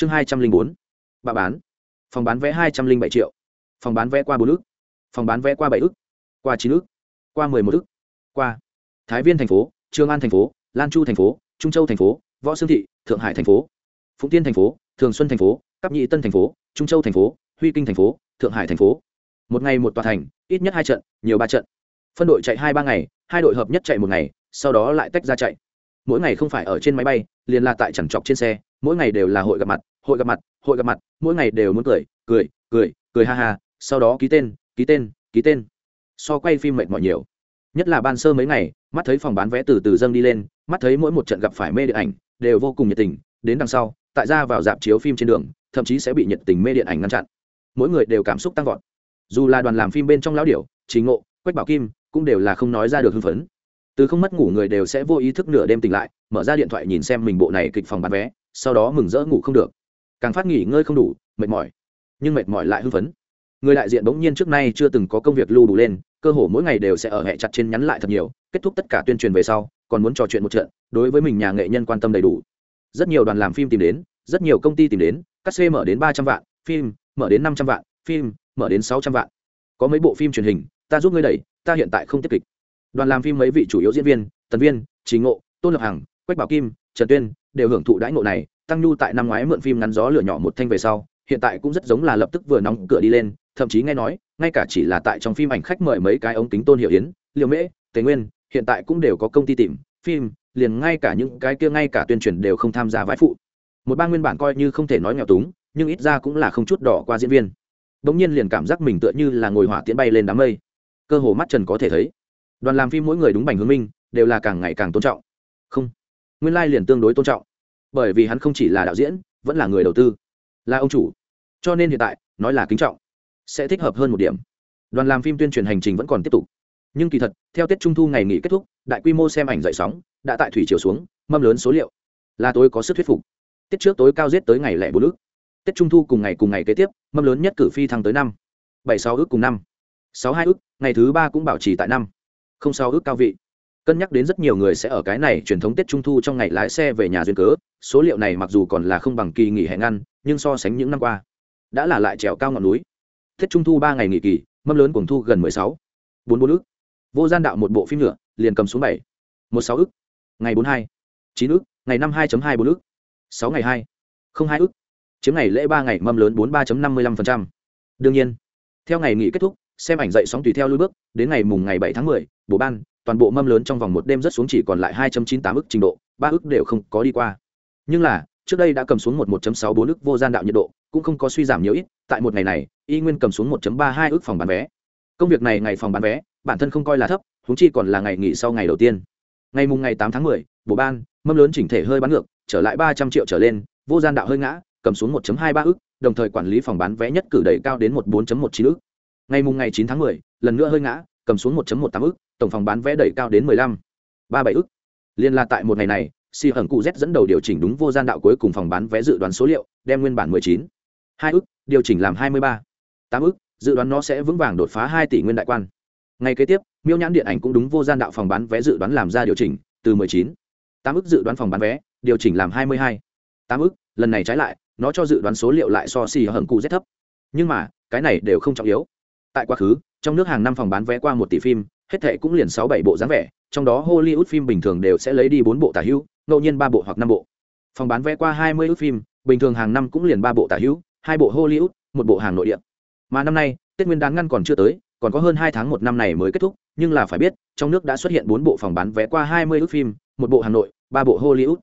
chương hai trăm linh bốn bà bán phòng bán vé hai trăm linh bảy triệu phòng bán vé qua bốn ước phòng bán vé qua bảy ước qua chín ước qua mười một ước qua thái viên thành phố trường an thành phố lan chu thành phố trung châu thành phố võ sương thị thượng hải thành phố phụng tiên thành phố thường xuân thành phố cắp nhị tân thành phố trung châu thành phố huy kinh thành phố thượng hải thành phố một ngày một tòa thành ít nhất hai trận nhiều ba trận phân đội chạy hai ba ngày hai đội hợp nhất chạy một ngày sau đó lại tách ra chạy mỗi ngày không phải ở trên máy bay, liền là tại chẳng chọc trên xe, mỗi ngày đều là hội gặp mặt, hội gặp mặt, hội gặp mặt, mỗi ngày đều muốn cười cười cười cười ha ha, sau đó ký tên ký tên ký tên. So quay phim mệt mỏi nhiều. Nhất là ban sơ mấy ngày, mắt thấy phòng bán vé từ từ dâng đi lên, mắt thấy mỗi một trận gặp phải mê điện ảnh, đều vô cùng nhiệt tình, đến đằng sau, tại ra vào dạp chiếu phim trên đường, thậm chí sẽ bị nhiệt tình mê điện ảnh ngăn chặn. Mỗi người đều cảm xúc tăng vọt. Dù là đoàn làm phim bên trong lão điểu chính ngộ, quách bảo kim, cũng đều là không nói ra được hưng phấn từ không mất ngủ người đều sẽ vô ý thức nửa đêm tỉnh lại, mở ra điện thoại nhìn xem mình bộ này kịch phòng bán vé, sau đó mừng rỡ ngủ không được. Càng phát nghỉ ngơi không đủ, mệt mỏi. Nhưng mệt mỏi lại hưng phấn. Người đại diện bỗng nhiên trước nay chưa từng có công việc lưu đủ lên, cơ hồ mỗi ngày đều sẽ ở hệ chặt trên nhắn lại thật nhiều, kết thúc tất cả tuyên truyền về sau, còn muốn trò chuyện một trận, đối với mình nhà nghệ nhân quan tâm đầy đủ. Rất nhiều đoàn làm phim tìm đến, rất nhiều công ty tìm đến, cắt xê mở đến ba trăm vạn, phim mở đến năm trăm vạn, phim mở đến sáu trăm vạn. Có mấy bộ phim truyền hình, ta giúp ngươi đẩy, ta hiện tại không tiếp kịch đoàn làm phim mấy vị chủ yếu diễn viên, tần viên trí ngộ, tôn lập hằng, quách bảo kim, trần tuyên đều hưởng thụ đãi ngộ này. Tăng nhu tại năm ngoái mượn phim ngắn gió lửa nhỏ một thanh về sau, hiện tại cũng rất giống là lập tức vừa nóng cửa đi lên, thậm chí nghe nói, ngay cả chỉ là tại trong phim ảnh khách mời mấy cái ống kính tôn hiệu yến liệu mễ, tề nguyên, hiện tại cũng đều có công ty tìm, phim, liền ngay cả những cái kia ngay cả tuyên truyền đều không tham gia vãi phụ. Một ba nguyên bản coi như không thể nói nghèo túng, nhưng ít ra cũng là không chút đỏ qua diễn viên. Bỗng nhiên liền cảm giác mình tựa như là ngồi hỏa tiễn bay lên đám mây. Cơ hồ mắt trần có thể thấy đoàn làm phim mỗi người đúng bành hướng minh, đều là càng ngày càng tôn trọng. Không, nguyên lai liền tương đối tôn trọng. Bởi vì hắn không chỉ là đạo diễn, vẫn là người đầu tư, là ông chủ. Cho nên hiện tại, nói là kính trọng, sẽ thích hợp hơn một điểm. Đoàn làm phim tuyên truyền hành trình vẫn còn tiếp tục. Nhưng kỳ thật, theo tết trung thu ngày nghỉ kết thúc, đại quy mô xem ảnh dậy sóng, đã tại thủy chiều xuống, mâm lớn số liệu. Là tối có sức thuyết phục. Tết trước tối cao giết tới ngày lẻ bốn ước tết trung thu cùng ngày cùng ngày kế tiếp, mâm lớn nhất cử phi thăng tới năm. Bảy, sáu ước cùng năm. Sáu, hai ước ngày thứ ba cũng bảo trì tại năm không sao ước cao vị. Cân nhắc đến rất nhiều người sẽ ở cái này truyền thống tết trung thu trong ngày lái xe về nhà duyên cớ, số liệu này mặc dù còn là không bằng kỳ nghỉ hè ngăn, nhưng so sánh những năm qua, đã là lại trèo cao ngọn núi. Tết trung thu ba ngày nghỉ kỳ, mâm lớn cùng thu gần mười sáu. Bốn bốn ước vô gian đạo một bộ phim nữa, liền cầm xuống bảy. Một sáu ước ngày bốn hai. Chín ước ngày năm hai hai bốn ước sáu ngày hai. Không hai ước chiếm ngày lễ ba ngày, mâm lớn bốn ba năm mươi lăm phần trăm. Đương nhiên, theo ngày nghỉ kết thúc, xem ảnh dậy sóng tùy theo lui bước, đến ngày mùng ngày bảy tháng mười bộ ban, toàn bộ mâm lớn trong vòng một đêm rất xuống chỉ còn lại hai chín tám ức trình độ, ba ức đều không có đi qua. Nhưng là, trước đây đã cầm xuống một một sáu bốn ức vô gian đạo nhiệt độ, cũng không có suy giảm nhiều ít, tại một ngày này, y nguyên cầm xuống một ba hai ức phòng bán vé. Công việc này ngày phòng bán vé, bản thân không coi là thấp húng chi còn là ngày nghỉ sau ngày đầu tiên. Ngày mùng ngày tám tháng mười bộ ban, mâm lớn chỉnh thể hơi bán ngược, trở lại ba trăm triệu trở lên, vô gian đạo hơi ngã, cầm xuống một hai ba ức, đồng thời quản lý phòng bán vé nhất cử đẩy cao đến một bốn một chín ức. Ngày mùng ngày chín tháng mười, lần nữa hơi ngã cầm xuống một một tám ức, tổng phòng bán vé đẩy cao đến mười lăm, ba bảy ức. Liên là tại một ngày này, si Hằng cụ z dẫn đầu điều chỉnh đúng vô gian đạo cuối cùng phòng bán vé dự đoán số liệu, đem nguyên bản mười chín, hai ức, điều chỉnh làm hai mươi ba, tám ức, dự đoán nó sẽ vững vàng đột phá hai tỷ nguyên đại quan. Ngày kế tiếp, miêu nhãn điện ảnh cũng đúng vô gian đạo phòng bán vé dự đoán làm ra điều chỉnh, từ mười chín, tám ức dự đoán phòng bán vé, điều chỉnh làm hai mươi hai, tám ức, lần này trái lại, nó cho dự đoán số liệu lại so xì Hằng cụ Z thấp. Nhưng mà, cái này đều không trọng yếu. Tại quá khứ trong nước hàng năm phòng bán vé qua một tỷ phim, hết thệ cũng liền sáu bảy bộ dáng vẻ, trong đó hollywood phim bình thường đều sẽ lấy đi bốn bộ tả hữu, ngẫu nhiên ba bộ hoặc năm bộ. Phòng bán vé qua hai mươi ước phim, bình thường hàng năm cũng liền ba bộ tả hữu, hai bộ hollywood, một bộ hàng nội địa. Mà năm nay, tết nguyên đán ngăn còn chưa tới, còn có hơn hai tháng một năm này mới kết thúc, nhưng là phải biết, trong nước đã xuất hiện bốn bộ phòng bán vé qua hai mươi ước phim, một bộ hà nội, ba bộ hollywood.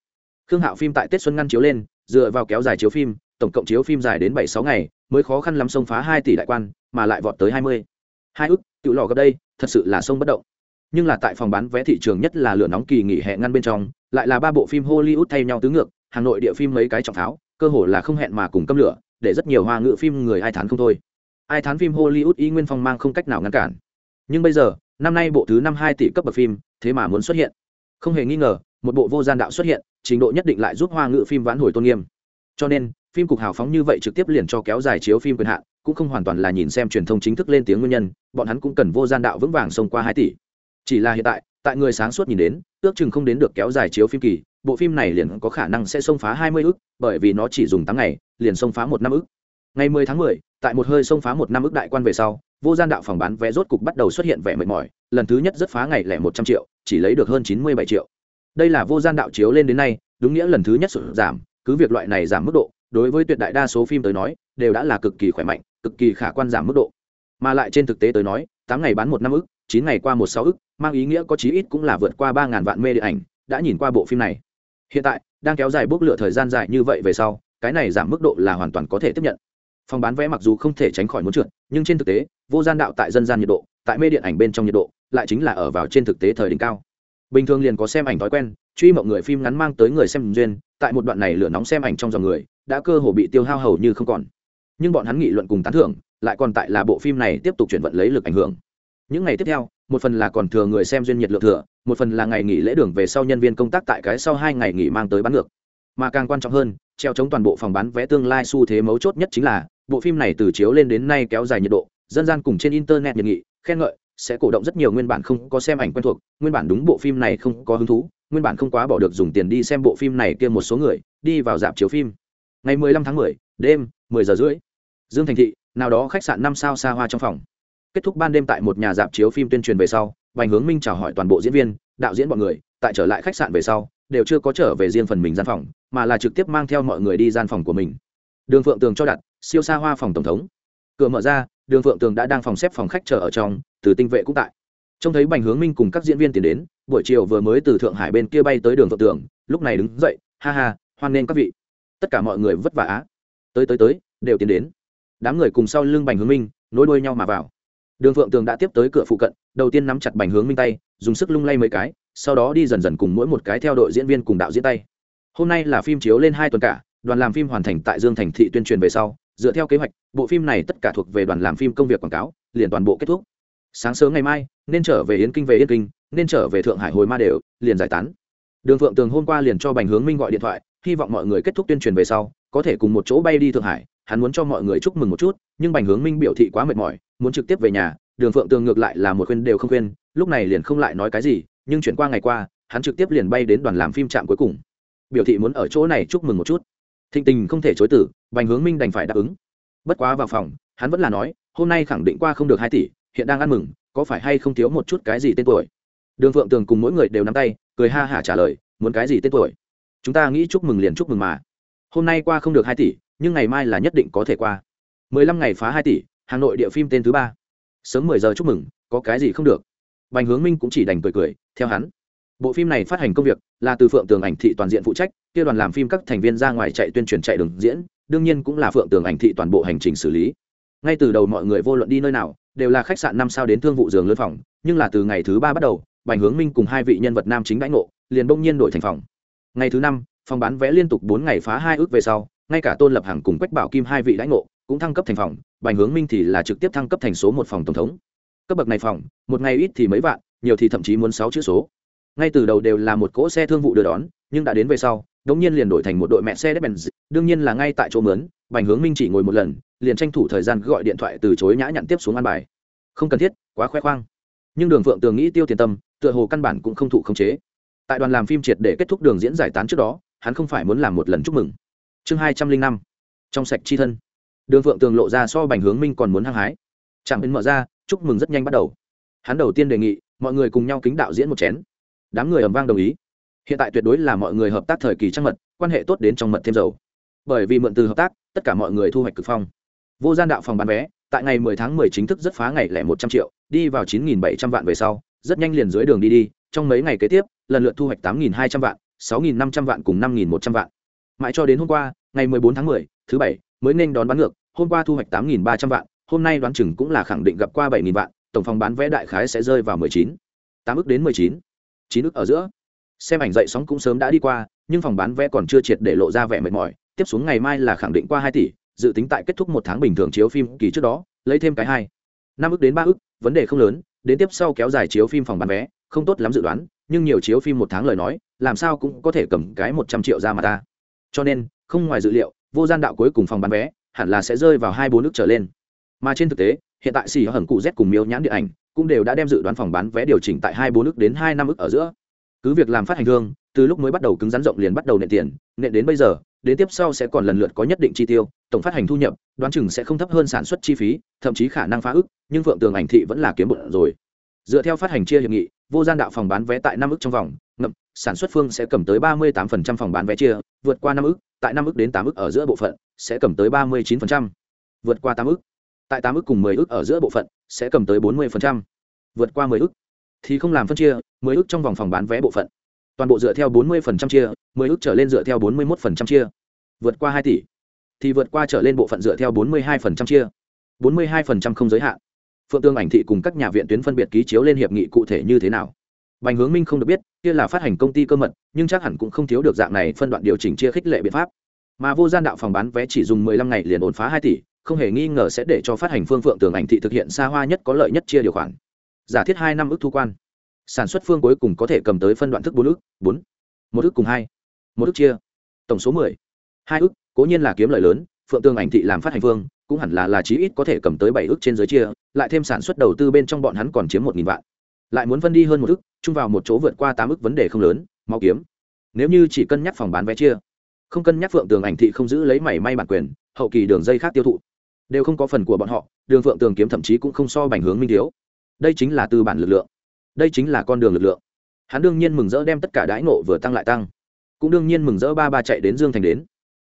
Khương hạo phim tại tết xuân ngăn chiếu lên, dựa vào kéo dài chiếu phim, tổng cộng chiếu phim dài đến bảy sáu ngày, mới khó khăn lắm xông phá hai tỷ đại quan, mà lại vọt tới hai mươi hai ước tự lò gặp đây, thật sự là sông bất động. Nhưng là tại phòng bán vé thị trường nhất là lửa nóng kỳ nghỉ hè ngăn bên trong, lại là ba bộ phim hollywood thay nhau tứ ngược, hà nội địa phim mấy cái trọng pháo cơ hồ là không hẹn mà cùng câm lửa, để rất nhiều hoa ngữ phim người ai thán không thôi. Ai thán phim hollywood y nguyên phong mang không cách nào ngăn cản. Nhưng bây giờ, năm nay bộ thứ năm hai tỷ cấp bậc phim, thế mà muốn xuất hiện. Không hề nghi ngờ, một bộ vô gian đạo xuất hiện, trình độ nhất định lại giúp hoa ngữ phim vãn hồi tôn nghiêm. Cho nên, phim cục hào phóng như vậy trực tiếp liền cho kéo dài chiếu phim quyền hạn cũng không hoàn toàn là nhìn xem truyền thông chính thức lên tiếng nguyên nhân bọn hắn cũng cần vô gian đạo vững vàng xông qua hai tỷ. Chỉ là hiện tại tại người sáng suốt nhìn đến ước chừng không đến được kéo dài chiếu phim kỳ bộ phim này liền có khả năng sẽ xông phá hai mươi ức bởi vì nó chỉ dùng tám ngày liền xông phá một năm ức. Ngày 10 tháng 10, tại một hơi xông phá một năm ức đại quan về sau vô gian đạo phòng bán vé rốt cục bắt đầu xuất hiện vẻ mệt mỏi lần thứ nhất rất phá ngày lẻ một trăm triệu chỉ lấy được hơn chín mươi bảy triệu. Đây là vô gian đạo chiếu lên đến nay đúng nghĩa lần thứ nhất sụt giảm cứ việc loại này giảm mức độ đối với tuyệt đại đa số phim tới nói, đều đã là cực kỳ khỏe mạnh, cực kỳ khả quan giảm mức độ. Mà lại trên thực tế tới nói, tám ngày bán một năm ức, chín ngày qua một sáu ức, mang ý nghĩa có chí ít cũng là vượt qua ba ngàn vạn mê điện ảnh, đã nhìn qua bộ phim này. Hiện tại, đang kéo dài bốc lửa thời gian dài như vậy về sau, cái này giảm mức độ là hoàn toàn có thể tiếp nhận. Phòng bán vé mặc dù không thể tránh khỏi muốn trượt, nhưng trên thực tế, vô gian đạo tại dân gian nhiệt độ, tại mê điện ảnh bên trong nhiệt độ, lại chính là ở vào trên thực tế thời đỉnh cao. Bình thường liền có xem ảnh thói quen, truy mộng người phim ngắn mang tới người xem duyên, tại một đoạn này lửa nóng xem ảnh trong dòng người đã cơ hồ bị tiêu hao hầu như không còn. Nhưng bọn hắn nghị luận cùng tán thưởng, lại còn tại là bộ phim này tiếp tục chuyển vận lấy lực ảnh hưởng. Những ngày tiếp theo, một phần là còn thừa người xem duyên nhiệt lượng thừa, một phần là ngày nghỉ lễ đường về sau nhân viên công tác tại cái sau hai ngày nghỉ mang tới bán ngược. Mà càng quan trọng hơn, treo chống toàn bộ phòng bán vé tương lai xu thế mấu chốt nhất chính là, bộ phim này từ chiếu lên đến nay kéo dài nhiệt độ, dân gian cùng trên internet nhiệt nghị, khen ngợi, sẽ cổ động rất nhiều nguyên bản không có xem ảnh quen thuộc, nguyên bản đúng bộ phim này không có hứng thú, nguyên bản không quá bỏ được dùng tiền đi xem bộ phim này kia một số người, đi vào dạp chiếu phim ngày 15 tháng 10, đêm 10 giờ rưỡi dương thành thị nào đó khách sạn năm sao xa hoa trong phòng kết thúc ban đêm tại một nhà dạp chiếu phim tuyên truyền về sau Bành Hướng Minh chào hỏi toàn bộ diễn viên, đạo diễn bọn người, tại trở lại khách sạn về sau, đều chưa có trở về riêng phần mình gian phòng, mà là trực tiếp mang theo mọi người đi gian phòng của mình. Đường Phượng Tường cho đặt, siêu xa hoa phòng tổng thống. Cửa mở ra, Đường Phượng Tường đã đang phòng xếp phòng khách chờ ở trong, từ tinh vệ cũng tại. Trông thấy Bành Hướng Minh cùng các diễn viên tiến đến, buổi chiều vừa mới từ Thượng Hải bên kia bay tới Đường Phượng Tường, lúc này đứng dậy, ha ha, hoan nghênh các vị. Tất cả mọi người vất vả á. Tới tới tới, đều tiến đến. Đám người cùng sau lưng Bành Hướng Minh, nối đuôi nhau mà vào đường phượng tường đã tiếp tới cửa phụ cận đầu tiên nắm chặt bành hướng minh tay dùng sức lung lay mấy cái sau đó đi dần dần cùng mỗi một cái theo đội diễn viên cùng đạo diễn tay hôm nay là phim chiếu lên hai tuần cả đoàn làm phim hoàn thành tại dương thành thị tuyên truyền về sau dựa theo kế hoạch bộ phim này tất cả thuộc về đoàn làm phim công việc quảng cáo liền toàn bộ kết thúc sáng sớm ngày mai nên trở về yến kinh về yên kinh nên trở về thượng hải hồi ma đều liền giải tán đường phượng tường hôm qua liền cho bành hướng minh gọi điện thoại hy vọng mọi người kết thúc tuyên truyền về sau, có thể cùng một chỗ bay đi thượng hải. Hắn muốn cho mọi người chúc mừng một chút, nhưng bành hướng minh biểu thị quá mệt mỏi, muốn trực tiếp về nhà. Đường phượng tường ngược lại là một khuyên đều không khuyên, lúc này liền không lại nói cái gì, nhưng chuyển qua ngày qua, hắn trực tiếp liền bay đến đoàn làm phim trạm cuối cùng. Biểu thị muốn ở chỗ này chúc mừng một chút. Thịnh tình không thể chối tử bành hướng minh đành phải đáp ứng. Bất quá vào phòng, hắn vẫn là nói, hôm nay khẳng định qua không được hai tỷ, hiện đang ăn mừng, có phải hay không thiếu một chút cái gì tên tuổi? Đường phượng tường cùng mỗi người đều nắm tay, cười ha hả trả lời, muốn cái gì tên tuổi? Chúng ta nghĩ chúc mừng liền chúc mừng mà. Hôm nay qua không được hai tỷ, nhưng ngày mai là nhất định có thể qua. Mười lăm ngày phá hai tỷ, hà nội địa phim tên thứ ba. Sớm mười giờ chúc mừng, có cái gì không được? Bành hướng minh cũng chỉ đành cười cười, theo hắn. Bộ phim này phát hành công việc là từ phượng tường ảnh thị toàn diện phụ trách, kia đoàn làm phim các thành viên ra ngoài chạy tuyên truyền chạy đường diễn, đương nhiên cũng là phượng tường ảnh thị toàn bộ hành trình xử lý. Ngay từ đầu mọi người vô luận đi nơi nào, đều là khách sạn năm sao đến thương vụ giường lớn phòng, nhưng là từ ngày thứ ba bắt đầu, bành hướng minh cùng hai vị nhân vật nam chính đãi ngộ, liền bỗng nhiên đổi thành phòng ngày thứ năm, phòng bán vé liên tục bốn ngày phá hai ước về sau, ngay cả tôn lập hằng cùng quách bảo kim hai vị lãnh ngộ cũng thăng cấp thành phòng, bành hướng minh thì là trực tiếp thăng cấp thành số một phòng tổng thống. Cấp bậc này phòng, một ngày ít thì mấy vạn, nhiều thì thậm chí muốn sáu chữ số. Ngay từ đầu đều là một cỗ xe thương vụ đưa đón, nhưng đã đến về sau, đống nhiên liền đổi thành một đội mẹ xe đép bèn đương nhiên là ngay tại chỗ mướn, bành hướng minh chỉ ngồi một lần, liền tranh thủ thời gian gọi điện thoại từ chối nhã nhặn tiếp xuống ăn bài. Không cần thiết, quá khoe khoang. Nhưng đường phượng tường nghĩ tiêu tiền tâm, tựa hồ căn bản cũng không thụ khống chế tại đoàn làm phim triệt để kết thúc đường diễn giải tán trước đó, hắn không phải muốn làm một lần chúc mừng. Chương hai trăm linh năm. Trong sạch chi thân. Đường phượng tường lộ ra so bành hướng minh còn muốn hăng hái. Chẳng đến mở ra, chúc mừng rất nhanh bắt đầu. Hắn đầu tiên đề nghị, mọi người cùng nhau kính đạo diễn một chén. Đám người ầm vang đồng ý. Hiện tại tuyệt đối là mọi người hợp tác thời kỳ trăng mật, quan hệ tốt đến trong mật thêm dầu. Bởi vì mượn từ hợp tác, tất cả mọi người thu hoạch cực phong. Vô gian đạo phòng bán vé, tại ngày 10 tháng 10 chính thức rất phá ngày lẻ 100 triệu, đi vào 9.700 vạn về sau, rất nhanh liền dưới đường đi đi, trong mấy ngày kế tiếp lần lượt thu hoạch 8.200 vạn 6.500 vạn cùng 5.100 vạn. Mãi cho đến hôm qua ngày 14 tháng 10, thứ bảy mới nên đón bán ngược hôm qua thu hoạch tám nghìn ba trăm vạn hôm nay đoán chừng cũng là khẳng định gặp qua bảy nghìn vạn tổng phòng bán vé đại khái sẽ rơi vào mười chín. tám ức đến mười chín. chín ức ở giữa. Xem ảnh dậy sóng cũng sớm đã đi qua nhưng phòng bán vé còn chưa triệt để lộ ra vẻ mệt mỏi tiếp xuống ngày mai là khẳng định qua 2 tỷ dự tính tại kết thúc một tháng bình thường chiếu phim kỳ trước đó lấy thêm cái hai. năm ức đến 3 ức vấn đề không lớn đến tiếp sau kéo dài chiếu phim phòng bán vé không tốt lắm dự đoán, nhưng nhiều chiếu phim một tháng lời nói, làm sao cũng có thể cầm cái một trăm triệu ra mà ta. Cho nên, không ngoài dự liệu, vô gian đạo cuối cùng phòng bán vé, hẳn là sẽ rơi vào hai bốn nước trở lên. Mà trên thực tế, hiện tại xì hởn cụ z cùng miêu nhãn điện ảnh cũng đều đã đem dự đoán phòng bán vé điều chỉnh tại hai bốn nước đến hai năm ức ở giữa. Cứ việc làm phát hành thương, từ lúc mới bắt đầu cứng rắn rộng liền bắt đầu nện tiền, nện đến bây giờ, đến tiếp sau sẽ còn lần lượt có nhất định chi tiêu, tổng phát hành thu nhập, đoán chừng sẽ không thấp hơn sản xuất chi phí, thậm chí khả năng phá ức, nhưng phượng tường ảnh thị vẫn là kiếm bụng rồi. Dựa theo phát hành chia hiệp nghị vô gian đạo phòng bán vé tại năm ức trong vòng, ngậm, sản xuất phương sẽ cầm tới ba mươi tám phòng bán vé chia, vượt qua năm ức, tại năm ức đến tám ức ở giữa bộ phận, sẽ cầm tới ba mươi chín vượt qua tám ức. Tại tám ức cùng mười ức ở giữa bộ phận, sẽ cầm tới bốn mươi vượt qua mười ức. Thì không làm phân chia, mười ức trong vòng phòng bán vé bộ phận. Toàn bộ dựa theo bốn mươi chia, mười ức trở lên dựa theo bốn mươi một chia, vượt qua hai tỷ. Thì vượt qua trở lên bộ phận dựa theo bốn mươi hai chia, bốn mươi hai không giới hạn phượng tương ảnh thị cùng các nhà viện tuyến phân biệt ký chiếu lên hiệp nghị cụ thể như thế nào? Bành hướng minh không được biết, kia là phát hành công ty cơ mật, nhưng chắc hẳn cũng không thiếu được dạng này phân đoạn điều chỉnh chia khích lệ biện pháp. Mà vô gian đạo phòng bán vé chỉ dùng mười lăm ngày liền ổn phá hai tỷ, không hề nghi ngờ sẽ để cho phát hành phương phượng tường ảnh thị thực hiện xa hoa nhất có lợi nhất chia điều khoản. Giả thiết hai năm ước thu quan. Sản xuất phương cuối cùng có thể cầm tới phân đoạn thức bốn ước, bốn. Một ước cùng hai. Một ước chia. Tổng số mười. Hai ước, cố nhiên là kiếm lợi lớn, phượng tường ảnh thị làm phát hành phương, cũng hẳn là là chí ít có thể cầm tới bảy ước trên giới chia lại thêm sản xuất đầu tư bên trong bọn hắn còn chiếm một nghìn vạn. Lại muốn phân đi hơn một ước chung vào một chỗ vượt qua tám ước vấn đề không lớn, mau kiếm. Nếu như chỉ cân nhắc phòng bán vé chia, không cân nhắc phượng tường ảnh thị không giữ lấy mảy may bản quyền, hậu kỳ đường dây khác tiêu thụ, đều không có phần của bọn họ, đường phượng tường kiếm thậm chí cũng không so bành hướng minh thiếu. Đây chính là tư bản lực lượng. Đây chính là con đường lực lượng. Hắn đương nhiên mừng rỡ đem tất cả đãi nộ vừa tăng lại tăng. Cũng đương nhiên mừng rỡ ba ba chạy đến dương thành đến.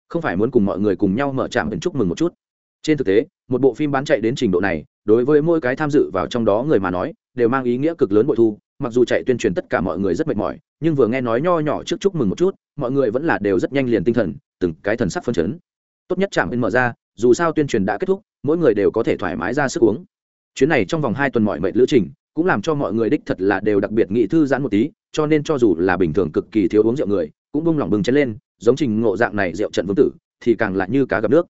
Không phải muốn cùng mọi người cùng nhau mở trạm ẩn chúc mừng một chút. Trên thực tế, một bộ phim bán chạy đến trình độ này đối với mỗi cái tham dự vào trong đó người mà nói, đều mang ý nghĩa cực lớn bội thu, mặc dù chạy tuyên truyền tất cả mọi người rất mệt mỏi, nhưng vừa nghe nói nho nhỏ trước chúc mừng một chút, mọi người vẫn là đều rất nhanh liền tinh thần, từng cái thần sắc phân chấn tốt nhất chạm in mở ra, dù sao tuyên truyền đã kết thúc, mỗi người đều có thể thoải mái ra sức uống chuyến này trong vòng hai tuần mọi mệt lữ trình, cũng làm cho mọi người đích thật là đều đặc biệt nghị thư giãn một tí, cho nên cho dù là bình thường cực kỳ thiếu uống rượu người, cũng bung lỏng bừng chén lên, giống trình ngộ dạng này rượu trận vương tử, thì càng lại như cá gặp nước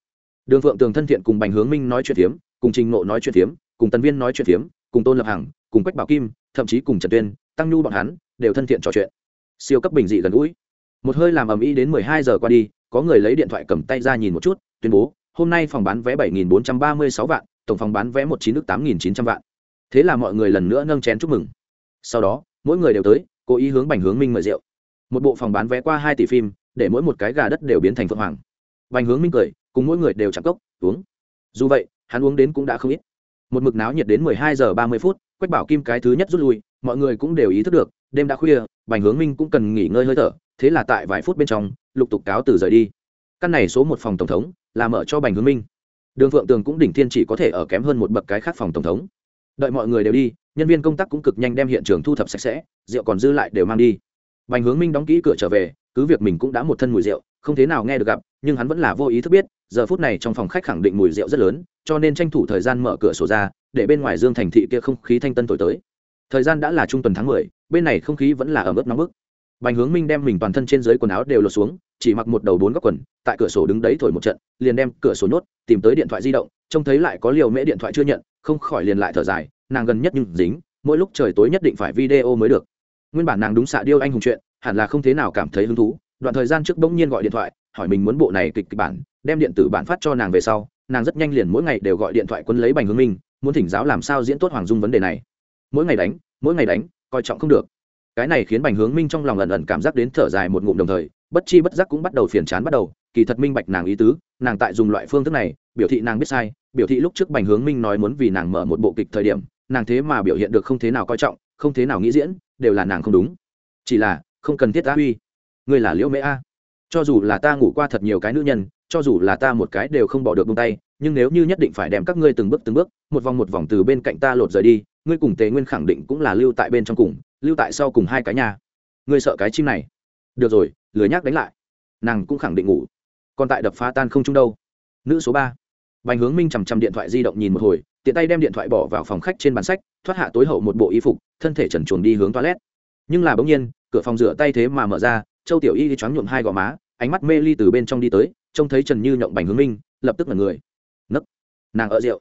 đường phượng tường thân thiện cùng bành hướng minh nói chuyện hiếm cùng trình nộ nói chuyện phiếm, cùng tần viên nói chuyện phiếm, cùng tôn lập hằng, cùng quách bảo kim, thậm chí cùng trần tuyên, tăng nhu bọn hắn, đều thân thiện trò chuyện. Siêu cấp bình dị gần gũi. Một hơi làm ầm ĩ đến mười hai giờ qua đi, có người lấy điện thoại cầm tay ra nhìn một chút, tuyên bố, hôm nay phòng bán vé bảy nghìn bốn trăm ba mươi sáu vạn, tổng phòng bán vé một chín nước tám nghìn chín trăm vạn. Thế là mọi người lần nữa nâng chén chúc mừng. Sau đó, mỗi người đều tới, cố ý hướng bành hướng minh mời rượu. Một bộ phòng bán vé qua hai tỷ phim, để mỗi một cái gà đất đều biến thành phượng hoàng. Bành hướng minh cười, cùng mỗi người đều chạm cốc, uống. Dù vậy hắn uống đến cũng đã không ít. Một mực náo nhiệt đến mười hai giờ ba mươi phút, quách bảo kim cái thứ nhất rút lui, mọi người cũng đều ý thức được, đêm đã khuya, bành hướng minh cũng cần nghỉ ngơi hơi thở, thế là tại vài phút bên trong, lục tục cáo từ rời đi. Căn này số một phòng tổng thống, là mở cho bành hướng minh. Đường phượng tường cũng đỉnh thiên chỉ có thể ở kém hơn một bậc cái khác phòng tổng thống. Đợi mọi người đều đi, nhân viên công tác cũng cực nhanh đem hiện trường thu thập sạch sẽ, rượu còn dư lại đều mang đi. Bành hướng minh đóng kỹ cửa trở về cứ việc mình cũng đã một thân mùi rượu, không thế nào nghe được gặp, nhưng hắn vẫn là vô ý thức biết, giờ phút này trong phòng khách khẳng định mùi rượu rất lớn, cho nên tranh thủ thời gian mở cửa sổ ra, để bên ngoài dương thành thị kia không khí thanh tân thổi tới. Thời gian đã là trung tuần tháng mười, bên này không khí vẫn là ở mức nóng bức. Bành hướng minh đem mình toàn thân trên dưới quần áo đều lột xuống, chỉ mặc một đầu bốn góc quần, tại cửa sổ đứng đấy thổi một trận, liền đem cửa sổ nhốt, tìm tới điện thoại di động, trông thấy lại có liều mễ điện thoại chưa nhận, không khỏi liền lại thở dài, nàng gần nhất nhưng dính, mỗi lúc trời tối nhất định phải video mới được. Nguyên bản nàng đúng xạ điêu anh hùng chuyện hẳn là không thế nào cảm thấy hứng thú. Đoạn thời gian trước bỗng nhiên gọi điện thoại, hỏi mình muốn bộ này kịch kịch bản, đem điện tử bản phát cho nàng về sau, nàng rất nhanh liền mỗi ngày đều gọi điện thoại quân lấy bành hướng minh muốn thỉnh giáo làm sao diễn tốt hoàng dung vấn đề này. Mỗi ngày đánh, mỗi ngày đánh, coi trọng không được. Cái này khiến bành hướng minh trong lòng ẩn ẩn cảm giác đến thở dài một ngụm đồng thời, bất chi bất giác cũng bắt đầu phiền chán bắt đầu, kỳ thật minh bạch nàng ý tứ, nàng tại dùng loại phương thức này, biểu thị nàng biết sai, biểu thị lúc trước bành hướng minh nói muốn vì nàng mở một bộ kịch thời điểm, nàng thế mà biểu hiện được không thế nào coi trọng, không thế nào nghĩ diễn, đều là nàng không đúng. Chỉ là không cần thiết ta uy. Ngươi là liễu mễ a. Cho dù là ta ngủ qua thật nhiều cái nữ nhân, cho dù là ta một cái đều không bỏ được bông tay, nhưng nếu như nhất định phải đem các ngươi từng bước từng bước, một vòng một vòng từ bên cạnh ta lột rời đi, ngươi cùng tề nguyên khẳng định cũng là lưu tại bên trong cùng, lưu tại sau cùng hai cái nhà. Ngươi sợ cái chim này. Được rồi, lười nhác đánh lại. Nàng cũng khẳng định ngủ. Còn tại đập phá tan không chung đâu. Nữ số ba. Bành hướng minh chằm chằm điện thoại di động nhìn một hồi, tiện tay đem điện thoại bỏ vào phòng khách trên bàn sách, thoát hạ tối hậu một bộ y phục, thân thể trần chuồn đi hướng toilet. Nhưng là bỗng nhiên cửa phòng rửa tay thế mà mở ra, châu tiểu y choáng nhuộm hai gò má, ánh mắt mê ly từ bên trong đi tới, trông thấy trần như nhộng bành hướng minh, lập tức là người. Nấc, nàng ở rượu.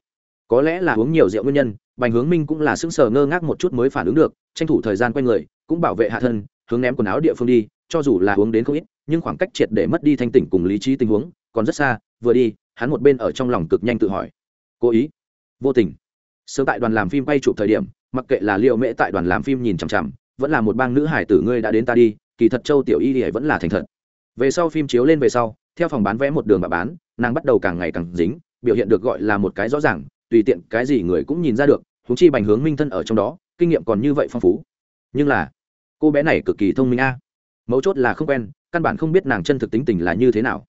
Có lẽ là uống nhiều rượu nguyên nhân, bành hướng minh cũng là sững sờ ngơ ngác một chút mới phản ứng được, tranh thủ thời gian quay người, cũng bảo vệ hạ thân, hướng ném quần áo địa phương đi, cho dù là uống đến không ít, nhưng khoảng cách triệt để mất đi thanh tỉnh cùng lý trí tình huống, còn rất xa, vừa đi, hắn một bên ở trong lòng cực nhanh tự hỏi. Cố ý? Vô tình. Sớm tại đoàn làm phim bay chụp thời điểm, mặc kệ là liệu mễ tại đoàn làm phim nhìn chằm chằm vẫn là một bang nữ hải tử ngươi đã đến ta đi, kỳ thật châu tiểu y y vẫn là thành thật. Về sau phim chiếu lên về sau, theo phòng bán vé một đường bà bán, nàng bắt đầu càng ngày càng dính, biểu hiện được gọi là một cái rõ ràng, tùy tiện cái gì người cũng nhìn ra được húng chi bành hướng minh thân ở trong đó, kinh nghiệm còn như vậy phong phú. Nhưng là, cô bé này cực kỳ thông minh a. Mấu chốt là không quen, căn bản không biết nàng chân thực tính tình là như thế nào.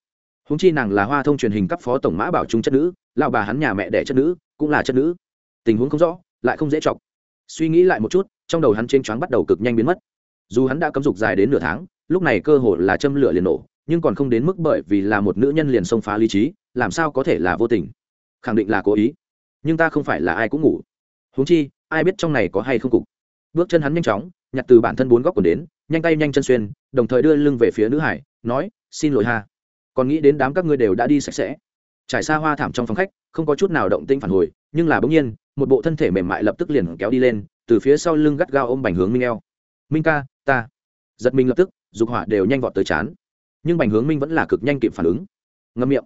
Húng chi nàng là hoa thông truyền hình cấp phó tổng mã bảo trung chất nữ, lão bà hắn nhà mẹ đẻ chất nữ, cũng là chất nữ. Tình huống không rõ, lại không dễ chọc. Suy nghĩ lại một chút trong đầu hắn chênh choáng bắt đầu cực nhanh biến mất. Dù hắn đã cấm dục dài đến nửa tháng, lúc này cơ hội là châm lửa liền nổ, nhưng còn không đến mức bởi vì là một nữ nhân liền xông phá lý trí, làm sao có thể là vô tình? Khẳng định là cố ý. Nhưng ta không phải là ai cũng ngủ. Huống chi, ai biết trong này có hay không cục? Bước chân hắn nhanh chóng, nhặt từ bản thân bốn góc quần đến, nhanh tay nhanh chân xuyên, đồng thời đưa lưng về phía nữ hải, nói, xin lỗi ha. Còn nghĩ đến đám các ngươi đều đã đi sạch sẽ. Trải xa hoa thảm trong phòng khách, không có chút nào động tinh phản hồi, nhưng là bỗng nhiên, một bộ thân thể mềm mại lập tức liền kéo đi lên từ phía sau lưng gắt gao ôm bành hướng minh eo. Minh ca, ta. Giật mình lập tức, dục hỏa đều nhanh vọt tới chán nhưng bành hướng minh vẫn là cực nhanh kịp phản ứng. Ngâm miệng.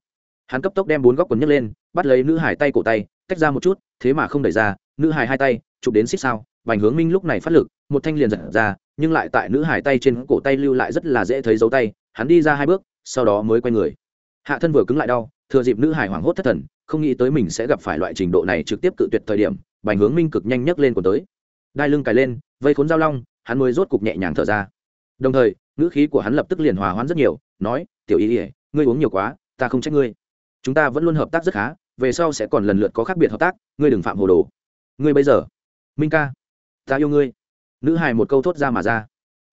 Hắn cấp tốc đem bốn góc quần nhấc lên, bắt lấy nữ hải tay cổ tay, tách ra một chút, thế mà không đẩy ra, nữ hải hai tay, chụp đến xích sao. Bành hướng minh lúc này phát lực, một thanh liền giật ra, nhưng lại tại nữ hải tay trên cổ tay lưu lại rất là dễ thấy dấu tay. Hắn đi ra hai bước, sau đó mới quay người. Hạ thân vừa cứng lại đau, thừa dịp nữ hải hoảng hốt thất thần, không nghĩ tới mình sẽ gặp phải loại trình độ này trực tiếp cự tuyệt thời điểm, bành hướng minh cực nhanh nhấc lên còn tới đai lưng cài lên vây khốn dao long hắn mới rốt cục nhẹ nhàng thở ra. Đồng thời ngữ khí của hắn lập tức liền hòa hoãn rất nhiều nói tiểu Y, ỉa ngươi uống nhiều quá ta không trách ngươi. Chúng ta vẫn luôn hợp tác rất khá về sau sẽ còn lần lượt có khác biệt hợp tác ngươi đừng phạm hồ đồ. Ngươi bây giờ minh ca ta yêu ngươi. Nữ hài một câu thốt ra mà ra.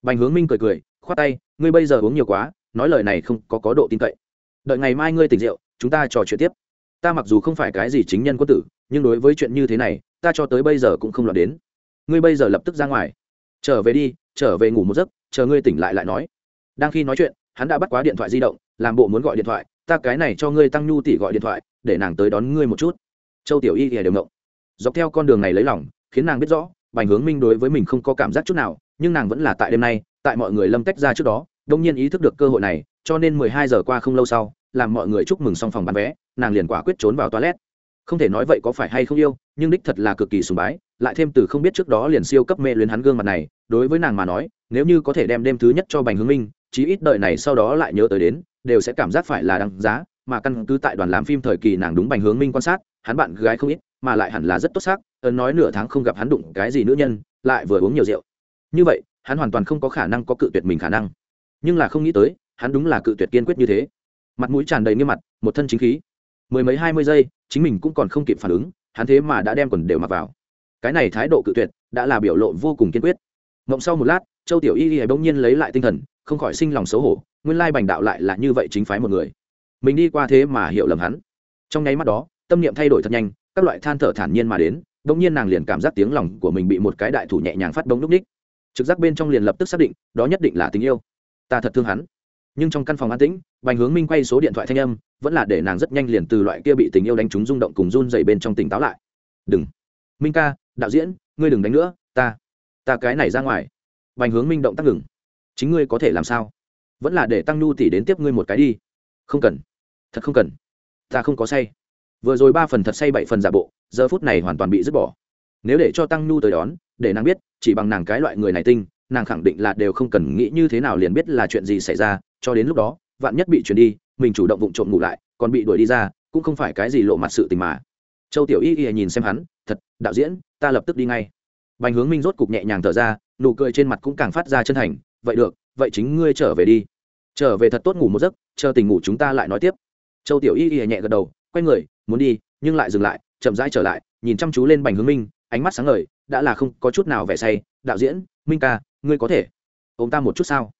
Bành hướng minh cười cười khoát tay ngươi bây giờ uống nhiều quá nói lời này không có có độ tin cậy. Đợi ngày mai ngươi tỉnh rượu chúng ta trò chuyện tiếp. Ta mặc dù không phải cái gì chính nhân quân tử nhưng đối với chuyện như thế này ta cho tới bây giờ cũng không lọt đến ngươi bây giờ lập tức ra ngoài. Trở về đi, trở về ngủ một giấc, chờ ngươi tỉnh lại lại nói. Đang khi nói chuyện, hắn đã bắt quá điện thoại di động, làm bộ muốn gọi điện thoại, ta cái này cho ngươi tăng nhu tỷ gọi điện thoại, để nàng tới đón ngươi một chút. Châu tiểu y thì đều ngộng dọc theo con đường này lấy lòng, khiến nàng biết rõ, bành hướng minh đối với mình không có cảm giác chút nào, nhưng nàng vẫn là tại đêm nay, tại mọi người lâm tách ra trước đó, đông nhiên ý thức được cơ hội này, cho nên mười hai giờ qua không lâu sau, làm mọi người chúc mừng xong phòng bán vé, nàng liền quả quyết trốn vào toilet không thể nói vậy có phải hay không yêu, nhưng đích thật là cực kỳ sùng bái, lại thêm từ không biết trước đó liền siêu cấp mê luyến hắn gương mặt này, đối với nàng mà nói, nếu như có thể đem đêm thứ nhất cho bành hướng minh, chí ít đợi này sau đó lại nhớ tới đến, đều sẽ cảm giác phải là đáng giá, mà căn cứ tại đoàn làm phim thời kỳ nàng đúng bành hướng minh quan sát, hắn bạn gái không ít, mà lại hẳn là rất tốt xác, ấn nói nửa tháng không gặp hắn đụng cái gì nữ nhân, lại vừa uống nhiều rượu. Như vậy, hắn hoàn toàn không có khả năng có cự tuyệt mình khả năng. Nhưng là không nghĩ tới, hắn đúng là cự tuyệt kiên quyết như thế. Mặt mũi tràn đầy nghiêm mặt, một thân chính khí mười mấy hai mươi giây, chính mình cũng còn không kịp phản ứng, hắn thế mà đã đem quần đều mặc vào. Cái này thái độ cự tuyệt, đã là biểu lộ vô cùng kiên quyết. Mộng sau một lát, châu tiểu y y bỗng nhiên lấy lại tinh thần, không khỏi sinh lòng xấu hổ, nguyên lai bành đạo lại là như vậy chính phái một người. Mình đi qua thế mà hiểu lầm hắn. Trong nháy mắt đó, tâm niệm thay đổi thật nhanh, các loại than thở thản nhiên mà đến, bỗng nhiên nàng liền cảm giác tiếng lòng của mình bị một cái đại thủ nhẹ nhàng phát bông đúc ních. Trực giác bên trong liền lập tức xác định, đó nhất định là tình yêu. Ta thật thương hắn nhưng trong căn phòng an tĩnh, bành hướng minh quay số điện thoại thanh âm, vẫn là để nàng rất nhanh liền từ loại kia bị tình yêu đánh trúng rung động cùng run dày bên trong tỉnh táo lại. Đừng, minh ca, đạo diễn, ngươi đừng đánh nữa, ta ta cái này ra ngoài. Bành hướng minh động tác ngừng. Chính ngươi có thể làm sao? Vẫn là để tăng nhu tỷ đến tiếp ngươi một cái đi. Không cần, thật không cần, ta không có say. Vừa rồi ba phần thật say bảy phần giả bộ, giờ phút này hoàn toàn bị dứt bỏ. Nếu để cho tăng nhu tới đón, để nàng biết, chỉ bằng nàng cái loại người này tinh, nàng khẳng định là đều không cần nghĩ như thế nào liền biết là chuyện gì xảy ra cho đến lúc đó, vạn nhất bị chuyển đi, mình chủ động vụng trộm ngủ lại, còn bị đuổi đi ra, cũng không phải cái gì lộ mặt sự tình mà. Châu tiểu y y nhìn xem hắn, thật, đạo diễn, ta lập tức đi ngay. Bành hướng minh rốt cục nhẹ nhàng thở ra, nụ cười trên mặt cũng càng phát ra chân thành, vậy được, vậy chính ngươi trở về đi. Trở về thật tốt ngủ một giấc, chờ tình ngủ chúng ta lại nói tiếp. Châu tiểu y y nhẹ gật đầu, quay người, muốn đi, nhưng lại dừng lại, chậm rãi trở lại, nhìn chăm chú lên bành hướng minh, ánh mắt sáng ngời, đã là không có chút nào vẻ say, đạo diễn, minh ca, ngươi có thể ôm ta một chút sao?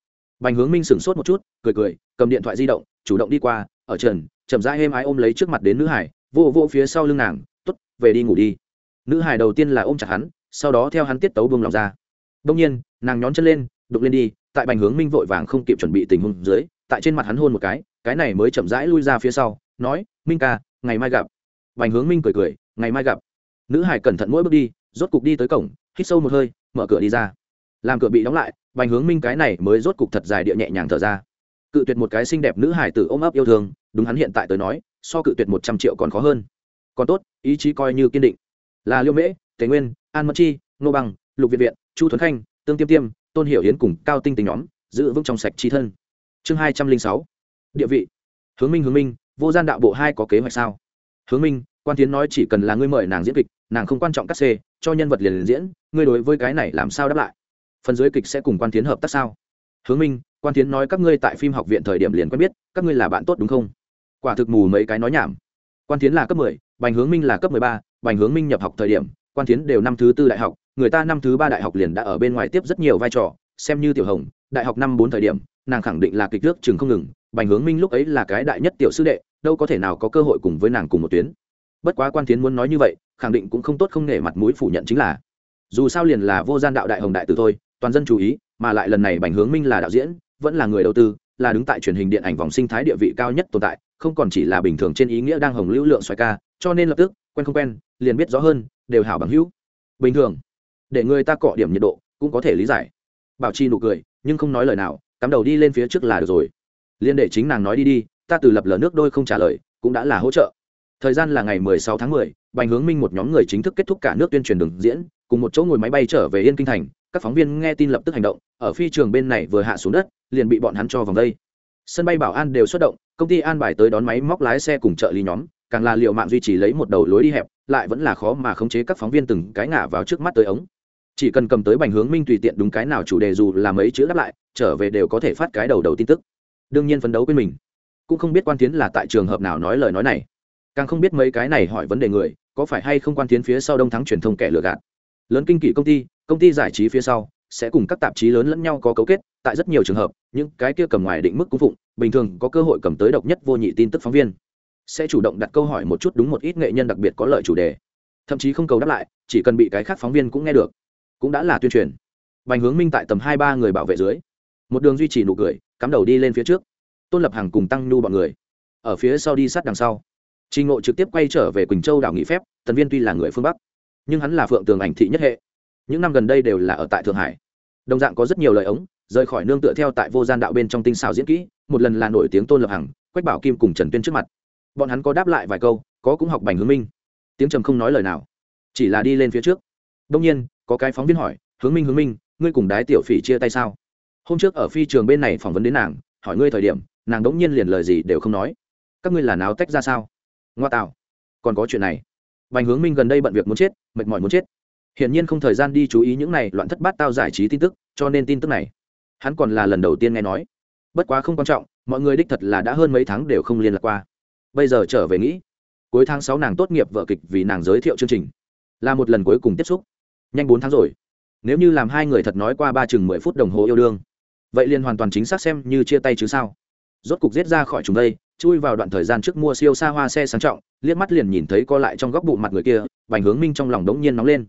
Bành hướng minh sửng sốt một chút, cười cười, cầm điện thoại di động, chủ động đi qua, ở trần, chậm rãi êm ái ôm lấy trước mặt đến nữ hải, vô vô phía sau lưng nàng t ố t về đi ngủ đi. Nữ hải đầu tiên là ôm chặt hắn, sau đó theo hắn tiết tấu buông lòng ra. Đông nhiên, nàng nhón chân lên đục lên đi, tại bành hướng minh vội vàng không kịp chuẩn bị tình huống dưới, tại trên mặt hắn hôn một cái cái này mới chậm rãi lui ra phía sau, nói, minh ca, ngày mai gặp. Bành hướng minh cười cười, ngày mai gặp. Nữ hải cẩn thận mỗi bước đi, rốt cục đi tới cổng, hít sâu một hơi, mở cửa đi ra. Làm cửa bị đóng lại bành hướng minh cái này mới rốt cục thật dài địa nhẹ nhàng thở ra. Cự tuyệt một cái xinh đẹp nữ hải tử ôm ấp yêu thương đúng hắn hiện tại tới nói so cự tuyệt một trăm triệu còn khó hơn. Còn tốt ý chí coi như kiên định. Là liêu mễ tề nguyên an mẫn chi nô bằng lục viện viện chu thuấn khanh tương tiêm tiêm tôn hiểu hiến cùng cao tinh tình nhóm giữ vững trong sạch chi thân. Chương hai trăm linh sáu. Địa vị. Hướng minh hướng minh vô gian đạo bộ hai có kế hoạch sao? Hướng minh quan tiến nói chỉ cần là ngươi mời nàng diễn kịch nàng không quan trọng cắt xê cho nhân vật liền, liền diễn ngươi đối với cái này làm sao đáp lại? Phần dưới kịch sẽ cùng quan tiến hợp tác sao? Hướng minh, quan tiến nói các ngươi tại phim học viện thời điểm liền quen biết, các ngươi là bạn tốt đúng không? Quả thực mù mấy cái nói nhảm. Quan tiến là cấp mười, bành hướng minh là cấp mười ba, bành hướng minh nhập học thời điểm, quan tiến đều năm thứ tư đại học, người ta năm thứ ba đại học liền đã ở bên ngoài tiếp rất nhiều vai trò, xem như tiểu hồng, đại học năm bốn thời điểm, nàng khẳng định là kịch nước chừng không ngừng, bành hướng minh lúc ấy là cái đại nhất tiểu sư đệ, đâu có thể nào có cơ hội cùng với nàng cùng một tuyến. Bất quá quan tiến muốn nói như vậy, khẳng định cũng không tốt không nể mặt mũi phủ nhận chính là, dù sao liền là vô gian đạo đại hồng đại tử thôi toàn dân chú ý mà lại lần này bành hướng minh là đạo diễn vẫn là người đầu tư là đứng tại truyền hình điện ảnh vòng sinh thái địa vị cao nhất tồn tại không còn chỉ là bình thường trên ý nghĩa đang hồng lưu lượng xoài ca cho nên lập tức quen không quen liền biết rõ hơn đều hảo bằng hữu. Bình thường để người ta cọ điểm nhiệt độ cũng có thể lý giải. Bảo chi nụ cười nhưng không nói lời nào cắm đầu đi lên phía trước là được rồi. Liên để chính nàng nói đi đi ta từ lập lờ nước đôi không trả lời cũng đã là hỗ trợ. Thời gian là ngày 16 tháng 10, bành hướng minh một nhóm người chính thức kết thúc cả nước tuyên truyền đường diễn cùng một chỗ ngồi máy bay trở về yên kinh thành các phóng viên nghe tin lập tức hành động, ở phi trường bên này vừa hạ xuống đất, liền bị bọn hắn cho vòng đây. Sân bay bảo an đều xuất động, công ty an bài tới đón máy móc lái xe cùng trợ lý nhóm, càng là liệu mạng duy trì lấy một đầu lối đi hẹp, lại vẫn là khó mà khống chế các phóng viên từng cái ngả vào trước mắt tới ống. Chỉ cần cầm tới bành hướng minh tùy tiện đúng cái nào chủ đề dù là mấy chữ đáp lại, trở về đều có thể phát cái đầu đầu tin tức. Đương nhiên phấn đấu quên mình. Cũng không biết quan tiến là tại trường hợp nào nói lời nói này. Càng không biết mấy cái này hỏi vấn đề người, có phải hay không quan tiến phía sau đông thắng truyền thông kẻ lừa gạt. Lớn kinh kỷ công ty công ty giải trí phía sau sẽ cùng các tạp chí lớn lẫn nhau có cấu kết tại rất nhiều trường hợp những cái kia cầm ngoài định mức cung phụng bình thường có cơ hội cầm tới độc nhất vô nhị tin tức phóng viên. Sẽ chủ động đặt câu hỏi một chút đúng một ít nghệ nhân đặc biệt có lợi chủ đề. Thậm chí không cầu đáp lại chỉ cần bị cái khác phóng viên cũng nghe được. Cũng đã là tuyên truyền. Bành hướng minh tại tầm hai ba người bảo vệ dưới một đường duy trì nụ cười cắm đầu đi lên phía trước. Tôn lập hàng cùng tăng nhu bọn người ở phía sau đi sát đằng sau. Trình Ngộ trực tiếp quay trở về Quỳnh Châu đảo nghỉ phép, Tần Viên tuy là người phương Bắc, nhưng hắn là phượng tường ảnh thị nhất hệ. Những năm gần đây đều là ở tại Thượng Hải. Đồng dạng có rất nhiều lời ống, rời khỏi nương tựa theo tại vô gian đạo bên trong tinh xảo diễn kỹ, một lần là nổi tiếng Tôn Lập Hằng, Quách Bảo Kim cùng Trần Tuyên trước mặt. Bọn hắn có đáp lại vài câu, có cũng học Bành Hướng Minh. Tiếng trầm không nói lời nào, chỉ là đi lên phía trước. đông nhiên, có cái phóng viên hỏi, "Hướng Minh, Hướng Minh, ngươi cùng đái tiểu phỉ chia tay sao?" Hôm trước ở phi trường bên này phỏng vấn đến nàng, hỏi ngươi thời điểm, nàng đống nhiên liền lời gì đều không nói. Các ngươi là náo tách ra sao? ngoa tạo còn có chuyện này bành hướng minh gần đây bận việc muốn chết mệt mỏi muốn chết hiển nhiên không thời gian đi chú ý những này loạn thất bát tao giải trí tin tức, cho nên tin tức này, hắn còn là lần đầu tiên nghe nói. Bất quá không quan trọng, mọi người đích thật là đã hơn mấy tháng đều không liên lạc qua. Bây giờ trở về nghĩ, cuối tháng sáu nàng tốt nghiệp vợ kịch vì nàng giới thiệu chương trình, là một lần cuối cùng tiếp xúc. Nhanh bốn tháng rồi, nếu như làm hai người thật nói qua ba chừng mười phút đồng hồ yêu đương, vậy liền hoàn toàn chính xác xem như chia tay chứ sao. Rốt cục giết ra khỏi chúng đây, chui vào đoạn thời gian trước mua siêu xa hoa xe sang trọng, liếc mắt liền nhìn thấy co lại trong góc bụng mặt người kia, bành hướng minh trong lòng đống nhiên nóng lên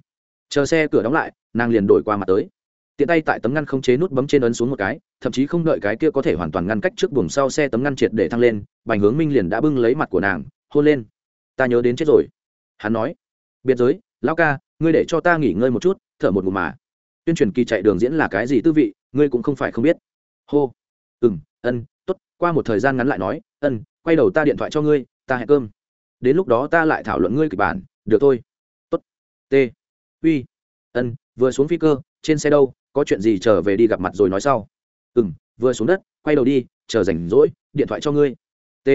chờ xe cửa đóng lại, nàng liền đổi qua mặt tới. Tiện tay tại tấm ngăn không chế nút bấm trên ấn xuống một cái, thậm chí không đợi cái kia có thể hoàn toàn ngăn cách trước buồng sau xe tấm ngăn triệt để thăng lên, bành hướng minh liền đã bưng lấy mặt của nàng, hôn lên. Ta nhớ đến chết rồi. Hắn nói. Biệt giới, lão ca, ngươi để cho ta nghỉ ngơi một chút, thở một ngụm mà. Tuyên truyền kỳ chạy đường diễn là cái gì tư vị, ngươi cũng không phải không biết. Hô. Ừ m ân t ố t qua một thời gian ngắn lại nói, ân, quay đầu ta điện thoại cho ngươi, ta hẹn cơm. Đến lúc đó ta lại thảo luận ngươi kịch bản, được thôi. Tốt. T uy, ân, vừa xuống phi cơ, trên xe đâu, có chuyện gì trở về đi gặp mặt rồi nói sau. Ừ m vừa xuống đất, quay đầu đi, chờ rảnh rỗi, điện thoại cho ngươi. T.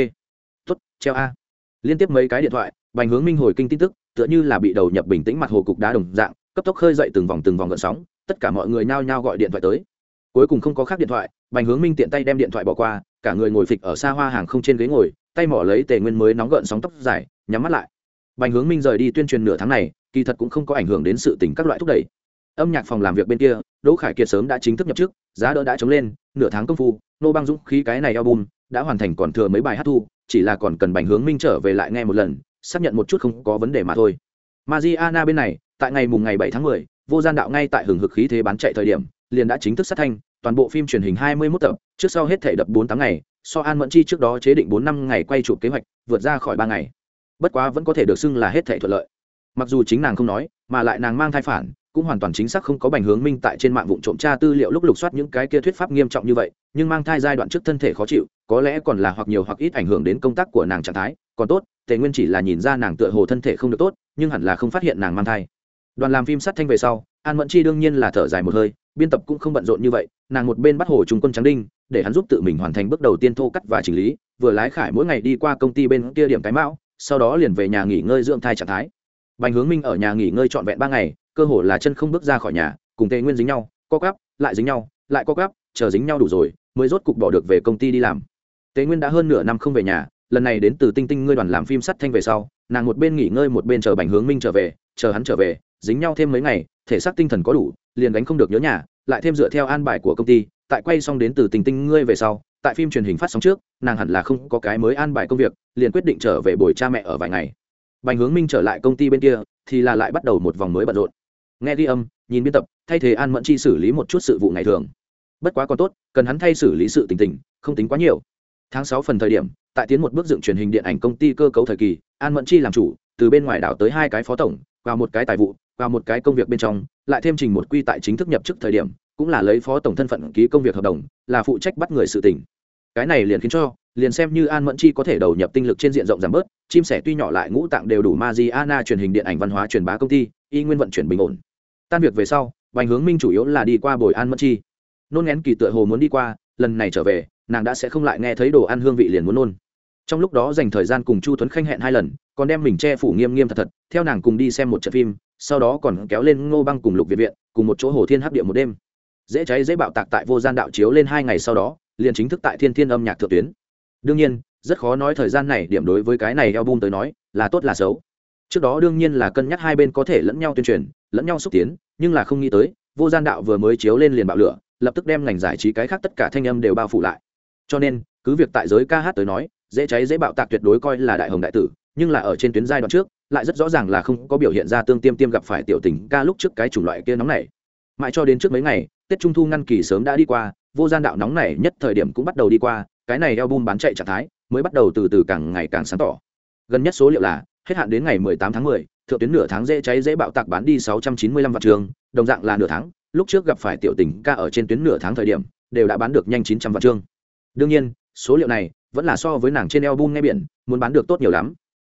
Tốt, treo a. Liên tiếp mấy cái điện thoại, bành hướng minh hồi kinh tin tức, tựa như là bị đầu nhập bình tĩnh mặt hồ cục đá đồng dạng, cấp tốc khơi dậy từng vòng từng vòng gợn sóng, tất cả mọi người nhao nhao gọi điện thoại tới. Cuối cùng không có khác điện thoại, bành hướng minh tiện tay đem điện thoại bỏ qua, cả người ngồi phịch ở xa hoa hàng không trên ghế ngồi, tay mỏ lấy tề nguyên mới nóng gợn sóng tóc dài, nhắm mắt lại. Bành hướng minh rời đi tuyên truyền nửa tháng này kỳ thật cũng không có ảnh hưởng đến sự tình các loại thúc đẩy. Âm nhạc phòng làm việc bên kia đỗ khải kiệt sớm đã chính thức nhập chức giá đỡ đã chống lên nửa tháng công phu nô băng dũng khí cái này album đã hoàn thành còn thừa mấy bài hát thu chỉ là còn cần bành hướng minh trở về lại nghe một lần xác nhận một chút không có vấn đề mà thôi. Mariana bên này tại ngày mùng ngày 7 tháng 10, vô gian đạo ngay tại hừng hực khí thế bán chạy thời điểm liền đã chính thức sát thanh toàn bộ phim truyền hình 21 tập trước sau hết thể đập 4 tháng ngày so an mẫn chi trước đó chế định 4 năm ngày quay chụp kế hoạch vượt ra khỏi ba ngày. Bất quá vẫn có thể được xưng là hết thể thuận lợi mặc dù chính nàng không nói, mà lại nàng mang thai phản, cũng hoàn toàn chính xác không có bành hướng minh tại trên mạng vụ trộm tra tư liệu lúc lục soát những cái kia thuyết pháp nghiêm trọng như vậy, nhưng mang thai giai đoạn trước thân thể khó chịu, có lẽ còn là hoặc nhiều hoặc ít ảnh hưởng đến công tác của nàng trạng thái, còn tốt, tề nguyên chỉ là nhìn ra nàng tựa hồ thân thể không được tốt, nhưng hẳn là không phát hiện nàng mang thai. Đoàn làm phim sát thanh về sau, an mẫn chi đương nhiên là thở dài một hơi, biên tập cũng không bận rộn như vậy, nàng một bên bắt hồ trung quân trắng đinh, để hắn giúp tự mình hoàn thành bước đầu tiên thô cắt và chỉnh lý, vừa lái khải mỗi ngày đi qua công ty bên kia điểm cái mão, sau đó liền về nhà nghỉ ngơi dưỡng thai trạng thái bành hướng minh ở nhà nghỉ ngơi trọn vẹn ba ngày, cơ hồ là chân không bước ra khỏi nhà, cùng tề nguyên dính nhau, co cắp lại dính nhau, lại co cắp chờ dính nhau đủ rồi, mới rốt cục bỏ được về công ty đi làm. Tề nguyên đã hơn nửa năm không về nhà, lần này đến từ tinh tinh ngươi đoàn làm phim sắt thanh về sau, nàng một bên nghỉ ngơi một bên chờ bành hướng minh trở về, chờ hắn trở về, dính nhau thêm mấy ngày, thể xác tinh thần có đủ, liền đánh không được nhớ nhà, lại thêm dựa theo an bài của công ty, tại quay xong đến từ tinh tinh ngươi về sau, tại phim truyền hình phát sóng trước, nàng hẳn là không có cái mới an bài công việc, liền quyết định trở về bồi cha mẹ ở vài ngày bành hướng minh trở lại công ty bên kia, thì là lại bắt đầu một vòng mới bận rộn. Nghe ghi âm, nhìn biên tập, thay thế an mẫn chi xử lý một chút sự vụ ngày thường. Bất quá còn tốt, cần hắn thay xử lý sự tình tình, không tính quá nhiều. Tháng sáu phần thời điểm, tại tiến một bước dựng truyền hình điện ảnh công ty cơ cấu thời kỳ, an mẫn chi làm chủ, từ bên ngoài đảo tới hai cái phó tổng, vào một cái tài vụ, vào một cái công việc bên trong, lại thêm trình một quy tại chính thức nhập chức thời điểm, cũng là lấy phó tổng thân phận ký công việc hợp đồng, là phụ trách bắt người sự tỉnh cái này liền khiến cho, liền xem như an mẫn chi có thể đầu nhập tinh lực trên diện rộng giảm bớt, chim sẻ tuy nhỏ lại ngũ tạng đều đủ ma di ana truyền hình điện ảnh văn hóa truyền bá công ty, y nguyên vận chuyển bình ổn. Tan việc về sau, vành hướng minh chủ yếu là đi qua bồi an mẫn chi. Nôn ngén kỳ tựa hồ muốn đi qua, lần này trở về, nàng đã sẽ không lại nghe thấy đồ ăn hương vị liền muốn nôn. Trong lúc đó dành thời gian cùng chu tuấn khanh hẹn hai lần, còn đem mình che phủ nghiêm nghiêm thật thật, theo nàng cùng đi xem một trận phim, sau đó còn kéo lên ngô băng cùng lục việt viện, cùng một chỗ hồ thiên hấp địa một đêm. Dễ cháy dễ bạo tạc tại vô gian đạo chiếu lên hai ngày sau đó liền chính thức tại thiên thiên âm nhạc thượng tuyến. Đương nhiên, rất khó nói thời gian này điểm đối với cái này album tới nói là tốt là xấu. Trước đó đương nhiên là cân nhắc hai bên có thể lẫn nhau tuyên truyền, lẫn nhau xúc tiến, nhưng là không nghĩ tới, vô gian đạo vừa mới chiếu lên liền bạo lửa, lập tức đem ngành giải trí cái khác tất cả thanh âm đều bao phủ lại. Cho nên, cứ việc tại giới ca hát tới nói, dễ cháy dễ bạo tạc tuyệt đối coi là đại hồng đại tử, nhưng là ở trên tuyến giai đoạn trước, lại rất rõ ràng là không có biểu hiện ra tương tiêm tiêm gặp phải tiểu tình ca lúc trước cái chủng loại kia nóng này. Mãi cho đến trước mấy ngày, tết trung thu ngăn kỳ sớm đã đi qua vô gian đạo nóng này nhất thời điểm cũng bắt đầu đi qua cái này album bán chạy trạng thái mới bắt đầu từ từ càng ngày càng sáng tỏ. Gần nhất số liệu là hết hạn đến ngày 18 tháng 10, thượng tuyến nửa tháng dễ cháy dễ bạo tạc bán đi 695 vạn trường đồng dạng là nửa tháng lúc trước gặp phải tiểu tình ca ở trên tuyến nửa tháng thời điểm đều đã bán được nhanh 900 vạn trường. Đương nhiên số liệu này vẫn là so với nàng trên album nghe biển muốn bán được tốt nhiều lắm.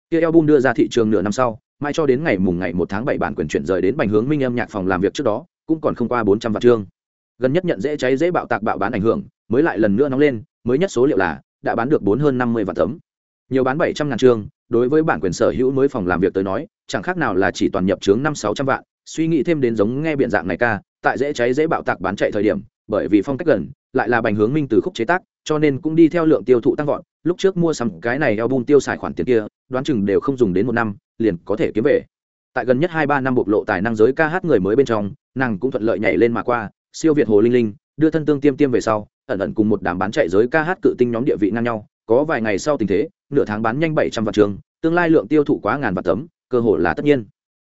Kia album đưa ra thị trường nửa năm sau mai cho đến ngày mùng ngày một tháng bảy bản quyền chuyển rời đến bành hướng minh âm nhạc phòng làm việc trước đó cũng còn không qua bốn trăm vạn chương gần nhất nhận dễ cháy dễ bạo tạc bạo bán ảnh hưởng, mới lại lần nữa nóng lên, mới nhất số liệu là, đã bán được bốn hơn năm mươi vạn tấm. Nhiều bán bảy trăm ngàn chương đối với bản quyền sở hữu mới phòng làm việc tới nói, chẳng khác nào là chỉ toàn nhập chướng năm sáu trăm vạn, suy nghĩ thêm đến giống nghe biện dạng này ca, tại dễ cháy dễ bạo tạc bán chạy thời điểm, bởi vì phong cách gần, lại là bành hướng minh từ khúc chế tác, cho nên cũng đi theo lượng tiêu thụ tăng vọt, lúc trước mua sắm cái này album tiêu xài khoản tiền kia, đoán chừng đều không dùng đến một năm, liền có thể kiếm về. Tại gần nhất hai ba năm bộc lộ tài năng giới ca hát người mới bên trong, nàng cũng thuận lợi nhảy lên mà qua siêu việt hồ linh linh, đưa thân tương tiêm tiêm về sau, ẩn ẩn cùng một đám bán chạy giới ca hát cự tinh nhóm địa vị ngang nhau, có vài ngày sau tình thế, nửa tháng bán nhanh bảy trăm vạn trường, tương lai lượng tiêu thụ quá ngàn vạn tấm, cơ hội là tất nhiên.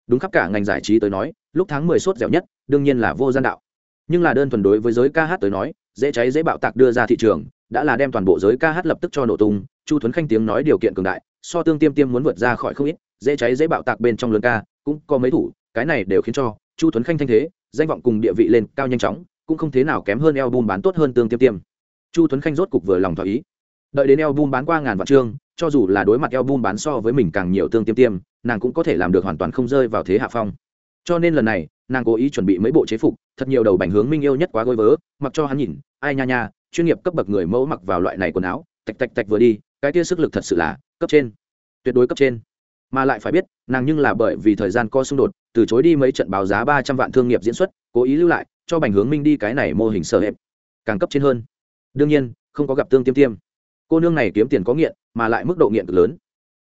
Đúng khắp cả ngành giải trí tới nói, lúc tháng mười sốt dẻo nhất, đương nhiên là vô gian đạo. Nhưng là đơn thuần đối với giới ca hát tới nói, dễ cháy dễ bạo tạc đưa ra thị trường, đã là đem toàn bộ giới ca hát lập tức cho nổ tung, chu thuấn khanh tiếng nói điều kiện cường đại, so tương tiêm tiêm muốn vượt ra khỏi không ít, dễ cháy dễ bạo tạc bên trong lớn ca, cũng có mấy thủ, cái này đều khiến cho chu thuấn khanh thanh thế danh vọng cùng địa vị lên cao nhanh chóng, cũng không thế nào kém hơn album bán tốt hơn tương tiêm tiêm. Chu thuấn khanh rốt cục vừa lòng thỏa ý. Đợi đến album bán qua ngàn vạn chương, cho dù là đối mặt album bán so với mình càng nhiều tương tiêm tiêm, nàng cũng có thể làm được hoàn toàn không rơi vào thế hạ phong. Cho nên lần này, nàng cố ý chuẩn bị mấy bộ chế phục, thật nhiều đầu bành hướng minh yêu nhất quá gối vớ, mặc cho hắn nhìn, ai nha nha, chuyên nghiệp cấp bậc người mẫu mặc vào loại này quần áo, tạch tạch tạch vừa đi, cái tia sức lực thật sự là cấp trên, tuyệt đối cấp trên. Mà lại phải biết nàng nhưng là bởi vì thời gian co xung đột từ chối đi mấy trận báo giá ba trăm vạn thương nghiệp diễn xuất cố ý lưu lại cho bành hướng minh đi cái này mô hình sở hẹp càng cấp trên hơn đương nhiên không có gặp tương tiêm tiêm cô nương này kiếm tiền có nghiện mà lại mức độ nghiện cực lớn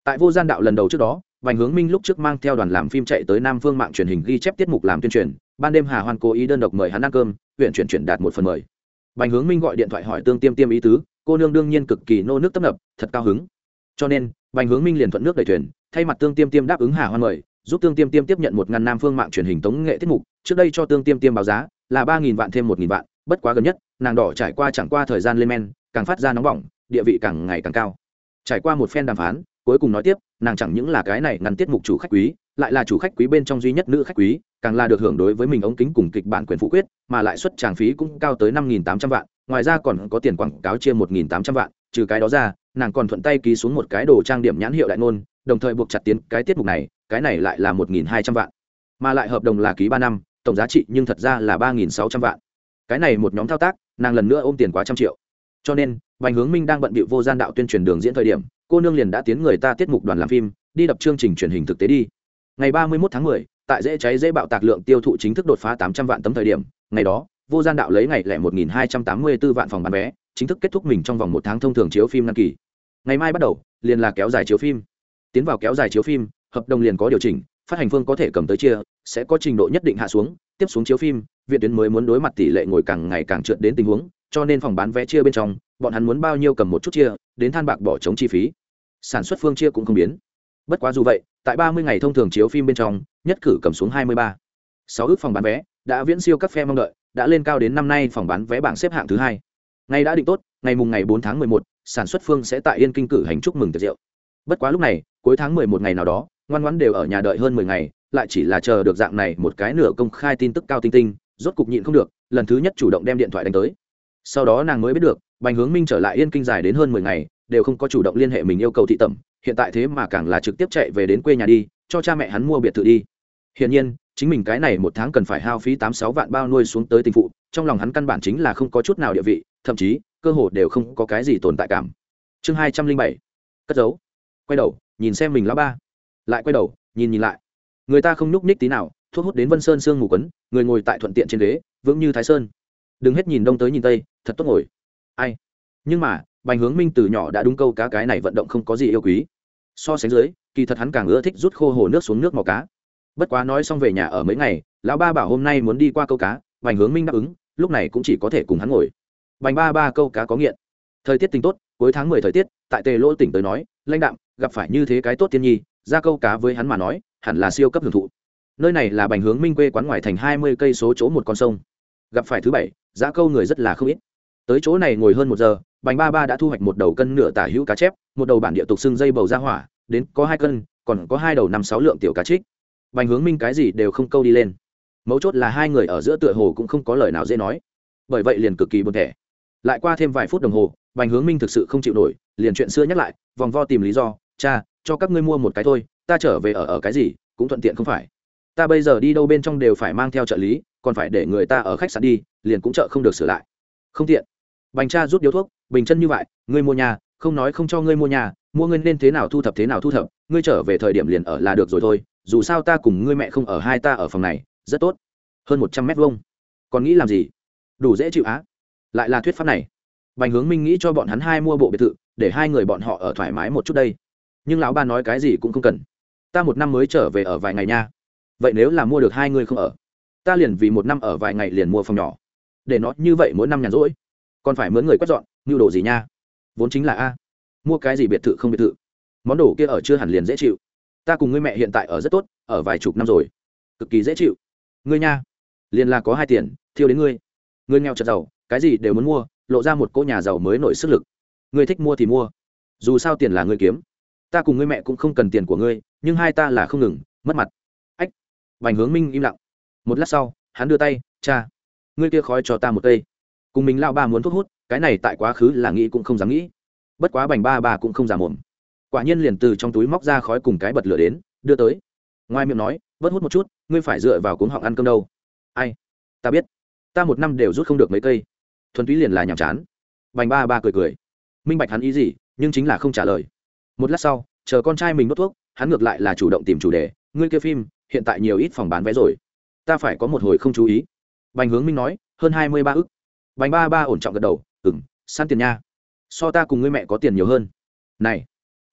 tại vô gian đạo lần đầu trước đó Bành Hướng Minh lúc trước mang theo đoàn làm phim chạy tới Nam Phương mạng truyền hình ghi chép tiết mục làm tuyên truyền, ban đêm Hà Hoan cố ý đơn độc mời hắn ăn cơm, huyện chuyển chuyển đạt một phần mời. Bành Hướng Minh gọi điện thoại hỏi Tương Tiêm Tiêm ý tứ, cô nương đương nhiên cực kỳ nô nước tấp nập, thật cao hứng. Cho nên, Bành Hướng Minh liền thuận nước đẩy thuyền, thay mặt Tương Tiêm Tiêm đáp ứng Hà Hoan mời, giúp Tương Tiêm Tiêm tiếp nhận một ngàn Nam Phương mạng truyền hình tống nghệ tiết mục, trước đây cho Tương Tiêm Tiêm báo giá là ba nghìn vạn thêm một nghìn vạn, bất quá gần nhất, nàng đỏ trải qua chẳng qua thời gian lên men, càng phát ra nóng bỏng, địa vị càng ngày càng cao. Trải qua một phen đàm phán, cuối cùng nói tiếp nàng chẳng những là cái này ngăn tiết mục chủ khách quý lại là chủ khách quý bên trong duy nhất nữ khách quý càng là được hưởng đối với mình ống kính cùng kịch bản quyền phụ quyết mà lại suất tràng phí cũng cao tới năm nghìn tám trăm vạn ngoài ra còn có tiền quảng cáo chia một nghìn tám trăm vạn trừ cái đó ra nàng còn thuận tay ký xuống một cái đồ trang điểm nhãn hiệu đại ngôn đồng thời buộc chặt tiến cái tiết mục này cái này lại là một nghìn hai trăm vạn. Mà lại hợp đồng là ký ba năm tổng giá trị nhưng thật ra là ba nghìn sáu trăm vạn. Cái này một nhóm thao tác nàng lần nữa ôm tiền quá trăm triệu. Cho nên bành hướng minh đang bận bịu vô gian đạo tuyên truyền đường diễn thời điểm cô nương liền đã tiến người ta tiết mục đoàn làm phim đi đập chương trình truyền hình thực tế đi. Ngày ba mươi 31 tháng 10, tại dễ cháy dễ bạo tạc lượng tiêu thụ chính thức đột phá tám trăm vạn tấm thời điểm ngày đó vô gian đạo lấy ngày lẻ một nghìn hai trăm tám mươi 1284 vạn phòng bán vé chính thức kết thúc mình trong vòng một tháng thông thường chiếu phim đăng kỳ. Ngày mai bắt đầu liền là kéo dài chiếu phim tiến vào kéo dài chiếu phim, hợp đồng liền có điều chỉnh, phát hành phương có thể cầm tới chia, sẽ có trình độ nhất định hạ xuống, tiếp xuống chiếu phim viện tuyến mới muốn đối mặt tỷ lệ ngồi càng ngày càng trượt đến tình huống, cho nên phòng bán vé chia bên trong, bọn hắn muốn bao nhiêu cầm một chút chia, đến than bạc bỏ chống chi phí. Sản xuất phương chia cũng không biến. Bất quá dù vậy, tại ba mươi ngày thông thường chiếu phim bên trong, nhất cử cầm xuống hai mươi ba. Sáu ước phòng bán vé, đã viễn siêu các phe mong đợi, đã lên cao đến năm nay phòng bán vé bảng xếp hạng thứ hai. Ngày đã định tốt, ngày mùng ngày bốn tháng mười một, sản xuất phương sẽ tại yên kinh cử hành chúc mừng tiệc rượu. Bất quá lúc này cuối tháng mười một ngày nào đó, ngoan ngoãn đều ở nhà đợi hơn mười ngày, lại chỉ là chờ được dạng này một cái nửa công khai tin tức cao tinh tinh, rốt cục nhịn không được, lần thứ nhất chủ động đem điện thoại đánh tới. Sau đó nàng mới biết được, bành hướng minh trở lại yên kinh dài đến hơn mười ngày, đều không có chủ động liên hệ mình yêu cầu thị tẩm, hiện tại thế mà càng là trực tiếp chạy về đến quê nhà đi, cho cha mẹ hắn mua biệt thự đi. Hiển nhiên, chính mình cái này một tháng cần phải hao phí tám sáu vạn bao nuôi xuống tới tình phụ, trong lòng hắn căn bản chính là không có chút nào địa vị, thậm chí, cơ hồ đều không có cái gì tồn tại cảm. Chương hai trăm linh bảy, cất giấu. Quay đầu nhìn xem mình lão ba. Lại quay đầu, nhìn nhìn lại. Người ta không nhúc ních tí nào, thuốc hút đến vân sơn sương ngủ quấn, người ngồi tại thuận tiện trên ghế, vững như thái sơn. Đừng hết nhìn đông tới nhìn tây, thật tốt ngồi. Ai? Nhưng mà, bành hướng minh từ nhỏ đã đúng câu cá cái này vận động không có gì yêu quý. So sánh dưới, kỳ thật hắn càng ưa thích rút khô hồ nước xuống nước màu cá. Bất quá nói xong về nhà ở mấy ngày, lão ba bảo hôm nay muốn đi qua câu cá, bành hướng minh đáp ứng, lúc này cũng chỉ có thể cùng hắn ngồi. Bành ba ba câu cá có nghiện. Thời tiết tình tốt cuối tháng mười thời tiết, tại tề lỗ tỉnh tới nói, lãnh đạm, gặp phải như thế cái tốt tiên nhi, ra câu cá với hắn mà nói, hẳn là siêu cấp hưởng thụ. Nơi này là bành hướng minh quê quán ngoài thành hai mươi cây số chỗ một con sông. Gặp phải thứ bảy, giá câu người rất là không ít. Tới chỗ này ngồi hơn một giờ, bành ba ba đã thu hoạch một đầu cân nửa tả hữu cá chép, một đầu bản địa tục xưng dây bầu ra hỏa, đến có hai cân, còn có hai đầu năm sáu lượng tiểu cá trích. Bành hướng minh cái gì đều không câu đi lên. Mấu chốt là hai người ở giữa tựa hồ cũng không có lời nào dễ nói. Bởi vậy liền cực kỳ buồn thẻ lại qua thêm vài phút đồng hồ, bành hướng minh thực sự không chịu nổi, liền chuyện xưa nhắc lại, vòng vo tìm lý do, cha, cho các ngươi mua một cái thôi, ta trở về ở ở cái gì, cũng thuận tiện không phải. Ta bây giờ đi đâu bên trong đều phải mang theo trợ lý, còn phải để người ta ở khách sạn đi, liền cũng chợ không được sửa lại. Không tiện. Bành cha rút điếu thuốc, bình chân như vậy, ngươi mua nhà, không nói không cho ngươi mua nhà, mua ngươi nên thế nào thu thập thế nào thu thập, ngươi trở về thời điểm liền ở là được rồi thôi, dù sao ta cùng ngươi mẹ không ở hai ta ở phòng này, rất tốt. Hơn một trăm mét vuông. Còn nghĩ làm gì? Đủ dễ chịu á lại là thuyết pháp này. Bành hướng minh nghĩ cho bọn hắn hai mua bộ biệt thự, để hai người bọn họ ở thoải mái một chút đây. Nhưng lão ba nói cái gì cũng không cần. Ta một năm mới trở về ở vài ngày nha. Vậy nếu là mua được hai người không ở, ta liền vì một năm ở vài ngày liền mua phòng nhỏ. Để nó như vậy mỗi năm nhàn rỗi. Còn phải mướn người quét dọn nhu đồ gì nha? Vốn chính là a. Mua cái gì biệt thự không biệt thự? Món đồ kia ở chưa hẳn liền dễ chịu. Ta cùng ngươi mẹ hiện tại ở rất tốt, ở vài chục năm rồi. Cực kỳ dễ chịu. Ngươi nha. Liền là có hai tiền, thiêu đến ngươi. Ngươi nghèo chật giàu cái gì đều muốn mua, lộ ra một cô nhà giàu mới nổi sức lực. Ngươi thích mua thì mua. Dù sao tiền là ngươi kiếm. Ta cùng ngươi mẹ cũng không cần tiền của ngươi, nhưng hai ta là không ngừng, mất mặt. Ách. Bành hướng minh im lặng. Một lát sau, hắn đưa tay, cha, ngươi kia khói cho ta một cây. Cùng mình lao ba muốn thuốc hút, cái này tại quá khứ là nghĩ cũng không dám nghĩ. Bất quá bành ba ba cũng không giả mồm. Quả nhiên liền từ trong túi móc ra khói cùng cái bật lửa đến, đưa tới. Ngoài miệng nói vớt hút một chút, ngươi phải dựa vào cuống họng ăn cơm đâu. Ai? Ta biết. Ta một năm đều rút không được mấy cây thuần túy liền là nhàm chán. Bành ba ba cười cười. Minh bạch hắn ý gì, nhưng chính là không trả lời. Một lát sau, chờ con trai mình đốt thuốc, hắn ngược lại là chủ động tìm chủ đề. Ngươi kia phim, hiện tại nhiều ít phòng bán vé rồi. Ta phải có một hồi không chú ý. Bành hướng minh nói, hơn hai mươi ba ức. Bành ba ba ổn trọng gật đầu ừng săn tiền nha. So ta cùng ngươi mẹ có tiền nhiều hơn. Này.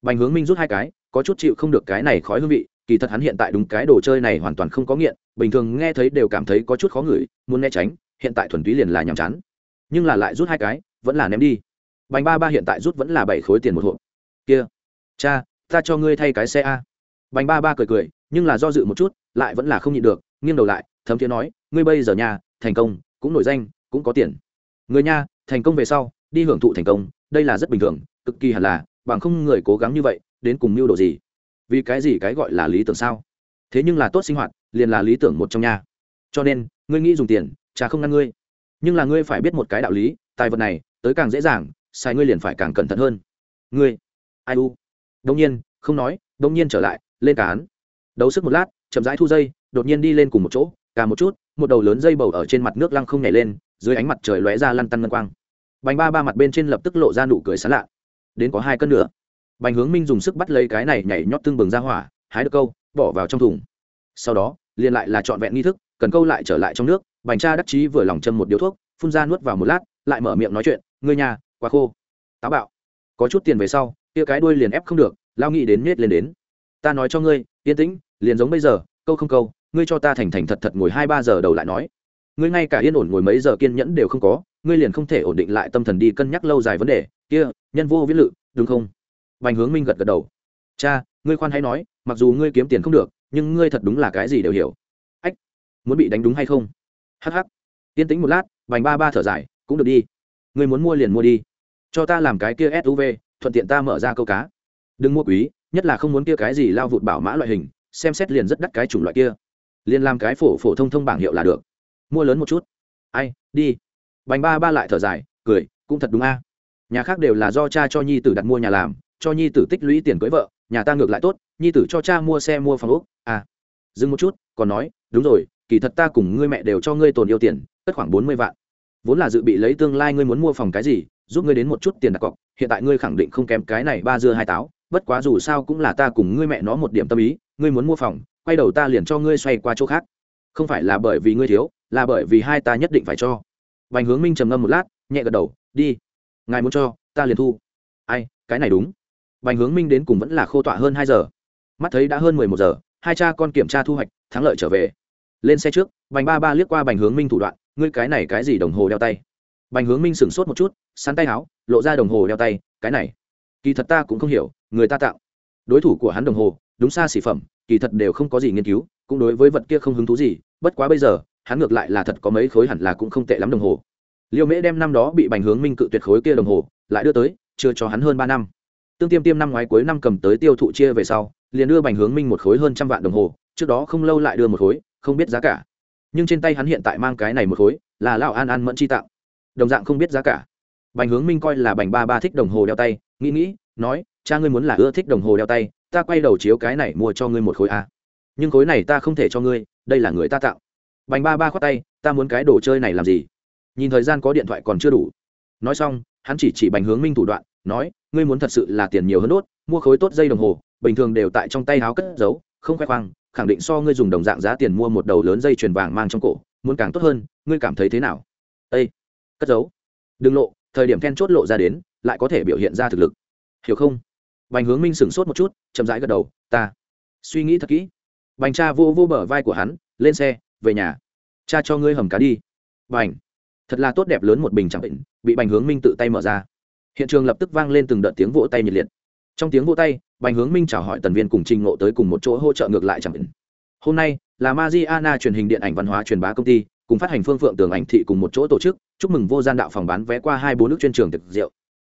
Bành hướng minh rút hai cái, có chút chịu không được cái này khói hương vị, kỳ thật hắn hiện tại đúng cái đồ chơi này hoàn toàn không có nghiện, bình thường nghe thấy đều cảm thấy có chút khó ngửi, muốn né tránh, hiện tại thuần túy liền là nhàm chán nhưng là lại rút hai cái, vẫn là ném đi. Bành ba ba hiện tại rút vẫn là bảy khối tiền một hộp. Kia, cha, ta cho ngươi thay cái xe a. Bành ba ba cười cười, nhưng là do dự một chút, lại vẫn là không nhịn được, nghiêng đầu lại, thấm thiế nói, ngươi bây giờ nhà, thành công, cũng nổi danh, cũng có tiền. Người nha thành công về sau, đi hưởng thụ thành công, đây là rất bình thường, cực kỳ hẳn là, bằng không người cố gắng như vậy, đến cùng mưu đồ gì? Vì cái gì cái gọi là lý tưởng sao? Thế nhưng là tốt sinh hoạt, liền là lý tưởng một trong nhà. Cho nên, ngươi nghĩ dùng tiền, cha không ngăn ngươi nhưng là ngươi phải biết một cái đạo lý, tài vật này, tới càng dễ dàng sai ngươi liền phải càng cẩn thận hơn. Ngươi, ai u? Đông nhiên, không nói, đông nhiên trở lại, lên cả án đấu sức một lát, chậm rãi thu dây, đột nhiên đi lên cùng một chỗ cả một chút, một đầu lớn dây bầu ở trên mặt nước lăng không nhảy lên, dưới ánh mặt trời lóe ra lăn tăn ngân quang. Bánh ba ba mặt bên trên lập tức lộ ra nụ cười sán lạ. Đến có hai cân nữa. Bánh hướng minh dùng sức bắt lấy cái này nhảy nhót tương bừng ra hỏa, hái được câu, bỏ vào trong thùng. Sau đó, liền lại là trọn vẹn nghi thức, cần câu lại trở lại trong nước bành cha đắc chí vừa lòng châm một điếu thuốc, phun ra nuốt vào một lát, lại mở miệng nói chuyện, ngươi nhà, quá khô. Táo bạo. Có chút tiền về sau, kia cái đuôi liền ép không được, lao nghĩ đến nhét lên đến. Ta nói cho ngươi, yên tĩnh, liền giống bây giờ, câu không câu, ngươi cho ta thành thành thật thật ngồi hai ba giờ đầu lại nói. Ngươi ngay cả yên ổn ngồi mấy giờ kiên nhẫn đều không có, ngươi liền không thể ổn định lại tâm thần đi cân nhắc lâu dài vấn đề, kia, nhân vô viết lự, đúng không? Bành hướng minh gật gật đầu. Cha, ngươi khoan hãy nói, mặc dù ngươi kiếm tiền không được, nhưng ngươi thật đúng là cái gì đều hiểu. Ách, muốn bị đánh đúng hay không? Hh yên tĩnh một lát, bành ba ba thở dài, cũng được đi. Ngươi muốn mua liền mua đi. Cho ta làm cái kia suv thuận tiện ta mở ra câu cá. Đừng mua quý, nhất là không muốn kia cái gì lao vụt bảo mã loại hình, xem xét liền rất đắt cái chủng loại kia. Liền làm cái phổ phổ thông thông bảng hiệu là được. Mua lớn một chút. Ai, đi. Bành ba ba lại thở dài, cười, cũng thật đúng a. Nhà khác đều là do cha cho nhi tử đặt mua nhà làm, cho nhi tử tích lũy tiền cưới vợ, nhà ta ngược lại tốt, nhi tử cho cha mua xe mua phòng úc à dừng một chút, còn nói, đúng rồi kỳ thật ta cùng ngươi mẹ đều cho ngươi tồn yêu tiền cất khoảng bốn mươi vạn vốn là dự bị lấy tương lai ngươi muốn mua phòng cái gì giúp ngươi đến một chút tiền đặt cọc hiện tại ngươi khẳng định không kém cái này ba dưa hai táo bất quá dù sao cũng là ta cùng ngươi mẹ nó một điểm tâm ý ngươi muốn mua phòng quay đầu ta liền cho ngươi xoay qua chỗ khác không phải là bởi vì ngươi thiếu là bởi vì hai ta nhất định phải cho Bành Hướng Minh trầm ngâm một lát, nhẹ gật đầu, "Đi. Ngài muốn cho, ta liền thu." Ai, cái này đúng. Bành Hướng Minh đến cùng vẫn là khô tọa hơn hai giờ. Mắt thấy đã hơn mười một giờ, hai cha con kiểm tra thu hoạch, thắng lợi trở về. Lên xe trước, Bành Ba Ba liếc qua Bành Hướng Minh thủ đoạn, "Ngươi cái này cái gì đồng hồ đeo tay?" Bành Hướng Minh sửng sốt một chút, sắn tay áo, lộ ra đồng hồ đeo tay, "Cái này, kỳ thật ta cũng không hiểu, người ta tạo." Đối thủ của hắn đồng hồ, đúng xa xỉ phẩm, kỳ thật đều không có gì nghiên cứu, cũng đối với vật kia không hứng thú gì, bất quá bây giờ, hắn ngược lại là thật có mấy khối hẳn là cũng không tệ lắm đồng hồ liêu mễ đem năm đó bị bành hướng minh cự tuyệt khối kia đồng hồ lại đưa tới chưa cho hắn hơn ba năm tương tiêm tiêm năm ngoái cuối năm cầm tới tiêu thụ chia về sau liền đưa bành hướng minh một khối hơn trăm vạn đồng hồ trước đó không lâu lại đưa một khối không biết giá cả. Nhưng trên tay hắn hiện tại mang cái này một khối, là lão an an mẫn chi tạo đồng dạng không biết giá cả. Bành hướng minh coi là bành ba ba thích đồng hồ đeo tay, nghĩ nghĩ, nói, cha ngươi muốn là ưa thích đồng hồ đeo tay, ta quay đầu chiếu cái này mua cho ngươi một khối a nhưng khối này ta không thể cho ngươi, đây là người ta tạo bành ba ba khoát tay, ta muốn cái đồ chơi này làm gì? Nhìn thời gian có điện thoại còn chưa đủ. Nói xong, hắn chỉ chỉ bành hướng minh thủ đoạn, nói, ngươi muốn thật sự là tiền nhiều hơn đốt, mua khối tốt dây đồng hồ, bình thường đều tại trong tay áo cất giấu, không khoe khoang khẳng định so ngươi dùng đồng dạng giá tiền mua một đầu lớn dây chuyền vàng mang trong cổ, muốn càng tốt hơn, ngươi cảm thấy thế nào? Ây cất giấu. Đừng lộ, thời điểm then chốt lộ ra đến, lại có thể biểu hiện ra thực lực. Hiểu không? Bành hướng minh sửng sốt một chút, chậm rãi gật đầu, ta suy nghĩ thật kỹ. Bành cha vô vô bờ vai của hắn, lên xe, về nhà. Cha cho ngươi hầm cá đi. Bành. Thật là tốt đẹp lớn một bình chẳng định bị bành hướng minh tự tay mở ra. Hiện trường lập tức vang lên từng đợt tiếng vỗ tay nhiệt liệt trong tiếng vỗ tay, bành hướng minh chào hỏi tần viên cùng trình ngộ tới cùng một chỗ hỗ trợ ngược lại chẳng định. Hôm nay, là Mariana truyền hình điện ảnh văn hóa truyền bá công ty, cùng phát hành phương phượng tường ảnh thị cùng một chỗ tổ chức, chúc mừng vô gian đạo phòng bán vé qua hai bốn nước chuyên trường thực rượu.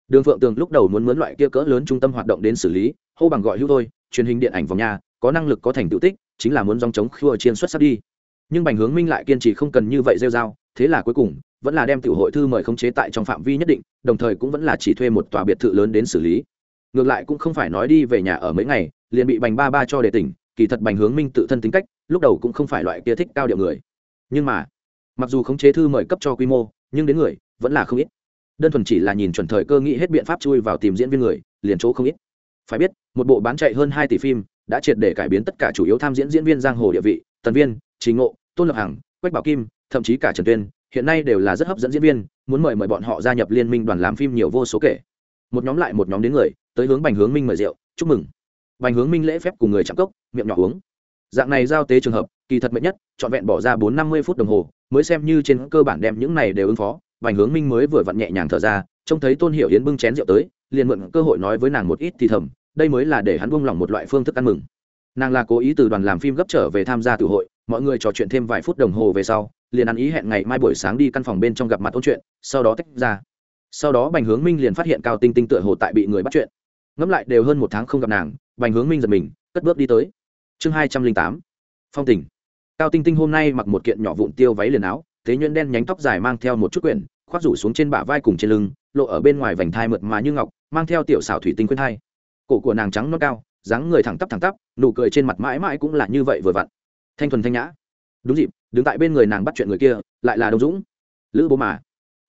Đường phượng tường lúc đầu muốn mướn loại kia cỡ lớn trung tâm hoạt động đến xử lý, hô bằng gọi hữu thôi, truyền hình điện ảnh vòng nhà, có năng lực có thành tựu tích, chính là muốn dòng chống khua chiên xuất sắc đi. Nhưng bành hướng minh lại kiên trì không cần như vậy rêu r thế là cuối cùng, vẫn là đem tiểu hội thư mời khống chế tại trong phạm vi nhất định, đồng thời cũng vẫn là chỉ thuê một tòa biệt thự lớn đến xử lý ngược lại cũng không phải nói đi về nhà ở mấy ngày, liền bị bành ba ba cho để tỉnh, kỳ thật bành hướng minh tự thân tính cách, lúc đầu cũng không phải loại kia thích cao điệu người. Nhưng mà, mặc dù khống chế thư mời cấp cho quy mô, nhưng đến người, vẫn là không ít. Đơn thuần chỉ là nhìn chuẩn thời cơ nghĩ hết biện pháp chui vào tìm diễn viên người, liền chỗ không ít. Phải biết, một bộ bán chạy hơn hai tỷ phim, đã triệt để cải biến tất cả chủ yếu tham diễn diễn viên giang hồ địa vị, tần viên trí ngộ, tôn lập hằng, quách bảo kim, thậm chí cả trần tuyên, hiện nay đều là rất hấp dẫn diễn viên, muốn mời mời bọn họ gia nhập liên minh đoàn làm phim nhiều vô số kể. Một nhóm lại một nhóm đến người tới hướng bành hướng minh mời rượu, chúc mừng. Bành hướng minh lễ phép cùng người chạm cốc, miệng nhỏ uống. Dạng này giao tế trường hợp, kỳ thật mệt nhất, trọn vẹn bỏ ra bốn năm mươi phút đồng hồ, mới xem như trên cơ bản đem những này đều ứng phó. Bành hướng minh mới vừa vặn nhẹ nhàng thở ra, trông thấy tôn hiểu yến bưng chén rượu tới, liền mượn cơ hội nói với nàng một ít thì thầm, đây mới là để hắn buông lỏng một loại phương thức ăn mừng. Nàng là cố ý từ đoàn làm phim gấp trở về tham gia tự hội, mọi người trò chuyện thêm vài phút đồng hồ về sau, liền ăn ý hẹn ngày mai buổi sáng đi căn phòng bên trong gặp mặt ôn chuyện, sau đó tách ra. Sau đó bành hướng minh liền phát hiện cao tinh tinh tựa hồ tại bị người bắt chuyện ngẫm lại đều hơn một tháng không gặp nàng, bành hướng minh giật mình, cất bước đi tới. Chương hai trăm linh tám, phong tình. Cao tinh tinh hôm nay mặc một kiện nhỏ vụn tiêu váy liền áo, thế nhuyễn đen nhánh tóc dài mang theo một chút quyển, khoác rủ xuống trên bả vai cùng trên lưng, lộ ở bên ngoài vành thai mượt mà như ngọc, mang theo tiểu xảo thủy tinh khuyên thai. Cổ của nàng trắng non cao, dáng người thẳng tắp thẳng tắp, nụ cười trên mặt mãi mãi cũng là như vậy vừa vặn. Thanh thuần thanh nhã. Đúng dịp, đứng tại bên người nàng bắt chuyện người kia, lại là đông dũng. Lữ bố mà.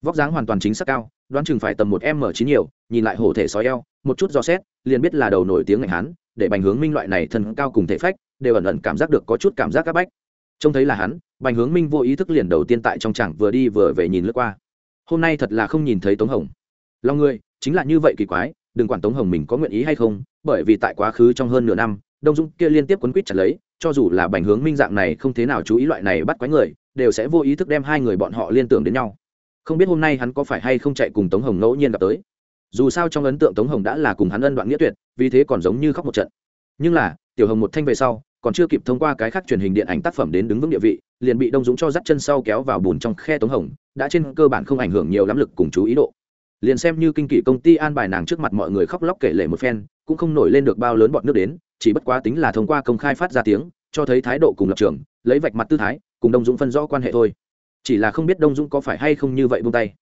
Vóc dáng hoàn toàn chính xác cao, đoán chừng phải tầm một m chín nhiều, nhìn lại hổ thể sói eo một chút do xét, liền biết là đầu nổi tiếng ngành hán, để bành hướng minh loại này thân cao cùng thể phách, đều ẩn ẩn cảm giác được có chút cảm giác c áp bách. Trông thấy là hắn, bành hướng minh vô ý thức liền đầu tiên tại trong chẳng vừa đi vừa về nhìn lướt qua. Hôm nay thật là không nhìn thấy tống hồng. Lòng người chính là như vậy kỳ quái, đừng quản tống hồng mình có nguyện ý hay không, bởi vì tại quá khứ trong hơn nửa năm, đông dũng kia liên tiếp quấn quýt chặt lấy, cho dù là bành hướng minh dạng này không thế nào chú ý loại này bắt quái người, đều sẽ vô ý thức đem hai người bọn họ liên tưởng đến nhau. Không biết hôm nay hắn có phải hay không chạy cùng tống hồng ngẫu nhiên gặp tới dù sao trong ấn tượng tống hồng đã là cùng hắn ân đoạn nghĩa tuyệt, vì thế còn giống như khóc một trận. Nhưng là, tiểu hồng một thanh về sau, còn chưa kịp thông qua cái khác truyền hình điện ảnh tác phẩm đến đứng vững địa vị, liền bị đông dũng cho dắt chân sau kéo vào bùn trong khe tống hồng, đã trên cơ bản không ảnh hưởng nhiều lắm lực cùng chú ý độ. Liền xem như kinh kỷ công ty an bài nàng trước mặt mọi người khóc lóc kể lể một phen, cũng không nổi lên được bao lớn bọn nước đến, chỉ bất quá tính là thông qua công khai phát ra tiếng, cho thấy thái độ cùng lập trường, lấy vạch mặt tư thái, cùng đông dũng phân rõ quan hệ thôi. Chỉ là không biết đông dũng có phải hay không như vậy buông tay.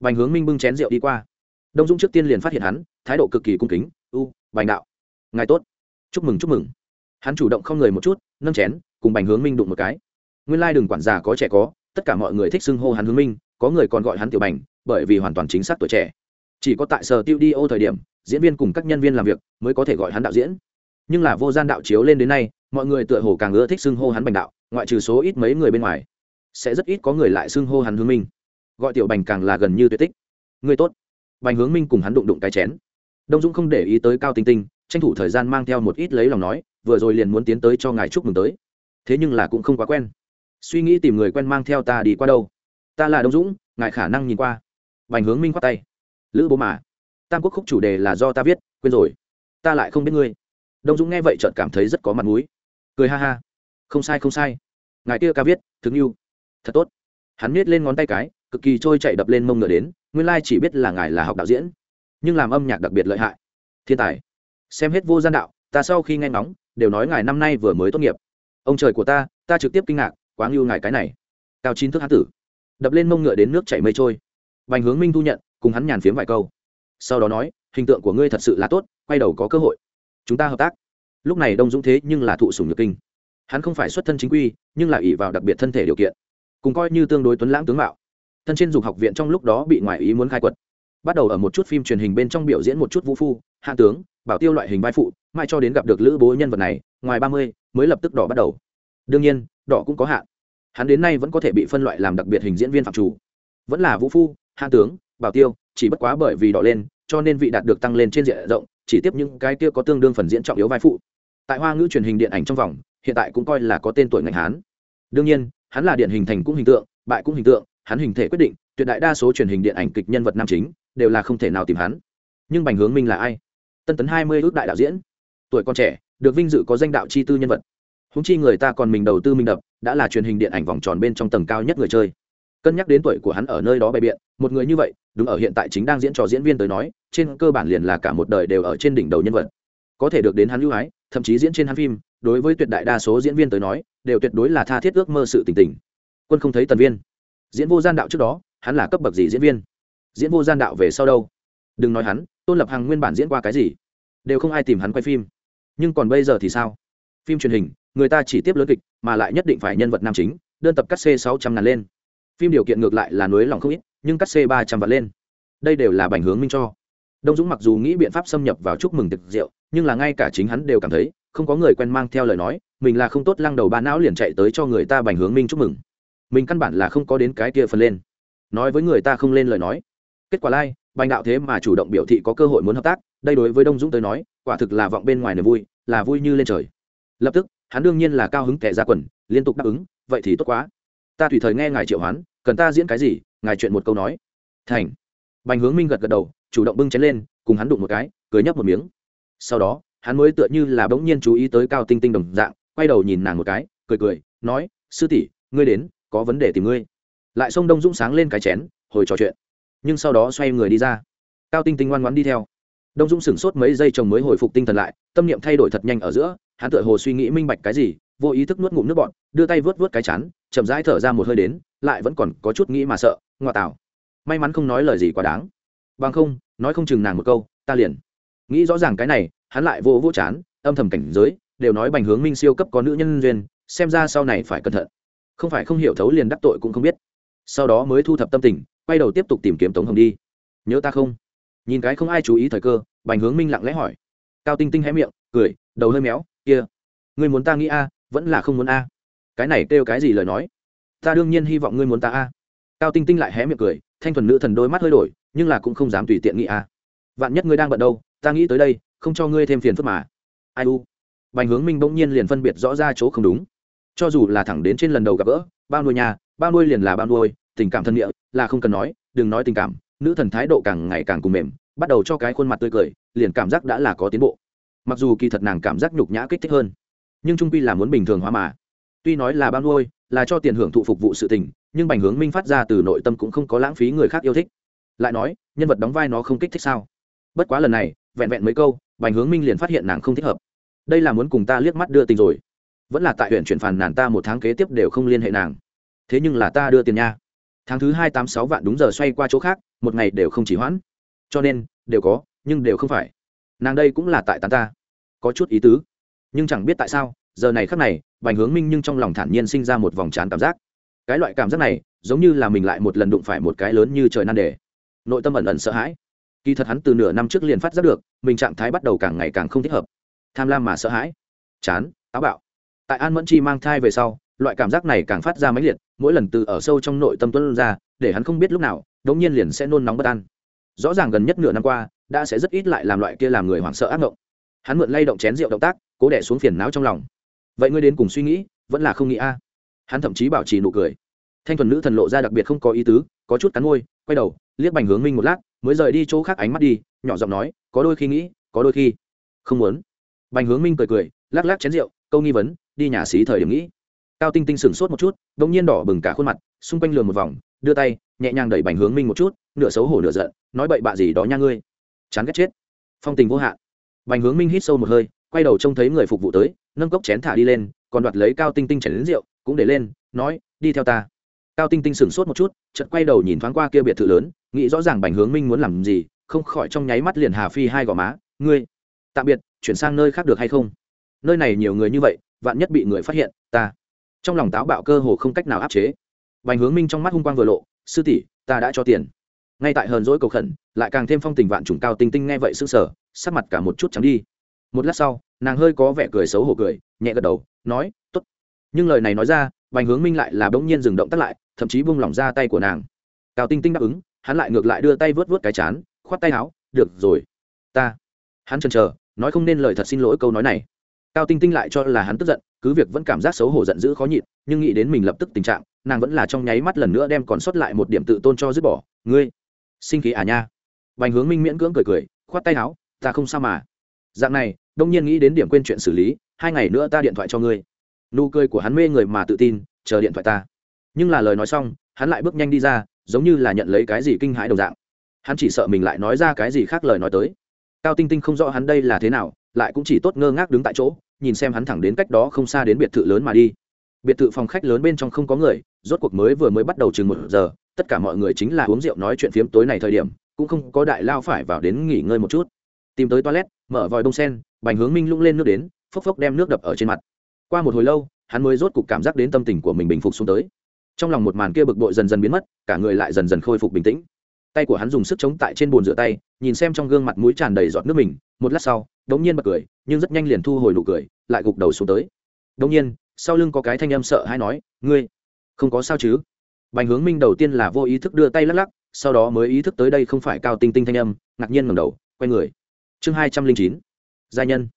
Bành hướng minh bưng chén rượu đi qua đông dũng trước tiên liền phát hiện hắn, thái độ cực kỳ cung kính, u, bành đạo, ngài tốt. Chúc mừng chúc mừng. Hắn chủ động không người một chút, nâng chén, cùng bành hướng minh đụng một cái. Nguyên lai、like、đừng quản già có trẻ có, tất cả mọi người thích xưng hô hắn hướng minh, có người còn gọi hắn tiểu bành, bởi vì hoàn toàn chính xác tuổi trẻ. Chỉ có tại sở tiêu đi ô thời điểm, diễn viên cùng các nhân viên làm việc mới có thể gọi hắn đạo diễn. Nhưng là vô gian đạo chiếu lên đến nay, mọi người tựa hồ càng ưa thích xưng hô hắn bành đạo, ngoại trừ số ít mấy người bên ngoài, sẽ rất ít có người lại xưng hô hắn hướng minh. Gọi tiểu bành càng là gần như tuyệt tích. Người tốt bành hướng minh cùng hắn đụng đụng cái chén. Đông dũng không để ý tới cao tinh tinh, tranh thủ thời gian mang theo một ít lấy lòng nói, vừa rồi liền muốn tiến tới cho ngài chúc mừng tới. Thế nhưng là cũng không quá quen. Suy nghĩ tìm người quen mang theo ta đi qua đâu. Ta là đông dũng, ngài khả năng nhìn qua. Bành hướng minh khoát tay. Lữ bố mà. Tam quốc khúc chủ đề là do ta viết, quên rồi. Ta lại không biết ngươi. Đông dũng nghe vậy chợt cảm thấy rất có mặt mũi. Cười ha ha. Không sai không sai. Ngài kia ca viết thương yêu thật tốt. Hắn miết lên ngón tay cái, cực kỳ trôi chạy đập lên mông ngựa đến nguyên lai chỉ biết là ngài là học đạo diễn, nhưng làm âm nhạc đặc biệt lợi hại. Thiên tài, xem hết vô gian đạo, ta sau khi nghe ngóng, đều nói ngài năm nay vừa mới tốt nghiệp. Ông trời của ta ta trực tiếp kinh ngạc, quá ngưu ngài cái này. Cao chín thước hán tử, đập lên mông ngựa đến nước chảy mây trôi. Bành hướng minh thu nhận, cùng hắn nhàn phiếm vài câu. Sau đó nói, hình tượng của ngươi thật sự là tốt, quay đầu có cơ hội. Chúng ta hợp tác. Lúc này đông dũng thế nhưng là thụ sùng nhược kinh. Hắn không phải xuất thân chính quy, nhưng là ỷ vào đặc biệt thân thể điều kiện. Cùng coi như tương đối tuấn lãng tướng mạo thân trên dục học viện trong lúc đó bị ngoại ý muốn khai quật. Bắt đầu ở một chút phim truyền hình bên trong biểu diễn một chút vũ phu, hạ tướng, bảo tiêu loại hình vai phụ, mai cho đến gặp được lữ bố nhân vật này, ngoài ba mươi, mới lập tức đỏ bắt đầu. Đương nhiên, đỏ cũng có hạn. Hắn đến nay vẫn có thể bị phân loại làm đặc biệt hình diễn viên phạm chủ. Vẫn là vũ phu, hạ tướng, bảo tiêu, chỉ bất quá bởi vì đỏ lên, cho nên vị đạt được tăng lên trên diện rộng, chỉ tiếp những cái kia có tương đương phần diễn trọng yếu vai phụ. Tại hoa ngữ truyền hình điện ảnh trong vòng, hiện tại cũng coi là có tên tuổi ngành hán. Đương nhiên, hắn là điện hình thành cũng hình tượng, bại cũng hình tượng hắn hình thể quyết định, tuyệt đại đa số truyền hình điện ảnh kịch nhân vật nam chính đều là không thể nào tìm hắn. Nhưng bành hướng minh là ai? Tân tấn hai mươi ước đại đạo diễn. Tuổi còn trẻ, được vinh dự có danh đạo chi tư nhân vật. Húng chi người ta còn mình đầu tư mình đập, đã là truyền hình điện ảnh vòng tròn bên trong tầng cao nhất người chơi. Cân nhắc đến tuổi của hắn ở nơi đó bày biện, một người như vậy, đúng ở hiện tại chính đang diễn trò diễn viên tới nói, trên cơ bản liền là cả một đời đều ở trên đỉnh đầu nhân vật. Có thể được đến hắn ưu ái, thậm chí diễn trên hắn phim, đối với tuyệt đại đa số diễn viên tới nói, đều tuyệt đối là tha thiết ước mơ sự tình tình. Quân không thấy tần viên diễn vô gian đạo trước đó, hắn là cấp bậc gì diễn viên? Diễn vô gian đạo về sau đâu? Đừng nói hắn, tôn lập hằng nguyên bản diễn qua cái gì? Đều không ai tìm hắn quay phim. Nhưng còn bây giờ thì sao? Phim truyền hình, người ta chỉ tiếp lớn kịch, mà lại nhất định phải nhân vật nam chính, đơn tập cắt c sáu trăm ngàn lên. Phim điều kiện ngược lại là nối lòng không ít, nhưng cắt c ba trăm vạn lên. Đây đều là bành hướng minh cho. Đông dũng mặc dù nghĩ biện pháp xâm nhập vào chúc mừng thực rượu, nhưng là ngay cả chính hắn đều cảm thấy, không có người quen mang theo lời nói, mình là không tốt lăng đầu ba não liền chạy tới cho người ta bành hướng minh chúc mừng mình căn bản là không có đến cái kia phần lên. Nói với người ta không lên lời nói. Kết quả lai、like, bành đạo thế mà chủ động biểu thị có cơ hội muốn hợp tác đây đối với đông dũng tới nói quả thực là vọng bên ngoài niềm vui là vui như lên trời. Lập tức hắn đương nhiên là cao hứng kẻ ra quần liên tục đáp ứng vậy thì tốt quá. Ta tùy thời nghe ngài triệu hoán cần ta diễn cái gì ngài chuyện một câu nói. Thành. Bành hướng minh gật gật đầu chủ động bưng chén lên cùng hắn đụng một cái cười nhấp một miếng. Sau đó hắn mới tựa như là bỗng nhiên chú ý tới cao tinh tinh đồng dạng quay đầu nhìn nàng một cái cười cười nói sư tỷ ngươi đến có vấn đề tìm ngươi. Lại xông đông dũng sáng lên cái chén, hồi trò chuyện. Nhưng sau đó xoay người đi ra. Cao tinh tinh ngoan ngoãn đi theo. Đông dũng sửng sốt mấy giây chồng mới hồi phục tinh thần lại, tâm niệm thay đổi thật nhanh ở giữa, hắn tựa hồ suy nghĩ minh bạch cái gì, vô ý thức nuốt ngụm nước bọn đưa tay vớt vớt cái chán, chậm rãi thở ra một hơi đến, lại vẫn còn có chút nghĩ mà sợ, ngoa tạo. May mắn không nói lời gì quá đáng. Bằng không, nói không chừng nàng một câu, ta liền. Nghĩ rõ ràng cái này, hắn lại vô vô chán, âm thầm cảnh giới, đều nói bành hướng minh siêu cấp có nữ nhân duyên, xem ra sau này phải cẩn thận không phải không hiểu thấu liền đắc tội cũng không biết. Sau đó mới thu thập tâm tình, quay đầu tiếp tục tìm kiếm tống hồng đi. Nhớ ta không? Nhìn cái không ai chú ý thời cơ, bành hướng minh lặng lẽ hỏi. Cao tinh tinh hé miệng, cười, đầu hơi méo, kia. Ngươi muốn ta nghĩ a, vẫn là không muốn a. Cái này kêu cái gì lời nói? Ta đương nhiên hy vọng ngươi muốn ta a. Cao tinh tinh lại hé miệng cười, thanh thuần nữ thần đôi mắt hơi đổi, nhưng là cũng không dám tùy tiện nghĩ a. Vạn nhất ngươi đang bận đâu, ta nghĩ tới đây, không cho ngươi thêm phiền phức mà. Ai u? Bành hướng minh bỗng nhiên liền phân biệt rõ ra chỗ không đúng cho dù là thẳng đến trên lần đầu gặp gỡ, bao nuôi nhà, bao nuôi liền là bao nuôi, tình cảm thân nghĩa là không cần nói, đừng nói tình cảm, nữ thần thái độ càng ngày càng cùng mềm, bắt đầu cho cái khuôn mặt tươi cười, liền cảm giác đã là có tiến bộ. Mặc dù kỳ thật nàng cảm giác nhục nhã kích thích hơn, nhưng trung quy là muốn bình thường hóa mà. Tuy nói là bao nuôi, là cho tiền hưởng thụ phục vụ sự tình, nhưng bành hướng minh phát ra từ nội tâm cũng không có lãng phí người khác yêu thích. Lại nói, nhân vật đóng vai nó không kích thích sao? Bất quá lần này, vẹn vẹn mấy câu, bành hướng minh liền phát hiện nàng không thích hợp. Đây là muốn cùng ta liếc mắt đưa tình rồi vẫn là tại huyện chuyển phản nàn ta một tháng kế tiếp đều không liên hệ nàng. Thế nhưng là ta đưa tiền nha. Tháng thứ hai tám sáu vạn đúng giờ xoay qua chỗ khác, một ngày đều không chỉ hoãn. Cho nên, đều có, nhưng đều không phải. Nàng đây cũng là tại tán ta. Có chút ý tứ. Nhưng chẳng biết tại sao, giờ này khắc này, bành hướng minh nhưng trong lòng thản nhiên sinh ra một vòng trán cảm giác. Cái loại cảm giác này, giống như là mình lại một lần đụng phải một cái lớn như trời nan đề. Nội tâm ẩn ẩn sợ hãi. Kỳ thật hắn từ nửa năm trước liền phát giác được, mình trạng thái bắt đầu càng ngày càng không thích hợp. Tham lam mà sợ hãi. Chán, táo bạo tại an mẫn chi mang thai về sau, loại cảm giác này càng phát ra mãnh liệt, mỗi lần từ ở sâu trong nội tâm tuân ra, để hắn không biết lúc nào, đống nhiên liền sẽ nôn nóng bất an. Rõ ràng gần nhất nửa năm qua, đã sẽ rất ít lại làm loại kia làm người hoảng sợ ác mộng. Hắn mượn lay động chén rượu động tác, cố đẻ xuống phiền não trong lòng. Vậy ngươi đến cùng suy nghĩ, vẫn là không nghĩ a? Hắn thậm chí bảo trì nụ cười. Thanh thuần nữ thần lộ ra đặc biệt không có ý tứ, có chút cắn môi, quay đầu, liếc bành hướng minh một lát, mới rời đi chỗ khác ánh mắt đi, nhỏ giọng nói, có đôi khi nghĩ, có đôi khi không muốn. Bành hướng minh cười cười, lắc lắc chén rượu, câu nghi vấn đi nhà xí thời điểm nghĩ. Cao tinh tinh sửng sốt một chút đ ỗ n g nhiên đỏ bừng cả khuôn mặt, xung quanh lường một vòng, đưa tay, nhẹ nhàng đẩy bành hướng minh một chút, nửa xấu hổ nửa giận, nói bậy bạ gì đó nha ngươi. Chán ghét chết. Phong tình vô hạn. Bành hướng minh hít sâu một hơi, quay đầu trông thấy người phục vụ tới, nâng cốc chén thả đi lên, còn đoạt lấy cao tinh tinh chảy đến rượu, cũng để lên, nói, đi theo ta. Cao tinh tinh sửng sốt một chút, chợt quay đầu nhìn thoáng qua kia biệt thự lớn, nghĩ rõ ràng bành hướng minh muốn làm gì, không khỏi trong nháy mắt liền hà phi hai gò má, ngươi, tạm biệt, chuyển sang nơi khác được hay không? Nơi này nhiều người như vậy vạn nhất bị người phát hiện, ta. Trong lòng táo bạo cơ hồ không cách nào áp chế. Bành hướng minh trong mắt hung quang vừa lộ, sư tỷ, ta đã cho tiền. Ngay tại hờn dỗi cầu khẩn, lại càng thêm phong tình vạn trùng cao tinh tinh nghe vậy sững sờ, sắc mặt cả một chút trắng đi. Một lát sau, nàng hơi có vẻ cười xấu hổ cười, nhẹ gật đầu, nói t ố t nhưng lời này nói ra, bành hướng minh lại là bỗng nhiên dừng động tắt lại, thậm chí buông lỏng ra tay của nàng. Cao tinh tinh đáp ứng, hắn lại ngược lại đưa tay vớt vớt cái chán, khoát tay áo, được rồi, ta. Hắn chần chờ, nói không nên lời thật xin lỗi câu nói này cao tinh tinh lại cho là hắn tức giận, cứ việc vẫn cảm giác xấu hổ giận dữ khó nhịn, nhưng nghĩ đến mình lập tức tình trạng, nàng vẫn là trong nháy mắt lần nữa đem còn sót lại một điểm tự tôn cho dứt bỏ. Ngươi, sinh khí à nha? Bành hướng minh miễn cưỡng cười cười, khoát tay áo, ta không sao mà. Dạng này, đông nhiên nghĩ đến điểm quên chuyện xử lý, hai ngày nữa ta điện thoại cho ngươi. Nụ cười của hắn mê người mà tự tin, chờ điện thoại ta. Nhưng là lời nói xong, hắn lại bước nhanh đi ra, giống như là nhận lấy cái gì kinh hãi đồng dạng. Hắn chỉ sợ mình lại nói ra cái gì khác lời nói tới cao tinh tinh không rõ hắn đây là thế nào, lại cũng chỉ tốt ngơ ngác đứng tại chỗ, nhìn xem hắn thẳng đến cách đó không xa đến biệt thự lớn mà đi. Biệt thự phòng khách lớn bên trong không có người, rốt cuộc mới vừa mới bắt đầu chừng một giờ, tất cả mọi người chính là uống rượu nói chuyện phiếm tối này thời điểm, cũng không có đại lao phải vào đến nghỉ ngơi một chút. Tìm tới toilet, mở vòi bông sen, bành hướng minh lung lên nước đến, phốc phốc đem nước đập ở trên mặt. Qua một hồi lâu, hắn mới rốt cuộc cảm giác đến tâm tình của mình bình phục xuống tới. Trong lòng một màn kia bực bội dần dần biến mất, cả người lại dần dần khôi phục bình tĩnh tay của hắn dùng sức chống tại trên bồn rửa tay, nhìn xem trong gương mặt mũi tràn đầy giọt nước mình, một lát sau đống nhiên bật cười, nhưng rất nhanh liền thu hồi nụ cười, lại gục đầu xuống tới. Đống nhiên, sau lưng có cái thanh âm sợ hay nói, ngươi, không có sao chứ? Bành hướng minh đầu tiên là vô ý thức đưa tay lắc lắc, sau đó mới ý thức tới đây không phải cao tinh tinh thanh âm, ngạc nhiên ngầm đầu, quay người. Chương hai trăm linh chín, gia nhân.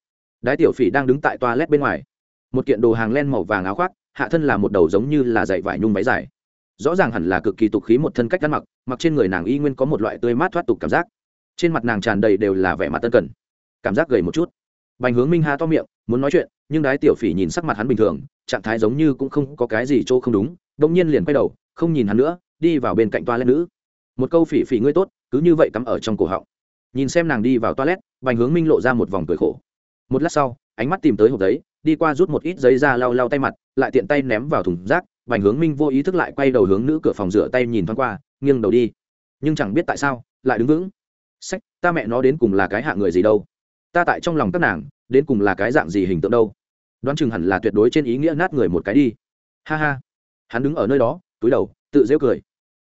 Đái tiểu phỉ đang đứng tại toilet bên ngoài. Một kiện đồ hàng len màu vàng áo khoác, hạ thân là một đầu giống như là dạy vải nhung váy dài rõ ràng hẳn là cực kỳ tục khí một thân cách ăn mặc mặc trên người nàng y nguyên có một loại tươi mát thoát tục cảm giác. Trên mặt nàng tràn đầy đều là vẻ mặt tân cần. Cảm giác gầy một chút. Bành hướng minh ha to miệng, muốn nói chuyện, nhưng đái tiểu phỉ nhìn sắc mặt hắn bình thường, trạng thái giống như cũng không có cái gì chỗ không đúng đông nhiên liền quay đầu, không nhìn hắn nữa, đi vào bên cạnh toa lên nữ. Một câu phỉ phỉ ngươi tốt, cứ như vậy cắm ở trong cổ họng. Nhìn xem nàng đi vào toilet, bành hướng minh lộ ra một vòng cười khổ. Một lát sau, ánh mắt tìm tới hộp giấy, đi qua rút một ít giấy ra lau lau tay mặt, lại tiện tay ném vào thùng rác bành hướng minh vô ý thức lại quay đầu hướng nữ cửa phòng rửa tay nhìn thoáng qua nghiêng đầu đi. Nhưng chẳng biết tại sao lại đứng vững. Sách ta mẹ nó đến cùng là cái hạ người gì đâu? Ta tại trong lòng các nàng đến cùng là cái dạng gì hình tượng đâu? Đoán chừng hẳn là tuyệt đối trên ý nghĩa nát người một cái đi. Ha ha. Hắn đứng ở nơi đó túi đầu tự giễu cười.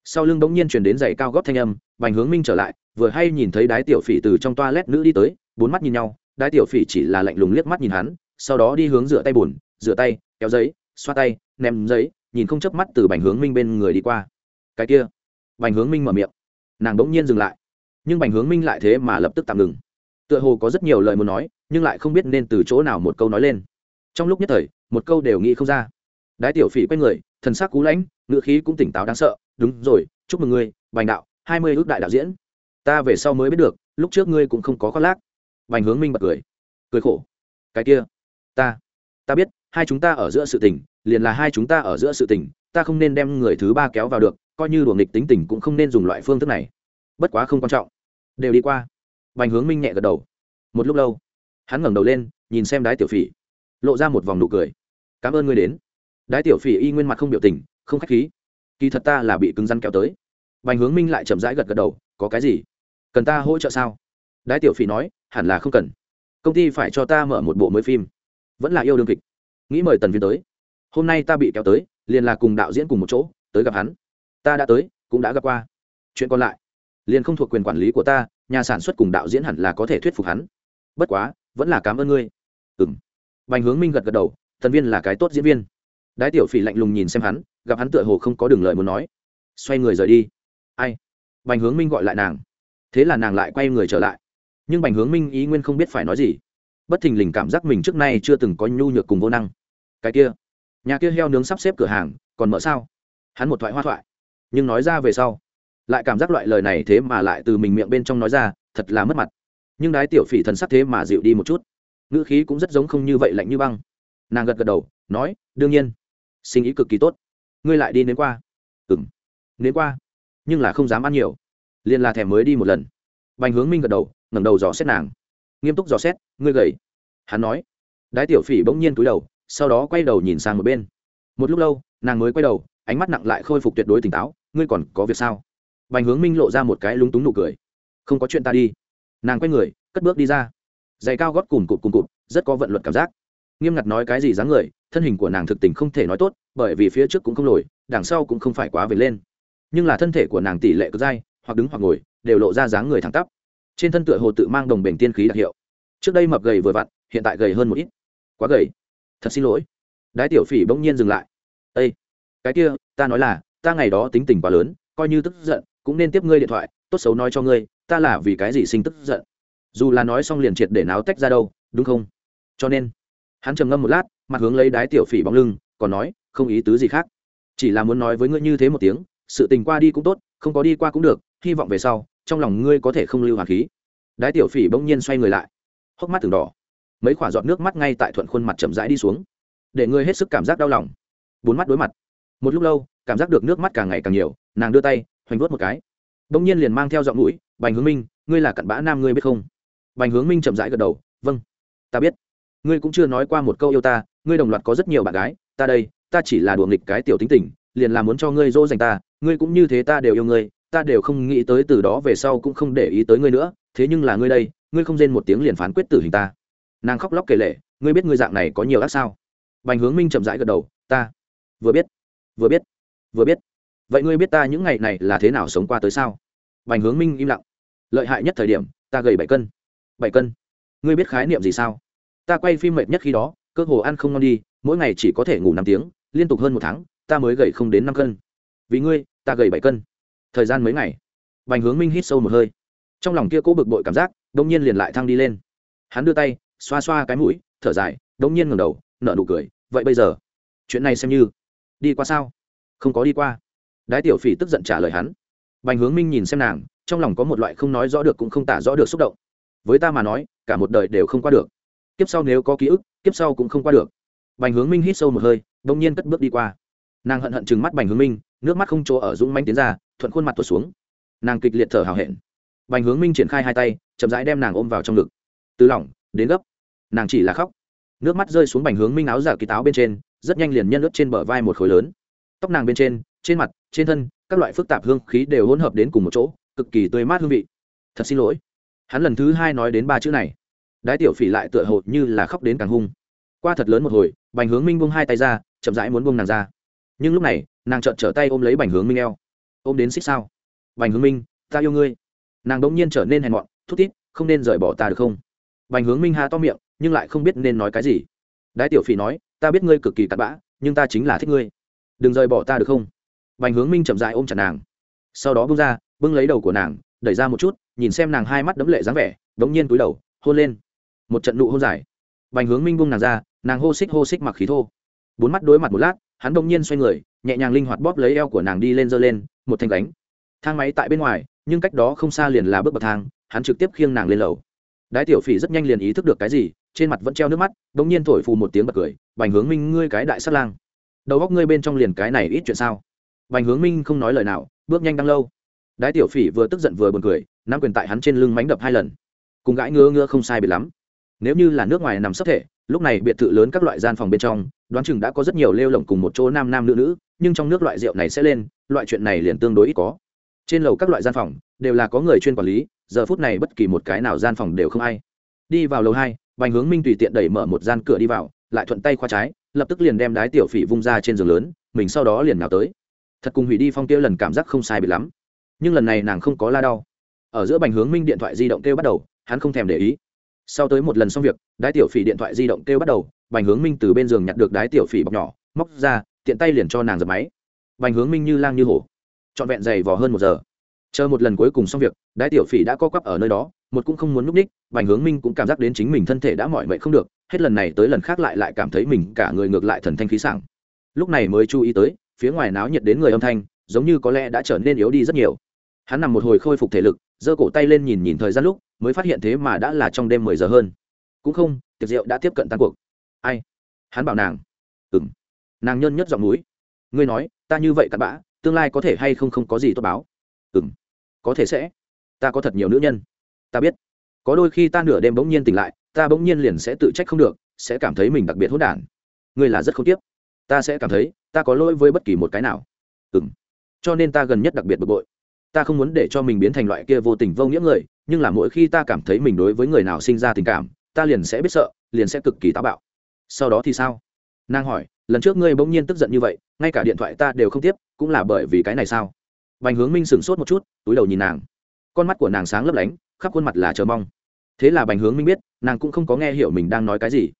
Sau lưng bỗng nhiên truyền đến giày cao gót thanh âm bành hướng minh trở lại vừa hay nhìn thấy đái tiểu phỉ từ trong toilet nữ đi tới bốn mắt nhìn nhau đái tiểu phỉ chỉ là lạnh lùng liếc mắt nhìn hắn sau đó đi hướng rửa tay buồn, rửa tay kéo giấy xoa tay ném giấy nhìn không chớp mắt từ bành hướng minh bên người đi qua. Cái kia. Bành hướng minh mở miệng. Nàng bỗng nhiên dừng lại. Nhưng bành hướng minh lại thế mà lập tức tạm ngừng. Tựa hồ có rất nhiều lời muốn nói, nhưng lại không biết nên từ chỗ nào một câu nói lên. Trong lúc nhất thời, một câu đều nghĩ không ra. Đái tiểu phỉ quay người, thần sắc cú lãnh ngựa khí cũng tỉnh táo đáng sợ. Đúng rồi, chúc mừng ngươi, bành đạo, hai mươi ước đại đạo diễn. Ta về sau mới biết được, lúc trước ngươi cũng không có khoác lác. Bành hướng minh bật cười. Cười khổ. Cái kia, ta ta biết hai chúng ta ở giữa sự tình, liền là hai chúng ta ở giữa sự tình, ta không nên đem người thứ ba kéo vào được, coi như đùa nghịch tính tình cũng không nên dùng loại phương thức này. Bất quá không quan trọng. Đều đi qua. Bành hướng minh nhẹ gật đầu. Một lúc lâu, hắn ngẩng đầu lên, nhìn xem đái tiểu phỉ, lộ ra một vòng nụ cười. Cảm ơn ngươi đến. Đái tiểu phỉ y nguyên mặt không biểu tình, không khách khí. Kỳ thật ta là bị cứng rắn kéo tới. Bành hướng minh lại chậm rãi gật gật đầu, có cái gì? Cần ta hỗ trợ sao? Đái tiểu phỉ nói, hẳn là không cần. Công ty phải cho ta mở một bộ mới phim. Vẫn là yêu đương kịch nghĩ mời tần viên tới. Hôm nay ta bị kéo tới, liền là cùng đạo diễn cùng một chỗ, tới gặp hắn. Ta đã tới, cũng đã gặp qua. Chuyện còn lại. Liền không thuộc quyền quản lý của ta, nhà sản xuất cùng đạo diễn hẳn là có thể thuyết phục hắn. Bất quá, vẫn là cảm ơn ngươi. Ừ m bành hướng minh gật gật đầu, tần viên là cái tốt diễn viên. Đái tiểu phỉ lạnh lùng nhìn xem hắn, gặp hắn tựa hồ không có đường lời muốn nói. Xoay người rời đi. Ai? Bành hướng minh gọi lại nàng. Thế là nàng lại quay người trở lại. Nhưng bành hướng minh ý nguyên không biết phải nói gì bất thình lình cảm giác mình trước nay chưa từng có nhu nhược cùng vô năng. Cái kia, nhà kia heo nướng sắp xếp cửa hàng, còn mở sao? Hắn một thoại hoa thoại, nhưng nói ra về sau, lại cảm giác loại lời này thế mà lại từ mình miệng bên trong nói ra, thật là mất mặt. Nhưng đái tiểu phỉ thần sắc thế mà dịu đi một chút. Ngữ khí cũng rất giống không như vậy lạnh như băng. Nàng gật gật đầu, nói, đương nhiên, sinh ý cực kỳ tốt. Ngươi lại đi đến qua. Ừ m đến qua, nhưng là không dám ăn nhiều. Liền là thèm mới đi một lần. Bành hướng minh gật đầu, ngẩng đầu dò xét nàng nghiêm túc dò xét ngươi gầy. Hắn nói. Đái tiểu phỉ bỗng nhiên cúi đầu sau đó quay đầu nhìn sang một bên. Một lúc lâu nàng mới quay đầu ánh mắt nặng lại khôi phục tuyệt đối tỉnh táo ngươi còn có việc sao? Bành hướng minh lộ ra một cái lúng túng nụ cười. Không có chuyện ta đi. Nàng quay người cất bước đi ra. Giày cao gót cùng cụt cùng cụt rất có vận luật cảm giác. Nghiêm ngặt nói cái gì dáng người thân hình của nàng thực tình không thể nói tốt bởi vì phía trước cũng không nổi, đằng sau cũng không phải quá về lên. Nhưng là thân thể của nàng tỷ lệ cực dai hoặc đứng hoặc ngồi đều lộ ra dáng người thẳng tắp trên thân tựa hồ tự mang đồng bền tiên khí đặc hiệu. Trước đây mập gầy vừa vặn, hiện tại gầy hơn một ít. Quá gầy. Thật xin lỗi. Đái tiểu phỉ bỗng nhiên dừng lại. Ây cái kia, ta nói là, ta ngày đó tính tình quá lớn, coi như tức giận, cũng nên tiếp ngươi điện thoại, tốt xấu nói cho ngươi, ta là vì cái gì sinh tức giận? Dù là nói xong liền triệt để náo tách ra đâu, đúng không? Cho nên, hắn trầm ngâm một lát, mặt hướng lấy đái tiểu phỉ bóng lưng, còn nói, không ý tứ gì khác. Chỉ là muốn nói với ngươi như thế một tiếng, sự tình qua đi cũng tốt, không có đi qua cũng được, hy vọng về sau trong lòng ngươi có thể không lưu hạt khí. Đái tiểu phỉ bỗng nhiên xoay người lại, hốc mắt từng đỏ. Mấy khoả giọt nước mắt ngay tại thuận khuôn mặt chậm rãi đi xuống, để ngươi hết sức cảm giác đau lòng. Bốn mắt đối mặt. Một lúc lâu, cảm giác được nước mắt càng ngày càng nhiều, nàng đưa tay, hoành vuốt một cái. Bỗng nhiên liền mang theo giọng mũi, bành hướng minh, ngươi là cặn bã nam ngươi biết không? Bành hướng minh chậm rãi gật đầu vâng ta biết. Ngươi cũng chưa nói qua một câu yêu ta, ngươi đồng loạt có rất nhiều bạn gái, ta đây, ta chỉ là đùa nghịch cái tiểu tính tình, liền là muốn cho ngươi dỗ dành ta, ngươi cũng như thế ta đều yêu ngươi ta đều không nghĩ tới từ đó về sau cũng không để ý tới ngươi nữa, thế nhưng là ngươi đây, ngươi không rên một tiếng liền phán quyết tử hình ta. Nàng khóc lóc kể lệ ngươi biết ngươi dạng này có nhiều ác sao? Bành hướng minh chậm rãi gật đầu, ta vừa biết vừa biết vừa biết. Vậy ngươi biết ta những ngày này là thế nào sống qua tới sao? Bành hướng minh im lặng. Lợi hại nhất thời điểm, ta gầy bảy cân. Bảy cân? Ngươi biết khái niệm gì sao? Ta quay phim mệt nhất khi đó, cơ hồ ăn không ngon đi, mỗi ngày chỉ có thể ngủ năm tiếng, liên tục hơn một tháng, ta mới gầy không đến năm cân. Vì ngươi, ta gầy bảy cân thời gian mấy ngày. Bành hướng minh hít sâu một hơi. Trong lòng kia cố bực bội cảm giác đông nhiên liền lại thăng đi lên. Hắn đưa tay, xoa xoa cái mũi, thở dài đông nhiên ngầm đầu, nở nụ cười, vậy bây giờ, chuyện này xem như đi qua sao? Không có đi qua. Đái tiểu phỉ tức giận trả lời hắn. Bành hướng minh nhìn xem nàng, trong lòng có một loại không nói rõ được cũng không tả rõ được xúc động. Với ta mà nói, cả một đời đều không qua được. Kiếp sau nếu có ký ức, kiếp sau cũng không qua được. Bành hướng minh hít sâu một hơi đông nhiên cất bước đi qua nàng hận hận chừng mắt bành hướng minh nước mắt không chỗ ở dũng manh tiến ra thuận khuôn mặt tuột xuống nàng kịch liệt thở hào hẹn bành hướng minh triển khai hai tay chậm rãi đem nàng ôm vào trong ngực từ lỏng đến gấp nàng chỉ là khóc nước mắt rơi xuống bành hướng minh áo giả kỳ táo bên trên rất nhanh liền nhân ướt trên bờ vai một khối lớn tóc nàng bên trên trên mặt trên thân các loại phức tạp hương khí đều hỗn hợp đến cùng một chỗ cực kỳ tươi mát hương vị thật xin lỗi hắn lần thứ hai nói đến ba chữ này đái tiểu phỉ lại tựa hồ như là khóc đến càng hung qua thật lớn một hồi bành hướng minh buông hai tay ra chậm rãi muốn buông nàng ra nhưng lúc này, nàng chợt trở tay ôm lấy bành hướng minh eo. Ôm đến xích sao? Bành hướng minh, ta yêu ngươi. Nàng đ ỗ n g nhiên trở nên hèn mọn, thút tít không nên rời bỏ ta được không? Bành hướng minh ha to miệng, nhưng lại không biết nên nói cái gì. Đái tiểu phỉ nói, ta biết ngươi cực kỳ cặn bã, nhưng ta chính là thích ngươi. Đừng rời bỏ ta được không? Bành hướng minh chậm dại ôm chặt nàng. Sau đó bưng ra, bưng lấy đầu của nàng, đẩy ra một chút, nhìn xem nàng hai mắt đấm lệ dáng vẻ đ ỗ n g nhiên túi đầu, hôn lên. Một trận nụ hôn dài. Bành hướng minh bung nàng ra, nàng hô xích hô xích mặc khí thô. Bốn mắt đối mặt một lát hắn đông nhiên xoay người, nhẹ nhàng linh hoạt bóp lấy eo của nàng đi lên giơ lên, một thanh đánh thang máy tại bên ngoài, nhưng cách đó không xa liền là bước bậc thang, hắn trực tiếp khiêng nàng lên lầu. Đái tiểu phỉ rất nhanh liền ý thức được cái gì, trên mặt vẫn treo nước mắt đ ỗ n g nhiên thổi phù một tiếng bật cười, bành hướng minh, ngươi cái đại sát lang. Đầu góc ngươi bên trong liền cái này ít chuyện sao? Bành hướng minh không nói lời nào, bước nhanh đang lâu. Đái tiểu phỉ vừa tức giận vừa b u ồ n cười, nắm quyền tại hắn trên lưng mánh đập hai lần. Cùng gãi ngứa ngứa không sai biệt lắm. Nếu như là nước ngoài nằm sấp thể, lúc này biệt thự lớn các loại gian phòng bên trong đoán chừng đã có rất nhiều lêu lồng cùng một chỗ nam nam nữ nữ, nhưng trong nước loại rượu này sẽ lên, loại chuyện này liền tương đối ít có. Trên lầu các loại gian phòng đều là có người chuyên quản lý, giờ phút này bất kỳ một cái nào gian phòng đều không ai. Đi vào lầu hai, bành hướng minh tùy tiện đẩy mở một gian cửa đi vào, lại thuận tay khoa trái, lập tức liền đem đái tiểu phỉ vung ra trên giường lớn, mình sau đó liền nào tới. Thật cùng hủy đi phong kia lần cảm giác không sai bị lắm. Nhưng lần này nàng không có la đau. Ở giữa bành hướng minh điện thoại di động kêu bắt đầu, hắn không thèm để ý. Sau tới một lần xong việc, đái tiểu phỉ điện thoại di động kêu bắt đầu bành hướng minh từ bên giường nhặt được đái tiểu phỉ bọc nhỏ, móc ra, tiện tay liền cho nàng giật máy. Bành hướng minh như lang như hổ, trọn vẹn dày vò hơn một giờ. Chờ một lần cuối cùng xong việc, đái tiểu phỉ đã co quắp ở nơi đó, một cũng không muốn núp ních, bành hướng minh cũng cảm giác đến chính mình thân thể đã mỏi mệt không được, hết lần này tới lần khác lại lại cảm thấy mình cả người ngược lại thần thanh khí sảng. Lúc này mới chú ý tới, phía ngoài náo nhiệt đến người âm thanh, giống như có lẽ đã trở nên yếu đi rất nhiều. Hắn nằm một hồi khôi phục thể lực, giơ cổ tay lên nhìn nhìn thời gian lúc, mới phát hiện thế mà đã là trong đêm mười giờ hơn. Cũng không, tiệc rượu đã tiếp cận tan cuộc ai? Hắn bảo nàng. Ừng nàng nhân nhất giọng núi ngươi nói, ta như vậy cặn bã, tương lai có thể hay không không có gì tốt báo? Ừ m có thể sẽ. Ta có thật nhiều nữ nhân. Ta biết. Có đôi khi ta nửa đêm bỗng nhiên tỉnh lại, ta bỗng nhiên liền sẽ tự trách không được, sẽ cảm thấy mình đặc biệt hốt đản. Ngươi là rất không tiếp ta sẽ cảm thấy, ta có lỗi với bất kỳ một cái nào. Ừ m cho nên ta gần nhất đặc biệt bực bội. Ta không muốn để cho mình biến thành loại kia vô tình vô nghĩa người, nhưng là mỗi khi ta cảm thấy mình đối với người nào sinh ra tình cảm, ta liền sẽ biết sợ, liền sẽ cực kỳ táo bạo sau đó thì sao? Nàng hỏi, lần trước ngươi bỗng nhiên tức giận như vậy, ngay cả điện thoại ta đều không tiếp, cũng là bởi vì cái này sao? Bành hướng minh sửng sốt một chút, túi đầu nhìn nàng. Con mắt của nàng sáng lấp lánh, khắp khuôn mặt là chờ mong. Thế là bành hướng minh biết, nàng cũng không có nghe hiểu mình đang nói cái gì.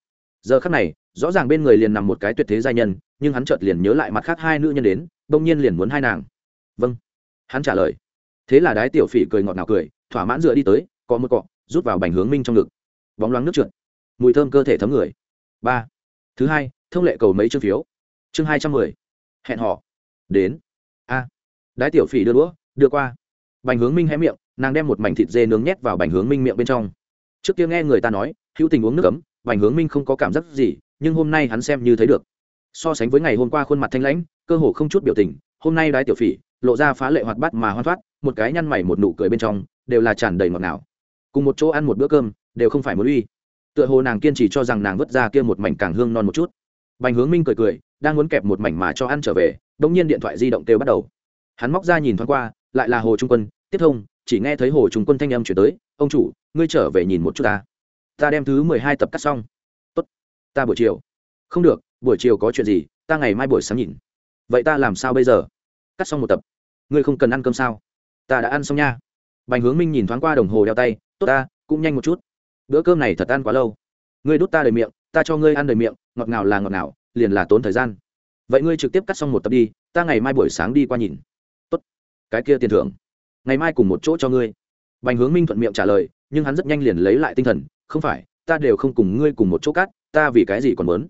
Giờ khắc này, rõ ràng bên người liền nằm một cái tuyệt thế giai nhân, nhưng hắn chợt liền nhớ lại mặt khác hai nữ nhân đến, bỗng nhiên liền muốn hai nàng. Vâng. Hắn trả lời. Thế là đái tiểu phỉ cười ngọt ngào cười, thỏa mãn dựa đi tới, có một cọ, rút vào bành hướng minh trong ngực. Bóng loáng nước trượt. Mùi thơm cơ thể thấm người ba. Thứ hai thông lệ cầu mấy chương phiếu? Chương hai trăm mười. Hẹn họ đến. A. Đái tiểu phỉ đưa đũa đưa qua. Bành hướng minh hé miệng nàng đem một mảnh thịt dê nướng nhét vào bành hướng minh miệng bên trong. Trước kia nghe người ta nói hữu tình uống nước cấm, bành hướng minh không có cảm giác gì nhưng hôm nay hắn xem như thấy được. So sánh với ngày hôm qua khuôn mặt thanh lãnh cơ hồ không chút biểu tình hôm nay đái tiểu phỉ lộ ra phá lệ hoạt bát mà hoan thoát một cái nhăn mày một nụ cười bên trong đều là tràn đầy ngọt ngào. Cùng một chỗ ăn một bữa cơm đều không phải muốn uy tựa hồ nàng kiên trì cho rằng nàng vứt ra kia một mảnh càng hương non một chút. Bành hướng minh cười cười, đang muốn kẹp một mảnh mà cho ăn trở về đông nhiên điện thoại di động kêu bắt đầu. Hắn móc ra nhìn thoáng qua, lại là hồ trung quân, tiếp thông, chỉ nghe thấy hồ trung quân thanh âm chuyển tới, ông chủ, ngươi trở về nhìn một chút ta. Ta đem thứ mười hai tập cắt xong. Tốt, ta buổi chiều. Không được, buổi chiều có chuyện gì, ta ngày mai buổi sáng nhìn. Vậy ta làm sao bây giờ? Cắt xong một tập. Ngươi không cần ăn cơm sao? Ta đã ăn xong nha. Bành hướng minh nhìn thoáng qua đồng hồ đeo tay, tốt ta, cũng nhanh một chút bữa cơm này thật ăn quá lâu. Ngươi đút ta đầy miệng, ta cho ngươi ăn đầy miệng, ngọt ngào là ngọt ngào, liền là tốn thời gian. Vậy ngươi trực tiếp cắt xong một tập đi, ta ngày mai buổi sáng đi qua nhìn. Tốt. Cái kia tiền thưởng. Ngày mai cùng một chỗ cho ngươi. Bành hướng minh thuận miệng trả lời, nhưng hắn rất nhanh liền lấy lại tinh thần, không phải, ta đều không cùng ngươi cùng một chỗ cắt, ta vì cái gì còn muốn?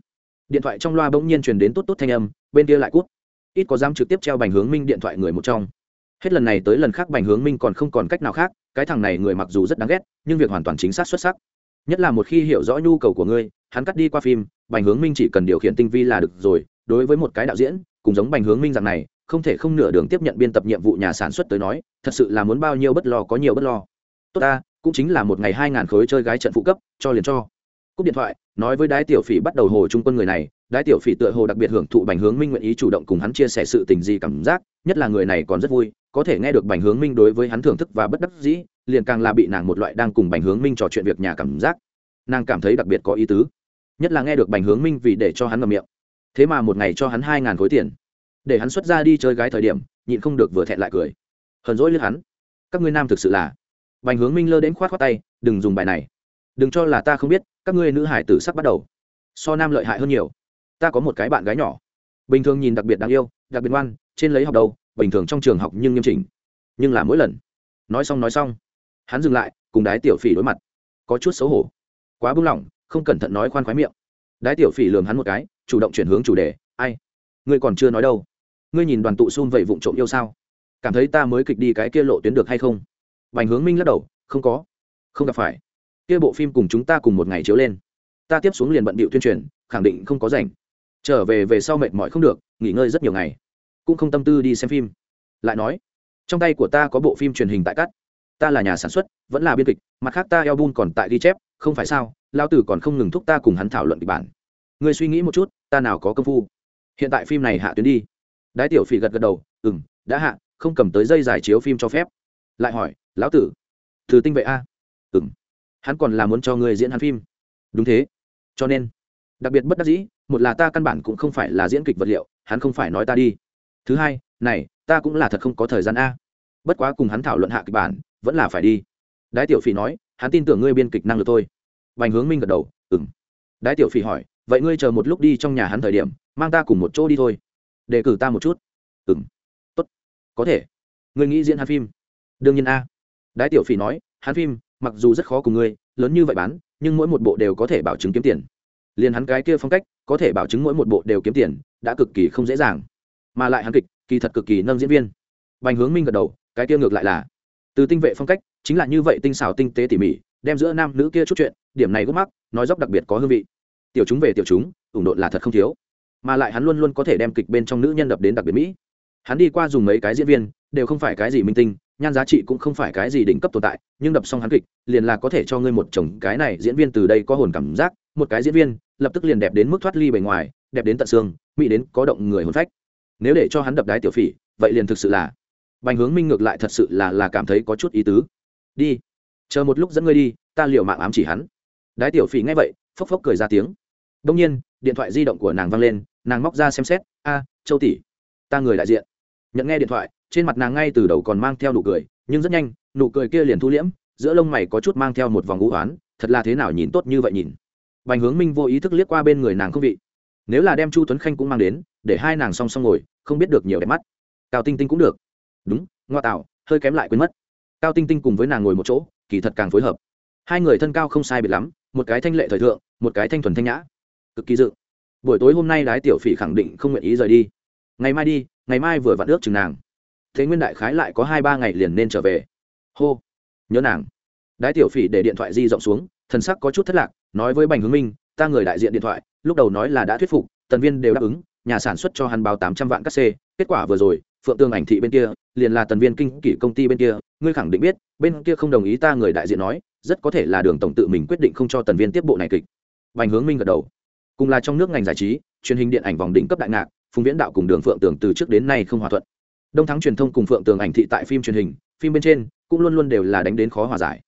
Điện thoại trong loa bỗng nhiên truyền đến tốt tốt thanh âm, bên kia lại cút. Ít có dám trực tiếp treo bành hướng minh điện thoại người một trong hết lần này tới lần khác bành hướng minh còn không còn cách nào khác, cái thằng này người mặc dù rất đáng ghét, nhưng việc hoàn toàn chính xác xuất sắc. Nhất là một khi hiểu rõ nhu cầu của ngươi, hắn cắt đi qua phim, bành hướng minh chỉ cần điều khiển tinh vi là được rồi, đối với một cái đạo diễn, cùng giống bành hướng minh rằng này, không thể không nửa đường tiếp nhận biên tập nhiệm vụ nhà sản xuất tới nói, thật sự là muốn bao nhiêu bất lo có nhiều bất lo. Tốt ta, cũng chính là một ngày hai ngàn khối chơi gái trận phụ cấp, cho liền cho. Cúp điện thoại nói với đái tiểu phỉ bắt đầu hồ trung quân người này, đái tiểu phỉ tựa hồ đặc biệt hưởng thụ bành hướng minh nguyện ý chủ động cùng hắn chia sẻ sự tình gì cảm giác, nhất là người này còn rất vui, có thể nghe được bành hướng minh đối với hắn thưởng thức và bất đắc dĩ, liền càng là bị nàng một loại đang cùng bành hướng minh trò chuyện việc nhà cảm giác. Nàng cảm thấy đặc biệt có ý tứ, nhất là nghe được bành hướng minh vì để cho hắn ngầm miệng. Thế mà một ngày cho hắn hai ngàn khối tiền. Để hắn xuất ra đi chơi gái thời điểm, nhịn không được vừa thẹn lại cười. Hờn dỗi lướt hắn. Các ngươi nam thực sự là. Bành hướng minh lơ đến khoát khoát tay, đừng dùng bài này. Đừng cho là ta không biết các ngươi nữ hải tử sắp bắt đầu. So nam lợi hại hơn nhiều. Ta có một cái bạn gái nhỏ. Bình thường nhìn đặc biệt đáng yêu, đặc biệt ngoan, trên lấy học đầu bình thường trong trường học nhưng nghiêm chỉnh. Nhưng là mỗi lần, nói xong nói xong, hắn dừng lại, cùng đái tiểu phỉ đối mặt. Có chút xấu hổ. Quá bưng lỏng, không cẩn thận nói khoan khoái miệng. Đái tiểu phỉ lường hắn một cái, chủ động chuyển hướng chủ đề, ai? Ngươi còn chưa nói đâu. Ngươi nhìn đoàn tụ xung vậy vụng trộm yêu sao? Cảm thấy ta mới kịch đi cái kia lộ tuyến được hay không? Bành hướng minh lắc đầu, không có. Không gặp phải kia bộ phim cùng chúng ta cùng một ngày chiếu lên. Ta tiếp xuống liền bận bịu tuyên truyền, khẳng định không có rảnh. Trở về về sau mệt mỏi không được, nghỉ ngơi rất nhiều ngày. Cũng không tâm tư đi xem phim. Lại nói, trong tay của ta có bộ phim truyền hình tại cắt. Ta là nhà sản xuất, vẫn là biên kịch, mặt khác ta eo bun còn tại ghi chép, không phải sao lao tử còn không ngừng thúc ta cùng hắn thảo luận kịch bản. Ngươi suy nghĩ một chút, ta nào có công phu. Hiện tại phim này hạ tuyến đi. Đái tiểu phỉ gật gật đầu ừ m đã hạ, không cầm tới dây giải chiếu phim cho phép. Lại hỏi, lão tử, từ tinh vệ a? Ừ m hắn còn là muốn cho ngươi diễn hắn phim. Đúng thế. Cho nên, đặc biệt bất đắc dĩ, một là ta căn bản cũng không phải là diễn kịch vật liệu, hắn không phải nói ta đi. Thứ hai, này, ta cũng là thật không có thời gian a. Bất quá cùng hắn thảo luận hạ kịch bản, vẫn là phải đi. Đái tiểu phỉ nói, hắn tin tưởng ngươi biên kịch năng lực thôi. Bành hướng minh gật đầu ừng đái tiểu phỉ hỏi, vậy ngươi chờ một lúc đi trong nhà hắn thời điểm, mang ta cùng một chỗ đi thôi. Để cử ta một chút. Ừng tốt. Có thể. Ngươi nghĩ diễn hắn phim? Đương nhiên a. Đái tiểu phỉ nói, hắn phim mặc dù rất khó cùng ngươi, lớn như vậy bán, nhưng mỗi một bộ đều có thể bảo chứng kiếm tiền. Liền hắn cái kia phong cách, có thể bảo chứng mỗi một bộ đều kiếm tiền, đã cực kỳ không dễ dàng. Mà lại hắn kịch, kỳ thật cực kỳ nâng diễn viên. Bành hướng minh gật đầu, cái kia ngược lại là. Từ tinh vệ phong cách, chính là như vậy tinh xảo tinh tế tỉ mỉ, đem giữa nam nữ kia chút chuyện, điểm này gốc mắc, nói dốc đặc biệt có hương vị. Tiểu chúng về tiểu chúng, ủng độn là thật không thiếu. Mà lại hắn luôn luôn có thể đem kịch bên trong nữ nhân đập đến đặc biệt mỹ. Hắn đi qua dùng mấy cái diễn viên, đều không phải cái gì minh tinh nhan giá trị cũng không phải cái gì đỉnh cấp tồn tại, nhưng đập xong hắn kịch, liền là có thể cho ngươi một chồng cái này diễn viên từ đây có hồn cảm giác, một cái diễn viên, lập tức liền đẹp đến mức thoát ly bề ngoài, đẹp đến tận xương, mỹ đến có động người hồn phách. Nếu để cho hắn đập đái tiểu phỉ, vậy liền thực sự là bành hướng minh ngược lại thật sự là là cảm thấy có chút ý tứ. Đi, chờ một lúc dẫn ngươi đi, ta liệu mạng ám chỉ hắn. Đái tiểu phỉ nghe vậy, phốc phốc cười ra tiếng. Đông nhiên, điện thoại di động của nàng văng lên, nàng móc ra xem xét, a, châu tỷ, ta người đại diện. Nhận nghe điện thoại trên mặt nàng ngay từ đầu còn mang theo nụ cười, nhưng rất nhanh, nụ cười kia liền thu liễm, giữa lông mày có chút mang theo một vòng ngũ oán thật là thế nào nhìn tốt như vậy nhìn. Bành hướng minh vô ý thức liếc qua bên người nàng không vị. Nếu là đem chu tuấn khanh cũng mang đến, để hai nàng song song ngồi, không biết được nhiều đẹp mắt. Cao tinh tinh cũng được. Đúng, ngoa tạo, hơi kém lại quên mất. Cao tinh tinh cùng với nàng ngồi một chỗ, kỳ thật càng phối hợp. Hai người thân cao không sai biệt lắm, một cái thanh lệ thời thượng, một cái thanh thuần thanh nhã. Cực kỳ dự. Buổi tối hôm nay đái tiểu phỉ khẳng định không nguyện ý rời đi. Ngày mai đi, ngày mai vừa vặn ước chừng nàng thế nguyên đại khái lại có hai ba ngày liền nên trở về. Hô. Nhớ nàng. Đái tiểu phỉ để điện thoại di rộng xuống, thần sắc có chút thất lạc, nói với bành hướng minh, ta người đại diện điện thoại, lúc đầu nói là đã thuyết phục, tần viên đều đáp ứng, nhà sản xuất cho hắn báo tám trăm vạn các c kết quả vừa rồi, phượng tương ảnh thị bên kia, liền là tần viên kinh kỷ công ty bên kia, ngươi khẳng định biết, bên kia không đồng ý ta người đại diện nói, rất có thể là đường tổng tự mình quyết định không cho tần viên tiếp bộ này kịch. Bành hướng minh gật đầu. Cùng là trong nước ngành giải trí, truyền hình điện ảnh vòng đỉnh cấp đại ngạc, phùng viễn đạo cùng đường phượng tường từ trước đến nay không hòa thuận đông thắng truyền thông cùng phượng tường ảnh thị tại phim truyền hình, phim bên trên, cũng luôn luôn đều là đánh đến khó hòa giải.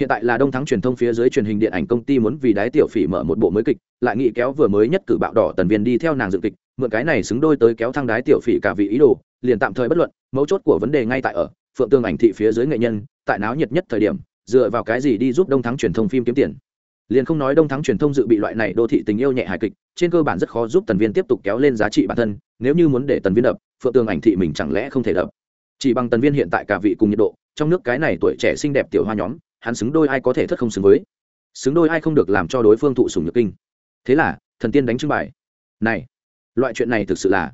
Hiện tại là đông thắng truyền thông phía dưới truyền hình điện ảnh công ty muốn vì đái tiểu phỉ mở một bộ mới kịch, lại nghĩ kéo vừa mới nhất cử bạo đỏ tần viên đi theo nàng dựng kịch, mượn cái này xứng đôi tới kéo thăng đái tiểu phỉ cả vị ý đồ, liền tạm thời bất luận, mấu chốt của vấn đề ngay tại ở, phượng tương ảnh thị phía dưới nghệ nhân, tại náo nhiệt nhất thời điểm, dựa vào cái gì đi giúp đông thắng truyền thông phim kiếm tiền liền không nói đông thắng truyền thông dự bị loại này đô thị tình yêu nhẹ hài kịch, trên cơ bản rất khó giúp tần viên tiếp tục kéo lên giá trị bản thân, nếu như muốn để tần viên đập, phượng tường ảnh thị mình chẳng lẽ không thể đập. Chỉ bằng tần viên hiện tại cả vị cùng nhiệt độ, trong nước cái này tuổi trẻ xinh đẹp tiểu hoa nhóm, hắn xứng đôi ai có thể thất không xứng với? Xứng đôi ai không được làm cho đối phương thụ sùng nhược kinh. Thế là, thần tiên đánh trưng bài này, loại chuyện này thực sự là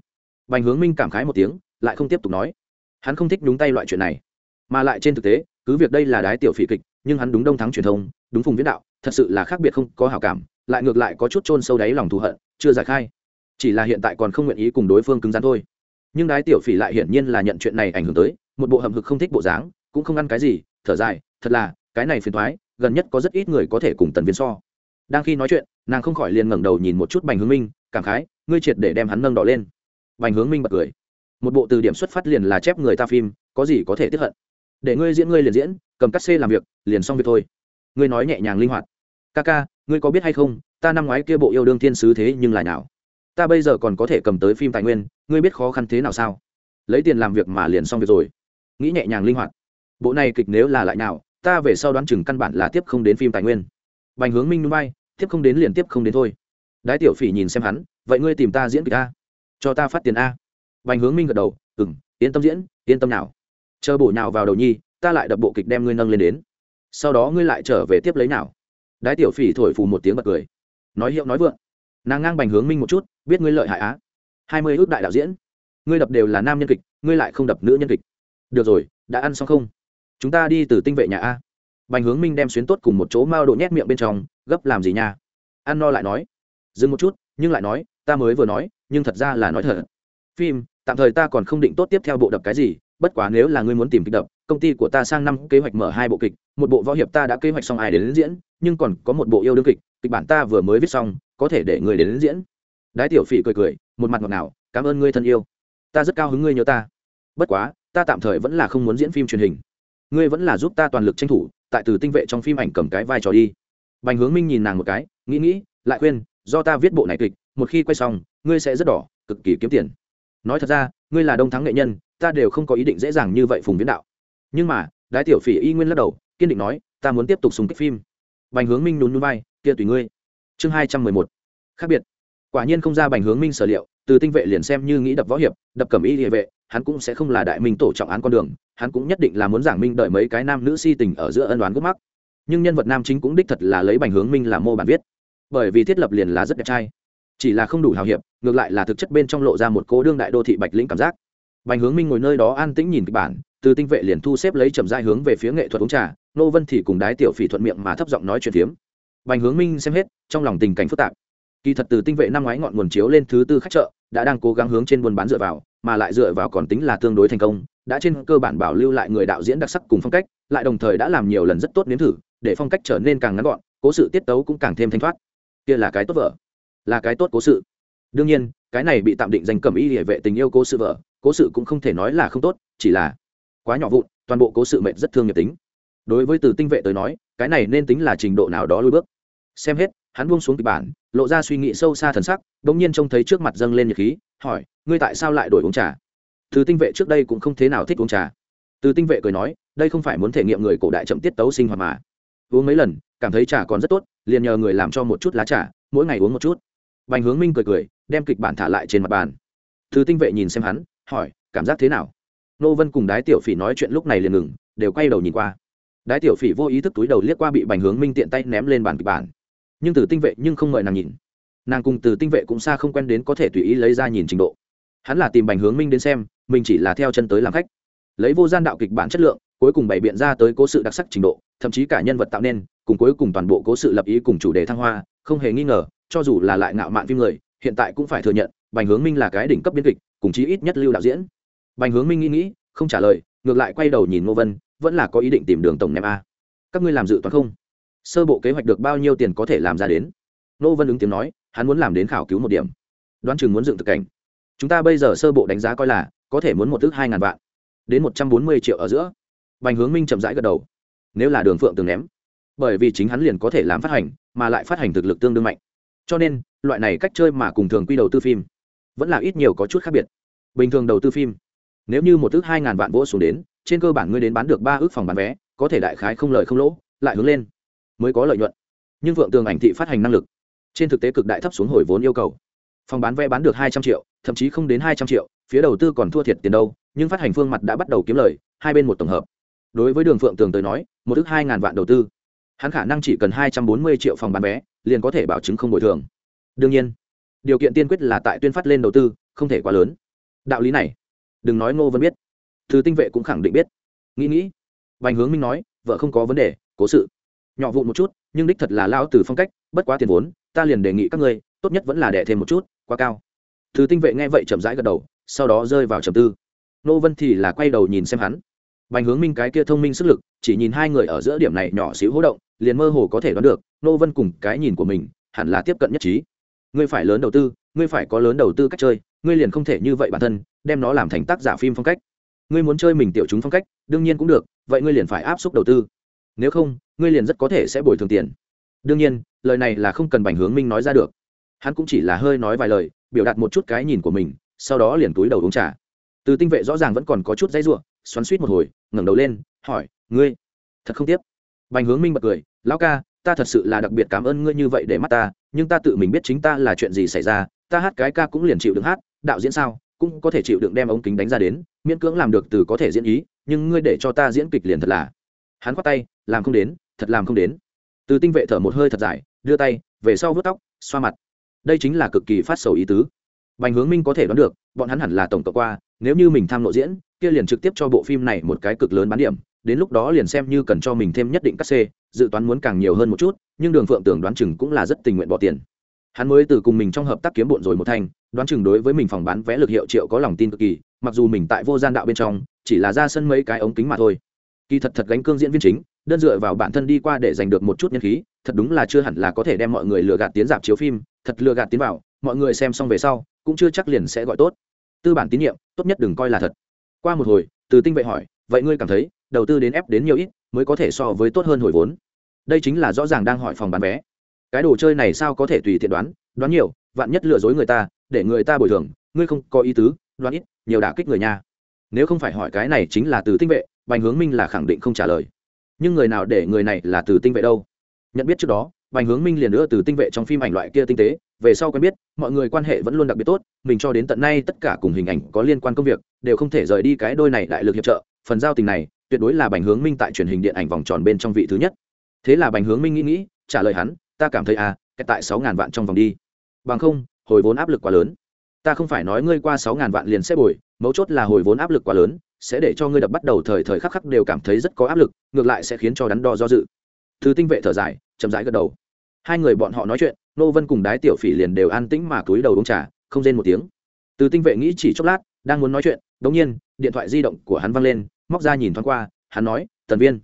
bành hướng minh cảm khái một tiếng, lại không tiếp tục nói. Hắn không thích nhúng tay loại chuyện này. Mà lại trên thực tế, cứ việc đây là đái tiểu phỉ kịch nhưng hắn đúng đông thắng truyền thông, đúng phùng viễn đạo, thật sự là khác biệt không có hảo cảm, lại ngược lại có chút chôn sâu đáy lòng thù hận, chưa giải khai. Chỉ là hiện tại còn không nguyện ý cùng đối phương cứng rắn thôi. Nhưng đái tiểu phỉ lại hiển nhiên là nhận chuyện này ảnh hưởng tới, một bộ hầm hực không thích bộ dáng, cũng không ăn cái gì, thở dài, thật là, cái này phiền thoái gần nhất có rất ít người có thể cùng tần viên so. Đang khi nói chuyện, nàng không khỏi liền ngẩng đầu nhìn một chút bành hướng minh, cảm khái, ngươi triệt để đem hắn nâng đỏ lên. Bành hướng minh bật cười. Một bộ từ điểm xuất phát liền là chép người ta phim, có gì có thể tiếp hận? Để ngươi diễn ngươi liền diễn, cầm cắt xê làm việc, liền xong việc thôi. Ngươi nói nhẹ nhàng linh hoạt. Ca ca, ngươi có biết hay không, ta năm ngoái kia bộ yêu đương thiên sứ thế nhưng là nào ta bây giờ còn có thể cầm tới phim tài nguyên, ngươi biết khó khăn thế nào sao? Lấy tiền làm việc mà liền xong việc rồi. Nghĩ nhẹ nhàng linh hoạt. Bộ này kịch nếu là lại nào ta về sau đoán chừng căn bản là tiếp không đến phim tài nguyên. Bành hướng minh núi bay, tiếp không đến liền tiếp không đến thôi. Đái tiểu phỉ nhìn xem hắn, vậy ngươi tìm ta diễn kịch a. Cho ta phát tiền a. Bành hướng minh gật đầu ừng yên tâm diễn, yên tâm nào chờ bổ nhào vào đầu nhi, ta lại đập bộ kịch đem ngươi nâng lên đến. Sau đó ngươi lại trở về tiếp lấy nào. Đái tiểu phỉ thổi phù một tiếng bật cười. Nói hiệu nói vượng. Nàng ngang bành hướng minh một chút, biết ngươi lợi hại á. Hai mươi ước đại đạo diễn. Ngươi đập đều là nam nhân kịch, ngươi lại không đập nữ nhân kịch. Được rồi, đã ăn xong không? Chúng ta đi từ tinh vệ nhà a. Bành hướng minh đem xuyến tốt cùng một chỗ mao độ nhét miệng bên trong, gấp làm gì nha? Ăn no lại nói. Dừng một chút, nhưng lại nói, ta mới vừa nói, nhưng thật ra là nói thật. Phim, tạm thời ta còn không định tốt tiếp theo bộ đập cái gì bất quá nếu là ngươi muốn tìm kịch đập công ty của ta sang năm kế hoạch mở hai bộ kịch một bộ võ hiệp ta đã kế hoạch xong ai đến, đến diễn nhưng còn có một bộ yêu đương kịch kịch bản ta vừa mới viết xong có thể để người đến, đến diễn. Đái tiểu phỉ cười cười một mặt ngọt ngào cảm ơn ngươi thân yêu. Ta rất cao hứng ngươi nhớ ta. Bất quá ta tạm thời vẫn là không muốn diễn phim truyền hình. Ngươi vẫn là giúp ta toàn lực tranh thủ tại từ tinh vệ trong phim ảnh cầm cái vai trò đi. Bành hướng minh nhìn nàng một cái nghĩ nghĩ lại khuyên do ta viết bộ này kịch một khi quay xong ngươi sẽ rất đỏ cực kỳ kiếm tiền. Nói thật ra ngươi là đông thắng nghệ nhân ta đều không có ý định dễ dàng như vậy phùng viễn đạo. Nhưng mà, đái tiểu phỉ y nguyên lắc đầu, kiên định nói, ta muốn tiếp tục súng kích phim. Bành hướng minh nhún núi bay kia tùy ngươi. Chương hai trăm mười một. Khác biệt. Quả nhiên không ra bành hướng minh sở liệu, từ tinh vệ liền xem như nghĩ đập võ hiệp, đập cẩm y địa vệ, hắn cũng sẽ không là đại minh tổ trọng án con đường, hắn cũng nhất định là muốn giảng minh đợi mấy cái nam nữ si tình ở giữa ân đoán gốc mắc. Nhưng nhân vật nam chính cũng đích thật là lấy bành hướng minh làm mô bản viết. Bởi vì thiết lập liền là rất đẹp trai. Chỉ là không đủ hào hiệp, ngược lại là thực chất bên trong lộ ra một cố đương đại đô thị bạch lĩnh cảm giác bành hướng minh ngồi nơi đó an tĩnh nhìn kịch bản, từ tinh vệ liền thu xếp lấy trầm giai hướng về phía nghệ thuật uống trà nô vân thì cùng đái tiểu phỉ thuận miệng mà thấp giọng nói chuyện phiếm. Bành hướng minh xem hết, trong lòng tình cảnh phức tạp. Kỳ thật từ tinh vệ năm ngoái ngọn nguồn chiếu lên thứ tư khách chợ, đã đang cố gắng hướng trên buôn bán dựa vào, mà lại dựa vào còn tính là tương đối thành công, đã trên cơ bản bảo lưu lại người đạo diễn đặc sắc cùng phong cách, lại đồng thời đã làm nhiều lần rất tốt nếm thử, để phong cách trở nên càng ngắn gọn, cố sự tiết tấu cũng càng thêm thanh thoát. Kia là cái tốt vợ, là cái tốt cố sự. Đương nhiên, cái này bị tạm định danh cầm y địa vệ tình yêu cố sự vợ cố sự cũng không thể nói là không tốt, chỉ là quá nhỏ vụn, toàn bộ cố sự mệnh rất thương nghiệp tính. Đối với từ tinh vệ tới nói, cái này nên tính là trình độ nào đó lui bước. Xem hết, hắn buông xuống kịch bản, lộ ra suy nghĩ sâu xa thần sắc đ ỗ n g nhiên trông thấy trước mặt dâng lên nhật khí, hỏi, ngươi tại sao lại đổi uống trà? Từ tinh vệ trước đây cũng không thế nào thích uống trà. Từ tinh vệ cười nói, đây không phải muốn thể nghiệm người cổ đại chậm tiết tấu sinh hoạt mà. Uống mấy lần, cảm thấy trà còn rất tốt, liền nhờ người làm cho một chút lá trà, mỗi ngày uống một chút. Bành hướng minh cười cười, đem kịch bản thả lại trên mặt bàn. Từ tinh vệ nhìn xem hắn hỏi, cảm giác thế nào? Nô vân cùng đái tiểu phỉ nói chuyện lúc này liền ngừng, đều quay đầu nhìn qua. Đái tiểu phỉ vô ý thức túi đầu liếc qua bị bành hướng minh tiện tay ném lên bàn kịch bản. Nhưng từ tinh vệ nhưng không mời nàng nhìn. Nàng cùng từ tinh vệ cũng xa không quen đến có thể tùy ý lấy ra nhìn trình độ. Hắn là tìm bành hướng minh đến xem, mình chỉ là theo chân tới làm khách. Lấy vô gian đạo kịch bản chất lượng, cuối cùng bày biện ra tới cố sự đặc sắc trình độ, thậm chí cả nhân vật tạo nên, cùng cuối cùng toàn bộ cố sự lập ý cùng chủ đề thăng hoa, không hề nghi ngờ, cho dù là lại ngạo mạn phim người, hiện tại cũng phải thừa nhận bành hướng minh là cái đỉnh cấp biên kịch, cùng chí ít nhất lưu đạo diễn. Bành hướng minh nghĩ nghĩ, không trả lời, ngược lại quay đầu nhìn ngô vân, vẫn là có ý định tìm đường tổng ném a. Các ngươi làm dự toán không? Sơ bộ kế hoạch được bao nhiêu tiền có thể làm ra đến? Ngô vân ứng tiếng nói, hắn muốn làm đến khảo cứu một điểm. Đoán chừng muốn dựng thực cảnh. Chúng ta bây giờ sơ bộ đánh giá coi là, có thể muốn một thước hai ngàn vạn. Đến một trăm bốn mươi triệu ở giữa. Bành hướng minh chậm rãi gật đầu. Nếu là đường phượng từng ném, bởi vì chính hắn liền có thể làm phát hành, mà lại phát hành thực lực tương đương mạnh. Cho nên, loại này cách chơi mà cùng thường quy đầu tư phim vẫn là ít nhiều có chút khác biệt. Bình thường đầu tư phim, nếu như một ước hai ngàn vạn vỗ xuống đến, trên cơ bản ngươi đến bán được ba ước phòng bán vé, có thể đại khái không lời không lỗ, lại hướng lên, mới có lợi nhuận. Nhưng vượng tường ảnh thị phát hành năng lực, trên thực tế cực đại thấp xuống hồi vốn yêu cầu. Phòng bán vé bán được hai trăm triệu, thậm chí không đến hai trăm triệu, phía đầu tư còn thua thiệt tiền đâu, nhưng phát hành phương mặt đã bắt đầu kiếm lời, hai bên một tổng hợp. Đối với đường phượng tường tới nói, một ước hai ngàn vạn đầu tư, hắn khả năng chỉ cần hai trăm bốn mươi triệu phòng bán vé, liền có thể bảo chứng không bồi thường. Đương nhiên điều kiện tiên quyết là tại tuyên phát lên đầu tư, không thể quá lớn. Đạo lý này, đừng nói ngô vân biết. Thứ tinh vệ cũng khẳng định biết. Nghĩ nghĩ, bành hướng minh nói, vợ không có vấn đề, cố sự. Nhỏ vụn một chút, nhưng đích thật là lao từ phong cách, bất quá tiền vốn, ta liền đề nghị các ngươi, tốt nhất vẫn là đẻ thêm một chút, quá cao. Thứ tinh vệ nghe vậy chậm rãi gật đầu, sau đó rơi vào trầm tư. Nô vân thì là quay đầu nhìn xem hắn. Bành hướng minh cái kia thông minh sức lực, chỉ nhìn hai người ở giữa điểm này nhỏ xíu hỗ động, liền mơ hồ có thể đoán được nô vân cùng cái nhìn của mình, hẳn là tiếp cận nhất trí ngươi phải lớn đầu tư, ngươi phải có lớn đầu tư cách chơi, ngươi liền không thể như vậy bản thân, đem nó làm thành tác giả phim phong cách. Ngươi muốn chơi mình tiểu chúng phong cách, đương nhiên cũng được, vậy ngươi liền phải áp suất đầu tư. Nếu không, ngươi liền rất có thể sẽ bồi thường tiền. Đương nhiên, lời này là không cần bành hướng minh nói ra được. Hắn cũng chỉ là hơi nói vài lời, biểu đạt một chút cái nhìn của mình, sau đó liền túi đầu uống trà. Từ tinh vệ rõ ràng vẫn còn có chút dãy ruộng, xoắn suýt một hồi, ngẩng đầu lên, hỏi, ngươi, thật không tiếp? Bành hướng minh bật cười, lão ca, ta thật sự là đặc biệt cảm ơn ngươi như vậy để mắt ta nhưng ta tự mình biết chính ta là chuyện gì xảy ra, ta hát cái ca cũng liền chịu đựng hát, đạo diễn sao, cũng có thể chịu đựng đem ống kính đánh ra đến, miễn cưỡng làm được từ có thể diễn ý, nhưng ngươi để cho ta diễn kịch liền thật là. Hắn khoát tay, làm không đến, thật làm không đến. Từ tinh vệ thở một hơi thật dài, đưa tay, về sau vớt tóc, xoa mặt. Đây chính là cực kỳ phát sầu ý tứ. Bành hướng minh có thể đoán được, bọn hắn hẳn là tổng cộng qua, nếu như mình tham lộ diễn, kia liền trực tiếp cho bộ phim này một cái cực lớn bán điểm đến lúc đó liền xem như cần cho mình thêm nhất định các c dự toán muốn càng nhiều hơn một chút, nhưng đường phượng tưởng đoán chừng cũng là rất tình nguyện bỏ tiền. Hắn mới từ cùng mình trong hợp tác kiếm bộn rồi một thành, đoán chừng đối với mình phòng bán vé lực hiệu triệu có lòng tin cực kỳ, mặc dù mình tại vô gian đạo bên trong, chỉ là ra sân mấy cái ống kính mà thôi. Kỳ thật thật gánh cương diễn viên chính, đơn dựa vào bản thân đi qua để giành được một chút nhân khí, thật đúng là chưa hẳn là có thể đem mọi người lừa gạt tiến dạp chiếu phim, thật lừa gạt tiến vào, mọi người xem xong về sau, cũng chưa chắc liền sẽ gọi tốt. Tư bản tín nhiệm, tốt nhất đừng coi là thật. Qua một hồi, từ tinh vệ hỏi vậy ngươi cảm thấy đầu tư đến ép đến nhiều ít mới có thể so với tốt hơn hồi vốn? Đây chính là rõ ràng đang hỏi phòng bán vé. Cái đồ chơi này sao có thể tùy tiện đoán? Đoán nhiều, vạn nhất lừa dối người ta, để người ta bồi thường, ngươi không có ý tứ, đoán ít, nhiều đả kích người nha. Nếu không phải hỏi cái này chính là từ tinh vệ, bành hướng minh là khẳng định không trả lời. Nhưng người nào để người này là từ tinh vệ đâu? Nhận biết trước đó, bành hướng minh liền nữa từ tinh vệ trong phim ảnh loại kia tinh tế, về sau quen biết, mọi người quan hệ vẫn luôn đặc biệt tốt, mình cho đến tận nay tất cả cùng hình ảnh có liên quan công việc, đều không thể rời đi cái đôi này đại lực hiệp trợ phần giao tình này, tuyệt đối là bành hướng minh tại truyền hình điện ảnh vòng tròn bên trong vị thứ nhất. Thế là bành hướng minh nghĩ nghĩ, trả lời hắn, ta cảm thấy à cái tại sáu ngàn vạn trong vòng đi. Bằng không, hồi vốn áp lực quá lớn. Ta không phải nói ngươi qua sáu ngàn vạn liền sẽ bồi, mấu chốt là hồi vốn áp lực quá lớn, sẽ để cho ngươi đập bắt đầu thời thời khắc khắc đều cảm thấy rất có áp lực, ngược lại sẽ khiến cho đắn đo do dự. Thứ tinh vệ thở dài, chậm rãi gật đầu. Hai người bọn họ nói chuyện, nô vân cùng đái tiểu phỉ liền đều an tĩnh mà cúi đầu uống trà, không rên một tiếng. Từ tinh vệ nghĩ chỉ chốc lát, đang muốn nói chuyện đống nhiên, điện thoại di động của hắn văng lên móc ra nhìn thoáng qua, hắn nói, tần viên.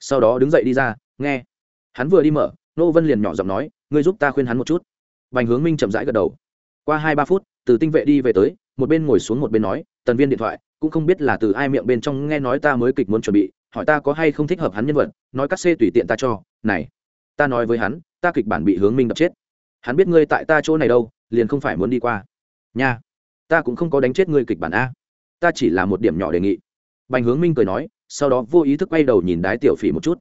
Sau đó đứng dậy đi ra, nghe. Hắn vừa đi mở, nô vân liền nhỏ giọng nói, ngươi giúp ta khuyên hắn một chút. Bành hướng minh chậm rãi gật đầu. Qua hai ba phút, từ tinh vệ đi về tới, một bên ngồi xuống một bên nói, tần viên điện thoại, cũng không biết là từ ai miệng bên trong nghe nói ta mới kịch muốn chuẩn bị, hỏi ta có hay không thích hợp hắn nhân vật, nói cắt xê tùy tiện ta cho, này, ta nói với hắn, ta kịch bản bị hướng minh đập chết. Hắn biết ngươi tại ta chỗ này đâu, liền không phải muốn đi qua. Nha, ta cũng không có đánh chết ngươi kịch bản a. Ta chỉ là một điểm nhỏ đề nghị bành hướng minh cười nói, sau đó vô ý thức quay đầu nhìn đái tiểu phỉ một chút.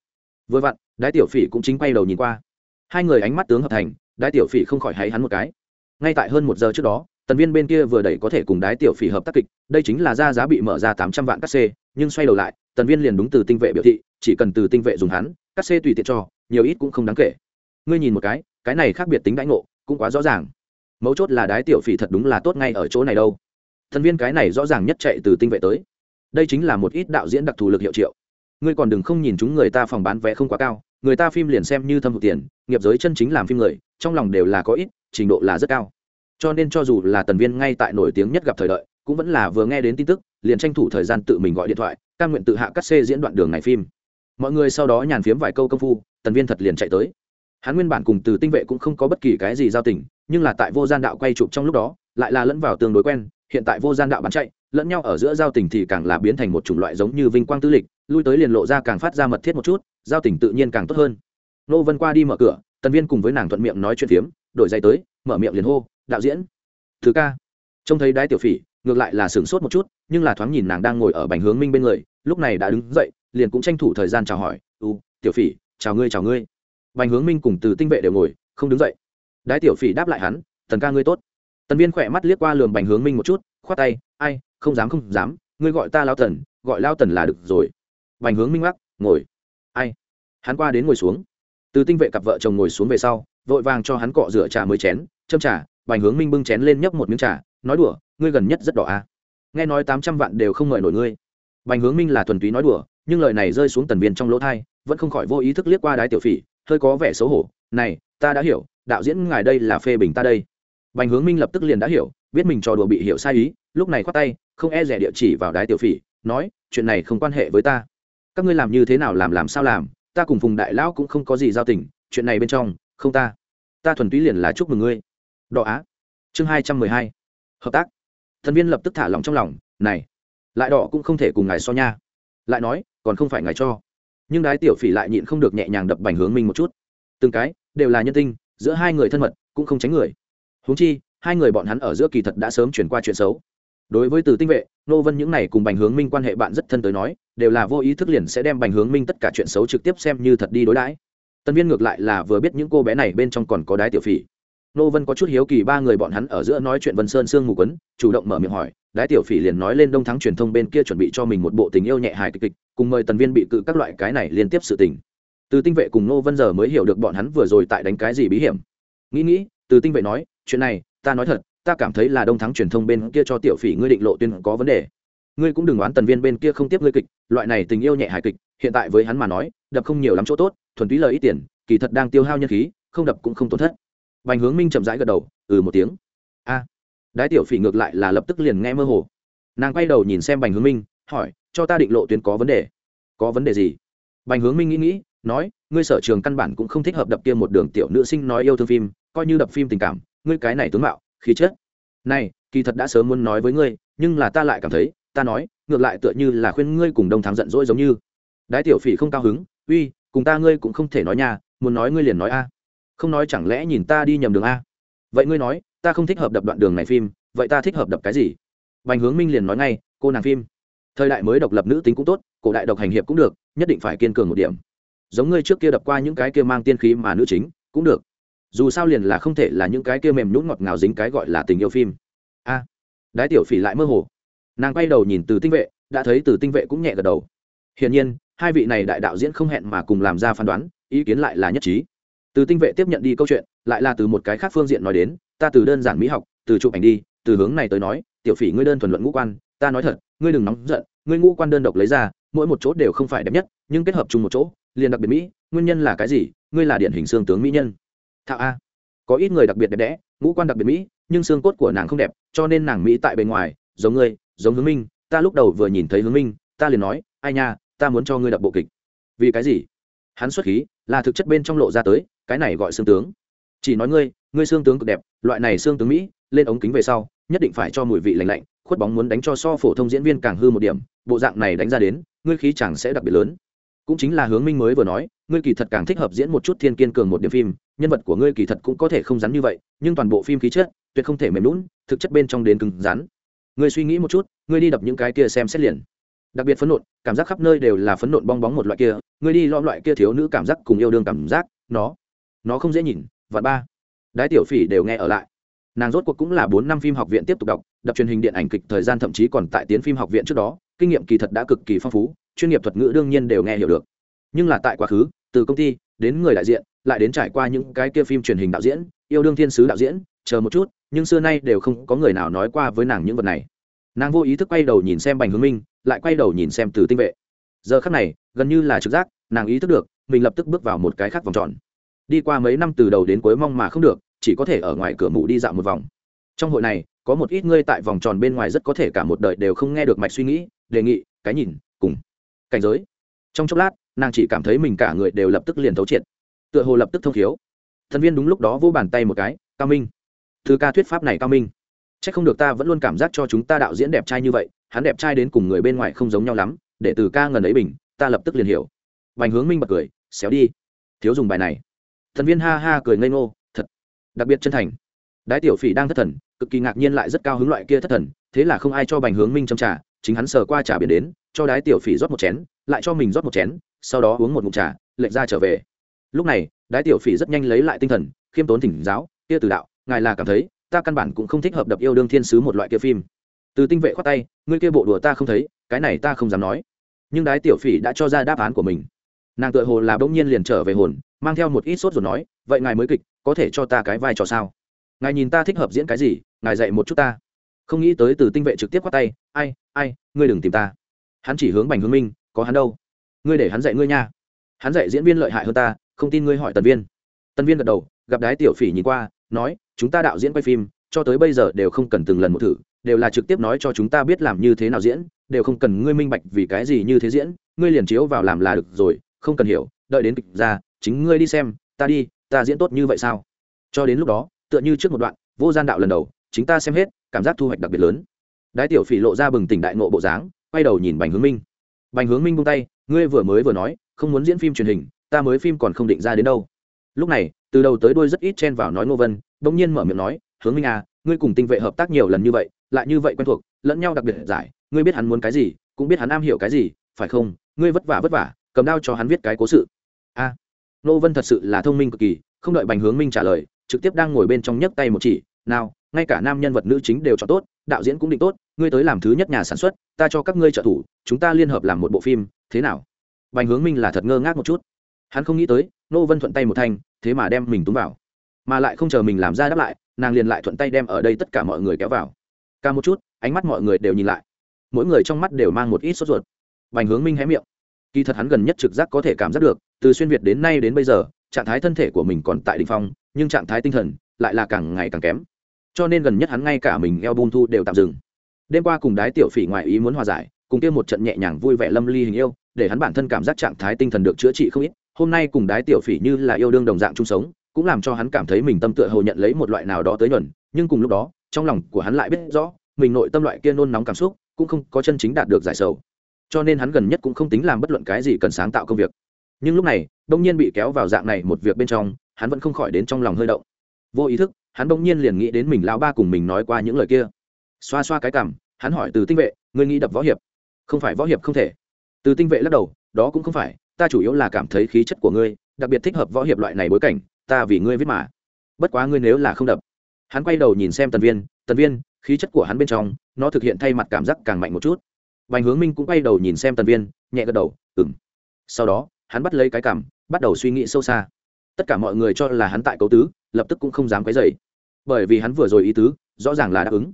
Vừa vặn, đái tiểu phỉ cũng chính quay đầu nhìn qua. Hai người ánh mắt tướng hợp thành, đái tiểu phỉ không khỏi hay hắn một cái. Ngay tại hơn một giờ trước đó, tần viên bên kia vừa đẩy có thể cùng đái tiểu phỉ hợp tác kịch, đây chính là ra giá bị mở ra tám trăm vạn cắt xê, nhưng xoay đầu lại, tần viên liền đúng từ tinh vệ biểu thị, chỉ cần từ tinh vệ dùng hắn cắt xê tùy tiện cho, nhiều ít cũng không đáng kể. Ngươi nhìn một cái cái này khác biệt tính đãi ngộ, cũng quá rõ ràng. Mấu chốt là đái tiểu phỉ thật đúng là tốt ngay ở chỗ này đâu. Thần viên cái này rõ ràng nhất chạy từ tinh vệ tới đây chính là một ít đạo diễn đặc thù lực hiệu triệu. Ngươi còn đừng không nhìn chúng người ta phòng bán vé không quá cao, người ta phim liền xem như thâm hụt tiền, nghiệp giới chân chính làm phim người, trong lòng đều là có ít, trình độ là rất cao. Cho nên cho dù là tần viên ngay tại nổi tiếng nhất gặp thời đợi, cũng vẫn là vừa nghe đến tin tức, liền tranh thủ thời gian tự mình gọi điện thoại căn nguyện tự hạ cắt xê diễn đoạn đường này phim. Mọi người sau đó nhàn phiếm vài câu công phu, tần viên thật liền chạy tới. Hắn nguyên bản cùng từ tinh vệ cũng không có bất kỳ cái gì giao tình, nhưng là tại vô gian đạo quay chụp trong lúc đó, lại là lẫn vào tương đối quen, hiện tại vô gian đạo bán chạy lẫn nhau ở giữa giao tình thì càng là biến thành một chủng loại giống như vinh quang tư lịch, lui tới liền lộ ra càng phát ra mật thiết một chút, giao tình tự nhiên càng tốt hơn. Nô vân qua đi mở cửa, tần viên cùng với nàng thuận miệng nói chuyện phiếm, đổi giày tới, mở miệng liền hô, đạo diễn. Thứ ca. Trông thấy đái tiểu phỉ, ngược lại là sửng sốt một chút, nhưng là thoáng nhìn nàng đang ngồi ở bành hướng minh bên người, lúc này đã đứng dậy, liền cũng tranh thủ thời gian chào hỏi, u, tiểu phỉ, chào ngươi chào ngươi. Bành hướng minh cùng từ tinh vệ đều ngồi, không đứng dậy. Đái tiểu phỉ đáp lại hắn, tần ca ngươi tốt. Tần viên khỏe mắt liếc qua lường bành hướng minh một chút, khoát tay, ai không dám không dám, ngươi gọi ta lao tần, gọi lao tần là được rồi. Bành hướng minh mắc, ngồi. Ai? Hắn qua đến ngồi xuống. Từ tinh vệ cặp vợ chồng ngồi xuống về sau, vội vàng cho hắn cọ rửa trà mới chén, châm trà bành hướng minh bưng chén lên nhấp một miếng trà, nói đùa, ngươi gần nhất rất đỏ à. nghe nói tám trăm vạn đều không mời nổi ngươi. Bành hướng minh là thuần túy nói đùa, nhưng lời này rơi xuống tần viên trong lỗ thai, vẫn không khỏi vô ý thức liếc qua đái tiểu phỉ, hơi có vẻ xấu hổ. Này, ta đã hiểu, đạo diễn ngài đây là phê bình ta đây. Bành hướng minh lập tức liền đã hiểu, biết mình trò đùa bị hiểu sai ý, lúc này khoát tay không e rẻ địa chỉ vào đái tiểu phỉ, nói, chuyện này không quan hệ với ta. Các ngươi làm như thế nào làm làm sao làm, ta cùng phùng đại lão cũng không có gì giao tình, chuyện này bên trong, không ta. Ta thuần túy liền là chúc mừng ngươi. Đỏ á. Chương hai trăm mười hai. Hợp tác. Thần viên lập tức thả lòng trong lòng, này, lại đỏ cũng không thể cùng ngài so nha. Lại nói, còn không phải ngài cho. Nhưng đái tiểu phỉ lại nhịn không được nhẹ nhàng đập bành hướng minh một chút. Từng cái, đều là nhân tinh, giữa hai người thân mật, cũng không tránh người. Huống chi, hai người bọn hắn ở giữa kỳ thật đã sớm chuyển qua chuyện xấu đối với từ tinh vệ nô vân những này cùng bành hướng minh quan hệ bạn rất thân tới nói, đều là vô ý thức liền sẽ đem bành hướng minh tất cả chuyện xấu trực tiếp xem như thật đi đối đãi. Tân viên ngược lại là vừa biết những cô bé này bên trong còn có đái tiểu phỉ. Nô vân có chút hiếu kỳ ba người bọn hắn ở giữa nói chuyện vân sơn sương mù quấn, chủ động mở miệng hỏi, đái tiểu phỉ liền nói lên đông thắng truyền thông bên kia chuẩn bị cho mình một bộ tình yêu nhẹ hài kịch kịch, cùng mời tần viên bị cự các loại cái này liên tiếp sự tình. Từ tinh vệ cùng nô vân giờ mới hiểu được bọn hắn vừa rồi tại đánh cái gì bí hiểm. Nghĩ nghĩ, từ tinh vệ nói, chuyện này, ta nói thật ta cảm thấy là đông thắng truyền thông bên kia cho tiểu phỉ ngươi định lộ tuyên có vấn đề. Ngươi cũng đừng đoán tần viên bên kia không tiếp ngươi kịch, loại này tình yêu nhẹ hài kịch, hiện tại với hắn mà nói, đập không nhiều lắm chỗ tốt, thuần túy lời ít tiền, kỳ thật đang tiêu hao nhân khí, không đập cũng không tổn thất. Bành hướng minh chậm rãi gật đầu ừ một tiếng. A. Đái tiểu phỉ ngược lại là lập tức liền nghe mơ hồ. Nàng quay đầu nhìn xem bành hướng minh, hỏi, cho ta định lộ tuyến có vấn đề. Có vấn đề gì? Bành hướng minh nghĩ nghĩ, nói, ngươi sở trường căn bản cũng không thích hợp đập kia một đường tiểu nữ sinh nói yêu thương phim, coi như đập phim tình cảm, ngươi cái này tướng mạo khí chất. Này, kỳ thật đã sớm muốn nói với ngươi, nhưng là ta lại cảm thấy, ta nói, ngược lại tựa như là khuyên ngươi cùng đông thắng giận dỗi giống như. Đái tiểu phỉ không cao hứng, uy, cùng ta ngươi cũng không thể nói nha, muốn nói ngươi liền nói a. Không nói chẳng lẽ nhìn ta đi nhầm đường a? Vậy ngươi nói, ta không thích hợp đập đoạn đường này phim, vậy ta thích hợp đập cái gì? Bành hướng minh liền nói ngay, cô nàng phim, thời đại mới độc lập nữ tính cũng tốt, cổ đại độc hành hiệp cũng được, nhất định phải kiên cường một điểm. Giống ngươi trước kia đập qua những cái kia mang tiên khí mà nữ chính, cũng được dù sao liền là không thể là những cái kia mềm nhũng ngọt ngào dính cái gọi là tình yêu phim. A, đái tiểu phỉ lại mơ hồ. Nàng quay đầu nhìn từ tinh vệ, đã thấy từ tinh vệ cũng nhẹ gật đầu. Hiển nhiên, hai vị này đại đạo diễn không hẹn mà cùng làm ra phán đoán, ý kiến lại là nhất trí. Từ tinh vệ tiếp nhận đi câu chuyện, lại là từ một cái khác phương diện nói đến, ta từ đơn giản mỹ học, từ chụp ảnh đi, từ hướng này tới nói, tiểu phỉ ngươi đơn thuần luận ngũ quan, ta nói thật, ngươi đừng nóng giận, ngươi ngũ quan đơn độc lấy ra, mỗi một chỗ đều không phải đẹp nhất, nhưng kết hợp chung một chỗ, liền đặc biệt mỹ, nguyên nhân là cái gì? Ngươi là điển hình xương tướng mỹ nhân thạo a. Có ít người đặc biệt đẹp đẽ, ngũ quan đặc biệt mỹ, nhưng xương cốt của nàng không đẹp, cho nên nàng mỹ tại bề ngoài, giống ngươi, giống hướng minh, ta lúc đầu vừa nhìn thấy hướng minh, ta liền nói, ai nha, ta muốn cho ngươi đập bộ kịch. Vì cái gì? Hắn xuất khí, là thực chất bên trong lộ ra tới, cái này gọi xương tướng. Chỉ nói ngươi ngươi xương tướng cực đẹp, loại này xương tướng mỹ, lên ống kính về sau, nhất định phải cho mùi vị lành lạnh, khuất bóng muốn đánh cho so phổ thông diễn viên càng hư một điểm, bộ dạng này đánh ra đến, ngươi khí chẳng sẽ đặc biệt lớn cũng chính là hướng minh mới vừa nói, ngươi kỳ thật càng thích hợp diễn một chút thiên kiên cường một điểm phim, nhân vật của ngươi kỳ thật cũng có thể không rắn như vậy, nhưng toàn bộ phim khí chất, tuyệt không thể mềm lún thực chất bên trong đến cứng rắn. Ngươi suy nghĩ một chút, ngươi đi đập những cái kia xem xét liền. Đặc biệt phấn nộn, cảm giác khắp nơi đều là phấn nộn bong bóng một loại kia, ngươi đi lo loại kia thiếu nữ cảm giác cùng yêu đương cảm giác, nó nó không dễ nhìn và ba. Đái tiểu phỉ đều nghe ở lại nàng rốt cuộc cũng là bốn năm phim học viện tiếp tục đọc, đập truyền hình điện ảnh kịch thời gian thậm chí còn tại tiến phim học viện trước đó, kinh nghiệm kỳ thật đã cực kỳ phong phú, chuyên nghiệp thuật ngữ đương nhiên đều nghe hiểu được. Nhưng là tại quá khứ, từ công ty, đến người đại diện, lại đến trải qua những cái kia phim truyền hình đạo diễn, yêu đương thiên sứ đạo diễn, chờ một chút, nhưng xưa nay đều không có người nào nói qua với nàng những vật này. Nàng vô ý thức quay đầu nhìn xem bành hướng minh, lại quay đầu nhìn xem từ tinh vệ. Giờ khắc này, gần như là trực giác, nàng ý thức được, mình lập tức bước vào một cái khác vòng tròn. Đi qua mấy năm từ đầu đến cuối mong mà không được chỉ có thể ở ngoài cửa mụ đi dạo một vòng. Trong hội này, có một ít ngươi tại vòng tròn bên ngoài rất có thể cả một đời đều không nghe được mạch suy nghĩ, đề nghị, cái nhìn, cùng, cảnh giới. Trong chốc lát, nàng chỉ cảm thấy mình cả người đều lập tức liền thấu triệt. Tựa hồ lập tức thông thiếu thần viên đúng lúc đó vô bàn tay một cái, cao minh. Thư ca thuyết pháp này cao minh. C h ắ c không được ta vẫn luôn cảm giác cho chúng ta đạo diễn đẹp trai như vậy, hắn đẹp trai đến cùng người bên ngoài không giống nhau lắm, để từ ca ngần ấy bình, ta lập tức liền hiểu. Vành hướng minh bật cười, xéo đi, thiếu dùng bài này. Thần viên ha ha cười ngây ngô đặc biệt chân thành. Đái tiểu phỉ đang thất thần, cực kỳ ngạc nhiên lại rất cao hứng loại kia thất thần, thế là không ai cho bành hướng minh châm trà, chính hắn sờ qua trà biển đến, cho đái tiểu phỉ rót một chén, lại cho mình rót một chén, sau đó uống một mụn trà lệnh ra trở về. Lúc này, đái tiểu phỉ rất nhanh lấy lại tinh thần, khiêm tốn thỉnh giáo kia từ đạo, ngài là cảm thấy, ta căn bản cũng không thích hợp đập yêu đương thiên sứ một loại kia phim. Từ tinh vệ khoát tay, ngươi kia bộ đùa ta không thấy, cái này ta không dám nói. Nhưng đái tiểu phỉ đã cho ra đáp án của mình. Nàng tựa hồ là bỗng nhiên liền trở về hồn mang theo một ít sốt rồi nói, vậy ngài mới kịch, có thể cho ta cái vai trò sao? Ngài nhìn ta thích hợp diễn cái gì, ngài dạy một chút ta. Không nghĩ tới từ tinh vệ trực tiếp khoát tay, ai ai, ngươi đừng tìm ta. Hắn chỉ hướng bành hướng minh, có hắn đâu. Ngươi để hắn dạy ngươi nha. Hắn dạy diễn viên lợi hại hơn ta, không tin ngươi hỏi tần viên. Tần viên gật đầu, gặp đái tiểu phỉ nhìn qua, nói, chúng ta đạo diễn quay phim, cho tới bây giờ đều không cần từng lần một thử, đều là trực tiếp nói cho chúng ta biết làm như thế nào diễn, đều không cần ngươi minh bạch vì cái gì như thế diễn, ngươi liền chiếu vào làm là được rồi, không cần hiểu, đợi đến kịch ra chính ngươi đi xem, ta đi, ta diễn tốt như vậy sao? Cho đến lúc đó, tựa như trước một đoạn, vô gian đạo lần đầu, chính ta xem hết, cảm giác thu hoạch đặc biệt lớn. Đái tiểu phỉ lộ ra bừng tỉnh đại nộ bộ dáng, quay đầu nhìn bành hướng minh. Bành hướng minh buông tay, ngươi vừa mới vừa nói, không muốn diễn phim truyền hình, ta mới phim còn không định ra đến đâu. Lúc này, từ đầu tới đuôi rất ít chen vào nói ngô vân, bỗng nhiên mở miệng nói, hướng minh à ngươi cùng tinh vệ hợp tác nhiều lần như vậy, lại như vậy quen thuộc, lẫn nhau đặc biệt giải, ngươi biết hắn muốn cái gì, cũng biết hắn am hiểu cái gì, phải không? Ngươi vất vả vất vả, cầm đao cho hắn viết cái cố sự. A nô vân thật sự là thông minh cực kỳ, không đợi bành hướng minh trả lời, trực tiếp đang ngồi bên trong nhấc tay một chỉ, nào, ngay cả nam nhân vật nữ chính đều chọn tốt, đạo diễn cũng định tốt, ngươi tới làm thứ nhất nhà sản xuất, ta cho các ngươi trợ thủ, chúng ta liên hợp làm một bộ phim, thế nào? Bành hướng minh là thật ngơ ngác một chút. Hắn không nghĩ tới, nô vân thuận tay một thanh, thế mà đem mình túm vào. Mà lại không chờ mình làm ra đáp lại, nàng liền lại thuận tay đem ở đây tất cả mọi người kéo vào. Ca một chút, ánh mắt mọi người đều nhìn lại. Mỗi người trong mắt đều mang một ít sốt ruột. Bành hướng minh hé miệng. Kỳ thật hắn gần nhất trực giác có thể cảm giác được từ xuyên việt đến nay đến bây giờ, trạng thái thân thể của mình còn tại đ ỉ n h phong, nhưng trạng thái tinh thần lại là càng ngày càng kém. Cho nên gần nhất hắn ngay cả mình eo bung thu đều tạm dừng. Đêm qua cùng đái tiểu phỉ ngoại ý muốn hòa giải, cùng kia một trận nhẹ nhàng vui vẻ lâm ly hình yêu, để hắn bản thân cảm giác trạng thái tinh thần được chữa trị không ít. Hôm nay cùng đái tiểu phỉ như là yêu đương đồng dạng chung sống, cũng làm cho hắn cảm thấy mình tâm tựa hồ nhận lấy một loại nào đó tới nhuần, nhưng cùng lúc đó, trong lòng của hắn lại biết rõ, mình nội tâm loại kia nôn nóng cảm xúc cũng không có chân chính đạt được giải sầu. Cho nên hắn gần nhất cũng không tính làm bất luận cái gì cần sáng tạo công việc nhưng lúc này đông nhiên bị kéo vào dạng này một việc bên trong hắn vẫn không khỏi đến trong lòng hơi động. Vô ý thức hắn đông nhiên liền nghĩ đến mình lão ba cùng mình nói qua những lời kia. Xoa xoa cái cảm, hắn hỏi từ tinh vệ ngươi nghĩ đập võ hiệp? Không phải võ hiệp không thể. Từ tinh vệ lắc đầu đó cũng không phải ta chủ yếu là cảm thấy khí chất của ngươi đặc biệt thích hợp võ hiệp loại này bối cảnh ta vì ngươi viết mà. Bất quá ngươi nếu là không đập. Hắn quay đầu nhìn xem tần viên tần viên khí chất của hắn bên trong nó thực hiện thay mặt cảm giác càng mạnh một chút. Bành Hướng Minh cũng quay đầu nhìn xem Tần Viên, nhẹ gật đầu, "Ừm." Sau đó, hắn bắt lấy cái cảm, bắt đầu suy nghĩ sâu xa. Tất cả mọi người cho là hắn tại cấu tứ, lập tức cũng không dám quấy dày Bởi vì hắn vừa rồi ý tứ, rõ ràng là đáp ứng.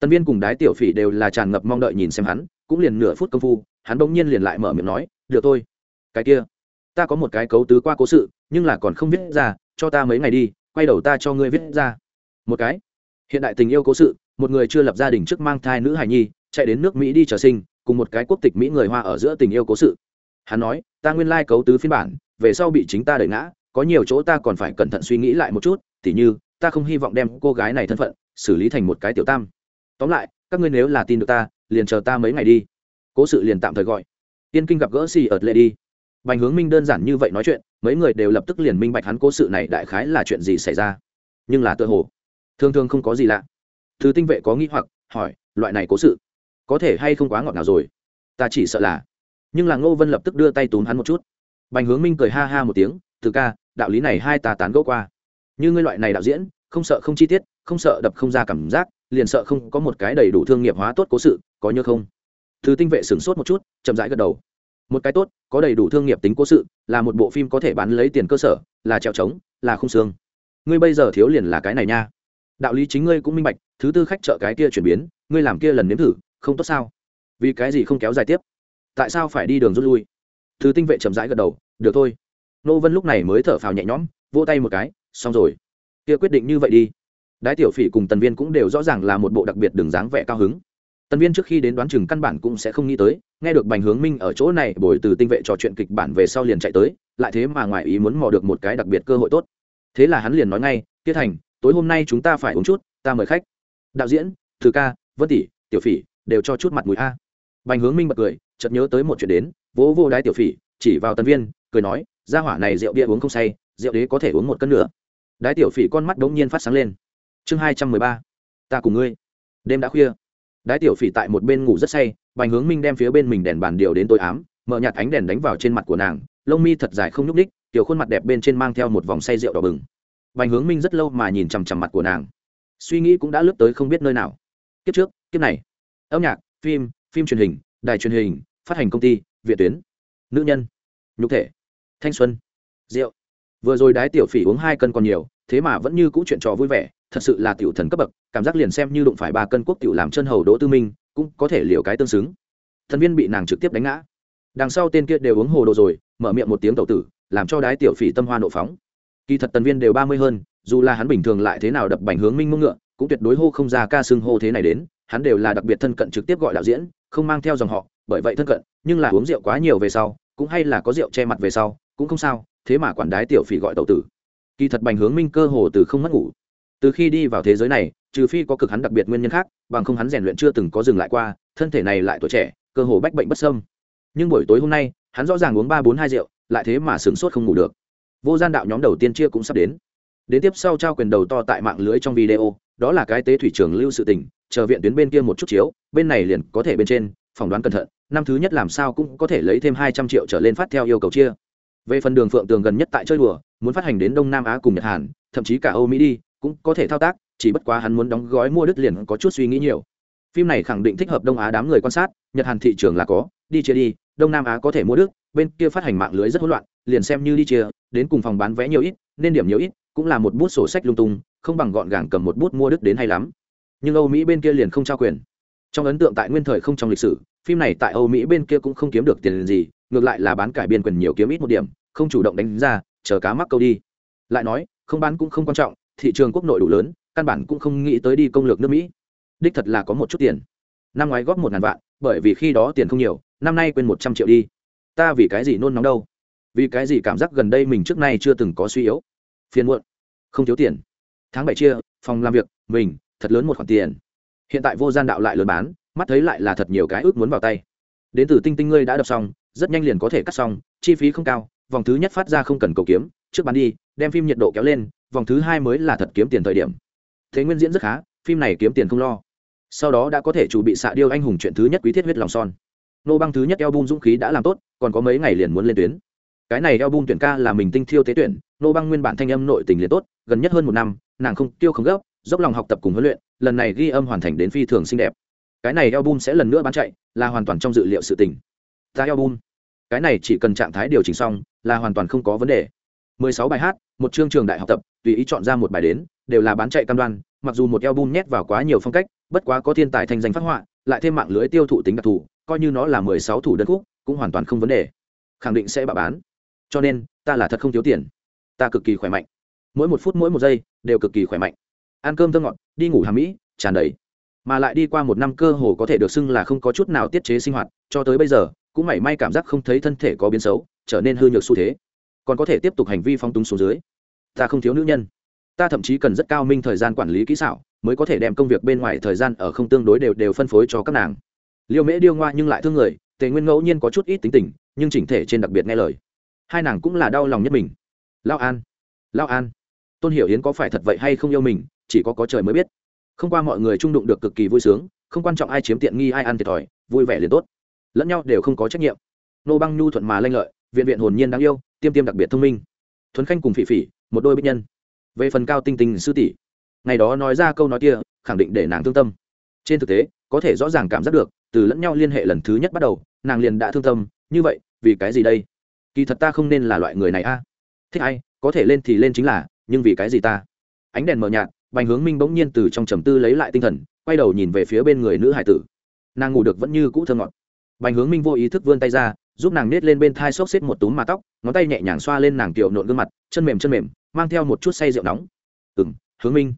Tân Viên cùng Đái Tiểu Phỉ đều là tràn ngập mong đợi nhìn xem hắn, cũng liền nửa phút công phu, hắn bỗng nhiên liền lại mở miệng nói, "Được thôi. Cái kia, ta có một cái cấu tứ qua cố sự, nhưng là còn không viết ra, cho ta mấy ngày đi, quay đầu ta cho ngươi viết ra." Một cái. Hiện đại tình yêu cố sự, một người chưa lập gia đình trước mang thai nữ hài nhi, chạy đến nước Mỹ đi trở sinh, cùng một cái quốc tịch mỹ người hoa ở giữa tình yêu cố sự hắn nói, ta nguyên lai cấu tứ phiên bản, về sau bị chính ta đẩy ngã, có nhiều chỗ ta còn phải cẩn thận suy nghĩ lại một chút, tỉ như, ta không hy vọng đem cô gái này thân phận xử lý thành một cái tiểu tam. Tóm lại, các ngươi nếu là tin được ta, liền chờ ta mấy ngày đi. Cố sự liền tạm thời gọi. Tiên kinh gặp gỡ xì ợt lệ đi. Bành hướng minh đơn giản như vậy nói chuyện, mấy người đều lập tức liền minh bạch hắn cố sự này đại khái là chuyện gì xảy ra. Nhưng là tự hồ, thường thường không có gì lạ. Thứ tinh vệ có nghĩ hoặc, hỏi, loại này cố sự, có thể hay không quá ngọt nào rồi? Ta chỉ sợ là nhưng là ngô vân lập tức đưa tay túm hắn một chút. Bành hướng minh cười ha ha một tiếng, từ ca, đạo lý này hai ta tán gẫu qua. Như ngươi loại này đạo diễn, không sợ không chi tiết, không sợ đập không ra cảm giác, liền sợ không có một cái đầy đủ thương nghiệp hóa tốt cố sự, có như không? Thứ tinh vệ sửng sốt một chút, chậm rãi gật đầu. Một cái tốt, có đầy đủ thương nghiệp tính cố sự, là một bộ phim có thể bán lấy tiền cơ sở, là trèo trống, là không xương. Ngươi bây giờ thiếu liền là cái này nha. Đạo lý chính ngươi cũng minh bạch, thứ tư khách chợ cái kia chuyển biến, ngươi làm kia lần nếm thử, không tốt sao? Vì cái gì không kéo dài tiếp? Tại sao phải đi đường rút lui? Thứ tinh vệ chậm rãi gật đầu, được thôi. Nô vân lúc này mới thở phào nhẹ nhõm, vỗ tay một cái, xong rồi. Kia quyết định như vậy đi. Đái tiểu phỉ cùng tần viên cũng đều rõ ràng là một bộ đặc biệt đường dáng vẻ cao hứng. Tần viên trước khi đến đoán chừng căn bản cũng sẽ không nghĩ tới, nghe được bành hướng minh ở chỗ này bồi từ tinh vệ trò chuyện kịch bản về sau liền chạy tới, lại thế mà ngoài ý muốn mò được một cái đặc biệt cơ hội tốt. Thế là hắn liền nói ngay, tiết thành, tối hôm nay chúng ta phải uống chút, ta mời khách. Đạo diễn, thư ca, vân tỷ, tiểu phỉ, đều cho chút mặt mũi a bành hướng minh bật cười, chợt nhớ tới một chuyện đến, vỗ vô đái tiểu phỉ, chỉ vào tân viên, cười nói ra hỏa này rượu bia uống không say, rượu đế có thể uống một cân nữa. Đái tiểu phỉ con mắt đống nhiên phát sáng lên. Chương hai trăm mười ba, ta cùng ngươi. Đêm đã khuya. Đái tiểu phỉ tại một bên ngủ rất say, bành hướng minh đem phía bên mình đèn bàn điều đến tối ám, mở nhạt ánh đèn đánh vào trên mặt của nàng, lông mi thật dài không nhúc ních tiểu khuôn mặt đẹp bên trên mang theo một vòng say rượu đỏ bừng. Bành hướng minh rất lâu mà nhìn chằm chằm mặt của nàng. Suy nghĩ cũng đã lướt tới không biết nơi nào. Kiếp trước, kiếp này. Âm nhạc, phim phim truyền hình, đài truyền hình, phát hành công ty viện tuyến. Nữ nhân. Nhục thể. Thanh xuân. Rượu. Vừa rồi đái tiểu phỉ uống hai cân còn nhiều, thế mà vẫn như cũ chuyện trò vui vẻ, thật sự là tiểu thần cấp bậc, cảm giác liền xem như đụng phải ba cân quốc tiểu làm chân hầu đỗ tư minh, cũng có thể liều cái tương xứng. Thần viên bị nàng trực tiếp đánh ngã. Đằng sau tên kia đều uống hồ đồ rồi, mở miệng một tiếng tẩu tử, làm cho đái tiểu phỉ tâm hoa nộ phóng. Kỳ thật tần viên đều ba mươi hơn, dù là hắn bình thường lại thế nào đập bành hướng minh mông ngựa, cũng tuyệt đối hô không ra ca xưng hô thế này đến hắn đều là đặc biệt thân cận trực tiếp gọi đạo diễn, không mang theo dòng họ, bởi vậy thân cận, nhưng là uống rượu quá nhiều về sau, cũng hay là có rượu che mặt về sau, cũng không sao, thế mà quản đái tiểu phỉ gọi tàu tử. Kỳ thật bành hướng minh cơ hồ từ không mất ngủ. Từ khi đi vào thế giới này, trừ phi có cực hắn đặc biệt nguyên nhân khác, bằng không hắn rèn luyện chưa từng có dừng lại qua, thân thể này lại tuổi trẻ, cơ hồ bách bệnh bất sâm nhưng buổi tối hôm nay, hắn rõ ràng uống ba bốn hai rượu, lại thế mà sửng sốt không ngủ được. Vô gian đạo nhóm đầu tiên chia cũng sắp đến. Đến tiếp sau trao quyền đầu to tại mạng lưới trong video, đó là cái tế thủy trường lưu sự tình chờ viện tuyến bên kia một chút chiếu, bên này liền có thể bên trên, phỏng đoán cẩn thận, năm thứ nhất làm sao cũng có thể lấy thêm hai trăm triệu trở lên phát theo yêu cầu chia. Về phần đường phượng tường gần nhất tại chơi đùa, muốn phát hành đến đông nam á cùng nhật hàn, thậm chí cả âu mỹ đi, cũng có thể thao tác, chỉ bất quá hắn muốn đóng gói mua đứt liền có chút suy nghĩ nhiều. Phim này khẳng định thích hợp đông á đám người quan sát, nhật hàn thị trường là có, đi chia đi, đông nam á có thể mua đức bên kia phát hành mạng lưới rất hỗn loạn, liền xem như đi chia, đến cùng phòng bán vé nhiều ít, nên điểm nhiều ít, cũng là một bút sổ sách lung tung, không bằng gọn gàng cầm một bút mua đức đến hay lắm nhưng âu mỹ bên kia liền không trao quyền. Trong ấn tượng tại nguyên thời không trong lịch sử, phim này tại âu mỹ bên kia cũng không kiếm được tiền gì, ngược lại là bán cải biên quyền nhiều kiếm ít một điểm, không chủ động đánh ra, chờ cá mắc câu đi. Lại nói, không bán cũng không quan trọng, thị trường quốc nội đủ lớn, căn bản cũng không nghĩ tới đi công lược nước mỹ. Đích thật là có một chút tiền. Năm ngoái góp một ngàn vạn, bởi vì khi đó tiền không nhiều, năm nay quên một trăm triệu đi. Ta vì cái gì nôn nóng đâu? Vì cái gì cảm giác gần đây mình trước nay chưa từng có suy yếu? Phiền muộn. Không thiếu tiền. Tháng bảy chia, phòng làm việc, mình thật lớn một khoản tiền. Hiện tại vô gian đạo lại lớn bán, mắt thấy lại là thật nhiều cái ước muốn vào tay. Đến từ tinh tinh ngươi đã đọc xong, rất nhanh liền có thể cắt xong, chi phí không cao, vòng thứ nhất phát ra không cần cầu kiếm, trước bán đi, đem phim nhiệt độ kéo lên, vòng thứ hai mới là thật kiếm tiền thời điểm. Thế nguyên diễn rất khá, phim này kiếm tiền không lo. Sau đó đã có thể chủ bị xạ điêu anh hùng chuyện thứ nhất quý thiết huyết lòng son. Nô băng thứ nhất eo bung dũng khí đã làm tốt, còn có mấy ngày liền muốn lên tuyến. Cái này eo bung tuyển ca là mình tinh thiêu tế tuyển, nô băng nguyên bản thanh âm nội tình liền tốt, gần nhất hơn một năm, nàng không tiêu không gấp dốc lòng học tập cùng huấn luyện, lần này ghi âm hoàn thành đến phi thường xinh đẹp. Cái này eo sẽ lần nữa bán chạy, là hoàn toàn trong dự liệu sự tình. Ta eo cái này chỉ cần trạng thái điều chỉnh xong, là hoàn toàn không có vấn đề. 16 bài hát, một chương trường đại học tập, tùy ý chọn ra một bài đến, đều là bán chạy cam đoan, mặc dù một album nhét vào quá nhiều phong cách, bất quá có thiên tài thành danh phát họa, lại thêm mạng lưới tiêu thụ tính đặc thù, coi như nó là 16 thủ đơn khúc, cũng hoàn toàn không vấn đề. Khẳng định sẽ bạ bán. Cho nên, ta là thật không thiếu tiền. Ta cực kỳ khỏe mạnh. Mỗi một phút, mỗi một giây, đều cực kỳ khỏe mạnh ăn cơm thơm ngọt, đi ngủ hàm mỹ, tràn đầy. Mà lại đi qua một năm cơ hồ có thể được xưng là không có chút nào tiết chế sinh hoạt, cho tới bây giờ, cũng mảy may cảm giác không thấy thân thể có biến xấu, trở nên hư nhược xu thế. Còn có thể tiếp tục hành vi phong túng xuống dưới. Ta không thiếu nữ nhân. Ta thậm chí cần rất cao minh thời gian quản lý kỹ xảo, mới có thể đem công việc bên ngoài thời gian ở không tương đối đều đều phân phối cho các nàng. Liêu mễ điêu ngoa nhưng lại thương người, tề nguyên ngẫu nhiên có chút ít tính tình, nhưng chỉnh thể trên đặc biệt nghe lời. Hai nàng cũng là đau lòng nhất mình. Lao an lao an, tôn hiểu yến có phải thật vậy hay không yêu mình chỉ có có trời mới biết. Không qua mọi người trung đụng được cực kỳ vui sướng, không quan trọng ai chiếm tiện nghi ai ăn thiệt thòi, vui vẻ liền tốt. Lẫn nhau đều không có trách nhiệm. Nô băng nhu thuận mà lanh lợi, viện viện hồn nhiên đáng yêu, tiêm tiêm đặc biệt thông minh. Thuấn khanh cùng phỉ phỉ, một đôi bích nhân. Về phần cao tinh tinh sư tỷ, ngày đó nói ra câu nói kia, khẳng định để nàng thương tâm. Trên thực tế, có thể rõ ràng cảm giác được, từ lẫn nhau liên hệ lần thứ nhất bắt đầu, nàng liền đã thương tâm, như vậy, vì cái gì đây? Kỳ thật ta không nên là loại người này a. Thích ai, có thể lên thì lên chính là, nhưng vì cái gì ta? Ánh đèn mờ nhạt bành hướng minh bỗng nhiên từ trong trầm tư lấy lại tinh thần, quay đầu nhìn về phía bên người nữ hải tử. Nàng ngủ được vẫn như cũ thơ ngọt. Bành hướng minh vô ý thức vươn tay ra, giúp nàng nết lên bên thai xốc xếp một túm mà tóc, ngón tay nhẹ nhàng xoa lên nàng tiểu nộn gương mặt, chân mềm chân mềm, mang theo một chút say rượu nóng. Ừ m hướng minh.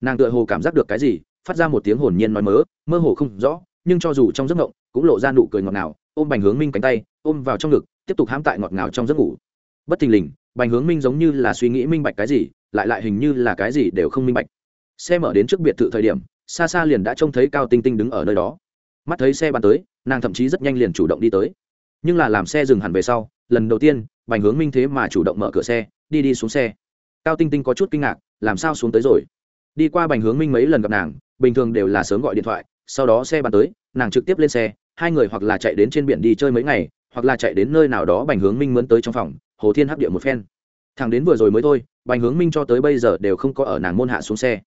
Nàng tựa hồ cảm giác được cái gì, phát ra một tiếng hồn nhiên nói mớ, mơ hồ không rõ, nhưng cho dù trong giấc ngộng cũng lộ ra nụ cười ngọt ngào, ôm bành hướng minh cánh tay, ôm vào trong ngực, tiếp tục hãm tại ngọt ngào trong giấc ngủ bất thình lình, bành hướng minh giống như là suy nghĩ minh bạch cái gì, lại lại hình như là cái gì đều không minh bạch. Xe mở đến trước biệt thự thời điểm, xa xa liền đã trông thấy cao tinh tinh đứng ở nơi đó. Mắt thấy xe bắn tới, nàng thậm chí rất nhanh liền chủ động đi tới. Nhưng là làm xe dừng hẳn về sau, lần đầu tiên, bành hướng minh thế mà chủ động mở cửa xe, đi đi xuống xe. Cao tinh tinh có chút kinh ngạc, làm sao xuống tới rồi? Đi qua bành hướng minh mấy lần gặp nàng, bình thường đều là sớm gọi điện thoại, sau đó xe bàn tới, nàng trực tiếp lên xe, hai người hoặc là chạy đến trên biển đi chơi mấy ngày, hoặc là chạy đến nơi nào đó bành hướng minh mướn tới trong phòng hồ thiên hấp địa một phen. Thằng đến vừa rồi mới thôi, bành hướng minh cho tới bây giờ đều không có ở nàng môn hạ xuống xe.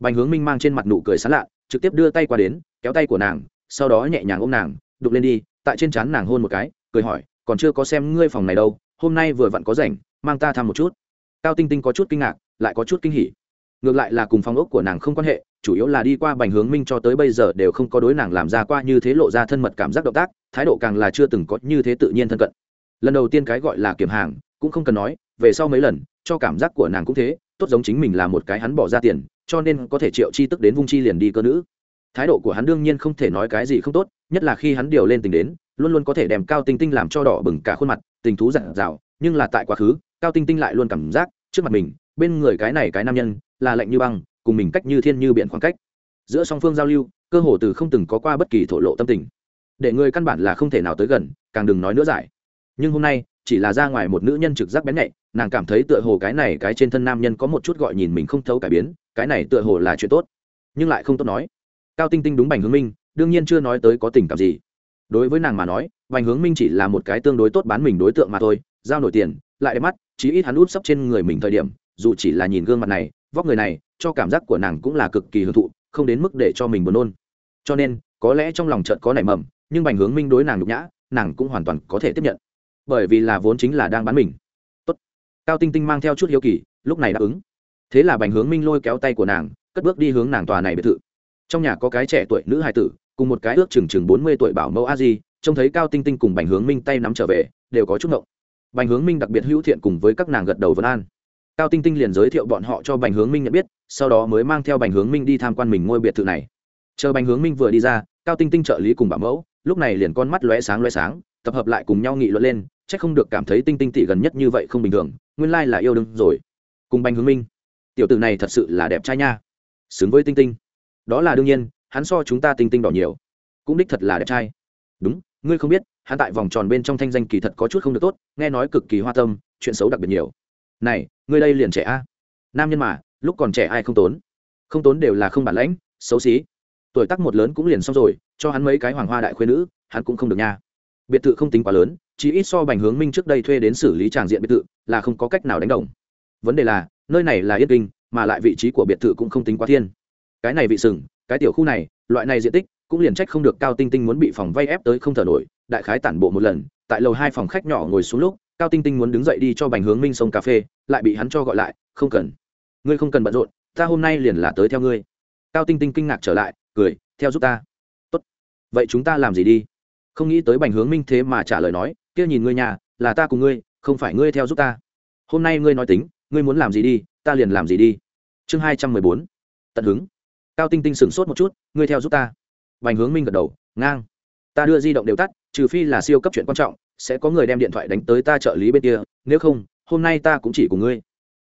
Bành hướng minh mang trên mặt nụ cười sán lạ trực tiếp đưa tay qua đến, kéo tay của nàng, sau đó nhẹ nhàng ôm nàng đục lên đi, tại trên trán nàng hôn một cái, cười hỏi, còn chưa có xem ngươi phòng này đâu, hôm nay vừa vặn có rảnh, mang ta thăm một chút. Cao tinh tinh có chút kinh ngạc, lại có chút kinh hỉ. Ngược lại là cùng phòng ốc của nàng không quan hệ, chủ yếu là đi qua bành hướng minh cho tới bây giờ đều không có đối nàng làm ra qua như thế lộ ra thân mật cảm giác động tác, thái độ càng là chưa từng có như thế tự nhiên thân cận lần đầu tiên cái gọi là kiểm hàng, cũng không cần nói, về sau mấy lần, cho cảm giác của nàng cũng thế, tốt giống chính mình là một cái hắn bỏ ra tiền, cho nên có thể triệu chi tức đến vung chi liền đi cơ nữ. Thái độ của hắn đương nhiên không thể nói cái gì không tốt, nhất là khi hắn điều lên tình đến, luôn luôn có thể đem cao tinh tinh làm cho đỏ bừng cả khuôn mặt, tình thú giản dào, nhưng là tại quá khứ, cao tinh tinh lại luôn cảm giác, trước mặt mình, bên người cái này cái nam nhân, là lạnh như băng, cùng mình cách như thiên như biển khoảng cách. Giữa song phương giao lưu, cơ hồ từ không từng có qua bất kỳ thổ lộ tâm tình. Để người căn bản là không thể nào tới gần, càng đừng nói nữa giải nhưng hôm nay, chỉ là ra ngoài một nữ nhân trực giác bén nhạy, nàng cảm thấy tựa hồ cái này cái trên thân nam nhân có một chút gọi nhìn mình không thấu cải biến, cái này tựa hồ là chuyện tốt. Nhưng lại không tốt nói. Cao tinh tinh đúng bành hướng minh, đương nhiên chưa nói tới có tình cảm gì. Đối với nàng mà nói, bành hướng minh chỉ là một cái tương đối tốt bán mình đối tượng mà thôi, giao nổi tiền, lại đẹp mắt, chí ít hắn út sấp trên người mình thời điểm, dù chỉ là nhìn gương mặt này, vóc người này, cho cảm giác của nàng cũng là cực kỳ hưởng thụ, không đến mức để cho mình buồn nôn. Cho nên, có lẽ trong lòng trận có nảy mầm, nhưng bành hướng minh đối nàng nhục nhã, nàng cũng hoàn toàn có thể tiếp nhận bởi vì là vốn chính là đang bán mình. Tốt. cao tinh tinh mang theo chút hiếu kỳ, lúc này đáp ứng. Thế là bành hướng minh lôi kéo tay của nàng, cất bước đi hướng nàng tòa này biệt thự. Trong nhà có cái trẻ tuổi nữ hài tử, cùng một cái ước chừng chừng bốn mươi tuổi bảo mẫu a di, trông thấy cao tinh tinh cùng bành hướng minh tay nắm trở về, đều có chút ngộng. Bành hướng minh đặc biệt hữu thiện cùng với các nàng gật đầu vân an. Cao tinh tinh liền giới thiệu bọn họ cho bành hướng minh nhận biết, sau đó mới mang theo bành hướng minh đi tham quan mình ngôi biệt thự này. Chờ bành hướng minh vừa đi ra, cao tinh tinh trợ lý cùng bảo mẫu, lúc này liền con mắt lóe sáng lóe sáng, tập hợp lại cùng nhau nghị luận lên Chắc không được cảm thấy tinh tinh tỷ gần nhất như vậy không bình thường, nguyên lai là yêu đương rồi. Cùng bành hướng minh, tiểu tử này thật sự là đẹp trai nha. Xứng với tinh tinh. Đó là đương nhiên, hắn so chúng ta tinh tinh đỏ nhiều. Cũng đích thật là đẹp trai. Đúng, ngươi không biết, hắn tại vòng tròn bên trong thanh danh kỳ thật có chút không được tốt, nghe nói cực kỳ hoa tâm, chuyện xấu đặc biệt nhiều. Này, ngươi đây liền trẻ a. Nam nhân mà, lúc còn trẻ ai không tốn? Không tốn đều là không bản lãnh, xấu xí. Tuổi tác một lớn cũng liền xong rồi, cho hắn mấy cái hoàng hoa đại khuyên nữ, hắn cũng không được nha. Biệt thự không tính quá lớn chỉ ít so bành hướng minh trước đây thuê đến xử lý tràng diện biệt thự là không có cách nào đánh đồng. Vấn đề là, nơi này là yên kinh, mà lại vị trí của biệt thự cũng không tính quá thiên. Cái này vị sừng, cái tiểu khu này, loại này diện tích cũng liền trách không được cao tinh tinh muốn bị phòng vay ép tới không thở nổi, đại khái tản bộ một lần, tại lầu hai phòng khách nhỏ ngồi xuống lúc, cao tinh tinh muốn đứng dậy đi cho bành hướng minh sông cà phê, lại bị hắn cho gọi lại, không cần. Ngươi không cần bận rộn, ta hôm nay liền là tới theo ngươi. Cao tinh tinh kinh ngạc trở lại, cười, theo giúp ta. Tốt. Vậy chúng ta làm gì đi? Không nghĩ tới bành hướng minh thế mà trả lời nói kia nhìn ngươi nhà, là ta cùng ngươi, không phải ngươi theo giúp ta. Hôm nay ngươi nói tính, ngươi muốn làm gì đi, ta liền làm gì đi. Chương hai trăm mười bốn. Tận hứng. Cao tinh tinh sửng sốt một chút, ngươi theo giúp ta. Bành hướng minh gật đầu, ngang. Ta đưa di động đều tắt, trừ phi là siêu cấp chuyện quan trọng, sẽ có người đem điện thoại đánh tới ta trợ lý bên kia, nếu không, hôm nay ta cũng chỉ cùng ngươi.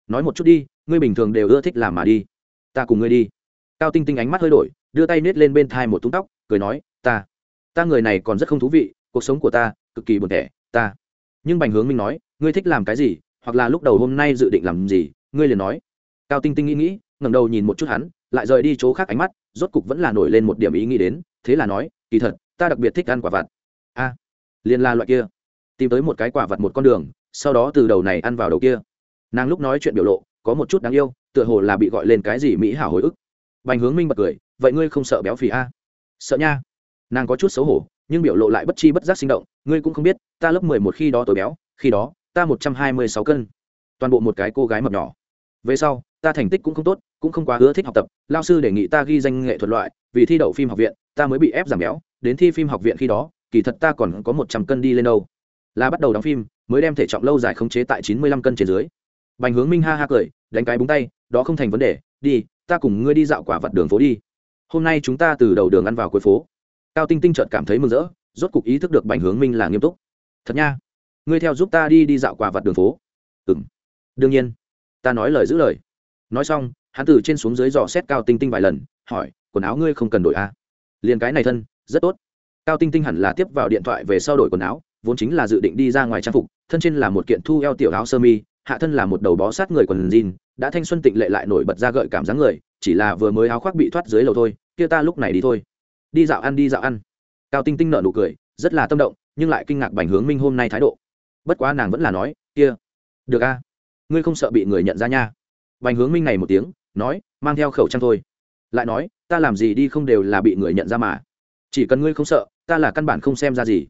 Nói một chút đi, ngươi bình thường đều ưa thích làm mà đi. Ta cùng ngươi đi. Cao tinh tinh ánh mắt hơi đổi, đưa tay nết lên bên thai một túng tóc, cười nói, ta ta người này còn rất không thú vị, cuộc sống của ta cực kỳ buồn tẻ ta. Nhưng bành hướng minh nói ngươi thích làm cái gì hoặc là lúc đầu hôm nay dự định làm gì ngươi liền nói. Cao tinh tinh nghĩ nghĩ ngẩng đầu nhìn một chút hắn lại rời đi chỗ khác ánh mắt rốt cục vẫn là nổi lên một điểm ý nghĩ đến thế là nói kỳ thật ta đặc biệt thích ăn quả vặt. A à, liền là loại kia. Tìm tới một cái quả vặt một con đường sau đó từ đầu này ăn vào đầu kia. Nàng lúc nói chuyện biểu lộ có một chút đáng yêu tựa hồ là bị gọi lên cái gì mỹ hảo hồi ức. Bành hướng minh bật cười vậy ngươi không sợ béo phì a? Sợ nha. Nàng có chút xấu hổ nhưng biểu lộ lại bất chi bất giác sinh động, ngươi cũng không biết, ta lớp mười một khi đó tối béo, khi đó, ta một trăm hai mươi sáu cân. Toàn bộ một cái cô gái mập nhỏ. Về sau, ta thành tích cũng không tốt, cũng không quá ưa thích học tập, lao sư đề nghị ta ghi danh nghệ thuật loại, vì thi đậu phim học viện, ta mới bị ép giảm béo, đến thi phim học viện khi đó, kỳ thật ta còn có một trăm cân đi lên đâu. Là bắt đầu đóng phim, mới đem thể trọng lâu dài khống chế tại chín mươi lăm cân trên dưới. Bành hướng minh ha ha cười, đánh cái búng tay, đó không thành vấn đề, đi, ta cùng ngươi đi dạo quả vặt đường phố đi. Hôm nay chúng ta từ đầu đường ăn vào cuối phố cao tinh tinh chợt cảm thấy mừng rỡ, rốt cục ý thức được bành hướng minh là nghiêm túc. Thật nha, ngươi theo giúp ta đi đi dạo quà vặt đường phố. Ừ m đương nhiên. Ta nói lời giữ lời. Nói xong, hắn từ trên xuống dưới dò xét cao tinh tinh vài lần, hỏi, quần áo ngươi không cần đổi à? liền cái này thân, rất tốt. Cao tinh tinh hẳn là tiếp vào điện thoại về sau đổi quần áo, vốn chính là dự định đi ra ngoài trang phục, thân trên là một kiện thu eo tiểu áo sơ mi, hạ thân là một đầu bó sát người quần jean, đã thanh xuân tịnh lệ lại nổi bật ra gợi cảm dáng người, chỉ là vừa mới áo khoác bị thoát dưới lầu thôi, kia ta lúc này đi thôi đi dạo ăn, đi dạo ăn. Cao tinh tinh nở nụ cười, rất là tâm động, nhưng lại kinh ngạc bành hướng minh hôm nay thái độ. Bất quá nàng vẫn là nói, kia, được a, ngươi không sợ bị người nhận ra nha. Bành hướng minh này một tiếng, nói, mang theo khẩu trang thôi. Lại nói, ta làm gì đi không đều là bị người nhận ra mà. Chỉ cần ngươi không sợ, ta là căn bản không xem ra gì.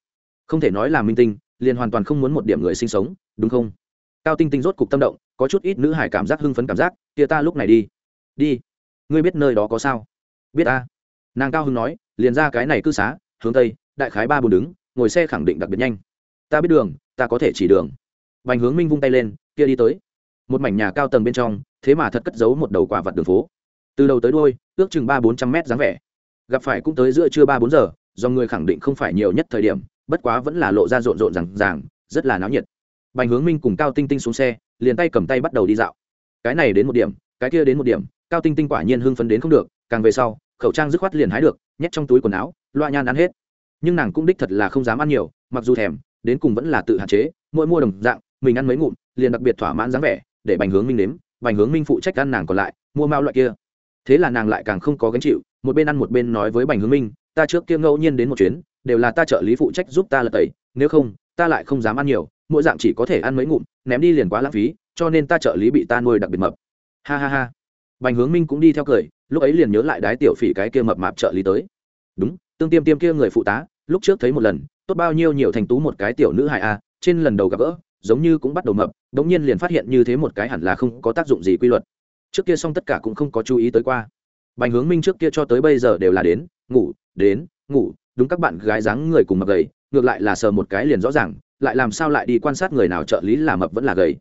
Không thể nói là minh tinh, liền hoàn toàn không muốn một điểm người sinh sống, đúng không? Cao tinh tinh rốt cục tâm động, có chút ít nữ hải cảm giác hưng phấn cảm giác, kia ta lúc này đi. Đi. Ngươi biết nơi đó có sao? Biết ta nàng cao hưng nói liền ra cái này cư xá, hướng tây, đại khái ba bốn đứng, ngồi xe khẳng định đặc biệt nhanh. Ta biết đường, ta có thể chỉ đường. Bành hướng minh vung tay lên, kia đi tới. Một mảnh nhà cao tầng bên trong, thế mà thật cất giấu một đầu quả vật đường phố. Từ đầu tới đôi ước chừng ba bốn trăm mét dáng vẻ. Gặp phải cũng tới giữa trưa ba bốn giờ, do người khẳng định không phải nhiều nhất thời điểm, bất quá vẫn là lộ ra rộn rộn rằng ràng, rất là náo nhiệt. Bành hướng minh cùng cao tinh tinh xuống xe, liền tay cầm tay bắt đầu đi dạo. Cái này đến một điểm, cái kia đến một điểm, cao tinh tinh quả nhiên hưng phấn đến không được, càng về sau, khẩu trang dứt khoát liền hái được nhét trong túi quần áo, loa nhan ăn hết. Nhưng nàng cũng đích thật là không dám ăn nhiều, mặc dù thèm, đến cùng vẫn là tự hạn chế, mỗi mua đồng dạng, mình ăn mấy ngụm, liền đặc biệt thỏa mãn dáng vẻ, để bành hướng minh nếm, bành hướng minh phụ trách ăn nàng còn lại, mua mao loại kia. Thế là nàng lại càng không có gánh chịu, một bên ăn một bên nói với bành hướng minh, ta trước kia ngẫu nhiên đến một chuyến, đều là ta trợ lý phụ trách giúp ta lật tẩy, nếu không, ta lại không dám ăn nhiều, mỗi dạng chỉ có thể ăn mấy ngụm, ném đi liền quá lãng phí, cho nên ta trợ lý bị ta nuôi đặc biệt mập. Ha ha ha. Bành hướng minh cũng đi theo cười lúc ấy liền nhớ lại đái tiểu phỉ cái kia mập mạp trợ lý tới. Đúng, tương tiêm tiêm kia người phụ tá, lúc trước thấy một lần, tốt bao nhiêu nhiều thành tú một cái tiểu nữ hài a, trên lần đầu gặp gỡ, giống như cũng bắt đầu mập đ ỗ n g nhiên liền phát hiện như thế một cái hẳn là không có tác dụng gì quy luật. Trước kia xong tất cả cũng không có chú ý tới qua. Bành hướng minh trước kia cho tới bây giờ đều là đến, ngủ đến, ngủ, đúng các bạn gái dáng người cùng mập gầy, ngược lại là sờ một cái liền rõ ràng, lại làm sao lại đi quan sát người nào trợ lý là mập vẫn là gầy.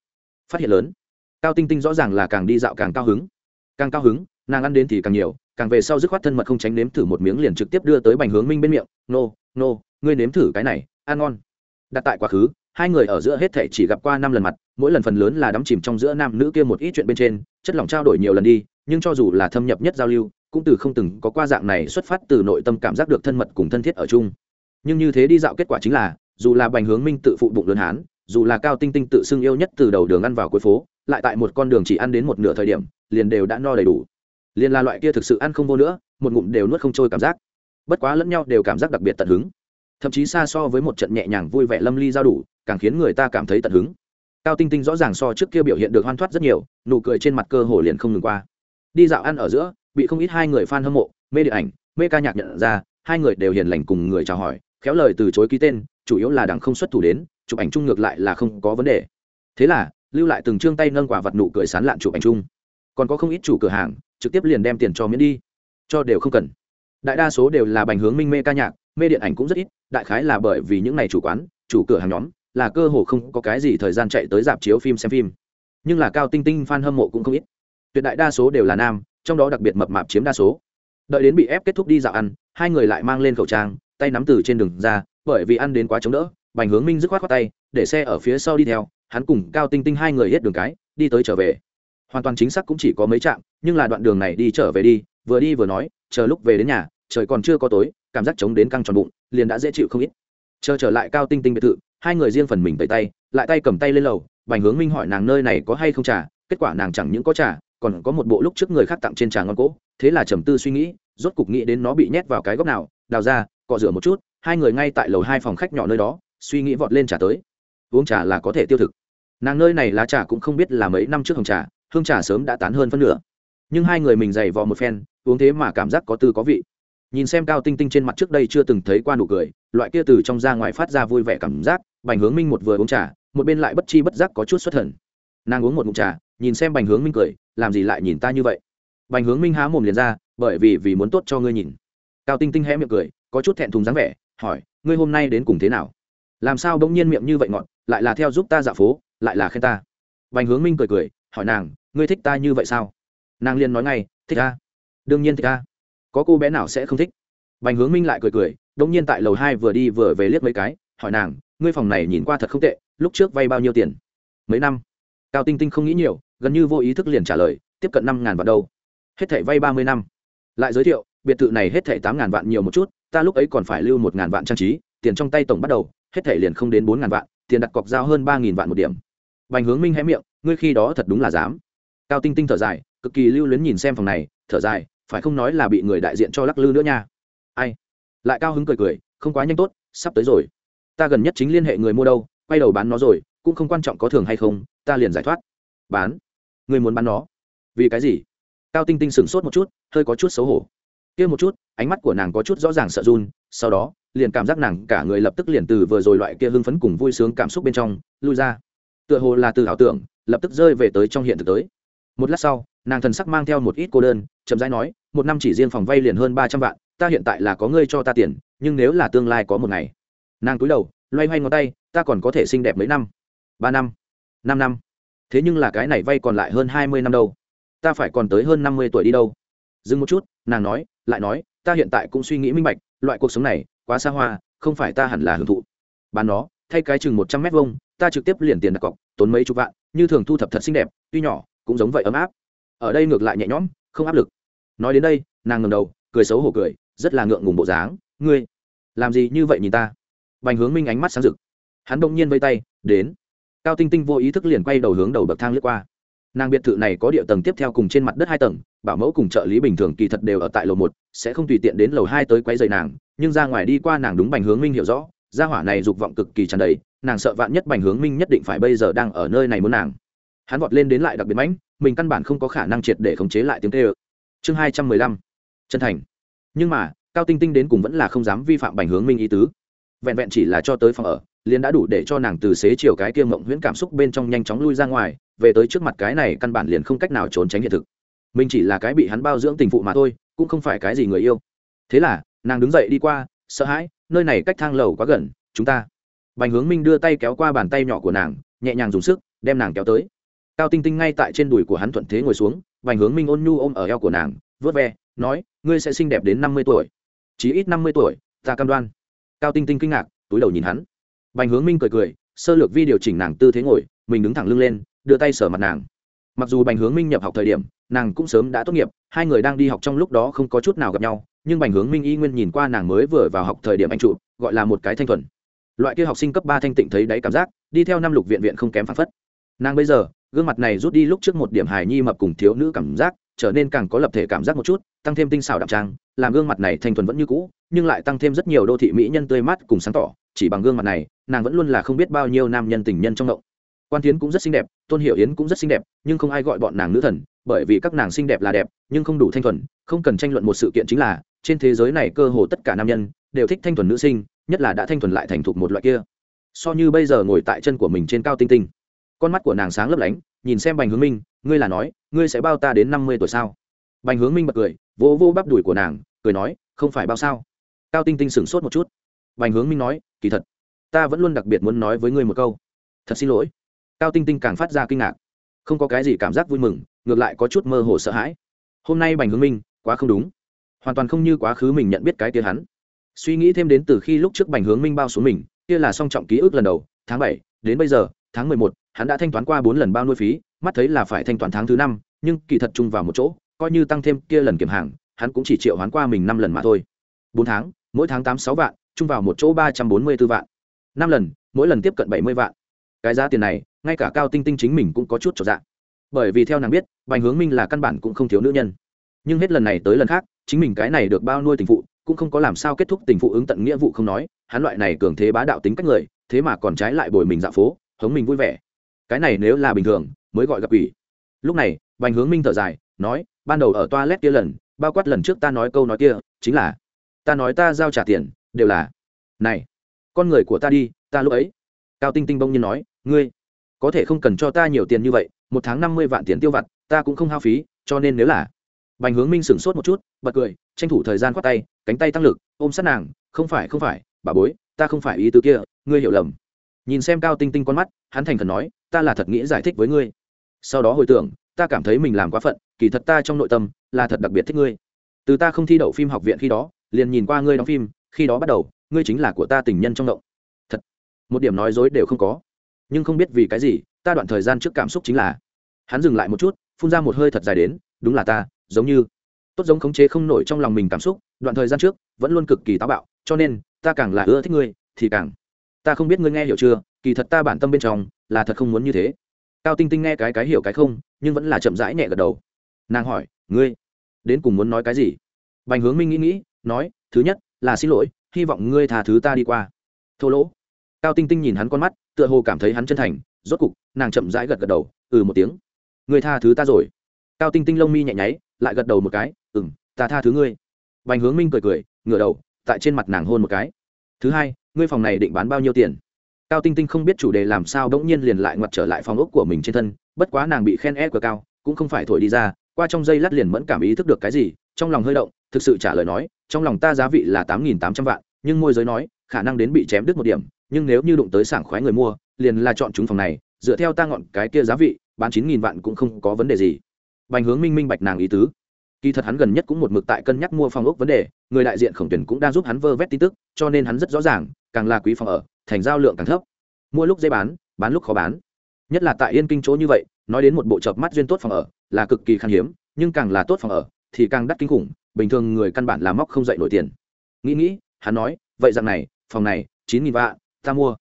Phát hiện lớn, cao tinh tinh rõ ràng là càng đi dạo càng cao hứng. Càng cao hứng nàng ăn đến thì càng nhiều, càng về sau dứt khoát thân mật không tránh nếm thử một miếng liền trực tiếp đưa tới bành hướng minh bên miệng. Nô nô, ngươi nếm thử cái này, ăn ngon. Đặt tại quá khứ, hai người ở giữa hết thể chỉ gặp qua năm lần mặt, mỗi lần phần lớn là đắm chìm trong giữa nam nữ kia một ít chuyện bên trên, chất lỏng trao đổi nhiều lần đi, nhưng cho dù là thâm nhập nhất giao lưu, cũng từ không từng có qua dạng này xuất phát từ nội tâm cảm giác được thân mật cùng thân thiết ở chung. Nhưng như thế đi dạo kết quả chính là, dù là bành hướng minh tự phụ bụng lớn hán, dù là cao tinh tinh tự xưng yêu nhất từ đầu đường ăn vào cuối phố, lại tại một con đường chỉ ăn đến một nửa thời điểm, liền đều đã no đầy đủ liền là loại kia thực sự ăn không vô nữa, một ngụm đều nuốt không trôi cảm giác. Bất quá lẫn nhau đều cảm giác đặc biệt tận hứng. Thậm chí xa so với một trận nhẹ nhàng vui vẻ lâm ly giao đủ, càng khiến người ta cảm thấy tận hứng. Cao tinh tinh rõ ràng so trước kia biểu hiện được hoan thoát rất nhiều, nụ cười trên mặt cơ hồ liền không ngừng qua. Đi dạo ăn ở giữa, bị không ít hai người f a n hâm mộ, mê điện ảnh, mê ca nhạc nhận ra, hai người đều hiền lành cùng người chào hỏi, khéo lời từ chối ký tên, chủ yếu là đằng không xuất thủ đến, chụp ảnh chung ngược lại là không có vấn đề. Thế là, lưu lại từng chương tay nâng quả vật nụ cười sán lạn chụp ảnh chung. Còn có không ít chủ cửa hàng trực tiếp liền đem tiền cho miễn đi. Cho đều không cần. Đại đa số đều là bành hướng minh mê ca nhạc, mê điện ảnh cũng rất ít, đại khái là bởi vì những n à y chủ quán, chủ cửa hàng nhóm, là cơ hồ không có cái gì thời gian chạy tới dạp chiếu phim xem phim. Nhưng là cao tinh tinh f a n hâm mộ cũng không ít. Tuyệt đại đa số đều là nam, trong đó đặc biệt mập mạp chiếm đa số. Đợi đến bị ép kết thúc đi dạo ăn, hai người lại mang lên khẩu trang, tay nắm từ trên đường ra, bởi vì ăn đến quá chống đỡ, bành hướng minh dứt khoát khoát tay, để xe ở phía sau đi theo, hắn cùng cao tinh tinh hai người hết đường cái, đi tới trở về hoàn toàn chính xác cũng chỉ có mấy trạm, nhưng là đoạn đường này đi trở về đi, vừa đi vừa nói, chờ lúc về đến nhà, trời còn chưa có tối, cảm giác chống đến căng tròn bụng, liền đã dễ chịu không ít. Chờ trở lại cao tinh tinh biệt thự, hai người riêng phần mình tẩy tay, lại tay cầm tay lên lầu, bành hướng minh hỏi nàng nơi này có hay không trà, kết quả nàng chẳng những có trà, còn có một bộ lúc trước người khác tặng trên trà ngon cỗ, thế là trầm tư suy nghĩ, rốt cục nghĩ đến nó bị nhét vào cái góc nào, đào ra, cọ rửa một chút, hai người ngay tại lầu hai phòng khách nhỏ nơi đó, suy nghĩ vọt lên trà tới. Uống trà là có thể tiêu thực. Nàng nơi này lá trà cũng không biết là mấy năm trước hồng trà hương trà sớm đã tán hơn phân nửa. Nhưng hai người mình dày vò một phen, uống thế mà cảm giác có tư có vị. Nhìn xem cao tinh tinh trên mặt trước đây chưa từng thấy qua nụ cười, loại kia từ trong ra ngoài phát ra vui vẻ cảm giác, bành hướng minh một vừa uống trà, một bên lại bất chi bất giác có chút xuất thần. Nàng uống một mụn trà, nhìn xem bành hướng minh cười, làm gì lại nhìn ta như vậy? Bành hướng minh há mồm liền ra, bởi vì vì muốn tốt cho ngươi nhìn. Cao tinh tinh hé miệng cười, có chút thẹn thùng dáng vẻ, hỏi, ngươi hôm nay đến cùng thế nào? Làm sao bỗng nhiên miệng như vậy ngọn lại là theo giúp ta dạo phố, lại là khen ta? Bành hướng minh cười cười, hỏi nàng ngươi thích ta như vậy sao? Nàng Liên nói ngay, thích ta. Đương nhiên thích ta. Có cô bé nào sẽ không thích? Bành hướng minh lại cười cười đông nhiên tại lầu hai vừa đi vừa về liếc mấy cái, hỏi nàng, ngươi phòng này nhìn qua thật không tệ, lúc trước vay bao nhiêu tiền? Mấy năm. Cao tinh tinh không nghĩ nhiều, gần như vô ý thức liền trả lời, tiếp cận năm ngàn vạn đâu. Hết thẻ vay ba mươi năm. Lại giới thiệu, biệt thự này hết thẻ tám ngàn vạn nhiều một chút, ta lúc ấy còn phải lưu một ngàn vạn trang trí, tiền trong tay tổng bắt đầu, hết thẻ liền không đến bốn ngàn vạn, tiền đặt cọc giao hơn ba nghìn vạn một điểm. Bành hướng minh hé miệng, ngươi khi đó thật đúng là dám cao tinh tinh thở dài, cực kỳ lưu luyến nhìn xem phòng này, thở dài, phải không nói là bị người đại diện cho lắc lư nữa nha. Ai? Lại cao hứng cười cười, không quá nhanh tốt, sắp tới rồi. Ta gần nhất chính liên hệ người mua đâu, quay đầu bán nó rồi, cũng không quan trọng có thường hay không, ta liền giải thoát. Bán? Người muốn bán nó? Vì cái gì? Cao tinh tinh sửng sốt một chút, hơi có chút xấu hổ. Kia một chút, ánh mắt của nàng có chút rõ ràng sợ run, sau đó, liền cảm giác nàng cả người lập tức liền từ vừa rồi loại kia hưng phấn cùng vui sướng cảm xúc bên trong, lui ra. Tựa hồ là từ ảo tưởng, lập tức rơi về tới trong hiện thực tới một lát sau, nàng thần sắc mang theo một ít cô đơn, chậm rãi nói, một năm chỉ riêng phòng vay liền hơn ba trăm vạn, ta hiện tại là có ngươi cho ta tiền, nhưng nếu là tương lai có một ngày. Nàng cúi đầu, loay hoay ngón tay, ta còn có thể xinh đẹp mấy năm? Ba năm. Năm năm. Thế nhưng là cái này vay còn lại hơn hai mươi năm đâu. Ta phải còn tới hơn năm mươi tuổi đi đâu. Dừng một chút, nàng nói, lại nói, ta hiện tại cũng suy nghĩ minh bạch, loại cuộc sống này, quá xa hoa, không phải ta hẳn là hưởng thụ. Bán nó, thay cái chừng một trăm mét vuông, ta trực tiếp liền tiền đặt cọc, tốn mấy chục vạn, như thường thu thập thật xinh đẹp, tuy nhỏ cũng giống vậy ấm áp. Ở đây ngược lại nhẹ nhõm, không áp lực. Nói đến đây, nàng ngầm đầu, cười xấu hổ cười, rất là ngượng ngùng bộ dáng. Ngươi, làm gì như vậy nhìn ta? Bành hướng minh ánh mắt sáng rực. Hắn đông nhiên vây tay, đến. Cao tinh tinh vô ý thức liền quay đầu hướng đầu bậc thang lướt qua. Nàng biệt thự này có địa tầng tiếp theo cùng trên mặt đất hai tầng, bảo mẫu cùng trợ lý bình thường kỳ thật đều ở tại lầu một, sẽ không tùy tiện đến lầu hai tới quấy dày nàng, nhưng ra ngoài đi qua nàng đúng bành hướng minh hiểu rõ, gia hỏa này dục vọng cực kỳ tràn đầy, nàng sợ vạn nhất bành hướng minh nhất định phải bây giờ đang ở nơi này muốn nàng hắn vọt lên đến lại đặc biệt mãnh, mình căn bản không có khả năng triệt để khống chế lại tiếng tê ơ chương hai trăm mười lăm, chân thành. Nhưng mà, cao tinh tinh đến cùng vẫn là không dám vi phạm bành hướng minh ý tứ. Vẹn vẹn chỉ là cho tới phòng ở, liền đã đủ để cho nàng từ xế chiều cái kia mộng huyễn cảm xúc bên trong nhanh chóng lui ra ngoài, về tới trước mặt cái này căn bản liền không cách nào trốn tránh hiện thực. Mình chỉ là cái bị hắn bao dưỡng tình phụ mà thôi, cũng không phải cái gì người yêu. Thế là, nàng đứng dậy đi qua, sợ hãi, nơi này cách thang lầu quá gần, chúng ta. Bành hướng minh đưa tay kéo qua bàn tay nhỏ của nàng, nhẹ nhàng dùng sức, đem nàng kéo tới cao tinh tinh ngay tại trên đùi của hắn thuận thế ngồi xuống, bành hướng minh ôn nhu ôm ở eo của nàng vớt ve, nói, ngươi sẽ xinh đẹp đến năm mươi tuổi. Chí ít năm mươi tuổi, ta cam đoan. Cao tinh tinh kinh ngạc, túi đầu nhìn hắn. Bành hướng minh cười cười, sơ lược vi điều chỉnh nàng tư thế ngồi, mình đứng thẳng lưng lên, đưa tay sờ mặt nàng. Mặc dù bành hướng minh nhập học thời điểm, nàng cũng sớm đã tốt nghiệp, hai người đang đi học trong lúc đó không có chút nào gặp nhau, nhưng bành hướng minh y nguyên nhìn qua nàng mới vừa vào học thời điểm anh trụ, gọi là một cái thanh thuần. Loại kia học sinh cấp ba thanh tịnh thấy đáy cảm giác, đi theo năm lục viện viện không kém phản phất. Nàng bây giờ gương mặt này rút đi lúc trước một điểm hài nhi mập cùng thiếu nữ cảm giác, trở nên càng có lập thể cảm giác một chút, tăng thêm tinh xảo đặc trang, làm gương mặt này thanh thuần vẫn như cũ, nhưng lại tăng thêm rất nhiều đô thị mỹ nhân tươi mát cùng sáng tỏ, chỉ bằng gương mặt này, nàng vẫn luôn là không biết bao nhiêu nam nhân tình nhân trong động. Quan tiến cũng rất xinh đẹp, tôn hiệu yến cũng rất xinh đẹp, nhưng không ai gọi bọn nàng nữ thần, bởi vì các nàng xinh đẹp là đẹp, nhưng không đủ thanh thuần, không cần tranh luận một sự kiện chính là, trên thế giới này cơ hồ tất cả nam nhân, đều thích thanh thuần nữ sinh, nhất là đã thanh thuần lại thành thục một loại kia. So như bây giờ ngồi tại chân của mình trên cao tinh tinh con mắt của nàng sáng lấp lánh, nhìn xem bành hướng minh, ngươi là nói, ngươi sẽ bao ta đến năm mươi tuổi sao? Bành hướng minh bật cười, vỗ vô bắp đùi của nàng, cười nói, không phải bao sao? Cao tinh tinh sửng sốt một chút. Bành hướng minh nói, kỳ thật, ta vẫn luôn đặc biệt muốn nói với ngươi một câu. Thật xin lỗi. Cao tinh tinh càng phát ra kinh ngạc. Không có cái gì cảm giác vui mừng, ngược lại có chút mơ hồ sợ hãi. Hôm nay bành hướng minh, quá không đúng. Hoàn toàn không như quá khứ mình nhận biết cái tia hắn. Suy nghĩ thêm đến từ khi lúc trước bành hướng minh bao xuống mình, kia là song trọng ký ức lần đầu, tháng bảy đến bây giờ, tháng mười một hắn đã thanh toán qua bốn lần bao nuôi phí, mắt thấy là phải thanh toán tháng thứ năm, nhưng kỳ thật chung vào một chỗ, coi như tăng thêm kia lần kiểm hàng, hắn cũng chỉ triệu hoán qua mình năm lần mà thôi. Bốn tháng, mỗi tháng tám sáu vạn, chung vào một chỗ ba trăm bốn mươi b ố vạn. Năm lần, mỗi lần tiếp cận bảy mươi vạn. Cái giá tiền này, ngay cả cao tinh tinh chính mình cũng có chút trọn dạng bởi vì theo nàng biết, bành hướng minh là căn bản cũng không thiếu nữ nhân. Nhưng hết lần này tới lần khác, chính mình cái này được bao nuôi tình phụ, cũng không có làm sao kết thúc tình phụ ứng tận nghĩa vụ không nói, hắn loại này cường thế bá đạo tính cách người, thế mà còn trái lại bồi mình dạo phố, hống mình vui vẻ cái này nếu là bình thường, mới gọi gặp ủy lúc này bành hướng minh thở dài, nói, ban đầu ở toilet kia lần, bao quát lần trước ta nói câu nói kia, chính là, ta nói ta giao trả tiền, đều là, này, con người của ta đi, ta lúc ấy. Cao tinh tinh bông nhiên nói, ngươi, có thể không cần cho ta nhiều tiền như vậy, một tháng năm mươi vạn tiền tiêu vặt, ta cũng không hao phí, cho nên nếu là bành hướng minh sửng sốt một chút, bật cười, tranh thủ thời gian khoát tay, cánh tay tăng lực, ôm sát nàng, không phải không phải, bà bối, ta không phải ý tứ kia, ngươi hiểu lầm. Nhìn xem cao tinh tinh con mắt, hắn thành thần nói ta là thật nghĩ giải thích với ngươi. Sau đó hồi tưởng, ta cảm thấy mình làm quá phận, kỳ thật ta trong nội tâm là thật đặc biệt thích ngươi. Từ ta không thi đậu phim học viện khi đó, liền nhìn qua ngươi đóng phim, khi đó bắt đầu, ngươi chính là của ta tình nhân trong động. Thật, một điểm nói dối đều không có. Nhưng không biết vì cái gì, ta đoạn thời gian trước cảm xúc chính là, hắn dừng lại một chút, phun ra một hơi thật dài đến, đúng là ta, giống như. Tốt giống khống chế không nổi trong lòng mình cảm xúc, đoạn thời gian trước vẫn luôn cực kỳ táo bạo, cho nên ta càng là ưa thích ngươi, thì càng, ta không biết ngươi nghe hiểu chưa? Kỳ thật ta bản tâm bên trong là thật không muốn như thế. Cao tinh tinh nghe cái cái hiểu cái không, nhưng vẫn là chậm rãi nhẹ gật đầu. Nàng hỏi, ngươi đến cùng muốn nói cái gì? Bành hướng minh nghĩ nghĩ, nói, thứ nhất là xin lỗi, hy vọng ngươi thà thứ ta đi qua. Thô lỗ. Cao tinh tinh nhìn hắn con mắt, tựa hồ cảm thấy hắn chân thành, rốt cục, nàng chậm rãi gật gật đầu ừ một tiếng. Ngươi tha thứ ta rồi. Cao tinh tinh lông mi nhẹ nháy, lại gật đầu một cái ừ m ta tha thứ ngươi. Bành hướng minh cười cười, ngửa đầu, tại trên mặt nàng hôn một cái. Thứ hai, ngươi phòng này định bán bao nhiêu tiền? Cao tinh tinh không biết chủ đề làm sao đ ỗ n g nhiên liền lại ngoặt trở lại phòng ốc của mình trên thân, bất quá nàng bị khen e của cao, cũng không phải thổi đi ra, qua trong dây lát liền mẫn cảm ý thức được cái gì, trong lòng hơi động, thực sự trả lời nói, trong lòng ta giá vị là tám nghìn tám trăm vạn, nhưng môi giới nói, khả năng đến bị chém đứt một điểm, nhưng nếu như đụng tới sảng khoái người mua, liền là chọn chúng phòng này, dựa theo ta ngọn cái kia giá vị, bán chín nghìn vạn cũng không có vấn đề gì. Bành hướng minh minh bạch nàng ý tứ. Kỳ thật hắn gần nhất cũng một mực tại cân nhắc mua phòng ốc vấn đề, người đại diện khổng tuyển cũng đang giúp hắn vơ vét tin tức, cho nên hắn rất rõ ràng, càng là quý phòng ở thành giao lượng càng thấp. Mua lúc dễ bán bán lúc khó bán. Nhất là tại yên kinh chỗ như vậy, nói đến một bộ chợp mắt duyên tốt phòng ở, là cực kỳ khan hiếm, nhưng càng là tốt phòng ở, thì càng đắt kinh khủng, bình thường người căn bản là móc không dậy nổi tiền. Nghĩ nghĩ, hắn nói, vậy rằng này, phòng này, chín nghìn vạn, ta mua.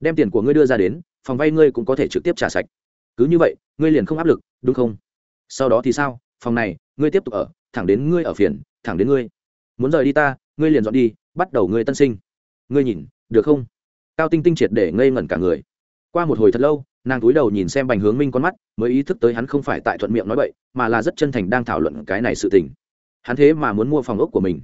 Đem tiền của ngươi đưa ra đến, phòng vay ngươi cũng có thể trực tiếp trả sạch. Cứ như vậy, ngươi liền không áp lực, đúng không? Sau đó thì sao? Phòng này, ngươi tiếp tục ở, thẳng đến ngươi ở phiền, thẳng đến ngươi. Muốn rời đi ta, ngươi liền dọn đi, bắt đầu ngươi tân sinh. Ngươi nhìn, được không? Cao tinh tinh triệt để ngây ngẩn cả người. Qua một hồi thật lâu, nàng túi đầu nhìn xem bành hướng minh con mắt, mới ý thức tới hắn không phải tại thuận miệng nói bậy, mà là rất chân thành đang thảo luận cái này sự tình. Hắn thế mà muốn mua phòng ốc của mình.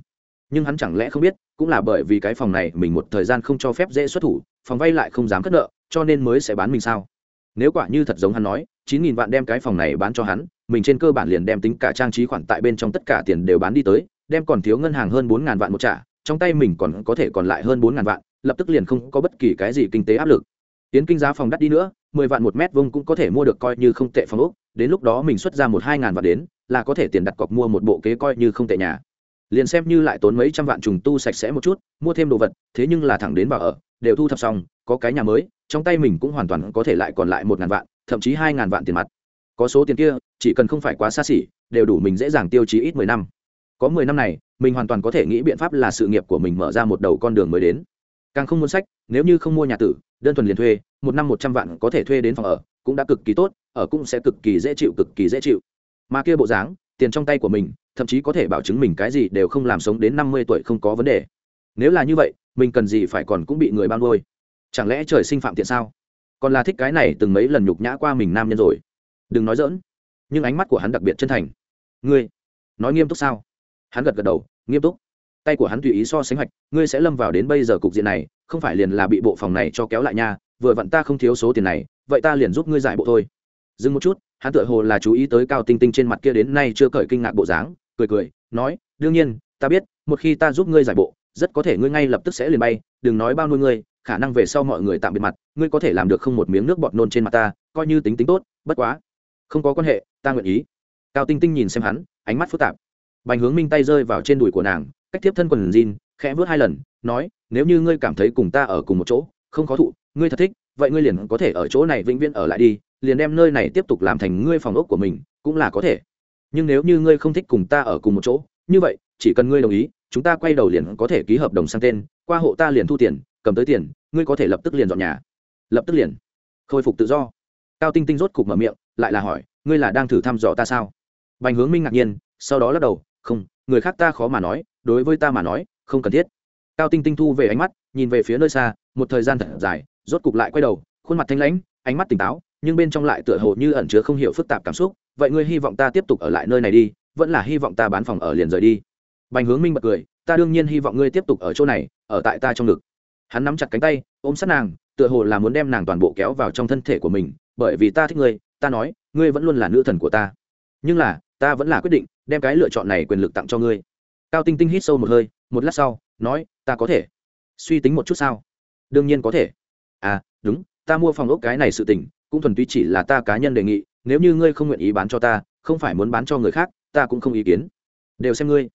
Nhưng hắn chẳng lẽ không biết, cũng là bởi vì cái phòng này mình một thời gian không cho phép dễ xuất thủ, phòng vay lại không dám cất nợ, cho nên mới sẽ bán mình sao? Nếu quả như thật giống hắn nói, chín nghìn vạn đem cái phòng này bán cho hắn, mình trên cơ bản liền đem tính cả trang trí khoản tại bên trong tất cả tiền đều bán đi tới, đem còn thiếu ngân hàng hơn bốn ngàn vạn một trả trong tay mình còn có thể còn lại hơn bốn ngàn vạn, lập tức liền không có bất kỳ cái gì kinh tế áp lực. Tiến kinh giá phòng đắt đi nữa, mười vạn một mét vuông cũng có thể mua được coi như không tệ phòng ốc, đến lúc đó mình xuất ra một hai ngàn vạn đến, là có thể tiền đặt cọc mua một bộ kế coi như không tệ nhà. Liền xem như lại tốn mấy trăm vạn trùng tu sạch sẽ một chút, mua thêm đồ vật, thế nhưng là thẳng đến vào ở, đều thu thập xong, có cái nhà mới, trong tay mình cũng hoàn toàn có thể lại còn lại một ngàn vạn, thậm chí hai ngàn vạn tiền mặt. Có số tiền kia, chỉ cần không phải quá xa xỉ, đều đủ mình dễ dàng tiêu chí ít mười năm có mười năm này, mình hoàn toàn có thể nghĩ biện pháp là sự nghiệp của mình mở ra một đầu con đường mới đến. Càng không muốn sách, nếu như không mua nhà tử, đơn thuần liền thuê, một năm một trăm vạn có thể thuê đến phòng ở, cũng đã cực kỳ tốt, ở cũng sẽ cực kỳ dễ chịu, cực kỳ dễ chịu. Mà kia bộ dáng, tiền trong tay của mình, thậm chí có thể bảo chứng mình cái gì đều không làm sống đến năm mươi tuổi không có vấn đề. Nếu là như vậy, mình cần gì phải còn cũng bị người bao nuôi? Chẳng lẽ trời sinh phạm tiện sao? Còn là thích cái này từng mấy lần nhục nhã qua mình nam nhân rồi. Đừng nói dỡn nhưng ánh mắt của hắn đặc biệt chân thành. Ngươi, nói nghiêm túc sao? Hắn gật gật đầu, nghiêm túc. Tay của hắn tùy ý so sánh hoạch, ngươi sẽ lâm vào đến bây giờ cục diện này, không phải liền là bị bộ phòng này cho kéo lại nha, vừa vặn ta không thiếu số tiền này, vậy ta liền giúp ngươi giải bộ thôi. Dừng một chút, hắn tựa hồ là chú ý tới cao tinh tinh trên mặt kia đến nay chưa cởi kinh ngạc bộ dáng, cười cười, nói, đương nhiên, ta biết, một khi ta giúp ngươi giải bộ, rất có thể ngươi ngay lập tức sẽ liền bay, đừng nói bao nuôi ngươi, khả năng về sau mọi người tạm biệt mặt, ngươi có thể làm được không một miếng nước bọt nôn trên mặt ta, coi như tính tính tốt, bất quá, không có quan hệ, ta nguyện ý. Cao tinh tinh nhìn xem hắn, ánh mắt phức tạp bành hướng minh tay rơi vào trên đùi của nàng, cách tiếp thân quần jean, khẽ vớt hai lần, nói, nếu như ngươi cảm thấy cùng ta ở cùng một chỗ, không khó thụ, ngươi thật thích, vậy ngươi liền có thể ở chỗ này vĩnh viễn ở lại đi, liền đem nơi này tiếp tục làm thành ngươi phòng ốc của mình, cũng là có thể. Nhưng nếu như ngươi không thích cùng ta ở cùng một chỗ, như vậy, chỉ cần ngươi đồng ý, chúng ta quay đầu liền có thể ký hợp đồng sang tên, qua hộ ta liền thu tiền, cầm tới tiền, ngươi có thể lập tức liền dọn nhà. Lập tức liền. Khôi phục tự do. Cao tinh tinh rốt cục mở miệng, lại là hỏi, ngươi là đang thử thăm dò ta sao? Bành hướng minh ngạc nhiên, sau đó lắc đầu không, người khác ta khó mà nói, đối với ta mà nói, không cần thiết. Cao tinh tinh thu về ánh mắt, nhìn về phía nơi xa, một thời gian thật dài, rốt cục lại quay đầu, khuôn mặt thanh lãnh, ánh mắt tỉnh táo, nhưng bên trong lại tựa hồ như ẩn chứa không hiểu phức tạp cảm xúc. Vậy ngươi hy vọng ta tiếp tục ở lại nơi này đi, vẫn là hy vọng ta bán phòng ở liền rời đi? Bành hướng minh bật cười, ta đương nhiên hy vọng ngươi tiếp tục ở chỗ này, ở tại ta trong ngực. Hắn nắm chặt cánh tay, ôm sát nàng, tựa hồ là muốn đem nàng toàn bộ kéo vào trong thân thể của mình, bởi vì ta thích ngươi, ta nói, ngươi vẫn luôn là nữ thần của ta. Nhưng là ta vẫn là quyết định, đem cái lựa chọn này quyền lực tặng cho ngươi. Cao tinh tinh hít sâu một hơi, một lát sau, nói, ta có thể. Suy tính một chút sao? Đương nhiên có thể. À đúng, ta mua phòng ốc cái này sự tình, cũng thuần túy chỉ là ta cá nhân đề nghị, nếu như ngươi không nguyện ý bán cho ta, không phải muốn bán cho người khác, ta cũng không ý kiến. Đều xem ngươi.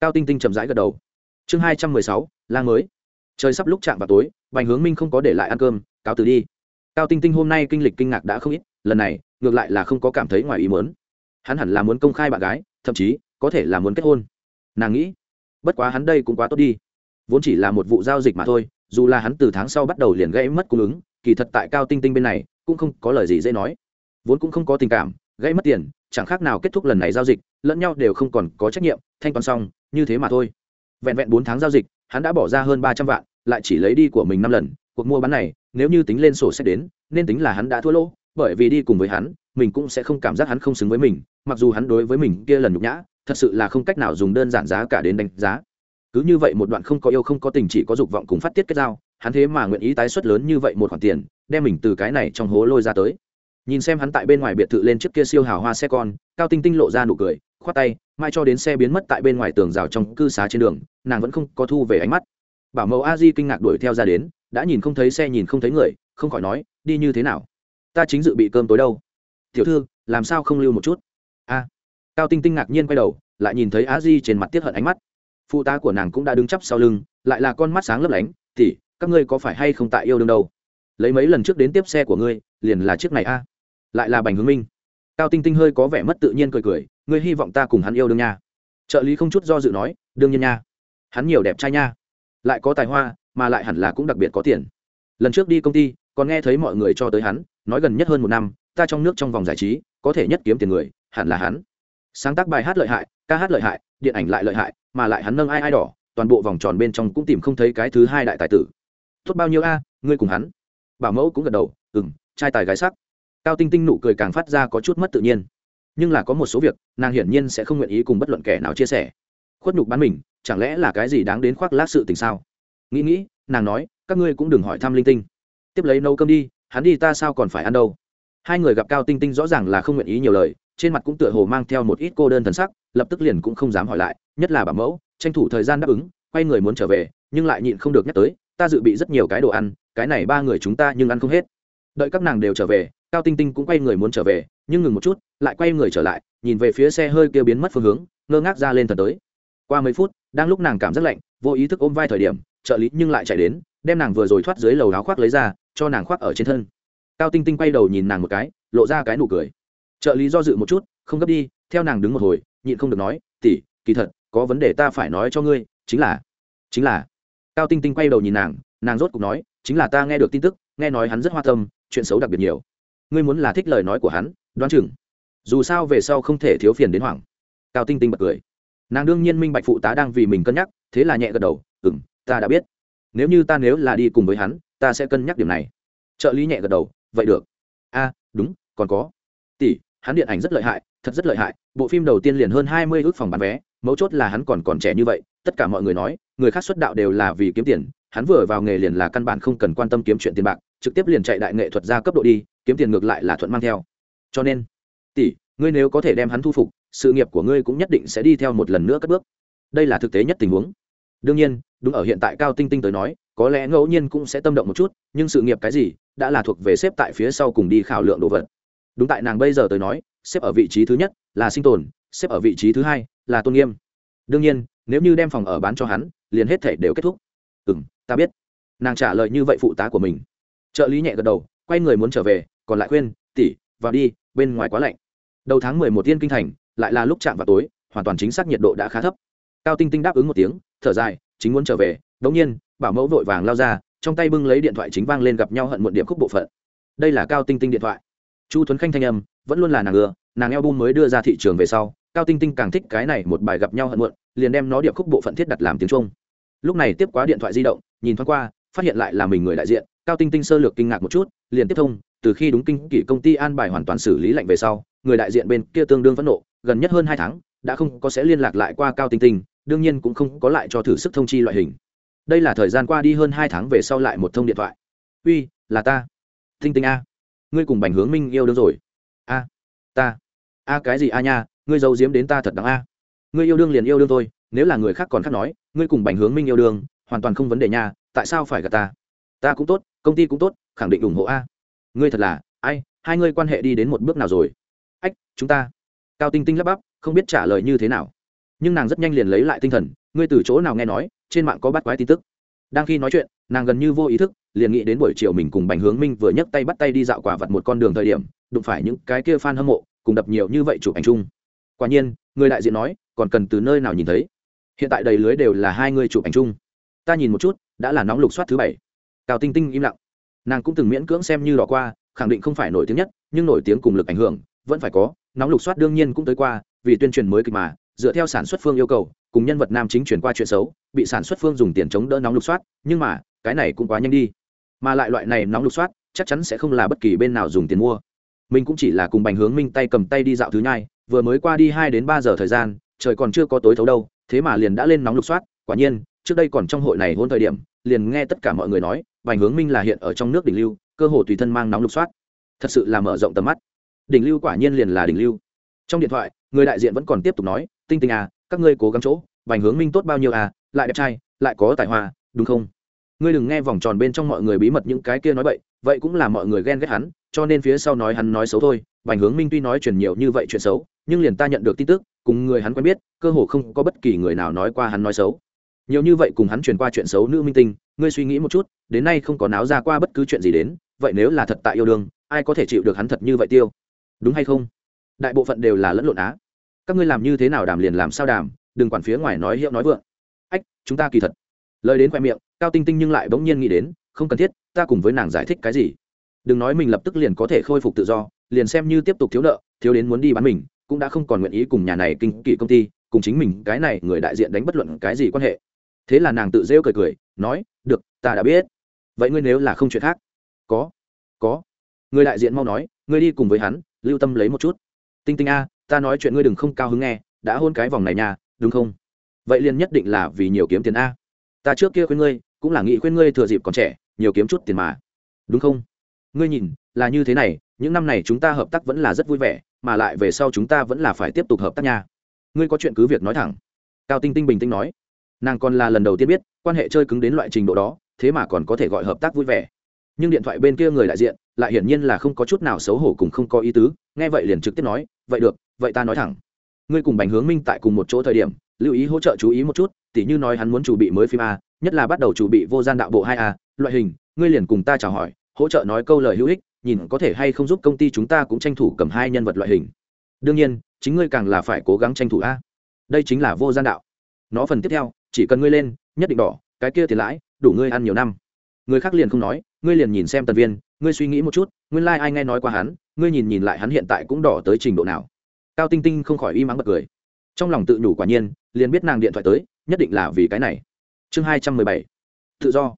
Cao tinh tinh chậm rãi gật đầu. Chương hai trăm mười sáu, lang mới. Trời sắp lúc chạm vào tối, bành hướng minh không có để lại ăn cơm, cáo từ đi. Cao tinh tinh hôm nay kinh lịch kinh ngạc đã không ít, lần này, ngược lại là không có cảm thấy ngoài ý muốn hắn hẳn là muốn công khai bạn gái, thậm chí, có thể là muốn kết hôn. Nàng nghĩ, bất quá hắn đây cũng quá tốt đi. Vốn chỉ là một vụ giao dịch mà thôi, dù là hắn từ tháng sau bắt đầu liền gãy mất cung ứng, kỳ thật tại cao tinh tinh bên này, cũng không có lời gì dễ nói. Vốn cũng không có tình cảm, gãy mất tiền, chẳng khác nào kết thúc lần này giao dịch, lẫn nhau đều không còn có trách nhiệm, thanh toán xong, như thế mà thôi. Vẹn vẹn bốn tháng giao dịch, hắn đã bỏ ra hơn ba trăm vạn, lại chỉ lấy đi của mình năm lần, cuộc mua bán này, nếu như tính lên sổ sách đến, nên tính là hắn đã thua lỗ, bởi vì đi cùng với hắn mình cũng sẽ không cảm giác hắn không xứng với mình, mặc dù hắn đối với mình kia lần nhục nhã, thật sự là không cách nào dùng đơn giản giá cả đến đánh giá. Cứ như vậy một đoạn không có yêu không có tình chỉ có dục vọng cùng phát tiết kết giao, hắn thế mà nguyện ý tái xuất lớn như vậy một khoản tiền, đem mình từ cái này trong hố lôi ra tới. Nhìn xem hắn tại bên ngoài biệt thự lên trước kia siêu hào hoa xe con, cao tinh tinh lộ ra nụ cười, khoát tay, mai cho đến xe biến mất tại bên ngoài tường rào trong cư xá trên đường, nàng vẫn không có thu về ánh mắt. Bảo mẫu a di kinh ngạc đuổi theo ra đến, đã nhìn không thấy xe nhìn không thấy người, không khỏi nói, đi như thế nào? Ta chính dự bị cơm tối đâu tiểu thư, làm sao không lưu một chút? A. Cao tinh tinh ngạc nhiên quay đầu, lại nhìn thấy Á di trên mặt tiết hận ánh mắt. Phụ tá của nàng cũng đã đứng chắp sau lưng, lại là con mắt sáng lấp lánh tỉ các ngươi có phải hay không tại yêu đương đâu? Lấy mấy lần trước đến tiếp xe của ngươi, liền là chiếc này a. Lại là bành hướng minh. Cao tinh tinh hơi có vẻ mất tự nhiên cười cười, ngươi hy vọng ta cùng hắn yêu đương nha. Trợ lý không chút do dự nói, đương nhiên nha. Hắn nhiều đẹp trai nha. Lại có tài hoa, mà lại hẳn là cũng đặc biệt có tiền. Lần trước đi công ty, còn nghe thấy mọi người cho tới hắn, nói gần nhất hơn một năm ta trong nước trong vòng giải trí, có thể nhất kiếm tiền người, hẳn là hắn. Sáng tác bài hát lợi hại, ca hát lợi hại, điện ảnh lại lợi hại, mà lại hắn nâng ai ai đỏ, toàn bộ vòng tròn bên trong cũng tìm không thấy cái thứ hai đại tài tử. Tốt bao nhiêu a, ngươi cùng hắn. Bảo mẫu cũng gật đầu ừ m trai tài gái sắc. Cao tinh tinh nụ cười càng phát ra có chút mất tự nhiên. Nhưng là có một số việc, nàng hiển nhiên sẽ không nguyện ý cùng bất luận kẻ nào chia sẻ. Khuất nhục bán mình, chẳng lẽ là cái gì đáng đến khoác lác sự tình sao? Nghĩ nghĩ, nàng nói, các ngươi cũng đừng hỏi thăm linh tinh. Tiếp lấy nấu cơm đi, hắn đi ta sao còn phải ăn đâu? Hai người gặp cao tinh tinh rõ ràng là không nguyện ý nhiều lời, trên mặt cũng tựa hồ mang theo một ít cô đơn thần sắc, lập tức liền cũng không dám hỏi lại, nhất là bà mẫu, tranh thủ thời gian đáp ứng, quay người muốn trở về, nhưng lại nhịn không được nhắc tới, ta dự bị rất nhiều cái đồ ăn, cái này ba người chúng ta nhưng ăn không hết. Đợi các nàng đều trở về, cao tinh tinh cũng quay người muốn trở về, nhưng ngừng một chút, lại quay người trở lại, nhìn về phía xe hơi kia biến mất phương hướng, ngơ ngác ra lên thần tới. Qua mấy phút, đang lúc nàng cảm rất lạnh, vô ý thức ôm vai thời điểm, trợ lý nhưng lại chạy đến, đem nàng vừa rồi thoát dưới lầu áo khoác lấy ra, cho nàng khoác ở trên thân cao tinh tinh quay đầu nhìn nàng một cái, lộ ra cái nụ cười. Trợ lý do dự một chút, không gấp đi, theo nàng đứng một hồi, nhịn không được nói tỉ kỳ thật, có vấn đề ta phải nói cho ngươi, chính là chính là. Cao tinh tinh quay đầu nhìn nàng nàng rốt cục nói, chính là ta nghe được tin tức, nghe nói hắn rất hoa tâm, chuyện xấu đặc biệt nhiều. Ngươi muốn là thích lời nói của hắn, đoán chừng, dù sao về sau không thể thiếu phiền đến hoảng. Cao tinh tinh bật cười. Nàng đương nhiên minh bạch phụ tá đang vì mình cân nhắc, thế là nhẹ gật đầu ừ m ta đã biết. Nếu như ta nếu là đi cùng với hắn, ta sẽ cân nhắc điểm này. Trợ lý nhẹ gật đầu vậy được. A, đúng, còn có. Tỷ, hắn điện ảnh rất lợi hại, thật rất lợi hại. Bộ phim đầu tiên liền hơn hai mươi ước phòng bán vé, mấu chốt là hắn còn còn trẻ như vậy. Tất cả mọi người nói, người khác xuất đạo đều là vì kiếm tiền. Hắn vừa vào nghề liền là căn bản không cần quan tâm kiếm chuyện tiền bạc, trực tiếp liền chạy đại nghệ thuật ra cấp độ đi, kiếm tiền ngược lại là thuận mang theo. Cho nên, tỷ, ngươi nếu có thể đem hắn thu phục, sự nghiệp của ngươi cũng nhất định sẽ đi theo một lần nữa cất bước. Đây là thực tế nhất tình huống. Đương nhiên, đúng ở hiện tại cao tinh tinh tới nói, có lẽ ngẫu nhiên cũng sẽ tâm động một chút, nhưng sự nghiệp cái gì đã là thuộc về xếp tại phía sau cùng đi khảo lượng đồ vật. Đúng tại nàng bây giờ tới nói, xếp ở vị trí thứ nhất là sinh tồn, xếp ở vị trí thứ hai là tôn nghiêm. Đương nhiên, nếu như đem phòng ở bán cho hắn, liền hết thể đều kết thúc. Ừ m ta biết. Nàng trả lời như vậy phụ tá của mình. Trợ lý nhẹ gật đầu, quay người muốn trở về, còn lại khuyên tỉ vào đi, bên ngoài quá lạnh. Đầu tháng mười một tiên kinh thành, lại là lúc chạm vào tối, hoàn toàn chính xác nhiệt độ đã khá thấp. Cao tinh tinh đáp ứng một tiếng, thở dài, chính muốn trở về. Đống nhiên, bảo mẫu vội vàng lao ra trong tay bưng lấy điện thoại chính vang lên gặp nhau hận muộn điểm khúc bộ phận. Đây là cao tinh tinh điện thoại. Chu thuấn khanh thanh âm, vẫn luôn là nàng ưa, nàng eo bum mới đưa ra thị trường về sau, cao tinh tinh càng thích cái này một bài gặp nhau hận muộn, liền đem nó điệp khúc bộ phận thiết đặt làm tiếng trung. Lúc này tiếp quá điện thoại di động, nhìn thoáng qua, phát hiện lại là mình người đại diện, cao tinh tinh sơ lược kinh ngạc một chút, liền tiếp thông, từ khi đúng kinh kỷ công ty an bài hoàn toàn xử lý lệnh về sau, người đại diện bên kia tương đương phẫn nộ, gần nhất hơn hai tháng, đã không có sẽ liên lạc lại qua cao tinh tinh, đương nhiên cũng không có lại cho thử sức thông chi loại hình đây là thời gian qua đi hơn hai tháng về sau lại một thông điện thoại. Uy, là ta. Tinh tinh a. Ngươi cùng bành hướng minh yêu đương rồi. A. Ta. A cái gì a nha, ngươi giấu giếm đến ta thật đáng a. Ngươi yêu đương liền yêu đương thôi, nếu là người khác còn khác nói, ngươi cùng bành hướng minh yêu đương, hoàn toàn không vấn đề nha, tại sao phải gặp ta? Ta cũng tốt, công ty cũng tốt, khẳng định ủng hộ a. Ngươi thật là, ai, hai ngươi quan hệ đi đến một bước nào rồi? Ách, chúng ta. Cao tinh tinh lắp bắp, không biết trả lời như thế nào. Nhưng nàng rất nhanh liền lấy lại tinh thần, ngươi từ chỗ nào nghe nói trên mạng có bắt quái tin tức. Đang khi nói chuyện, nàng gần như vô ý thức, liền nghĩ đến buổi chiều mình cùng bành hướng minh vừa nhấc tay bắt tay đi dạo quả vặt một con đường thời điểm, đụng phải những cái kia fan hâm mộ, cùng đập nhiều như vậy chụp ảnh chung. Quả nhiên, người đại diện nói, còn cần từ nơi nào nhìn thấy? Hiện tại đầy lưới đều là hai người chụp ảnh chung. Ta nhìn một chút, đã là nóng lục soát thứ bảy. Cao tinh tinh im lặng. Nàng cũng từng miễn cưỡng xem như đỏ qua, khẳng định không phải nổi tiếng nhất, nhưng nổi tiếng cùng lực ảnh hưởng, vẫn phải có, nóng lục soát đương nhiên cũng tới qua, vì tuyên truyền mới kịch mà, dựa theo sản xuất phương yêu cầu, cùng nhân vật nam chính chuyển qua chuyện xấu bị sản xuất phương dùng tiền chống đỡ nóng lục soát, nhưng mà, cái này cũng quá nhanh đi. Mà lại loại này nóng lục soát, chắc chắn sẽ không là bất kỳ bên nào dùng tiền mua. Mình cũng chỉ là cùng bành hướng minh tay cầm tay đi dạo thứ nhai, vừa mới qua đi hai đến ba giờ thời gian, trời còn chưa có tối thấu đâu, thế mà liền đã lên nóng lục soát, quả nhiên, trước đây còn trong hội này hôn thời điểm, liền nghe tất cả mọi người nói, bành hướng minh là hiện ở trong nước đỉnh lưu, cơ hồ tùy thân mang nóng lục soát. Thật sự là mở rộng tầm mắt. Đỉnh lưu quả nhiên liền là đỉnh lưu. Trong điện thoại, người đại diện vẫn còn tiếp tục nói, tinh tinh à các ngươi cố gắng chỗ, bành hướng minh tốt bao nhiêu à lại đẹp trai, lại có tài hoa, đúng không? Ngươi đừng nghe vòng tròn bên trong mọi người bí mật những cái kia nói vậy vậy cũng là mọi người ghen ghét hắn, cho nên phía sau nói hắn nói xấu thôi. Bành hướng minh tuy nói truyền nhiều như vậy chuyện xấu, nhưng liền ta nhận được tin tức, cùng người hắn quen biết, cơ hồ không có bất kỳ người nào nói qua hắn nói xấu. Nhiều như vậy cùng hắn truyền qua chuyện xấu nữ minh tinh, ngươi suy nghĩ một chút, đến nay không có náo ra qua bất cứ chuyện gì đến, vậy nếu là thật tại yêu đương, ai có thể chịu được hắn thật như vậy tiêu? Đúng hay không? Đại bộ phận đều là lẫn lộn á. Các ngươi làm như thế nào đàm liền làm sao đàm, đừng quản phía ngoài nói hiệu nói vượng ách, chúng ta kỳ thật. Lời đến khoe miệng, cao tinh tinh nhưng lại bỗng nhiên nghĩ đến, không cần thiết, ta cùng với nàng giải thích cái gì? Đừng nói mình lập tức liền có thể khôi phục tự do, liền xem như tiếp tục thiếu nợ, thiếu đến muốn đi bán mình, cũng đã không còn nguyện ý cùng nhà này kinh kỳ công ty, cùng chính mình, cái này người đại diện đánh bất luận cái gì quan hệ. Thế là nàng tự rêu cười cười, nói, được, ta đã biết. Vậy ngươi nếu là không chuyện khác? Có có. Người đại diện mau nói, ngươi đi cùng với hắn, lưu tâm lấy một chút. Tinh tinh a, ta nói chuyện ngươi đừng không cao hứng nghe, đã hôn cái vòng này nhà đúng không? Vậy liền nhất định là vì nhiều kiếm tiền a. Ta trước kia khuyên ngươi, cũng là nghĩ khuyên ngươi thừa dịp còn trẻ, nhiều kiếm chút tiền mà. Đúng không? Ngươi nhìn, là như thế này, những năm này chúng ta hợp tác vẫn là rất vui vẻ, mà lại về sau chúng ta vẫn là phải tiếp tục hợp tác nha. Ngươi có chuyện cứ việc nói thẳng. Cao tinh tinh bình tĩnh nói. Nàng còn là lần đầu tiên biết, quan hệ chơi cứng đến loại trình độ đó, thế mà còn có thể gọi hợp tác vui vẻ. Nhưng điện thoại bên kia người đại diện, lại hiển nhiên là không có chút nào xấu hổ cùng không có ý tứ, nghe vậy liền trực tiếp nói, vậy được, vậy ta nói thẳng. Ngươi cùng bành hướng minh tại cùng một chỗ thời điểm lưu ý hỗ trợ chú ý một chút, tỉ như nói hắn muốn chủ bị mới phim a, nhất là bắt đầu chủ bị vô gian đạo bộ hai a, loại hình, ngươi liền cùng ta chào hỏi, hỗ trợ nói câu lời hữu ích, nhìn có thể hay không giúp công ty chúng ta cũng tranh thủ cầm hai nhân vật loại hình. Đương nhiên, chính ngươi càng là phải cố gắng tranh thủ a. Đây chính là vô gian đạo. Nó phần tiếp theo, chỉ cần ngươi lên, nhất định đỏ, cái kia tiền lãi, đủ ngươi ăn nhiều năm. Người khác liền không nói, ngươi liền nhìn xem tần viên, ngươi suy nghĩ một chút, nguyên lai、like、ai nghe nói qua hắn, ngươi nhìn nhìn lại hắn hiện tại cũng đỏ tới trình độ nào. Cao tinh tinh không khỏi y mắng bật cười trong lòng tự nhủ quả nhiên, liền biết nàng điện thoại tới, nhất định là vì cái này. Chương hai trăm mười bảy. Tự do.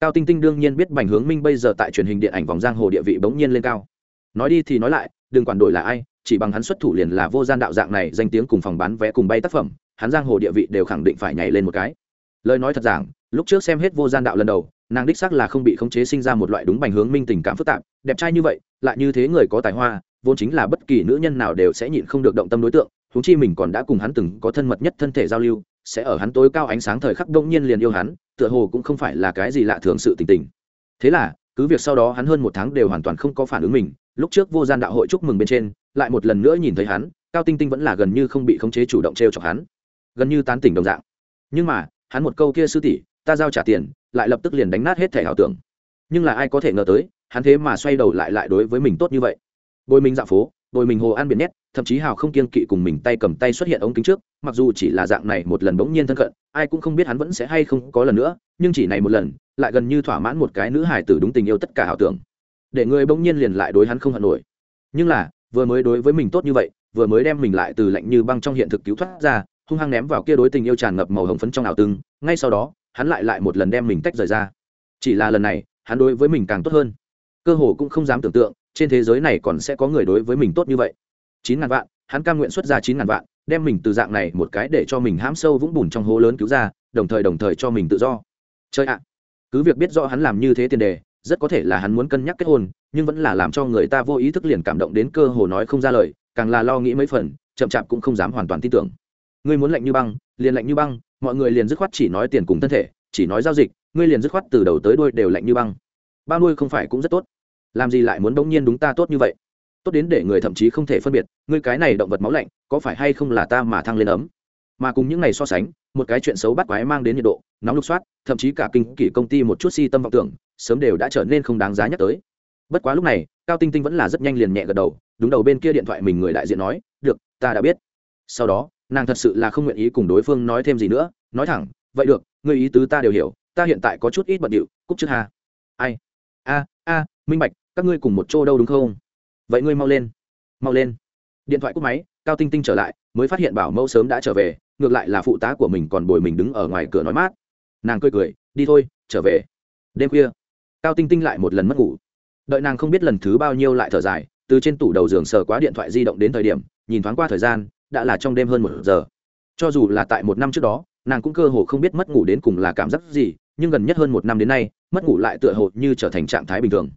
Cao tinh tinh đương nhiên biết bành hướng minh bây giờ tại truyền hình điện ảnh vòng giang hồ địa vị bỗng nhiên lên cao. Nói đi thì nói lại, đừng quản đổi là ai, chỉ bằng hắn xuất thủ liền là vô gian đạo dạng này danh tiếng cùng phòng bán vé cùng bay tác phẩm, hắn giang hồ địa vị đều khẳng định phải nhảy lên một cái. Lời nói thật giảng, lúc trước xem hết vô gian đạo lần đầu, nàng đích sắc là không bị khống chế sinh ra một loại đúng bành hướng minh tình cảm phức tạp, đẹp trai như vậy, lại như thế người có tài hoa, vốn chính là bất kỳ nữ nhân nào đều sẽ nhịn không được động tâm đối tượng huống chi mình còn đã cùng hắn từng có thân mật nhất thân thể giao lưu, sẽ ở hắn tối cao ánh sáng thời khắc đông nhiên liền yêu hắn, tựa hồ cũng không phải là cái gì lạ thường sự tình tình. Thế là, cứ việc sau đó hắn hơn một tháng đều hoàn toàn không có phản ứng mình, lúc trước vô gian đạo hội chúc mừng bên trên, lại một lần nữa nhìn thấy hắn, cao tinh tinh vẫn là gần như không bị khống chế chủ động t r e o chọc hắn. Gần như tán tỉnh đồng dạng. Nhưng mà, hắn một câu kia sư tỷ, ta giao trả tiền, lại lập tức liền đánh nát hết thẻ ảo tưởng. Nhưng là ai có thể ngờ tới, hắn thế mà xoay đầu lại lại đối với mình tốt như vậy. Bồi mình dạo phố bồi mình hồ ăn biển nét thậm chí hào không kiên kỵ cùng mình tay cầm tay xuất hiện ống kính trước, mặc dù chỉ là dạng này một lần bỗng nhiên thân cận, ai cũng không biết hắn vẫn sẽ hay không có lần nữa, nhưng chỉ này một lần, lại gần như thỏa mãn một cái nữ hài tử đúng tình yêu tất cả ảo tưởng. Để người bỗng nhiên liền lại đối hắn không hận nổi. Nhưng là, vừa mới đối với mình tốt như vậy, vừa mới đem mình lại từ lạnh như băng trong hiện thực cứu thoát ra, hung hăng ném vào kia đối tình yêu tràn ngập màu hồng phấn trong ảo tương, ngay sau đó, hắn lại lại một lần đem mình tách rời ra. Chỉ là lần này, hắn đối với mình càng tốt hơn. Cơ hồ cũng không dám tưởng tượng trên thế giới này còn sẽ có người đối với mình tốt như vậy. Chín ngàn vạn, hắn cam nguyện xuất ra chín ngàn vạn, đem mình từ dạng này một cái để cho mình hãm sâu vũng bùn trong hố lớn cứu ra, đồng thời đồng thời cho mình tự do. Chơi ạ! Cứ việc biết rõ hắn làm như thế tiền đề, rất có thể là hắn muốn cân nhắc kết hôn, nhưng vẫn là làm cho người ta vô ý thức liền cảm động đến cơ hồ nói không ra lời, càng là lo nghĩ mấy phần, chậm chạp cũng không dám hoàn toàn tin tưởng. Ngươi muốn lạnh như băng, liền lạnh như băng, mọi người liền dứt khoát chỉ nói tiền cùng thân thể, chỉ nói giao dịch, ngươi liền dứt khoát từ đầu tới đuôi đều lạnh như băng. Ba nuôi không phải cũng rất tốt làm gì lại muốn bỗng nhiên đúng ta tốt như vậy? Tốt đến để người thậm chí không thể phân biệt, ngươi cái này động vật máu lạnh, có phải hay không là ta mà thăng lên ấm? Mà cùng những ngày so sánh, một cái chuyện xấu bắt quái mang đến nhiệt độ, nóng lục soát, thậm chí cả kinh kỷ công ty một chút si tâm vọng tưởng, sớm đều đã trở nên không đáng giá nhắc tới. Bất quá lúc này, cao tinh tinh vẫn là rất nhanh liền nhẹ gật đầu, đúng đầu bên kia điện thoại mình người đại diện nói, được, ta đã biết. Sau đó, nàng thật sự là không nguyện ý cùng đối phương nói thêm gì nữa, nói thẳng, vậy được người ý tứ ta đều hiểu, ta hiện tại có chút ít bận điệu cúc trước hà ai? A a, minh bạch các ngươi cùng một chỗ đâu đúng không? Vậy ngươi mau lên mau lên. Điện thoại cúp máy, cao tinh tinh trở lại, mới phát hiện bảo mẫu sớm đã trở về, ngược lại là phụ tá của mình còn bồi mình đứng ở ngoài cửa nói mát. Nàng cười cười, đi thôi, trở về. Đêm khuya, cao tinh tinh lại một lần mất ngủ. Đợi nàng không biết lần thứ bao nhiêu lại thở dài, từ trên tủ đầu giường sờ quá điện thoại di động đến thời điểm, nhìn thoáng qua thời gian, đã là trong đêm hơn một giờ. Cho dù là tại một năm trước đó, nàng cũng cơ hồ không biết mất ngủ đến cùng là cảm giác gì, nhưng gần nhất hơn một năm đến nay, mất ngủ lại tựa hồ như trở thành trạng thái bình thường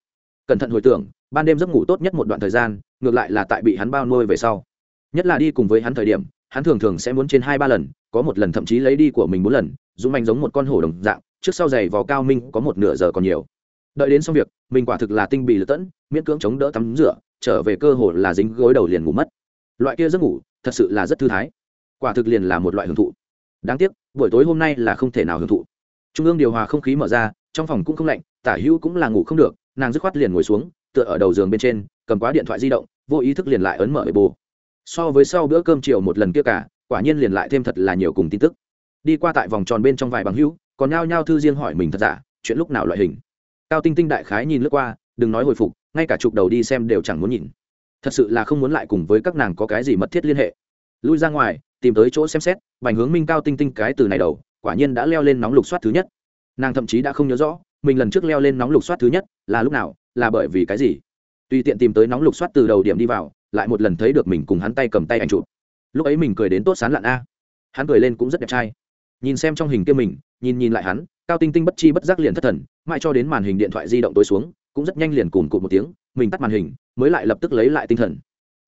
cẩn thận hồi tưởng, ban đêm giấc ngủ tốt nhất một đoạn thời gian, ngược lại là tại bị hắn bao nuôi về sau. Nhất là đi cùng với hắn thời điểm, hắn thường thường sẽ muốn trên hai ba lần, có một lần thậm chí lấy đi của mình bốn lần, dũng manh giống một con hổ đồng dạng, trước sau giày vào cao minh có một nửa giờ còn nhiều. Đợi đến xong việc, mình quả thực là tinh bì lật tẫn, miễn cưỡng chống đỡ tắm rửa, trở về cơ hồ là dính gối đầu liền ngủ mất. Loại kia giấc ngủ, thật sự là rất thư thái. Quả thực liền là một loại hưởng thụ. Đáng tiếc, buổi tối hôm nay là không thể nào hưởng thụ. Trung ương điều hòa không khí mở ra, trong phòng cũng không lạnh, tả hữu cũng là ngủ không được nàng dứt khoát liền ngồi xuống, tựa ở đầu giường bên trên, cầm quá điện thoại di động, vô ý thức liền lại ấn mở bề bồ so với sau bữa cơm chiều một lần kia cả, quả nhiên liền lại thêm thật là nhiều cùng tin tức. Đi qua tại vòng tròn bên trong vài bằng hữu, còn nhao nhao thư riêng hỏi mình thật giả, chuyện lúc nào loại hình. Cao tinh tinh đại khái nhìn lướt qua, đừng nói hồi phục, ngay cả chục đầu đi xem đều chẳng muốn nhìn. Thật sự là không muốn lại cùng với các nàng có cái gì mật thiết liên hệ. Lui ra ngoài, tìm tới chỗ xem xét, bành hướng minh cao tinh tinh cái từ này đầu, quả nhiên đã leo lên nóng lục soát thứ nhất. Nàng thậm chí đã không nhớ rõ mình lần trước leo lên nóng lục soát thứ nhất, là lúc nào, là bởi vì cái gì? Tùy tiện tìm tới nóng lục soát từ đầu điểm đi vào, lại một lần thấy được mình cùng hắn tay cầm tay ảnh chụp. Lúc ấy mình cười đến tốt sán lạn a. Hắn cười lên cũng rất đẹp trai. Nhìn xem trong hình kia mình, nhìn nhìn lại hắn, cao tinh tinh bất chi bất giác liền thất thần, mãi cho đến màn hình điện thoại di động tối xuống, cũng rất nhanh liền cùng cụt một tiếng, mình tắt màn hình, mới lại lập tức lấy lại tinh thần.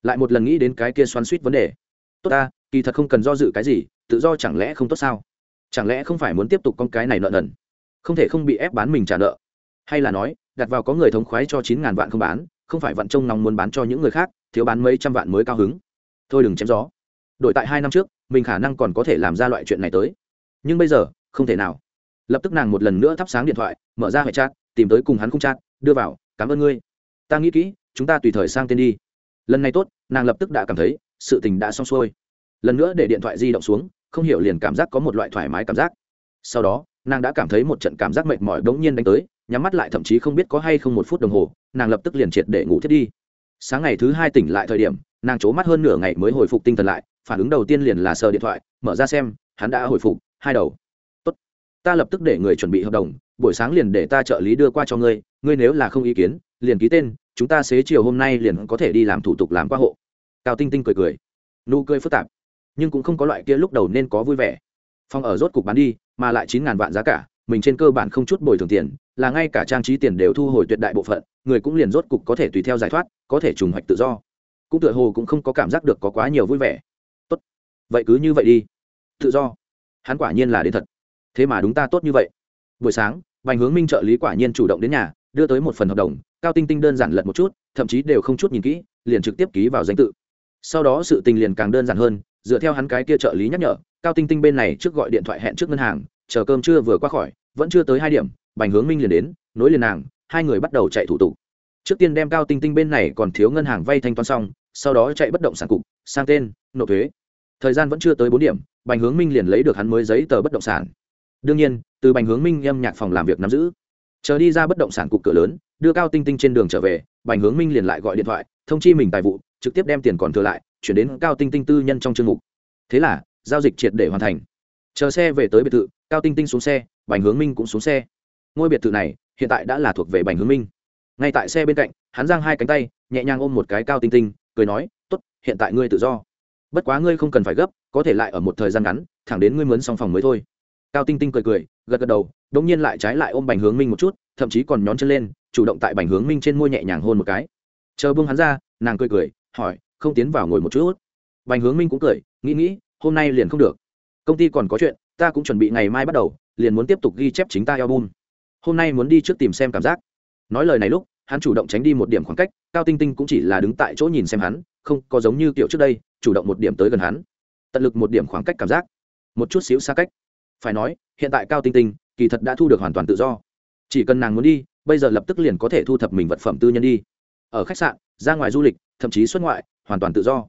Lại một lần nghĩ đến cái kia xoắn suýt vấn đề. Tốt ta, kỳ thật không cần do dự cái gì, tự do chẳng lẽ không tốt sao? Chẳng lẽ không phải muốn tiếp tục con cái này nợ nần? Không thể không bị ép bán mình trả nợ. Hay là nói, đặt vào có người thống khoái cho chín ngàn vạn không bán, không phải vạn trông nóng muốn bán cho những người khác, thiếu bán mấy trăm vạn mới cao hứng. Thôi đừng chém gió. Đổi tại hai năm trước, mình khả năng còn có thể làm ra loại chuyện này tới. Nhưng bây giờ, không thể nào. Lập tức nàng một lần nữa thắp sáng điện thoại, mở ra hệ chat, tìm tới cùng hắn không chat, đưa vào, cảm ơn ngươi. Ta nghĩ kỹ, chúng ta tùy thời sang tên đi. Lần này tốt, nàng lập tức đã cảm thấy, sự tình đã xong xuôi. Lần nữa để điện thoại di động xuống, không hiểu liền cảm giác có một loại thoải mái cảm giác. Sau đó nàng đã cảm thấy một trận cảm giác mệt mỏi bỗng nhiên đánh tới, nhắm mắt lại thậm chí không biết có hay không một phút đồng hồ, nàng lập tức liền triệt để ngủ thiết đi. Sáng ngày thứ hai tỉnh lại thời điểm, nàng c mắt hơn nửa ngày mới hồi phục tinh thần lại, phản ứng đầu tiên liền là sờ điện thoại, mở ra xem, hắn đã hồi phục, hai đầu. Tốt. ta lập tức để người chuẩn bị hợp đồng, buổi sáng liền để ta trợ lý đưa qua cho ngươi ngươi nếu là không ý kiến, liền ký tên, chúng ta xế chiều hôm nay liền có thể đi làm thủ tục làm qua hộ. Cao tinh tinh cười cười. Nụ cười phức tạp, nhưng cũng không có loại kia lúc đầu nên có vui vẻ. Phòng ở rốt cục bán đi mà lại chín ngàn vạn giá cả, mình trên cơ bản không chút bồi thường tiền, là ngay cả trang trí tiền đều thu hồi tuyệt đại bộ phận, người cũng liền rốt cục có thể tùy theo giải thoát, có thể trùng hoạch tự do. Cũng tựa hồ cũng không có cảm giác được có quá nhiều vui vẻ. Tốt. Vậy cứ như vậy đi. Tự do. Hắn quả nhiên là đến thật. Thế mà đúng ta tốt như vậy. Buổi sáng, bành hướng minh trợ lý quả nhiên chủ động đến nhà, đưa tới một phần hợp đồng, cao tinh tinh đơn giản lật một chút, thậm chí đều không chút nhìn kỹ, liền trực tiếp ký vào danh tự. Sau đó sự tình liền càng đơn giản hơn dựa theo hắn cái kia trợ lý nhắc nhở, cao tinh tinh bên này trước gọi điện thoại hẹn trước ngân hàng, chờ cơm trưa vừa qua khỏi, vẫn chưa tới hai điểm, bành hướng minh liền đến, nối liền nàng, hai người bắt đầu chạy thủ tục. Trước tiên đem cao tinh tinh bên này còn thiếu ngân hàng vay thanh toán xong, sau đó chạy bất động sản cục, sang tên, nộp thuế. Thời gian vẫn chưa tới bốn điểm, bành hướng minh liền lấy được hắn mới giấy tờ bất động sản. Đương nhiên, từ bành hướng minh âm nhạc phòng làm việc nắm giữ. Chờ đi ra bất động sản cục cửa lớn, đưa cao tinh tinh trên đường trở về, bành hướng minh liền lại gọi điện thoại, thông chi mình tài vụ, trực tiếp đem tiền còn thừa lại chuyển đến cao tinh tinh tư nhân trong chương mục. Thế là, giao dịch triệt để hoàn thành. Chờ xe về tới biệt thự, cao tinh tinh xuống xe, bành hướng minh cũng xuống xe. Ngôi biệt thự này, hiện tại đã là thuộc về bành hướng minh. Ngay tại xe bên cạnh, hắn giang hai cánh tay, nhẹ nhàng ôm một cái cao tinh tinh, cười nói t ố t hiện tại ngươi tự do. Bất quá ngươi không cần phải gấp, có thể lại ở một thời gian ngắn, thẳng đến ngươi mướn xong phòng mới thôi. Cao tinh tinh cười cười, gật gật đầu đ ỗ n g nhiên lại trái lại ôm bành hướng minh một chút, thậm chí còn nhón chân lên, chủ động tại bành hướng minh trên môi nhẹ nhàng hôn một cái. Chờ bưng hắn ra, nàng cười cười, hỏi không tiến vào ngồi một chút. Bành hướng minh cũng cười, nghĩ nghĩ, hôm nay liền không được. Công ty còn có chuyện, ta cũng chuẩn bị ngày mai bắt đầu, liền muốn tiếp tục ghi chép chính ta album. Hôm nay muốn đi trước tìm xem cảm giác. Nói lời này lúc, hắn chủ động tránh đi một điểm khoảng cách, cao tinh tinh cũng chỉ là đứng tại chỗ nhìn xem hắn, không, có giống như kiểu trước đây, chủ động một điểm tới gần hắn. Tận lực một điểm khoảng cách cảm giác. Một chút xíu xa cách. Phải nói, hiện tại cao tinh tinh, kỳ thật đã thu được hoàn toàn tự do. Chỉ cần nàng muốn đi, bây giờ lập tức liền có thể thu thập mình vật phẩm tư nhân đi. Ở khách sạn, ra ngoài du lịch, thậm chí xuất ngoại hoàn toàn tự do.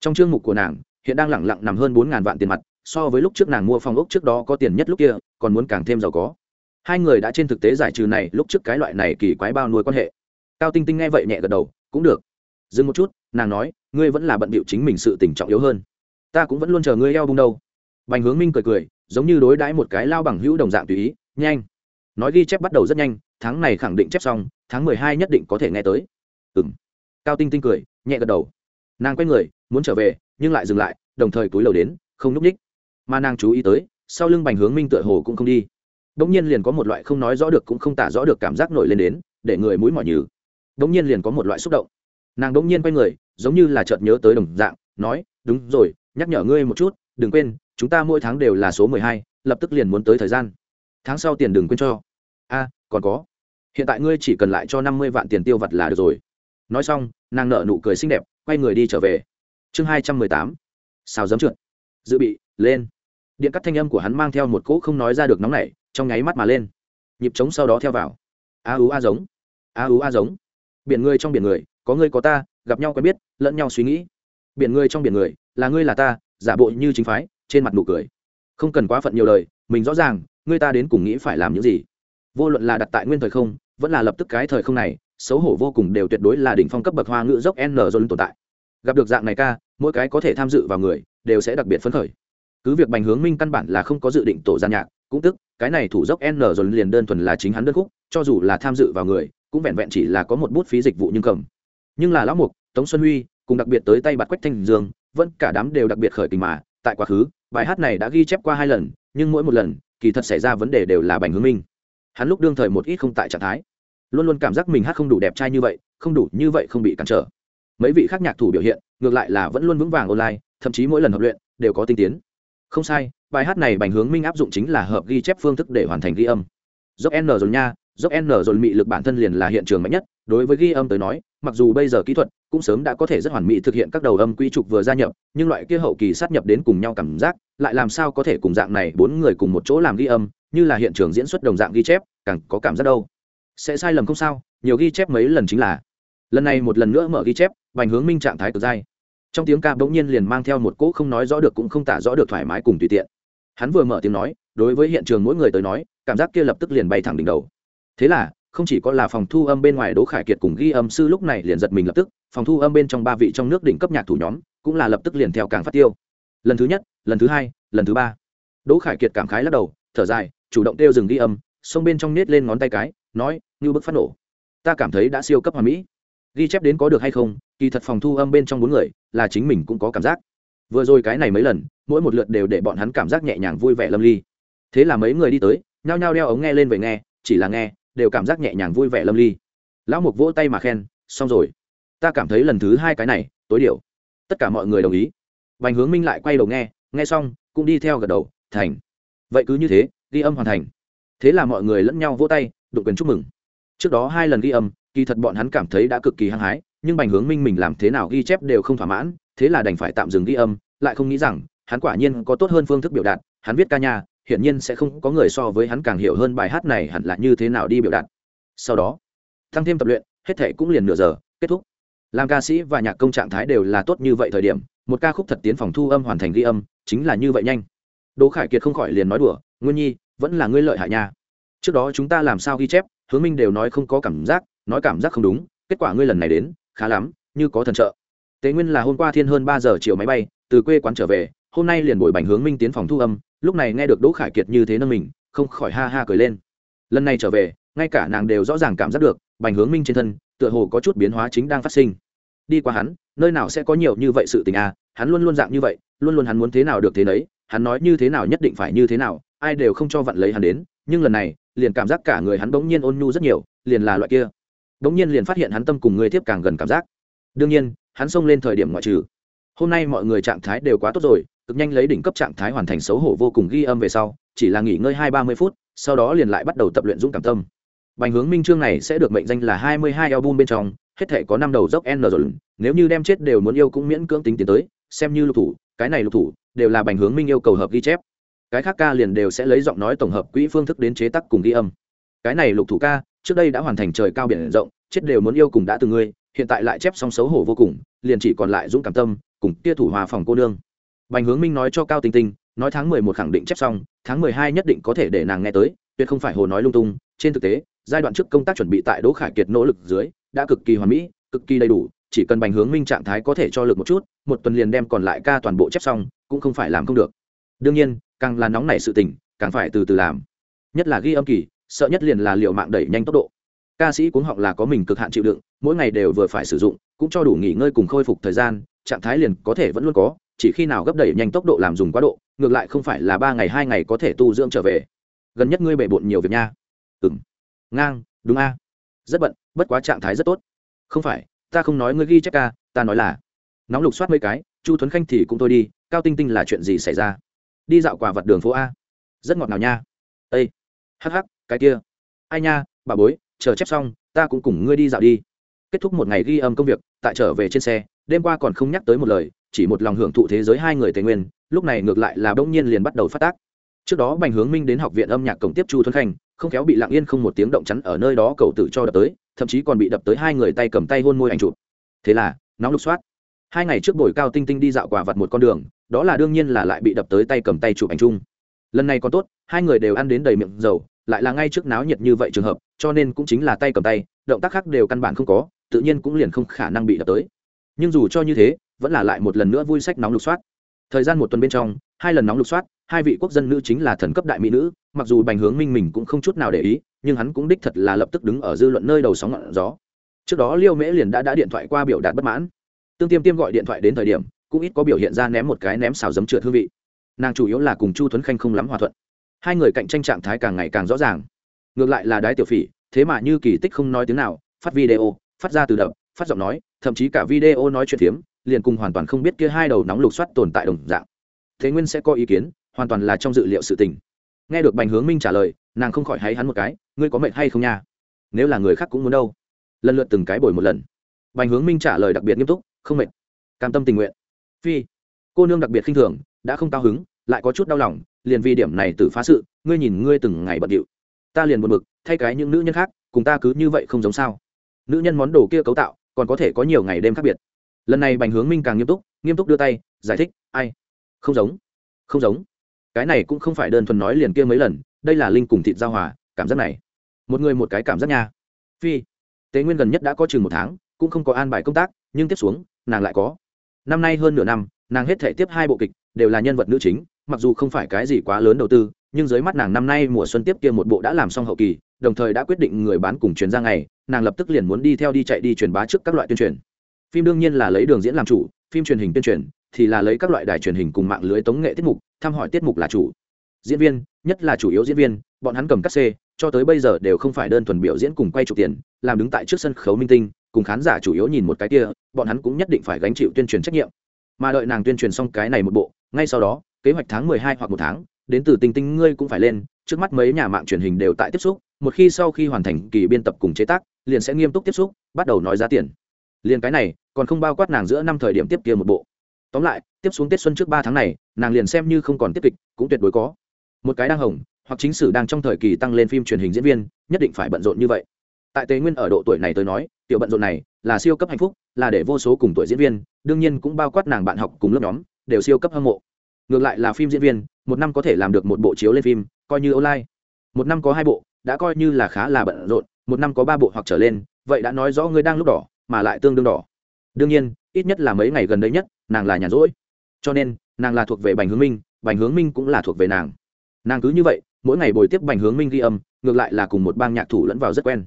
Trong chương mục của nàng, hiện đang lẳng lặng nằm hơn bốn ngàn vạn tiền mặt, so với lúc trước nàng mua phòng ốc trước đó có tiền nhất lúc kia, còn muốn càng thêm giàu có. Hai người đã trên thực tế giải trừ này, lúc trước cái loại này kỳ quái bao nuôi quan hệ. Cao tinh tinh nghe vậy nhẹ gật đầu, cũng được. Dừng một chút, nàng nói, ngươi vẫn là bận bịu chính mình sự tình trọng yếu hơn. Ta cũng vẫn luôn chờ ngươi eo bung đâu. Bành hướng minh cười cười, giống như đối đãi một cái lao bằng hữu đồng dạng tùy ý, nhanh. Nói ghi chép bắt đầu rất nhanh, tháng này khẳng định chép xong, tháng mười hai nhất định có thể nghe tới. Ừ m cao tinh tinh cười, nhẹ gật đầu nàng quay người, muốn trở về, nhưng lại dừng lại, đồng thời túi lầu đến, không núp ních mà nàng chú ý tới, sau lưng bành hướng minh tựa hồ cũng không đi. Đ ỗ n g nhiên liền có một loại không nói rõ được cũng không tả rõ được cảm giác nổi lên đến, để người mũi mỏi nhừ. Đ ỗ n g nhiên liền có một loại xúc động. Nàng đ ỗ n g nhiên quay người, giống như là chợt nhớ tới đồng dạng, nói, đúng rồi, nhắc nhở ngươi một chút, đừng quên, chúng ta mỗi tháng đều là số mười hai, lập tức liền muốn tới thời gian. Tháng sau tiền đừng quên cho. A, còn có. Hiện tại ngươi chỉ cần lại cho năm mươi vạn tiền tiêu vặt là được rồi. Nói xong, nàng nợ nụ cười xinh đẹp quay người đi trở về. Chương hai trăm mười tám. Xào giấm trượt. Dự bị, lên. Điện cắt thanh âm của hắn mang theo một cỗ không nói ra được nóng nảy, trong nháy mắt mà lên. Nhịp trống sau đó theo vào. A ú a giống. A ú a giống. Biển người trong biển người, có ngươi có ta, gặp nhau quen biết, lẫn nhau suy nghĩ. Biển người trong biển người, là ngươi là ta, giả bộ như chính phái, trên mặt nụ cười. Không cần quá phận nhiều lời, mình rõ ràng, ngươi ta đến cùng nghĩ phải làm những gì. Vô luận là đặt tại nguyên thời không, vẫn là lập tức cái thời không này xấu hổ vô cùng đều tuyệt đối là đỉnh phong cấp bậc hoa ngữ dốc n dồn tồn tại. Gặp được dạng này ca, mỗi cái có thể tham dự vào người, đều sẽ đặc biệt phấn khởi. Cứ việc bành hướng minh căn bản là không có dự định tổ gian nhạc, cũng tức, cái này thủ dốc n dồn liền đơn thuần là chính hắn đơn khúc, cho dù là tham dự vào người, cũng vẹn vẹn chỉ là có một bút phí dịch vụ nhưng cầm. Nhưng là lão mục, tống xuân huy, cùng đặc biệt tới tay bạt quách thanh dương, vẫn cả đám đều đặc biệt khởi tình mà, tại quá khứ, bài hát này đã ghi chép qua hai lần, nhưng mỗi một lần, kỳ thật xảy ra vấn đề đều là bành hướng minh. Hắn lúc đương thời một ít không tại trạng thái luôn luôn cảm giác mình hát không đủ đẹp trai như vậy, không đủ như vậy không bị cản trở. Mấy vị khác nhạc thủ biểu hiện, ngược lại là vẫn luôn vững vàng online, thậm chí mỗi lần hợp luyện, đều có tinh tiến. Không sai, bài hát này bành hướng minh áp dụng chính là hợp ghi chép phương thức để hoàn thành ghi âm. Dốc n rồi nha, dốc n rồi mị lực bản thân liền là hiện trường mạnh nhất, đối với ghi âm tới nói, mặc dù bây giờ kỹ thuật cũng sớm đã có thể rất hoàn mỹ thực hiện các đầu âm quy trục vừa gia nhập, nhưng loại kia hậu kỳ sát nhập đến cùng nhau cảm giác, lại làm sao có thể cùng dạng này bốn người cùng một chỗ làm ghi âm, như là hiện trường diễn xuất đồng dạng ghi chép, càng có cảm giác đâu sẽ sai lầm không sao, nhiều ghi chép mấy lần chính là. Lần này một lần nữa mở ghi chép, bành hướng minh trạng thái cực dai. Trong tiếng ca bỗng nhiên liền mang theo một cỗ không nói rõ được cũng không tả rõ được thoải mái cùng tùy tiện. Hắn vừa mở tiếng nói, đối với hiện trường mỗi người tới nói, cảm giác kia lập tức liền bay thẳng đỉnh đầu. Thế là, không chỉ có là phòng thu âm bên ngoài đỗ khải kiệt cùng ghi âm sư lúc này liền giật mình lập tức, phòng thu âm bên trong ba vị trong nước đỉnh cấp nhạc thủ nhóm, cũng là lập tức liền theo càng phát tiêu. Lần thứ nhất, lần thứ hai, lần thứ ba. Đỗ khải kiệt cảm khái lắc đầu, thở dài, chủ động kêu dừng ghi âm, xông bên trong nết lên ngón tay cái, nói như bức phát nổ. Ta cảm thấy đã siêu cấp hoàn mỹ. Ghi chép đến có được hay không, kỳ thật phòng thu âm bên trong bốn người, là chính mình cũng có cảm giác. Vừa rồi cái này mấy lần, mỗi một lượt đều để bọn hắn cảm giác nhẹ nhàng vui vẻ lâm ly. Thế là mấy người đi tới, nhao nhao đeo ống nghe lên về nghe, chỉ là nghe, đều cảm giác nhẹ nhàng vui vẻ lâm ly. Lão mục vỗ tay mà khen, xong rồi. Ta cảm thấy lần thứ hai cái này, tối điều tất cả mọi người đồng ý. Vành hướng minh lại quay đầu nghe nghe xong, cũng đi theo gật đầu, thành. Vậy cứ như thế, ghi âm hoàn thành. Thế là mọi người lẫn nhau vỗ tay, đụng quyền chúc mừng trước đó hai lần ghi âm, kỳ thật bọn hắn cảm thấy đã cực kỳ hăng hái, nhưng bành hướng minh mình làm thế nào ghi chép đều không thỏa mãn, thế là đành phải tạm dừng ghi âm, lại không nghĩ rằng, hắn quả nhiên có tốt hơn phương thức biểu đạt, hắn viết ca nhà hiển nhiên sẽ không có người so với hắn càng hiểu hơn bài hát này hẳn là như thế nào đi biểu đạt. Sau đó tăng thêm tập luyện, hết thể cũng liền nửa giờ, kết thúc. Làm ca sĩ và nhạc công trạng thái đều là tốt như vậy thời điểm, một ca khúc thật tiến phòng thu âm hoàn thành ghi âm, chính là như vậy nhanh. Đỗ khải kiệt không khỏi liền nói đùa, nguyên nhi, vẫn là ngươi lợi hại nha. Trước đó chúng ta làm sao ghi chép hướng minh đều nói không có cảm giác, nói cảm giác không đúng, kết quả ngươi lần này đến, khá lắm, như có thần trợ. Tế nguyên là hôm qua thiên hơn ba giờ chiều máy bay, từ quê quán trở về, hôm nay liền bồi bành hướng minh tiến phòng thu âm, lúc này nghe được đỗ khải kiệt như thế nâng mình, không khỏi ha ha cười lên. Lần này trở về, ngay cả nàng đều rõ ràng cảm giác được, bành hướng minh trên thân, tựa hồ có chút biến hóa chính đang phát sinh. Đi qua hắn, nơi nào sẽ có nhiều như vậy sự tình à hắn luôn luôn dạng như vậy, luôn luôn hắn muốn thế nào được thế nấy, hắn nói như thế nào nhất định phải như thế nào, ai đều không cho vặn lấy hắn đến nhưng lần này, liền cảm giác cả người hắn bỗng nhiên ôn nhu rất nhiều, liền là loại kia. Bỗng nhiên liền phát hiện hắn tâm cùng người tiếp càng gần cảm giác. Đương nhiên, hắn xông lên thời điểm ngoại trừ. Hôm nay mọi người trạng thái đều quá tốt rồi, cực nhanh lấy đỉnh cấp trạng thái hoàn thành xấu hổ vô cùng ghi âm về sau, chỉ là nghỉ ngơi hai ba mươi phút, sau đó liền lại bắt đầu tập luyện dũng cảm tâm. Bành hướng minh chương này sẽ được mệnh danh là hai mươi hai album bên trong, hết thể có năm đầu dốc n rồi. Nếu như đem chết đều muốn yêu cũng miễn cưỡng tính tiến tới, xem như lục thủ, cái này lục thủ đều là bành hướng minh yêu cầu hợp ghi chép cái khác ca liền đều sẽ lấy giọng nói tổng hợp quỹ phương thức đến chế tác cùng ghi âm. Cái này lục thủ ca, trước đây đã hoàn thành trời cao biển rộng, chết đều muốn yêu cùng đã từng ngươi, hiện tại lại chép xong xấu hổ vô cùng, liền chỉ còn lại dũng cảm tâm, cùng tia thủ hòa phòng cô nương. Bành hướng minh nói cho cao tinh tinh, nói tháng mười một khẳng định chép xong, tháng mười hai nhất định có thể để nàng nghe tới, tuyệt không phải hồ nói lung tung. Trên thực tế, giai đoạn trước công tác chuẩn bị tại đỗ khải kiệt nỗ lực dưới, đã cực kỳ hoàn mỹ, cực kỳ đầy đủ, chỉ cần bành hướng minh trạng thái có thể cho lực một chút, một tuần liền đem còn lại ca toàn bộ chép xong, cũng không phải làm không được đương nhiên, càng là nóng nảy sự tình, càng phải từ từ làm. Nhất là ghi âm kỳ, sợ nhất liền là liệu mạng đẩy nhanh tốc độ. Ca sĩ cuống họng là có mình cực hạn chịu đựng, mỗi ngày đều vừa phải sử dụng, cũng cho đủ nghỉ ngơi cùng khôi phục thời gian, trạng thái liền có thể vẫn luôn có, chỉ khi nào gấp đẩy nhanh tốc độ làm dùng quá độ, ngược lại không phải là ba ngày, hai ngày có thể tu dưỡng trở về. Gần nhất ngươi bể bộn nhiều việc nha. Ừ m ngang, đúng a. Rất bận, bất quá trạng thái rất tốt. Không phải, ta không nói ngươi ghi chép ca, ta nói là, nóng lục soát mấy cái, chu tuấn khanh thì cũng thôi đi, cao tinh tinh là chuyện gì xảy ra? Đi dạo quả vật đường phố a. Rất ngọt ngào nha. Ây hắc hắc, cái kia. Ai nha, bà bối, chờ chép xong, ta cũng cùng ngươi đi dạo đi. Kết thúc một ngày ghi âm công việc, tại trở về trên xe, đêm qua còn không nhắc tới một lời, chỉ một lòng hưởng thụ thế giới hai người tây nguyên, lúc này ngược lại là bỗng nhiên liền bắt đầu phát tác. Trước đó bành hướng minh đến học viện âm nhạc cổng tiếp chu thuấn khanh, không khéo bị lặng yên không một tiếng động chắn ở nơi đó cầu tự cho đập tới, thậm chí còn bị đập tới hai người tay cầm tay hôn môi ảnh chụp. Thế là, nóng lục soát hai ngày trước buổi cao tinh tinh đi dạo quả vặt một con đường, đó là đương nhiên là lại bị đập tới tay cầm tay chụp ảnh chung. Lần này còn tốt, hai người đều ăn đến đầy miệng dầu, lại là ngay trước náo nhiệt như vậy trường hợp, cho nên cũng chính là tay cầm tay, động tác khác đều căn bản không có, tự nhiên cũng liền không khả năng bị đập tới. Nhưng dù cho như thế, vẫn là lại một lần nữa vui sách nóng lục soát. Thời gian một tuần bên trong, hai lần nóng lục soát, hai vị quốc dân nữ chính là thần cấp đại mỹ nữ, mặc dù bành hướng minh mình cũng không chút nào để ý, nhưng hắn cũng đích thật là lập tức đứng ở dư luận nơi đầu sóng ngọn gió. Trước đó liêu mễ liền đã đã điện thoại qua biểu đạt bất mãn tương tiêm tiêm gọi điện thoại đến thời điểm, cũng ít có biểu hiện ra ném một cái ném xào giấm trượt hương vị. Nàng chủ yếu là cùng chu thuấn khanh không lắm hòa thuận. Hai người cạnh tranh trạng thái càng ngày càng rõ ràng. Ngược lại là đái tiểu phỉ, thế mà như kỳ tích không nói tiếng nào, phát video, phát ra từ đập, phát giọng nói, thậm chí cả video nói chuyện phiếm, liền cùng hoàn toàn không biết kia hai đầu nóng lục soát tồn tại đồng dạng. Thế nguyên sẽ có ý kiến, hoàn toàn là trong dự liệu sự tình. Nghe được bành hướng minh trả lời, nàng không khỏi hay hắn một cái, ngươi có mệnh hay không nha? Nếu là người khác cũng muốn đâu. Lần lượt từng cái bồi một lần. Bành hướng minh trả lời đặc biệt nghiêm túc không mệt. Cam tâm tình nguyện. Phi, cô nương đặc biệt khinh thường, đã không cao hứng, lại có chút đau lòng, liền vì điểm này tự phá sự, ngươi nhìn ngươi từng ngày bận điệu. Ta liền buồn bực, thay cái những nữ nhân khác, cùng ta cứ như vậy không giống sao. Nữ nhân món đồ kia cấu tạo, còn có thể có nhiều ngày đêm khác biệt. Lần này bành hướng minh càng nghiêm túc nghiêm túc đưa tay, giải thích, ai? Không giống. Không giống. Cái này cũng không phải đơn thuần nói liền kia mấy lần, đây là linh cùng thịt giao hòa, cảm giác này. Một người một cái cảm giác nha. Phi, tế nguyên gần nhất đã có chừng một tháng cũng không có an bài công tác, nhưng tiếp xuống, nàng lại có. Năm nay hơn nửa năm, nàng hết thể tiếp hai bộ kịch, đều là nhân vật nữ chính, mặc dù không phải cái gì quá lớn đầu tư, nhưng dưới mắt nàng năm nay mùa xuân tiếp kia một bộ đã làm xong hậu kỳ, đồng thời đã quyết định người bán cùng chuyến ra ngày, nàng lập tức liền muốn đi theo đi chạy đi truyền bá trước các loại tuyên truyền. Phim đương nhiên là lấy đường diễn làm chủ, phim truyền hình tuyên truyền, thì là lấy các loại đài truyền hình cùng mạng lưới tống nghệ tiết mục, thăm hỏi tiết mục là chủ. Diễn viên, nhất là chủ yếu diễn viên, bọn hắn cầm các c cho tới bây giờ đều không phải đơn thuần biểu diễn cùng quay chụp tiền, làm đứng tại trước sân khấu minh tinh cùng khán giả chủ yếu nhìn một cái kia, bọn hắn cũng nhất định phải gánh chịu tuyên truyền trách nhiệm. Mà đợi nàng tuyên truyền xong cái này một bộ, ngay sau đó, kế hoạch tháng mười hai hoặc một tháng, đến từ tinh tinh ngươi cũng phải lên, trước mắt mấy nhà mạng truyền hình đều tại tiếp xúc, một khi sau khi hoàn thành kỳ biên tập cùng chế tác, liền sẽ nghiêm túc tiếp xúc, bắt đầu nói giá tiền. Liền cái này, còn không bao quát nàng giữa năm thời điểm tiếp kia một bộ. Tóm lại, tiếp xuống tết xuân trước ba tháng này, nàng liền xem như không còn tiếp kịch, cũng tuyệt đối có. Một cái đang hồng, hoặc chính sử đang trong thời kỳ tăng lên phim truyền hình diễn viên, nhất định phải bận rộn như vậy tại tế nguyên ở độ tuổi này tới nói, tiểu bận rộn này là siêu cấp hạnh phúc, là để vô số cùng tuổi diễn viên, đương nhiên cũng bao quát nàng bạn học cùng lớp nhóm, đều siêu cấp hâm mộ. Ngược lại là phim diễn viên, một năm có thể làm được một bộ chiếu lên phim, coi như online. Một năm có hai bộ, đã coi như là khá là bận rộn, một năm có ba bộ hoặc trở lên, vậy đã nói rõ ngươi đang lúc đỏ, mà lại tương đương đỏ. Đương nhiên, ít nhất là mấy ngày gần đây nhất, nàng là nhàn rỗi. Cho nên, nàng là thuộc về bành hướng minh, bành hướng minh cũng là thuộc về nàng. Nàng cứ như vậy, mỗi ngày bồi tiếp bành hướng minh ghi âm, ngược lại là cùng một bang nhạc thủ lẫn vào rất quen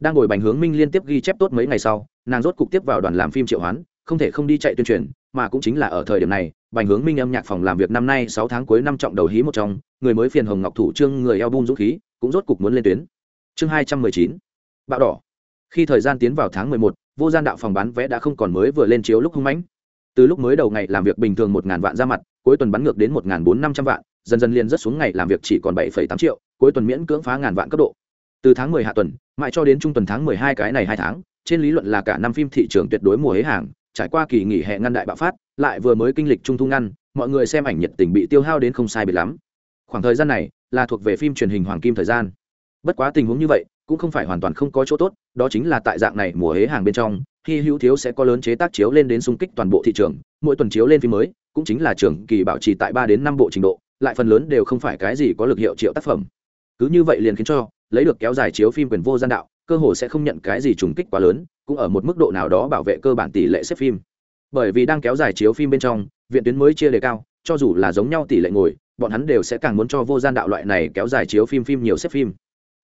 đang ngồi bành hướng minh liên tiếp ghi chép tốt mấy ngày sau, nàng rốt cục tiếp vào đoàn làm phim triệu hoán, không thể không đi chạy tuyên truyền, mà cũng chính là ở thời điểm này, bành hướng minh âm nhạc phòng làm việc năm nay sáu tháng cuối năm trọng đầu hí một trong, người mới phiền hồng ngọc thủ trương, người eo bung dũng khí, cũng rốt cục muốn lên tuyến. Chương hai trăm mười chín, bạo đỏ. Khi thời gian tiến vào tháng mười một, vô gian đạo phòng bán vé đã không còn mới vừa lên chiếu lúc hung mãnh. Từ lúc mới đầu ngày làm việc bình thường một ngàn vạn ra mặt, cuối tuần bắn ngược đến một ngàn bốn năm trăm vạn, dần dần liền rất xuống ngày làm việc chỉ còn bảy phẩy tám triệu, cuối tuần miễn cưỡng phá ngàn vạn cấp độ từ tháng mười hạ tuần, mãi cho đến trung tuần tháng mười hai cái này hai tháng, trên lý luận là cả năm phim thị trường tuyệt đối mùa hế hàng, trải qua kỳ nghỉ hè ngăn đại bạo phát, lại vừa mới kinh lịch trung thu ngăn, mọi người xem ảnh nhiệt tình bị tiêu hao đến không sai biệt lắm. Khoảng thời gian này là thuộc về phim truyền hình hoàng kim thời gian. Bất quá tình huống như vậy, cũng không phải hoàn toàn không có chỗ tốt, đó chính là tại dạng này mùa hế hàng bên trong khi hữu thiếu sẽ có lớn chế tác chiếu lên đến xung kích toàn bộ thị trường, mỗi tuần chiếu lên phim mới, cũng chính là trường kỳ bảo trì tại ba đến năm bộ trình độ, lại phần lớn đều không phải cái gì có lực hiệu triệu tác phẩm. Cứ như vậy liền khiến cho lấy được kéo dài chiếu phim quyền vô gian đạo, cơ hồ sẽ không nhận cái gì trùng kích quá lớn, cũng ở một mức độ nào đó bảo vệ cơ bản tỷ lệ xếp phim. Bởi vì đang kéo dài chiếu phim bên trong, viện tuyến mới chia đề cao, cho dù là giống nhau tỷ lệ ngồi, bọn hắn đều sẽ càng muốn cho vô gian đạo loại này kéo dài chiếu phim phim nhiều xếp phim.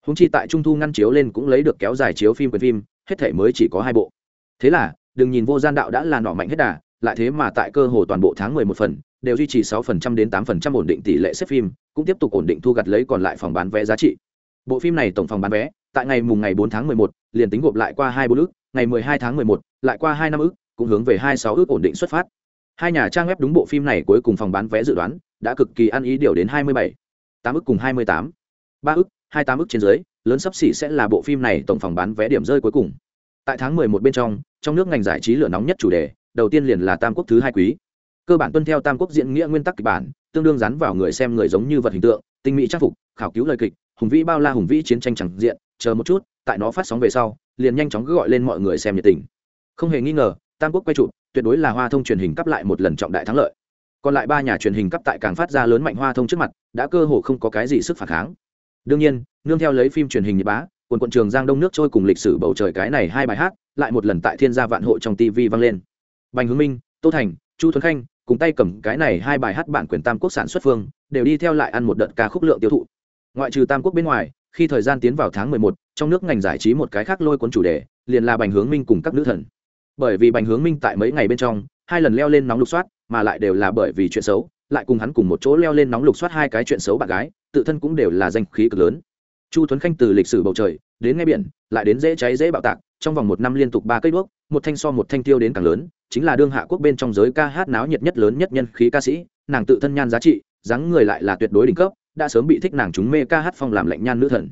Húng chi tại trung thu ngăn chiếu lên cũng lấy được kéo dài chiếu phim quyền phim, hết thể mới chỉ có hai bộ. Thế là, đừng nhìn vô gian đạo đã là nọ mạnh hết đà, lại thế mà tại cơ hồ toàn bộ tháng mười một phần, đều duy trì sáu phần trăm đến tám phần trăm ổn định tỷ lệ xếp phim, cũng tiếp tục ổn định thu gặt lấy còn lại phòng bán vé giá trị bộ phim này tổng phòng bán vé, tại ngày mùng ngày 4 tháng mười một, liền tính gộp lại qua hai bốn ước, ngày mười hai tháng mười một, lại qua hai năm ước, cũng hướng về hai sáu ước ổn định xuất phát. Hai nhà trang web đúng bộ phim này cuối cùng phòng bán vé dự đoán, đã cực kỳ ăn ý điều đến hai mươi bảy, tám ước cùng hai mươi tám, ba ước, hai tám ước trên dưới, lớn sắp xỉ sẽ là bộ phim này tổng phòng bán vé điểm rơi cuối cùng. Tại tháng mười một bên trong trong nước ngành giải trí lửa nóng nhất chủ đề, đầu tiên liền là tam quốc thứ hai quý. Cơ bản tuân theo tam quốc diễn nghĩa nguyên tắc kịch bản, tương đương rắn vào người xem người giống như vật hình tượng, tinh mỹ trang phục, khảo cứu lời kịch hùng vĩ bao la hùng vĩ chiến tranh chẳng diện, chờ một chút, tại nó phát sóng về sau, liền nhanh chóng gọi lên mọi người xem nhiệt tình. Không hề nghi ngờ, tam quốc quay trụ, tuyệt đối là hoa thông truyền hình cấp lại một lần trọng đại thắng lợi. Còn lại ba nhà truyền hình cấp tại càng phát ra lớn mạnh hoa thông trước mặt, đã cơ hồ không có cái gì sức phản kháng. Đương nhiên, nương theo lấy phim truyền hình nhật bá, quần quận trường giang đông nước trôi cùng lịch sử bầu trời cái này hai bài hát, lại một lần tại thiên gia vạn hội trong tv vang lên. Bành hướng minh, tô thành, chu thuấn khanh cùng tay cầm cái này hai bài hát bản quyền tam quốc sản xuất phương, đều đi theo lại ăn một đợt ca khúc lượng tiêu thụ ngoại trừ tam quốc bên ngoài khi thời gian tiến vào tháng mười một, trong nước ngành giải trí một cái khác lôi cuốn chủ đề liền là bành hướng minh cùng các nữ thần. Bởi vì bành hướng minh tại mấy ngày bên trong hai lần leo lên nóng lục soát mà lại đều là bởi vì chuyện xấu lại cùng hắn cùng một chỗ leo lên nóng lục soát hai cái chuyện xấu bạn gái tự thân cũng đều là danh khí cực lớn. Chu tuấn khanh từ lịch sử bầu trời đến ngay biển lại đến dễ cháy dễ bạo tạc trong vòng một năm liên tục ba cây đuốc một thanh so một thanh tiêu đến càng lớn chính là đương hạ quốc bên trong giới ca hát náo nhiệt nhất lớn nhất nhân khí ca sĩ nàng tự thân nhan giá trị dáng người lại là tuyệt đối đỉnh cấp đã sớm bị thích nàng chúng mê ca hát phong làm lạnh nhan nữ thần.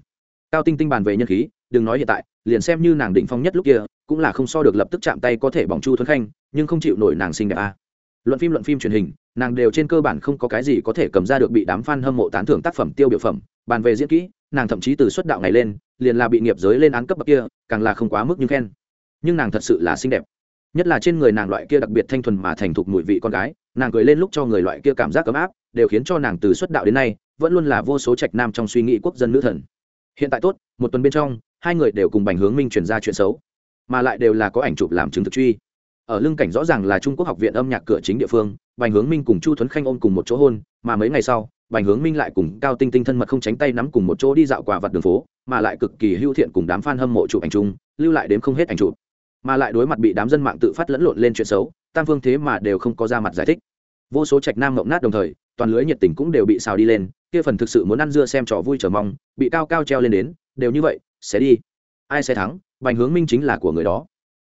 Cao tinh tinh bàn về nhân khí, đừng nói hiện tại, liền xem như nàng đỉnh phong nhất lúc kia, cũng là không so được lập tức chạm tay có thể bỏng chu thuấn khanh, nhưng không chịu nổi nàng xinh đẹp a. À. luận phim luận phim truyền hình, nàng đều trên cơ bản không có cái gì có thể cầm ra được bị đám fan hâm mộ tán thưởng tác phẩm tiêu biểu phẩm, bàn về diễn kỹ, nàng thậm chí từ xuất đạo này lên, liền là bị nghiệp giới lên án cấp bậc kia, càng là không quá mức như khen. Nhưng nàng thật sự là xinh đẹp. Nhất là trên người nàng loại kia đặc biệt thanh thuần mà thành thục mùi vị con gái, nàng cười lên lúc cho người loại kia cảm giác ấm áp, đều khiến cho nàng từ xuất đạo đến nay vẫn luôn là vô số trạch nam trong suy nghĩ quốc dân nữ thần. Hiện tại tốt, một tuần bên trong, hai người đều cùng bành hướng minh truyền ra chuyện xấu, mà lại đều là có ảnh chụp làm chứng thực truy. Ở lưng cảnh rõ ràng là trung quốc học viện âm nhạc cửa chính địa phương, bành hướng minh cùng chu thuấn khanh ôm cùng một chỗ hôn, mà mấy ngày sau, bành hướng minh lại cùng cao tinh tinh thân mật không tránh tay nắm cùng một chỗ đi dạo quà vặt đường phố, mà lại cực kỳ hưu thiện cùng đám f a n hâm mộ chụp ảnh chung, lưu lại đếm không hết ảnh chụp. Mà lại đối mặt bị đám dân mạng tự phát lẫn lộn lên chuyện xấu, tam phương thế mà đều không có ra mặt giải thích. Vô số trạch nam ngộng nát đồng thời, toàn lưới nhiệt tình cũng đều bị xào đi lên kia phần thực sự muốn ăn dưa xem trò vui chờ mong, bị cao cao treo lên đến, đều như vậy, sẽ đi. Ai sẽ thắng, bành hướng minh chính là của người đó.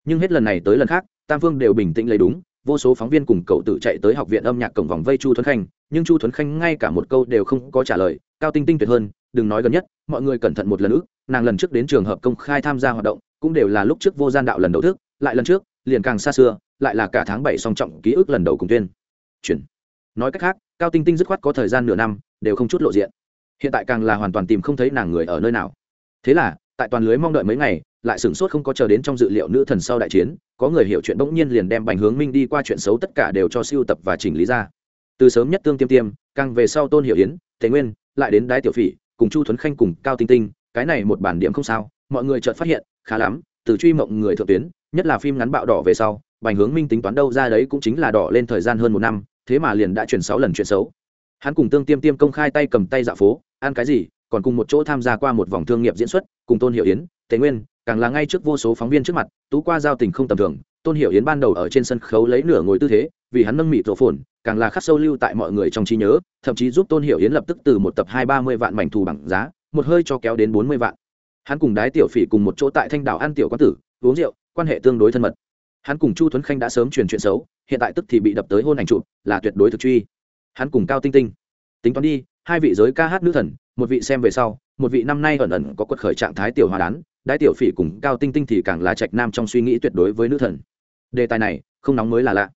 Nhưng hết lần này tới lần khác, tam phương đều bình tĩnh lấy đúng, vô số phóng viên cùng cậu tự chạy tới học viện âm nhạc cổng vòng vây chu thuấn khanh, nhưng chu thuấn khanh ngay cả một câu đều không có trả lời, cao tinh tinh tuyệt hơn, đừng nói gần nhất, mọi người cẩn thận một lần nữa, nàng lần trước đến trường hợp công khai tham gia hoạt động, cũng đều là lúc trước vô gian đạo lần đầu thức, lại lần trước, liền càng xa xưa, lại là cả tháng bảy song trọng ký ức lần đầu cùng tuyên. Chuyển. Nói cách khác, cao tinh tinh dứt khoát có thời gian nửa năm đều không chút lộ diện. Hiện tại càng là hoàn toàn tìm không thấy nàng người ở nơi nào. Thế là, tại toàn lưới mong đợi mấy ngày, lại sửng sốt không có chờ đến trong dự liệu nữ thần sau đại chiến, có người hiểu chuyện bỗng nhiên liền đem bành hướng minh đi qua chuyện xấu tất cả đều cho siêu tập và chỉnh lý ra. Từ sớm nhất tương tiêm tiêm, càng về sau tôn hiểu yến, tề nguyên, lại đến đái tiểu phỉ, cùng chu thuấn khanh cùng cao tinh tinh, cái này một bản điểm không sao, mọi người chợt phát hiện, khá lắm, từ truy mộng người thượng tuyến, nhất là phim ngắn bạo đỏ về sau, bành hướng minh tính toán đâu ra đấy cũng chính là đỏ lên thời gian hơn một năm, thế mà liền đã chuyển sáu lần chuyện xấu hắn cùng tương tiêm tiêm công khai tay cầm tay dạo phố, ăn cái gì, còn cùng một chỗ tham gia qua một vòng thương nghiệp diễn xuất, cùng tôn hiệu yến, tề nguyên, càng là ngay trước vô số phóng viên trước mặt, tú qua giao tình không tầm thường, tôn hiệu yến ban đầu ở trên sân khấu lấy nửa ngồi tư thế, vì hắn nâng mịt rổ phồn, càng là khắc sâu lưu tại mọi người trong trí nhớ, thậm chí giúp tôn hiệu yến lập tức từ một tập hai ba mươi vạn mảnh thù bằng giá, một hơi cho kéo đến bốn mươi vạn. Hắn cùng đái tiểu phỉ cùng một chỗ tại thanh đảo ăn tiểu quán tử, uống rượu, quan hệ tương đối thân mật. Hắn cùng chu tuấn khanh đã sớm truyền chuyện xấu, hiện tại tức thì bị đập tới hôn ảnh chụp, là tuyệt đối thực truy hắn cùng cao tinh tinh. Tính toán đi, hai vị giới ca hát nữ thần, một vị xem về sau, một vị năm nay ẩn ẩn có quật khởi trạng thái tiểu hòa đán đại tiểu phỉ cùng cao tinh tinh thì càng là trạch nam trong suy nghĩ tuyệt đối với nữ thần. Đề tài này, không nóng mới là lạ.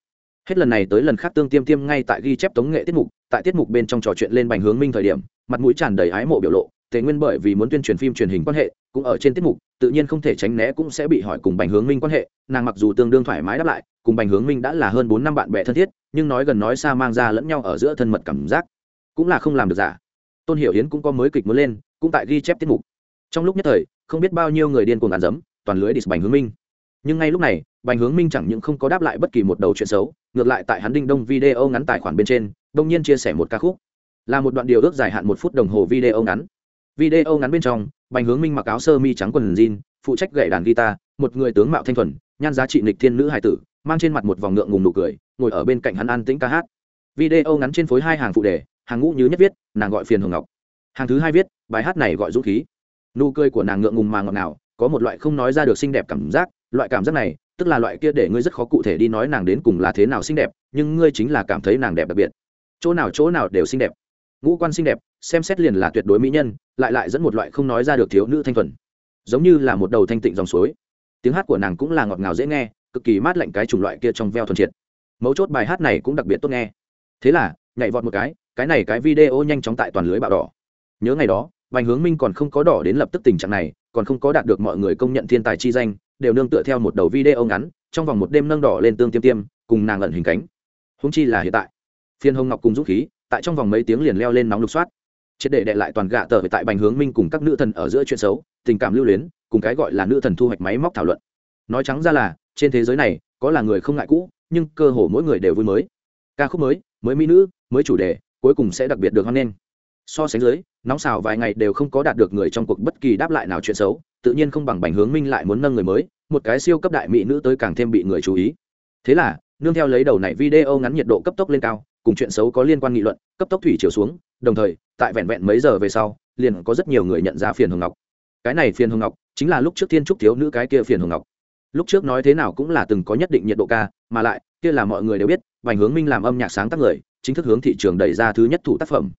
Hết lần này tới lần khác tương tiêm tiêm ngay tại ghi chép tống nghệ tiết mục, tại tiết mục bên trong trò chuyện lên bành hướng minh thời điểm, mặt mũi tràn đầy ái mộ biểu lộ, tề nguyên bởi vì muốn tuyên truyền phim truyền hình quan hệ, cũng ở trên tiết mục tự nhiên không thể tránh né cũng sẽ bị hỏi cùng bành hướng minh quan hệ, nàng mặc dù tương đương thoải mái đáp lại, cùng bành hướng minh đã là hơn bốn năm bạn bè thân thiết, nhưng nói gần nói xa mang ra lẫn nhau ở giữa thân mật cảm giác, cũng là không làm được giả. Tôn hiểu hiến cũng có mới kịch muốn lên, cũng tại ghi chép tiết mục. Trong lúc nhất thời, không biết bao nhiêu người điên cuồng ăn dấm, toàn lưới đi bành hướng minh. Nhưng ngay lúc này, bành hướng minh chẳng những không có đáp lại bất kỳ một đầu chuyện xấu, ngược lại tại hắn đinh đông video ngắn tài khoản bên trên, đông nhiên chia sẻ một ca khúc. Là một đoạn điều ước dài hạn một phút đồng hồ video ngắn video ngắn bên trong, bành hướng minh mặc áo sơ mi trắng quần jean, phụ trách gậy đàn guitar, một người tướng mạo thanh thuần, nhan giá trị nịch thiên nữ hải tử, mang trên mặt một vòng ngượng ngùng nụ cười, ngồi ở bên cạnh hắn an tĩnh ca hát. Video ngắn trên phối hai hàng phụ đề, hàng ngũ như nhất viết, nàng gọi phiền hồng ngọc. Hàng thứ hai viết, bài hát này gọi dũng khí. Nụ cười của nàng ngượng ngùng mà ngọt ngào, có một loại không nói ra được xinh đẹp cảm giác, loại cảm giác này, tức là loại kia để ngươi rất khó cụ thể đi nói nàng đến cùng là thế nào xinh đẹp, nhưng ngươi chính là cảm thấy nàng đẹp đặc biệt. Chỗ nào chỗ nào đều xinh đẹp ngũ quan xinh đẹp xem xét liền là tuyệt đối mỹ nhân lại lại dẫn một loại không nói ra được thiếu nữ thanh thuần. Giống như là một đầu thanh tịnh dòng suối. Tiếng hát của nàng cũng là ngọt ngào dễ nghe cực kỳ mát lạnh cái chủng loại kia trong veo thuần triệt. Mấu chốt bài hát này cũng đặc biệt tốt nghe. Thế là nhảy vọt một cái cái này cái video nhanh chóng tại toàn lưới bạo đỏ. Nhớ ngày đó Bành Hướng Minh còn không có đỏ đến lập tức tình trạng này, còn không có đạt được mọi người công nhận thiên tài chi danh, đều nương tựa theo một đầu video ngắn, trong vòng một đêm nâng đỏ lên tương tiêm tiêm, cùng nàng lận hình cánh. Huống chi là hiện tại. Phiên Hồng Ngọc cùng dũng khí, tại trong vòng mấy tiếng liền leo lên nóng lục soát. triệt để đệ lại toàn gạ tờ tại Bành Hướng Minh cùng các nữ thần ở giữa chuyện xấu, tình cảm lưu luyến cùng cái gọi là nữ thần thu hoạch máy móc thảo luận. Nói trắng ra là trên thế giới này có là người không ngại cũ nhưng cơ hồ mỗi người đều vui mới. Ca khúc mới mới mỹ nữ mới chủ đề cuối cùng sẽ đặc biệt được hoan nghênh. So sánh dưới nóng xào vài ngày đều không có đạt được người trong cuộc bất kỳ đáp lại nào chuyện xấu tự nhiên không bằng bành hướng minh lại muốn nâng người mới một cái siêu cấp đại mỹ nữ tới càng thêm bị người chú ý. Thế là nương theo lấy đầu này video ngắn nhiệt độ cấp tốc lên cao cùng chuyện xấu có liên quan nghị luận, cấp tốc thủy chiều xuống, đồng thời, tại vẹn vẹn mấy giờ về sau, liền có rất nhiều người nhận ra phiền hồng ngọc. Cái này phiền hồng ngọc, chính là lúc trước thiên trúc thiếu nữ cái kia phiền hồng ngọc. Lúc trước nói thế nào cũng là từng có nhất định nhiệt độ ca, mà lại, kia là mọi người đều biết bành hướng minh làm âm nhạc sáng tác người, chính thức hướng thị trường đẩy ra thứ nhất thủ tác phẩm.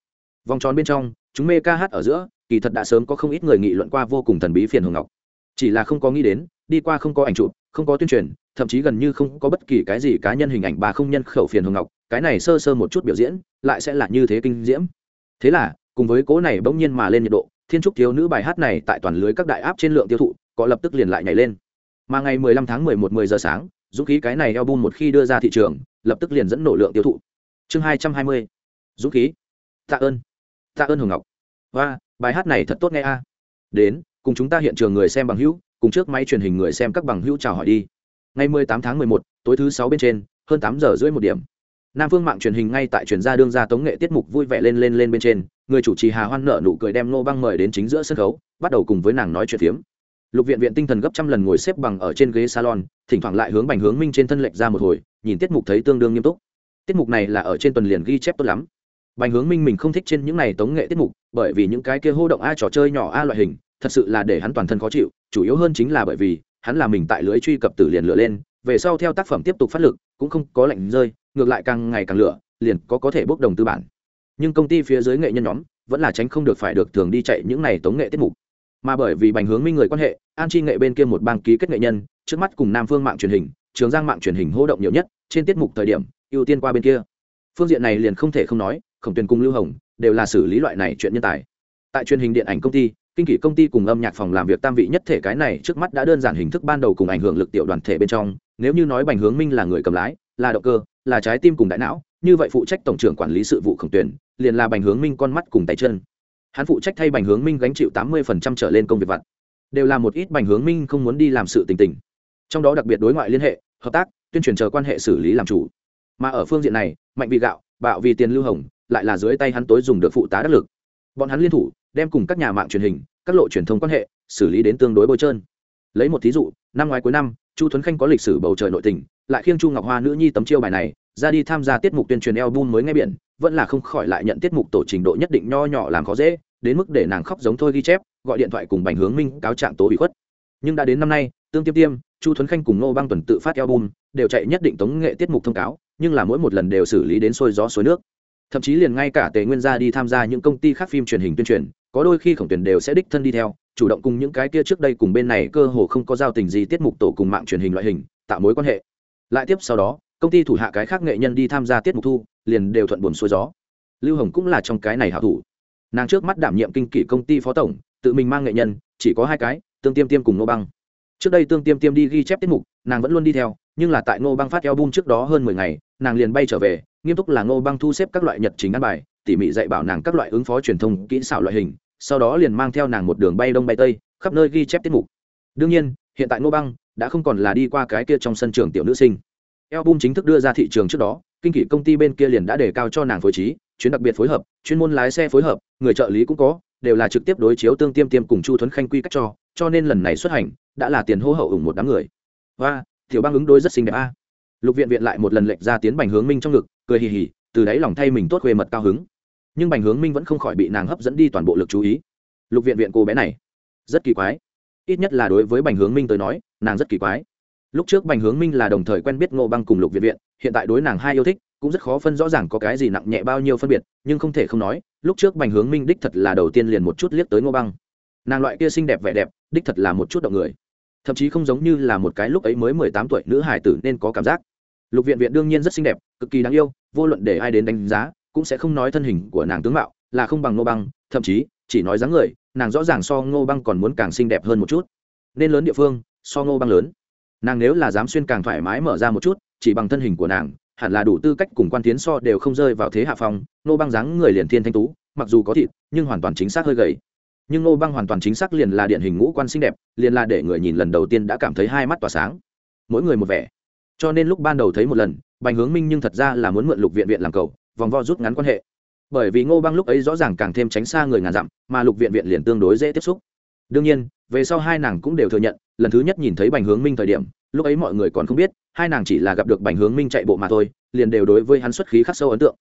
Vòng tròn bên trong, chúng mê ca hát ở giữa, kỳ thật đã sớm có không ít người nghị luận qua vô cùng thần bí phiền hồng ngọc. Chỉ là không có nghĩ đến, đi qua không có ảnh chụp không có tuyên truyền, thậm chí gần như không có bất kỳ cái gì cá nhân hình ảnh bà không nhân khẩu phiền hồng ngọc, cái này sơ sơ một chút biểu diễn, lại sẽ là như thế kinh diễm. Thế là, cùng với cố này bỗng nhiên mà lên nhiệt độ, thiên trúc thiếu nữ bài hát này tại toàn lưới các đại áp trên lượng tiêu thụ, có lập tức liền lại nhảy lên. Mà ngày 15 tháng 11 10 giờ sáng, dũng khí cái này album một khi đưa ra thị trường, lập tức liền dẫn nổ lượng tiêu thụ. Chương 220. dũng khí. Tạ ơn. Tạ ơn hồng ngọc. Và bài hát này thật tốt nghe a. Đến, cùng chúng ta hiện trường người xem bằng hữu cùng trước máy truyền hình người xem các bằng hữu chào hỏi đi. Ngày 18 tháng 11, tối thứ sáu bên trên hơn tám giờ rưỡi một điểm. Nam phương mạng truyền hình ngay tại truyền gia đương gia tống nghệ tiết mục vui vẻ lên lên lên bên trên người chủ trì hà hoan nợ nụ cười đem nô băng mời đến chính giữa sân khấu bắt đầu cùng với nàng nói chuyện phiếm. Lục viện viện tinh thần gấp trăm lần ngồi xếp bằng ở trên ghế salon thỉnh thoảng lại hướng bành hướng minh trên thân lệch ra một hồi nhìn tiết mục thấy tương đương nghiêm túc. Tiết mục này là ở trên tuần liền ghi chép tốt lắm. Bành hướng minh mình không thích trên những này tống nghệ tiết mục bởi vì những cái kia hô động a trò chơi nhỏ a loại hình thật sự là để hắn toàn thân khó chịu, chủ yếu hơn chính là bởi vì, hắn là mình tại lưới truy cập tử liền lựa lên, về sau theo tác phẩm tiếp tục phát lực, cũng không có lạnh rơi, ngược lại càng ngày càng lửa, liền có có thể bốc đồng tư bản. Nhưng công ty phía dưới nghệ nhân nhóm, vẫn là tránh không được phải được thường đi chạy những này tống nghệ tiết mục. Mà bởi vì bành hướng minh người quan hệ, an chi nghệ bên kia một bang ký kết nghệ nhân, trước mắt cùng nam phương mạng truyền hình, trường giang mạng truyền hình hô động nhiều nhất, trên tiết mục thời điểm, ưu tiên qua bên kia. Phương diện này liền không thể không nói, khổng tuyền cùng lưu hồng đều là xử lý loại này chuyện nhân tài. Tại truyền hình điện ảnh công ty kinh kỷ công ty cùng âm nhạc phòng làm việc tam vị nhất thể cái này trước mắt đã đơn giản hình thức ban đầu cùng ảnh hưởng lực tiểu đoàn thể bên trong. Nếu như nói bành hướng minh là người cầm lái, là động cơ, là trái tim cùng đại não, như vậy phụ trách tổng trưởng quản lý sự vụ khổng tuyển, liền là bành hướng minh con mắt cùng tay chân. Hắn phụ trách thay bành hướng minh gánh chịu tám mươi trở lên công việc vặt. Đều là một ít bành hướng minh không muốn đi làm sự tình tình. Trong đó đặc biệt đối ngoại liên hệ, hợp tác, tuyên truyền chờ quan hệ xử lý làm chủ. Mà ở phương diện này, mạnh vì gạo, bạo vì tiền lưu hồng, lại là dưới tay hắn tối dùng được phụ tá đắc lực. Bọn hắn liên thủ đem cùng các nhà mạng truyền hình, các lộ truyền thông quan hệ, xử lý đến tương đối bôi trơn. Lấy một thí dụ, năm ngoái cuối năm, chu thuấn khanh có lịch sử bầu trời nội tình, lại khiêng chu ngọc hoa nữ nhi tấm chiêu bài này, ra đi tham gia tiết mục tuyên truyền album mới nghe biển, vẫn là không khỏi lại nhận tiết mục tổ trình độ nhất định nho nhỏ làm khó dễ, đến mức để nàng khóc giống thôi ghi chép, gọi điện thoại cùng bành hướng minh cáo trạng tố bị khuất. Nhưng đã đến năm nay, tương tiêm tiêm, chu thuấn khanh cùng nô băng tuần tự phát album, đều chạy nhất định tống nghệ tiết mục thông cáo, nhưng là mỗi một lần đều xử lý đến sôi gió suối nước. Thậm chí liền ngay cả tề nguyên gia đi tham gia những công ty khác phim truyền hình tuyên truyền có đôi khi khổng tuyển đều sẽ đích thân đi theo, chủ động cùng những cái kia trước đây cùng bên này cơ hồ không có giao tình gì tiết mục tổ cùng mạng truyền hình loại hình, tạo mối quan hệ. Lại tiếp sau đó, công ty thủ hạ cái khác nghệ nhân đi tham gia tiết mục thu, liền đều thuận buồn xuôi gió. Lưu hồng cũng là trong cái này hảo thủ. Nàng trước mắt đảm nhiệm kinh kỷ công ty phó tổng, tự mình mang nghệ nhân, chỉ có hai cái, tương tiêm tiêm cùng nô băng. Trước đây tương tiêm tiêm đi ghi chép tiết mục, nàng vẫn luôn đi theo, nhưng là tại nô băng phát eo bung trước đó hơn mười ngày, nàng liền bay trở về, nghiêm túc là nô băng thu xếp các loại nhật trình ăn bài tỉ mỉ dạy bảo nàng các loại ứng phó truyền thông kỹ xảo loại hình, sau đó liền mang theo nàng một đường bay đông bay tây, khắp nơi ghi chép tiết mục. Đương nhiên, hiện tại ngô băng đã không còn là đi qua cái kia trong sân trường tiểu nữ sinh. Album chính thức đưa ra thị trường trước đó, kinh kỷ công ty bên kia liền đã đề cao cho nàng phối trí, chuyến đặc biệt phối hợp, chuyên môn lái xe phối hợp, người trợ lý cũng có, đều là trực tiếp đối chiếu tương tiêm tiêm cùng chu thuấn khanh quy cách cho cho nên lần này xuất hành, đã là tiền hô hậu ủng một đám người. Và tiểu băng ứng đối rất xinh đẹp a. Lục viện viện lại một lần lệch ra tiến bành hướng minh trong ngực, cười hì hì, từ đáy lòng thay mình tốt khuê mật cao hứng nhưng bành hướng minh vẫn không khỏi bị nàng hấp dẫn đi toàn bộ lực chú ý. Lục viện viện cô bé này, rất kỳ quái. Ít nhất là đối với bành hướng minh tới nói, nàng rất kỳ quái. Lúc trước bành hướng minh là đồng thời quen biết ngô băng cùng lục viện viện, hiện tại đối nàng hai yêu thích, cũng rất khó phân rõ ràng có cái gì nặng nhẹ bao nhiêu phân biệt, nhưng không thể không nói, lúc trước bành hướng minh đích thật là đầu tiên liền một chút liếc tới ngô băng. Nàng loại kia xinh đẹp vẻ đẹp, đích thật là một chút động người. Thậm chí không giống như là một cái lúc ấy mới mười tám tuổi nữ hải tử nên có cảm giác. Lục viện viện đương nhiên rất xinh đẹp, cực kỳ đáng yêu, vô luận để ai đến đánh giá cũng sẽ không nói thân hình của nàng tướng mạo, là không bằng ngô băng, thậm chí, chỉ nói dáng người, nàng rõ ràng so ngô băng còn muốn càng xinh đẹp hơn một chút. Nên lớn địa phương, so ngô băng lớn. Nàng nếu là dám xuyên càng thoải mái mở ra một chút, chỉ bằng thân hình của nàng, hẳn là đủ tư cách cùng quan tiến so đều không rơi vào thế hạ phong, Ngô băng dáng người liền thiên thanh tú, mặc dù có thịt, nhưng hoàn toàn chính xác hơi gầy. Nhưng ngô băng hoàn toàn chính xác liền là điện hình ngũ quan xinh đẹp, liền là để người nhìn lần đầu tiên đã cảm thấy hai mắt tỏa sáng. Mỗi người một vẻ. Cho nên lúc ban đầu thấy một lần, bành hướng minh nhưng thật ra là muốn mượn lục viện viện làm cầu vòng vo rút ngắn quan hệ. Bởi vì ngô băng lúc ấy rõ ràng càng thêm tránh xa người ngàn dặm, mà lục viện viện liền tương đối dễ tiếp xúc. Đương nhiên, về sau hai nàng cũng đều thừa nhận, lần thứ nhất nhìn thấy bành hướng minh thời điểm, lúc ấy mọi người còn không biết, hai nàng chỉ là gặp được bành hướng minh chạy bộ mà thôi, liền đều đối với hắn xuất khí khắc sâu ấn tượng.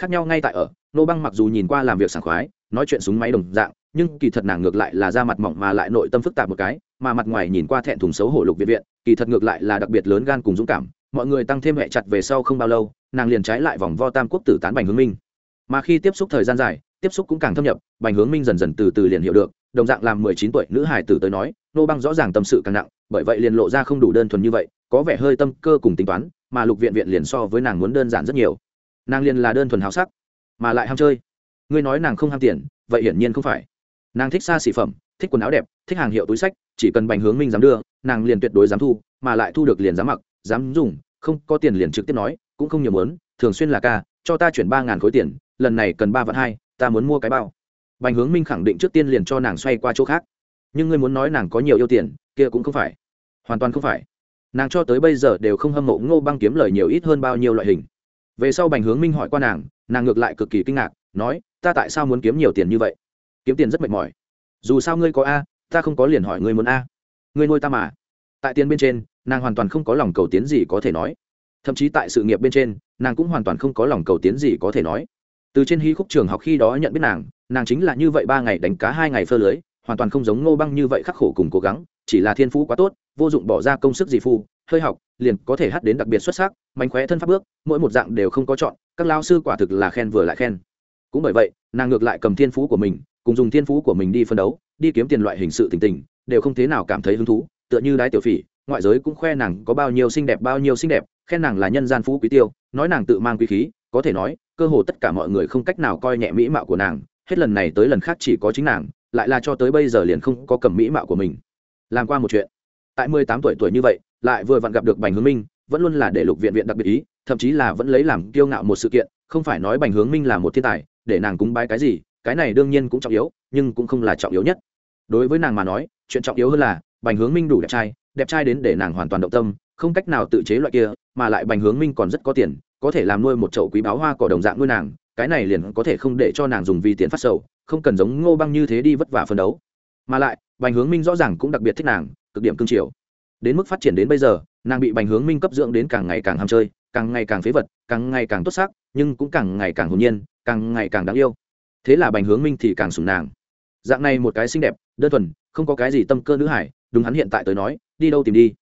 Khác nhau ngay tại ở nô băng mặc dù nhìn qua làm việc sảng khoái, nói chuyện súng máy đồng dạng, nhưng kỳ thật nàng ngược lại là da mặt mỏng mà lại nội tâm phức tạp một cái, mà mặt ngoài nhìn qua thẹn thùng xấu hổ lục viện viện, kỳ thật ngược lại là đặc biệt lớn gan cùng dũng cảm, mọi người tăng thêm hệ chặt về sau không bao lâu nàng liền trái lại vòng vo tam quốc tử tán bành hướng minh. Mà khi tiếp xúc thời gian dài, tiếp xúc cũng càng thâm nhập, bành hướng minh dần dần từ từ liền hiểu được, đồng dạng làm mười chín tuổi nữ hải tử tới nói, nô băng rõ ràng tâm sự càng nặng, bởi vậy liền lộ ra không đủ đơn thuần như vậy, có vẻ hơi tâm cơ cùng tính toán, mà lục viện viện liền so với nàng muốn đơn giản rất nhiều. Nàng liền là đơn thuần hào sắc, mà lại ham chơi. Ngươi nói nàng không ham tiền, vậy hiển nhiên không phải. Nàng thích xa xỉ phẩm, thích quần áo đẹp, thích hàng hiệu túi sách, chỉ cần bành hướng minh dám đưa, nàng liền tuyệt đối dám thu, mà lại thu được liền dám mặc, dám dùng, không có tiền liền trực tiếp nói cũng không nhiều muốn, thường xuyên là ca, cho ta chuyển ba ngàn khối tiền, lần này cần ba vạn hai, ta muốn mua cái bao. Bành hướng minh khẳng định trước tiên liền cho nàng xoay qua chỗ khác. Nhưng ngươi muốn nói nàng có nhiều yêu tiền, kia cũng không phải. Hoàn toàn không phải. Nàng cho tới bây giờ đều không hâm mộ ngô băng kiếm lời nhiều ít hơn bao nhiêu loại hình. Về sau bành hướng minh hỏi qua nàng nàng ngược lại cực kỳ kinh ngạc, nói, ta tại sao muốn kiếm nhiều tiền như vậy? Kiếm tiền rất mệt mỏi. Dù sao ngươi có a, ta không có liền hỏi ngươi muốn a. Ngươi nuôi ta mà. Tại tiền bên trên, nàng hoàn toàn không có lòng cầu tiến gì có thể nói thậm chí tại sự nghiệp bên trên, nàng cũng hoàn toàn không có lòng cầu tiến gì có thể nói. Từ trên hy khúc trường học khi đó nhận biết nàng nàng chính là như vậy ba ngày đánh cá hai ngày phơ lưới, hoàn toàn không giống ngô băng như vậy khắc khổ cùng cố gắng, chỉ là thiên phú quá tốt, vô dụng bỏ ra công sức gì phu, hơi học, liền có thể hát đến đặc biệt xuất sắc, mánh khóe thân pháp bước, mỗi một dạng đều không có chọn, các lao sư quả thực là khen vừa lại khen. Cũng bởi vậy, nàng ngược lại cầm thiên phú của mình, cùng dùng thiên phú của mình đi phân đấu, đi kiếm tiền loại hình sự tình tình, đều không thế nào cảm thấy hứng thú, tựa như đái tiểu phỉ, ngoại giới cũng khoe nàng có bao nhiêu xinh đẹp, bao nhiêu xinh đẹp khen nàng là nhân gian phú quý tiêu, nói nàng tự mang quý khí, có thể nói, cơ hồ tất cả mọi người không cách nào coi nhẹ mỹ mạo của nàng, hết lần này tới lần khác chỉ có chính nàng, lại là cho tới bây giờ liền không có cầm mỹ mạo của mình. Làm qua một chuyện. Tại mười tám tuổi tuổi như vậy, lại vừa vặn gặp được bành hướng minh, vẫn luôn là để lục viện viện đặc biệt ý, thậm chí là vẫn lấy làm kiêu ngạo một sự kiện, không phải nói bành hướng minh là một thiên tài, để nàng cúng bái cái gì, cái này đương nhiên cũng trọng yếu, nhưng cũng không là trọng yếu nhất. Đối với nàng mà nói, chuyện trọng yếu hơn là, bành hướng minh đủ đẹp trai đẹp trai đến để nàng hoàn toàn động tâm không cách nào tự chế loại kia, mà lại bành hướng minh còn rất có tiền, có thể làm nuôi một chậu quý báo hoa cỏ đồng dạng nuôi nàng, cái này liền có thể không để cho nàng dùng vì tiền phát sầu, không cần giống ngô băng như thế đi vất vả phân đấu. Mà lại, bành hướng minh rõ ràng cũng đặc biệt thích nàng, cực điểm cương triều đến mức phát triển đến bây giờ, nàng bị bành hướng minh cấp dưỡng đến càng ngày càng ham chơi, càng ngày càng phế vật, càng ngày càng tốt sắc, nhưng cũng càng ngày càng hồn nhiên, càng ngày càng đáng yêu. Thế là bành hướng minh thì càng sủng nàng. Dạng này một cái xinh đẹp, đơn thuần, không có cái gì tâm cơ nữ hải, đúng hắn hiện tại tới nói, đi đâu tìm đi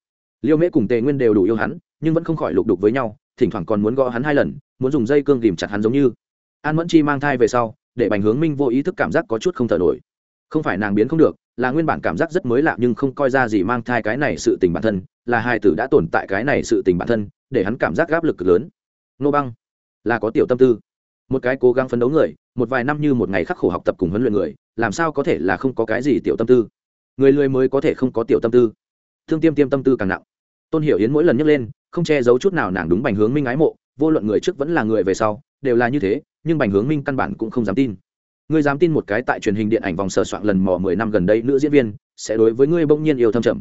liêu mễ cùng tề nguyên đều đủ yêu hắn, nhưng vẫn không khỏi lục đục với nhau, thỉnh thoảng còn muốn gõ hắn hai lần, muốn dùng dây cương tìm chặt hắn giống như. An mẫn chi mang thai về sau, để bành hướng minh vô ý thức cảm giác có chút không thở nổi. Không phải nàng biến không được, là nguyên bản cảm giác rất mới lạ nhưng không coi ra gì mang thai cái này sự tình bản thân, là hai tử đã tồn tại cái này sự tình bản thân, để hắn cảm giác áp lực cực lớn. Nô băng, là có tiểu tâm tư. Một cái cố gắng phấn đấu người, một vài năm như một ngày khắc khổ học tập cùng huấn luyện người, làm sao có thể là không có cái gì tiểu tâm tư? Người lười mới có thể không có tiểu tâm tư thương tiêm tiêm tâm tư càng nặng. Tôn hiểu yến mỗi lần nhấc lên, không che giấu chút nào nàng đúng bành hướng minh ái mộ, vô luận người trước vẫn là người về sau, đều là như thế, nhưng bành hướng minh căn bản cũng không dám tin. Ngươi dám tin một cái tại truyền hình điện ảnh vòng sờ soạn lần mò mười năm gần đây nữ diễn viên, sẽ đối với ngươi bỗng nhiên yêu thâm trầm.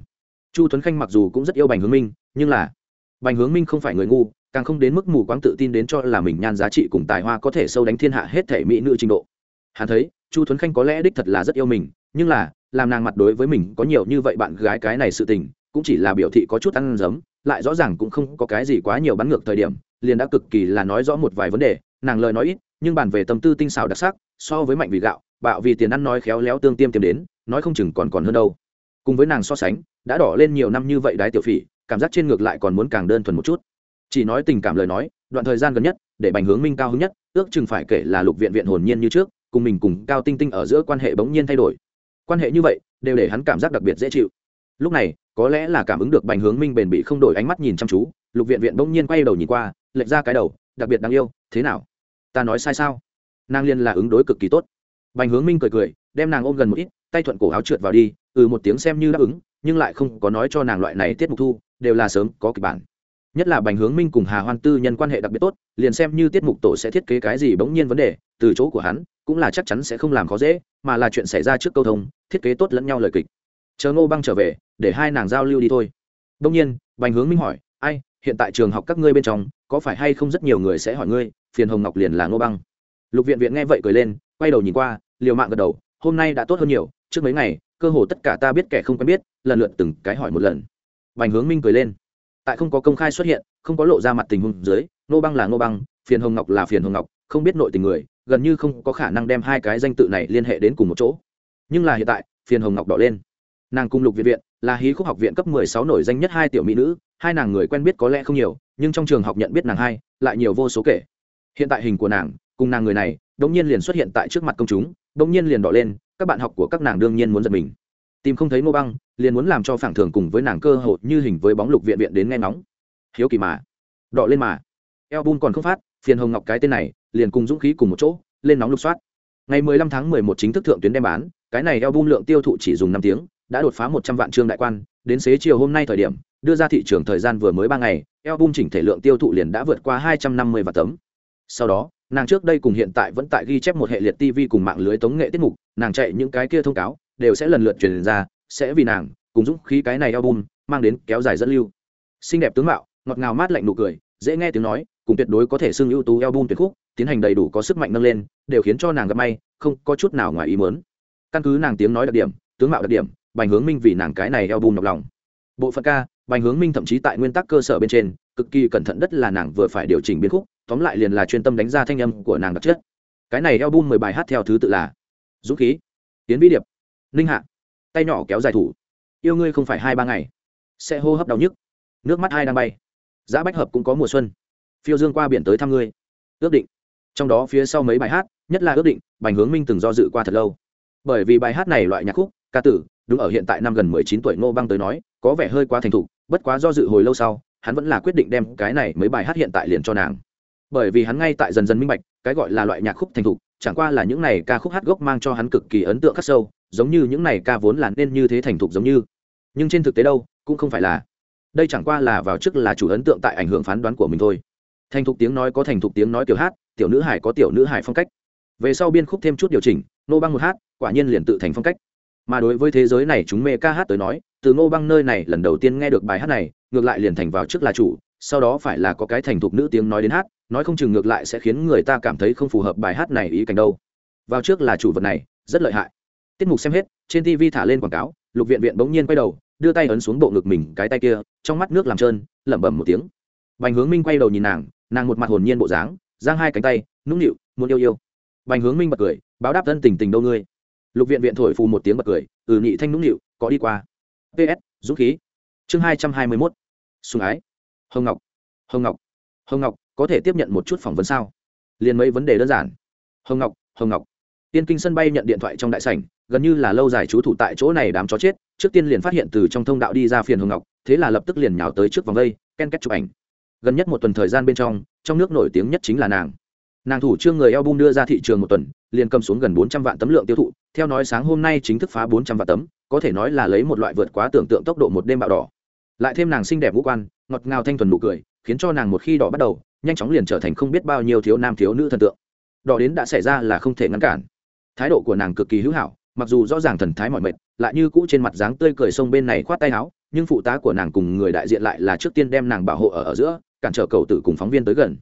Chu tuấn khanh mặc dù cũng rất yêu bành hướng minh, nhưng là bành hướng minh không phải người ngu, càng không đến mức mù quáng tự tin đến cho là mình nhan giá trị cùng tài hoa có thể sâu đánh thiên hạ hết thể mỹ nữ trình độ. Hắn thấy, chu tuấn khanh có lẽ đích thật là rất yêu mình, nhưng là, làm nàng mặt đối với mình có nhiều như vậy bạn gái cái này sự tình cũng chỉ là biểu thị có chút ăn giấm lại rõ ràng cũng không có cái gì quá nhiều bắn ngược thời điểm, liền đã cực kỳ là nói rõ một vài vấn đề, nàng lời nói ít, nhưng bàn về tâm tư tinh xảo đặc sắc, so với mạnh vì gạo, bạo vì tiền ăn nói khéo léo tương tiêm tiêm đến, nói không chừng còn còn hơn đâu. Cùng với nàng so sánh, đã đỏ lên nhiều năm như vậy đái tiểu phỉ, cảm giác trên ngược lại còn muốn càng đơn thuần một chút. Chỉ nói tình cảm lời nói, đoạn thời gian gần nhất, để bành hướng minh cao hứng nhất, ước chừng phải kể là lục viện viện hồn nhiên như trước, cùng mình cùng cao tinh tinh ở giữa quan hệ bỗng nhiên thay đổi. Quan hệ như vậy, đều để hắn cảm giác đặc biệt dễ chịu lúc này, có lẽ là cảm ứng được bành hướng minh bền bị không đổi ánh mắt nhìn chăm chú, lục viện viện bỗng nhiên quay đầu nhìn qua, lệch ra cái đầu, đặc biệt đáng yêu, thế nào? Ta nói sai sao? Nàng liên là ứng đối cực kỳ tốt. Bành hướng minh cười cười, đem nàng ôm gần một ít, tay thuận cổ áo trượt vào đi ừ một tiếng xem như đáp ứng, nhưng lại không có nói cho nàng loại này tiết mục thu, đều là sớm có kịch bản. Nhất là bành hướng minh cùng hà hoan tư nhân quan hệ đặc biệt tốt, liền xem như tiết mục tổ sẽ thiết kế cái gì bỗng nhiên vấn đề, từ chỗ của hắn, cũng là chắc chắn sẽ không làm khó dễ, mà là chuyện xảy ra trước câu thông, thiết kế tốt lẫn nhau lời kịch chờ ngô băng trở về, để hai nàng giao lưu đi thôi. Đông nhiên, bành hướng minh hỏi, ai, hiện tại trường học các ngươi bên trong, có phải hay không rất nhiều người sẽ hỏi ngươi, phiền hồng ngọc liền là ngô băng? Lục viện viện nghe vậy cười lên, quay đầu nhìn qua, liều mạng gật đầu, hôm nay đã tốt hơn nhiều, trước mấy ngày, cơ hồ tất cả ta biết kẻ không quen biết, lần lượt từng cái hỏi một lần. Bành hướng minh cười lên, tại không có công khai xuất hiện, không có lộ ra mặt tình huống dưới, ngô băng là ngô băng, phiền hồng ngọc là phiền hồng ngọc, không biết nội tình người, gần như không có khả năng đem hai cái danh tự này liên hệ đến cùng một chỗ. Nhưng là hiện tại, phiền hồng ngọc đỏ lên nàng cùng lục viện viện là hí khúc học viện cấp mười sáu nổi danh nhất hai tiểu mỹ nữ, hai nàng người quen biết có lẽ không nhiều, nhưng trong trường học nhận biết nàng hai, lại nhiều vô số kể. Hiện tại hình của nàng, cùng nàng người này, đống nhiên liền xuất hiện tại trước mặt công chúng, đống nhiên liền đỏ lên, các bạn học của các nàng đương nhiên muốn giật mình. Tìm không thấy ngô băng, liền muốn làm cho phản thường cùng với nàng cơ hội như hình với bóng lục viện viện đến nghe ngóng. Hiếu kỳ mà. Đỏ lên mà. Eo bun còn không phát, phiền hồng ngọc cái tên này, liền cùng dũng khí cùng một chỗ, lên nóng lục soát. Ngày 15 tháng 11 chính thức thượng tuyến đem bán, cái này eo bun lượng tiêu thụ chỉ dùng năm tiếng đã đột phá 100 vạn chương đại quan, đến xế chiều hôm nay thời điểm, đưa ra thị trường thời gian vừa mới ba ngày eo chỉnh thể lượng tiêu thụ liền đã vượt qua 250 vạn tấm. Sau đó, nàng trước đây cùng hiện tại vẫn tại ghi chép một hệ liệt tv cùng mạng lưới tống nghệ tiết mục, nàng chạy những cái kia thông cáo, đều sẽ lần lượt truyền ra, sẽ vì nàng, cùng dũng khí cái này album, mang đến kéo dài dẫn lưu. Xinh đẹp tướng mạo, ngọt ngào mát lạnh nụ cười, dễ nghe tiếng nói, cùng tuyệt đối có thể xưng ưu tú album tuyệt khúc, tiến hành đầy đủ có sức mạnh nâng lên, đều khiến cho nàng gặp may, không có chút nào ngoài ý muốn. Căn cứ nàng tiếng nói đặc điểm, tướng mạo đặc điểm bành hướng minh vì nàng cái này album nhọc lòng. Bộ phận ca, bành hướng minh thậm chí tại nguyên tắc cơ sở bên trên, cực kỳ cẩn thận đất là nàng vừa phải điều chỉnh biến khúc, tóm lại liền là chuyên tâm đánh ra thanh âm của nàng đặc chất. Cái này album mười bài hát theo thứ tự là dũng khí, tiến vĩ điệp, ninh hạ, tay nhỏ kéo dài thủ. Yêu ngươi không phải hai ba ngày. Sẽ hô hấp đau nhức. Nước mắt hai đang bay. Giá bách hợp cũng có mùa xuân. Phiêu dương qua biển tới thăm ngươi. Ước định. Trong đó phía sau mấy bài hát, nhất là ước định, bành hướng minh từng do dự qua thật lâu. Bởi vì bài hát này loại nhạc khúc ca tử, đúng ở hiện tại năm gần mười chín tuổi ngô băng tới nói, có vẻ hơi quá thành thục, bất quá do dự hồi lâu sau, hắn vẫn là quyết định đem cái này mấy bài hát hiện tại liền cho nàng. Bởi vì hắn ngay tại dần dần minh bạch, cái gọi là loại nhạc khúc thành thục, chẳng qua là những này ca khúc hát gốc mang cho hắn cực kỳ ấn tượng khắc sâu, giống như những này ca vốn là nên như thế thành thục giống như. Nhưng trên thực tế đâu, cũng không phải là. Đây chẳng qua là vào trước là chủ ấn tượng tại ảnh hưởng phán đoán của mình thôi. Thành thục tiếng nói có thành thục tiếng nói tiểu hát, tiểu nữ hải có tiểu nữ hải phong cách. Về sau biên khúc thêm chút điều chỉnh nô băng một hát, quả nhiên liền tự thành phong cách mà đối với thế giới này chúng mê ca hát tới nói, từ ngô băng nơi này lần đầu tiên nghe được bài hát này, ngược lại liền thành vào trước là chủ, sau đó phải là có cái thành thục nữ tiếng nói đến hát, nói không chừng ngược lại sẽ khiến người ta cảm thấy không phù hợp bài hát này ý cảnh đâu. Vào trước là chủ vật này, rất lợi hại. Tiết mục xem hết, trên tv thả lên quảng cáo, lục viện viện bỗng nhiên quay đầu, đưa tay ấn xuống bộ ngực mình, cái tay kia, trong mắt nước làm trơn, lẩm bẩm một tiếng. Bành hướng minh quay đầu nhìn nàng nàng một mặt hồn nhiên bộ dáng, giang hai cánh tay, nũng nịu, muốn yêu yêu. Bành hướng minh bật cười, báo đáp thân tình tình đâu ngươi lục viện viện thổi phù một tiếng bật cười ừ nhị thanh nũng nịu, có đi qua. Ps dũng khí. Chương hai trăm hai mươi mốt. Sùng ái. Hồng ngọc. Hồng ngọc. Hồng ngọc, có thể tiếp nhận một chút phỏng vấn sao? Liền mấy vấn đề đơn giản. Hồng ngọc hồng ngọc. Tiên kinh sân bay nhận điện thoại trong đại sảnh, gần như là lâu dài chú thủ tại chỗ này đám chó chết, trước tiên liền phát hiện từ trong thông đạo đi ra phiền hồng ngọc, thế là lập tức liền nhào tới trước vòng vây ken kết chụp ảnh. Gần nhất một tuần thời gian bên trong trong nước nổi tiếng nhất chính là nàng nàng thủ trương người album đưa ra thị trường một tuần liền cầm xuống gần bốn trăm vạn tấm lượng tiêu thụ. Theo nói sáng hôm nay chính thức phá bốn trăm vạn tấm có thể nói là lấy một loại vượt quá tưởng tượng tốc độ một đêm bạo đỏ. Lại thêm nàng xinh đẹp ngũ quan ngọt ngào thanh thuần nụ cười khiến cho nàng một khi đỏ bắt đầu nhanh chóng liền trở thành không biết bao nhiêu thiếu nam thiếu nữ thần tượng. Đỏ đến đã xảy ra là không thể ngăn cản. Thái độ của nàng cực kỳ hữu hảo mặc dù rõ ràng thần thái mọi mệt lại như cũ trên mặt dáng tươi cười sông bên này khoát tay áo nhưng phụ tá của nàng cùng người đại diện lại là trước tiên đem nàng bảo hộ ở, ở giữa cản trở cầu tử cùng phóng viên tới gần.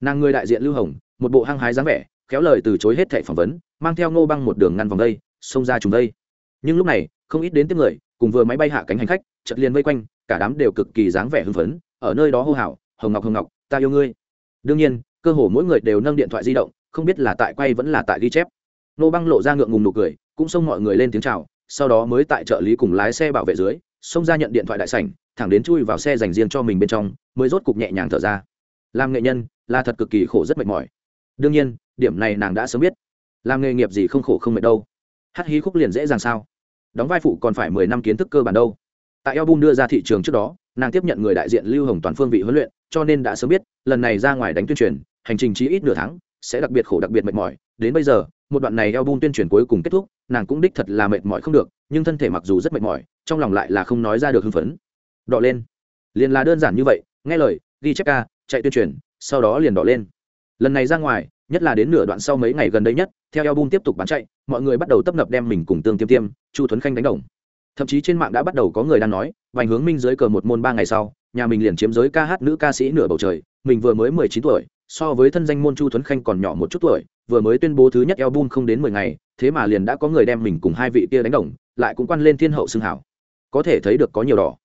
Nàng người đại diện lưu hồng một bộ hăng hái dáng vẻ, khéo lời từ chối hết thẻ phỏng vấn, mang theo ngô băng một đường ngăn vòng đây, xông ra trùng đây. Nhưng lúc này, không ít đến tiếp người, cùng vừa máy bay hạ cánh hành khách chật liền vây quanh, cả đám đều cực kỳ dáng vẻ hưng phấn, ở nơi đó hô hào, hồng ngọc hồng ngọc, ta yêu ngươi. Đương nhiên, cơ hồ mỗi người đều nâng điện thoại di động, không biết là tại quay vẫn là tại ghi chép. Nô băng lộ ra ngượng ngùng nụ cười, cũng xông mọi người lên tiếng chào, sau đó mới tại trợ lý cùng lái xe bảo vệ dưới, xông ra nhận điện thoại đại sảnh, thẳng đến chui vào xe dành riêng cho mình bên trong, mới rốt cục nhẹ nhàng thở ra. Làm nghệ nhân, là thật cực kỳ khổ rất mệt mỏi đương nhiên, điểm này nàng đã sớm biết. Làm nghề nghiệp gì không khổ không mệt đâu. Hát hí khúc liền dễ dàng sao? Đóng vai phụ còn phải mười năm kiến thức cơ bản đâu. Tại album đưa ra thị trường trước đó, nàng tiếp nhận người đại diện lưu hồng toàn phương vị huấn luyện, cho nên đã sớm biết, lần này ra ngoài đánh tuyên truyền, hành trình chỉ ít nửa tháng, sẽ đặc biệt khổ đặc biệt mệt mỏi. Đến bây giờ, một đoạn này album tuyên truyền cuối cùng kết thúc, nàng cũng đích thật là mệt mỏi không được, nhưng thân thể mặc dù rất mệt mỏi, trong lòng lại là không nói ra được hưng phấn. Đọ lên. Liền là đơn giản như vậy, nghe lời, ghi chép ca, chạy tuyên truyền, sau đó liền đọ lên lần này ra ngoài, nhất là đến nửa đoạn sau mấy ngày gần đây nhất, theo album tiếp tục bán chạy, mọi người bắt đầu tấp nập đem mình cùng tương tiêm tiêm, chu Thuấn khanh đánh đồng. Thậm chí trên mạng đã bắt đầu có người đang nói, vành hướng minh dưới cờ một môn ba ngày sau, nhà mình liền chiếm giới ca hát nữ ca sĩ nửa bầu trời, mình vừa mới mười chín tuổi, so với thân danh môn chu Thuấn khanh còn nhỏ một chút tuổi, vừa mới tuyên bố thứ nhất album không đến mười ngày, thế mà liền đã có người đem mình cùng hai vị kia đánh đồng, lại cũng quan lên thiên hậu xưng hảo. Có thể thấy được có nhiều đỏ.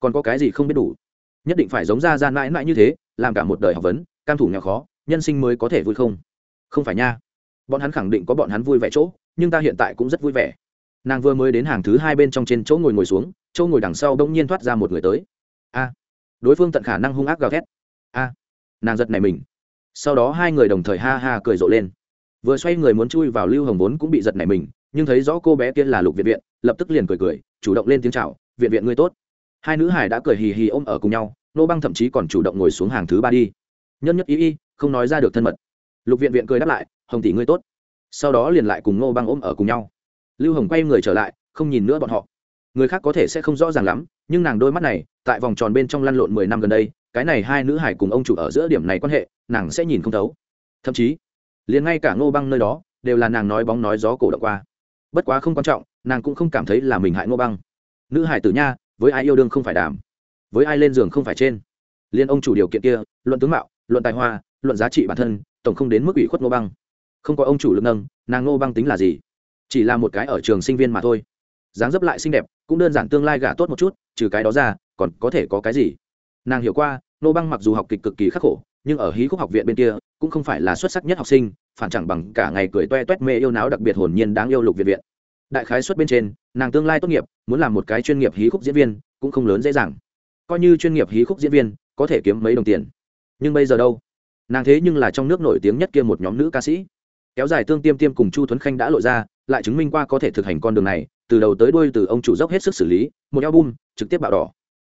Còn có cái gì không biết đủ? Nhất định phải giống ra gian mãi mãi như thế, làm cả một đời học vấn, cam thủ nghèo khó nhân sinh mới có thể vui không? Không phải nha. Bọn hắn khẳng định có bọn hắn vui vẻ chỗ, nhưng ta hiện tại cũng rất vui vẻ. Nàng vừa mới đến hàng thứ hai bên trong trên chỗ ngồi ngồi xuống, chỗ ngồi đằng sau bỗng nhiên thoát ra một người tới. A. Đối phương tận khả năng hung ác gào thét. A. Nàng giật này mình. Sau đó hai người đồng thời ha ha cười rộ lên. Vừa xoay người muốn chui vào lưu hồng vốn cũng bị giật này mình, nhưng thấy rõ cô bé kia là lục viện viện, lập tức liền cười cười, chủ động lên tiếng chào, viện viện ngươi tốt. Hai nữ hải đã cười hì hì ôm ở cùng nhau, nô băng thậm chí còn chủ động ngồi xuống hàng thứ ba đi. Nhân nhất ý y không nói ra được thân mật. Lục viện viện cười đáp lại, hồng tỷ ngươi tốt. Sau đó liền lại cùng nô băng ôm ở cùng nhau. Lưu hồng quay người trở lại, không nhìn nữa bọn họ. Người khác có thể sẽ không rõ ràng lắm, nhưng nàng đôi mắt này, tại vòng tròn bên trong lăn lộn mười năm gần đây, cái này hai nữ hải cùng ông chủ ở giữa điểm này quan hệ, nàng sẽ nhìn không thấu. Thậm chí, liền ngay cả ngô băng nơi đó, đều là nàng nói bóng nói gió cổ động qua. Bất quá không quan trọng, nàng cũng không cảm thấy là mình hại ngô băng. Nữ hải tử nha, với ai yêu đương không phải đàm, với ai lên giường không phải trên. Liên ông chủ điều kiện kia, luận tướng mạo, luận tài hoa luận giá trị bản thân, tổng không đến mức ủy khuất ngô băng. Không có ông chủ lực nâng, nàng ngô băng tính là gì? Chỉ là một cái ở trường sinh viên mà thôi. Dáng dấp lại xinh đẹp, cũng đơn giản tương lai gả tốt một chút, trừ cái đó ra, còn có thể có cái gì? Nàng hiểu qua, ngô băng mặc dù học kịch cực kỳ khắc khổ, nhưng ở hí khúc học viện bên kia, cũng không phải là xuất sắc nhất học sinh, phản chẳng bằng cả ngày cười toe toét mê yêu náo đặc biệt hồn nhiên đáng yêu lục việt viện. Đại khái xuất bên trên, nàng tương lai tốt nghiệp, muốn làm một cái chuyên nghiệp hí khúc diễn viên, cũng không lớn dễ dàng. Coi như chuyên nghiệp hí khúc diễn viên, có thể kiếm mấy đồng tiền. Nhưng bây giờ đâu? Nàng thế nhưng là trong nước nổi tiếng nhất kia một nhóm nữ ca sĩ. Kéo dài tương tiêm tiêm cùng chu tuấn khanh đã lộ ra, lại chứng minh qua có thể thực hành con đường này, từ đầu tới đuôi từ ông chủ dốc hết sức xử lý, một album, trực tiếp bạo đỏ.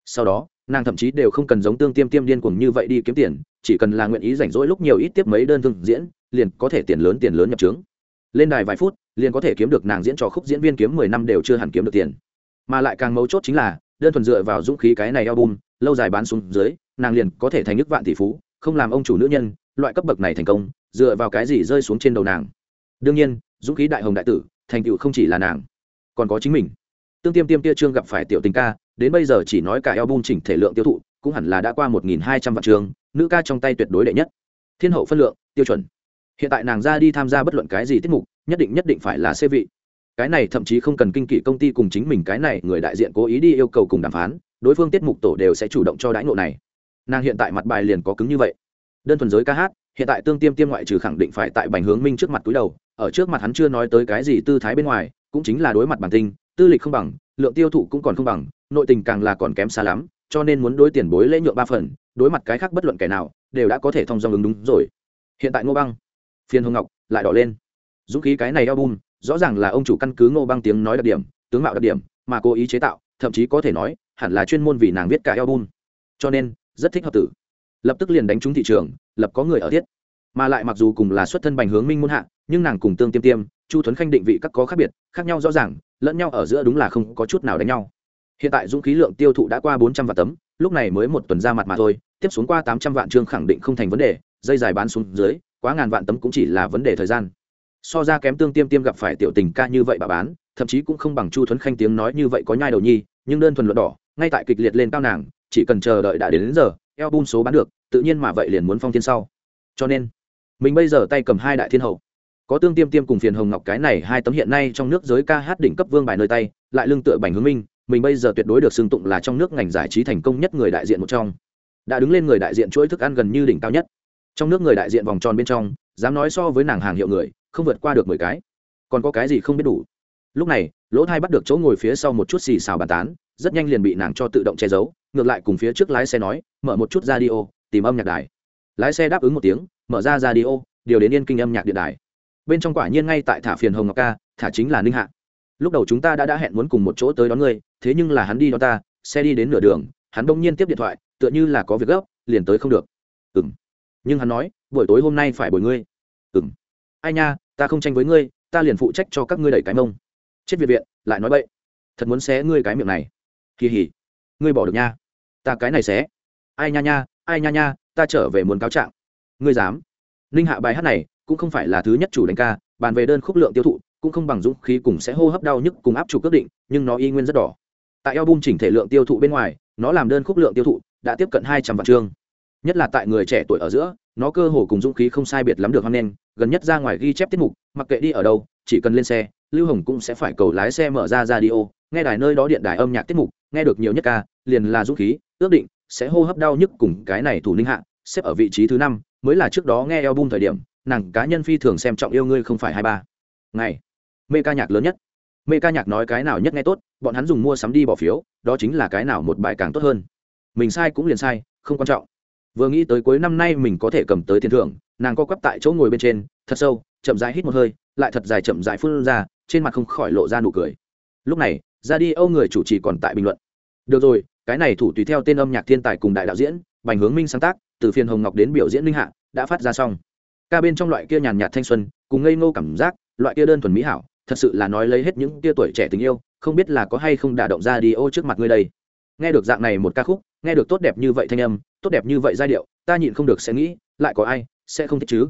Sau đó, nàng thậm chí đều không cần giống tương tiêm tiêm điên cuồng như vậy đi kiếm tiền, chỉ cần là nguyện ý rảnh rỗi lúc nhiều ít tiếp mấy đơn thương diễn, liền có thể tiền lớn tiền lớn nhập trướng. Lên đài vài phút, liền có thể kiếm được nàng diễn trò khúc diễn viên kiếm mười năm đều chưa hẳn kiếm được tiền. Mà lại càng mấu chốt chính là, đơn thuần dựa vào dũng khí cái này album, lâu dài bán xuống dưới, nàng liền có thể thành nước vạn tỷ phú không làm ông chủ nữ nhân, loại cấp bậc này thành công, dựa vào cái gì rơi xuống trên đầu nàng? Đương nhiên, dũng khí đại hồng đại tử, thành tựu không chỉ là nàng, còn có chính mình. Tương tiêm tiêm tia trương gặp phải tiểu tình ca, đến bây giờ chỉ nói cả album chỉnh thể lượng tiêu thụ, cũng hẳn là đã qua một nghìn hai trăm vạn trường, nữ ca trong tay tuyệt đối đệ nhất. Thiên hậu phân lượng, tiêu chuẩn. Hiện tại nàng ra đi tham gia bất luận cái gì tiết mục, nhất định nhất định phải là xê vị. Cái này thậm chí không cần kinh kỷ công ty cùng chính mình cái này người đại diện cố ý đi yêu cầu cùng đàm phán, đối phương tiết mục tổ đều sẽ chủ động cho đãi ngộ này nàng hiện tại mặt bài liền có cứng như vậy. Đơn thuần giới ca hát, hiện tại tương tiêm tiêm ngoại trừ khẳng định phải tại bành hướng minh trước mặt túi đầu, ở trước mặt hắn chưa nói tới cái gì tư thái bên ngoài, cũng chính là đối mặt bản tinh tư lịch không bằng, lượng tiêu thụ cũng còn không bằng, nội tình càng là còn kém xa lắm, cho nên muốn đối tiền bối lễ nhượng ba phần, đối mặt cái khác bất luận kẻ nào, đều đã có thể thông dong ứng đúng rồi. Hiện tại ngô băng phiên hồng ngọc, lại đỏ lên. Dũng khí cái này album, rõ ràng là ông chủ căn cứ ngô băng tiếng nói đặc điểm, tướng mạo đặc điểm, mà cố ý chế tạo, thậm chí có thể nói, hẳn là chuyên môn vì nàng viết cả album. Cho nên rất thích hợp tử. Lập tức liền đánh trúng thị trường, lập có người ở thiết. Mà lại mặc dù cùng là xuất thân bành hướng minh muôn hạ, nhưng nàng cùng tương tiêm tiêm, chu thuấn khanh định vị các có khác biệt, khác nhau rõ ràng, lẫn nhau ở giữa đúng là không có chút nào đánh nhau. Hiện tại dũng khí lượng tiêu thụ đã qua bốn trăm vạn tấm, lúc này mới một tuần ra mặt mà thôi, tiếp xuống qua tám trăm vạn chương khẳng định không thành vấn đề, dây dài bán xuống dưới, quá ngàn vạn tấm cũng chỉ là vấn đề thời gian. So ra kém tương tiêm tiêm gặp phải tiểu tình ca như vậy bà bán, thậm chí cũng không bằng chu thuấn khanh tiếng nói như vậy có nhai đầu nhi, nhưng đơn thuần luận đỏ, ngay tại kịch liệt lên cao nàng chỉ cần chờ đợi đã đến, đến giờ album số bán được tự nhiên mà vậy liền muốn phong thiên sau. Cho nên mình bây giờ tay cầm hai đại thiên hậu. Có tương tiêm tiêm cùng phiền hồng ngọc cái này hai tấm hiện nay trong nước giới ca hát đỉnh cấp vương bài nơi tay lại lưng tựa bành hướng minh mình bây giờ tuyệt đối được xưng tụng là trong nước ngành giải trí thành công nhất người đại diện một trong. Đã đứng lên người đại diện chuỗi thức ăn gần như đỉnh cao nhất. Trong nước người đại diện vòng tròn bên trong dám nói so với nàng hàng hiệu người không vượt qua được mười cái. Còn có cái gì không biết đủ? Lúc này lỗ thai bắt được chỗ ngồi phía sau một chút xì xào bàn tán rất nhanh liền bị nàng cho tự động che giấu ngược lại cùng phía trước lái xe nói mở một chút radio, tìm âm nhạc đài. Lái xe đáp ứng một tiếng mở ra radio, điều đến yên kinh âm nhạc điện đài. Bên trong quả nhiên ngay tại thả phiền hồng ngọc ca thả chính là ninh hạ. Lúc đầu chúng ta đã đã hẹn muốn cùng một chỗ tới đón ngươi thế nhưng là hắn đi đón ta xe đi đến nửa đường hắn đông nhiên tiếp điện thoại tựa như là có việc gấp liền tới không được. Ừ m nhưng hắn nói buổi tối hôm nay phải bồi ngươi. Ừ m ai nha ta không tranh với ngươi ta liền phụ trách cho các ngươi đẩy cái mông. Chết việt viện lại nói bậy. Thật muốn xé ngươi cái miệng này kỳ hỉ ngươi bỏ được nha. Ta cái này xé. Ai nha nha, ai nha nha, ta trở về muốn cáo trạng. Ngươi dám. Ninh hạ bài hát này cũng không phải là thứ nhất chủ đánh ca, bàn về đơn khúc lượng tiêu thụ, cũng không bằng dũng khí cùng sẽ hô hấp đau nhức cùng áp chủ quyết định, nhưng nó y nguyên rất đỏ. Tại album chỉnh thể lượng tiêu thụ bên ngoài, nó làm đơn khúc lượng tiêu thụ đã tiếp cận hai trăm vạn chương. Nhất là tại người trẻ tuổi ở giữa, nó cơ hồ cùng dũng khí không sai biệt lắm được hoan nghênh, gần nhất ra ngoài ghi chép tiết mục, mặc kệ đi ở đâu, chỉ cần lên xe, lưu hồng cũng sẽ phải cầu lái xe mở ra radio, nghe đài nơi đó điện đài âm nhạc tiết mục nghe được nhiều nhất ca, liền là dũng khí, ước định sẽ hô hấp đau nhức cùng cái này thủ ninh hạ, xếp ở vị trí thứ năm, mới là trước đó nghe album thời điểm, nàng cá nhân phi thường xem trọng yêu ngươi không phải hai ba. Ngày, mê ca nhạc lớn nhất. Mê ca nhạc nói cái nào nhất nghe tốt, bọn hắn dùng mua sắm đi bỏ phiếu, đó chính là cái nào một bài càng tốt hơn. Mình sai cũng liền sai, không quan trọng. Vừa nghĩ tới cuối năm nay mình có thể cầm tới tiền thưởng, nàng co quắp tại chỗ ngồi bên trên, thật sâu, chậm dài hít một hơi, lại thật dài chậm dài phun ra, trên mặt không khỏi lộ ra nụ cười lúc này, ra đi, âu người chủ trì còn tại bình luận. Được rồi, cái này thủ tùy theo tên âm nhạc thiên tài cùng đại đạo diễn, bành hướng minh sáng tác, từ phiên hồng ngọc đến biểu diễn linh hạ, đã phát ra xong. Ca bên trong loại kia nhàn nhạt thanh xuân, cùng ngây ngô cảm giác, loại kia đơn thuần mỹ hảo, thật sự là nói lấy hết những tia tuổi trẻ tình yêu, không biết là có hay không đả động ra đi ô trước mặt ngươi đây. Nghe được dạng này một ca khúc, nghe được tốt đẹp như vậy thanh âm, tốt đẹp như vậy giai điệu, ta nhịn không được sẽ nghĩ, lại có ai sẽ không thích chứ?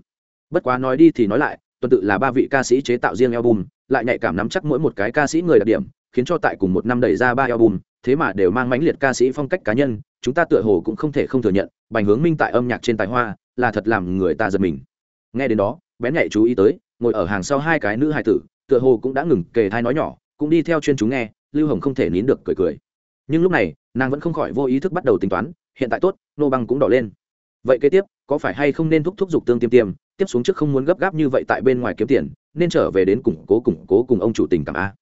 Bất quá nói đi thì nói lại tuần tự là ba vị ca sĩ chế tạo riêng album, lại nhạy cảm nắm chắc mỗi một cái ca sĩ người đặc điểm, khiến cho tại cùng một năm đẩy ra ba album, thế mà đều mang mãnh liệt ca sĩ phong cách cá nhân, chúng ta tựa hồ cũng không thể không thừa nhận, bành hướng minh tại âm nhạc trên tài hoa, là thật làm người ta giật mình. Nghe đến đó, bén nhạy chú ý tới, ngồi ở hàng sau hai cái nữ hài tử, tựa hồ cũng đã ngừng kề thai nói nhỏ, cũng đi theo chuyên chúng nghe, lưu hồng không thể nín được cười cười. Nhưng lúc này, nàng vẫn không khỏi vô ý thức bắt đầu tính toán, hiện tại tốt, nô băng cũng đỏ lên. Vậy kế tiếp, có phải hay không nên thúc thúc giục tương tiêm tiêm tiếp xuống trước không muốn gấp gáp như vậy tại bên ngoài kiếm tiền, nên trở về đến củng cố củng cố cùng ông chủ tình cảm a.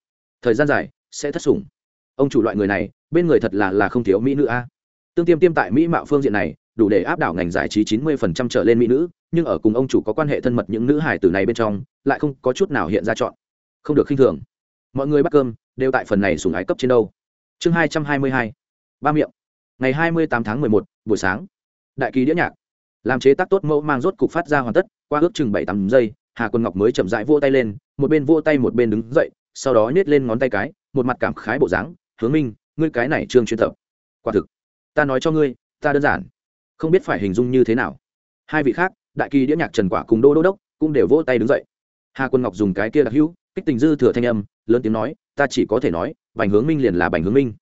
Thời gian dài, sẽ thất sủng. Ông chủ loại người này, bên người thật là là không thiếu mỹ nữ a. Tương tiêm tiêm tại mỹ mạo phương diện này, đủ để áp đảo ngành giải trí chín mươi phần trăm trở lên mỹ nữ, nhưng ở cùng ông chủ có quan hệ thân mật những nữ hải tử này bên trong, lại không có chút nào hiện ra chọn. Không được khinh thường. Mọi người bắt cơm, đều tại phần này sùng ái cấp trên đâu. Chương hai trăm hai mươi hai. Ba miệng. Ngày hai mươi tám tháng mười một, buổi sáng. Đại kỳ đĩa nhạc. Làm chế tác tốt mẫu mang rốt cục phát ra hoàn tất qua ước chừng bảy tám giây, hà quân ngọc mới chậm rãi vỗ tay lên, một bên vỗ tay một bên đứng dậy, sau đó nhét lên ngón tay cái, một mặt cảm khái bộ dáng, hướng minh, ngươi cái này trương chuyên tập, quả thực, ta nói cho ngươi, ta đơn giản, không biết phải hình dung như thế nào. Hai vị khác, đại kỳ đĩa nhạc trần quả cùng đô đô đốc cũng đều vỗ tay đứng dậy. Hà quân ngọc dùng cái kia đặc hữu, kích tình dư thừa thanh âm, lớn tiếng nói, ta chỉ có thể nói, bành hướng minh liền là bành hướng minh.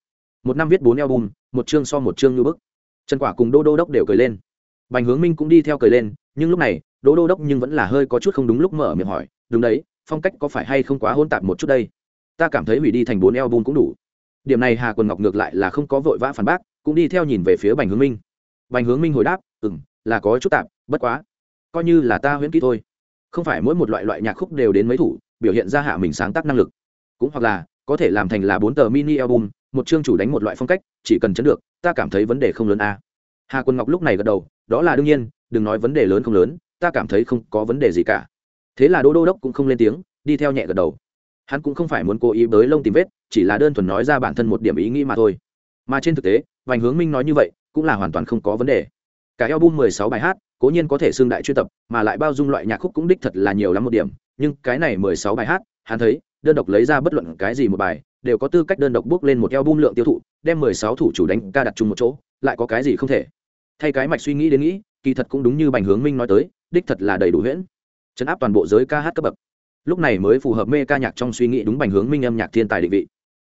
Một năm viết bốn album, một chương so một chương như bức. Trần quả cùng đô đô đốc đều cười lên. Bành hướng minh cũng đi theo cười lên, nhưng lúc này đỗ đô đốc nhưng vẫn là hơi có chút không đúng lúc mở miệng hỏi, đúng đấy, phong cách có phải hay không quá hôn tạp một chút đây? Ta cảm thấy hủy đi thành bốn album cũng đủ. Điểm này hà quần ngọc ngược lại là không có vội vã phản bác, cũng đi theo nhìn về phía bành hướng minh. Bành hướng minh hồi đáp ừ m là có chút tạp, bất quá, coi như là ta huyễn kỹ thôi. Không phải mỗi một loại loại nhạc khúc đều đến mấy thủ, biểu hiện ra hạ mình sáng tác năng lực. Cũng hoặc là, có thể làm thành là bốn tờ mini album, một chương chủ đánh một loại phong cách, chỉ cần chấn được, ta cảm thấy vấn đề không lớn a. Hà quân ngọc lúc này gật đầu, đó là đương nhiên, đừng nói vấn đề lớn không lớn ta cảm thấy không có vấn đề gì cả. Thế là đô đô đốc cũng không lên tiếng, đi theo nhẹ gật đầu. Hắn cũng không phải muốn cố ý bới lông tìm vết, chỉ là đơn thuần nói ra bản thân một điểm ý nghĩ mà thôi. Mà trên thực tế, vành hướng minh nói như vậy, cũng là hoàn toàn không có vấn đề. Cả album mười sáu bài hát, cố nhiên có thể xương đại chuyên tập, mà lại bao dung loại nhạc khúc cũng đích thật là nhiều lắm một điểm. Nhưng cái này mười sáu bài hát, hắn thấy, đơn độc lấy ra bất luận cái gì một bài, đều có tư cách đơn độc bước lên một album lượng tiêu thụ, đem mười sáu thủ chủ đánh ca đặt chung một chỗ, lại có cái gì không thể. Thay cái mạch suy nghĩ đến nghĩ, kỳ thật cũng đúng như bành hướng minh nói tới đích thật là đầy đủ huyễn. Chấn áp toàn bộ giới ca hát cấp bậc. Lúc này mới phù hợp mê ca nhạc trong suy nghĩ đúng bành hướng minh âm nhạc thiên tài định vị.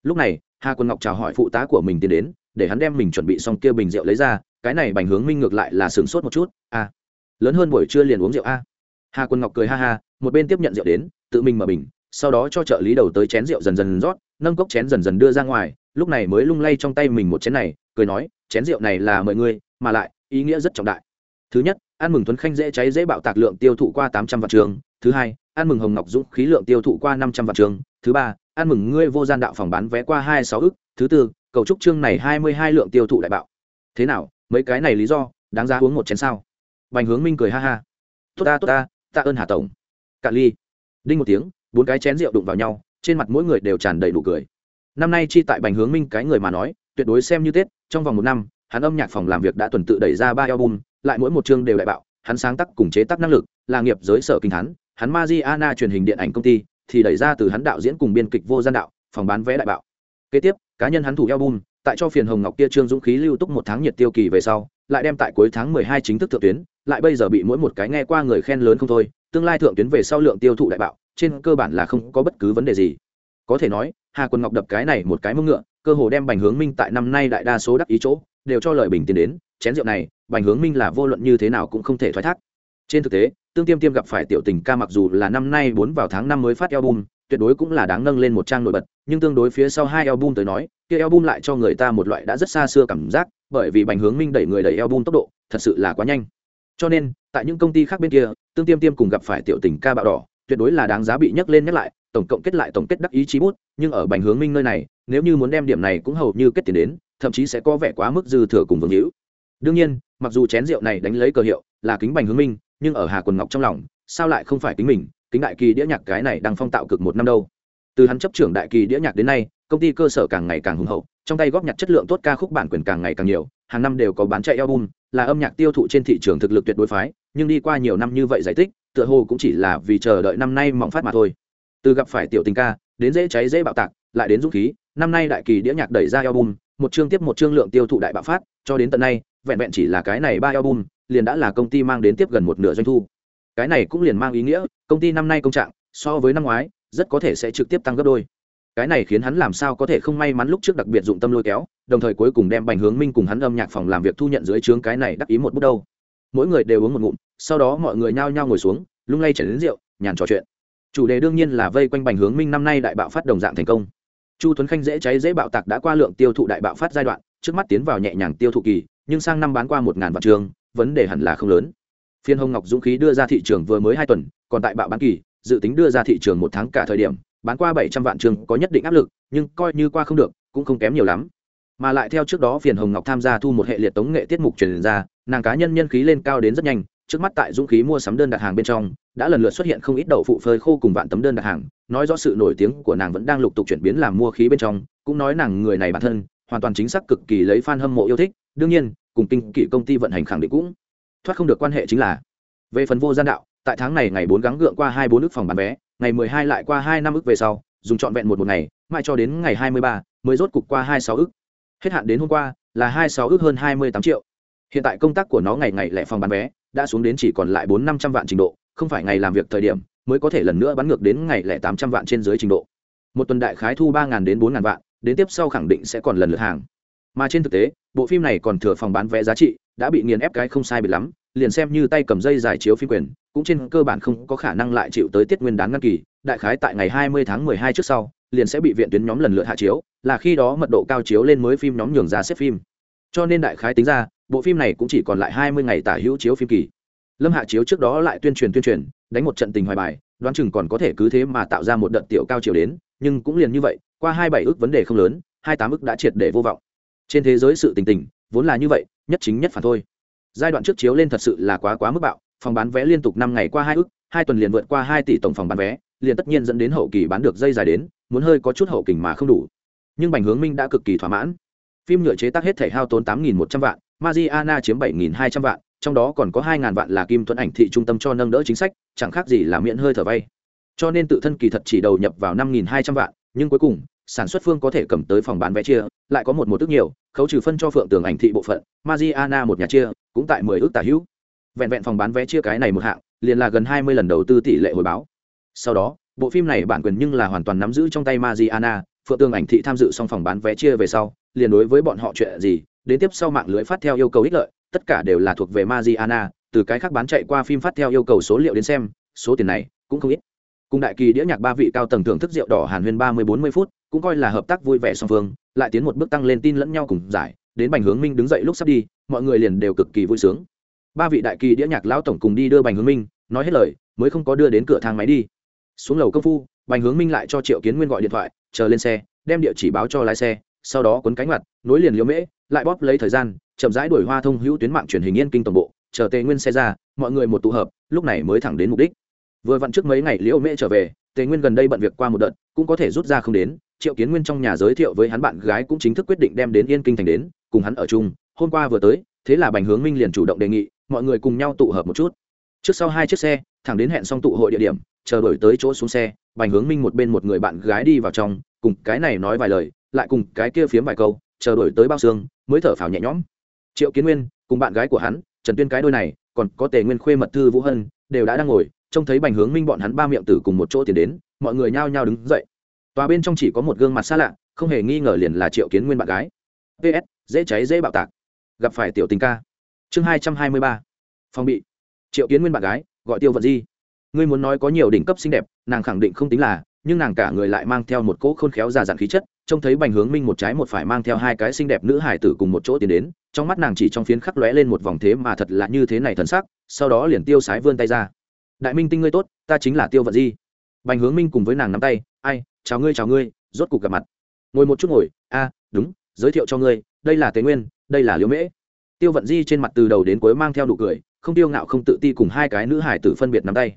Lúc này, hà quân ngọc chào hỏi phụ tá của mình tiến đến, để hắn đem mình chuẩn bị xong kia bình rượu lấy ra, cái này bành hướng minh ngược lại là sửng sốt một chút, a, lớn hơn buổi trưa liền uống rượu a. Hà quân ngọc cười ha ha, một bên tiếp nhận rượu đến, tự mình mở bình, sau đó cho trợ lý đầu tới chén rượu dần dần rót, nâng cốc chén dần dần đưa ra ngoài, lúc này mới lung lay trong tay mình một chén này, cười nói, chén rượu này là mời ngươi, mà lại, ý nghĩa rất trọng đại. Thứ nhất ăn mừng tuấn khanh dễ cháy dễ bạo tạc lượng tiêu thụ qua tám trăm vạn trường. Thứ hai ăn mừng hồng ngọc dũng khí lượng tiêu thụ qua năm trăm vạn trường. Thứ ba ăn mừng ngươi vô gian đạo phòng bán vé qua hai sáu ức. Thứ tư, cầu trúc chương này hai mươi hai lượng tiêu thụ đại bạo. Thế nào, mấy cái này lý do, đáng giá uống một chén sao? Bành hướng minh cười ha ha. Tốt ta tốt ta, tạ ơn hà tổng. Cạn ly. Đinh một tiếng, bốn cái chén rượu đụng vào nhau, trên mặt mỗi người đều tràn đầy đủ cười. Năm nay chi tại bành hướng minh cái người mà nói, tuyệt đối xem như tết, trong vòng một năm, hắn âm nhạc phòng làm việc đã tuần tự đẩy ra ba album lại mỗi một chương đều đại bạo, hắn sáng tác cùng chế tác năng lực, là nghiệp giới sở kinh hắn hắn Mariana truyền hình điện ảnh công ty, thì đẩy ra từ hắn đạo diễn cùng biên kịch vô gian đạo, phòng bán vé đại bạo. Kế tiếp, cá nhân hắn thủ album, tại cho phiền hồng ngọc kia trương dũng khí lưu túc một tháng nhiệt tiêu kỳ về sau, lại đem tại cuối tháng mười hai chính thức thượng tuyến, lại bây giờ bị mỗi một cái nghe qua người khen lớn không thôi, tương lai thượng tuyến về sau lượng tiêu thụ đại bạo, trên cơ bản là không có bất cứ vấn đề gì. Có thể nói, hà quân ngọc đập cái này một cái mông ngựa, cơ hồ đem bành hướng minh tại năm nay đại đa số đắc ý chỗ, đều cho lời bình tiến đến chén rượu này, bành hướng minh là vô luận như thế nào cũng không thể thoái thác. Trên thực tế, tương tiêm tiêm gặp phải tiểu tình ca mặc dù là năm nay bốn vào tháng năm mới phát album, tuyệt đối cũng là đáng nâng lên một trang nổi bật, nhưng tương đối phía sau hai album tới nói, kia album lại cho người ta một loại đã rất xa xưa cảm giác, bởi vì bành hướng minh đẩy người đẩy album tốc độ, thật sự là quá nhanh. Cho nên, tại những công ty khác bên kia, tương tiêm tiêm cùng gặp phải tiểu tình ca bạo đỏ, tuyệt đối là đáng giá bị nhắc lên nhắc lại, tổng cộng kết lại tổng kết đắc ý chí bút, nhưng ở bành hướng minh nơi này, nếu như muốn đem điểm này cũng hầu như kết tiền đến, thậm chí sẽ có vẻ quá mức dư thừa cùng vương hữu đương nhiên, mặc dù chén rượu này đánh lấy cờ hiệu, là kính bành hướng minh, nhưng ở hà quần ngọc trong lòng, sao lại không phải kính mình, kính đại kỳ đĩa nhạc cái này đang phong tạo cực một năm đâu. Từ hắn chấp trưởng đại kỳ đĩa nhạc đến nay, công ty cơ sở càng ngày càng hùng hậu, trong tay góp nhặt chất lượng tốt, ca khúc bản quyền càng ngày càng nhiều, hàng năm đều có bán chạy album, là âm nhạc tiêu thụ trên thị trường thực lực tuyệt đối phái, nhưng đi qua nhiều năm như vậy giải tích tựa hồ cũng chỉ là vì chờ đợi năm nay mỏng phát mà thôi. Từ gặp phải tiểu tình ca, đến dễ cháy dễ bạo tạc, lại đến dũng khí, năm nay đại kỳ đĩa nhạc đẩy ra album, một chương tiếp một chương lượng tiêu thụ đại bạo phát, cho đến tận nay vẹn vẹn chỉ là cái này ba album, liền đã là công ty mang đến tiếp gần một nửa doanh thu. Cái này cũng liền mang ý nghĩa, công ty năm nay công trạng, so với năm ngoái, rất có thể sẽ trực tiếp tăng gấp đôi. Cái này khiến hắn làm sao có thể không may mắn lúc trước đặc biệt dụng tâm lôi kéo, đồng thời cuối cùng đem bành hướng minh cùng hắn âm nhạc phòng làm việc thu nhận dưới trướng cái này đắc ý một bút đâu. Mỗi người đều uống một ngụm, sau đó mọi người nhao nhao ngồi xuống, lung lay chảy đến rượu, nhàn trò chuyện. Chủ đề đương nhiên là vây quanh bành hướng minh năm nay đại bạo phát đồng dạng thành công. Chu tuấn khanh dễ cháy dễ bạo tạc đã qua lượng tiêu thụ đại bạo phát giai đoạn, trước mắt tiến vào nhẹ nhàng tiêu thụ kỳ nhưng sang năm bán qua một ngàn vạn trường, vấn đề hẳn là không lớn. Phiên hồng ngọc dũng khí đưa ra thị trường vừa mới hai tuần, còn tại bạo bán kỳ, dự tính đưa ra thị trường một tháng cả thời điểm, bán qua bảy trăm vạn trường có nhất định áp lực, nhưng coi như qua không được, cũng không kém nhiều lắm. Mà lại theo trước đó phiền hồng ngọc tham gia thu một hệ liệt tống nghệ tiết mục truyền ra, nàng cá nhân nhân khí lên cao đến rất nhanh, trước mắt tại dũng khí mua sắm đơn đặt hàng bên trong, đã lần lượt xuất hiện không ít đậu phụ phơi khô cùng vạn tấm đơn đặt hàng, nói rõ sự nổi tiếng của nàng vẫn đang lục tục chuyển biến làm mua khí bên trong, cũng nói nàng người này bản thân hoàn toàn chính xác cực kỳ lấy fan hâm mộ yêu thích, đương nhiên, cùng kinh kỷ công ty vận hành khẳng định cũng thoát không được quan hệ chính là, về phần vô gian đạo, tại tháng này ngày bốn gắng gượng qua hai bốn ước phòng bán vé, ngày mười hai lại qua hai năm ước về sau, dùng trọn vẹn một một ngày, mãi cho đến ngày hai mươi ba, mới rốt cục qua hai sáu ước. Hết hạn đến hôm qua, là hai sáu ước hơn hai mươi tám triệu. Hiện tại công tác của nó ngày ngày lẻ phòng bán vé, đã xuống đến chỉ còn lại bốn năm trăm vạn trình độ, không phải ngày làm việc thời điểm, mới có thể lần nữa bắn ngược đến ngày lẻ tám trăm vạn trên dưới trình độ. Một tuần đại khái thu ba đến bốn vạn đến tiếp sau khẳng định sẽ còn lần lượt hàng. Mà trên thực tế, bộ phim này còn thừa phòng bán vé giá trị, đã bị nghiền ép cái không sai bị lắm, liền xem như tay cầm dây giải chiếu phim quyền, cũng trên cơ bản không có khả năng lại chịu tới tiết nguyên đáng ngăn kỳ, đại khái tại ngày 20 tháng 12 trước sau, liền sẽ bị viện tuyến nhóm lần lượt hạ chiếu, là khi đó mật độ cao chiếu lên mới phim nhóm nhường ra xếp phim. Cho nên đại khái tính ra, bộ phim này cũng chỉ còn lại 20 ngày tả hữu chiếu phim kỳ. Lâm hạ chiếu trước đó lại tuyên truyền tuyên truyền, đánh một trận tình hoài bài, đoán chừng còn có thể cứ thế mà tạo ra một đợt tiểu cao chiều đến, nhưng cũng liền như vậy qua hai bảy ước vấn đề không lớn, hai tám ước đã triệt để vô vọng. Trên thế giới sự tình tình, vốn là như vậy, nhất chính nhất phản thôi. Giai đoạn trước chiếu lên thật sự là quá quá mức bạo, phòng bán vé liên tục năm ngày qua hai ước, hai tuần liền vượt qua hai tỷ tổng phòng bán vé, liền tất nhiên dẫn đến hậu kỳ bán được dây dài đến, muốn hơi có chút hậu kình mà không đủ. Nhưng bành hướng minh đã cực kỳ thỏa mãn. Phim nhựa chế tác hết thể hao tốn tám nghìn một trăm vạn, Mariana chiếm bảy nghìn hai trăm vạn, trong đó còn có hai ngàn vạn là kim tuấn ảnh thị trung tâm cho nâng đỡ chính sách, chẳng khác gì là miễn hơi thở vay. Cho nên tự thân kỳ thật chỉ đầu nhập vào năm nghìn hai trăm vạn nhưng cuối cùng, sản xuất phương có thể cầm tới phòng bán vé chia, lại có một một tức nhiều, khấu trừ phân cho phượng tường ảnh thị bộ phận, Mariana một nhà chia, cũng tại mười ước tả hữu. Vẹn vẹn phòng bán vé chia cái này một hạng, liền là gần hai mươi lần đầu tư tỷ lệ hồi báo. Sau đó, bộ phim này bản quyền nhưng là hoàn toàn nắm giữ trong tay Mariana, phượng tường ảnh thị tham dự xong phòng bán vé chia về sau, liền đối với bọn họ chuyện gì, đến tiếp sau mạng lưới phát theo yêu cầu ích lợi, tất cả đều là thuộc về Mariana, từ cái khác bán chạy qua phim phát theo yêu cầu số liệu đến xem, số tiền này cũng không ít cùng đại kỳ đĩa nhạc ba vị cao tầng thưởng thức rượu đỏ hàn huyên ba mươi bốn mươi phút, cũng coi là hợp tác vui vẻ song phương, lại tiến một bước tăng lên tin lẫn nhau cùng giải, đến bành hướng minh đứng dậy lúc sắp đi, mọi người liền đều cực kỳ vui sướng. Ba vị đại kỳ đĩa nhạc lão tổng cùng đi đưa bành hướng minh, nói hết lời, mới không có đưa đến cửa thang máy đi. Xuống lầu công phu, bành hướng minh lại cho triệu kiến nguyên gọi điện thoại, chờ lên xe, đem địa chỉ báo cho lái xe, sau đó quấn cánh mặt, nối liền liễu mễ, lại bóp lấy thời gian, chậm rãi đuổi hoa thông hữu tuyến mạng truyền hình yên kinh tổng bộ, chờ tề nguyên xe ra, mọi người một tụ hợp, lúc này mới thẳng đến mục đích vừa vặn trước mấy ngày liễu mễ trở về, tề nguyên gần đây bận việc qua một đợt, cũng có thể rút ra không đến. Triệu kiến nguyên trong nhà giới thiệu với hắn bạn gái cũng chính thức quyết định đem đến yên kinh thành đến, cùng hắn ở chung. Hôm qua vừa tới, thế là bành hướng minh liền chủ động đề nghị, mọi người cùng nhau tụ hợp một chút. Trước sau hai chiếc xe, thẳng đến hẹn xong tụ hội địa điểm, chờ đổi tới chỗ xuống xe, bành hướng minh một bên một người bạn gái đi vào trong, cùng cái này nói vài lời, lại cùng cái kia phiếm vài câu, chờ đổi tới bao xương, mới thở phào nhẹ nhõm. Triệu kiến nguyên, cùng bạn gái của hắn, trần tuyên cái đôi này, còn có tề nguyên khuê mật thư vũ hân, đều đã đang ngồi trông thấy bành hướng minh bọn hắn ba miệng tử cùng một chỗ tiến đến, mọi người nhao nhao đứng dậy. Tòa bên trong chỉ có một gương mặt xa lạ, không hề nghi ngờ liền là triệu kiến nguyên bạn gái. Ps dễ cháy dễ bạo tạc. Gặp phải tiểu tình ca. Chương hai trăm hai mươi ba. Phòng bị. Triệu kiến nguyên bạn gái, gọi tiêu vận di. Ngươi muốn nói có nhiều đỉnh cấp xinh đẹp, nàng khẳng định không tính là, nhưng nàng cả người lại mang theo một cỗ khôn khéo già dặn khí chất, trông thấy bành hướng minh một trái một phải mang theo hai cái xinh đẹp nữ hải tử cùng một chỗ tiến đến, trong mắt nàng chỉ trong phiến khắc lóe lên một vòng thế mà thật là như thế này thần sắc, sau đó liền tiêu sái vươn tay ra đại minh tinh ngươi tốt, ta chính là tiêu vận di. Bành hướng minh cùng với nàng nắm tay, ai, chào ngươi chào ngươi, rốt cục gặp mặt. Ngồi một chút ngồi, a, đúng, giới thiệu cho ngươi, đây là tế nguyên, đây là liễu mễ. Tiêu vận di trên mặt từ đầu đến cuối mang theo nụ cười, không tiêu ngạo không tự ti cùng hai cái nữ hải tử phân biệt nắm tay.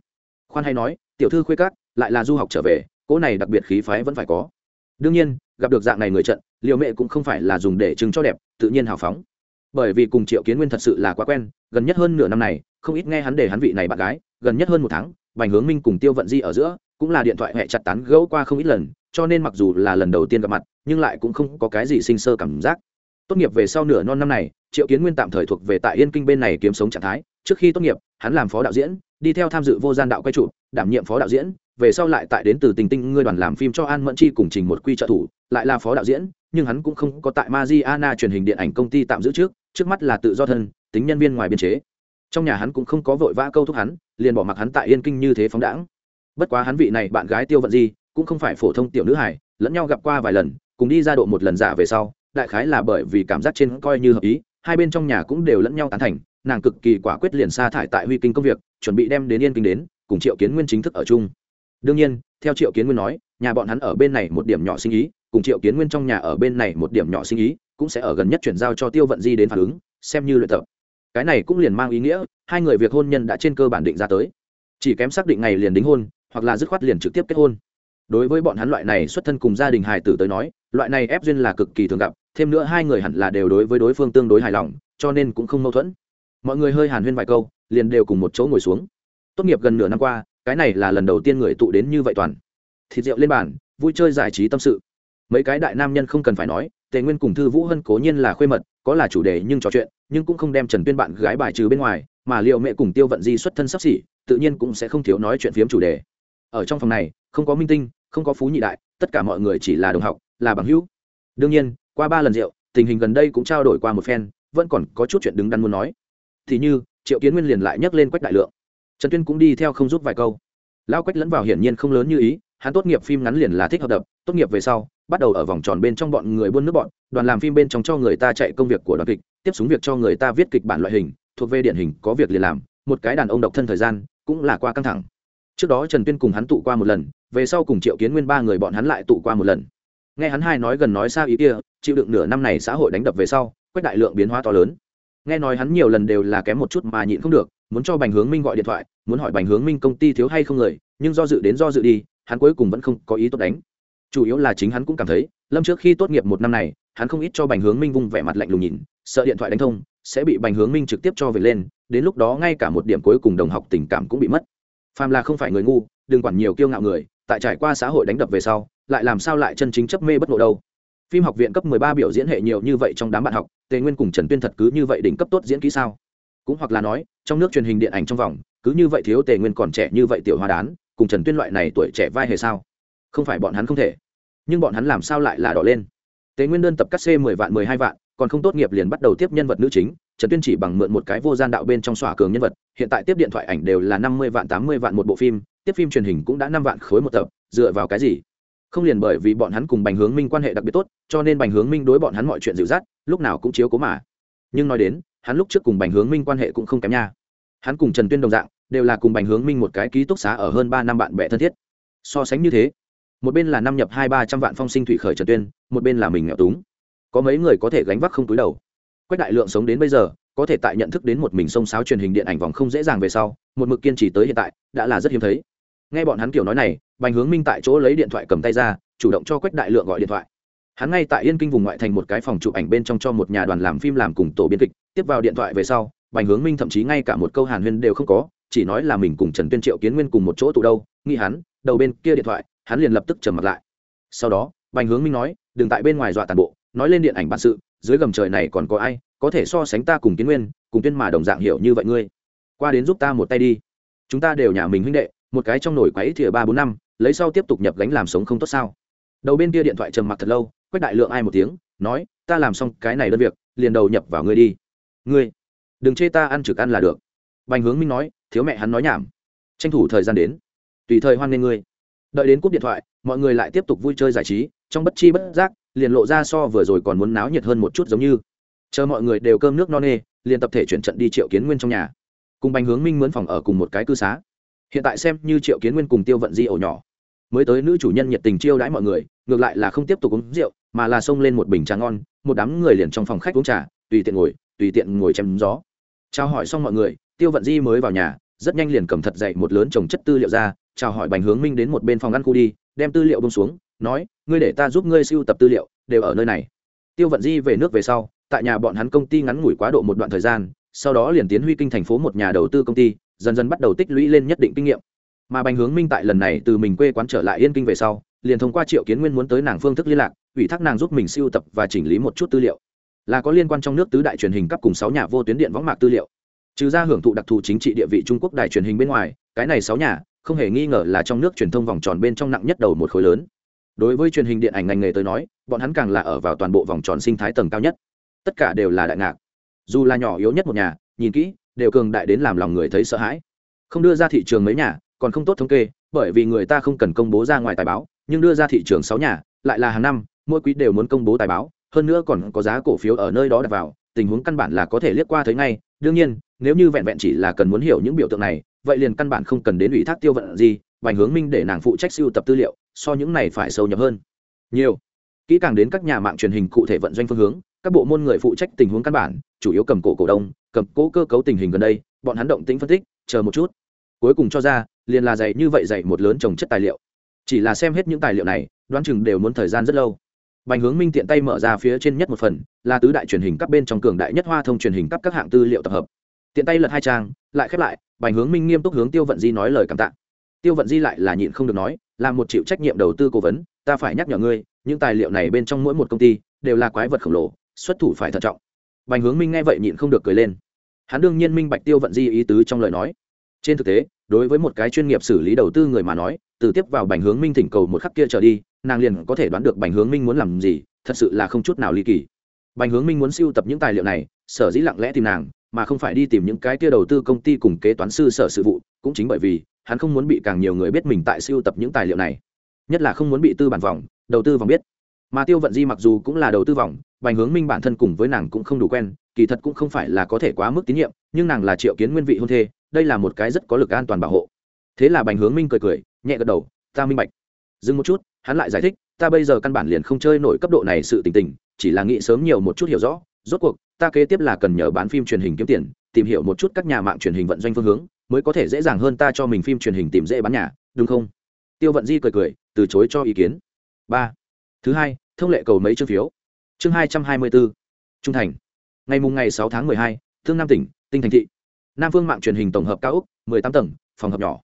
Khoan hay nói, tiểu thư khuê cát lại là du học trở về, cỗ này đặc biệt khí phái vẫn phải có. Đương nhiên, gặp được dạng này người trận liều mẹ cũng không phải là dùng để chứng cho đẹp, tự nhiên hào phóng. Bởi vì cùng triệu kiến nguyên thật sự là quá quen, gần nhất hơn nửa năm này, không ít nghe hắn để hắn vị này bạn gái gần nhất hơn một tháng, bành hướng minh cùng tiêu vận di ở giữa, cũng là điện thoại hẹ chặt tán gẫu qua không ít lần, cho nên mặc dù là lần đầu tiên gặp mặt, nhưng lại cũng không có cái gì sinh sơ cảm giác. Tốt nghiệp về sau nửa non năm này, triệu kiến nguyên tạm thời thuộc về tại yên kinh bên này kiếm sống trạng thái. Trước khi tốt nghiệp, hắn làm phó đạo diễn, đi theo tham dự vô gian đạo quay trụ, đảm nhiệm phó đạo diễn. Về sau lại tại đến từ tình tinh ngươi đoàn làm phim cho an mẫn chi cùng trình một quy trợ thủ, lại là phó đạo diễn, nhưng hắn cũng không có tại Mariana truyền hình điện ảnh công ty tạm giữ trước trước mắt là tự do thân, tính nhân viên ngoài biên chế trong nhà hắn cũng không có vội vã câu thúc hắn, liền bỏ mặc hắn tại yên kinh như thế phóng đãng. Bất quá hắn vị này bạn gái tiêu vận di cũng không phải phổ thông tiểu nữ hải lẫn nhau gặp qua vài lần, cùng đi ra độ một lần giả về sau, đại khái là bởi vì cảm giác trên coi như hợp ý, hai bên trong nhà cũng đều lẫn nhau tán thành, nàng cực kỳ quả quyết liền sa thải tại huy kinh công việc, chuẩn bị đem đến yên kinh đến, cùng triệu kiến nguyên chính thức ở chung. Đương nhiên, theo triệu kiến nguyên nói, nhà bọn hắn ở bên này một điểm nhỏ sinh ý, cùng triệu kiến nguyên trong nhà ở bên này một điểm nhỏ sinh ý, cũng sẽ ở gần nhất chuyển giao cho tiêu vận di đến phản ứng, xem như luyện tập cái này cũng liền mang ý nghĩa, hai người việc hôn nhân đã trên cơ bản định ra tới. Chỉ kém xác định ngày liền đính hôn, hoặc là dứt khoát liền trực tiếp kết hôn. Đối với bọn hắn loại này xuất thân cùng gia đình hài tử tới nói, loại này ép duyên là cực kỳ thường gặp, thêm nữa hai người hẳn là đều đối với đối phương tương đối hài lòng, cho nên cũng không mâu thuẫn. Mọi người hơi hàn huyên vài câu, liền đều cùng một chỗ ngồi xuống. Tốt nghiệp gần nửa năm qua, cái này là lần đầu tiên người tụ đến như vậy toàn. Thịt rượu lên bàn, vui chơi giải trí tâm sự. Mấy cái đại nam nhân không cần phải nói, tề nguyên cùng thư vũ hân cố nhiên là khuê mật có là chủ đề nhưng trò chuyện, nhưng cũng không đem trần tuyên bạn gái bài trừ bên ngoài, mà liệu mẹ cùng tiêu vận di xuất thân sắp xỉ, tự nhiên cũng sẽ không thiếu nói chuyện phiếm chủ đề. Ở trong phòng này, không có minh tinh, không có phú nhị đại, tất cả mọi người chỉ là đồng học, là bằng hữu. Đương nhiên, qua ba lần rượu, tình hình gần đây cũng trao đổi qua một phen, vẫn còn có chút chuyện đứng đắn muốn nói. Thì như, triệu kiến nguyên liền lại nhắc lên quách đại lượng. Trần tuyên cũng đi theo không giúp vài câu. Lao quách lẫn vào hiển nhiên không lớn như ý, hắn tốt nghiệp phim ngắn liền là thích hợp đập tốt nghiệp về sau, bắt đầu ở vòng tròn bên trong bọn người buôn nước bọn, đoàn làm phim bên trong cho người ta chạy công việc của đoàn kịch, tiếp xuống việc cho người ta viết kịch bản loại hình, thuộc về điển hình, có việc liền làm, một cái đàn ông độc thân thời gian, cũng là qua căng thẳng. Trước đó trần tuyên cùng hắn tụ qua một lần, về sau cùng triệu kiến nguyên ba người bọn hắn lại tụ qua một lần. Nghe hắn hai nói gần nói xa ý kia, chịu đựng nửa năm này xã hội đánh đập về sau quách đại lượng biến hóa to lớn. Nghe nói hắn nhiều lần đều là kém một chút mà nhịn không được, muốn cho bành hướng minh gọi điện thoại, muốn hỏi bành hướng minh công ty thiếu hay không người, nhưng do dự đến do dự đi, hắn cuối cùng vẫn không có ý tốt đánh chủ yếu là chính hắn cũng cảm thấy, lâm trước khi tốt nghiệp một năm này, hắn không ít cho bành hướng minh vung vẻ mặt lạnh lùng nhìn, sợ điện thoại đánh thông, sẽ bị bành hướng minh trực tiếp cho về lên, đến lúc đó ngay cả một điểm cuối cùng đồng học tình cảm cũng bị mất. Phàm là không phải người ngu, đừng quản nhiều kiêu ngạo người, tại trải qua xã hội đánh đập về sau, lại làm sao lại chân chính chấp mê bất ngộ đâu. Phim học viện cấp 13 biểu diễn hệ nhiều như vậy trong đám bạn học, tề nguyên cùng trần tuyên thật cứ như vậy đỉnh cấp tốt diễn kỹ sao? Cũng hoặc là nói, trong nước truyền hình điện ảnh trong vòng, cứ như vậy thiếu tề nguyên còn trẻ như vậy tiểu hoa đán, cùng trần tuyên loại này tuổi trẻ vai hề sao? Không phải bọn hắn không thể nhưng bọn hắn làm sao lại là đỏ lên? Tế nguyên đơn tập cắt c mười vạn, mười hai vạn, còn không tốt nghiệp liền bắt đầu tiếp nhân vật nữ chính, trần tuyên chỉ bằng mượn một cái vô gian đạo bên trong xỏa cường nhân vật, hiện tại tiếp điện thoại ảnh đều là năm mươi vạn, tám mươi vạn một bộ phim, tiếp phim truyền hình cũng đã năm vạn khối một tập, dựa vào cái gì? Không liền bởi vì bọn hắn cùng bành hướng minh quan hệ đặc biệt tốt, cho nên bành hướng minh đối bọn hắn mọi chuyện dịu dắt, lúc nào cũng chiếu cố mà. Nhưng nói đến, hắn lúc trước cùng bành hướng minh quan hệ cũng không kém nha. Hắn cùng trần tuyên đồng dạng, đều là cùng bành hướng minh một cái ký túc xá ở hơn ba năm bạn bè thân thiết. So sánh như thế một bên là năm nhập hai ba trăm vạn phong sinh thủy khởi trần tuyên, một bên là mình nghèo túng. Có mấy người có thể gánh vác không túi đầu. Quách đại lượng sống đến bây giờ, có thể tại nhận thức đến một mình sông sáo truyền hình điện ảnh vòng không dễ dàng về sau, một mực kiên trì tới hiện tại, đã là rất hiếm thấy. Nghe bọn hắn kiểu nói này, bành hướng minh tại chỗ lấy điện thoại cầm tay ra, chủ động cho quách đại lượng gọi điện thoại. Hắn ngay tại yên kinh vùng ngoại thành một cái phòng chụp ảnh bên trong cho một nhà đoàn làm phim làm cùng tổ biên kịch, tiếp vào điện thoại về sau, bành hướng minh thậm chí ngay cả một câu hàn huyên đều không có, chỉ nói là mình cùng trần tuyên triệu kiến nguyên cùng một chỗ tụ đâu nghĩ hắn, đầu bên kia điện thoại hắn liền lập tức trầm mặt lại. Sau đó, bành hướng minh nói, đừng tại bên ngoài dọa tàn bộ, nói lên điện ảnh bản sự, dưới gầm trời này còn có ai, có thể so sánh ta cùng kiến nguyên, cùng tuyên mà đồng dạng hiểu như vậy ngươi. Qua đến giúp ta một tay đi. Chúng ta đều nhà mình huynh đệ, một cái trong nồi quấy thìa ba bốn năm, lấy sau tiếp tục nhập gánh làm sống không tốt sao? Đầu bên kia điện thoại trầm mặc thật lâu quách đại lượng ai một tiếng, nói, ta làm xong cái này đơn việc, liền đầu nhập vào ngươi đi. Ngươi, đừng chê ta ăn trực ăn là được. Bành hướng minh nói, thiếu mẹ hắn nói nhảm. Tranh thủ thời gian đến. Tùy thời hoan nghê ngươi đợi đến cúp điện thoại, mọi người lại tiếp tục vui chơi giải trí, trong bất chi bất giác, liền lộ ra so vừa rồi còn muốn náo nhiệt hơn một chút giống như. Chờ mọi người đều cơm nước no nê, liền tập thể chuyển trận đi triệu kiến nguyên trong nhà. Cùng bành hướng minh mướn phòng ở cùng một cái cư xá. Hiện tại xem như triệu kiến nguyên cùng tiêu vận di ổ nhỏ. Mới tới nữ chủ nhân nhiệt tình chiêu đãi mọi người, ngược lại là không tiếp tục uống rượu, mà là xông lên một bình trà ngon, một đám người liền trong phòng khách uống trà, tùy tiện ngồi, tùy tiện ngồi chém gió. Chào hỏi xong mọi người, tiêu vận di mới vào nhà rất nhanh liền cầm thật dậy một lớn trồng chất tư liệu ra, chào hỏi bành hướng minh đến một bên phòng ăn khu đi, đem tư liệu bông xuống, nói, ngươi để ta giúp ngươi siêu tập tư liệu, đều ở nơi này. Tiêu vận di về nước về sau, tại nhà bọn hắn công ty ngắn ngủi quá độ một đoạn thời gian, sau đó liền tiến huy kinh thành phố một nhà đầu tư công ty, dần dần bắt đầu tích lũy lên nhất định kinh nghiệm. Mà bành hướng minh tại lần này từ mình quê quán trở lại yên kinh về sau, liền thông qua triệu kiến nguyên muốn tới nàng phương thức liên lạc, ủy thác nàng giúp mình siêu tập và chỉnh lý một chút tư liệu. Là có liên quan trong nước tứ đại truyền hình cấp cùng sáu nhà vô tuyến điện võng mạc tư liệu trừ ra hưởng thụ đặc thù chính trị địa vị trung quốc đài truyền hình bên ngoài, cái này sáu nhà, không hề nghi ngờ là trong nước truyền thông vòng tròn bên trong nặng nhất đầu một khối lớn. Đối với truyền hình điện ảnh ngành nghề tới nói, bọn hắn càng là ở vào toàn bộ vòng tròn sinh thái tầng cao nhất. Tất cả đều là đại ngạc. Dù là nhỏ yếu nhất một nhà, nhìn kỹ, đều cường đại đến làm lòng người thấy sợ hãi. Không đưa ra thị trường mấy nhà, còn không tốt thống kê, bởi vì người ta không cần công bố ra ngoài tài báo, nhưng đưa ra thị trường sáu nhà, lại là hàng năm, mỗi quý đều muốn công bố tài báo, hơn nữa còn có giá cổ phiếu ở nơi đó đặt vào, tình huống căn bản là có thể liếc qua thấy ngay đương nhiên, nếu như vẹn vẹn chỉ là cần muốn hiểu những biểu tượng này, vậy liền căn bản không cần đến ủy thác tiêu vận gì, vành hướng minh để nàng phụ trách siêu tập tư liệu, so những này phải sâu nhập hơn. Nhiều. Kỹ càng đến các nhà mạng truyền hình cụ thể vận doanh phương hướng, các bộ môn người phụ trách tình huống căn bản, chủ yếu cầm cổ cổ đông, cầm cố cơ cấu tình hình gần đây, bọn hắn động tĩnh phân tích, chờ một chút. Cuối cùng cho ra, liền là dạy như vậy dạy một lớn trồng chất tài liệu. Chỉ là xem hết những tài liệu này, đoán chừng đều muốn thời gian rất lâu bành hướng minh tiện tay mở ra phía trên nhất một phần, là tứ đại truyền hình các bên trong cường đại nhất hoa thông truyền hình cấp các hạng tư liệu tập hợp. Tiện tay lật hai trang, lại khép lại, bành hướng minh nghiêm túc hướng tiêu vận di nói lời cảm tạ. Tiêu vận di lại là nhịn không được nói, là một chịu trách nhiệm đầu tư cố vấn, ta phải nhắc nhở ngươi, những tài liệu này bên trong mỗi một công ty, đều là quái vật khổng lồ, xuất thủ phải thận trọng. Bành hướng minh nghe vậy nhịn không được cười lên. Hắn đương nhiên minh bạch tiêu vận di ý tứ trong lời nói. Trên thực tế, đối với một cái chuyên nghiệp xử lý đầu tư người mà nói từ tiếp vào bành hướng minh thỉnh cầu một khắc kia trở đi, nàng liền có thể đoán được bành hướng minh muốn làm gì, thật sự là không chút nào ly kỳ. Bành hướng minh muốn siêu tập những tài liệu này, sở dĩ lặng lẽ tìm nàng, mà không phải đi tìm những cái kia đầu tư công ty cùng kế toán sư sở sự vụ, cũng chính bởi vì, hắn không muốn bị càng nhiều người biết mình tại siêu tập những tài liệu này. Nhất là không muốn bị tư bản vòng, đầu tư vòng biết. Mà tiêu vận di mặc dù cũng là đầu tư vòng, bành hướng minh bản thân cùng với nàng cũng không đủ quen, kỳ thật cũng không phải là có thể quá mức tín nhiệm, nhưng nàng là triệu kiến nguyên vị hôn thê, đây là một cái rất có lực an toàn bảo hộ. Thế là bành hướng minh cười cười nhẹ gật đầu, ta minh bạch. Dừng một chút, hắn lại giải thích, ta bây giờ căn bản liền không chơi nổi cấp độ này sự tình tình, chỉ là nghĩ sớm nhiều một chút hiểu rõ. Rốt cuộc, ta kế tiếp là cần nhờ bán phim truyền hình kiếm tiền, tìm hiểu một chút các nhà mạng truyền hình vận doanh phương hướng, mới có thể dễ dàng hơn ta cho mình phim truyền hình tìm dễ bán nhà, đúng không? Tiêu vận di cười cười, từ chối cho ý kiến. Ba. Thứ hai, thông lệ cầu mấy chương phiếu? Chương hai trăm hai mươi bốn. Trung thành. Ngày mùng ngày sáu tháng mười hai, thương nam tỉnh, tinh thành thị. Nam phương mạng truyền hình tổng hợp cao úc, mười tám tầng, phòng hợp nhỏ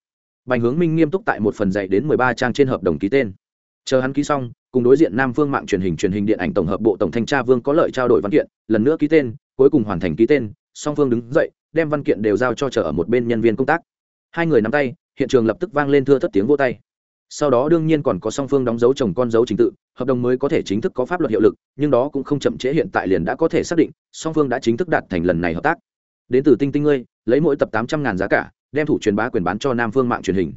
bành hướng minh nghiêm túc tại một phần dạy đến mười ba trang trên hợp đồng ký tên. Chờ hắn ký xong, cùng đối diện nam phương mạng truyền hình truyền hình điện ảnh tổng hợp bộ tổng thanh tra vương có lợi trao đổi văn kiện, lần nữa ký tên, cuối cùng hoàn thành ký tên, song phương đứng dậy, đem văn kiện đều giao cho chờ ở một bên nhân viên công tác. Hai người nắm tay, hiện trường lập tức vang lên thưa thất tiếng vô tay. Sau đó đương nhiên còn có song phương đóng dấu chồng con dấu trình tự, hợp đồng mới có thể chính thức có pháp luật hiệu lực, nhưng đó cũng không chậm trễ hiện tại liền đã có thể xác định, song phương đã chính thức đạt thành lần này hợp tác. Đến từ tinh tinh ngươi, lấy mỗi tập tám trăm ngàn giá cả đem thủ truyền bá quyền bán cho nam phương mạng truyền hình.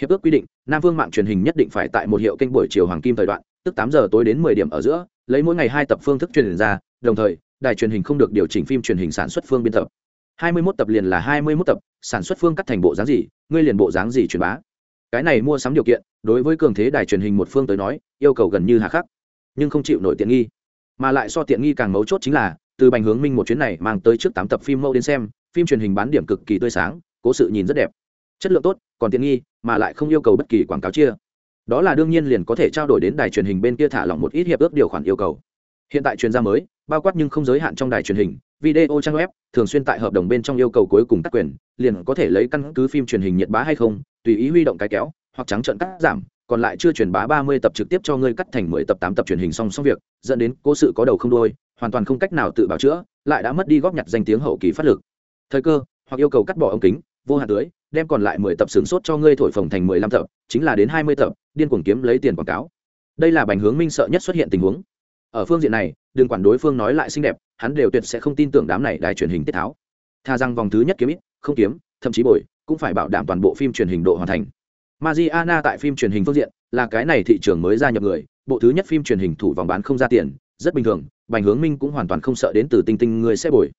Hiệp ước quy định, nam phương mạng truyền hình nhất định phải tại một hiệu kênh buổi chiều hoàng kim thời đoạn, tức tám giờ tối đến mười điểm ở giữa, lấy mỗi ngày hai tập phương thức truyền ra, đồng thời, đài truyền hình không được điều chỉnh phim truyền hình sản xuất phương biên tập. Hai mươi 21 tập liền là hai mươi 21 tập, sản xuất phương cắt thành bộ dáng gì, ngươi liền bộ dáng gì truyền bá. Cái này mua sắm điều kiện, đối với cường thế đài truyền hình một phương tới nói, yêu cầu gần như hà khắc, nhưng không chịu nổi tiện nghi. Mà lại so tiện nghi càng mấu chốt chính là, từ bành hướng minh một chuyến này mang tới trước tám tập phim mẫu đến xem, phim truyền hình bán điểm cực kỳ tươi sáng cố sự nhìn rất đẹp. Chất lượng tốt, còn tiện nghi, mà lại không yêu cầu bất kỳ quảng cáo chia. Đó là đương nhiên liền có thể trao đổi đến đài truyền hình bên kia thả lỏng một ít hiệp ước điều khoản yêu cầu. Hiện tại chuyên gia mới, bao quát nhưng không giới hạn trong đài truyền hình, video trang web, thường xuyên tại hợp đồng bên trong yêu cầu cuối cùng tác quyền, liền có thể lấy căn cứ phim truyền hình nhiệt bá hay không, tùy ý huy động cái kéo, hoặc trắng trợn cắt giảm, còn lại chưa truyền bá ba mươi tập trực tiếp cho ngươi cắt thành mười tập tám tập truyền hình song song việc, dẫn đến cố sự có đầu không đôi, hoàn toàn không cách nào tự bảo chữa, lại đã mất đi góp nhặt danh tiếng hậu kỳ phát lực. Thời cơ, hoặc yêu cầu cắt bỏ ống kính vô hạn tưới, đem còn lại mười tập sướng sốt cho ngươi thổi phồng thành mười lăm tập, chính là đến hai mươi tập, điên cuồng kiếm lấy tiền quảng cáo. Đây là bành hướng minh sợ nhất xuất hiện tình huống. Ở phương diện này, đừng quản đối phương nói lại xinh đẹp, hắn đều tuyệt sẽ không tin tưởng đám này đài truyền hình tiết tháo. Tha rằng vòng thứ nhất kiếm ít, không kiếm, thậm chí bồi, cũng phải bảo đảm toàn bộ phim truyền hình độ hoàn thành. Mariana tại phim truyền hình phương diện là cái này thị trường mới gia nhập người, bộ thứ nhất phim truyền hình thủ vòng bán không ra tiền, rất bình thường, bành hướng minh cũng hoàn toàn không sợ đến từ tinh tinh người sẽ bồi.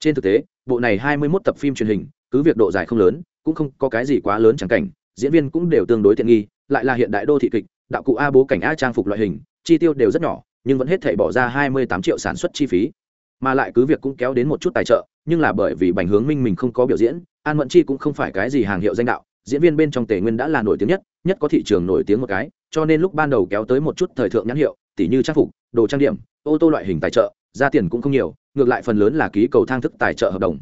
Trên thực tế, bộ này hai mươi 21 tập phim truyền hình cứ việc độ dài không lớn, cũng không có cái gì quá lớn chẳng cảnh, diễn viên cũng đều tương đối tiện nghi, lại là hiện đại đô thị kịch, đạo cụ a bố cảnh a trang phục loại hình, chi tiêu đều rất nhỏ, nhưng vẫn hết thể bỏ ra hai mươi tám triệu sản xuất chi phí. Mà lại cứ việc cũng kéo đến một chút tài trợ, nhưng là bởi vì bành hướng minh mình không có biểu diễn, an mẫn chi cũng không phải cái gì hàng hiệu danh đạo, diễn viên bên trong tề nguyên đã là nổi tiếng nhất nhất có thị trường nổi tiếng một cái, cho nên lúc ban đầu kéo tới một chút thời thượng nhãn hiệu, tỉ như trang phục, đồ trang điểm, ô tô loại hình tài trợ, ra tiền cũng không nhiều, ngược lại phần lớn là ký cầu thang thức tài trợ hợp đồng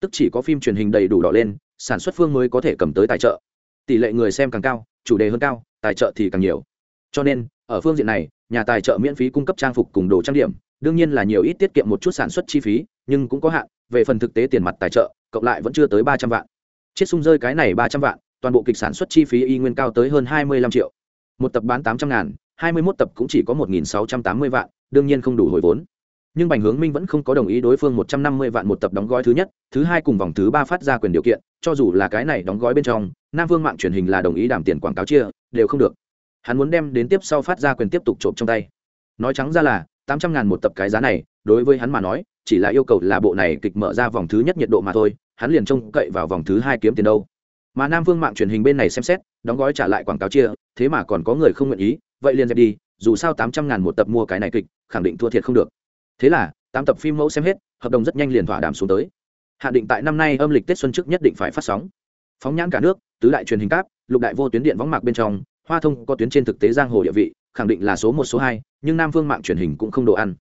tức chỉ có phim truyền hình đầy đủ đỏ lên, sản xuất phương mới có thể cầm tới tài trợ. Tỷ lệ người xem càng cao, chủ đề hơn cao, tài trợ thì càng nhiều. Cho nên, ở phương diện này, nhà tài trợ miễn phí cung cấp trang phục cùng đồ trang điểm, đương nhiên là nhiều ít tiết kiệm một chút sản xuất chi phí, nhưng cũng có hạn, về phần thực tế tiền mặt tài trợ, cộng lại vẫn chưa tới ba trăm vạn. Chiết sung rơi cái này ba trăm vạn, toàn bộ kịch sản xuất chi phí y nguyên cao tới hơn hai mươi lăm triệu. Một tập bán tám trăm ngàn, hai mươi mốt tập cũng chỉ có một nghìn sáu trăm tám mươi vạn, đương nhiên không đủ hồi vốn nhưng bành hướng minh vẫn không có đồng ý đối phương một trăm năm mươi vạn một tập đóng gói thứ nhất, thứ hai cùng vòng thứ ba phát ra quyền điều kiện, cho dù là cái này đóng gói bên trong, nam vương mạng truyền hình là đồng ý đảm tiền quảng cáo chia, đều không được. Hắn muốn đem đến tiếp sau phát ra quyền tiếp tục trộm trong tay. Nói trắng ra là, tám trăm ngàn một tập cái giá này, đối với hắn mà nói, chỉ là yêu cầu là bộ này kịch mở ra vòng thứ nhất nhiệt độ mà thôi, hắn liền trông cậy vào vòng thứ hai kiếm tiền đâu. Mà nam vương mạng truyền hình bên này xem xét, đóng gói trả lại quảng cáo chia, thế mà còn có người không nguyện ý, vậy liền dẹp đi, dù sao tám trăm ngàn một tập mua cái này kịch, khẳng định thua thiệt không được thế là, tám tập phim mẫu xem hết, hợp đồng rất nhanh liền thỏa đàm xuống tới. Hạn định tại năm nay âm lịch tết xuân trước nhất định phải phát sóng. Phóng nhãn cả nước, tứ đại truyền hình cáp, lục đại vô tuyến điện võng mạc bên trong, hoa thông có tuyến trên thực tế giang hồ địa vị, khẳng định là số một, số hai, nhưng nam phương mạng truyền hình cũng không đồ ăn.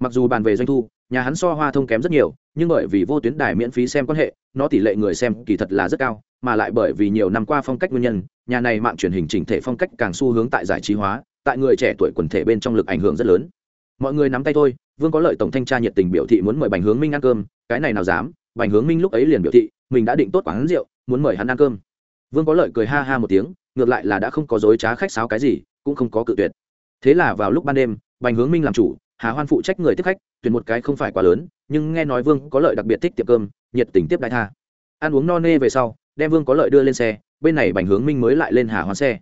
Mặc dù bàn về doanh thu, nhà hắn so hoa thông kém rất nhiều, nhưng bởi vì vô tuyến đài miễn phí xem quan hệ, nó tỷ lệ người xem kỳ thật là rất cao, mà lại bởi vì nhiều năm qua phong cách nguyên nhân, nhà này mạng truyền hình chỉnh thể phong cách càng xu hướng tại giải trí hóa, tại người trẻ tuổi quần thể bên trong lực ảnh hưởng rất lớn. Mọi người nắm tay thôi vương có lợi tổng thanh tra nhiệt tình biểu thị muốn mời bành hướng minh ăn cơm, cái này nào dám, bành hướng minh lúc ấy liền biểu thị, mình đã định tốt quán rượu, muốn mời hắn ăn cơm. Vương có lợi cười ha ha một tiếng, ngược lại là đã không có dối trá khách sáo cái gì, cũng không có cự tuyệt. Thế là vào lúc ban đêm, bành hướng minh làm chủ, hà hoan phụ trách người tiếp khách, tuyển một cái không phải quá lớn, nhưng nghe nói vương có lợi đặc biệt thích tiệm cơm, nhiệt tình tiếp đại tha. Ăn uống no nê về sau, đem vương có lợi đưa lên xe, bên này bành hướng minh mới lại lên hà hoan xe.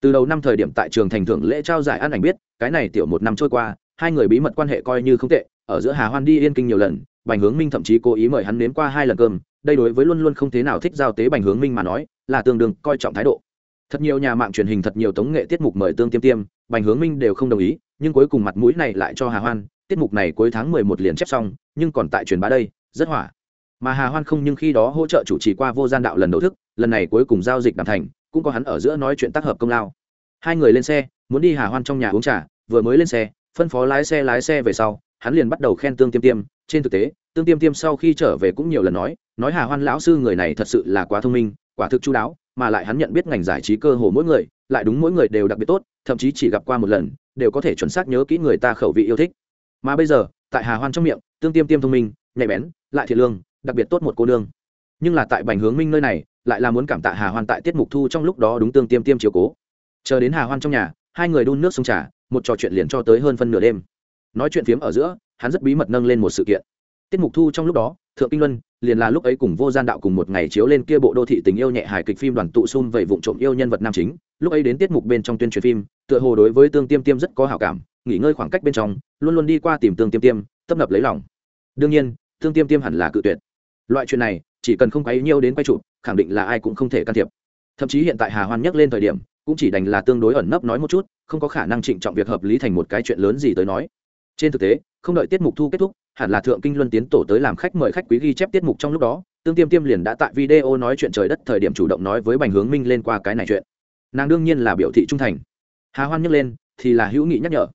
Từ đầu năm thời điểm tại trường thành thưởng lễ trao giải ăn ảnh biết, cái này tiểu một năm trôi qua hai người bí mật quan hệ coi như không tệ, ở giữa hà hoan đi yên kinh nhiều lần, bành hướng minh thậm chí cố ý mời hắn nếm qua hai lần cơm, đây đối với luôn luôn không thế nào thích giao tế bành hướng minh mà nói, là tương đương coi trọng thái độ. Thật nhiều nhà mạng truyền hình, thật nhiều tống nghệ tiết mục mời tương tiêm tiêm, bành hướng minh đều không đồng ý, nhưng cuối cùng mặt mũi này lại cho hà hoan, tiết mục này cuối tháng mười một liền chép xong, nhưng còn tại truyền bá đây, rất hỏa. Mà hà hoan không nhưng khi đó hỗ trợ chủ trì qua vô gian đạo lần đầu thức, lần này cuối cùng giao dịch đàm thành, cũng có hắn ở giữa nói chuyện tác hợp công lao. Hai người lên xe, muốn đi hà hoan trong nhà uống trà, vừa mới lên xe phân phó lái xe lái xe về sau, hắn liền bắt đầu khen tương tiêm tiêm. Trên thực tế, tương tiêm tiêm sau khi trở về cũng nhiều lần nói nói hà hoan lão sư người này thật sự là quá thông minh, quả thực chú đáo, mà lại hắn nhận biết ngành giải trí cơ hồ mỗi người, lại đúng mỗi người đều đặc biệt tốt, thậm chí chỉ gặp qua một lần, đều có thể chuẩn xác nhớ kỹ người ta khẩu vị yêu thích. Mà bây giờ, tại hà hoan trong miệng, tương tiêm tiêm thông minh, nhạy bén, lại thiệt lương, đặc biệt tốt một cô nương. Nhưng là tại bành hướng minh nơi này, lại là muốn cảm tạ hà hoan tại tiết mục thu trong lúc đó đúng tương tiêm tiêm chiều cố. Chờ đến hà hoan trong nhà, hai người đun nước sông trà một trò chuyện liền cho tới hơn phân nửa đêm. Nói chuyện phiếm ở giữa, hắn rất bí mật nâng lên một sự kiện. Tiết mục thu trong lúc đó, thượng kinh luân, liền là lúc ấy cùng vô gian đạo cùng một ngày chiếu lên kia bộ đô thị tình yêu nhẹ hài kịch phim đoàn tụ xung vậy vụ trộm yêu nhân vật nam chính. Lúc ấy đến tiết mục bên trong tuyên truyền phim, tựa hồ đối với tương tiêm tiêm rất có hảo cảm, nghỉ ngơi khoảng cách bên trong, luôn luôn đi qua tìm tương tiêm tiêm, tấp nập lấy lòng. Đương nhiên, tương tiêm tiêm hẳn là cự tuyệt. Loại chuyện này, chỉ cần không quấy nhiêu đến quay chụp, khẳng định là ai cũng không thể can thiệp. Thậm chí hiện tại hà hoan nhắc lên thời điểm cũng chỉ đành là tương đối ẩn nấp nói một chút, không có khả năng trịnh trọng việc hợp lý thành một cái chuyện lớn gì tới nói. Trên thực tế, không đợi tiết mục thu kết thúc, hẳn là thượng kinh luân tiến tổ tới làm khách mời khách quý ghi chép tiết mục trong lúc đó, tương tiêm tiêm liền đã tại video nói chuyện trời đất thời điểm chủ động nói với bành hướng minh lên qua cái này chuyện. Nàng đương nhiên là biểu thị trung thành. Hà hoan nhắc lên, thì là hữu nghị nhắc nhở.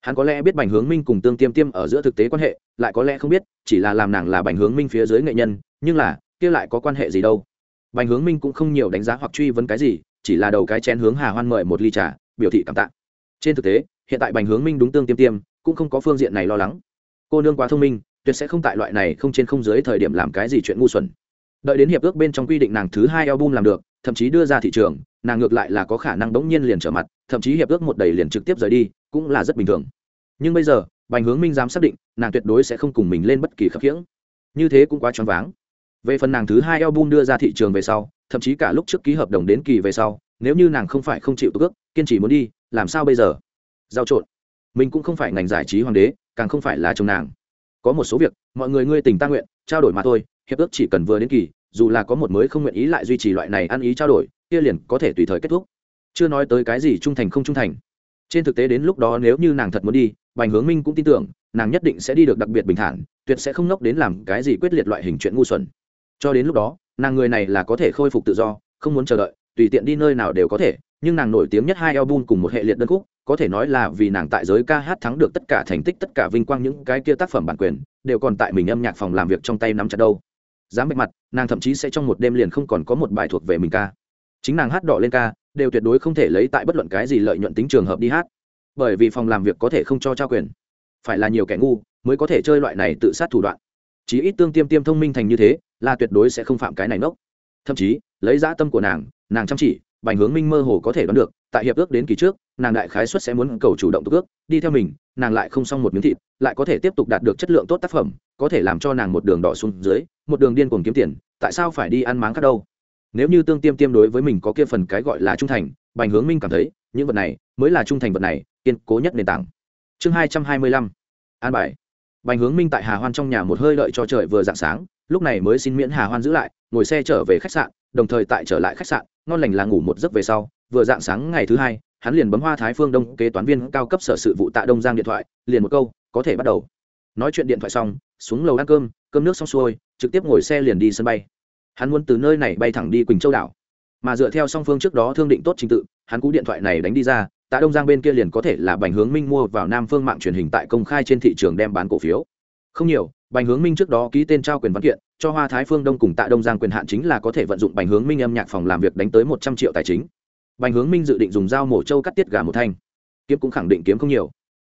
Hắn có lẽ biết bành hướng minh cùng tương tiêm tiêm ở giữa thực tế quan hệ, lại có lẽ không biết, chỉ là làm nàng là bành hướng minh phía dưới nghệ nhân, nhưng là, kia lại có quan hệ gì đâu. Bành hướng minh cũng không nhiều đánh giá hoặc truy vấn cái gì chỉ là đầu cái chén hướng hà hoan mời một ly trà, biểu thị cảm tạ. Trên thực tế, hiện tại bành hướng minh đúng tương tiêm tiêm, cũng không có phương diện này lo lắng. Cô nương quá thông minh, tuyệt sẽ không tại loại này không trên không dưới thời điểm làm cái gì chuyện ngu xuẩn. Đợi đến hiệp ước bên trong quy định nàng thứ hai album làm được, thậm chí đưa ra thị trường, nàng ngược lại là có khả năng đống nhiên liền trở mặt, thậm chí hiệp ước một đầy liền trực tiếp rời đi, cũng là rất bình thường. Nhưng bây giờ, bành hướng minh dám xác định, nàng tuyệt đối sẽ không cùng mình lên bất kỳ khập khiễng. Như thế cũng quá choáng váng. Về phần nàng thứ hai album đưa ra thị trường về sau thậm chí cả lúc trước ký hợp đồng đến kỳ về sau, nếu như nàng không phải không chịu tức ước kiên trì muốn đi, làm sao bây giờ? Giao trộn. Mình cũng không phải ngành giải trí hoàng đế, càng không phải là chồng nàng. Có một số việc, mọi người ngươi tình ta nguyện, trao đổi mà thôi, hiệp ước chỉ cần vừa đến kỳ, dù là có một mới không nguyện ý lại duy trì loại này ăn ý trao đổi, kia liền có thể tùy thời kết thúc. Chưa nói tới cái gì trung thành không trung thành. Trên thực tế đến lúc đó nếu như nàng thật muốn đi, bành hướng minh cũng tin tưởng, nàng nhất định sẽ đi được đặc biệt bình thản, tuyệt sẽ không nốc đến làm cái gì quyết liệt loại hình chuyện ngu xuẩn. Cho đến lúc đó nàng người này là có thể khôi phục tự do, không muốn chờ đợi, tùy tiện đi nơi nào đều có thể, nhưng nàng nổi tiếng nhất hai album cùng một hệ liệt đơn khúc, có thể nói là vì nàng tại giới ca hát thắng được tất cả thành tích, tất cả vinh quang những cái kia tác phẩm bản quyền, đều còn tại mình âm nhạc phòng làm việc trong tay nắm chặt đâu. Dám bạch mặt, nàng thậm chí sẽ trong một đêm liền không còn có một bài thuộc về mình ca. Chính nàng hát đỏ lên ca, đều tuyệt đối không thể lấy tại bất luận cái gì lợi nhuận tính trường hợp đi hát. Bởi vì phòng làm việc có thể không cho trao quyền. Phải là nhiều kẻ ngu, mới có thể chơi loại này tự sát thủ đoạn. Chí ít tương tiêm tiêm thông minh thành như thế là tuyệt đối sẽ không phạm cái này nốc thậm chí, lấy dã tâm của nàng nàng chăm chỉ, bành hướng minh mơ hồ có thể đoán được, tại hiệp ước đến kỳ trước, nàng đại khái xuất sẽ muốn cầu chủ động tục ước, đi theo mình, nàng lại không xong một miếng thịt, lại có thể tiếp tục đạt được chất lượng tốt tác phẩm, có thể làm cho nàng một đường đỏ xuống dưới, một đường điên cuồng kiếm tiền, tại sao phải đi ăn máng khác đâu? Nếu như tương tiêm tiêm đối với mình có kia phần cái gọi là trung thành, bành hướng minh cảm thấy, những vật này mới là trung thành vật này, kiên cố nhất nền tảng. Chương hai trăm hai mươi lăm. An bài. Bành hướng minh tại hà hoan trong nhà một hơi lợi cho trời vừa d ạ n g sáng lúc này mới xin miễn hà hoan giữ lại, ngồi xe trở về khách sạn, đồng thời tại trở lại khách sạn, ngon lành là ngủ một giấc về sau, vừa dạng sáng ngày thứ hai, hắn liền bấm hoa thái phương đông kế toán viên cao cấp sở sự vụ tạ đông giang điện thoại, liền một câu, có thể bắt đầu. Nói chuyện điện thoại xong, xuống lầu ăn cơm cơm nước xong xuôi, trực tiếp ngồi xe liền đi sân bay. Hắn muốn từ nơi này bay thẳng đi quỳnh châu đảo. Mà dựa theo song phương trước đó thương định tốt trình tự, hắn cú điện thoại này đánh đi ra, tạ đông giang bên kia liền có thể là bành hướng minh mua vào nam phương mạng truyền hình tại công khai trên thị trường đem bán cổ phiếu. Không nhiều bành hướng minh trước đó ký tên trao quyền văn kiện, cho hoa thái phương đông cùng tạ đông giang quyền hạn chính là có thể vận dụng bành hướng minh âm nhạc phòng làm việc đánh tới một trăm triệu tài chính. Bành hướng minh dự định dùng dao mổ trâu cắt tiết gà một thanh. Kiếm cũng khẳng định kiếm không nhiều.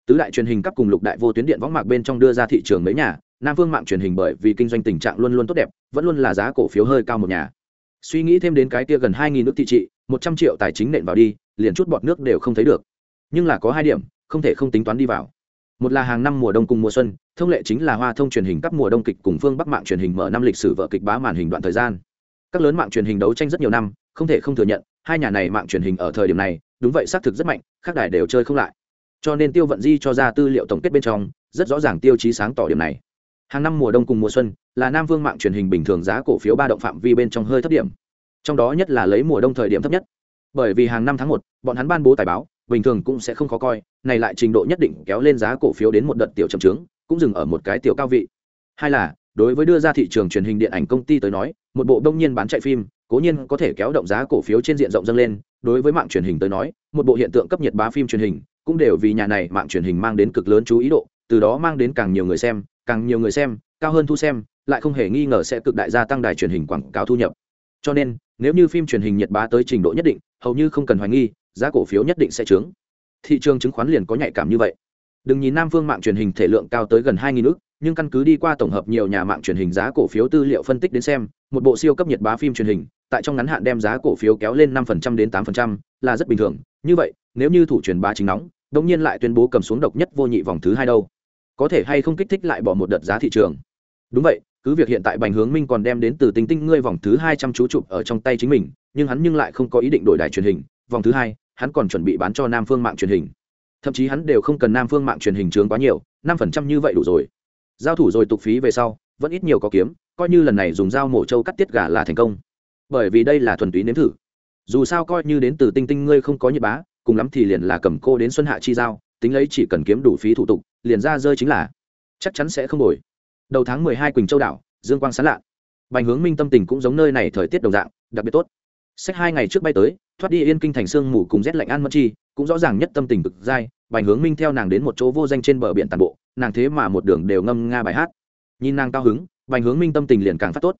Tứ đại truyền hình cấp cùng lục đại vô tuyến điện võng mạc bên trong đưa ra thị trường mấy nhà, nam phương mạng truyền hình bởi vì kinh doanh tình trạng luôn luôn tốt đẹp, vẫn luôn là giá cổ phiếu hơi cao một nhà. Suy nghĩ thêm đến cái kia gần hai nghìn nước thị trị, một trăm triệu tài chính nện vào đi, liền chút bọt nước đều không thấy được. Nhưng là có hai điểm, không thể không tính toán đi vào một là hàng năm mùa đông cùng mùa xuân, thông lệ chính là hoa thông truyền hình các mùa đông kịch cùng phương bắc mạng truyền hình mở năm lịch sử vợ kịch bá màn hình đoạn thời gian. Các lớn mạng truyền hình đấu tranh rất nhiều năm, không thể không thừa nhận, hai nhà này mạng truyền hình ở thời điểm này, đúng vậy xác thực rất mạnh các đài đều chơi không lại. Cho nên tiêu vận di cho ra tư liệu tổng kết bên trong, rất rõ ràng tiêu chí sáng tỏ điểm này. Hàng năm mùa đông cùng mùa xuân, là nam vương mạng truyền hình bình thường giá cổ phiếu ba động phạm vi bên trong hơi thấp điểm. Trong đó nhất là lấy mùa đông thời điểm thấp nhất. Bởi vì hàng năm tháng một, bọn hắn ban bố tài báo bình thường cũng sẽ không khó coi, này lại trình độ nhất định kéo lên giá cổ phiếu đến một đợt tiểu trầm trướng, cũng dừng ở một cái tiểu cao vị. Hai là, đối với đưa ra thị trường truyền hình điện ảnh công ty tới nói, một bộ đông nhiên bán chạy phim, cố nhiên có thể kéo động giá cổ phiếu trên diện rộng dâng lên. Đối với mạng truyền hình tới nói, một bộ hiện tượng cấp nhiệt bá phim truyền hình, cũng đều vì nhà này mạng truyền hình mang đến cực lớn chú ý độ, từ đó mang đến càng nhiều người xem, càng nhiều người xem, cao hơn thu xem, lại không hề nghi ngờ sẽ cực đại gia tăng đài truyền hình quảng cáo thu nhập. Cho nên, nếu như phim truyền hình nhiệt bá tới trình độ nhất định, hầu như không cần hoài nghi giá cổ phiếu nhất định sẽ trướng. Thị trường chứng khoán liền có nhạy cảm như vậy. Đừng nhìn nam phương mạng truyền hình thể lượng cao tới gần hai nghìn ước nhưng căn cứ đi qua tổng hợp nhiều nhà mạng truyền hình giá cổ phiếu tư liệu phân tích đến xem, một bộ siêu cấp nhiệt bá phim truyền hình, tại trong ngắn hạn đem giá cổ phiếu kéo lên năm đến tám là rất bình thường. Như vậy, nếu như thủ truyền bá chính nóng đ nhiên lại tuyên bố cầm xuống độc nhất vô nhị vòng thứ hai đâu? Có thể hay không kích thích lại bỏ một đợt giá thị trường? Đúng vậy, cứ việc hiện tại bành hướng minh còn đem đến từ tinh tinh ngươi vòng thứ hai trăm chú chụp ở trong tay chính mình, nhưng hắn nhưng lại không có ý định đổi đài truyền hình. Vòng thứ hai hắn còn chuẩn bị bán cho nam phương mạng truyền hình. Thậm chí hắn đều không cần nam phương mạng truyền hình trướng quá nhiều, năm phần trăm như vậy đủ rồi. Giao thủ rồi tục phí về sau, vẫn ít nhiều có kiếm, coi như lần này dùng dao mổ trâu cắt tiết gà là thành công. Bởi vì đây là thuần túy nếm thử. Dù sao coi như đến từ tinh tinh ngươi không có nhiệt bá, cùng lắm thì liền là cầm cô đến xuân hạ chi giao, tính lấy chỉ cần kiếm đủ phí thủ tục, liền ra rơi chính là. Chắc chắn sẽ không đổi. Đầu tháng mười hai quỳnh châu đảo, dương quang sán lạ. Bành hướng minh tâm tình cũng giống nơi này thời tiết đồng dạng, đặc biệt tốt sách hai ngày trước bay tới, thoát đi yên kinh thành sương mù cùng rét lạnh an mất chi, cũng rõ ràng nhất tâm tình cực dai, bành hướng minh theo nàng đến một chỗ vô danh trên bờ biển tàn bộ, nàng thế mà một đường đều ngâm nga bài hát. Nhìn nàng cao hứng, bành hướng minh tâm tình liền càng phát tốt.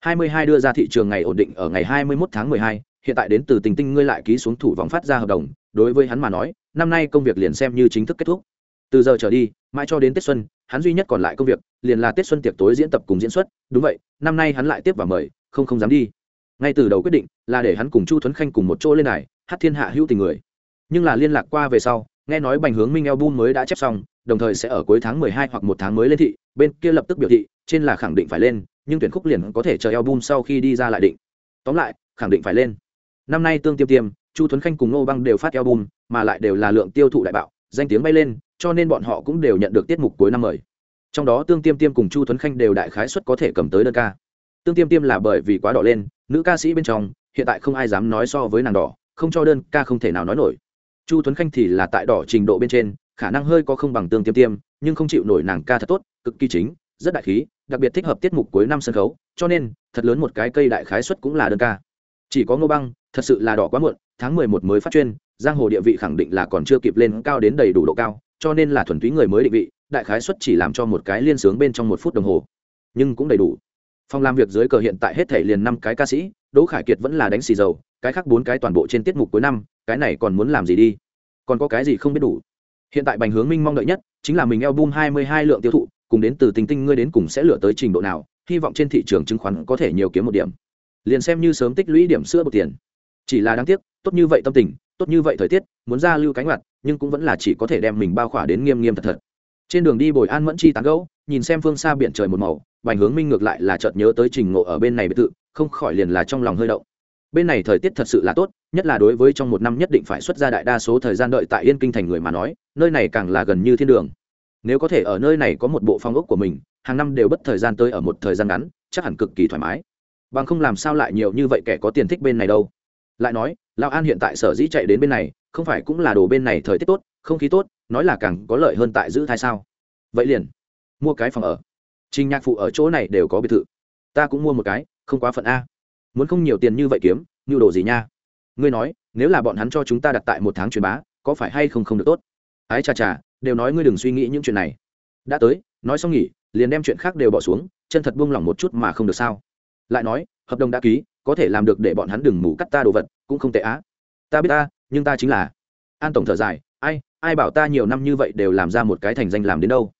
Hai mươi hai đưa ra thị trường ngày ổn định ở ngày hai mươi 21 tháng mười hai, hiện tại đến từ tình tinh ngươi lại ký xuống thủ vòng phát ra hợp đồng, đối với hắn mà nói, năm nay công việc liền xem như chính thức kết thúc. Từ giờ trở đi, mãi cho đến tết xuân, hắn duy nhất còn lại công việc, liền là tết xuân tiệc tối diễn tập cùng diễn xuất, đúng vậy, năm nay hắn lại tiếp và mời, không không dám đi ngay từ đầu quyết định là để hắn cùng chu thuấn khanh cùng một chỗ lên này hát thiên hạ hữu tình người. Nhưng là liên lạc qua về sau, nghe nói bành hướng minh album mới đã chép xong, đồng thời sẽ ở cuối tháng mười hai hoặc một tháng mới lên thị, bên kia lập tức biểu thị, trên là khẳng định phải lên, nhưng tuyển khúc liền có thể chờ album sau khi đi ra lại định. Tóm lại, khẳng định phải lên. Năm nay tương tiêm tiêm, chu thuấn khanh cùng ngô băng đều phát album, mà lại đều là lượng tiêu thụ đại bạo, danh tiếng bay lên, cho nên bọn họ cũng đều nhận được tiết mục cuối năm mời. Trong đó tương tiêm tiêm cùng chu thuấn khanh đều đại khái suất có thể cầm tới đơn ca tương tiêm tiêm là bởi vì quá đỏ lên, nữ ca sĩ bên trong, hiện tại không ai dám nói so với nàng đỏ, không cho đơn ca không thể nào nói nổi. Chu thuấn khanh thì là tại đỏ trình độ bên trên, khả năng hơi có không bằng tương tiêm tiêm, nhưng không chịu nổi nàng ca thật tốt, cực kỳ chính, rất đại khí, đặc biệt thích hợp tiết mục cuối năm sân khấu, cho nên, thật lớn một cái cây đại khái suất cũng là đơn ca. Chỉ có ngô băng, thật sự là đỏ quá muộn, tháng mười một mới phát chuyên, giang hồ địa vị khẳng định là còn chưa kịp lên cao đến đầy đủ độ cao, cho nên là thuần túy người mới định vị, đại khái suất chỉ làm cho một cái liên sướng bên trong một phút đồng hồ. Nhưng cũng đầy đủ phòng làm việc dưới cờ hiện tại hết thể liền năm cái ca sĩ, đỗ khải kiệt vẫn là đánh xì dầu, cái khác bốn cái toàn bộ trên tiết mục cuối năm, cái này còn muốn làm gì đi? Còn có cái gì không biết đủ? Hiện tại bành hướng minh mong đợi nhất chính là mình album hai mươi hai lượng tiêu thụ, cùng đến từ tình tinh ngươi đến cùng sẽ lựa tới trình độ nào, hy vọng trên thị trường chứng khoán có thể nhiều kiếm một điểm. Liền xem như sớm tích lũy điểm sữa một tiền. Chỉ là đáng tiếc, tốt như vậy tâm tình, tốt như vậy thời tiết, muốn ra lưu cánh mặt, nhưng cũng vẫn là chỉ có thể đem mình bao khỏa đến nghiêm nghiêm thật thật. Trên đường đi bồi an mẫn chi tán gẫu nhìn xem phương xa biển trời một màu bành hướng minh ngược lại là chợt nhớ tới trình ngộ ở bên này biệt thự, không khỏi liền là trong lòng hơi động. Bên này thời tiết thật sự là tốt, nhất là đối với trong một năm nhất định phải xuất ra đại đa số thời gian đợi tại yên kinh thành người mà nói, nơi này càng là gần như thiên đường. Nếu có thể ở nơi này có một bộ phong ốc của mình, hàng năm đều bất thời gian tới ở một thời gian ngắn, chắc hẳn cực kỳ thoải mái. Bằng không làm sao lại nhiều như vậy kẻ có tiền thích bên này đâu. Lại nói, lão an hiện tại sở dĩ chạy đến bên này, không phải cũng là đồ bên này thời tiết tốt, không khí tốt, nói là càng có lợi hơn tại giữ thai sao? Vậy liền mua cái phòng ở. Trình nhạc phụ ở chỗ này đều có biệt thự. Ta cũng mua một cái, không quá phận a. Muốn không nhiều tiền như vậy kiếm, nhu đồ gì nha. Ngươi nói, nếu là bọn hắn cho chúng ta đặt tại một tháng truyền bá, có phải hay không không được tốt? Ái chà chà, đều nói ngươi đừng suy nghĩ những chuyện này. Đã tới, nói xong nghỉ, liền đem chuyện khác đều bỏ xuống, chân thật buông lỏng một chút mà không được sao. Lại nói, hợp đồng đã ký, có thể làm được để bọn hắn đừng mù cắt ta đồ vật, cũng không tệ á. Ta biết ta, nhưng ta chính là. An tổng thở dài, ai ai bảo ta nhiều năm như vậy đều làm ra một cái thành danh làm đến đâu?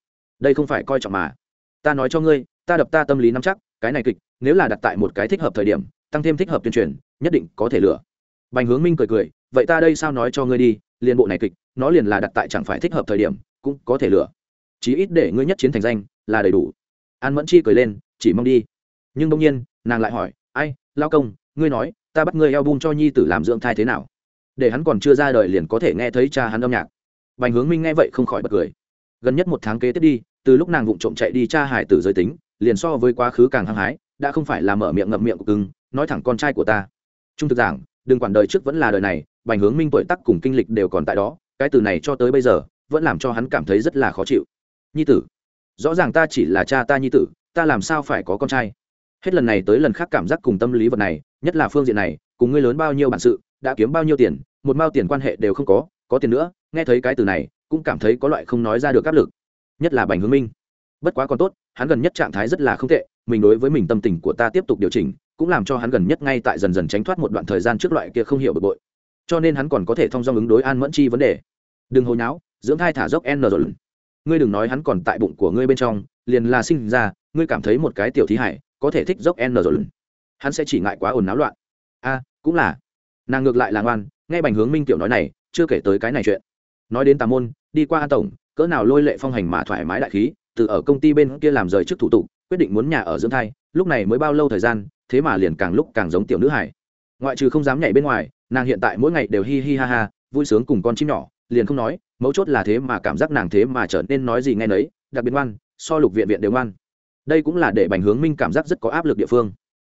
Đây không phải coi trọng mà. Ta nói cho ngươi, ta đập ta tâm lý nắm chắc, cái này kịch, nếu là đặt tại một cái thích hợp thời điểm, tăng thêm thích hợp tuyên truyền, nhất định có thể lựa bành hướng minh cười cười, vậy ta đây sao nói cho ngươi đi, liền bộ này kịch, nó liền là đặt tại chẳng phải thích hợp thời điểm, cũng có thể lựa chí ít để ngươi nhất chiến thành danh, là đầy đủ. An mẫn chi cười lên, chỉ mong đi. Nhưng đông nhiên, nàng lại hỏi, ai lao công, ngươi nói, ta bắt ngươi eo bung cho nhi tử làm dưỡng thai thế nào? Để hắn còn chưa ra đời liền có thể nghe thấy cha hắn âm nhạc. Bành hướng minh nghe vậy không khỏi bật cười. Gần nhất một tháng kế tiếp đi từ lúc nàng vụng trộm chạy đi cha hải tử giới tính, liền so với quá khứ càng hăng hái, đã không phải là mở miệng ngậm miệng của cưng, nói thẳng con trai của ta. Trung thực giảng, đừng quản đời trước vẫn là đời này, bành hướng minh tuổi tắc cùng kinh lịch đều còn tại đó, cái từ này cho tới bây giờ, vẫn làm cho hắn cảm thấy rất là khó chịu. Nhi tử, rõ ràng ta chỉ là cha ta nhi tử, ta làm sao phải có con trai? Hết lần này tới lần khác cảm giác cùng tâm lý vật này, nhất là phương diện này, cùng ngươi lớn bao nhiêu bản sự, đã kiếm bao nhiêu tiền, một mao tiền quan hệ đều không có có tiền nữa, nghe thấy cái từ này, cũng cảm thấy có loại không nói ra được áp lực nhất là bành hướng minh. Bất quá còn tốt, hắn gần nhất trạng thái rất là không tệ, mình đối với mình tâm tình của ta tiếp tục điều chỉnh, cũng làm cho hắn gần nhất ngay tại dần dần tránh thoát một đoạn thời gian trước loại kia không hiểu bực bội. Cho nên hắn còn có thể thông dong ứng đối an mẫn chi vấn đề. Đừng hồi nháo, dưỡng thai thả dốc n rồi. Ngươi đừng nói hắn còn tại bụng của ngươi bên trong, liền là sinh ra, ngươi cảm thấy một cái tiểu thí hải, có thể thích dốc n rồi. Hắn sẽ chỉ ngại quá ồn náo loạn. A, cũng là. Nàng ngược lại là ngoan, nghe bành hướng minh tiểu nói này, chưa kể tới cái này chuyện. Nói đến tà môn, đi qua an tổng cỡ nào lôi lệ phong hành mà thoải mái đại khí, từ ở công ty bên kia làm rời trước thủ tục, quyết định muốn nhà ở dưỡng thai, lúc này mới bao lâu thời gian, thế mà liền càng lúc càng giống tiểu nữ hải ngoại trừ không dám nhảy bên ngoài, nàng hiện tại mỗi ngày đều hi hi ha ha, vui sướng cùng con chim nhỏ, liền không nói, mấu chốt là thế mà cảm giác nàng thế mà trở nên nói gì nghe nấy, đặc biệt ngoan, so lục viện viện đều ngoan. Đây cũng là để bành hướng minh cảm giác rất có áp lực địa phương.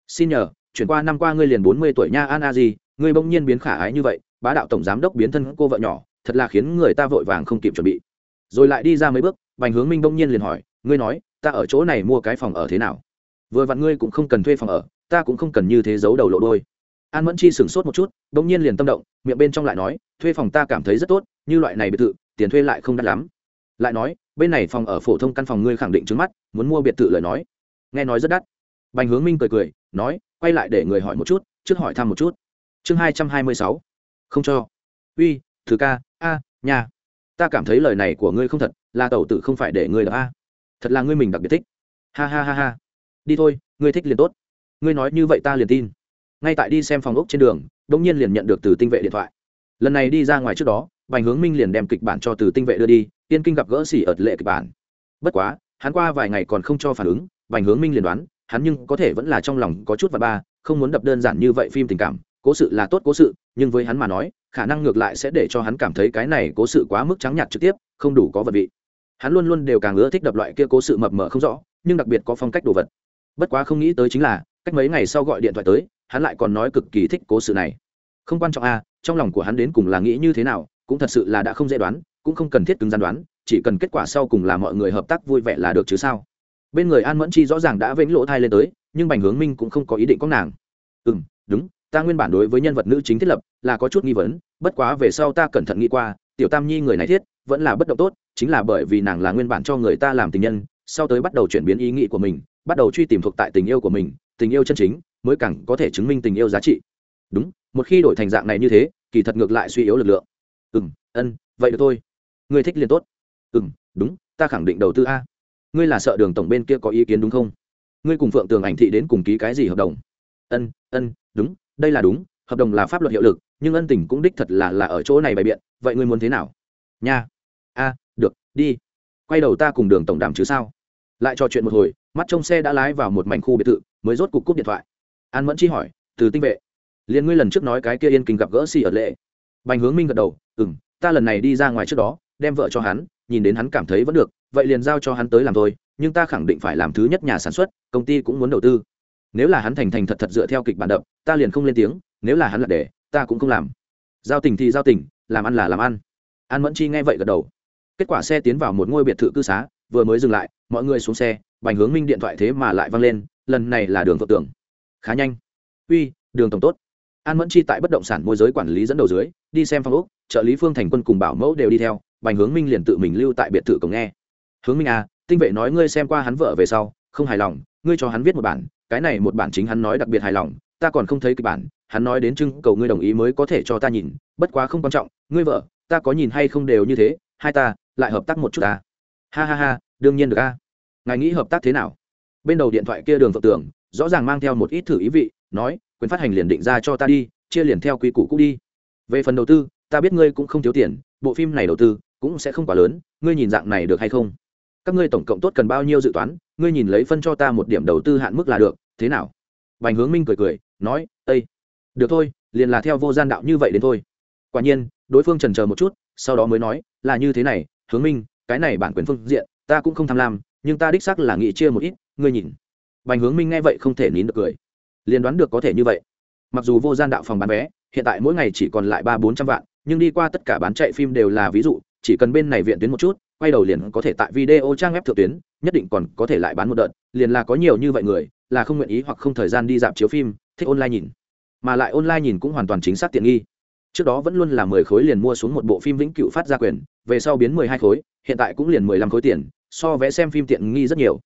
Xin nhờ, chuyển qua năm qua ngươi liền bốn mươi tuổi nha an a gì ngươi bỗng nhiên biến khả ái như vậy, bá đạo tổng giám đốc biến thân cô vợ nhỏ, thật là khiến người ta vội vàng không kịp chuẩn bị rồi lại đi ra mấy bước, bành hướng minh bỗng nhiên liền hỏi, ngươi nói, ta ở chỗ này mua cái phòng ở thế nào? Vừa vặn ngươi cũng không cần thuê phòng ở, ta cũng không cần như thế giấu đầu lộ đôi an mẫn chi sửng sốt một chút đông nhiên liền tâm động, miệng bên trong lại nói, thuê phòng ta cảm thấy rất tốt, như loại này biệt thự, tiền thuê lại không đắt lắm. Lại nói, bên này phòng ở phổ thông căn phòng ngươi khẳng định trước mắt, muốn mua biệt thự lời nói. Nghe nói rất đắt. Bành hướng minh cười cười, nói, quay lại để người hỏi một chút, trước hỏi thăm một chút. Chương hai trăm hai mươi sáu. Không cho. Uy thứ ca, a, nhà ta cảm thấy lời này của ngươi không thật, là tẩu tử không phải để ngươi đ a. Thật là ngươi mình đặc biệt thích. Ha ha ha ha. Đi thôi, ngươi thích liền tốt. Ngươi nói như vậy ta liền tin. Ngay tại đi xem phòng ốc trên đường đông nhiên liền nhận được từ tinh vệ điện thoại. Lần này đi ra ngoài trước đó, bành hướng minh liền đem kịch bản cho từ tinh vệ đưa đi, tiên kinh gặp gỡ xỉ ợt lệ kịch bản. Bất quá, hắn qua vài ngày còn không cho phản ứng, bành hướng minh liền đoán, hắn nhưng có thể vẫn là trong lòng có chút và ba, không muốn đập đơn giản như vậy phim tình cảm cố sự là tốt cố sự, nhưng với hắn mà nói, khả năng ngược lại sẽ để cho hắn cảm thấy cái này cố sự quá mức trắng nhạt trực tiếp, không đủ có vật vị. Hắn luôn luôn đều càng ưa thích đập loại kia cố sự mập mờ không rõ, nhưng đặc biệt có phong cách đồ vật. Bất quá không nghĩ tới chính là, cách mấy ngày sau gọi điện thoại tới, hắn lại còn nói cực kỳ thích cố sự này. Không quan trọng a trong lòng của hắn đến cùng là nghĩ như thế nào, cũng thật sự là đã không dễ đoán, cũng không cần thiết cứng gian đoán, chỉ cần kết quả sau cùng là mọi người hợp tác vui vẻ là được chứ sao. Bên người an mẫn chi rõ ràng đã vĩnh lỗ thai lên tới, nhưng bành hướng minh cũng không có ý định có nàng. Ừ m đúng ta nguyên bản đối với nhân vật nữ chính thiết lập là có chút nghi vấn, bất quá về sau ta cẩn thận nghĩ qua, tiểu tam nhi người này thiết, vẫn là bất động tốt, chính là bởi vì nàng là nguyên bản cho người ta làm tình nhân, sau tới bắt đầu chuyển biến ý nghĩ của mình, bắt đầu truy tìm thuộc tại tình yêu của mình, tình yêu chân chính, mới càng có thể chứng minh tình yêu giá trị. Đúng, một khi đổi thành dạng này như thế, kỳ thật ngược lại suy yếu lực lượng. Ừ m ân, vậy được thôi. Ngươi thích liền tốt. Ừ m đúng, ta khẳng định đầu tư a. Ngươi là sợ đường tổng bên kia có ý kiến đúng không? Ngươi cùng phượng tường ảnh thị đến cùng ký cái gì hợp đồng? Ân ân, đúng đây là đúng, hợp đồng là pháp luật hiệu lực, nhưng ân tình cũng đích thật là là ở chỗ này bày biện, vậy ngươi muốn thế nào? Nha. A, được, đi. Quay đầu ta cùng đường tổng đàm chứ sao? Lại trò chuyện một hồi, mắt trông xe đã lái vào một mảnh khu biệt thự, mới rốt cục cúp điện thoại. An mẫn chi hỏi, từ tinh vệ, liền ngươi lần trước nói cái kia yên kinh gặp gỡ xì ở lệ? Bành hướng minh gật đầu ừ m ta lần này đi ra ngoài trước đó, đem vợ cho hắn, nhìn đến hắn cảm thấy vẫn được, vậy liền giao cho hắn tới làm thôi, nhưng ta khẳng định phải làm thứ nhất nhà sản xuất, công ty cũng muốn đầu tư nếu là hắn thành thành thật thật dựa theo kịch bản đậm ta liền không lên tiếng, nếu là hắn lật để ta cũng không làm. Giao tình thì giao tình, làm ăn là làm ăn. An mẫn chi nghe vậy gật đầu. Kết quả xe tiến vào một ngôi biệt thự cư xá, vừa mới dừng lại, mọi người xuống xe, bành hướng minh điện thoại thế mà lại văng lên, lần này là đường vợ tưởng. Khá nhanh. Uy, đường tổng tốt. An mẫn chi tại bất động sản môi giới quản lý dẫn đầu dưới, đi xem phong úc trợ lý phương thành quân cùng bảo mẫu đều đi theo, bành hướng minh liền tự mình lưu tại biệt thự cổng nghe. Hướng minh à tinh vệ nói ngươi xem qua hắn vợ về sau, không hài lòng, ngươi cho hắn viết một bản cái này một bản chính hắn nói đặc biệt hài lòng, ta còn không thấy kịch bản, hắn nói đến trưng cầu ngươi đồng ý mới có thể cho ta nhìn, bất quá không quan trọng, ngươi vợ, ta có nhìn hay không đều như thế, hai ta, lại hợp tác một chút ta. Ha ha ha, đương nhiên được a. Ngài nghĩ hợp tác thế nào? Bên đầu điện thoại kia đường phật tưởng, rõ ràng mang theo một ít thử ý vị, nói, quyền phát hành liền định ra cho ta đi, chia liền theo quy củ cũ đi. Về phần đầu tư, ta biết ngươi cũng không thiếu tiền, bộ phim này đầu tư cũng sẽ không quá lớn, ngươi nhìn dạng này được hay không? Các ngươi tổng cộng tốt cần bao nhiêu dự toán, ngươi nhìn lấy phân cho ta một điểm đầu tư hạn mức là được, thế nào? Bành hướng minh cười cười, nói ây được thôi, liền là theo vô gian đạo như vậy đến thôi. Quả nhiên, đối phương trần chờ một chút, sau đó mới nói, là như thế này, hướng minh, cái này bản quyền phương diện, ta cũng không tham lam, nhưng ta đích xác là nghĩ chia một ít, ngươi nhìn. Bành hướng minh nghe vậy không thể nín được cười. Liền đoán được có thể như vậy. Mặc dù vô gian đạo phòng bán vé, hiện tại mỗi ngày chỉ còn lại ba bốn trăm vạn, nhưng đi qua tất cả bán chạy phim đều là ví dụ, chỉ cần bên này viện tuyến một chút quay đầu liền có thể tại video trang web thượng tuyến, nhất định còn có thể lại bán một đợt, liền là có nhiều như vậy người, là không nguyện ý hoặc không thời gian đi dạp chiếu phim, thích online nhìn. Mà lại online nhìn cũng hoàn toàn chính xác tiện nghi. Trước đó vẫn luôn là mười khối liền mua xuống một bộ phim vĩnh cựu phát ra quyền, về sau biến mười hai khối, hiện tại cũng liền mười lăm khối tiền, so vé xem phim tiện nghi rất nhiều.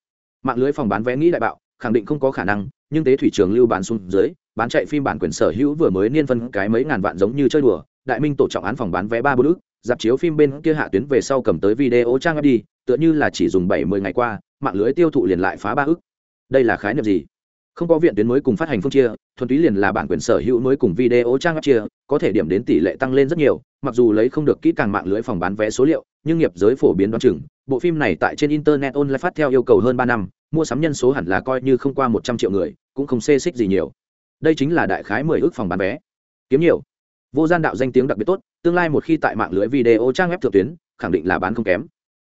Mạng lưới phòng bán vé nghĩ đại bạo, khẳng định không có khả năng, nhưng tế thủy trường lưu bán xuống dưới, bán chạy phim bản quyền sở hữu vừa mới niên phân cái mấy ngàn vạn giống như chơi đùa đại minh tổ trọng án phòng bán vé ba bốn ước dạp chiếu phim bên kia hạ tuyến về sau cầm tới video trang web đi, tựa như là chỉ dùng bảy mươi ngày qua, mạng lưới tiêu thụ liền lại phá ba ước đây là khái niệm gì? Không có viện tuyến mới cùng phát hành phương chia, thuần túy liền là bản quyền sở hữu mới cùng video trang web chia, có thể điểm đến tỷ lệ tăng lên rất nhiều, mặc dù lấy không được kỹ càng mạng lưới phòng bán vé số liệu, nhưng nghiệp giới phổ biến đoán chừng, bộ phim này tại trên internet online phát theo yêu cầu hơn ba năm, mua sắm nhân số hẳn là coi như không qua một trăm triệu người, cũng không xê xích gì nhiều. Đây chính là đại khái mười ước phòng bán vé. Kiếm nhiều vô gian đạo danh tiếng đặc biệt tốt, tương lai một khi tại mạng lưới video trang web thượng tuyến, khẳng định là bán không kém.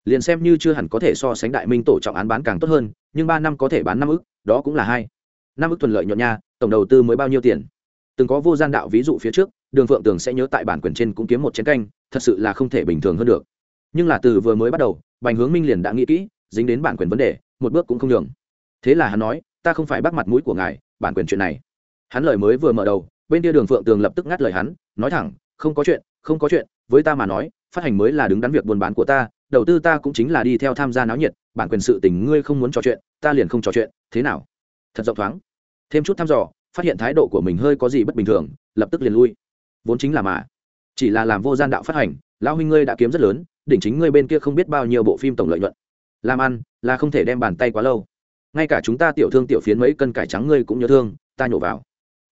Liền xem như chưa hẳn có thể so sánh đại minh tổ trọng án bán càng tốt hơn, nhưng ba năm có thể bán năm ức, đó cũng là hai. Năm ức thuận lợi nhuận nha, tổng đầu tư mới bao nhiêu tiền? Từng có vô gian đạo ví dụ phía trước, đường phượng tường sẽ nhớ tại bản quyền trên cũng kiếm một chén canh, thật sự là không thể bình thường hơn được. Nhưng là từ vừa mới bắt đầu, bành hướng minh liền đã nghĩ kỹ, dính đến bản quyền vấn đề, một bước cũng không nhường. Thế là hắn nói, ta không phải bắt mặt mũi của ngài, bản quyền chuyện này. Hắn lời mới vừa mở đầu bên kia đường phượng tường lập tức ngắt lời hắn, nói thẳng, không có chuyện, không có chuyện, với ta mà nói, phát hành mới là đứng đắn việc buôn bán của ta, đầu tư ta cũng chính là đi theo tham gia náo nhiệt, bản quyền sự tình ngươi không muốn trò chuyện, ta liền không trò chuyện, thế nào? Thật rộng thoáng. Thêm chút thăm dò, phát hiện thái độ của mình hơi có gì bất bình thường, lập tức liền lui. Vốn chính là mà. Chỉ là làm vô gian đạo phát hành, lão huynh ngươi đã kiếm rất lớn, đỉnh chính ngươi bên kia không biết bao nhiêu bộ phim tổng lợi nhuận. Làm ăn, là không thể đem bàn tay quá lâu. Ngay cả chúng ta tiểu thương tiểu phiến mấy cân cải trắng ngươi cũng nhớ thương, ta nhổ vào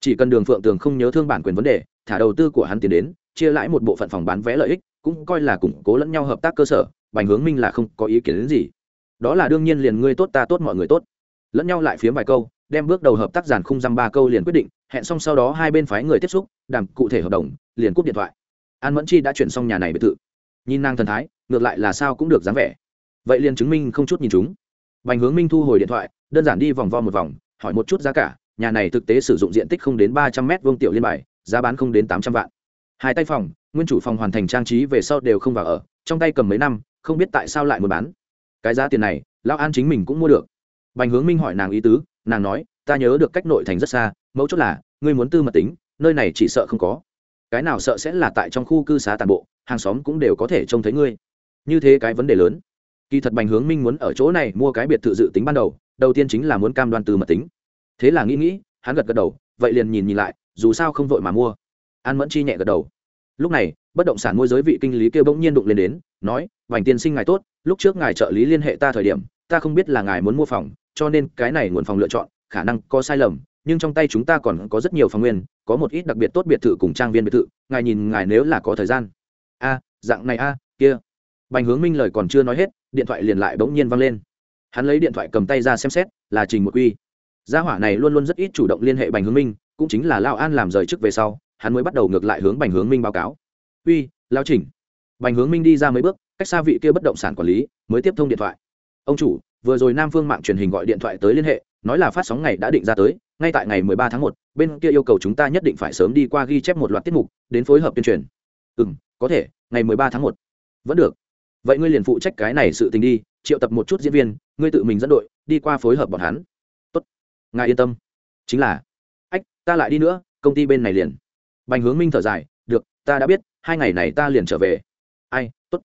chỉ cần đường phượng tường không nhớ thương bản quyền vấn đề, thả đầu tư của hắn tiến đến, chia lãi một bộ phận phòng bán vé lợi ích, cũng coi là củng cố lẫn nhau hợp tác cơ sở, bành hướng minh là không có ý kiến đến gì. Đó là đương nhiên liền ngươi tốt ta tốt mọi người tốt. Lẫn nhau lại phiếm vài câu, đem bước đầu hợp tác giàn khung dăm ba câu liền quyết định, hẹn xong sau đó hai bên phái người tiếp xúc, đàm cụ thể hợp đồng, liền cúp điện thoại. An mẫn chi đã chuyển xong nhà này biệt thự. Nhìn nàng thần thái, ngược lại là sao cũng được dáng vẻ. Vậy liền chứng minh không chút nhìn chúng. Bành hướng minh thu hồi điện thoại, đơn giản đi vòng vo một vòng, hỏi một chút giá cả nhà này thực tế sử dụng diện tích không đến ba trăm mét vuông tiểu liên bài, giá bán không đến tám trăm vạn. Hai tay phòng, nguyên chủ phòng hoàn thành trang trí về sau đều không vào ở, trong tay cầm mấy năm, không biết tại sao lại muốn bán. Cái giá tiền này, lão an chính mình cũng mua được. Bành hướng minh hỏi nàng ý tứ, nàng nói, ta nhớ được cách nội thành rất xa mẫu chốt là, ngươi muốn tư mật tính, nơi này chỉ sợ không có. Cái nào sợ sẽ là tại trong khu cư xá tàn bộ, hàng xóm cũng đều có thể trông thấy ngươi. Như thế cái vấn đề lớn. Kỳ thật bành hướng minh muốn ở chỗ này mua cái biệt thự dự tính ban đầu đầu tiên chính là muốn cam đoan Tư mật tính thế là nghĩ nghĩ, hắn gật gật đầu, vậy liền nhìn nhìn lại, dù sao không vội mà mua. An mẫn chi nhẹ gật đầu. Lúc này, bất động sản môi giới vị kinh lý kêu bỗng nhiên đụng lên đến, nói, vành tiên sinh ngài tốt, lúc trước ngài trợ lý liên hệ ta thời điểm, ta không biết là ngài muốn mua phòng, cho nên cái này nguồn phòng lựa chọn, khả năng có sai lầm, nhưng trong tay chúng ta còn có rất nhiều phòng nguyên, có một ít đặc biệt tốt biệt thự cùng trang viên biệt thự, ngài nhìn ngài nếu là có thời gian. A, dạng này a, kia. Bành hướng minh lời còn chưa nói hết, điện thoại liền lại bỗng nhiên văng lên. Hắn lấy điện thoại cầm tay ra xem xét, là trình một quy gia hỏa này luôn luôn rất ít chủ động liên hệ bành hướng minh cũng chính là lao an làm rời chức về sau hắn mới bắt đầu ngược lại hướng bành hướng minh báo cáo. Uy lao chỉnh. Bành hướng minh đi ra mấy bước cách xa vị kia bất động sản quản lý mới tiếp thông điện thoại. Ông chủ vừa rồi nam phương mạng truyền hình gọi điện thoại tới liên hệ nói là phát sóng ngày đã định ra tới ngay tại ngày 13 tháng 1, bên kia yêu cầu chúng ta nhất định phải sớm đi qua ghi chép một loạt tiết mục đến phối hợp tuyên truyền. Ừ có thể ngày 13 tháng 1. vẫn được. Vậy ngươi liền phụ trách cái này sự tình đi triệu tập một chút diễn viên ngươi tự mình dẫn đội đi qua phối hợp bọn hắn ngài yên tâm. Chính là, ách, ta lại đi nữa, công ty bên này liền. Bành hướng minh thở dài, được, ta đã biết, hai ngày này ta liền trở về. Ai, tốt.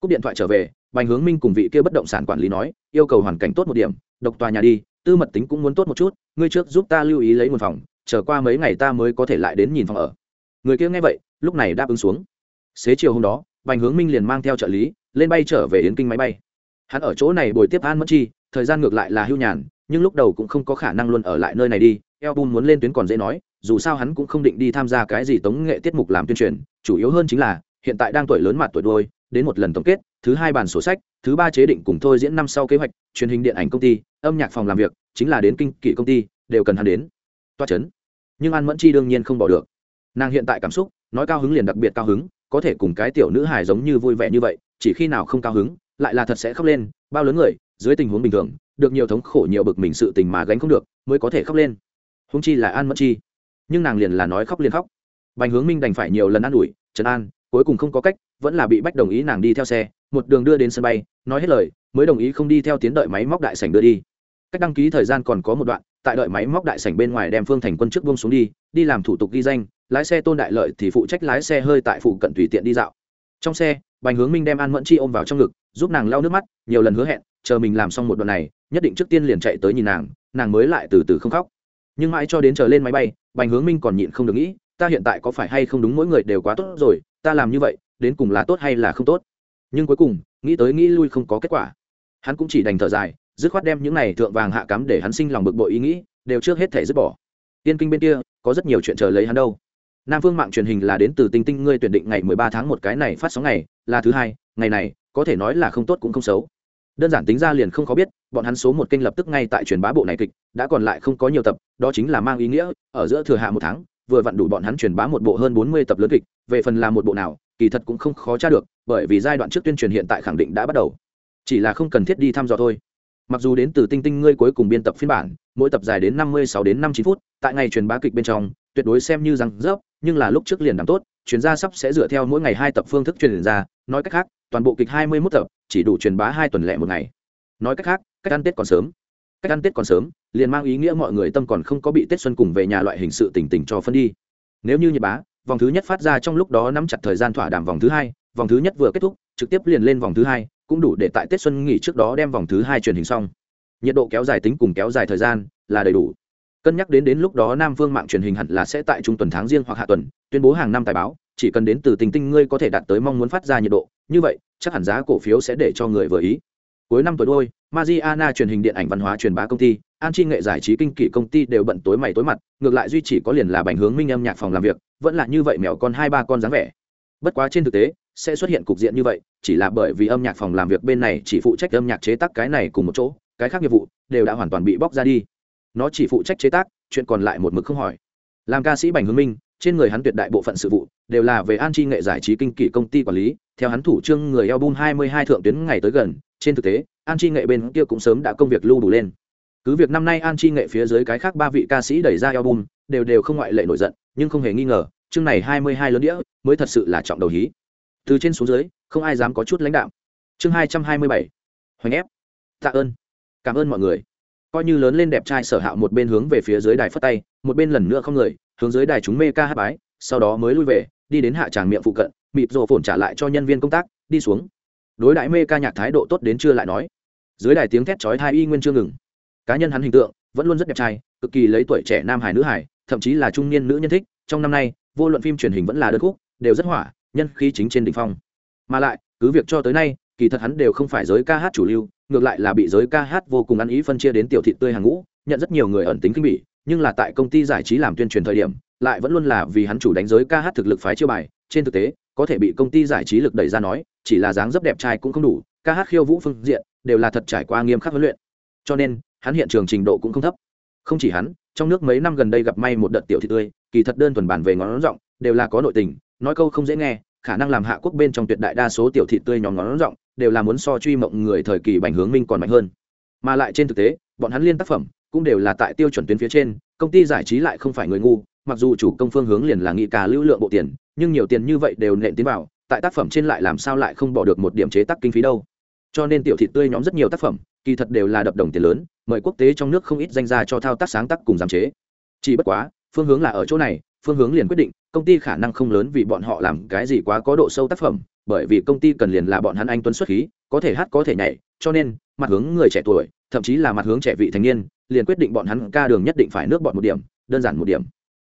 Cúp điện thoại trở về, bành hướng minh cùng vị kia bất động sản quản lý nói, yêu cầu hoàn cảnh tốt một điểm, độc tòa nhà đi, tư mật tính cũng muốn tốt một chút, ngươi trước giúp ta lưu ý lấy một phòng trở qua mấy ngày ta mới có thể lại đến nhìn phòng ở. Người kia nghe vậy, lúc này đáp ứng xuống. Xế chiều hôm đó, bành hướng minh liền mang theo trợ lý, lên bay trở về yến kinh máy bay. Hắn ở chỗ này bồi tiếp an mất chi, thời gian ngược lại là hưu nhàn nhưng lúc đầu cũng không có khả năng luôn ở lại nơi này đi album muốn lên tuyến còn dễ nói, dù sao hắn cũng không định đi tham gia cái gì tống nghệ tiết mục làm tuyên truyền, chủ yếu hơn chính là, hiện tại đang tuổi lớn mặt tuổi đôi đến một lần tổng kết, thứ hai bản sổ sách, thứ ba chế định cùng thôi diễn năm sau kế hoạch, truyền hình điện ảnh công ty, âm nhạc phòng làm việc, chính là đến kinh kỵ công ty, đều cần hắn đến. Toa chấn. Nhưng an mẫn chi đương nhiên không bỏ được. Nàng hiện tại cảm xúc, nói cao hứng liền đặc biệt cao hứng, có thể cùng cái tiểu nữ hài giống như vui vẻ như vậy, chỉ khi nào không cao hứng, lại là thật sẽ khóc lên, bao lớn người dưới tình huống bình thường, được nhiều thống khổ nhiều bực mình sự tình mà gánh không được, mới có thể khóc lên. Húng chi là an mẫn chi. Nhưng nàng liền là nói khóc liền khóc. Bành hướng minh đành phải nhiều lần an ủi trấn an, cuối cùng không có cách, vẫn là bị bách đồng ý nàng đi theo xe, một đường đưa đến sân bay, nói hết lời, mới đồng ý không đi theo tiến đợi máy móc đại sảnh đưa đi. Cách đăng ký thời gian còn có một đoạn, tại đợi máy móc đại sảnh bên ngoài đem phương thành quân trước buông xuống đi đi làm thủ tục ghi danh, lái xe tôn đại lợi thì phụ trách lái xe hơi tại phụ cận tùy tiện đi dạo. Trong xe, bành hướng minh đem an mẫn chi ôm vào trong ngực, giúp nàng lau nước mắt, nhiều lần hứa hẹn chờ mình làm xong một đoạn này, nhất định trước tiên liền chạy tới nhìn nàng nàng mới lại từ từ không khóc. Nhưng mãi cho đến chờ lên máy bay, bành hướng minh còn nhịn không được nghĩ, ta hiện tại có phải hay không đúng mỗi người đều quá tốt rồi, ta làm như vậy, đến cùng là tốt hay là không tốt? Nhưng cuối cùng, nghĩ tới nghĩ lui không có kết quả. Hắn cũng chỉ đành thở dài, dứt khoát đem những này thượng vàng hạ cắm để hắn sinh lòng bực bội ý nghĩ, đều trước hết thể dứt bỏ. Tiên kinh bên kia, có rất nhiều chuyện chờ lấy hắn đâu. Nam phương mạng truyền hình là đến từ tinh tinh, ngươi tuyển định ngày mười ba tháng một cái này phát sóng ngày, là thứ hai, ngày này, có thể nói là không tốt cũng không xấu đơn giản tính ra liền không có biết, bọn hắn số một kênh lập tức ngay tại truyền bá bộ này kịch, đã còn lại không có nhiều tập, đó chính là mang ý nghĩa, ở giữa thừa hạ một tháng, vừa vặn đủ bọn hắn truyền bá một bộ hơn bốn mươi tập lớn kịch, về phần là một bộ nào, kỳ thật cũng không khó tra được, bởi vì giai đoạn trước tuyên truyền hiện tại khẳng định đã bắt đầu. Chỉ là không cần thiết đi thăm dò thôi. Mặc dù đến từ tinh tinh ngươi cuối cùng biên tập phiên bản, mỗi tập dài đến năm mươi sáu đến năm chín phút, tại ngày truyền bá kịch bên trong, tuyệt đối xem như răng rớp, nhưng là lúc trước liền đảm tốt, chuyên gia sắp sẽ dựa theo mỗi ngày hai tập phương thức truyền ra, nói cách khác toàn bộ kịch hai mươi mốt tập, chỉ đủ truyền bá hai tuần lẻ một ngày. Nói cách khác, cách ăn tết còn sớm. Cách ăn tết còn sớm, liền mang ý nghĩa mọi người tâm còn không có bị tết xuân cùng về nhà loại hình sự tình tình cho phân đi. Nếu như nhật bá, vòng thứ nhất phát ra trong lúc đó nắm chặt thời gian thỏa đàm vòng thứ hai, vòng thứ nhất vừa kết thúc, trực tiếp liền lên vòng thứ hai, cũng đủ để tại tết xuân nghỉ trước đó đem vòng thứ hai truyền hình xong. Nhiệt độ kéo dài tính cùng kéo dài thời gian là đầy đủ. Cân nhắc đến đến lúc đó nam Vương mạng truyền hình hẳn là sẽ tại trung tuần tháng riêng hoặc hạ tuần, tuyên bố hàng năm tài báo, chỉ cần đến từ tình tinh ngươi có thể đạt tới mong muốn phát ra nhiệt độ như vậy, chắc hẳn giá cổ phiếu sẽ để cho người vừa ý. Cuối năm tuổi đôi, mariana truyền hình điện ảnh văn hóa truyền bá công ty, an chi nghệ giải trí kinh kỷ công ty đều bận tối mày tối mặt, ngược lại duy chỉ có liền là bành hướng minh âm nhạc phòng làm việc, vẫn là như vậy mèo con hai ba con dáng vẻ. Bất quá trên thực tế, sẽ xuất hiện cục diện như vậy, chỉ là bởi vì âm nhạc phòng làm việc bên này chỉ phụ trách âm nhạc chế tác cái này cùng một chỗ, cái khác nghiệp vụ đều đã hoàn toàn bị bóc ra đi. Nó chỉ phụ trách chế tác, chuyện còn lại một mực không hỏi. Làm ca sĩ bành hướng minh trên người hắn tuyệt đại bộ phận sự vụ đều là về an chi nghệ giải trí kinh kỷ công ty quản lý. Theo hắn thủ trương người album 22 thượng tuyến ngày tới gần, trên thực tế, an chi nghệ bên kia cũng sớm đã công việc lưu đủ lên. Cứ việc năm nay an chi nghệ phía dưới cái khác ba vị ca sĩ đẩy ra album đều đều không ngoại lệ nổi giận, nhưng không hề nghi ngờ, chương này 22 lớn đĩa mới thật sự là trọng đầu hí. Từ trên xuống dưới, không ai dám có chút lãnh đạo chương 227 hoành ép. Tạ ơn. Cảm ơn mọi người. Coi như lớn lên đẹp trai sở hạo một bên hướng về phía dưới đài phất tay, một bên lần nữa không người hướng dưới đài chúng mê ca hát bái, sau đó mới lui về, đi đến hạ tràng miệng phụ cận mịp rộ phồn trả lại cho nhân viên công tác, đi xuống. Đối đại mê ca nhạc thái độ tốt đến chưa lại nói. Dưới đài tiếng thét chói thai y nguyên chưa ngừng. Cá nhân hắn hình tượng, vẫn luôn rất đẹp trai, cực kỳ lấy tuổi trẻ nam hải nữ hải thậm chí là trung niên nữ nhân thích. Trong năm nay, vô luận phim truyền hình vẫn là đơn khúc, đều rất hỏa, nhân khí chính trên đỉnh phong. Mà lại, cứ việc cho tới nay, kỳ thật hắn đều không phải giới ca hát chủ lưu, ngược lại là bị giới ca hát vô cùng ăn ý phân chia đến tiểu thị tươi hàng ngũ, nhận rất nhiều người ẩn tính kinh bỉ nhưng là tại công ty giải trí làm tuyên truyền thời điểm, lại vẫn luôn là vì hắn chủ đánh giới ca hát thực lực phái chiêu bài. Trên thực tế, có thể bị công ty giải trí lực đẩy ra nói, chỉ là dáng dấp đẹp trai cũng không đủ, ca hát khiêu vũ phương diện đều là thật trải qua nghiêm khắc huấn luyện. Cho nên, hắn hiện trường trình độ cũng không thấp. Không chỉ hắn, trong nước mấy năm gần đây gặp may một đợt tiểu thị tươi, kỳ thật đơn thuần bản về ngón rộng đều là có nội tình, nói câu không dễ nghe, khả năng làm hạ quốc bên trong tuyệt đại đa số tiểu thị tươi nhóm ngón rộng đều là muốn so truy mộng người thời kỳ bành hướng minh còn mạnh hơn. Mà lại trên thực tế, bọn hắn liên tác phẩm cũng đều là tại tiêu chuẩn tuyến phía trên, công ty giải trí lại không phải người ngu, mặc dù chủ công phương hướng liền là nghị cả lưu lượng bộ tiền, nhưng nhiều tiền như vậy đều nện tiến vào, tại tác phẩm trên lại làm sao lại không bỏ được một điểm chế tác kinh phí đâu. Cho nên tiểu thị tươi nhóm rất nhiều tác phẩm, kỳ thật đều là đập đồng tiền lớn, mời quốc tế trong nước không ít danh gia cho thao tác sáng tác cùng giám chế. Chỉ bất quá, phương hướng là ở chỗ này, phương hướng liền quyết định, công ty khả năng không lớn vì bọn họ làm cái gì quá có độ sâu tác phẩm, bởi vì công ty cần liền là bọn hắn anh tuấn xuất khí, có thể hát có thể nhảy, cho nên, mặt hướng người trẻ tuổi, thậm chí là mặt hướng trẻ vị thành niên liền quyết định bọn hắn ca đường nhất định phải nước bọn một điểm đơn giản một điểm.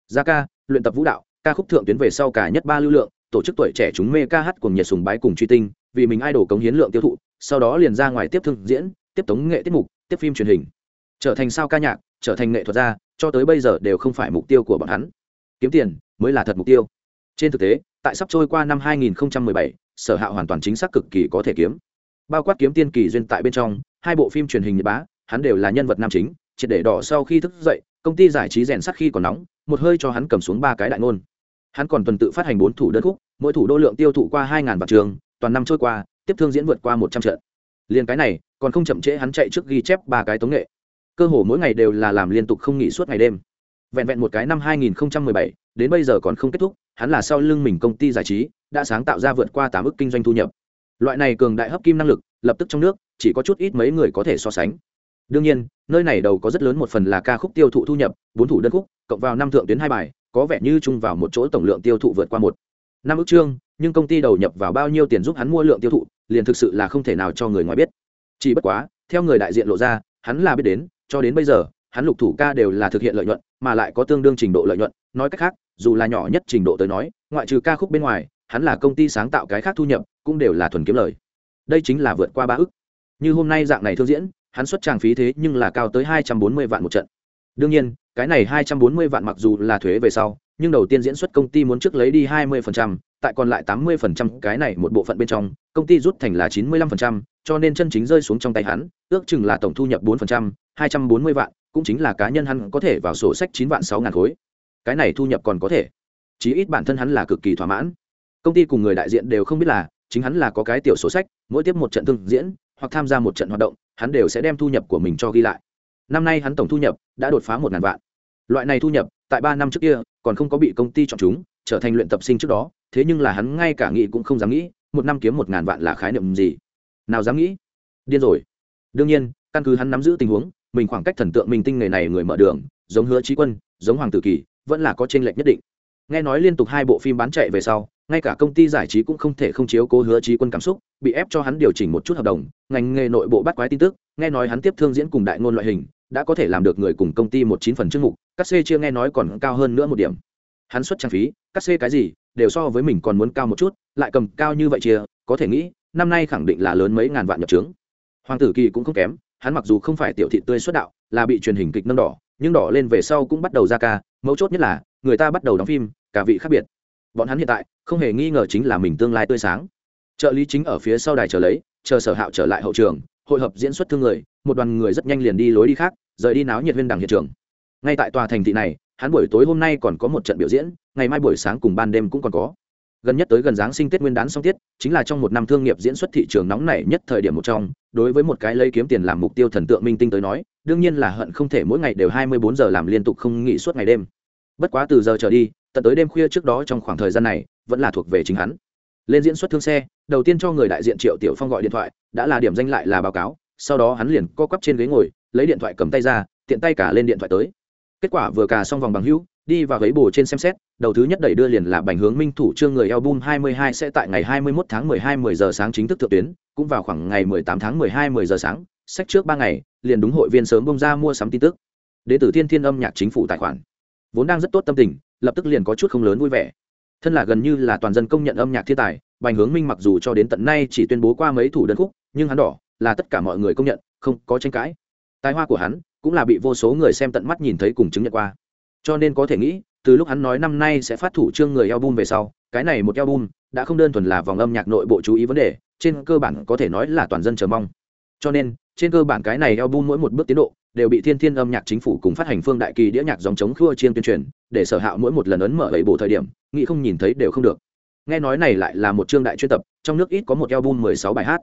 Ra ca luyện tập vũ đạo ca khúc thượng tuyến về sau cả nhất ba lưu lượng tổ chức tuổi trẻ chúng mê ca hát cùng nhiệt sùng bái cùng truy tinh vì mình idol cống hiến lượng tiêu thụ sau đó liền ra ngoài tiếp thương diễn tiếp tống nghệ tiết mục tiếp phim truyền hình. Trở thành sao ca nhạc trở thành nghệ thuật gia cho tới bây giờ đều không phải mục tiêu của bọn hắn. Kiếm tiền mới là thật mục tiêu. Trên thực tế tại sắp trôi qua năm 2017, sở hạ hoàn toàn chính xác cực kỳ có thể kiếm. Bao quát kiếm tiên kỳ duyên tại bên trong hai bộ phim truyền hình nhật bá hắn đều là nhân vật nam chính triệt để đỏ sau khi thức dậy công ty giải trí rèn sắt khi còn nóng một hơi cho hắn cầm xuống ba cái đại ngôn. Hắn còn tuần tự phát hành bốn thủ đơn khúc mỗi thủ đô lượng tiêu thụ qua hai ngàn vạn trường toàn năm trôi qua tiếp thương diễn vượt qua một trăm trận. Liền cái này còn không chậm trễ hắn chạy trước ghi chép ba cái tống nghệ. Cơ hồ mỗi ngày đều là làm liên tục không nghỉ suốt ngày đêm. Vẹn vẹn một cái năm 2017, đến bây giờ còn không kết thúc hắn là sau lưng mình công ty giải trí đã sáng tạo ra vượt qua tám ức kinh doanh thu nhập. Loại này cường đại hấp kim năng lực lập tức trong nước chỉ có chút ít mấy người có thể so sánh đương nhiên, nơi này đầu có rất lớn một phần là ca khúc tiêu thụ thu nhập, bốn thủ đơn khúc, cộng vào năm thượng tuyến hai bài, có vẻ như chung vào một chỗ tổng lượng tiêu thụ vượt qua một. Năm ước chương, nhưng công ty đầu nhập vào bao nhiêu tiền giúp hắn mua lượng tiêu thụ, liền thực sự là không thể nào cho người ngoài biết. Chỉ bất quá, theo người đại diện lộ ra, hắn là biết đến, cho đến bây giờ, hắn lục thủ ca đều là thực hiện lợi nhuận, mà lại có tương đương trình độ lợi nhuận. Nói cách khác, dù là nhỏ nhất trình độ tới nói, ngoại trừ ca khúc bên ngoài, hắn là công ty sáng tạo cái khác thu nhập, cũng đều là thuần kiếm lời. Đây chính là vượt qua ba ức như hôm nay dạng này thương diễn hắn xuất tràng phí thế nhưng là cao tới hai trăm bốn mươi vạn một trận. Đương nhiên cái này hai trăm bốn mươi vạn mặc dù là thuế về sau nhưng đầu tiên diễn xuất công ty muốn trước lấy đi hai mươi phần trăm, tại còn lại tám mươi phần trăm cái này một bộ phận bên trong công ty rút thành là chín mươi lăm phần trăm, cho nên chân chính rơi xuống trong tay hắn ước chừng là tổng thu nhập bốn phần trăm, hai trăm bốn mươi vạn cũng chính là cá nhân hắn có thể vào sổ sách chín vạn sáu ngàn khối. Cái này thu nhập còn có thể. Chí ít bản thân hắn là cực kỳ thỏa mãn. Công ty cùng người đại diện đều không biết là chính hắn là có cái tiểu sổ sách mỗi tiếp một trận thương diễn hoặc tham gia một trận hoạt động, hắn đều sẽ đem thu nhập của mình cho ghi lại. Năm nay hắn tổng thu nhập đã đột phá một ngàn vạn. Loại này thu nhập, tại ba năm trước kia, còn không có bị công ty chọn chúng, trở thành luyện tập sinh trước đó, thế nhưng là hắn ngay cả nghĩ cũng không dám nghĩ, một năm kiếm một ngàn vạn là khái niệm gì? Nào dám nghĩ? Điên rồi. Đương nhiên, căn cứ hắn nắm giữ tình huống, mình khoảng cách thần tượng mình tinh nghề này người mở đường, giống hứa trí quân, giống hoàng tử kỳ, vẫn là có tranh lệch nhất định. Nghe nói liên tục hai bộ phim bán chạy về sau ngay cả công ty giải trí cũng không thể không chiếu cố hứa trí quân cảm xúc, bị ép cho hắn điều chỉnh một chút hợp đồng, ngành nghề nội bộ bắt quái tin tức, nghe nói hắn tiếp thương diễn cùng đại ngôn loại hình, đã có thể làm được người cùng công ty một chín phần chương mục, các xê chưa nghe nói còn cao hơn nữa một điểm. Hắn xuất trang phí, các xê cái gì, đều so với mình còn muốn cao một chút, lại cầm cao như vậy chia, có thể nghĩ, năm nay khẳng định là lớn mấy ngàn vạn nhập trướng. Hoàng tử kỳ cũng không kém, hắn mặc dù không phải tiểu thị tươi xuất đạo, là bị truyền hình kịch nâng đỏ, nhưng đỏ lên về sau cũng bắt đầu ra ca, mấu chốt nhất là, người ta bắt đầu đóng phim, cả vị khác biệt bọn hắn hiện tại không hề nghi ngờ chính là mình tương lai tươi sáng. Trợ lý chính ở phía sau đài chờ lấy, chờ sở hạo trở lại hậu trường, hội hợp diễn xuất thương người, một đoàn người rất nhanh liền đi lối đi khác, rời đi náo nhiệt huyên đằng hiện trường. Ngay tại tòa thành thị này, hắn buổi tối hôm nay còn có một trận biểu diễn, ngày mai buổi sáng cùng ban đêm cũng còn có. Gần nhất tới gần giáng sinh tết nguyên đán song tiết, chính là trong một năm thương nghiệp diễn xuất thị trường nóng nảy nhất thời điểm một trong, đối với một cái lấy kiếm tiền làm mục tiêu thần tượng minh tinh tới nói, đương nhiên là hận không thể mỗi ngày đều hai mươi bốn giờ làm liên tục không nghỉ suốt ngày đêm. Bất quá từ giờ trở đi tận tới đêm khuya trước đó trong khoảng thời gian này, vẫn là thuộc về chính hắn. Lên diễn xuất thương xe, đầu tiên cho người đại diện triệu tiểu phong gọi điện thoại, đã là điểm danh lại là báo cáo, sau đó hắn liền co quắp trên ghế ngồi, lấy điện thoại cầm tay ra, tiện tay cả lên điện thoại tới. Kết quả vừa cả xong vòng bằng hữu, đi vào ghế bồ trên xem xét, đầu thứ nhất đẩy đưa liền là bành hướng minh thủ trương người album 22 sẽ tại ngày 21 tháng 12 10 giờ sáng chính thức thượng tuyến, cũng vào khoảng ngày 18 tháng 12 10 giờ sáng, sách trước ba ngày, liền đúng hội viên sớm bông ra mua sắm tin tức. Đến từ thiên thiên âm nhạc chính phủ tài khoản vốn đang rất tốt tâm tình, lập tức liền có chút không lớn vui vẻ. Thân là gần như là toàn dân công nhận âm nhạc thiên tài, bành hướng minh mặc dù cho đến tận nay chỉ tuyên bố qua mấy thủ đơn khúc, nhưng hắn đỏ, là tất cả mọi người công nhận, không có tranh cãi. Tài hoa của hắn cũng là bị vô số người xem tận mắt nhìn thấy cùng chứng nhận qua. Cho nên có thể nghĩ, từ lúc hắn nói năm nay sẽ phát thủ trương người album về sau, cái này một album đã không đơn thuần là vòng âm nhạc nội bộ chú ý vấn đề, trên cơ bản có thể nói là toàn dân chờ mong. Cho nên trên cơ bản cái này album mỗi một bước tiến độ đều bị thiên thiên âm nhạc chính phủ cùng phát hành phương đại kỳ đĩa nhạc dòng chống khua chiên tuyên truyền, để sở hạo mỗi một lần ấn mở bảy bộ thời điểm, nghĩ không nhìn thấy đều không được. Nghe nói này lại là một chương đại chuyên tập, trong nước ít có một album mười sáu bài hát.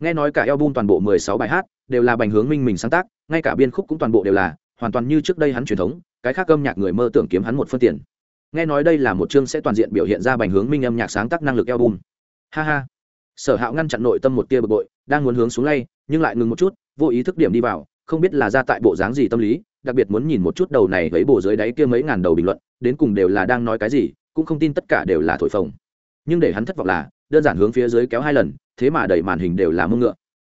Nghe nói cả album toàn bộ mười sáu bài hát đều là bành hướng minh mình sáng tác, ngay cả biên khúc cũng toàn bộ đều là, hoàn toàn như trước đây hắn truyền thống, cái khác âm nhạc người mơ tưởng kiếm hắn một phân tiền. Nghe nói đây là một chương sẽ toàn diện biểu hiện ra bành hướng minh âm nhạc sáng tác năng lực album. Ha ha. Sở hạo ngăn chặn nội tâm một tia bực bội, đang muốn hướng xuống lay nhưng lại ngừng một chút, vô ý thức điểm đi vào, không biết là ra tại bộ dáng gì tâm lý, đặc biệt muốn nhìn một chút đầu này với bộ dưới đáy kia mấy ngàn đầu bình luận, đến cùng đều là đang nói cái gì, cũng không tin tất cả đều là thổi phồng. Nhưng để hắn thất vọng là, đơn giản hướng phía dưới kéo hai lần, thế mà đẩy màn hình đều là mông ngựa.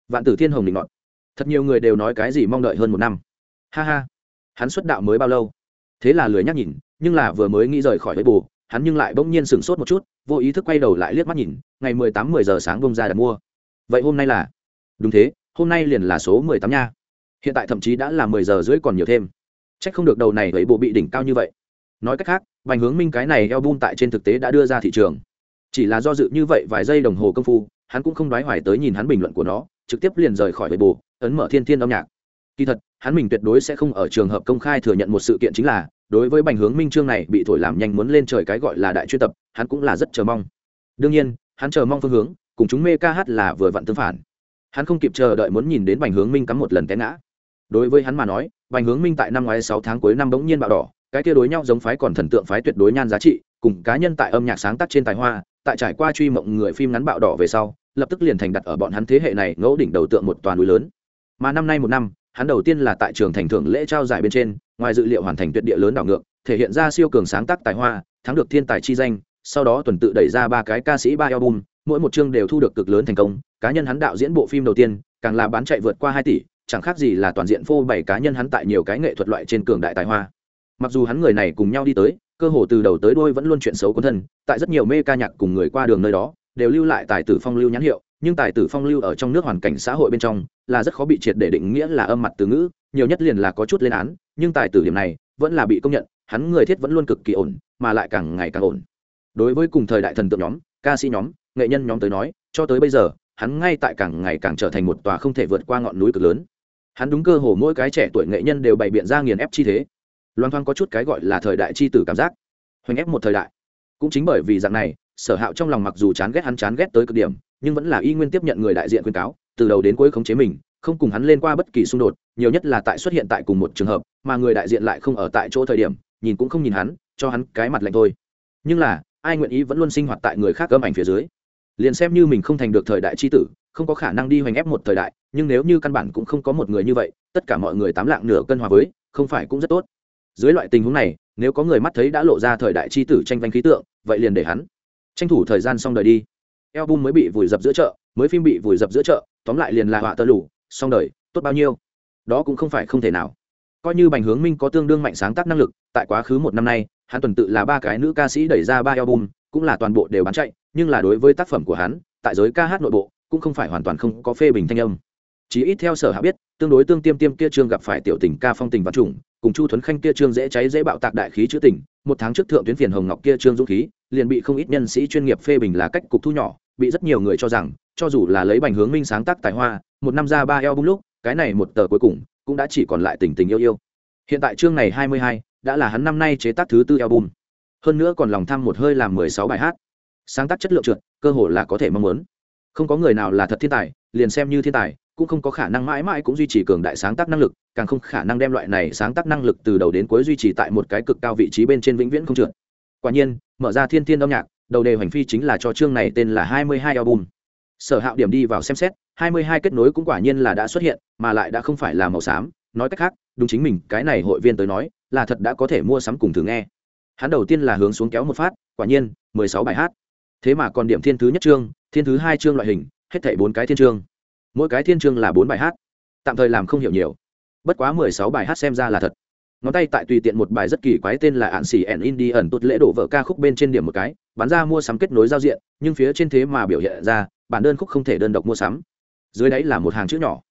Vạn tử thiên hồng định ngọn thật nhiều người đều nói cái gì mong đợi hơn một năm. Ha ha. Hắn xuất đạo mới bao lâu? Thế là lười nhắc nhìn, nhưng là vừa mới nghĩ rời khỏi với bù hắn nhưng lại bỗng nhiên sửng sốt một chút, vô ý thức quay đầu lại liếc mắt nhìn, ngày mười tám mười giờ sáng bông ra đặt mua. Vậy hôm nay là? Đúng thế hôm nay liền là số mười tám nha. Hiện tại thậm chí đã là mười giờ rưỡi còn nhiều thêm. C h ắ c không được đầu này với bộ bị đỉnh cao như vậy. Nói cách khác, bành hướng minh cái này eo bum tại trên thực tế đã đưa ra thị trường. Chỉ là do dự như vậy vài giây đồng hồ công phu, hắn cũng không đoái hoài tới nhìn hắn bình luận của nó, trực tiếp liền rời khỏi với bộ, ấn mở thiên thiên âm nhạc. Kỳ thật, hắn mình tuyệt đối sẽ không ở trường hợp công khai thừa nhận một sự kiện chính là, đối với bành hướng minh chương này bị thổi làm nhanh muốn lên trời cái gọi là đại chuyên tập, hắn cũng là rất chờ mong. Đương nhiên, hắn chờ mong phương hướng, cùng chúng mê ca hát là vừa vặn tương phản hắn không kịp chờ đợi muốn nhìn đến bành hướng minh cắm một lần té ngã. Đối với hắn mà nói, bành hướng minh tại năm ngoái sáu tháng cuối năm bỗng nhiên bạo đỏ, cái kia đối nhau giống phái còn thần tượng phái tuyệt đối nhan giá trị, cùng cá nhân tại âm nhạc sáng tác trên tài hoa, tại trải qua truy mộng người phim ngắn bạo đỏ về sau, lập tức liền thành đặt ở bọn hắn thế hệ này ngẫu đỉnh đầu tượng một toàn núi lớn. Mà năm nay một năm, hắn đầu tiên là tại trường thành thưởng lễ trao giải bên trên, ngoài dự liệu hoàn thành tuyệt địa lớn đảo ngược, thể hiện ra siêu cường sáng tác tài hoa, thắng được thiên tài chi danh, sau đó tuần tự đẩy ra ba cái ca sĩ ba album mỗi một chương đều thu được cực lớn thành công, cá nhân hắn đạo diễn bộ phim đầu tiên, càng là bán chạy vượt qua hai tỷ, chẳng khác gì là toàn diện phô bày cá nhân hắn tại nhiều cái nghệ thuật loại trên cường đại tài hoa. Mặc dù hắn người này cùng nhau đi tới, cơ hồ từ đầu tới đôi vẫn luôn chuyện xấu quân thân, tại rất nhiều mê ca nhạc cùng người qua đường nơi đó, đều lưu lại tài tử phong lưu nhãn hiệu, nhưng tài tử phong lưu ở trong nước hoàn cảnh xã hội bên trong, là rất khó bị triệt để định nghĩa là âm mặt từ ngữ, nhiều nhất liền là có chút lên án, nhưng tài tử điểm này, vẫn là bị công nhận, hắn người thiết vẫn luôn cực kỳ ổn, mà lại càng ngày càng ổn. Đối với cùng thời đại thần tượng nhóm, ca sĩ nhóm nghệ nhân nhóm tới nói, cho tới bây giờ, hắn ngay tại càng ngày càng trở thành một tòa không thể vượt qua ngọn núi cực lớn. Hắn đúng cơ hồ mỗi cái trẻ tuổi nghệ nhân đều bày biện ra nghiền ép chi thế. Loan thoang có chút cái gọi là thời đại chi tử cảm giác. Hoành ép một thời đại. Cũng chính bởi vì dạng này, sở hạo trong lòng mặc dù chán ghét hắn chán ghét tới cực điểm, nhưng vẫn là y nguyên tiếp nhận người đại diện khuyên cáo, từ đầu đến cuối khống chế mình, không cùng hắn lên qua bất kỳ xung đột, nhiều nhất là tại xuất hiện tại cùng một trường hợp, mà người đại diện lại không ở tại chỗ thời điểm, nhìn cũng không nhìn hắn, cho hắn cái mặt lạnh thôi. Nhưng là, ai nguyện ý vẫn luôn sinh hoạt tại người khác âm ảnh phía dưới? Liền xem như mình không thành được thời đại c h i tử, không có khả năng đi hoành ép một thời đại, nhưng nếu như căn bản cũng không có một người như vậy, tất cả mọi người tám lạng nửa cân hòa với, không phải cũng rất tốt. Dưới loại tình huống này, nếu có người mắt thấy đã lộ ra thời đại c h i tử tranh vanh khí tượng, vậy liền để hắn tranh thủ thời gian xong đời đi. Album mới bị vùi dập giữa chợ, mới phim bị vùi dập giữa chợ, tóm lại liền là họa tơ lủ, xong đời, tốt bao nhiêu? Đó cũng không phải không thể nào. Coi như bành hướng minh có tương đương mạnh sáng tác năng lực, tại quá khứ một năm nay, hắn tuần tự là ba cái nữ ca sĩ đẩy ra ba album, cũng là toàn bộ đều bán chạy nhưng là đối với tác phẩm của hắn, tại giới ca hát nội bộ, cũng không phải hoàn toàn không có phê bình thanh âm. Chỉ ít theo sở hạ biết, tương đối tương tiêm tiêm kia trương gặp phải tiểu tình ca phong tình và trùng, cùng chu thuấn khanh kia trương dễ cháy dễ bạo tạc đại khí chữ tình, một tháng trước thượng tuyến phiền hồng ngọc kia trương dũng khí, liền bị không ít nhân sĩ chuyên nghiệp phê bình là cách cục thu nhỏ, bị rất nhiều người cho rằng, cho dù là lấy bành hướng minh sáng tác tài hoa, một năm ra ba eo bung lúc, cái này một tờ cuối cùng, cũng đã chỉ còn lại tình tình yêu yêu. Hiện tại chương này hai mươi hai, đã là hắn năm nay chế tác thứ tư album. Hơn nữa còn lòng thăm một hơi làm mười sáu bài hát sáng tác chất lượng trượt, cơ hội là có thể mong muốn. Không có người nào là thật thiên tài, liền xem như thiên tài, cũng không có khả năng mãi mãi cũng duy trì cường đại sáng tác năng lực, càng không khả năng đem loại này sáng tác năng lực từ đầu đến cuối duy trì tại một cái cực cao vị trí bên trên vĩnh viễn không trượt. Quả nhiên, mở ra thiên thiên âm nhạc, đầu đề hoành phi chính là cho chương này tên là hai mươi hai album. Sở hạo điểm đi vào xem xét, hai mươi hai kết nối cũng quả nhiên là đã xuất hiện, mà lại đã không phải là màu xám, nói cách khác, đúng chính mình, cái này hội viên tới nói, là thật đã có thể mua sắm cùng thử nghe. Hắn đầu tiên là hướng xuống kéo một phát, quả nhiên, mười sáu bài hát thế mà còn điểm thiên thứ nhất chương thiên thứ hai chương loại hình hết thảy bốn cái thiên chương. Mỗi cái thiên chương là bốn bài hát. Tạm thời làm không hiểu nhiều. Bất quá mười sáu bài hát xem ra là thật. Ngón tay tại tùy tiện một bài rất kỳ quái tên là ạn xỉ ẩn indi ẩn tốt lễ đổ vợ ca khúc bên trên điểm một cái bán ra mua sắm kết nối giao diện nhưng phía trên thế mà biểu hiện ra bản đơn khúc không thể đơn độc mua sắm. Dưới đấy là một hàng chữ nhỏ.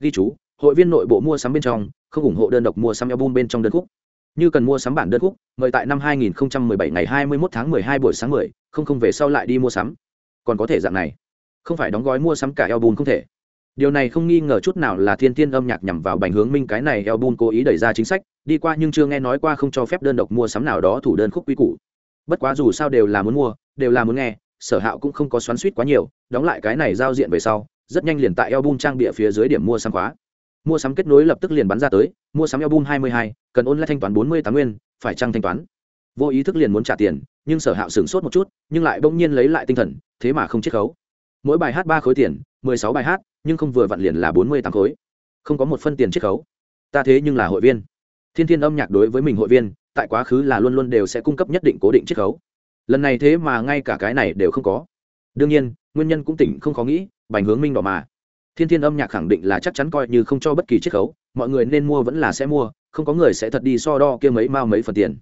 Ghi chú hội viên nội bộ mua sắm bên trong không ủng hộ đơn độc mua sắm album bên trong đơn khúc. Như cần mua sắm bản đơn khúc mời tại năm 2017 ngày 21 tháng 12 buổi sáng 10, không không về sau lại đi mua sắm. Còn có thể dạng này. Không phải đóng gói mua sắm cả album không thể. Điều này không nghi ngờ chút nào là thiên tiên âm nhạc nhằm vào bành hướng minh cái này album cố ý đẩy ra chính sách, đi qua nhưng chưa nghe nói qua không cho phép đơn độc mua sắm nào đó thủ đơn khúc quy củ. Bất quá dù sao đều là muốn mua, đều là muốn nghe, sở hạo cũng không có xoắn suýt quá nhiều, đóng lại cái này giao diện về sau, rất nhanh liền tại album trang bịa phía dưới điểm mua sắm khóa. Mua sắm kết nối lập tức liền bắn ra tới, mua sắm eobun hai mươi hai, cần ôn lại thanh toán 48 nguyên, phải trăng thanh toán? Vô ý thức liền muốn trả tiền nhưng sở hạo sửng sốt một chút, nhưng lại bỗng nhiên lấy lại tinh thần, thế mà không chiết khấu. Mỗi bài hát ba khối tiền 16 bài hát, nhưng không vừa vặn liền là 48 khối. Không có một phân tiền chiết khấu. Ta thế nhưng là hội viên. Thiên thiên âm nhạc đối với mình hội viên, tại quá khứ là luôn luôn đều sẽ cung cấp nhất định cố định chiết khấu. Lần này thế mà ngay cả cái này đều không có. Đương nhiên, nguyên nhân cũng tỉnh không khó nghĩ, bành hướng minh đỏ mà. Thiên thiên âm nhạc khẳng định là chắc chắn coi như không cho bất kỳ chiết khấu, mọi người nên mua vẫn là sẽ mua, không có người sẽ thật đi so đo kia mấy mao mấy phần tiền.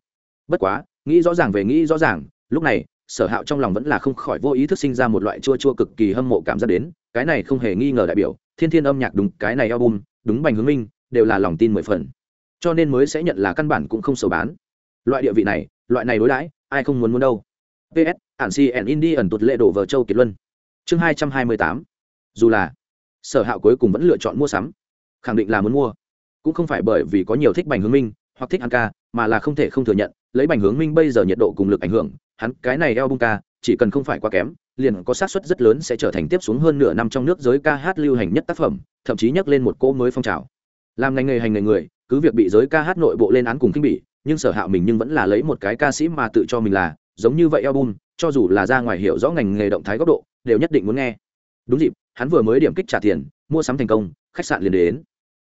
Bất quá nghĩ rõ ràng về nghĩ rõ ràng, lúc này, sở hạo trong lòng vẫn là không khỏi vô ý thức sinh ra một loại chua chua cực kỳ hâm mộ cảm giác đến, cái này không hề nghi ngờ đại biểu, thiên thiên âm nhạc đúng, cái này album, đúng bành hướng minh, đều là lòng tin mười phần. Cho nên mới sẽ nhận là căn bản cũng không sầu bán. Loại địa vị này, loại này đối đãi, ai không muốn muốn đâu. Ps ản si ẩn indi ẩn tụt lệ đổ vợ châu kiệt luân. Chương hai trăm hai mươi tám. Dù là, sở hạo cuối cùng vẫn lựa chọn mua sắm. Khẳng định là muốn mua. Cũng không phải bởi vì có nhiều thích bành hướng minh hoặc thích ăn ca, mà là không thể không thừa nhận lấy bành hướng minh bây giờ nhiệt độ cùng lực ảnh hưởng, hắn cái này eo bung ca, chỉ cần không phải quá kém, liền có xác suất rất lớn sẽ trở thành tiếp xuống hơn nửa năm trong nước giới ca hát lưu hành nhất tác phẩm, thậm chí nhắc lên một cỗ mới phong trào. Làm ngành nghề hành nghề người, cứ việc bị giới ca hát nội bộ lên án cùng kinh bỉ, nhưng sở hạo mình nhưng vẫn là lấy một cái ca sĩ mà tự cho mình là, giống như vậy album, cho dù là ra ngoài hiểu rõ ngành nghề động thái góc độ, đều nhất định muốn nghe. Đúng dịp, hắn vừa mới điểm kích trả tiền, mua sắm thành công, khách sạn liền đến.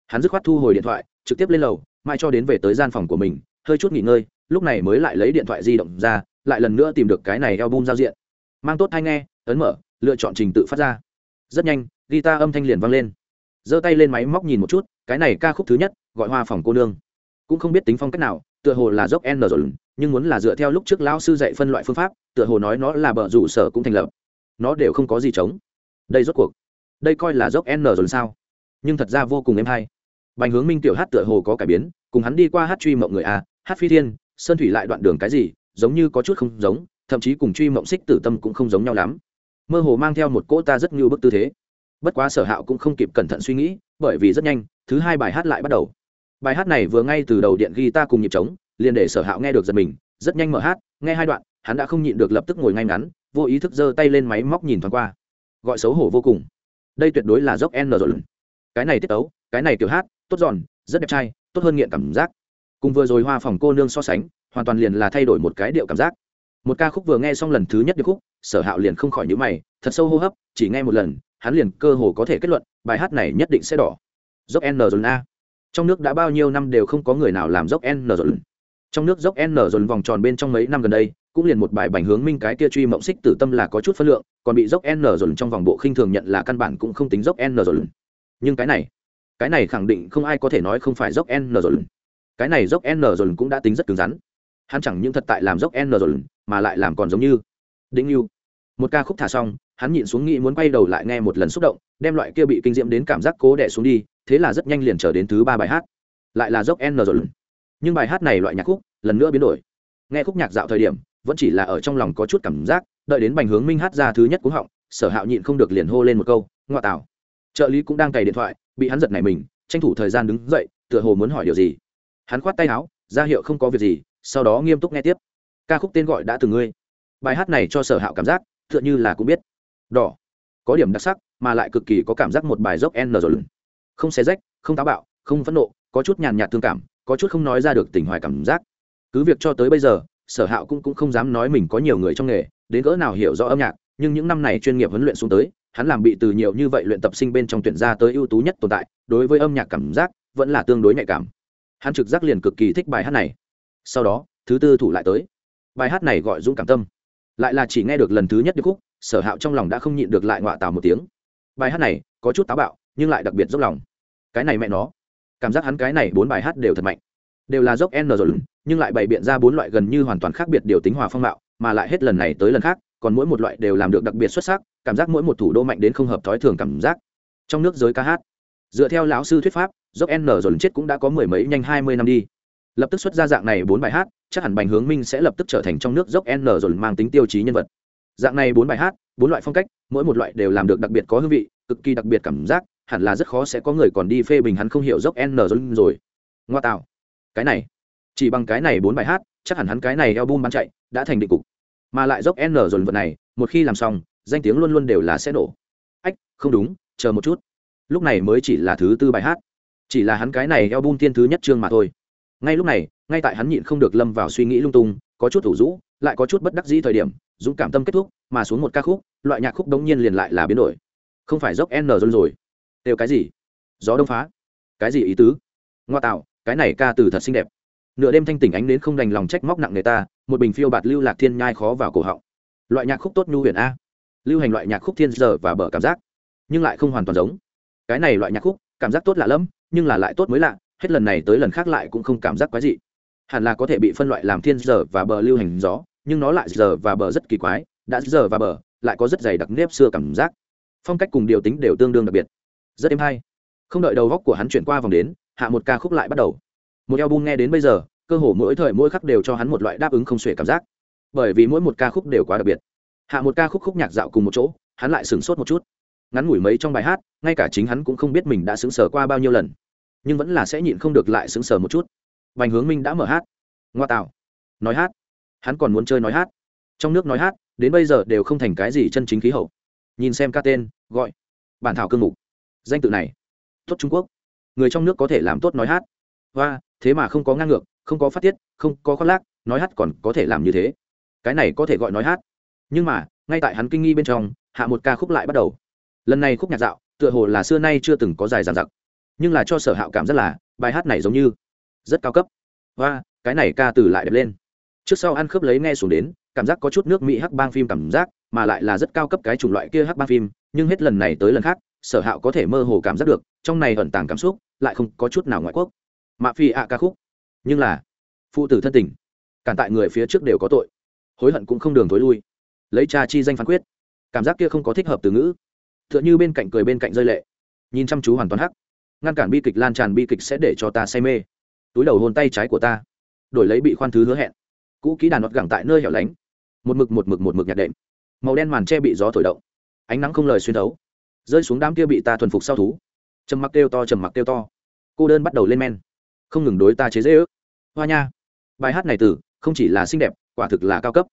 Hắn dứt khoát thu hồi điện thoại, trực tiếp lên lầu mai cho đến về tới gian phòng của mình, hơi chút nghỉ ngơi lúc này mới lại lấy điện thoại di động ra, lại lần nữa tìm được cái này album giao diện. Mang tốt hay nghe, ấn mở, lựa chọn trình tự phát ra. Rất nhanh, guitar âm thanh liền vang lên. Giơ tay lên máy móc nhìn một chút, cái này ca khúc thứ nhất, gọi hoa phòng cô nương. Cũng không biết tính phong cách nào, tựa hồ là dốc n rồi, nhưng muốn là dựa theo lúc trước lão sư dạy phân loại phương pháp, tựa hồ nói nó là bờ rủ sở cũng thành lập. Nó đều không có gì chống đây rốt cuộc, đây coi là dốc n rồi sao? Nhưng thật ra vô cùng êm hay. Bành hướng minh tiểu hát tựa hồ có cải biến, cùng hắn đi qua hát truy mộng người a, hát phi thiên sơn thủy lại đoạn đường cái gì, giống như có chút không giống, thậm chí cùng truy mộng xích tử tâm cũng không giống nhau lắm. Mơ hồ mang theo một cỗ ta rất như bức tư thế. Bất quá sở hạo cũng không kịp cẩn thận suy nghĩ, bởi vì rất nhanh, thứ hai bài hát lại bắt đầu. Bài hát này vừa ngay từ đầu điện ghi ta cùng nhịp trống, liền để sở hạo nghe được giật mình, rất nhanh mở hát, nghe hai đoạn, hắn đã không nhịn được lập tức ngồi ngay ngắn, vô ý thức giơ tay lên máy móc nhìn thoáng qua. Gọi xấu hổ vô cùng. Đây tuyệt đối là dốc n rồi. Cái này tiết tấu, cái này kiểu hát, tốt giòn, rất đẹp trai, tốt hơn nghiện cảm giác cùng vừa rồi hoa phòng cô nương so sánh, hoàn toàn liền là thay đổi một cái điệu cảm giác. Một ca khúc vừa nghe xong lần thứ nhất điệp khúc, sở hạo liền không khỏi nhữ mày, thật sâu hô hấp, chỉ nghe một lần, hắn liền cơ hồ có thể kết luận, bài hát này nhất định sẽ đỏ. Dốc n rồi a. Trong nước đã bao nhiêu năm đều không có người nào làm dốc n rồi trong nước dốc n rồi vòng tròn bên trong mấy năm gần đây, cũng liền một bài bành hướng minh cái kia truy mộng xích tử tâm là có chút phân lượng, còn bị dốc n rồi trong vòng bộ khinh thường nhận là căn bản cũng không tính dốc n rồi nhưng cái này cái này khẳng định không ai có thể nói không phải dốc n rồi cái này dốc n rồi cũng đã tính rất cứng rắn. Hắn chẳng những thật tại làm dốc n rồi mà lại làm còn giống như đĩnh yêu một ca khúc thả xong, hắn nhịn xuống nghĩ muốn quay đầu lại nghe một lần xúc động, đem loại kia bị kinh diễm đến cảm giác cố đẻ xuống đi, thế là rất nhanh liền trở đến thứ ba bài hát. Lại là dốc n rồi nhưng bài hát này loại nhạc khúc lần nữa biến đổi. Nghe khúc nhạc dạo thời điểm, vẫn chỉ là ở trong lòng có chút cảm giác, đợi đến bành hướng minh hát ra thứ nhất cúng họng, sở hạo nhịn không được liền hô lên một câu ngoại tảo trợ lý cũng đang cày điện thoại, bị hắn giật này mình, tranh thủ thời gian đứng dậy, tựa hồ muốn hỏi điều gì hắn khoát tay áo ra hiệu không có việc gì sau đó nghiêm túc nghe tiếp. Ca khúc tên gọi đã từng ngươi. Bài hát này cho sở hạo cảm giác tựa như là cũng biết. Đỏ. Có điểm đặc sắc mà lại cực kỳ có cảm giác một bài dốc n rồi không xé rách không táo bạo không phẫn nộ có chút nhàn nhạt thương cảm có chút không nói ra được tình hoài cảm giác. Cứ việc cho tới bây giờ sở hạo cũng, cũng không dám nói mình có nhiều người trong nghề đến cỡ nào hiểu rõ âm nhạc nhưng những năm này chuyên nghiệp huấn luyện xuống tới hắn làm bị từ nhiều như vậy luyện tập sinh bên trong tuyển ra tới ưu tú nhất tồn tại đối với âm nhạc cảm giác vẫn là tương đối nhạy cảm hắn trực giác liền cực kỳ thích bài hát này. Sau đó, thứ tư thủ lại tới. Bài hát này gọi dũng cảm tâm. Lại là chỉ nghe được lần thứ nhất điệp khúc, sở hạo trong lòng đã không nhịn được lại ngoạ tào một tiếng. Bài hát này có chút táo bạo, nhưng lại đặc biệt dốc lòng. Cái này mẹ nó. Cảm giác hắn cái này bốn bài hát đều thật mạnh. Đều là dốc n rồi, nhưng lại bày biện ra bốn loại gần như hoàn toàn khác biệt điều tính hòa phong mạo, mà lại hết lần này tới lần khác, còn mỗi một loại đều làm được đặc biệt xuất sắc, cảm giác mỗi một thủ đô mạnh đến không hợp thói thường cảm giác. Trong nước giới ca hát, dựa theo lão sư thuyết pháp dốc n rồi chết cũng đã có mười mấy nhanh hai mươi năm đi. Lập tức xuất ra dạng này bốn bài hát, chắc hẳn bành hướng minh sẽ lập tức trở thành trong nước dốc n rồi mang tính tiêu chí nhân vật. Dạng này bốn bài hát, bốn loại phong cách, mỗi một loại đều làm được đặc biệt có hương vị, cực kỳ đặc biệt cảm giác, hẳn là rất khó sẽ có người còn đi phê bình hắn không hiểu dốc n rồi rồi. Ngoa tạo. Cái này, chỉ bằng cái này bốn bài hát, chắc hẳn hắn cái này album bán chạy, đã thành định cục. Mà lại dốc n rồi vật này, một khi làm xong, danh tiếng luôn luôn đều là sẽ nổ ách, không đúng, chờ một chút. Lúc này mới chỉ là thứ tư bài hát chỉ là hắn cái này album tiên thứ nhất chương mà thôi. Ngay lúc này, ngay tại hắn nhịn không được lâm vào suy nghĩ lung tung, có chút thủ rũ, lại có chút bất đắc dĩ thời điểm, dũng cảm tâm kết thúc, mà xuống một ca khúc, loại nhạc khúc đống nhiên liền lại là biến đổi. Không phải dốc n rồi rồi. Đều cái gì? Gió đông phá. Cái gì ý tứ? Ngoa tạo, cái này ca từ thật xinh đẹp. Nửa đêm thanh tỉnh ánh đến không đành lòng trách móc nặng người ta, một bình phiêu bạt lưu lạc thiên nhai khó vào cổ họng. Loại nhạc khúc tốt nhu huyền a. Lưu hành loại nhạc khúc thiên giờ và bở cảm giác, nhưng lại không hoàn toàn giống. Cái này loại nhạc khúc, cảm giác tốt lạ lẫm nhưng là lại tốt mới lạ, hết lần này tới lần khác lại cũng không cảm giác quái dị. Hẳn là có thể bị phân loại làm thiên giờ và bờ lưu hành gió, nhưng nó lại giờ và bờ rất kỳ quái, đã giờ và bờ, lại có rất dày đặc nếp xưa cảm giác. Phong cách cùng điều tính đều tương đương đặc biệt. Rất êm hay. Không đợi đầu góc của hắn chuyển qua vòng đến, hạ một ca khúc lại bắt đầu. Một album nghe đến bây giờ, cơ hồ mỗi thời mỗi khắc đều cho hắn một loại đáp ứng không xuể cảm giác. Bởi vì mỗi một ca khúc đều quá đặc biệt. Hạ một ca khúc khúc nhạc dạo cùng một chỗ, hắn lại sửng sốt một chút ngắn ngủi mấy trong bài hát ngay cả chính hắn cũng không biết mình đã xứng sở qua bao nhiêu lần nhưng vẫn là sẽ nhịn không được lại xứng sở một chút Bành Hướng Minh đã mở hát. Ngoa tạo. Nói hát. Hắn còn muốn chơi nói hát. Trong nước nói hát, đến bây giờ đều không thành cái gì chân chính khí hậu. Nhìn xem ca tên, gọi bản thảo cương mục. Danh tự này, tốt Trung Quốc. Người trong nước có thể làm tốt nói hát. và thế mà không có ngang ngược, không có phát tiết, không có khoác lác, nói hát còn có thể làm như thế. Cái này có thể gọi nói hát. Nhưng mà, ngay tại hắn kinh nghi bên trong, hạ một ca khúc lại bắt đầu. Lần này khúc nhạc dạo, tựa hồ là xưa nay chưa từng có dài dàn giặc Nhưng là cho Sở Hạo cảm rất là, bài hát này giống như rất cao cấp. Và cái này ca từ lại đẹp lên. Trước sau ăn khớp lấy nghe xuống đến cảm giác có chút nước mỹ hắc bang phim cảm giác mà lại là rất cao cấp cái chủng loại kia hắc bang phim nhưng hết lần này tới lần khác sở hạo có thể mơ hồ cảm giác được trong này ẩn tàng cảm xúc lại không có chút nào ngoại quốc. Mạ phi ạ ca khúc. Nhưng là phụ tử thân tình cản tại người phía trước đều có tội. Hối hận cũng không đường thối lui. Lấy cha chi danh phán quyết. Cảm giác kia không có thích hợp từ ngữ t h ư ợ n h ư bên cạnh cười bên cạnh rơi lệ. Nhìn chăm chú hoàn toàn hắc. Ngăn cản bi kịch lan tràn bi kịch sẽ để cho ta say mê. Túi đầu hôn tay trái của ta. Đổi lấy bị khoan thứ hứa hẹn. Cũ kỹ đàn nọt gẳng tại nơi hẻo lánh. Một mực một mực một mực nhạt đệm. Màu đen màn tre bị gió thổi động. Ánh nắng không lời xuyên thấu. Rơi xuống đám kia bị ta thuần phục sau thú. Trầm mặc kêu to, trầm mặc kêu to. Cô đơn bắt đầu lên men. Không ngừng đối ta chế dễ ước hoa nha. Bài hát này từ, không chỉ là xinh đẹp, quả thực là cao cấp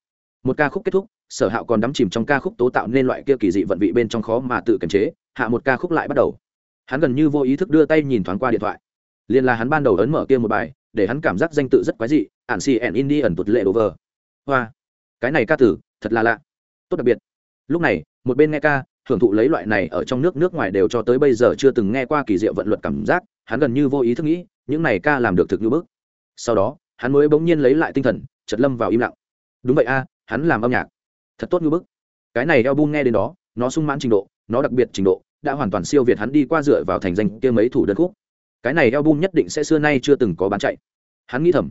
một ca khúc kết thúc, sở hạo còn đắm chìm trong ca khúc tố tạo nên loại kia kỳ dị vận vị bên trong khó mà tự kiềm chế, hạ một ca khúc lại bắt đầu. Hắn gần như vô ý thức đưa tay nhìn thoáng qua điện thoại. Liền là hắn ban đầu ấn mở kia một bài, để hắn cảm giác danh tự rất quái dị, ản xì ẻn đi ẩn tụt lệ đồ vờ. Hoa. Cái này ca tử, thật là lạ. Tốt đặc biệt. Lúc này, một bên nghe ca, hưởng thụ lấy loại này ở trong nước nước ngoài đều cho tới bây giờ chưa từng nghe qua kỳ diệu vận luật cảm giác, hắn gần như vô ý thức nghĩ, những này ca làm được thực như bước sau đó, hắn mới bỗng nhiên lấy lại tinh thần chật lâm vào im lặng. Đúng vậy a hắn làm âm nhạc. Thật tốt như bức. Cái này album nghe đến đó, nó sung mãn trình độ, nó đặc biệt trình độ, đã hoàn toàn siêu việt hắn đi qua dựa vào thành danh kia mấy thủ đơn khúc. Cái này album nhất định sẽ xưa nay chưa từng có bán chạy. Hắn nghĩ thầm.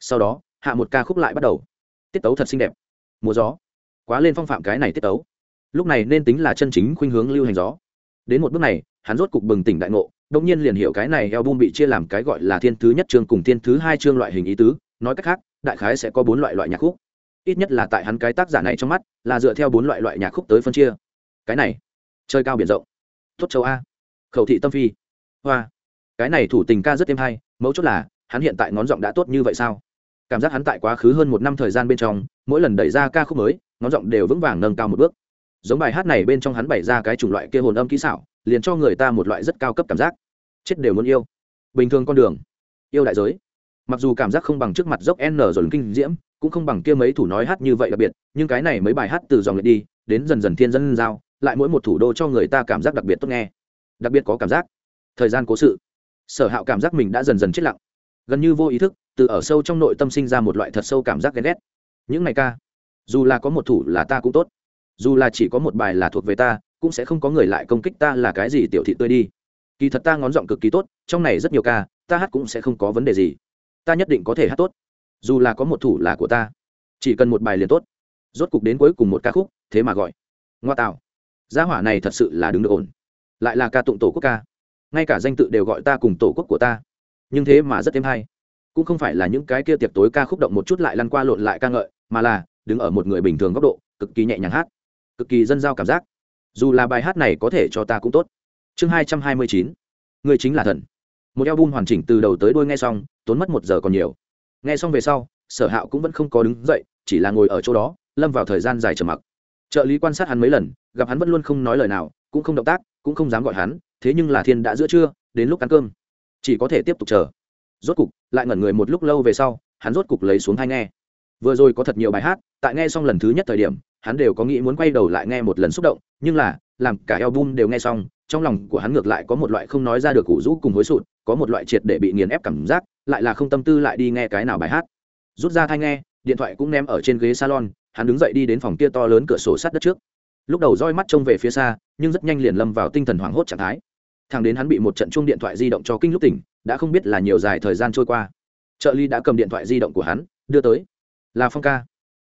Sau đó, hạ một ca khúc lại bắt đầu. Tiết tấu thật xinh đẹp. Mùa gió. Quá lên phong phạm cái này tiết tấu. Lúc này nên tính là chân chính khuynh hướng lưu hành gió. Đến một bước này, hắn rốt cục bừng tỉnh đại ngộ đông nhiên liền hiểu cái này album bị chia làm cái gọi là thiên thứ nhất chương cùng thiên thứ hai chương loại hình ý tứ. Nói cách khác, đại khái sẽ có bốn loại loại nhạc khúc ít nhất là tại hắn cái tác giả này trong mắt, là dựa theo bốn loại loại nhạc khúc tới phân chia. Cái này chơi cao biển rộng. Tốt châu a. Khẩu thị tâm phi. Hoa. Cái này thủ tình ca rất êm hay, mấu chốt là, hắn hiện tại ngón giọng đã tốt như vậy sao? Cảm giác hắn tại quá khứ hơn một năm thời gian bên trong, mỗi lần đẩy ra ca khúc mới, ngón giọng đều vững vàng nâng cao một bước. Giống bài hát này bên trong hắn bày ra cái chủng loại kia hồn âm kỹ xảo, liền cho người ta một loại rất cao cấp cảm giác. Chết đều muốn yêu. Bình thường con đường. Yêu đại giới. Mặc dù cảm giác không bằng trước mặt dốc n rồi kinh diễm cũng không bằng kia mấy thủ nói hát như vậy đặc biệt, nhưng cái này mấy bài hát từ dòng lệ đi, đến dần dần thiên dân giao, lại mỗi một thủ đô cho người ta cảm giác đặc biệt tốt nghe. Đặc biệt có cảm giác. Thời gian cố sự. Sở hạo cảm giác mình đã dần dần chết lặng. Gần như vô ý thức, từ ở sâu trong nội tâm sinh ra một loại thật sâu cảm giác ghen ghét. Những ngày ca, dù là có một thủ là ta cũng tốt. Dù là chỉ có một bài là thuộc về ta, cũng sẽ không có người lại công kích ta là cái gì tiểu thị tươi đi. Kỳ thật ta ngón giọng cực kỳ tốt, trong này rất nhiều ca, ta hát cũng sẽ không có vấn đề gì. Ta nhất định có thể hát tốt dù là có một thủ là của ta, chỉ cần một bài liền tốt. Rốt cục đến cuối cùng một ca khúc, thế mà gọi. Ngoa tạo. Gia hỏa này thật sự là đứng được ổn. Lại là ca tụng tổ quốc ca. Ngay cả danh tự đều gọi ta cùng tổ quốc của ta. Nhưng thế mà rất thêm hay. Cũng không phải là những cái kia tiệc tối ca khúc động một chút lại lăn qua lộn lại ca ngợi, mà là đứng ở một người bình thường góc độ, cực kỳ nhẹ nhàng hát. Cực kỳ dân giao cảm giác. Dù là bài hát này có thể cho ta cũng tốt. Chương hai trăm hai mươi chín. Người chính là thần. Một eo bun hoàn chỉnh từ đầu tới đuôi nghe xong, tốn mất một giờ còn nhiều nghe xong về sau, sở hạo cũng vẫn không có đứng dậy, chỉ là ngồi ở chỗ đó, lâm vào thời gian dài trầm mặc. Trợ lý quan sát hắn mấy lần, gặp hắn vẫn luôn không nói lời nào, cũng không động tác, cũng không dám gọi hắn, thế nhưng là thiên đã giữa trưa, đến lúc ăn cơm. Chỉ có thể tiếp tục chờ. Rốt cục, lại ngẩn người một lúc lâu về sau, hắn rốt cục lấy xuống hai nghe. Vừa rồi có thật nhiều bài hát, tại nghe xong lần thứ nhất thời điểm, hắn đều có nghĩ muốn quay đầu lại nghe một lần xúc động, nhưng là, làm cả album đều nghe xong trong lòng của hắn ngược lại có một loại không nói ra được củ rũ cùng hối sụt, có một loại triệt để bị nghiền ép cảm giác, lại là không tâm tư lại đi nghe cái nào bài hát. Rút ra thai nghe, điện thoại cũng ném ở trên ghế salon, hắn đứng dậy đi đến phòng kia to lớn cửa sổ sát đất trước. Lúc đầu roi mắt trông về phía xa, nhưng rất nhanh liền lâm vào tinh thần hoảng hốt trạng thái. Thằng đến hắn bị một trận chuông điện thoại di động cho kinh lúc tỉnh, đã không biết là nhiều dài thời gian trôi qua. Trợ lý đã cầm điện thoại di động của hắn, đưa tới. Là phong ca.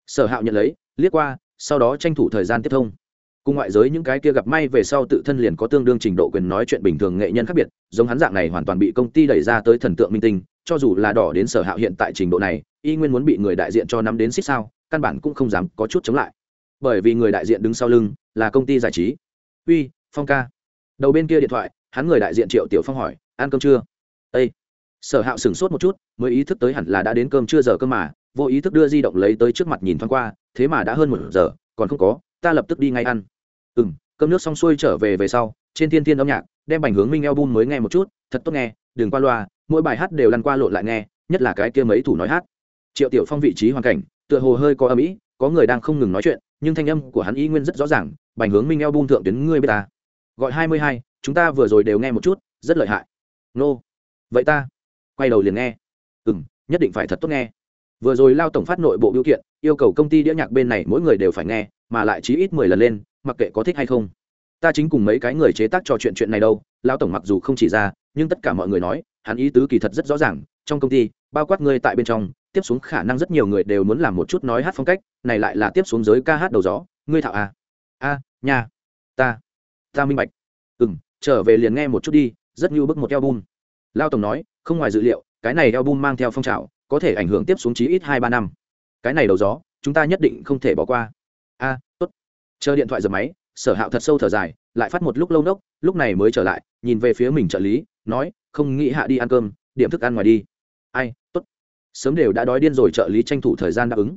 Sở hạo nhận lấy, liếc qua, sau đó tranh thủ thời gian tiếp thông cùng ngoại giới những cái kia gặp may về sau tự thân liền có tương đương trình độ quyền nói chuyện bình thường nghệ nhân khác biệt, giống hắn dạng này hoàn toàn bị công ty đẩy ra tới thần tượng minh tinh, cho dù là đỏ đến sở hạo hiện tại trình độ này, y nguyên muốn bị người đại diện cho nắm đến xích sao, căn bản cũng không dám có chút chống lại. Bởi vì người đại diện đứng sau lưng là công ty giải trí. Uy, phong ca. Đầu bên kia điện thoại, hắn người đại diện triệu tiểu phong hỏi, ăn cơm chưa? Ây sở hạo sửng sốt một chút, mới ý thức tới hẳn là đã đến cơm chưa giờ cơ mà, vô ý thức đưa di động lấy tới trước mặt nhìn thoáng qua, thế mà đã hơn một giờ, còn không có, ta lập tức đi ngay ăn ừ m cơm nước xong xuôi trở về về sau, trên thiên thiên âm nhạc, đem bành hướng minh album mới nghe một chút, thật tốt nghe, đừng qua loa, mỗi bài hát đều lăn qua lộn lại nghe, nhất là cái kia mấy thủ nói hát. Triệu tiểu phong vị trí hoàn cảnh, tựa hồ hơi có âm ý, có người đang không ngừng nói chuyện, nhưng thanh âm của hắn ý nguyên rất rõ ràng, bành hướng minh album thượng tuyến ngươi b ta. Gọi hai mươi hai, chúng ta vừa rồi đều nghe một chút, rất lợi hại. Nô. Vậy ta. Quay đầu liền nghe. Ừ m nhất định phải thật tốt nghe. Vừa rồi lao tổng phát nội bộ biểu kiện, yêu cầu công ty đĩa nhạc bên này mỗi người đều phải nghe, mà lại chí ít mười lần lên mặc kệ có thích hay không. Ta chính cùng mấy cái người chế tác trò chuyện chuyện này đâu lao tổng mặc dù không chỉ ra nhưng tất cả mọi người nói hắn ý tứ kỳ thật rất rõ ràng trong công ty bao quát ngươi tại bên trong tiếp xuống khả năng rất nhiều người đều muốn làm một chút nói hát phong cách này lại là tiếp xuống giới ca hát đầu gió ngươi thạo à? A à, nhà ta ta minh bạch. Ừ m trở về liền nghe một chút đi rất như bức một album. Lao tổng nói không ngoài dự liệu cái này album mang theo phong trào có thể ảnh hưởng tiếp xuống chí ít hai ba năm. Cái này đầu gió chúng ta nhất định không thể bỏ qua. A chờ điện thoại dập máy, sở hạo thật sâu thở dài, lại phát một lúc lâu nốc, lúc này mới trở lại, nhìn về phía mình trợ lý, nói, không nghĩ hạ đi ăn cơm, điểm thức ăn ngoài đi. Ai, tốt. Sớm đều đã đói điên rồi trợ lý tranh thủ thời gian đáp ứng.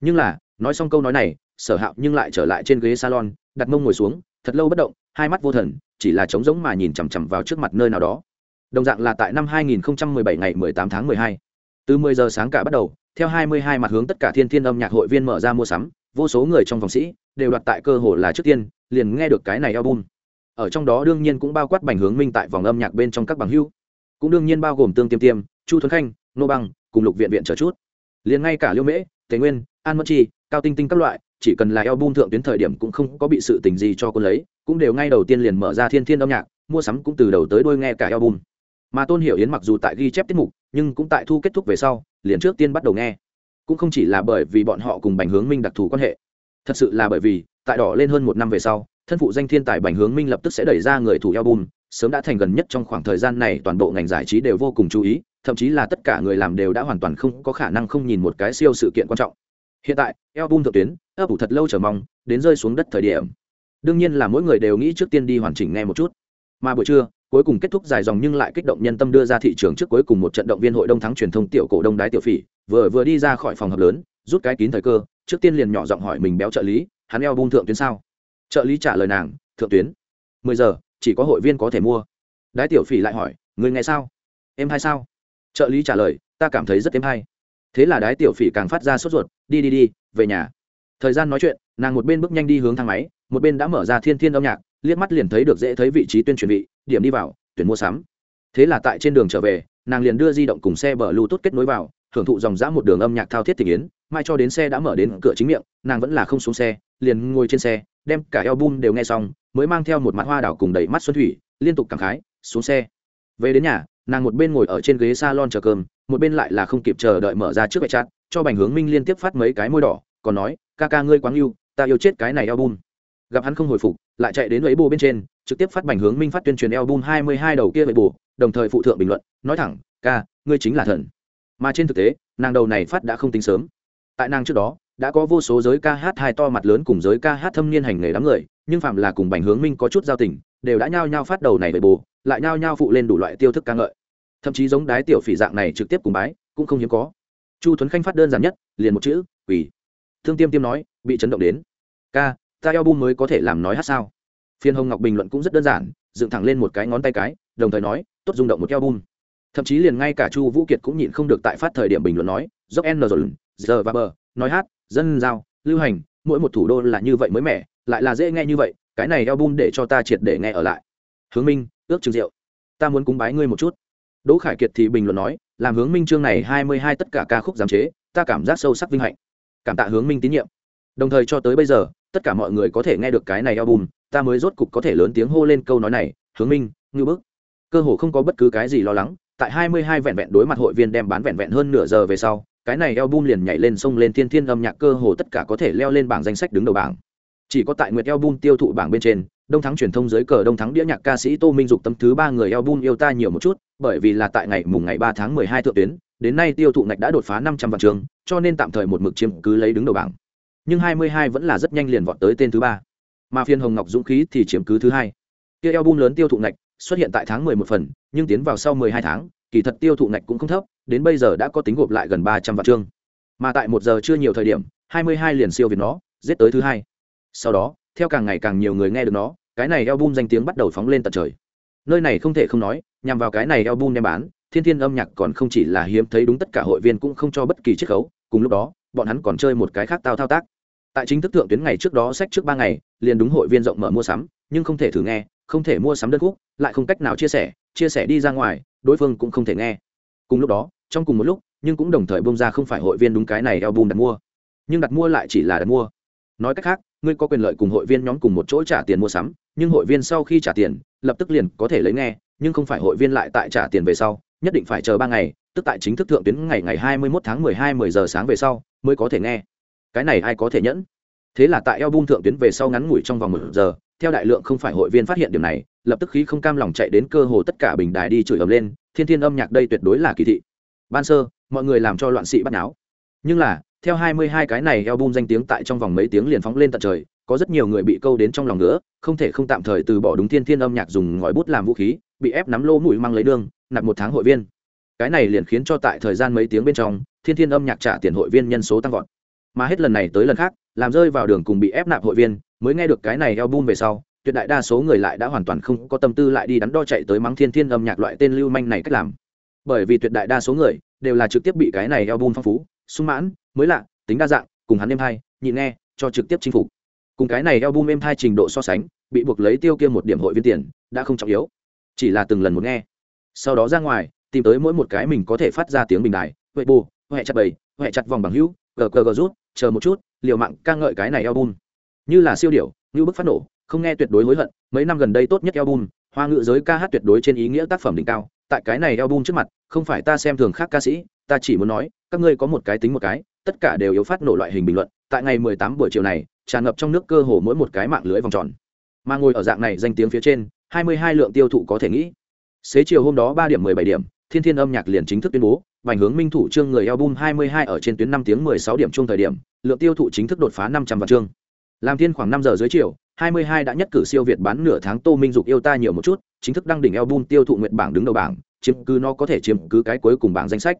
Nhưng là, nói xong câu nói này, sở hạo nhưng lại trở lại trên ghế salon, đặt mông ngồi xuống, thật lâu bất động, hai mắt vô thần, chỉ là trống rỗng mà nhìn chằm chằm vào trước mặt nơi nào đó. Đồng dạng là tại năm 2017 ngày 18 tháng 12. từ 10 giờ sáng cả bắt đầu, theo 22 mặt hướng tất cả thiên thiên âm nhạc hội viên mở ra mua sắm, vô số người trong vòng sĩ đều đoạt tại cơ hội là trước tiên, liền nghe được cái này album. Ở trong đó đương nhiên cũng bao quát bành hướng minh tại vòng âm nhạc bên trong các bằng hưu cũng đương nhiên bao gồm tương tiêm tiêm, chu thuấn khanh, nô băng, cùng lục viện viện chờ chút. Liền ngay cả liêu mễ, tề nguyên, an mất chi, cao tinh tinh các loại, chỉ cần là album thượng tuyến thời điểm cũng không có bị sự tình gì cho cô lấy, cũng đều ngay đầu tiên liền mở ra thiên thiên âm nhạc, mua sắm cũng từ đầu tới đôi nghe cả album. Mà tôn hiểu yến mặc dù tại ghi chép tiết mục, nhưng cũng tại thu kết thúc về sau, liền trước tiên bắt đầu nghe. Cũng không chỉ là bởi vì bọn họ cùng bành hướng minh đặc thù quan hệ thật sự là bởi vì, tại đỏ lên hơn một năm về sau, thân phụ danh thiên tài bành hướng minh lập tức sẽ đẩy ra người thủ album, sớm đã thành gần nhất trong khoảng thời gian này toàn bộ ngành giải trí đều vô cùng chú ý, thậm chí là tất cả người làm đều đã hoàn toàn không có khả năng không nhìn một cái siêu sự kiện quan trọng. Hiện tại, album thượng tuyến, ấp ủ thật lâu chờ mong, đến rơi xuống đất thời điểm. Đương nhiên là mỗi người đều nghĩ trước tiên đi hoàn chỉnh nghe một chút. Mà buổi trưa, cuối cùng kết thúc dài dòng nhưng lại kích động nhân tâm đưa ra thị trường trước cuối cùng một trận động viên hội đông thắng truyền thông tiểu cổ đông đái tiểu phỉ, vừa vừa đi ra khỏi phòng hợp lớn, rút cái kín thời cơ trước tiên liền nhỏ giọng hỏi mình béo trợ lý, hắn eo bung thượng tuyến sao? Trợ lý trả lời nàng, thượng tuyến. Mười giờ, chỉ có hội viên có thể mua. Đái tiểu phỉ lại hỏi, người nghe sao? Em hay sao? Trợ lý trả lời, ta cảm thấy rất em hay. Thế là đái tiểu phỉ càng phát ra sốt ruột, đi đi đi, về nhà. Thời gian nói chuyện, nàng một bên bước nhanh đi hướng thang máy, một bên đã mở ra thiên thiên âm nhạc, liếc mắt liền thấy được dễ thấy vị trí tuyên truyền vị, điểm đi vào, tuyển mua sắm. Thế là tại trên đường trở về, nàng liền đưa di động cùng xe bờ bluetooth kết nối vào hưởng thụ dòng dã một đường âm nhạc thao thiết tình yến, mai cho đến xe đã mở đến cửa chính miệng, nàng vẫn là không xuống xe, liền ngồi trên xe, đem cả album đều nghe xong, mới mang theo một mặt hoa đảo cùng đầy mắt xuân thủy, liên tục cảm khái, xuống xe. Về đến nhà, nàng một bên ngồi ở trên ghế salon chờ cơm, một bên lại là không kịp chờ đợi mở ra trước vệ chat cho bành hướng minh liên tiếp phát mấy cái môi đỏ, còn nói, ca ca ngươi quáng yêu ta yêu chết cái này album. Gặp hắn không hồi phục, lại chạy đến lấy bồ bên trên, trực tiếp phát bành hướng minh phát tuyên truyền album hai mươi hai đầu kia về bồ đồng thời phụ thượng bình luận, nói thẳng, ca, ngươi chính là thần mà trên thực tế, nàng đầu này phát đã không tính sớm. Tại nàng trước đó, đã có vô số giới ca hát hai to mặt lớn cùng giới ca hát thâm niên hành nghề đám người, nhưng phạm là cùng bành hướng minh có chút giao tình, đều đã nhao nhao phát đầu này về bồ, lại nhao nhao phụ lên đủ loại tiêu thức ca ngợi. Thậm chí giống đái tiểu phỉ dạng này trực tiếp cùng bái, cũng không hiếm có. Chu tuấn khanh phát đơn giản nhất, liền một chữ quỷ thương tiêm tiêm nói, bị chấn động đến. Ca, ta eo bum mới có thể làm nói hát sao? Phiên hồng ngọc bình luận cũng rất đơn giản, dựng thẳng lên một cái ngón tay cái, đồng thời nói, tốt rung động một eo bum thậm chí liền ngay cả chu vũ kiệt cũng nhịn không được tại phát thời điểm bình luận nói, dốc n rồi, giờ và bờ, nói hát, dân giao, lưu hành, mỗi một thủ đô là như vậy mới mẻ, lại là dễ nghe như vậy, cái này eo bum để cho ta triệt để nghe ở lại. Hướng minh, ước chừng rượu, ta muốn cúng bái ngươi một chút. Đỗ khải kiệt thì bình luận nói, làm hướng minh chương này hai mươi hai tất cả ca khúc giám chế, ta cảm giác sâu sắc vinh hạnh. Cảm tạ hướng minh tín nhiệm. Đồng thời cho tới bây giờ, tất cả mọi người có thể nghe được cái này album, ta mới rốt cục có thể lớn tiếng hô lên câu nói này, hướng minh ngư bức. Cơ hồ không có bất cứ cái gì lo lắng tại 22 vẹn vẹn đối mặt hội viên đem bán vẹn vẹn hơn nửa giờ về sau, cái này album liền nhảy lên sông lên thiên thiên âm nhạc cơ hồ tất cả có thể leo lên bảng danh sách đứng đầu bảng. Chỉ có tại nguyệt album tiêu thụ bảng bên trên, đông thắng truyền thông dưới cờ đông thắng đĩa nhạc ca sĩ tô minh dục tấm thứ ba người album yêu ta nhiều một chút, bởi vì là tại ngày mùng ngày ba tháng mười hai thượng tuyến, đến nay tiêu thụ ngạch đã đột phá năm trăm vạn trường, cho nên tạm thời một mực chiếm cứ lấy đứng đầu bảng. Nhưng hai mươi hai vẫn là rất nhanh liền vọt tới tên thứ ba. Mà phiên hồng ngọc dũng khí thì chiếm cứ thứ hai. Kia album lớn tiêu thụ ngạch xuất hiện tại tháng mười một phần, nhưng tiến vào sau mười hai tháng, kỳ thật tiêu thụ ngạch cũng không thấp, đến bây giờ đã có tính gộp lại gần ba trăm vạn chương. Mà tại một giờ chưa nhiều thời điểm, hai mươi hai liền siêu việt nó, giết tới thứ hai. Sau đó, theo càng ngày càng nhiều người nghe được nó, cái này album danh tiếng bắt đầu phóng lên tận trời. Nơi này không thể không nói, nhằm vào cái này album đem bán, thiên thiên âm nhạc còn không chỉ là hiếm thấy đúng tất cả hội viên cũng không cho bất kỳ chiết khấu, cùng lúc đó, bọn hắn còn chơi một cái khác tao thao tác. Tại chính thức thượng tuyến ngày trước đó sách trước ba ngày, liền đúng hội viên rộng mở mua sắm, nhưng không thể thử nghe không thể mua sắm đơn khúc, lại không cách nào chia sẻ chia sẻ đi ra ngoài, đối phương cũng không thể nghe. Cùng lúc đó, trong cùng một lúc, nhưng cũng đồng thời bông ra không phải hội viên đúng cái này album đặt mua. Nhưng đặt mua lại chỉ là đặt mua. Nói cách khác, ngươi có quyền lợi cùng hội viên nhóm cùng một chỗ trả tiền mua sắm, nhưng hội viên sau khi trả tiền, lập tức liền có thể lấy nghe, nhưng không phải hội viên lại tại trả tiền về sau, nhất định phải chờ ba ngày, tức tại chính thức thượng tuyến ngày ngày hai mươi 21 tháng mười hai mười giờ sáng về sau, mới có thể nghe. Cái này ai có thể nhẫn? Thế là tại album thượng tuyến về sau ngắn ngủi trong vòng một giờ theo đại lượng không phải hội viên phát hiện điểm này, lập tức khí không cam lòng chạy đến cơ hồ tất cả bình đài đi chửi ầm lên, thiên thiên âm nhạc đây tuyệt đối là kỳ thị. Ban sơ, mọi người làm cho loạn sĩ bắt náo. Nhưng là, theo 22 cái này album danh tiếng tại trong vòng mấy tiếng liền phóng lên tận trời, có rất nhiều người bị câu đến trong lòng nữa không thể không tạm thời từ bỏ đúng thiên thiên âm nhạc dùng ngòi bút làm vũ khí, bị ép nắm lô mũi mang lấy đương nạp một tháng hội viên. Cái này liền khiến cho tại thời gian mấy tiếng bên trong, thiên thiên âm nhạc trả tiền hội viên nhân số tăng vọt. Mà hết lần này tới lần khác, làm rơi vào đường cùng bị ép nạp hội viên mới nghe được cái này album về sau, tuyệt đại đa số người lại đã hoàn toàn không có tâm tư lại đi đắn đo chạy tới mắng thiên thiên âm nhạc loại tên lưu manh này cách làm. Bởi vì tuyệt đại đa số người đều là trực tiếp bị cái này album phong phú, sung mãn, mới lạ, tính đa dạng, cùng hắn êm hai nhịn nghe, cho trực tiếp chinh phục. Cùng cái này album êm hai trình độ so sánh, bị buộc lấy tiêu kia một điểm hội viên tiền, đã không trọng yếu. Chỉ là từng lần một nghe. Sau đó ra ngoài, tìm tới mỗi một cái mình có thể phát ra tiếng bình đài, huệ bù, huệ chặt bầy, huệ chặt vòng bằng hữu, gờ gờ gờ rút, chờ một chút, liều mạng ca ngợi cái này album như là siêu điệu như bức phát nổ, không nghe tuyệt đối hối hận, mấy năm gần đây tốt nhất album, hoa ngữ giới ca hát tuyệt đối trên ý nghĩa tác phẩm đỉnh cao. Tại cái này album trước mặt, không phải ta xem thường khác ca sĩ, ta chỉ muốn nói, các ngươi có một cái tính một cái, tất cả đều yếu phát nổ loại hình bình luận. Tại ngày 18 buổi chiều này, tràn ngập trong nước cơ hồ mỗi một cái mạng lưới vòng tròn. Mà ngồi ở dạng này danh tiếng phía trên, hai mươi hai lượng tiêu thụ có thể nghĩ. Xế chiều hôm đó ba điểm mười bảy điểm, thiên thiên âm nhạc liền chính thức tuyên bố, vành hướng minh thủ trương người album 22 ở trên tuyến 5 tiếng 16 điểm chung thời điểm, lượng tiêu thụ chính thức đột phá 500 vạn chương làm thiên khoảng năm giờ dưới chiều 22 đã nhất cử siêu việt bán nửa tháng tô minh dục yêu ta nhiều một chút, chính thức đăng đỉnh album tiêu thụ nguyện bảng đứng đầu bảng, chiếm cứ nó có thể chiếm cứ cái cuối cùng bảng danh sách.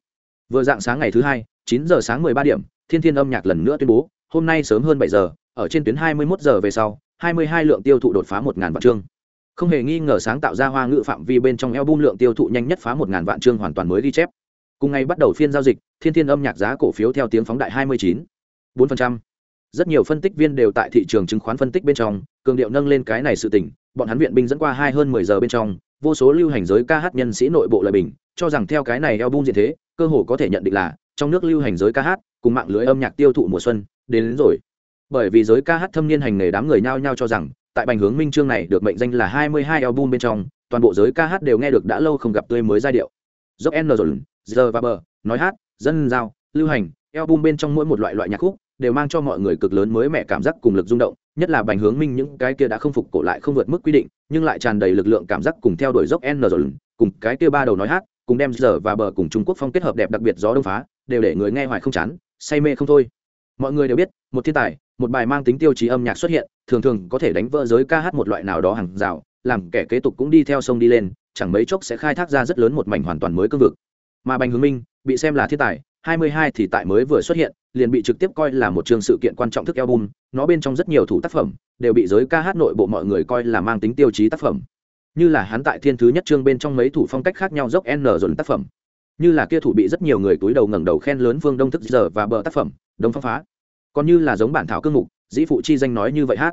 Vừa dạng sáng ngày thứ hai 9 giờ sáng 13 điểm, thiên thiên âm nhạc lần nữa tuyên bố, hôm nay sớm hơn 7 giờ, ở trên tuyến 21 giờ về sau 22 lượng tiêu thụ đột phá 1.000 vạn chương. Không hề nghi ngờ sáng tạo ra hoa ngữ phạm vi bên trong album lượng tiêu thụ nhanh nhất phá 1.000 vạn chương hoàn toàn mới ghi chép. Cùng ngày bắt đầu phiên giao dịch, thiên thiên âm nhạc giá cổ phiếu theo tiếng phóng đại 29 4% rất nhiều phân tích viên đều tại thị trường chứng khoán phân tích bên trong cường điệu nâng lên cái này sự tỉnh bọn hắn viện binh dẫn qua hai hơn 10 giờ bên trong vô số lưu hành giới ca hát nhân sĩ nội bộ lời bình cho rằng theo cái này album diện thế cơ hồ có thể nhận định là trong nước lưu hành giới ca hát cùng mạng lưới âm nhạc tiêu thụ mùa xuân đến, đến rồi. Bởi vì giới ca hát thâm niên hành nghề đám người nhao nhao cho rằng tại bành hướng minh chương này được mệnh danh là 22 album bên trong toàn bộ giới ca hát đều nghe được đã lâu không gặp tươi mới giai điệu. Dốc n rồi giờ và bờ nói hát dân giao lưu hành album bên trong mỗi một loại loại nhạc khúc đều mang cho mọi người cực lớn mới mẻ cảm giác cùng lực rung động, nhất là bành hướng minh những cái kia đã không phục cổ lại không vượt mức quy định, nhưng lại tràn đầy lực lượng cảm giác cùng theo đuổi dốc n rồi, cùng cái kia ba đầu nói hát, cùng đem giờ và bờ cùng trung quốc phong kết hợp đẹp đặc biệt gió đông phá, đều để người nghe hoài không chán, say mê không thôi. Mọi người đều biết, một thiên tài, một bài mang tính tiêu chí âm nhạc xuất hiện, thường thường có thể đánh vỡ giới ca hát một loại nào đó hàng rào, làm kẻ kế tục cũng đi theo sông đi lên, chẳng mấy chốc sẽ khai thác ra rất lớn một mảnh hoàn toàn mới cương vực. Mà bành hướng minh, bị xem là thiên tài 22 thì tại mới vừa xuất hiện liền bị trực tiếp coi là một chương sự kiện quan trọng thức album nó bên trong rất nhiều thủ tác phẩm đều bị giới ca hát nội bộ mọi người coi là mang tính tiêu chí tác phẩm. Như là hắn tại thiên thứ nhất chương bên trong mấy thủ phong cách khác nhau dốc n dồn tác phẩm. Như là kia thủ bị rất nhiều người túi đầu ngẩng đầu khen lớn vương đông thức giờ và bờ tác phẩm đông phong phá. Còn như là giống bản thảo cương mục dĩ phụ chi danh nói như vậy hát.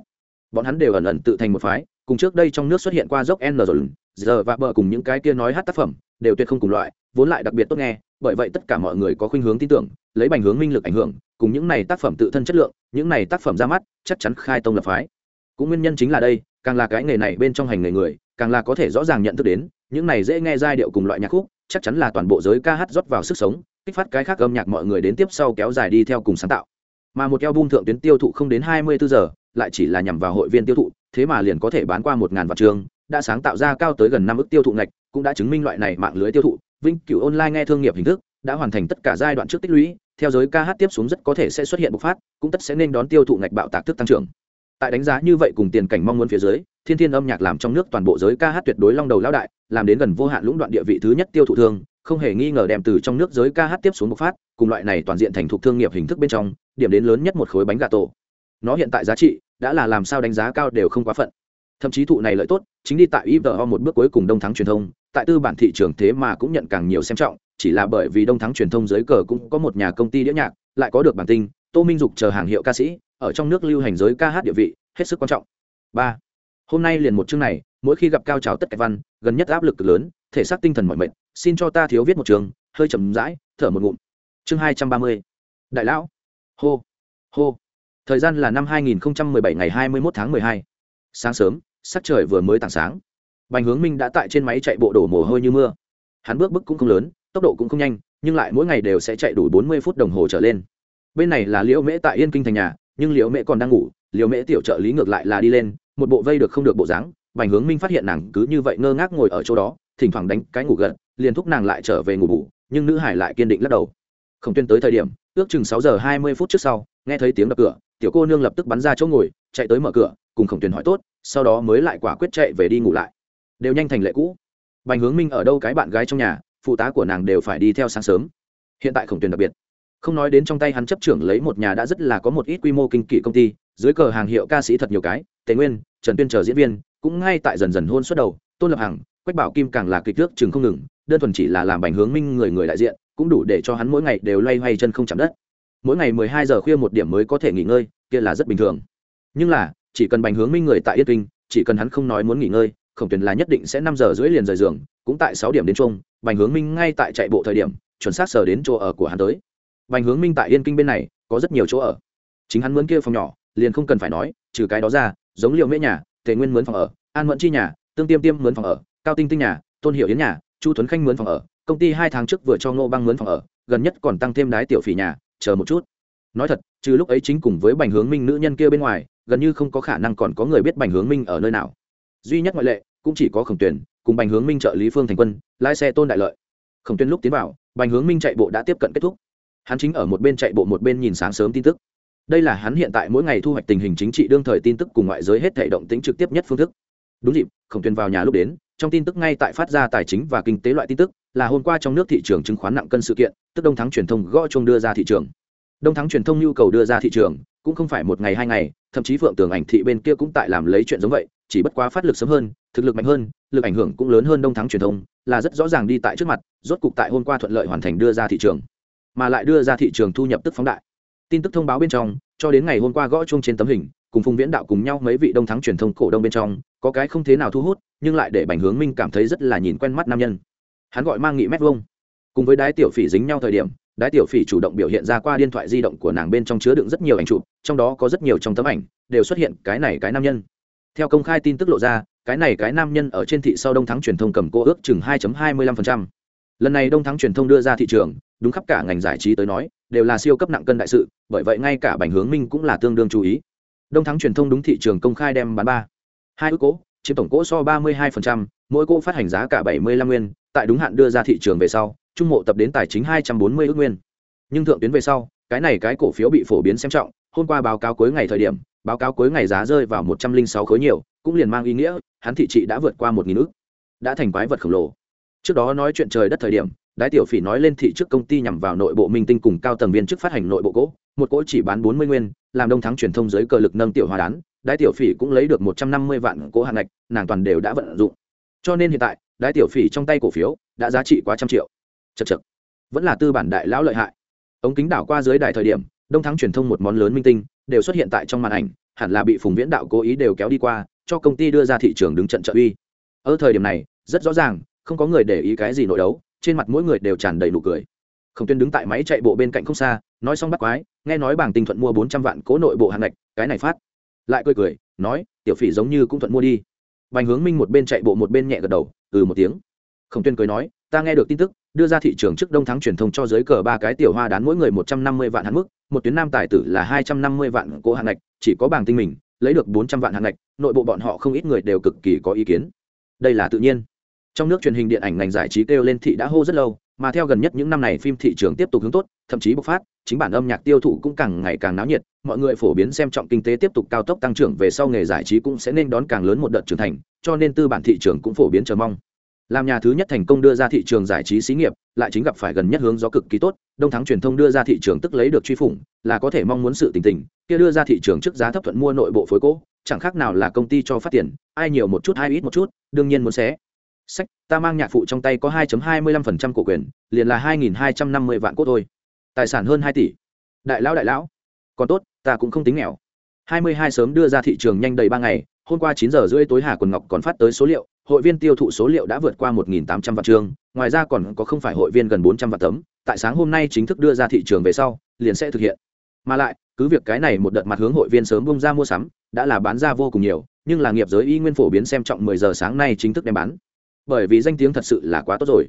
Bọn hắn đều ẩn ẩn tự thành một phái cùng trước đây trong nước xuất hiện qua dốc n dồn, giờ và bờ cùng những cái kia nói hát tác phẩm đều tuyệt không cùng loại vốn lại đặc biệt tốt nghe bởi vậy tất cả mọi người có khuynh hướng tin tưởng, lấy bành hướng minh lực ảnh hưởng, cùng những này tác phẩm tự thân chất lượng, những này tác phẩm ra mắt, chắc chắn khai tông lập phái. Cũng nguyên nhân chính là đây, càng là cái nghề này bên trong hành nghề người, càng là có thể rõ ràng nhận thức đến, những này dễ nghe giai điệu cùng loại nhạc khúc, chắc chắn là toàn bộ giới ca hát rót vào sức sống, kích phát cái khác âm nhạc mọi người đến tiếp sau kéo dài đi theo cùng sáng tạo. Mà một album thượng tuyến tiêu thụ không đến hai mươi bốn giờ, lại chỉ là nhằm vào hội viên tiêu thụ, thế mà liền có thể bán qua một ngàn vạn trường, đã sáng tạo ra cao tới gần năm ức tiêu thụ ngạch, cũng đã chứng minh loại này mạng lưới tiêu thụ vinh cửu online nghe thương nghiệp hình thức, đã hoàn thành tất cả giai đoạn trước tích lũy, theo giới ca hát tiếp xuống rất có thể sẽ xuất hiện bộc phát, cũng tất sẽ nên đón tiêu thụ ngạch bạo tạc thức tăng trưởng. Tại đánh giá như vậy cùng tiền cảnh mong muốn phía dưới, thiên thiên âm nhạc làm trong nước toàn bộ giới ca hát tuyệt đối long đầu lão đại, làm đến gần vô hạn lũng đoạn địa vị thứ nhất tiêu thụ thương, không hề nghi ngờ đem từ trong nước giới ca hát tiếp xuống bộc phát, cùng loại này toàn diện thành thuộc thương nghiệp hình thức bên trong, điểm đến lớn nhất một khối bánh gà tổ. Nó hiện tại giá trị, đã là làm sao đánh giá cao đều không quá phận. Thậm chí thụ này lợi tốt, chính đi tại ivo một bước cuối cùng đông thắng truyền thông tại tư bản thị trường thế mà cũng nhận càng nhiều xem trọng, chỉ là bởi vì đông thắng truyền thông dưới cờ cũng có một nhà công ty đĩa nhạc, lại có được bản tinh tô minh dục chờ hàng hiệu ca sĩ, ở trong nước lưu hành giới ca hát địa vị, hết sức quan trọng. Ba, hôm nay liền một chương này, mỗi khi gặp cao trào tất cả văn, gần nhất áp lực cực lớn, thể xác tinh thần mọi mệnh xin cho ta thiếu viết một trường hơi chậm rãi, thở một ngụm. Chương hai trăm ba mươi, đại lão. Hô hô. Thời gian là năm 2017 ngày 21 tháng 12. sáng sớm, sắc trời vừa mới tảng sáng bành hướng minh đã tại trên máy chạy bộ đổ mồ hôi như mưa. Hắn bước bức cũng không lớn tốc độ cũng không nhanh nhưng lại mỗi ngày đều sẽ chạy đủ 40 phút đồng hồ trở lên. Bên này là liễu mễ tại yên kinh thành nhà nhưng liễu mễ còn đang ngủ liễu mễ tiểu trợ lý ngược lại là đi lên một bộ vây được không được bộ dáng. Bành hướng minh phát hiện nàng cứ như vậy ngơ ngác ngồi ở chỗ đó thỉnh thoảng đánh cái ngủ gật liền thúc nàng lại trở về ngủ bù, nhưng nữ hải lại kiên định lắc đầu. Không tuyên tới thời điểm ước chừng sáu giờ hai mươi phút trước sau nghe thấy tiếng đập cửa tiểu cô nương lập tức bắn ra chỗ ngồi chạy tới mở cửa cùng khổng tuyền hỏi tốt sau đó mới lại quả quyết chạy về đi ngủ lại đều nhanh thành lệ cũ. Bành hướng minh ở đâu cái bạn gái trong nhà, phụ tá của nàng đều phải đi theo sáng sớm. Hiện tại khổng tuyền đặc biệt. Không nói đến trong tay hắn chấp trưởng lấy một nhà đã rất là có một ít quy mô kinh kỷ công ty, dưới cờ hàng hiệu ca sĩ thật nhiều cái, tề nguyên, trần tuyên chờ diễn viên, cũng ngay tại dần dần hôn suất đầu, tôn lập hằng, quách bảo kim càng là kịch thước chừng không ngừng, đơn thuần chỉ là làm bành hướng minh người người đại diện, cũng đủ để cho hắn mỗi ngày đều loay hoay chân không chạm đất. Mỗi ngày mười hai giờ khuya một điểm mới có thể nghỉ ngơi, kia là rất bình thường. Nhưng là, chỉ cần bành hướng minh người tại yên kinh, chỉ cần hắn không nói muốn nghỉ ngơi khổng Tuyền là nhất định sẽ năm giờ rưỡi liền rời giường, cũng tại sáu điểm đến chung bành hướng minh ngay tại chạy bộ thời điểm, chuẩn xác sờ đến chỗ ở của hắn tới. Bành hướng minh tại yên kinh bên này, có rất nhiều chỗ ở. Chính hắn mướn kia phòng nhỏ, liền không cần phải nói, trừ cái đó ra, giống liệu mễ nhà, tề nguyên mướn phòng ở, an mẫn chi nhà, tương tiêm tiêm mướn phòng ở, cao tinh tinh nhà, tôn hiệu yến nhà, chu tuấn khanh mướn phòng ở, công ty hai tháng trước vừa cho ngô băng mướn phòng ở, gần nhất còn tăng thêm đái tiểu phỉ nhà, chờ một chút. Nói thật, trừ lúc ấy chính cùng với bành hướng minh nữ nhân kia bên ngoài, gần như không có khả năng còn có người biết bành hướng minh ở nơi nào duy nhất ngoại lệ, cũng chỉ có khổng tuyển cùng bành hướng minh trợ lý phương thành quân, lái xe tôn đại lợi. Khổng tuyên lúc tiến vào, bành hướng minh chạy bộ đã tiếp cận kết thúc. Hắn chính ở một bên chạy bộ một bên nhìn sáng sớm tin tức. Đây là hắn hiện tại mỗi ngày thu hoạch tình hình chính trị đương thời tin tức cùng ngoại giới hết thể động tính trực tiếp nhất phương thức. Đúng dịp, khổng tuyên vào nhà lúc đến, trong tin tức ngay tại phát ra tài chính và kinh tế loại tin tức, là hôm qua trong nước thị trường chứng khoán nặng cân sự kiện, tức đông thắng truyền thông gõ chung đưa ra thị trường. Đông thắng truyền thông nhu cầu đưa ra thị trường, cũng không phải một ngày hai ngày, thậm chí phượng tường ảnh thị bên kia cũng tại làm lấy chuyện giống vậy chỉ bất quá phát lực sớm hơn, thực lực mạnh hơn, lực ảnh hưởng cũng lớn hơn đông thắng truyền thông, là rất rõ ràng đi tại trước mặt, rốt cục tại hôm qua thuận lợi hoàn thành đưa ra thị trường. Mà lại đưa ra thị trường thu nhập tức phóng đại. Tin tức thông báo bên trong, cho đến ngày hôm qua gõ chung trên tấm hình, cùng phùng viễn đạo cùng nhau mấy vị đông thắng truyền thông cổ đông bên trong, có cái không thế nào thu hút, nhưng lại để bành hướng minh cảm thấy rất là nhìn quen mắt nam nhân. Hắn gọi mang nghị mét vuông. Cùng với đái tiểu phỉ dính nhau thời điểm, đái tiểu phỉ chủ động biểu hiện ra qua điện thoại di động của nàng bên trong chứa đựng rất nhiều ảnh chụp, trong đó có rất nhiều trong tấm ảnh, đều xuất hiện cái này cái nam nhân theo công khai tin tức lộ ra cái này cái nam nhân ở trên thị sau đông thắng truyền thông cầm cô ước chừng 2.25%. lần này đông thắng truyền thông đưa ra thị trường đúng khắp cả ngành giải trí tới nói đều là siêu cấp nặng cân đại sự bởi vậy ngay cả bành hướng minh cũng là tương đương chú ý. Đông thắng truyền thông đúng thị trường công khai đem bán ba. Hai ước cố chiếm tổng cỗ so 32%, mỗi cỗ phát hành giá cả 75 nguyên tại đúng hạn đưa ra thị trường về sau trung mộ tập đến tài chính 240 ước nguyên. Nhưng thượng tuyến về sau cái này cái cổ phiếu bị phổ biến xem trọng hôm qua báo cáo cuối ngày thời điểm báo cáo cuối ngày giá rơi vào 106 khối nhiều cũng liền mang ý nghĩa hắn thị trị đã vượt qua một nghìn ước đã thành quái vật khổng lồ. Trước đó nói chuyện trời đất thời điểm đái tiểu phỉ nói lên thị trước công ty nhằm vào nội bộ minh tinh cùng cao tầng viên chức phát hành nội bộ gỗ, một cỗ chỉ bán bốn mươi nguyên làm đông thắng truyền thông dưới cờ lực nâng tiểu hòa đán đái tiểu phỉ cũng lấy được một trăm năm mươi vạn cỗ hàng ngạch nàng toàn đều đã vận dụng. Cho nên hiện tại đái tiểu phỉ trong tay cổ phiếu đã giá trị quá trăm triệu. Chật chật vẫn là tư bản đại lão lợi hại. Ống kính đảo qua dưới đài thời điểm đông thắng truyền thông một món lớn minh tinh đều xuất hiện tại trong màn ảnh, hẳn là bị phùng viễn đạo cố ý đều kéo đi qua, cho công ty đưa ra thị trường đứng trận trợ uy. Ở thời điểm này, rất rõ ràng, không có người để ý cái gì nội đấu, trên mặt mỗi người đều tràn đầy nụ cười. Khổng tuyên đứng tại máy chạy bộ bên cạnh không xa, nói xong bắt quái, nghe nói bảng tinh thuận mua bốn trăm vạn cố nội bộ hàng ngạch, cái này phát. Lại cười cười, nói, tiểu phỉ giống như cũng thuận mua đi. Bành hướng minh một bên chạy bộ một bên nhẹ gật đầu ừ một tiếng. Khổng tuyên cười nói, ta nghe được tin tức đưa ra thị trường trước đông thắng truyền thông cho giới cờ ba cái tiểu hoa đán mỗi người một trăm năm mươi vạn hạn mức, một tuyến nam tài tử là hai trăm năm mươi vạn cổ hạn ngạch, chỉ có bảng tinh mình, lấy được bốn trăm vạn hạn ngạch, nội bộ bọn họ không ít người đều cực kỳ có ý kiến. Đây là tự nhiên. Trong nước truyền hình điện ảnh ngành giải trí kêu lên thị đã hô rất lâu, mà theo gần nhất những năm này phim thị trường tiếp tục hướng tốt, thậm chí bộc phát, chính bản âm nhạc tiêu thụ cũng càng ngày càng náo nhiệt, mọi người phổ biến xem trọng kinh tế tiếp tục cao tốc tăng trưởng về sau nghề giải trí cũng sẽ nên đón càng lớn một đợt trưởng thành, cho nên tư bản thị trường cũng phổ biến chờ mong làm nhà thứ nhất thành công đưa ra thị trường giải trí xí nghiệp, lại chính gặp phải gần nhất hướng gió cực kỳ tốt, đông thắng truyền thông đưa ra thị trường tức lấy được truy phủng, là có thể mong muốn sự tình tình kia đưa ra thị trường trước giá thấp thuận mua nội bộ phối cố, chẳng khác nào là công ty cho phát tiền, ai nhiều một chút ai ít một chút, đương nhiên muốn xé. Sách, ta mang nhạc phụ trong tay có 2.25% cổ quyền, liền là 2.250 vạn cốt thôi. Tài sản hơn 2 tỷ. Đại lão đại lão. Còn tốt, ta cũng không tính nghèo. 22 sớm đưa ra thị trường nhanh đầy ba ngày, hôm qua 9 giờ rưỡi tối hà quần ngọc còn phát tới số liệu hội viên tiêu thụ số liệu đã vượt qua 1.800 vạn trường, ngoài ra còn có không phải hội viên gần 400 vạn tấm, tại sáng hôm nay chính thức đưa ra thị trường về sau, liền sẽ thực hiện. Mà lại, cứ việc cái này một đợt mặt hướng hội viên sớm bung ra mua sắm, đã là bán ra vô cùng nhiều, nhưng là nghiệp giới y nguyên phổ biến xem trọng 10 giờ sáng nay chính thức đem bán. Bởi vì danh tiếng thật sự là quá tốt rồi.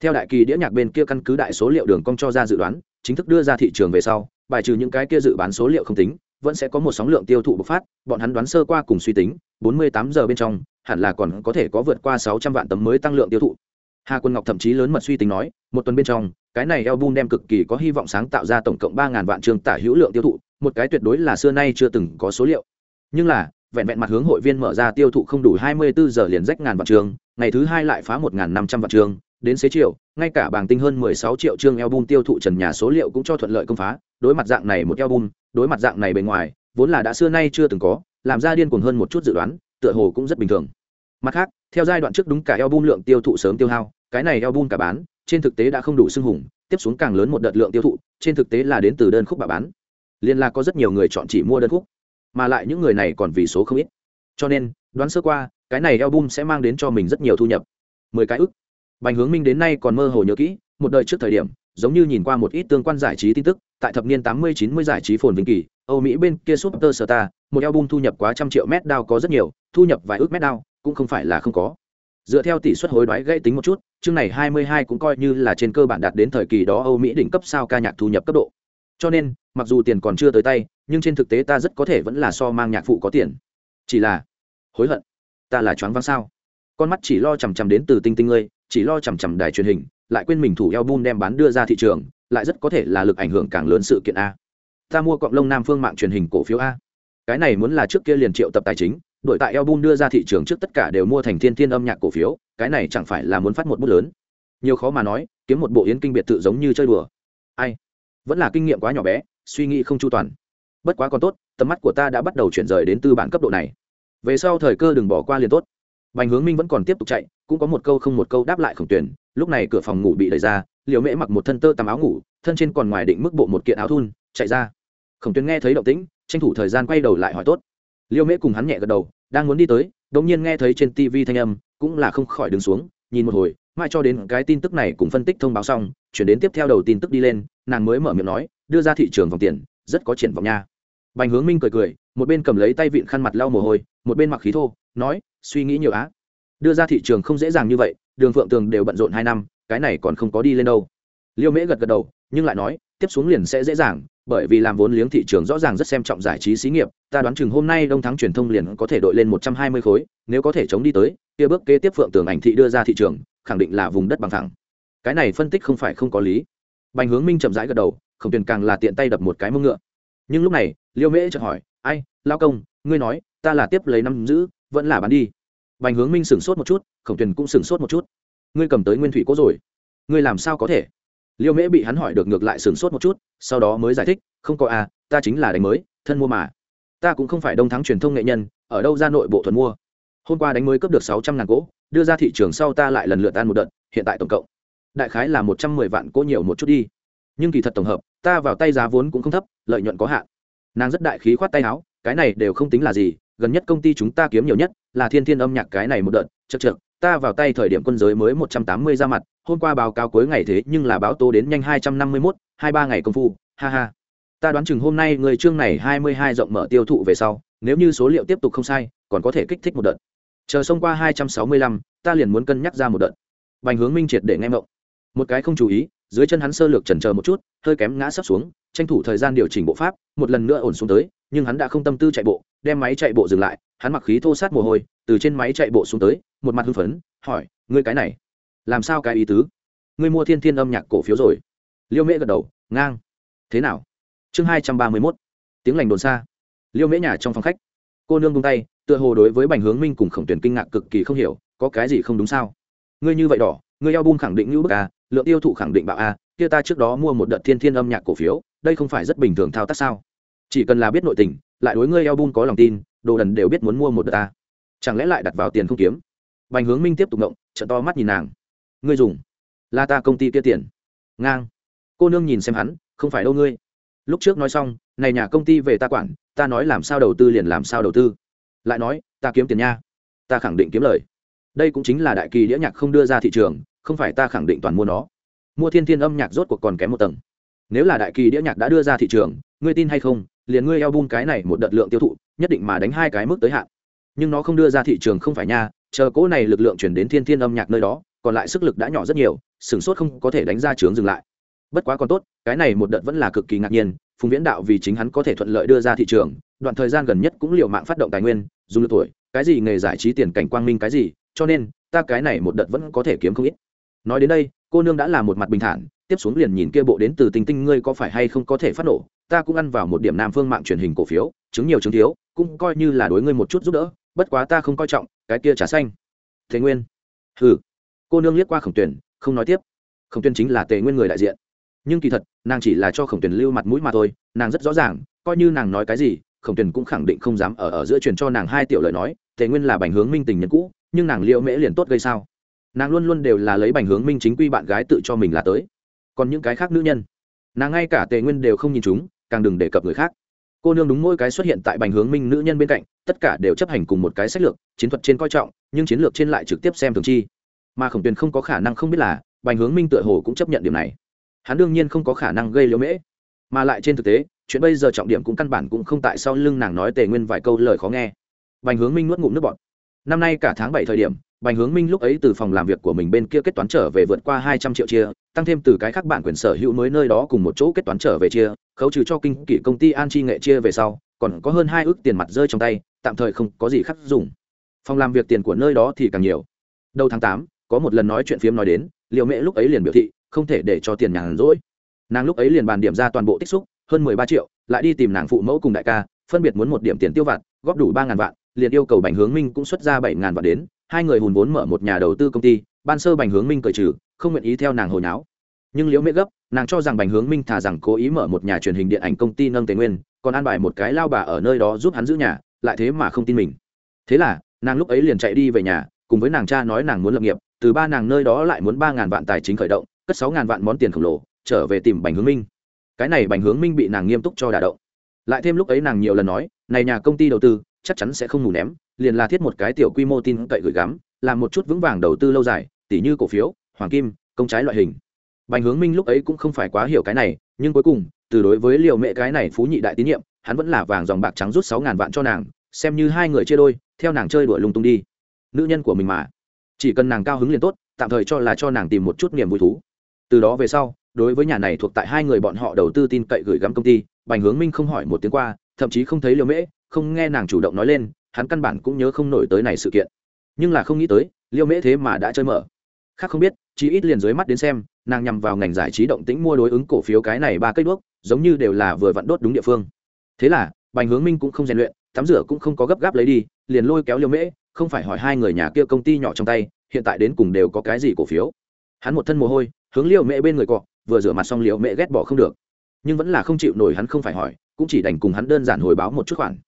Theo đại kỳ đĩa nhạc bên kia căn cứ đại số liệu đường cong cho ra dự đoán, chính thức đưa ra thị trường về sau, bài trừ những cái kia dự bán số liệu không tính vẫn sẽ có một sóng lượng tiêu thụ bộc phát, bọn hắn đoán sơ qua cùng suy tính 48 giờ bên trong, hẳn là còn có thể có vượt qua 600 vạn tấm mới tăng lượng tiêu thụ. Hà quân ngọc thậm chí lớn mật suy tính nói, một tuần bên trong, cái này album đem cực kỳ có hy vọng sáng tạo ra tổng cộng 3.000 vạn trường tả hữu lượng tiêu thụ, một cái tuyệt đối là xưa nay chưa từng có số liệu. Nhưng là, vẹn vẹn mặt hướng hội viên mở ra tiêu thụ không đủ 24 giờ liền rách ngàn vạn trường ngày thứ hai lại phá 1.500 vạn trường đến xế chiều, ngay cả bảng tinh hơn 16 triệu chương album tiêu thụ trần nhà số liệu cũng cho thuận lợi công phá, đối mặt dạng này một album, đối mặt dạng này bề ngoài, vốn là đã xưa nay chưa từng có, làm ra điên cuồng hơn một chút dự đoán, tựa hồ cũng rất bình thường. Mặt khác, theo giai đoạn trước đúng cả album lượng tiêu thụ sớm tiêu hao, cái này album cả bán, trên thực tế đã không đủ sưng hùng, tiếp xuống càng lớn một đợt lượng tiêu thụ, trên thực tế là đến từ đơn khúc bà bán. Liên là có rất nhiều người chọn chỉ mua đơn khúc, mà lại những người này còn vì số không ít. Cho nên, đoán sơ qua, cái này album sẽ mang đến cho mình rất nhiều thu nhập. mười cái ức bành hướng minh đến nay còn mơ hồ nhớ kỹ, một đời trước thời điểm, giống như nhìn qua một ít tương quan giải trí tin tức, tại thập niên tám mươi, chín mươi giải trí phồn vinh kỳ, âu mỹ bên kia super star, một album thu nhập quá trăm triệu mét đao có rất nhiều, thu nhập vài ước mét đao, cũng không phải là không có. Dựa theo tỷ suất hối đoái gây tính một chút, chương này hai mươi hai cũng coi như là trên cơ bản đạt đến thời kỳ đó âu mỹ đỉnh cấp sao ca nhạc thu nhập cấp độ. Cho nên, mặc dù tiền còn chưa tới tay, nhưng trên thực tế ta rất có thể vẫn là so mang nhạc phụ có tiền. Chỉ là, hối hận. Ta là choáng váng sao? Con mắt chỉ lo chằm chằm đến từ tinh tinh ngươi chỉ lo chằm chằm đài truyền hình, lại quên mình thủ eo bun đem bán đưa ra thị trường, lại rất có thể là lực ảnh hưởng càng lớn sự kiện a. Ta mua cọng lông nam phương mạng truyền hình cổ phiếu a. Cái này muốn là trước kia liền triệu tập tài chính đội tại album đưa ra thị trường trước tất cả đều mua thành thiên thiên âm nhạc cổ phiếu, cái này chẳng phải là muốn phát một bút lớn. Nhiều khó mà nói, kiếm một bộ yến kinh biệt tự giống như chơi đùa. Ai? Vẫn là kinh nghiệm quá nhỏ bé, suy nghĩ không chu toàn. Bất quá còn tốt, tầm mắt của ta đã bắt đầu chuyển rời đến tư bản cấp độ này. Về sau thời cơ đừng bỏ qua liền tốt. Bành hướng minh vẫn còn tiếp tục chạy cũng có một câu không một câu đáp lại khổng tuyển lúc này cửa phòng ngủ bị đẩy ra liều mễ mặc một thân tơ tằm áo ngủ, thân trên còn ngoài định mức bộ một kiện áo thun, chạy ra. Khổng tuyến nghe thấy động tĩnh, tranh thủ thời gian quay đầu lại hỏi tốt. Liêu mễ cùng hắn nhẹ gật đầu, đang muốn đi tới đống nhiên nghe thấy trên tv thanh âm, cũng là không khỏi đứng xuống, nhìn một hồi, mãi cho đến cái tin tức này cùng phân tích thông báo xong, chuyển đến tiếp theo đầu tin tức đi lên, nàng mới mở miệng nói, đưa ra thị trường vòng tiền, rất có triển vọng nha. Bành hướng minh cười cười, một bên cầm lấy tay vịn khăn mặt lau mồ hôi, một bên mặc khí thô, nói, suy nghĩ nhiều á đưa ra thị trường không dễ dàng như vậy, đường phượng tường đều bận rộn hai năm, cái này còn không có đi lên đâu. Liêu mễ gật gật đầu, nhưng lại nói, tiếp xuống liền sẽ dễ dàng, bởi vì làm vốn liếng thị trường rõ ràng rất xem trọng giải trí xí nghiệp, ta đoán chừng hôm nay đông thắng truyền thông liền có thể đội lên một trăm hai mươi khối, nếu có thể chống đi tới, kia bước kế tiếp phượng tường ảnh thị đưa ra thị trường, khẳng định là vùng đất bằng thẳng. Cái này phân tích không phải không có lý. Bành hướng minh chậm rãi gật đầu, khổng tuyền càng là tiện tay đập một cái mông ngựa. Nhưng lúc này, liêu mễ chợt hỏi, ai, lao công, ngươi nói, ta là tiếp lấy năm giữ, vẫn là bán đi? Bành hướng minh sửng sốt một chút, khổng tuyền cũng sửng sốt một chút. Ngươi cầm tới nguyên thủy cố rồi. Ngươi làm sao có thể? Liêu mễ bị hắn hỏi được ngược lại sửng sốt một chút, sau đó mới giải thích, không có à ta chính là đánh mới, thân mua mà. Ta cũng không phải đông thắng truyền thông nghệ nhân, ở đâu ra nội bộ thuần mua. Hôm qua đánh mới cấp được sáu trăm ngàn cỗ đưa ra thị trường sau ta lại lần lượt ăn một đợt, hiện tại tổng cộng, đại khái là một trăm mười vạn cỗ nhiều một chút đi. Nhưng kỳ thật tổng hợp, ta vào tay giá vốn cũng không thấp, lợi nhuận có hạn. Nàng rất đại khí khoát tay áo, cái này đều không tính là gì gần nhất công ty chúng ta kiếm nhiều nhất là thiên thiên âm nhạc cái này một đợt chật chật ta vào tay thời điểm quân giới mới một trăm tám mươi ra mặt, hôm qua báo cáo cuối ngày thế nhưng là báo tố đến nhanh hai trăm năm mươi mốt, hai ba ngày công phu, ha ha. Ta đoán chừng hôm nay người chương này hai mươi hai rộng mở tiêu thụ về sau, nếu như số liệu tiếp tục không sai, còn có thể kích thích một đợt. Chờ xông qua hai trăm sáu mươi lăm, ta liền muốn cân nhắc ra một đợt. Bành hướng minh triệt để nghe mộng một cái không chú ý, dưới chân hắn sơ lược chần chờ một chút, hơi kém ngã sấp xuống, tranh thủ thời gian điều chỉnh bộ pháp, một lần nữa ổn xuống tới, nhưng hắn đã không tâm tư chạy bộ đem máy chạy bộ dừng lại, hắn mặc khí thô sát mồ hôi, từ trên máy chạy bộ xuống tới, một mặt hưng phấn, hỏi, ngươi cái này, làm sao cái ý tứ? Ngươi mua thiên thiên âm nhạc cổ phiếu rồi? Liêu mễ gật đầu, ngang. Thế nào? Chương hai trăm ba mươi mốt. Tiếng lành đồn xa. Liêu mễ nhà trong phòng khách. Cô nương bung tay, tựa hồ đối với bành hướng minh cùng khổng tuyển kinh ngạc cực kỳ không hiểu, có cái gì không đúng sao? Ngươi như vậy đỏ, ngươi album khẳng định ngữ bức a, lượng tiêu thụ khẳng định bạo a, kia ta trước đó mua một đợt thiên thiên âm nhạc cổ phiếu, đây không phải rất bình thường thao tác sao? Chỉ cần là biết nội tình, lại đối ngươi album có lòng tin, đồ đần đều biết muốn mua một đợt ta. Chẳng lẽ lại đặt vào tiền không kiếm? Bành hướng minh tiếp tục ngộng trận to mắt nhìn nàng. Ngươi dùng. Là ta công ty kia tiền. Ngang. Cô nương nhìn xem hắn, không phải đâu ngươi. Lúc trước nói xong, này nhà công ty về ta quản, ta nói làm sao đầu tư liền làm sao đầu tư. Lại nói, ta kiếm tiền nha. Ta khẳng định kiếm lời. Đây cũng chính là đại kỳ đĩa nhạc không đưa ra thị trường, không phải ta khẳng định toàn mua nó. Mua thiên thiên âm nhạc rốt cuộc còn kém một tầng. Nếu là đại kỳ đĩa nhạc đã đưa ra thị trường, ngươi tin hay không liền ngươi eo bun cái này một đợt lượng tiêu thụ, nhất định mà đánh hai cái mức tới hạn. Nhưng nó không đưa ra thị trường không phải nha, chờ cỗ này lực lượng chuyển đến thiên thiên âm nhạc nơi đó, còn lại sức lực đã nhỏ rất nhiều sửng sốt không có thể đánh ra trướng dừng lại. Bất quá còn tốt, cái này một đợt vẫn là cực kỳ ngạc nhiên, phùng viễn đạo vì chính hắn có thể thuận lợi đưa ra thị trường, đoạn thời gian gần nhất cũng liệu mạng phát động tài nguyên, dùng lượt tuổi, cái gì nghề giải trí tiền cảnh quang minh cái gì, cho nên, ta cái này một đợt vẫn có thể kiếm không ít. Nói đến đây, cô nương đã là một mặt bình thản, tiếp xuống liền nhìn kia bộ đến từ tình tinh, ngươi có phải hay không có thể phát nổ? Ta cũng ăn vào một điểm nam phương mạng truyền hình cổ phiếu, chứng nhiều chứng thiếu, cũng coi như là đối ngươi một chút giúp đỡ, bất quá ta không coi trọng, cái kia trà xanh. Thế nguyên. Hừ. Cô nương liếc qua khổng tuyển không nói tiếp. Khổng tuyển chính là tề nguyên người đại diện. Nhưng kỳ thật, nàng chỉ là cho khổng tuyển lưu mặt mũi mà thôi, nàng rất rõ ràng, coi như nàng nói cái gì, khổng tuyển cũng khẳng định không dám ở ở giữa truyền cho nàng hai tiểu lời nói, tề nguyên là bành hướng minh tình nhân cũ, nhưng nàng liệu mễ liền tốt gây sao? Nàng luôn luôn đều là lấy bành hướng minh chính quy bạn gái tự cho mình là tới. Còn những cái khác nữ nhân, nàng ngay cả tề nguyên đều không nhìn chúng càng đừng đề cập người khác. Cô nương đúng mỗi cái xuất hiện tại bành hướng minh nữ nhân bên cạnh, tất cả đều chấp hành cùng một cái sách lược, chiến thuật trên coi trọng, nhưng chiến lược trên lại trực tiếp xem thường chi. Mà khổng tuyền không có khả năng không biết là, bành hướng minh tựa hồ cũng chấp nhận điểm này. Hắn đương nhiên không có khả năng gây liễu mễ. Mà lại trên thực tế, chuyện bây giờ trọng điểm cũng căn bản cũng không tại sau lưng nàng nói tề nguyên vài câu lời khó nghe. Bành hướng minh nuốt ngụm nước bọt. Năm nay cả tháng bảy thời điểm, bành hướng minh lúc ấy từ phòng làm việc của mình bên kia kết toán trở về vượt qua hai trăm triệu chia tăng thêm từ cái khác bản quyền sở hữu mới nơi đó cùng một chỗ kết toán trở về chia, khấu trừ cho kinh kỷ công ty an chi nghệ chia về sau, còn có hơn hai ước tiền mặt rơi trong tay, tạm thời không có gì khác dùng. Phòng làm việc tiền của nơi đó thì càng nhiều. Đầu tháng tám, có một lần nói chuyện phiếm nói đến liệu mẹ lúc ấy liền biểu thị, không thể để cho tiền nhàn rỗi. Nàng lúc ấy liền bàn điểm ra toàn bộ tích xúc, hơn mười ba triệu, lại đi tìm nàng phụ mẫu cùng đại ca, phân biệt muốn một điểm tiền tiêu vặt, góp đủ ba ngàn vạn, liền yêu cầu bành hướng minh cũng xuất ra bảy ngàn vạn đến. Hai người hùn vốn mở một nhà đầu tư công ty, ban sơ bành hướng minh cởi trừ không nguyện ý theo nàng hồi nháo nhưng liễu mễ gấp, nàng cho rằng bành hướng minh thà rằng cố ý mở một nhà truyền hình điện ảnh công ty nâng tề nguyên, còn an bài một cái lao bà ở nơi đó giúp hắn giữ nhà, lại thế mà không tin mình. Thế là, nàng lúc ấy liền chạy đi về nhà, cùng với nàng cha nói nàng muốn lập nghiệp, từ ba nàng nơi đó lại muốn ba ngàn vạn tài chính khởi động, cất sáu ngàn vạn món tiền khổng lồ, trở về tìm bành hướng minh. Cái này bành hướng minh bị nàng nghiêm túc cho đả động. Lại thêm lúc ấy nàng nhiều lần nói, này nhà công ty đầu tư, chắc chắn sẽ không ngủ ném, liền là thiết một cái tiểu quy mô tin cậy gửi gắm, làm một chút vững vàng đầu tư lâu dài, tỉ như cổ phiếu hoàng kim, công trái loại hình. Bành hướng minh lúc ấy cũng không phải quá hiểu cái này, nhưng cuối cùng, từ đối với liều mẹ cái này phú nhị đại tín nhiệm, hắn vẫn là vàng dòng bạc trắng rút sáu ngàn vạn cho nàng, xem như hai người chia đôi, theo nàng chơi đuổi lung tung đi. Nữ nhân của mình mà. Chỉ cần nàng cao hứng liền tốt, tạm thời cho là cho nàng tìm một chút niềm vui thú. Từ đó về sau, đối với nhà này thuộc tại hai người bọn họ đầu tư tin cậy gửi gắm công ty, bành hướng minh không hỏi một tiếng qua, thậm chí không thấy liều mễ không nghe nàng chủ động nói lên, hắn căn bản cũng nhớ không nổi tới này sự kiện. Nhưng là không nghĩ tới liêu mễ thế mà đã chơi mở. Khác không biết chỉ ít liền dưới mắt đến xem, nàng nhằm vào ngành giải trí động tĩnh mua đối ứng cổ phiếu cái này ba cây đuốc, giống như đều là vừa vặn đốt đúng địa phương. Thế là, bành hướng minh cũng không rèn luyện, tắm rửa cũng không có gấp gáp lấy đi, liền lôi kéo liêu mễ, không phải hỏi hai người nhà kia công ty nhỏ trong tay, hiện tại đến cùng đều có cái gì cổ phiếu. Hắn một thân mồ hôi, hướng liêu mễ bên người cọ, vừa rửa mặt xong liêu mễ ghét bỏ không được. Nhưng vẫn là không chịu nổi hắn không phải hỏi, cũng chỉ đành cùng hắn đơn giản hồi báo một chút khoản.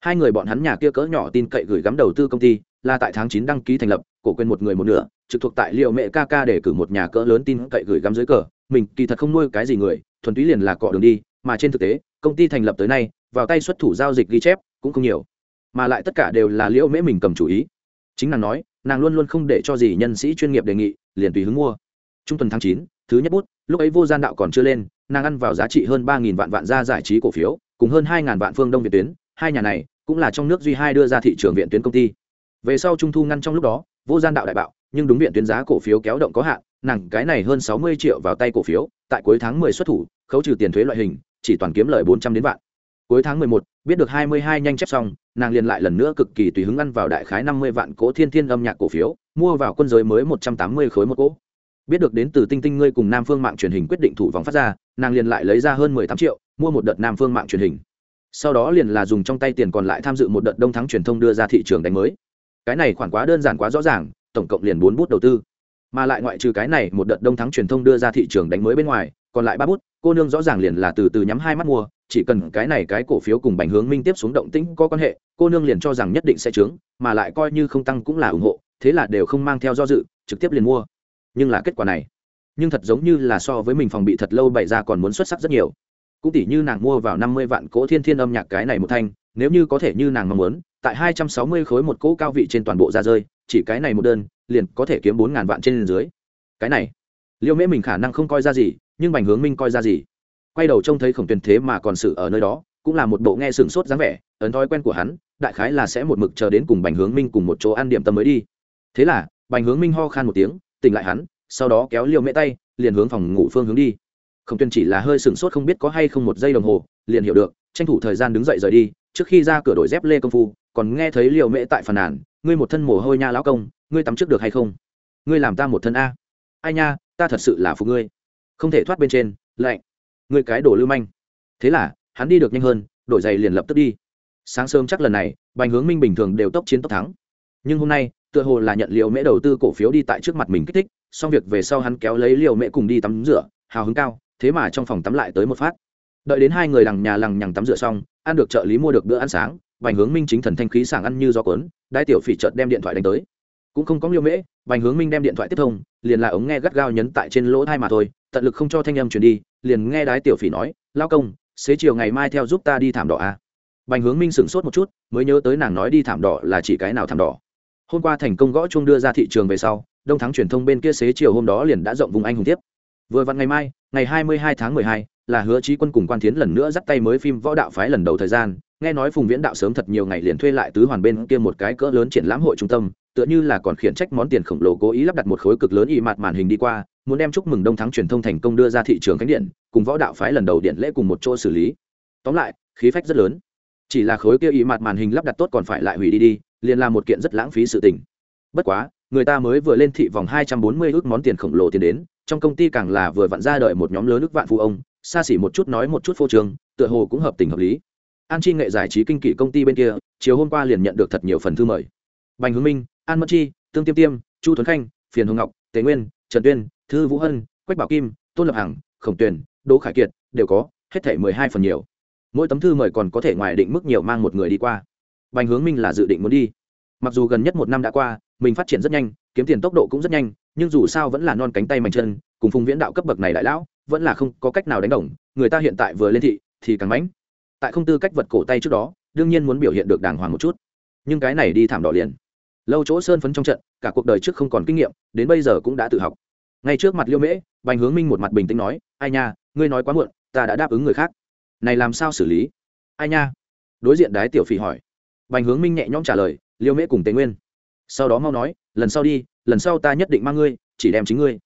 Hai người bọn hắn nhà kia cỡ nhỏ tin cậy gửi gắm đầu tư công ty, là tại tháng chín đăng ký thành lập cổ quên một người một nửa, trực thuộc tại liệu mẹ ca ca để cử một nhà cỡ lớn tin cậy gửi gắm dưới cờ. Mình kỳ thật không nuôi cái gì người, thuần túy liền là cọ đường đi, mà trên thực tế, công ty thành lập tới nay, vào tay xuất thủ giao dịch ghi chép cũng không nhiều. Mà lại tất cả đều là liễu mễ mình cầm chủ ý. Chính nàng nói, nàng luôn luôn không để cho gì nhân sĩ chuyên nghiệp đề nghị, liền tùy hứng mua. Trung tuần tháng chín, thứ nhất bút, lúc ấy vô gian đạo còn chưa lên, nàng ăn vào giá trị hơn ba vạn vạn ra giải trí cổ phiếu, cùng hơn hai vạn phương đông việt tuyến. Hai nhà này, cũng là trong nước duy hai đưa ra thị trường viện tuyến công ty. Về sau trung thu ngăn trong lúc đó vô gian đạo đại bạo, nhưng đúng viện tuyến giá cổ phiếu kéo động có hạn, nàng cái này hơn sáu mươi triệu vào tay cổ phiếu, tại cuối tháng mười xuất thủ, khấu trừ tiền thuế loại hình, chỉ toàn kiếm lời bốn trăm đến vạn. Cuối tháng mười một, biết được hai mươi hai nhanh chép xong, nàng liền lại lần nữa cực kỳ tùy hứng ăn vào đại khái năm mươi vạn cỗ thiên thiên âm nhạc cổ phiếu, mua vào quân giới mới một trăm tám mươi khối một cỗ. Biết được đến từ tinh tinh ngươi cùng nam phương mạng truyền hình quyết định thủ vòng phát ra, nàng liền lại lấy ra hơn mười tám triệu, mua một đợt nam phương mạng truyền hình. Sau đó liền là dùng trong tay tiền còn lại tham dự một đợt đông thắng truyền thông đưa ra thị trường đánh mới cái này khoản quá đơn giản quá rõ ràng, tổng cộng liền bốn bút đầu tư. Mà lại ngoại trừ cái này, một đợt đông thắng truyền thông đưa ra thị trường đánh mới bên ngoài, còn lại ba bút, cô nương rõ ràng liền là từ từ nhắm hai mắt mua, chỉ cần cái này cái cổ phiếu cùng bành hướng minh tiếp xuống động tĩnh có quan hệ, cô nương liền cho rằng nhất định sẽ trướng mà lại coi như không tăng cũng là ủng hộ, thế là đều không mang theo do dự, trực tiếp liền mua. Nhưng là kết quả này, nhưng thật giống như là so với mình phòng bị thật lâu bày ra còn muốn xuất sắc rất nhiều. Cũng tỷ như nàng mua vào năm mươi vạn cỗ thiên thiên âm nhạc cái này một thanh nếu như có thể như nàng mong muốn, tại hai trăm sáu mươi khối một cỗ cao vị trên toàn bộ ra rơi, chỉ cái này một đơn, liền có thể kiếm bốn ngàn vạn trên dưới. Cái này, liêu mễ mình khả năng không coi ra gì, nhưng bành hướng minh coi ra gì? Quay đầu trông thấy khổng tuyền thế mà còn sự ở nơi đó, cũng là một bộ nghe sừng sốt dáng vẻ, ấn thói quen của hắn, đại khái là sẽ một mực chờ đến cùng bành hướng minh cùng một chỗ ăn điểm tâm mới đi. Thế là, bành hướng minh ho khan một tiếng, tỉnh lại hắn, sau đó kéo liêu mễ tay, liền hướng phòng ngủ phương hướng đi. Khổng tuyền chỉ là hơi sừng sốt không biết có hay không một giây đồng hồ, liền hiểu được, tranh thủ thời gian đứng dậy rời đi trước khi ra cửa đổi dép lê công phu, còn nghe thấy liều mễ tại phàn nàn, ngươi một thân mồ hôi nha lão công, ngươi tắm trước được hay không? Ngươi làm ta một thân a. Ai nha, ta thật sự là phụ ngươi. Không thể thoát bên trên, lạnh. Ngươi cái đổ lưu manh. Thế là, hắn đi được nhanh hơn, đổi giày liền lập tức đi. Sáng sớm chắc lần này, bành hướng minh bình thường đều tốc chiến tốc thắng. Nhưng hôm nay, tựa hồ là nhận liệu mễ đầu tư cổ phiếu đi tại trước mặt mình kích thích, xong việc về sau hắn kéo lấy liều mễ cùng đi tắm rửa, hào hứng cao, thế mà trong phòng tắm lại tới một phát. Đợi đến hai người lằng nhà lằng nhằng tắm rửa xong ăn được trợ lý mua được bữa ăn sáng, bành hướng minh chính thần thanh khí sảng ăn như gió cuốn đại tiểu phỉ chợt đem điện thoại đánh tới. Cũng không có liêu mễ, bành hướng minh đem điện thoại tiếp thông, liền là ống nghe gắt gao nhấn tại trên lỗ thai mà thôi, tận lực không cho thanh âm truyền đi, liền nghe đái tiểu phỉ nói, lao công, xế chiều ngày mai theo giúp ta đi thảm đỏ à. bành hướng minh sửng sốt một chút, mới nhớ tới nàng nói đi thảm đỏ là chỉ cái nào thảm đỏ. Hôm qua thành công gõ chung đưa ra thị trường về sau, đông thắng truyền thông bên kia xế chiều hôm đó liền đã rộng vùng anh hùng tiếp. Vừa vặn ngày mai, ngày hai mươi hai tháng mười hai là hứa trí quân cùng quan thiến lần nữa dắt tay mới phim võ đạo phái lần đầu thời gian, nghe nói phùng viễn đạo sớm thật nhiều ngày liền thuê lại tứ hoàn bên kia một cái cỡ lớn triển lãm hội trung tâm, tựa như là còn khiển trách món tiền khổng lồ cố ý lắp đặt một khối cực lớn y mặt màn hình đi qua, muốn đem chúc mừng đông thắng truyền thông thành công đưa ra thị trường khánh điện, cùng võ đạo phái lần đầu điện lễ cùng một chỗ xử lý. Tóm lại, khí phách rất lớn. Chỉ là khối kia y mặt màn hình lắp đặt tốt còn phải lại hủy đi đi, liền là một kiện rất lãng phí sự tình. Bất quá, người ta mới vừa lên thị vòng hai trăm bốn mươi ước món tiền khổng lồ tiền đến, trong công ty càng là vừa vặn ra đợi một nhóm lớn nước vạn phụ ông xa xỉ một chút nói một chút phô trường tựa hồ cũng hợp tình hợp lý. An chi nghệ giải trí kinh kỷ công ty bên kia, chiều hôm qua liền nhận được thật nhiều phần thư mời. Bành hướng minh, an mất chi, tương tiêm tiêm, chu tuấn khanh, phiền hồng ngọc tế nguyên, trần tuyên, thư vũ hân, quách bảo kim, tôn lập hằng, khổng tuyền, đỗ khải kiệt, đều có, hết thể mười hai phần nhiều. Mỗi tấm thư mời còn có thể ngoài định mức nhiều mang một người đi qua. Bành hướng minh là dự định muốn đi. Mặc dù gần nhất một năm đã qua, mình phát triển rất nhanh, kiếm tiền tốc độ cũng rất nhanh, nhưng dù sao vẫn là non cánh tay mảnh chân, cùng phùng viễn đạo cấp bậc này đại lão vẫn là không có cách nào đánh đồng, người ta hiện tại vừa lên thị thì càng mãnh. Tại không tư cách vật cổ tay trước đó, đương nhiên muốn biểu hiện được đàng hoàng một chút. Nhưng cái này đi thảm đỏ liền. Lâu chỗ sơn phấn trong trận, cả cuộc đời trước không còn kinh nghiệm, đến bây giờ cũng đã tự học. Ngay trước mặt liêu mễ, bành hướng minh một mặt bình tĩnh nói, ai nha, ngươi nói quá muộn, ta đã đáp ứng người khác. Này làm sao xử lý? Ai nha. Đối diện đái tiểu phỉ hỏi. Bành hướng minh nhẹ nhõm trả lời, liêu mễ cùng tề nguyên. Sau đó mau nói, lần sau đi, lần sau ta nhất định mang ngươi, chỉ đem chính ngươi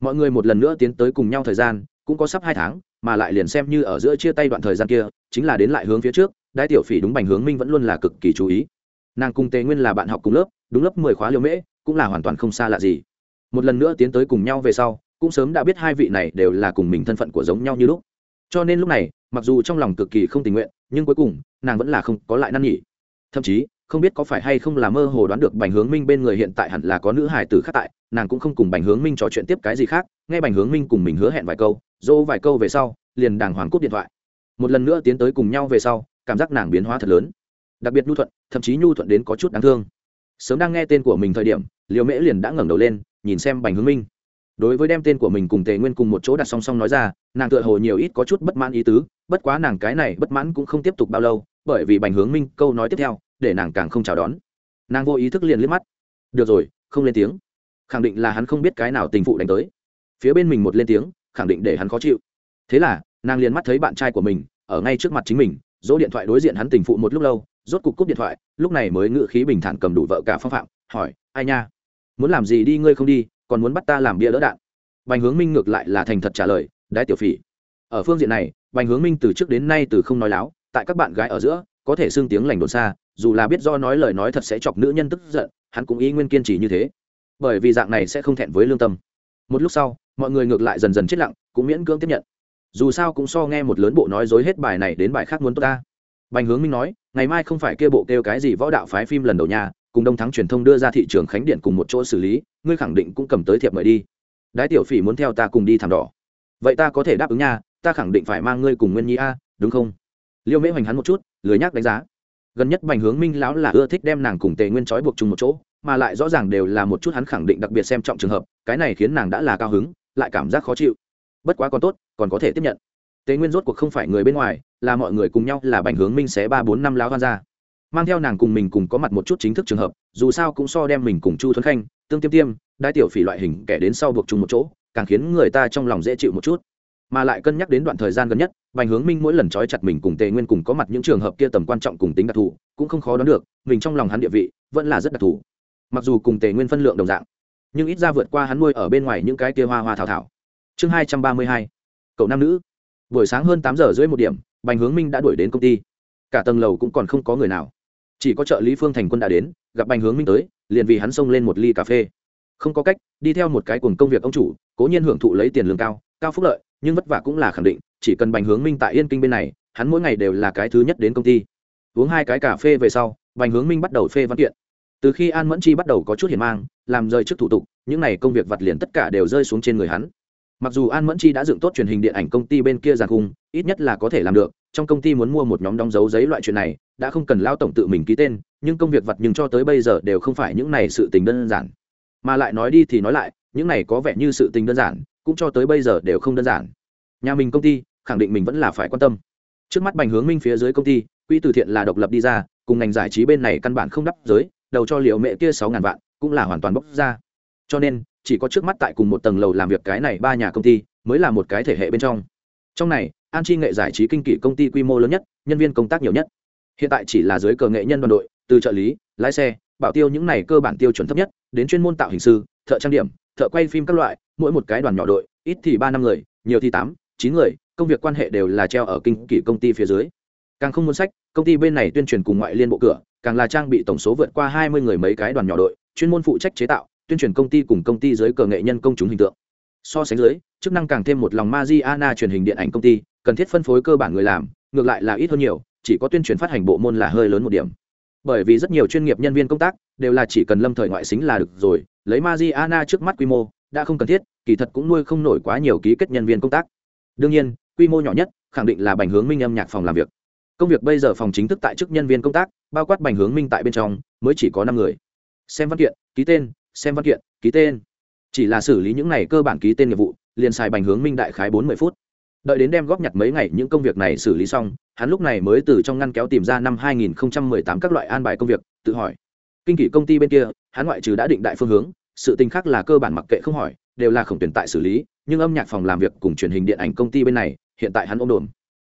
mọi người một lần nữa tiến tới cùng nhau thời gian, cũng có sắp hai tháng, mà lại liền xem như ở giữa chia tay đoạn thời gian kia, chính là đến lại hướng phía trước, đái tiểu phỉ đúng bành hướng minh vẫn luôn là cực kỳ chú ý. Nàng cùng tề nguyên là bạn học cùng lớp, đúng lớp mười khóa liều mễ, cũng là hoàn toàn không xa lạ gì. Một lần nữa tiến tới cùng nhau về sau, cũng sớm đã biết hai vị này đều là cùng mình thân phận của giống nhau như lúc. Cho nên lúc này, mặc dù trong lòng cực kỳ không tình nguyện, nhưng cuối cùng, nàng vẫn là không có lại năn nhỉ thậm chí không biết có phải hay không là mơ hồ đoán được bành hướng minh bên người hiện tại hẳn là có nữ hài tử khác tại, nàng cũng không cùng bành hướng minh trò chuyện tiếp cái gì khác, nghe bành hướng minh cùng mình hứa hẹn vài câu, dỗ vài câu về sau, liền đàng hoàng cúp điện thoại. Một lần nữa tiến tới cùng nhau về sau, cảm giác nàng biến hóa thật lớn. Đặc biệt nhu thuận, thậm chí nhu thuận đến có chút đáng thương. Sớm đang nghe tên của mình thời điểm liều mễ liền đã ngẩng đầu lên, nhìn xem bành hướng minh. Đối với đem tên của mình cùng tề nguyên cùng một chỗ đặt song song nói ra, nàng tựa hồ nhiều ít có chút bất mãn ý tứ, bất quá nàng cái này bất mãn cũng không tiếp tục bao lâu, bởi vì bành hướng minh câu nói tiếp theo để nàng càng không chào đón. Nàng vô ý thức liền liếc mắt. Được rồi, không lên tiếng. Khẳng định là hắn không biết cái nào tình phụ đánh tới. Phía bên mình một lên tiếng, khẳng định để hắn khó chịu. Thế là, nàng liền mắt thấy bạn trai của mình, ở ngay trước mặt chính mình, dỗ điện thoại đối diện hắn tình phụ một lúc lâu, rốt cục cúp điện thoại, lúc này mới ngự khí bình thản cầm đủ vợ cả phong phạm, hỏi, ai nha? Muốn làm gì đi ngươi không đi, còn muốn bắt ta làm bia lỡ đạn? Bành hướng minh ngược lại là thành thật trả lời, đái tiểu phỉ. Ở phương diện này, bành hướng minh từ trước đến nay từ không nói láo, tại các bạn gái ở giữa, có thể xưng tiếng lành đồn xa dù là biết do nói lời nói thật sẽ chọc nữ nhân tức giận, hắn cũng ý nguyên kiên trì như thế. Bởi vì dạng này sẽ không thẹn với lương tâm. Một lúc sau, mọi người ngược lại dần dần chết lặng, cũng miễn cưỡng tiếp nhận. Dù sao cũng so nghe một lớn bộ nói dối hết bài này đến bài khác muốn tốt ta. Bành hướng minh nói, ngày mai không phải kia bộ kêu cái gì võ đạo phái phim lần đầu nhà cùng đông thắng truyền thông đưa ra thị trường khánh điện cùng một chỗ xử lý, ngươi khẳng định cũng cầm tới thiệp mời đi. Đái tiểu phỉ muốn theo ta cùng đi thảm đỏ. Vậy ta có thể đáp ứng nha, ta khẳng định phải mang ngươi cùng nguyên nhi a, đúng không? Liêu mễ hoành hắn một chút, lười nhắc đánh giá gần nhất bành hướng minh lão là ưa thích đem nàng cùng tề nguyên trói buộc chung một chỗ, mà lại rõ ràng đều là một chút hắn khẳng định đặc biệt xem trọng trường hợp, cái này khiến nàng đã là cao hứng, lại cảm giác khó chịu. Bất quá còn tốt, còn có thể tiếp nhận. Tề nguyên rốt cuộc không phải người bên ngoài, là mọi người cùng nhau là bành hướng minh sẽ ba bốn năm lão gan ra mang theo nàng cùng mình cùng có mặt một chút chính thức trường hợp, dù sao cũng so đem mình cùng chu thuấn khanh, tương tiêm tiêm đai tiểu phỉ loại hình kẻ đến sau buộc chung một chỗ, càng khiến người ta trong lòng dễ chịu một chút mà lại cân nhắc đến đoạn thời gian gần nhất, bành hướng minh mỗi lần trói chặt mình cùng tề nguyên cùng có mặt những trường hợp kia tầm quan trọng cùng tính đặc thù, cũng không khó đoán được, mình trong lòng hắn địa vị vẫn là rất đặc thù. Mặc dù cùng tề nguyên phân lượng đồng dạng, nhưng ít ra vượt qua hắn nuôi ở bên ngoài những cái kia hoa hoa thảo thảo. Chương hai trăm ba mươi hai, cậu nam nữ. Buổi sáng hơn tám giờ rưỡi một điểm, bành hướng minh đã đuổi đến công ty. Cả tầng lầu cũng còn không có người nào. Chỉ có trợ lý phương thành quân đã đến, gặp bành hướng minh tới, liền vì hắn xông lên một ly cà phê. Không có cách, đi theo một cái cùng công việc ông chủ, cố nhiên hưởng thụ lấy tiền lương cao cao phúc lợi nhưng vất vả cũng là khẳng định, chỉ cần bành hướng minh tại yên kinh bên này, hắn mỗi ngày đều là cái thứ nhất đến công ty. Uống hai cái cà phê về sau, bành hướng minh bắt đầu phê văn kiện. Từ khi an mẫn chi bắt đầu có chút hiền mang, làm rơi trước thủ tục, những n à y công việc vặt liền tất cả đều rơi xuống trên người hắn. Mặc dù an mẫn chi đã dựng tốt truyền hình điện ảnh công ty bên kia giàn khung, ít nhất là có thể làm được, trong công ty muốn mua một nhóm đóng dấu giấy loại chuyện này, đã không cần lao tổng tự mình ký tên, nhưng công việc vặt nhưng cho tới bây giờ đều không phải những này sự tình đơn giản. Mà lại nói đi thì nói lại, những này có vẻ như sự tình đơn giản cũng cho tới bây giờ đều không đơn giản. Nhà mình công ty, khẳng định mình vẫn là phải quan tâm. Trước mắt bành hướng minh phía dưới công ty, quỹ từ thiện là độc lập đi ra, cùng ngành giải trí bên này căn bản không đắp giới, đầu cho liệu mẹ kia sáu ngàn vạn, cũng là hoàn toàn bốc ra. Cho nên, chỉ có trước mắt tại cùng một tầng lầu làm việc cái này ba nhà công ty, mới là một cái thể hệ bên trong. Trong này, an chi nghệ giải trí kinh kỷ công ty quy mô lớn nhất, nhân viên công tác nhiều nhất. Hiện tại chỉ là dưới cờ nghệ nhân đoàn đội, từ trợ lý, lái xe, bảo tiêu những này cơ bản tiêu chuẩn thấp nhất, đến chuyên môn tạo hình sư, thợ trang điểm, thợ quay phim các loại mỗi một cái đoàn nhỏ đội, ít thì ba năm người, nhiều thì tám, chín người, công việc quan hệ đều là treo ở kinh kỷ công ty phía dưới. Càng không muốn sách, công ty bên này tuyên truyền cùng ngoại liên bộ cửa, càng là trang bị tổng số vượt qua hai mươi người mấy cái đoàn nhỏ đội, chuyên môn phụ trách chế tạo, tuyên truyền công ty cùng công ty dưới cờ nghệ nhân công chúng hình tượng. So sánh dưới, chức năng càng thêm một lòng Mariana truyền hình điện ảnh công ty, cần thiết phân phối cơ bản người làm, ngược lại là ít hơn nhiều, chỉ có tuyên truyền phát hành bộ môn là hơi lớn một điểm bởi vì rất nhiều chuyên nghiệp nhân viên công tác đều là chỉ cần lâm thời ngoại xính là được rồi, lấy Mariana trước mắt quy mô, đã không cần thiết, kỳ thật cũng nuôi không nổi quá nhiều ký kết nhân viên công tác. Đương nhiên, quy mô nhỏ nhất khẳng định là bành hướng minh âm nhạc phòng làm việc. Công việc bây giờ phòng chính thức tại chức nhân viên công tác, bao quát bành hướng minh tại bên trong, mới chỉ có năm người. Xem văn kiện, ký tên, xem văn kiện, ký tên. Chỉ là xử lý những này cơ bản ký tên nghiệp vụ, liền xài bành hướng minh đại khái bốn mươi phút. Đợi đến đem góp nhặt mấy ngày những công việc này xử lý xong hắn lúc này mới từ trong ngăn kéo tìm ra năm 2018 các loại an bài công việc, tự hỏi. Kinh kỷ công ty bên kia, hắn ngoại trừ đã định đại phương hướng, sự tình khác là cơ bản mặc kệ không hỏi, đều là khổng tuyển tại xử lý, nhưng âm nhạc phòng làm việc cùng truyền hình điện ảnh công ty bên này, hiện tại hắn ôm đồn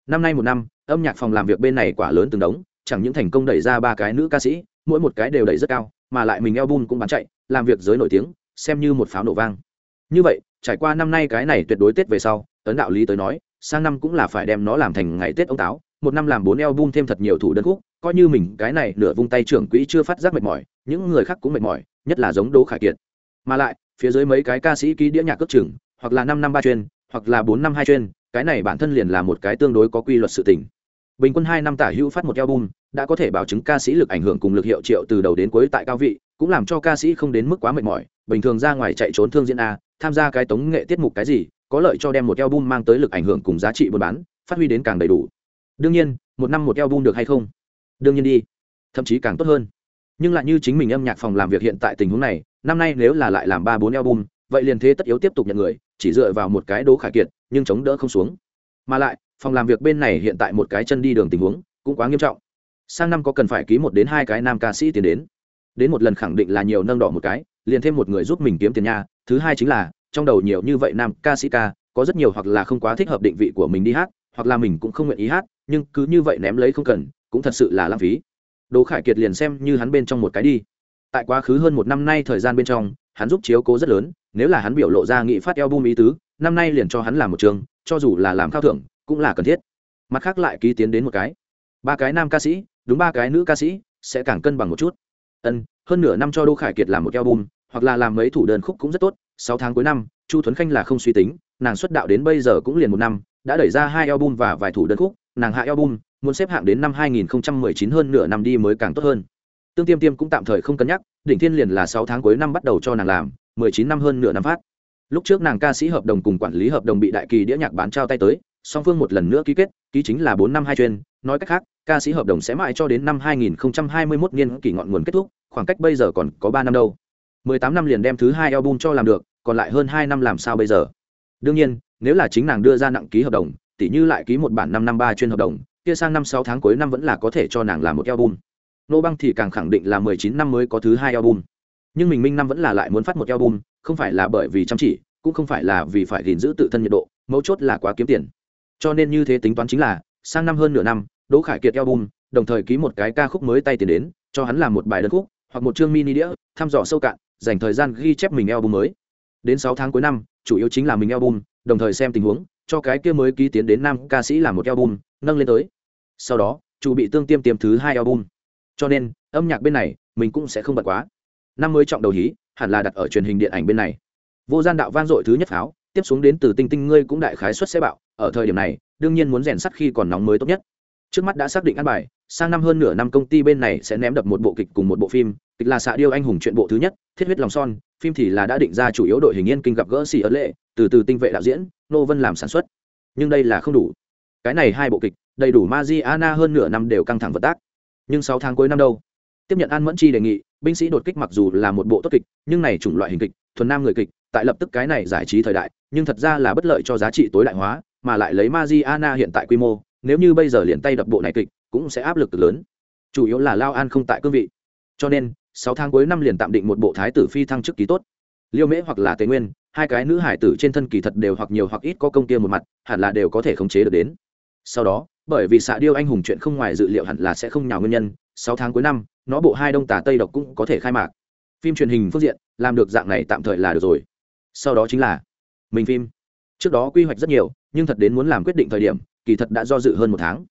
năm nay một năm, âm nhạc phòng làm việc bên này quả lớn từng đống, chẳng những thành công đẩy ra ba cái nữ ca sĩ, mỗi một cái đều đẩy rất cao, mà lại mình album cũng bán chạy, làm việc giới nổi tiếng, xem như một pháo nổ vang. Như vậy, trải qua năm nay cái này tuyệt đối tết về sau tấn đạo lý tới nói, sang năm cũng là phải đem nó làm thành ngày tết ông táo một năm làm bốn album thêm thật nhiều thủ đơn khúc, coi như mình cái này nửa vung tay trưởng quỹ chưa phát giác mệt mỏi, những người khác cũng mệt mỏi, nhất là giống đỗ khải kiệt. Mà lại, phía dưới mấy cái ca sĩ ký đĩa nhạc cước chừng, hoặc là năm năm ba chuyên, hoặc là bốn năm hai chuyên, cái này bản thân liền là một cái tương đối có quy luật sự tình. Bình quân hai năm tả hữu phát một album, đã có thể bảo chứng ca sĩ lực ảnh hưởng cùng lực hiệu triệu từ đầu đến cuối tại cao vị, cũng làm cho ca sĩ không đến mức quá mệt mỏi, bình thường ra ngoài chạy trốn thương diễn a, tham gia cái tống nghệ tiết mục cái gì, có lợi cho đem một album mang tới lực ảnh hưởng cùng giá trị buôn bán, phát huy đến càng đầy đủ đương nhiên, một năm một album được hay không? Đương nhiên đi. Thậm chí càng tốt hơn. Nhưng lại như chính mình âm nhạc phòng làm việc hiện tại tình huống này, năm nay nếu là lại làm ba bốn album, vậy liền thế tất yếu tiếp tục nhận người, chỉ dựa vào một cái đố khải kiệt, nhưng chống đỡ không xuống. Mà lại, phòng làm việc bên này hiện tại một cái chân đi đường tình huống, cũng quá nghiêm trọng. Sang năm có cần phải ký một đến hai cái nam ca sĩ tiến đến. Đến một lần khẳng định là nhiều nâng đỏ một cái, liền thêm một người giúp mình kiếm tiền nha. Thứ hai chính là, trong đầu nhiều như vậy nam ca sĩ ca, có rất nhiều hoặc là không quá thích hợp định vị của mình đi hát, hoặc là mình cũng không nguyện ý hát nhưng cứ như vậy ném lấy không cần, cũng thật sự là lãng phí. Đỗ khải kiệt liền xem như hắn bên trong một cái đi. Tại quá khứ hơn một năm nay thời gian bên trong, hắn giúp chiếu cố rất lớn, nếu là hắn biểu lộ ra nghị phát eo bum ý tứ, năm nay liền cho hắn làm một trường, cho dù là làm khao thưởng, cũng là cần thiết. Mặt khác lại ký tiến đến một cái. Ba cái nam ca sĩ, đúng ba cái nữ ca sĩ, sẽ càng cân bằng một chút. Ân, hơn nửa năm cho đỗ khải kiệt làm một eo bum hoặc là làm mấy thủ đơn khúc cũng rất tốt, sáu tháng cuối năm, chu thuấn khanh là không suy tính, nàng xuất đạo đến bây giờ cũng liền một năm, đã đẩy ra hai eo bum và vài thủ đơn khúc nàng hạ album, muốn xếp hạng đến năm 2019 hơn nửa năm đi mới càng tốt hơn. Tương tiêm tiêm cũng tạm thời không cân nhắc, đỉnh thiên liền là sáu tháng cuối năm bắt đầu cho nàng làm 19 năm hơn nửa năm phát. Lúc trước nàng ca sĩ hợp đồng cùng quản lý hợp đồng bị đại kỳ đĩa nhạc bán trao tay tới, song phương một lần nữa ký kết, ký chính là bốn năm hai chuyên, nói cách khác, ca sĩ hợp đồng sẽ mãi cho đến năm 2021 niên kỳ ngọn nguồn kết thúc, khoảng cách bây giờ còn có ba năm đâu. 18 năm liền đem thứ hai album cho làm được, còn lại hơn hai năm làm sao bây giờ? Đương nhiên, nếu là chính nàng đưa ra nặng ký hợp đồng tỷ như lại ký một bản năm năm ba chuyên hợp đồng, kia sang năm sáu tháng cuối năm vẫn là có thể cho nàng làm một album. Nô băng thì càng khẳng định là 19 năm mới có thứ hai album. Nhưng mình minh năm vẫn là lại muốn phát một album, không phải là bởi vì chăm chỉ, cũng không phải là vì phải gìn giữ tự thân nhiệt độ, mấu chốt là quá kiếm tiền. Cho nên như thế tính toán chính là, sang năm hơn nửa năm, đỗ khải kiệt album, đồng thời ký một cái ca khúc mới tay tiền đến, cho hắn làm một bài đơn khúc, hoặc một chương mini đĩa, thăm dò sâu cạn, dành thời gian ghi chép mình album mới. Đến sáu tháng cuối năm, chủ yếu chính là mình album, đồng thời xem tình huống cho cái kia mới ký tiến đến năm ca sĩ làm một album, nâng lên tới. Sau đó, chủ bị tương tiêm tiêm thứ hai album. Cho nên, âm nhạc bên này, mình cũng sẽ không bật quá. Năm mới trọng đầu hí, hẳn là đặt ở truyền hình điện ảnh bên này. Vô gian đạo vang dội thứ nhất pháo, tiếp xuống đến từ tinh tinh ngươi cũng đại khái xuất sẽ bạo. Ở thời điểm này, đương nhiên muốn rèn sắt khi còn nóng mới tốt nhất. Trước mắt đã xác định ăn bài, sang năm hơn nửa năm công ty bên này sẽ ném đập một bộ kịch cùng một bộ phim kịch là xạ điêu anh hùng chuyện bộ thứ nhất, thiết huyết lòng son, phim thì là đã định ra chủ yếu đội hình yên kinh gặp gỡ xì ấn lệ, từ từ tinh vệ đạo diễn, nô vân làm sản xuất. Nhưng đây là không đủ. Cái này hai bộ kịch, đầy đủ ma di ana hơn nửa năm đều căng thẳng vật tác. Nhưng sáu tháng cuối năm đâu? Tiếp nhận an mẫn chi đề nghị, binh sĩ đột kích mặc dù là một bộ tốt kịch, nhưng này chủng loại hình kịch, thuần nam người kịch, tại lập tức cái này giải trí thời đại, nhưng thật ra là bất lợi cho giá trị tối đại hóa, mà lại lấy ma di ana hiện tại quy mô, nếu như bây giờ liền tay đập bộ này kịch, cũng sẽ áp lực lớn. Chủ yếu là lao an không tại cương vị. Cho nên sáu tháng cuối năm liền tạm định một bộ thái tử phi thăng chức ký tốt. Liêu mễ hoặc là tề nguyên, hai cái nữ hải tử trên thân kỳ thật đều hoặc nhiều hoặc ít có công kia một mặt, hẳn là đều có thể khống chế được đến. Sau đó, bởi vì xạ điêu anh hùng chuyện không ngoài dự liệu hẳn là sẽ không nhào nguyên nhân, sáu tháng cuối năm, nó bộ hai đông tà tây độc cũng có thể khai mạc. Phim truyền hình phương diện, làm được dạng này tạm thời là được rồi. Sau đó chính là mình phim. Trước đó quy hoạch rất nhiều, nhưng thật đến muốn làm quyết định thời điểm, kỳ thật đã do dự hơn một tháng.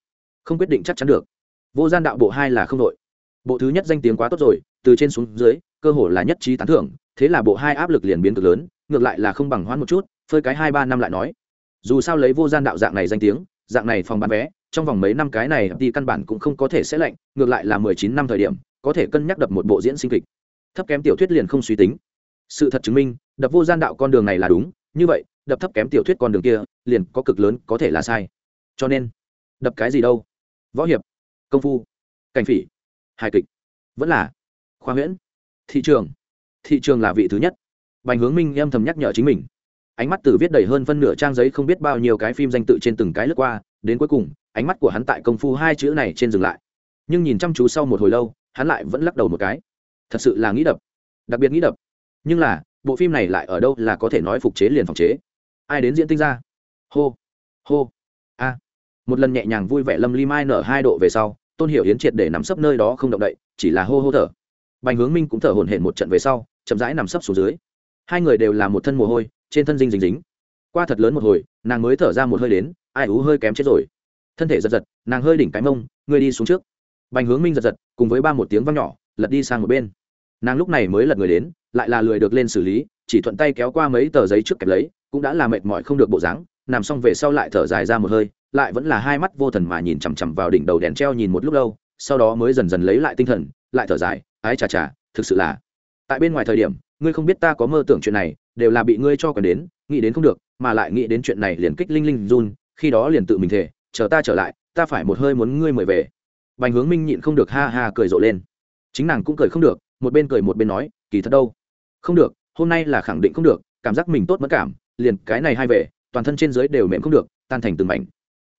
Không quyết định chắc chắn được. Vô gian đạo bộ hai là không đội bộ thứ nhất danh tiếng quá tốt rồi, từ trên xuống dưới, cơ hồ là nhất trí tán thưởng, thế là bộ hai áp lực liền biến cực lớn, ngược lại là không bằng hoãn một chút, phơi cái hai ba năm lại nói. Dù sao lấy vô gian đạo dạng này danh tiếng, dạng này phòng bán vé, trong vòng mấy năm cái này thì căn bản cũng không có thể sẽ lạnh, ngược lại là mười chín năm thời điểm, có thể cân nhắc đập một bộ diễn sinh kịch. Thấp kém tiểu thuyết liền không suy tính. Sự thật chứng minh, đập vô gian đạo con đường này là đúng, như vậy, đập thấp kém tiểu thuyết con đường kia, liền có cực lớn có thể là sai. Cho nên, đập cái gì đâu? Võ hiệp, công phu, cảnh phỉ hài kịch. Vẫn là khoa huyễn, thị trường. Thị trường là vị thứ nhất. Bành hướng minh âm thầm nhắc nhở chính mình. Ánh mắt từ viết đầy hơn phân nửa trang giấy không biết bao nhiêu cái phim danh tự trên từng cái lướt qua, đến cuối cùng, ánh mắt của hắn tại công phu hai chữ này trên dừng lại. Nhưng nhìn chăm chú sau một hồi lâu, hắn lại vẫn lắc đầu một cái. Thật sự là nghĩ đập. Đặc biệt nghĩ đập. Nhưng là, bộ phim này lại ở đâu là có thể nói phục chế liền phòng chế. Ai đến diễn tinh ra? Hô. Hô. A. Một lần nhẹ nhàng vui vẻ lâm ly mai nở hai độ về sau tôn hiểu yến triệt để nằm sấp nơi đó không động đậy, chỉ là hô hô thở. Bành hướng minh cũng thở hổn hển một trận về sau, chậm rãi nằm sấp xuống dưới. Hai người đều là một thân mồ hôi, trên thân dinh dính dính qua thật lớn một hồi, nàng mới thở ra một hơi đến, ai ú hơi kém chết rồi. Thân thể giật giật, nàng hơi đỉnh cái mông, ngươi đi xuống trước. Bành hướng minh giật giật, cùng với ba một tiếng văng nhỏ, lật đi sang một bên. Nàng lúc này mới lật người đến, lại là lười được lên xử lý, chỉ thuận tay kéo qua mấy tờ giấy trước kẹp lấy, cũng đã là mệt mỏi không được bộ dáng nằm xong về sau lại thở dài ra một hơi, lại vẫn là hai mắt vô thần mà nhìn chằm chằm vào đỉnh đầu đèn treo nhìn một lúc lâu, sau đó mới dần dần lấy lại tinh thần, lại thở dài, ái chà chà, thực sự là tại bên ngoài thời điểm, ngươi không biết ta có mơ tưởng chuyện này, đều là bị ngươi cho cần đến, nghĩ đến không được, mà lại nghĩ đến chuyện này liền kích linh linh run, khi đó liền tự mình thể chờ ta trở lại, ta phải một hơi muốn ngươi mời về. Bành hướng minh nhịn không được ha ha cười rộ lên. Chính nàng cũng cười không được, một bên cười một bên nói, kỳ thật đâu? Không được, hôm nay là khẳng định không được, cảm giác mình tốt mất cảm, liền cái này hai về toàn thân trên dưới đều mềm không được, tan thành từng mảnh.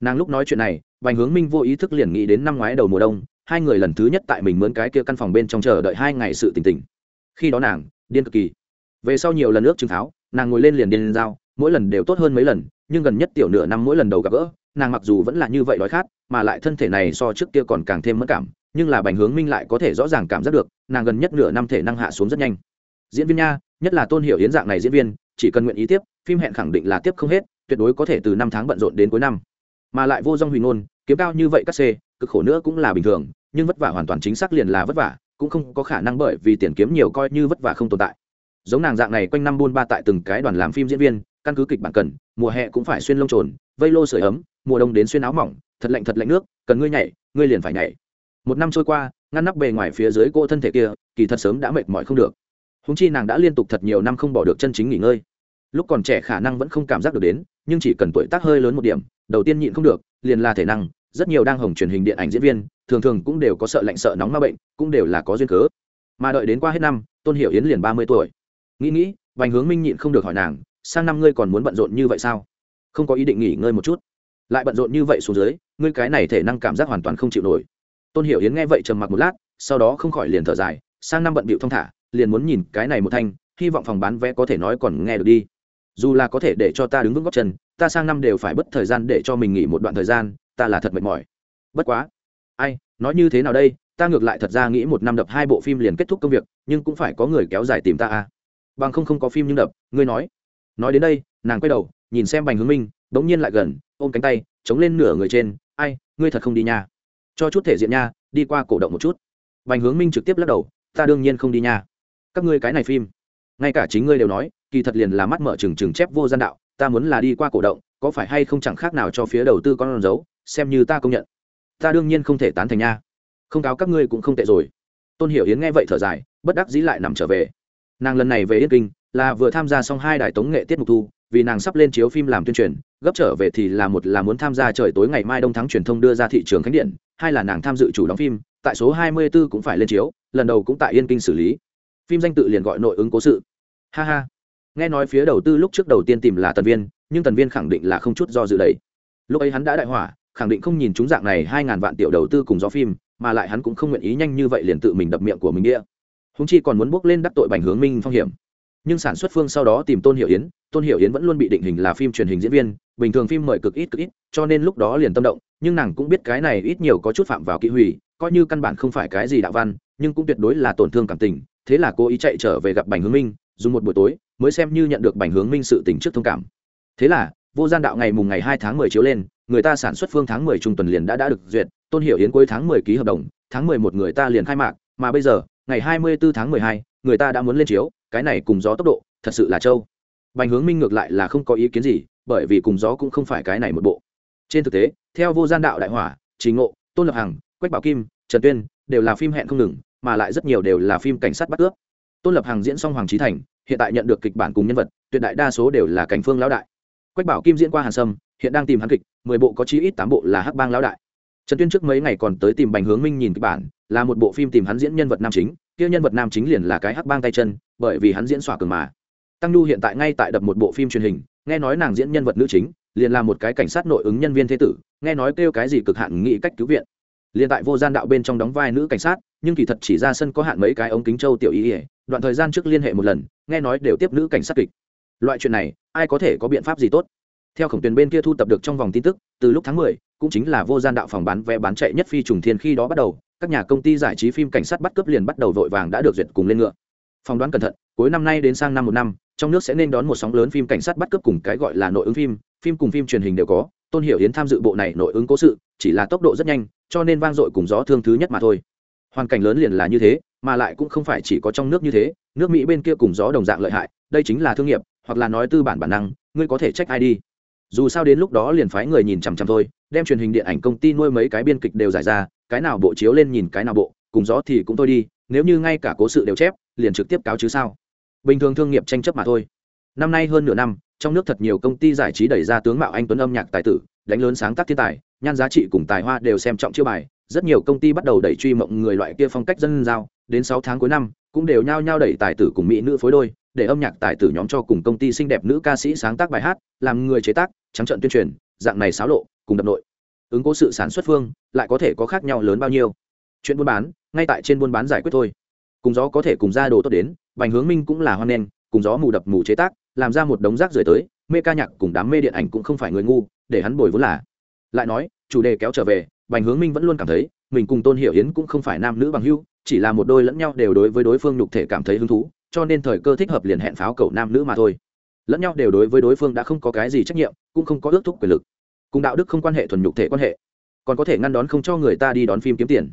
Nàng lúc nói chuyện này, bành hướng minh vô ý thức liền nghĩ đến năm ngoái đầu mùa đông, hai người lần thứ nhất tại mình mướn cái kia căn phòng bên trong chờ đợi hai ngày sự tình tình. Khi đó nàng, điên cực kỳ. Về sau nhiều lần ước trừng tháo, nàng ngồi lên liền điên lên dao, mỗi lần đều tốt hơn mấy lần, nhưng gần nhất tiểu nửa năm mỗi lần đầu gặp gỡ, nàng mặc dù vẫn là như vậy đói khát, mà lại thân thể này so trước kia còn càng thêm mất cảm, nhưng là bành hướng minh lại có thể rõ ràng cảm giác được, nàng gần nhất nửa năm thể năng hạ xuống rất nhanh. Diễn viên nha, nhất là tôn hiểu hiến dạng này diễn viên chỉ cần nguyện ý tiếp, phim hẹn khẳng định là tiếp không hết, tuyệt đối có thể từ năm tháng bận rộn đến cuối năm. Mà lại vô dong hủy ngôn, kiếm cao như vậy các c, cực khổ nữa cũng là bình thường, nhưng vất vả hoàn toàn chính xác liền là vất vả, cũng không có khả năng bởi vì tiền kiếm nhiều coi như vất vả không tồn tại. Giống nàng dạng này quanh năm buôn ba tại từng cái đoàn làm phim diễn viên, căn cứ kịch bản cần, mùa hè cũng phải xuyên lông trồn, vây lô sưởi ấm, mùa đông đến xuyên áo mỏng, thật lạnh thật lạnh nước, cần ngươi nhảy, ngươi liền phải nhảy. Một năm trôi qua, ngăn nắp bề ngoài phía dưới cô thân thể kia, kỳ thật sớm đã mệt mỏi không được húng chi nàng đã liên tục thật nhiều năm không bỏ được chân chính nghỉ ngơi. Lúc còn trẻ khả năng vẫn không cảm giác được đến, nhưng chỉ cần tuổi tác hơi lớn một điểm, đầu tiên nhịn không được, liền là thể năng. Rất nhiều đang hồng truyền hình điện ảnh diễn viên, thường thường cũng đều có sợ lạnh sợ nóng ma bệnh, cũng đều là có duyên cớ. Mà đợi đến qua hết năm, tôn hiểu yến liền ba mươi tuổi. Nghĩ nghĩ vành hướng minh nhịn không được hỏi nàng, sang năm ngươi còn muốn bận rộn như vậy sao? Không có ý định nghỉ ngơi một chút. Lại bận rộn như vậy xuống dưới, ngươi cái này thể năng cảm giác hoàn toàn không chịu nổi. Tôn hiểu yến nghe vậy trầm mặc một lát, sau đó không khỏi liền thở dài, sang năm bận bịu thong thả liền muốn nhìn cái này một thanh, hy vọng phòng bán vé có thể nói còn nghe được đi. Dù là có thể để cho ta đứng vững góc chân, ta sang năm đều phải bất thời gian để cho mình nghỉ một đoạn thời gian, ta là thật mệt mỏi. Bất quá, ai, nói như thế nào đây, ta ngược lại thật ra nghĩ một năm đập hai bộ phim liền kết thúc công việc, nhưng cũng phải có người kéo dài tìm ta à. Bằng không không có phim nhưng đập, ngươi nói. Nói đến đây, nàng quay đầu, nhìn xem bành hướng minh bỗng nhiên lại gần, ôm cánh tay, chống lên nửa người trên, ai, ngươi thật không đi nha. Cho chút thể diện nha, đi qua cổ động một chút. Bành hướng minh trực tiếp lắc đầu, ta đương nhiên không đi nha các ngươi cái này phim. Ngay cả chính ngươi đều nói, kỳ thật liền là mắt mở trừng trừng chép vô gian đạo, ta muốn là đi qua cổ động, có phải hay không chẳng khác nào cho phía đầu tư con dấu, xem như ta công nhận. Ta đương nhiên không thể tán thành nha. Không cáo các ngươi cũng không tệ rồi. Tôn hiểu yến nghe vậy thở dài, bất đắc dĩ lại nằm trở về. Nàng lần này về yên kinh, là vừa tham gia xong hai đài tống nghệ tiết mục thu, vì nàng sắp lên chiếu phim làm tuyên truyền, gấp trở về thì là một là muốn tham gia trời tối ngày mai đông thắng truyền thông đưa ra thị trường khánh điện, hai là nàng tham dự chủ đóng phim, tại số hai mươi 24 cũng phải lên chiếu, lần đầu cũng tại yên kinh xử lý phim danh tự liền gọi nội ứng cố sự. Ha ha. Nghe nói phía đầu tư lúc trước đầu tiên tìm là tần viên, nhưng tần viên khẳng định là không chút do dự đấy. Lúc ấy hắn đã đại hỏa, khẳng định không nhìn chúng dạng này hai ngàn vạn tiểu đầu tư cùng gió phim, mà lại hắn cũng không nguyện ý nhanh như vậy liền tự mình đập miệng của mình đĩa húng chi còn muốn bước lên đắc tội bành hướng minh phong hiểm. Nhưng sản xuất phương sau đó tìm tôn hiểu yến, tôn hiểu yến vẫn luôn bị định hình là phim truyền hình diễn viên, bình thường phim mời cực ít cực ít, cho nên lúc đó liền tâm động, nhưng nàng cũng biết cái này ít nhiều có chút phạm vào kỹ hủy, coi như căn bản không phải cái gì đạo văn, nhưng cũng tuyệt đối là tổn thương cảm tình thế là cô ý chạy trở về gặp bành hướng minh, dùng một buổi tối mới xem như nhận được bành hướng minh sự tình trước thông cảm. Thế là, vô gian đạo ngày mùng ngày hai tháng mười chiếu lên, người ta sản xuất phương tháng mười trung tuần liền đã đã được duyệt, tôn hiểu yến cuối tháng mười ký hợp đồng, tháng mười một người ta liền khai mạc, mà bây giờ, ngày hai mươi bốn tháng mười hai, người ta đã muốn lên chiếu, cái này cùng gió tốc độ, thật sự là trâu. Bành hướng minh ngược lại là không có ý kiến gì, bởi vì cùng gió cũng không phải cái này một bộ. Trên thực tế, theo vô gian đạo đại hỏa, trình ngộ, tôn lập hằng, quách bảo kim, trần tuyên, đều là phim hẹn không ngừng mà lại rất nhiều đều là phim cảnh sát bắt cướp tôn lập hằng diễn xong hoàng trí thành, hiện tại nhận được kịch bản cùng nhân vật, tuyệt đại đa số đều là cảnh phương lão đại. Quách bảo kim diễn qua hàn sâm, hiện đang tìm hắn kịch, mười bộ có chí ít tám bộ là hắc bang lão đại. Trần tuyên trước mấy ngày còn tới tìm bành hướng minh nhìn kịch bản, là một bộ phim tìm hắn diễn nhân vật nam chính, kia nhân vật nam chính liền là cái hắc bang tay chân, bởi vì hắn diễn xỏa cường mà. Tăng nhu hiện tại ngay tại đập một bộ phim truyền hình, nghe nói nàng diễn nhân vật nữ chính, liền là một cái cảnh sát nội ứng nhân viên thế tử, nghe nói kêu cái gì cực hạn nghĩ cách cứu viện liền tại vô gian đạo bên trong đóng vai nữ cảnh sát, nhưng kỳ thật chỉ ra sân có hạn mấy cái ống kính châu tiểu ý ỉa đoạn thời gian trước liên hệ một lần, nghe nói đều tiếp nữ cảnh sát kịch. Loại chuyện này, ai có thể có biện pháp gì tốt? Theo khổng tuyền bên kia thu tập được trong vòng tin tức, từ lúc tháng mười, cũng chính là vô gian đạo phòng bán vé bán chạy nhất phi trùng thiên khi đó bắt đầu, các nhà công ty giải trí phim cảnh sát bắt cướp liền bắt đầu vội vàng đã được duyệt cùng lên ngựa. Phỏng đoán cẩn thận, cuối năm nay đến sang năm một năm, trong nước sẽ nên đón một sóng lớn phim cảnh sát bắt cướp cùng cái gọi là nội ứng phim phim cùng phim truyền hình đều có tôn hiểu yến tham dự bộ này nội ứng cố sự, chỉ là tốc độ rất nhanh, cho nên vang dội cùng gió thương thứ nhất mà thôi. Hoàn cảnh lớn liền là như thế, mà lại cũng không phải chỉ có trong nước như thế, nước mỹ bên kia cùng gió đồng dạng lợi hại, đây chính là thương nghiệp, hoặc là nói tư bản bản năng, ngươi có thể trách ai đi. Dù sao đến lúc đó liền phái người nhìn chằm chằm thôi, đem truyền hình điện ảnh công ty nuôi mấy cái biên kịch đều giải ra, cái nào bộ chiếu lên nhìn cái nào bộ, cùng gió thì cũng thôi đi, nếu như ngay cả cố sự đều chép, liền trực tiếp cáo chứ sao? Bình thường thương nghiệp tranh chấp mà thôi năm nay hơn nửa năm, trong nước thật nhiều công ty giải trí đẩy ra tướng mạo anh tuấn âm nhạc tài tử, đánh lớn sáng tác thiên tài, nhan giá trị cùng tài hoa đều xem trọng chiêu bài. Rất nhiều công ty bắt đầu đẩy truy mộng người loại kia phong cách dân giao. Đến sáu tháng cuối năm, cũng đều nhao nhao đẩy tài tử cùng mỹ nữ phối đôi, để âm nhạc tài tử nhóm cho cùng công ty xinh đẹp nữ ca sĩ sáng tác bài hát, làm người chế tác, trắng trận tuyên truyền, dạng này xáo lộ, cùng đập nội. Ứng cố sự sản xuất phương, lại có thể có khác nhau lớn bao nhiêu. Chuyện buôn bán, ngay tại trên buôn bán giải quyết thôi. Cùng gió có thể cùng ra đồ tốt đến, bành hướng minh cũng là hoan nghênh, cùng gió mù đập mù chế tác làm ra một đống rác rưởi tới, mê ca nhạc cùng đám mê điện ảnh cũng không phải người ngu, để hắn bồi vốn là. Lại nói, chủ đề kéo trở về, bành hướng minh vẫn luôn cảm thấy, mình cùng tôn hiểu hiến cũng không phải nam nữ bằng hưu chỉ là một đôi lẫn nhau đều đối với đối phương nhục thể cảm thấy hứng thú, cho nên thời cơ thích hợp liền hẹn pháo cầu nam nữ mà thôi. Lẫn nhau đều đối với đối phương đã không có cái gì trách nhiệm, cũng không có ước thúc quyền lực. Cùng đạo đức không quan hệ thuần nhục thể quan hệ, còn có thể ngăn đón không cho người ta đi đón phim kiếm tiền.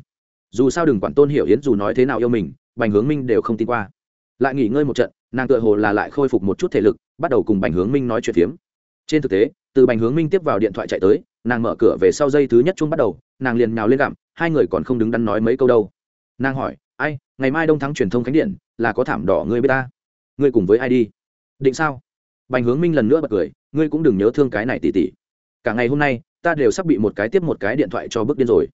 Dù sao đừng quản tôn hiểu hiến dù nói thế nào yêu mình, bành hướng minh đều không tin qua. Lại nghỉ ngơi một trận nàng tựa hồ là lại khôi phục một chút thể lực, bắt đầu cùng bành hướng minh nói chuyện phiếm. Trên thực tế, từ bành hướng minh tiếp vào điện thoại chạy tới, nàng mở cửa về sau dây thứ nhất chung bắt đầu, nàng liền nào lên gặm, hai người còn không đứng đắn nói mấy câu đâu. Nàng hỏi, ai, ngày mai đông thắng truyền thông khánh điện, là có thảm đỏ ngươi b i ế ta? Ngươi cùng với ai đi? Định sao? Bành hướng minh lần nữa bật cười, ngươi cũng đừng nhớ thương cái này tỉ tỉ. Cả ngày hôm nay, ta đều sắp bị một cái tiếp một cái điện thoại cho bước điên rồi.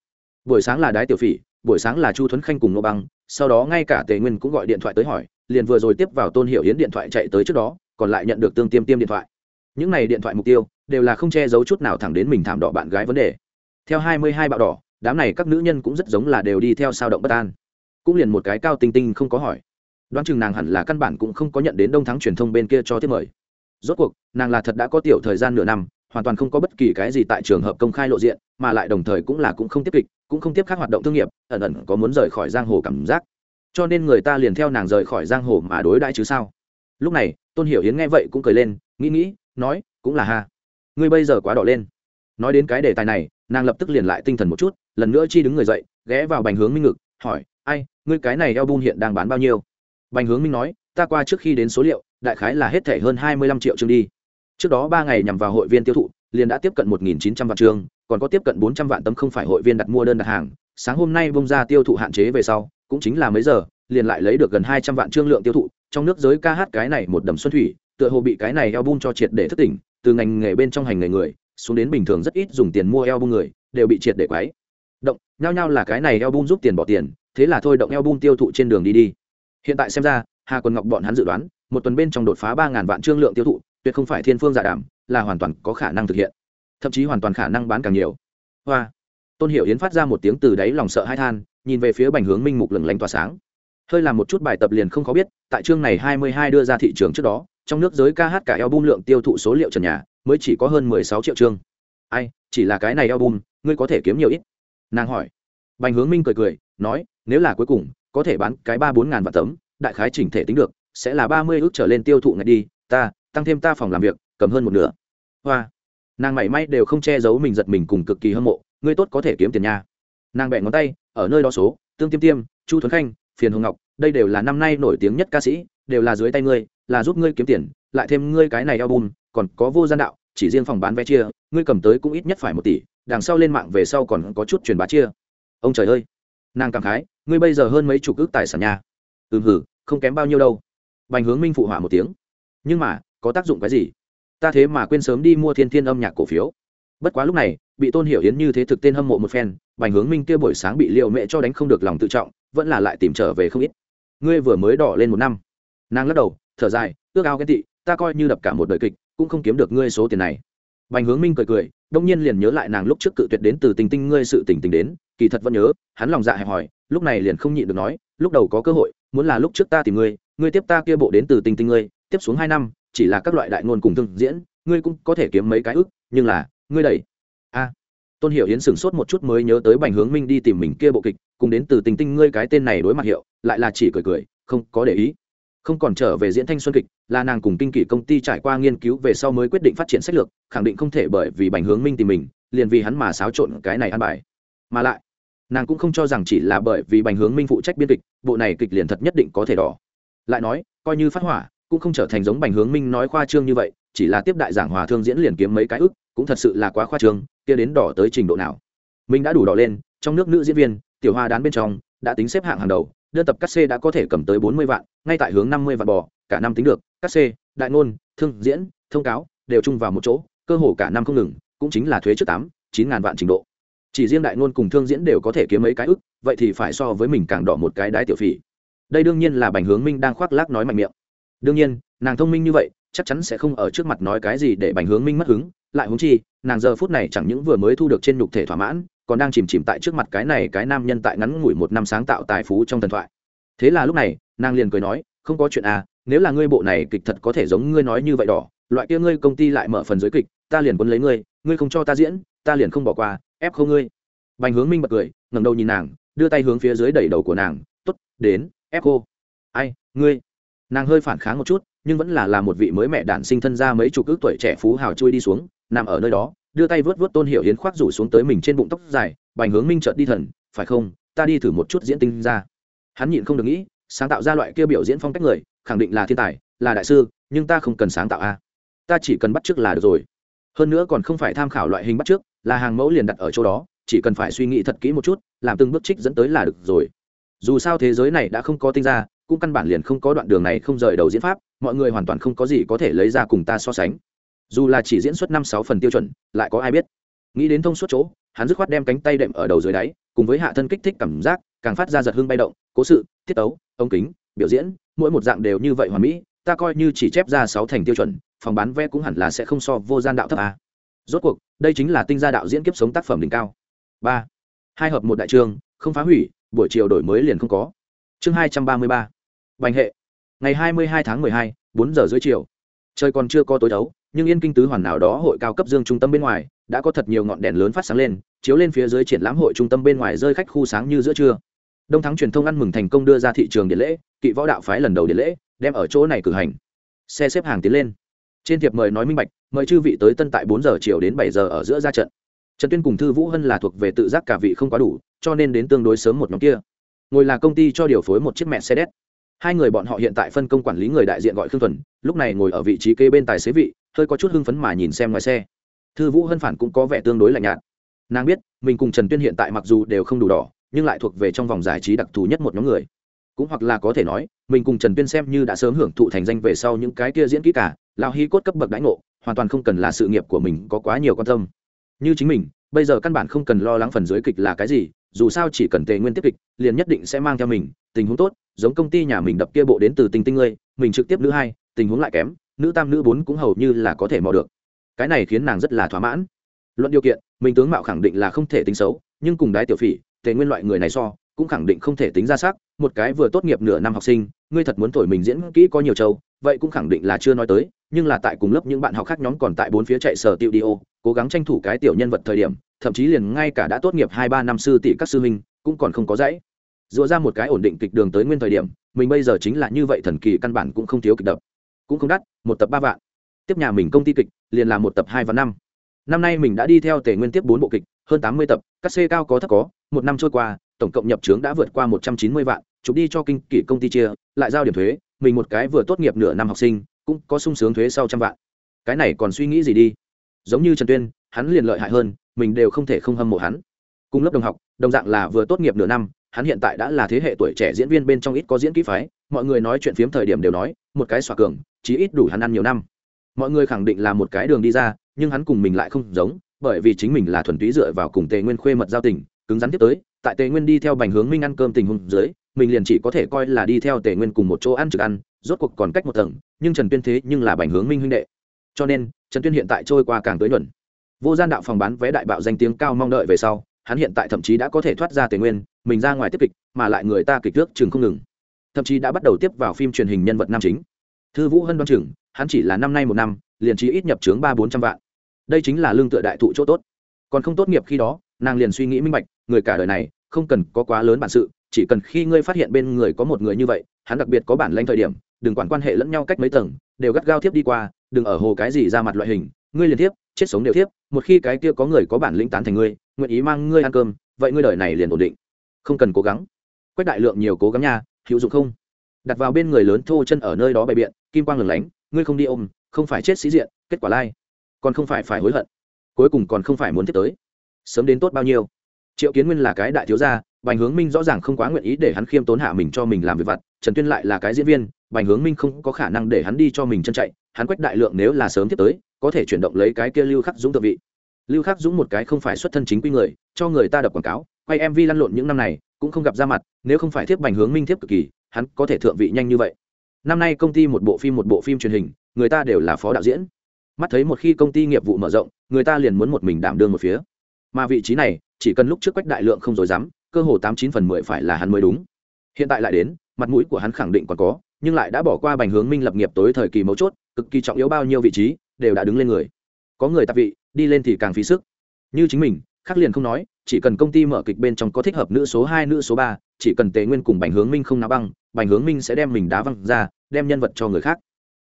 Buổi sáng là đái tiểu phỉ, buổi sáng là chu thuấn khanh cùng nô băng, sau đó ngay cả tề nguyên cũng gọi điện thoại tới hỏi liền vừa rồi tiếp vào tôn hiệu hiến điện thoại chạy tới trước đó, còn lại nhận được tương tiêm tiêm điện thoại. Những này điện thoại mục tiêu, đều là không che giấu chút nào thẳng đến mình thảm đỏ bạn gái vấn đề. Theo hai mươi hai bạo đỏ, đám này các nữ nhân cũng rất giống là đều đi theo sao động bất an. Cũng liền một cái cao tinh tinh không có hỏi. Đoán chừng nàng hẳn là căn bản cũng không có nhận đến đông thắng truyền thông bên kia cho tiếp mời. Rốt cuộc, nàng là thật đã có tiểu thời gian nửa năm, hoàn toàn không có bất kỳ cái gì tại trường hợp công khai lộ diện, mà lại đồng thời cũng là cũng không tiếp kịch, cũng không tiếp các hoạt động thương nghiệp, ẩn ẩn có muốn rời khỏi giang hồ cảm giác cho nên người ta liền theo nàng rời khỏi giang hồ mà đối đãi chứ sao? Lúc này, tôn hiểu hiến nghe vậy cũng cười lên, nghĩ nghĩ, nói, cũng là ha. Ngươi bây giờ quá đỏ lên. Nói đến cái đề tài này, nàng lập tức liền lại tinh thần một chút, lần nữa chi đứng người dậy, ghé vào bành hướng minh ngực, hỏi, ai, ngươi cái này eo bun hiện đang bán bao nhiêu? Bành hướng minh nói, ta qua trước khi đến số liệu, đại khái là hết thể hơn hai mươi lăm triệu chương đi. Trước đó ba ngày nhằm vào hội viên tiêu thụ, liền đã tiếp cận một nghìn chín trăm vạn chương, còn có tiếp cận bốn trăm vạn tấm không phải hội viên đặt mua đơn đặt hàng. Sáng hôm nay bông ra tiêu thụ hạn chế về sau cũng chính là mấy giờ, liền lại lấy được gần hai trăm vạn trương lượng tiêu thụ, trong nước giới ca hát cái này một đầm xuân thủy, tựa hồ bị cái này eo bun cho triệt để thất tỉnh, từ ngành nghề bên trong hành nghề người, xuống đến bình thường rất ít dùng tiền mua eo bun người, đều bị triệt để quái động, nhao nhao là cái này eo bun giúp tiền bỏ tiền, thế là thôi động eo bun tiêu thụ trên đường đi đi. Hiện tại xem ra, hà quần ngọc bọn hắn dự đoán, một tuần bên trong đột phá ba ngàn vạn trương lượng tiêu thụ, tuyệt không phải thiên phương dạ giả đảm là hoàn toàn có khả năng thực hiện. Thậm chí hoàn toàn khả năng bán càng nhiều. Hoa. Tôn hiểu yến phát ra một tiếng từ đáy lòng sợ hai than nhìn về phía bành hướng minh mục lừng lánh tỏa sáng. Hơi làm một chút bài tập liền không khó biết, tại chương này hai mươi hai đưa ra thị trường trước đó, trong nước giới ca hát cả album lượng tiêu thụ số liệu trần nhà mới chỉ có hơn mười sáu triệu chương. Ai, chỉ là cái này album, ngươi có thể kiếm nhiều ít? Nàng hỏi. Bành hướng minh cười cười, nói, nếu là cuối cùng, có thể bán cái ba bốn ngàn vạn tấm, đại khái chỉnh thể tính được, sẽ là ba mươi ước trở lên tiêu thụ ngày đi, ta, tăng thêm ta phòng làm việc, cầm hơn một nửa. Hoa. Nàng mảy may đều không che giấu mình giật mình cùng cực kỳ hâm mộ, ngươi tốt có thể kiếm tiền nha. Nàng bẹ ngón tay ở nơi đó số, tương tiêm tiêm, chu thuấn khanh, phiền hồng ngọc, đây đều là năm nay nổi tiếng nhất ca sĩ, đều là dưới tay ngươi, là giúp ngươi kiếm tiền, lại thêm ngươi cái này album, còn có vô gian đạo, chỉ riêng phòng bán vé chia, ngươi cầm tới cũng ít nhất phải một tỷ, đằng sau lên mạng về sau còn có chút truyền bá chia. Ông trời ơi! Nàng cảm khái, ngươi bây giờ hơn mấy chục ước tài sản nhà. Ừ hử, không kém bao nhiêu đâu. Bành hướng minh phụ họa một tiếng. Nhưng mà, có tác dụng cái gì? Ta thế mà quên sớm đi mua thiên thiên âm nhạc cổ phiếu. Bất quá lúc này bị tôn hiểu yến như thế thực tên hâm mộ một phen, bành hướng minh kia buổi sáng bị liệu mẹ cho đánh không được lòng tự trọng, vẫn là lại tìm trở về không ít. Ngươi vừa mới đỏ lên một năm. Nàng lắc đầu, thở dài, ước ao ghen tị, ta coi như đập cả một đời kịch, cũng không kiếm được ngươi số tiền này. Bành hướng minh cười cười, đông nhiên liền nhớ lại nàng lúc trước cự tuyệt đến từ tình tinh ngươi sự tình tình đến, kỳ thật vẫn nhớ, hắn lòng dạ hẹp hòi, lúc này liền không nhịn được nói, lúc đầu có cơ hội, muốn là lúc trước ta tìm ngươi ngươi tiếp ta kia bộ đến từ tình tinh ngươi, tiếp xuống hai năm, chỉ là các loại đại ngôn cùng thương diễn, ngươi cũng có thể kiếm mấy cái ức nhưng là, ngươi đẩy tôn hiểu yến sửng sốt một chút mới nhớ tới bành hướng minh đi tìm mình kia bộ kịch, cùng đến từ tình tinh ngươi cái tên này đối mặt hiệu, lại là chỉ cười cười, không có để ý. Không còn trở về diễn thanh xuân kịch, là nàng cùng kinh kỷ công ty trải qua nghiên cứu về sau mới quyết định phát triển sách lược, khẳng định không thể bởi vì bành hướng minh tìm mình, liền vì hắn mà xáo trộn cái này ăn bài. Mà lại, nàng cũng không cho rằng chỉ là bởi vì bành hướng minh phụ trách biên kịch, bộ này kịch liền thật nhất định có thể đỏ. Lại nói, coi như phát hỏa, cũng không trở thành giống bành hướng minh nói khoa trương như vậy chỉ là tiếp đại giảng hòa thương diễn liền kiếm mấy cái ức, cũng thật sự là quá khoa trương, kia đến đỏ tới trình độ nào. Mình đã đủ đỏ lên, trong nước nữ diễn viên, tiểu hoa đán bên trong, đã tính xếp hạng hàng đầu, đơn tập cắt c đã có thể cầm tới bốn mươi vạn, ngay tại hướng năm mươi vạn bò, cả năm tính được cắt c, đại ngôn, thương diễn, thông cáo, đều chung vào một chỗ, cơ hồ cả năm không ngừng, cũng chính là thuế trước tám, chín ngàn vạn trình độ. Chỉ riêng đại ngôn cùng thương diễn đều có thể kiếm mấy cái ức, vậy thì phải so với mình càng đỏ một cái đái tiểu phỉ. Đây đương nhiên là bành hướng minh đang khoác lác nói mạnh miệng. Đương nhiên, nàng thông minh như vậy chắc chắn sẽ không ở trước mặt nói cái gì để bành hướng minh mất hứng. Lại húng chi, nàng giờ phút này chẳng những vừa mới thu được trên nhục thể thỏa mãn, còn đang chìm chìm tại trước mặt cái này cái nam nhân tại ngắn ngủi một năm sáng tạo tài phú trong thần thoại. Thế là lúc này, nàng liền cười nói, không có chuyện à nếu là ngươi bộ này kịch thật có thể giống ngươi nói như vậy đỏ, loại kia ngươi công ty lại mở phần giới kịch, ta liền quân lấy ngươi ngươi không cho ta diễn, ta liền không bỏ qua, ép không ngươi. Bành hướng minh bật cười, ngẩng đầu nhìn nàng, đưa tay hướng phía dưới đẩy đầu của nàng t ố t đến, ép cô. Ai, ngươi? Nàng hơi phản kháng một chút, nhưng vẫn là là một vị mới mẹ đản sinh thân ra mấy chục ước tuổi trẻ phú hào chui đi xuống, nằm ở nơi đó, đưa tay vớt vớt tôn hiệu hiến khoác rủ xuống tới mình trên bụng tóc dài, bành hướng minh trợt đi thần, phải không, ta đi thử một chút diễn tinh ra. Hắn nhịn không được nghĩ, sáng tạo ra loại kia biểu diễn phong cách người, khẳng định là thiên tài, là đại sư, nhưng ta không cần sáng tạo a. Ta chỉ cần bắt t r ư ớ c là được rồi. Hơn nữa còn không phải tham khảo loại hình bắt t r ư ớ c là hàng mẫu liền đặt ở chỗ đó, chỉ cần phải suy nghĩ thật kỹ một chút, làm từng bước trích dẫn tới là được rồi. Dù sao thế giới này đã không có tinh ra cũng căn bản liền không có đoạn đường này không rời đầu diễn pháp, mọi người hoàn toàn không có gì có thể lấy ra cùng ta so sánh. Dù là chỉ diễn xuất năm sáu phần tiêu chuẩn, lại có ai biết? Nghĩ đến thông suốt chỗ, hắn dứt khoát đem cánh tay đệm ở đầu dưới đáy, cùng với hạ thân kích thích cảm giác, càng phát ra giật hương bay động, cố sự, tiết tấu, ống kính, biểu diễn, mỗi một dạng đều như vậy hoàn mỹ, ta coi như chỉ chép ra sáu thành tiêu chuẩn, phòng bán vé cũng hẳn là sẽ không so vô gian đạo thấp à. rốt cuộc, đây chính là tinh gia đạo diễn kiếp sống tác phẩm đỉnh cao. Ba. Hai hợp một đại trường, không phá hủy, buổi chiều đổi mới liền không có. Chương hai trăm ba mươi ba bành hệ. Ngày hai mươi hai tháng mười hai, bốn giờ dưới chiều. Trời còn chưa có tối đấu, nhưng yên kinh tứ hoàn nào đó hội cao cấp dương trung tâm bên ngoài, đã có thật nhiều ngọn đèn lớn phát sáng lên, chiếu lên phía dưới triển lãm hội trung tâm bên ngoài rơi khách khu sáng như giữa trưa. Đông thắng truyền thông ăn mừng thành công đưa ra thị trường điện lễ, kỵ võ đạo phái lần đầu điện lễ, đem ở chỗ này cử hành. Xe xếp hàng tiến lên. Trên thiệp mời nói minh bạch, mời chư vị tới tân tại bốn giờ chiều đến bảy giờ ở giữa ra trận. Trần tuyên cùng thư vũ hân là thuộc về tự giác cả vị không quá đủ, cho nên đến tương đối sớm một nhóm kia. Ngồi là công ty cho điều phối một chiếc mẹ xe đét hai người bọn họ hiện tại phân công quản lý người đại diện gọi khương thuần, lúc này ngồi ở vị trí kê bên tài xế vị, hơi có chút hưng phấn mà nhìn xem ngoài xe. Thư vũ hân phản cũng có vẻ tương đối lạnh nhạt. Nàng biết, mình cùng trần tuyên hiện tại mặc dù đều không đủ đỏ, nhưng lại thuộc về trong vòng giải trí đặc thù nhất một nhóm người. Cũng hoặc là có thể nói, mình cùng trần tuyên xem như đã sớm hưởng thụ thành danh về sau những cái kia diễn kỹ cả lao hy cốt cấp bậc đãi ngộ, hoàn toàn không cần là sự nghiệp của mình có quá nhiều quan tâm. Như chính mình, bây giờ căn bản không cần lo lắng phần dưới kịch là cái gì dù sao chỉ cần tề nguyên tiếp kịch, liền nhất định sẽ mang theo mình, tình huống tốt, giống công ty nhà mình đập kia bộ đến từ tình tinh ngươi, mình trực tiếp nữ hai, tình huống lại kém, nữ tam nữ bốn cũng hầu như là có thể mò được. Cái này khiến nàng rất là thỏa mãn. Luận điều kiện, mình tướng mạo khẳng định là không thể tính xấu, nhưng cùng đái tiểu phỉ, tề nguyên loại người này so, cũng khẳng định không thể tính ra sắc, một cái vừa tốt nghiệp nửa năm học sinh, ngươi thật muốn thổi mình diễn kỹ có nhiều châu vậy cũng khẳng định là chưa nói tới, nhưng là tại cùng lớp những bạn học khác nhóm còn tại bốn phía chạy sở tiêu đi ô cố gắng tranh thủ cái tiểu nhân vật thời điểm thậm chí liền ngay cả đã tốt nghiệp hai ba năm sư tỷ các sư huynh cũng còn không có dãy. Dựa ra một cái ổn định kịch đường tới nguyên thời điểm, mình bây giờ chính là như vậy thần kỳ căn bản cũng không thiếu kịch đập. Cũng không đắt, một tập ba vạn. Tiếp nhà mình công ty kịch, liền là một tập hai và năm. Năm nay mình đã đi theo tề nguyên tiếp bốn bộ kịch, hơn tám mươi tập, các xê cao có thấp có, một năm trôi qua, tổng cộng nhập trướng đã vượt qua một trăm chín mươi vạn, chụp đi cho kinh kỷ công ty chia, lại giao điểm thuế, mình một cái vừa tốt nghiệp nửa năm học sinh, cũng có sung sướng thuế sau trăm vạn. Cái này còn suy nghĩ gì đi? Giống như trần tuyên, hắn liền lợi hại hơn mình đều không thể không hâm mộ hắn. Cùng lớp đồng học, đồng dạng là vừa tốt nghiệp nửa năm, hắn hiện tại đã là thế hệ tuổi trẻ diễn viên bên trong ít có diễn kỹ phái, mọi người nói chuyện phiếm thời điểm đều nói, một cái xòa cường, chí ít đủ hắn ăn nhiều năm. Mọi người khẳng định là một cái đường đi ra, nhưng hắn cùng mình lại không giống, bởi vì chính mình là thuần túy dựa vào cùng tề nguyên khuê mật giao tình, cứng rắn tiếp tới, tại tề nguyên đi theo bành hướng minh ăn cơm tình huống dưới, mình liền chỉ có thể coi là đi theo tề nguyên cùng một chỗ ăn trực ăn, rốt cuộc còn cách một tầng, nhưng trần tuyên thế nhưng là bành hướng minh huynh đệ. Cho nên, trần tuyên hiện tại trôi qua càng tới nhuận vô gian đạo phòng bán vé đại bạo danh tiếng cao mong đợi về sau, hắn hiện tại thậm chí đã có thể thoát ra tề nguyên, mình ra ngoài tiếp kịch, mà lại người ta kịch trước chừng không ngừng. Thậm chí đã bắt đầu tiếp vào phim truyền hình nhân vật nam chính. Thư vũ hân đoan chừng, hắn chỉ là năm nay một năm, liền trí ít nhập trướng ba bốn trăm vạn. Đây chính là lương tựa đại thụ chỗ tốt. Còn không tốt nghiệp khi đó, nàng liền suy nghĩ minh bạch, người cả đời này, không cần có quá lớn bản sự, chỉ cần khi ngươi phát hiện bên người có một người như vậy, hắn đặc biệt có bản lanh thời điểm, đừng quản quan hệ lẫn nhau cách mấy tầng, đều gắt gao tiếp đi qua, đừng ở hồ cái gì ra mặt loại hình, ngươi liền tiếp chết sống đều tiếp một khi cái kia có người có bản lĩnh tán thành ngươi, nguyện ý mang ngươi ăn cơm, vậy ngươi đời này liền ổn định. Không cần cố gắng. Quách đại lượng nhiều cố gắng nha, hữu dụng không? Đặt vào bên người lớn thô chân ở nơi đó bày biện, kim quang lửng lánh, ngươi không đi ôm, không phải chết sĩ diện, kết quả lai. Còn không phải phải hối hận. Cuối cùng còn không phải muốn tiếp tới. Sớm đến tốt bao nhiêu? Triệu kiến nguyên là cái đại thiếu gia, bành hướng minh rõ ràng không quá nguyện ý để hắn khiêm tốn hạ mình cho mình làm việc vặt, trần tuyên lại là cái diễn viên bành hướng minh không có khả năng để hắn đi cho mình chân chạy, hắn quách đại lượng nếu là sớm tiếp tới, có thể chuyển động lấy cái kia lưu khắc dũng tự vị. Lưu khắc dũng một cái không phải xuất thân chính quy người, cho người ta đập quảng cáo, quay mv lăn lộn những năm này, cũng không gặp ra mặt, nếu không phải tiếp bành hướng minh tiếp cực kỳ, hắn có thể thượng vị nhanh như vậy. Năm nay công ty một bộ phim một bộ phim truyền hình, người ta đều là phó đạo diễn. Mắt thấy một khi công ty nghiệp vụ mở rộng, người ta liền muốn một mình đảm đương một phía. Mà vị trí này, chỉ cần lúc trước quách đại lượng không dối dám, cơ hồ tám chín phần mười phải là hắn mới đúng. Hiện tại lại đến, mặt mũi của hắn khẳng định còn có nhưng lại đã bỏ qua bành hướng minh lập nghiệp tối thời kỳ mấu chốt, cực kỳ trọng yếu bao nhiêu vị trí, đều đã đứng lên người. Có người tạp vị, đi lên thì càng phí sức. Như chính mình khác liền không nói, chỉ cần công ty mở kịch bên trong có thích hợp nữ số hai, nữ số ba, chỉ cần tề nguyên cùng bành hướng minh không náo băng, bành hướng minh sẽ đem mình đá văng ra, đem nhân vật cho người khác.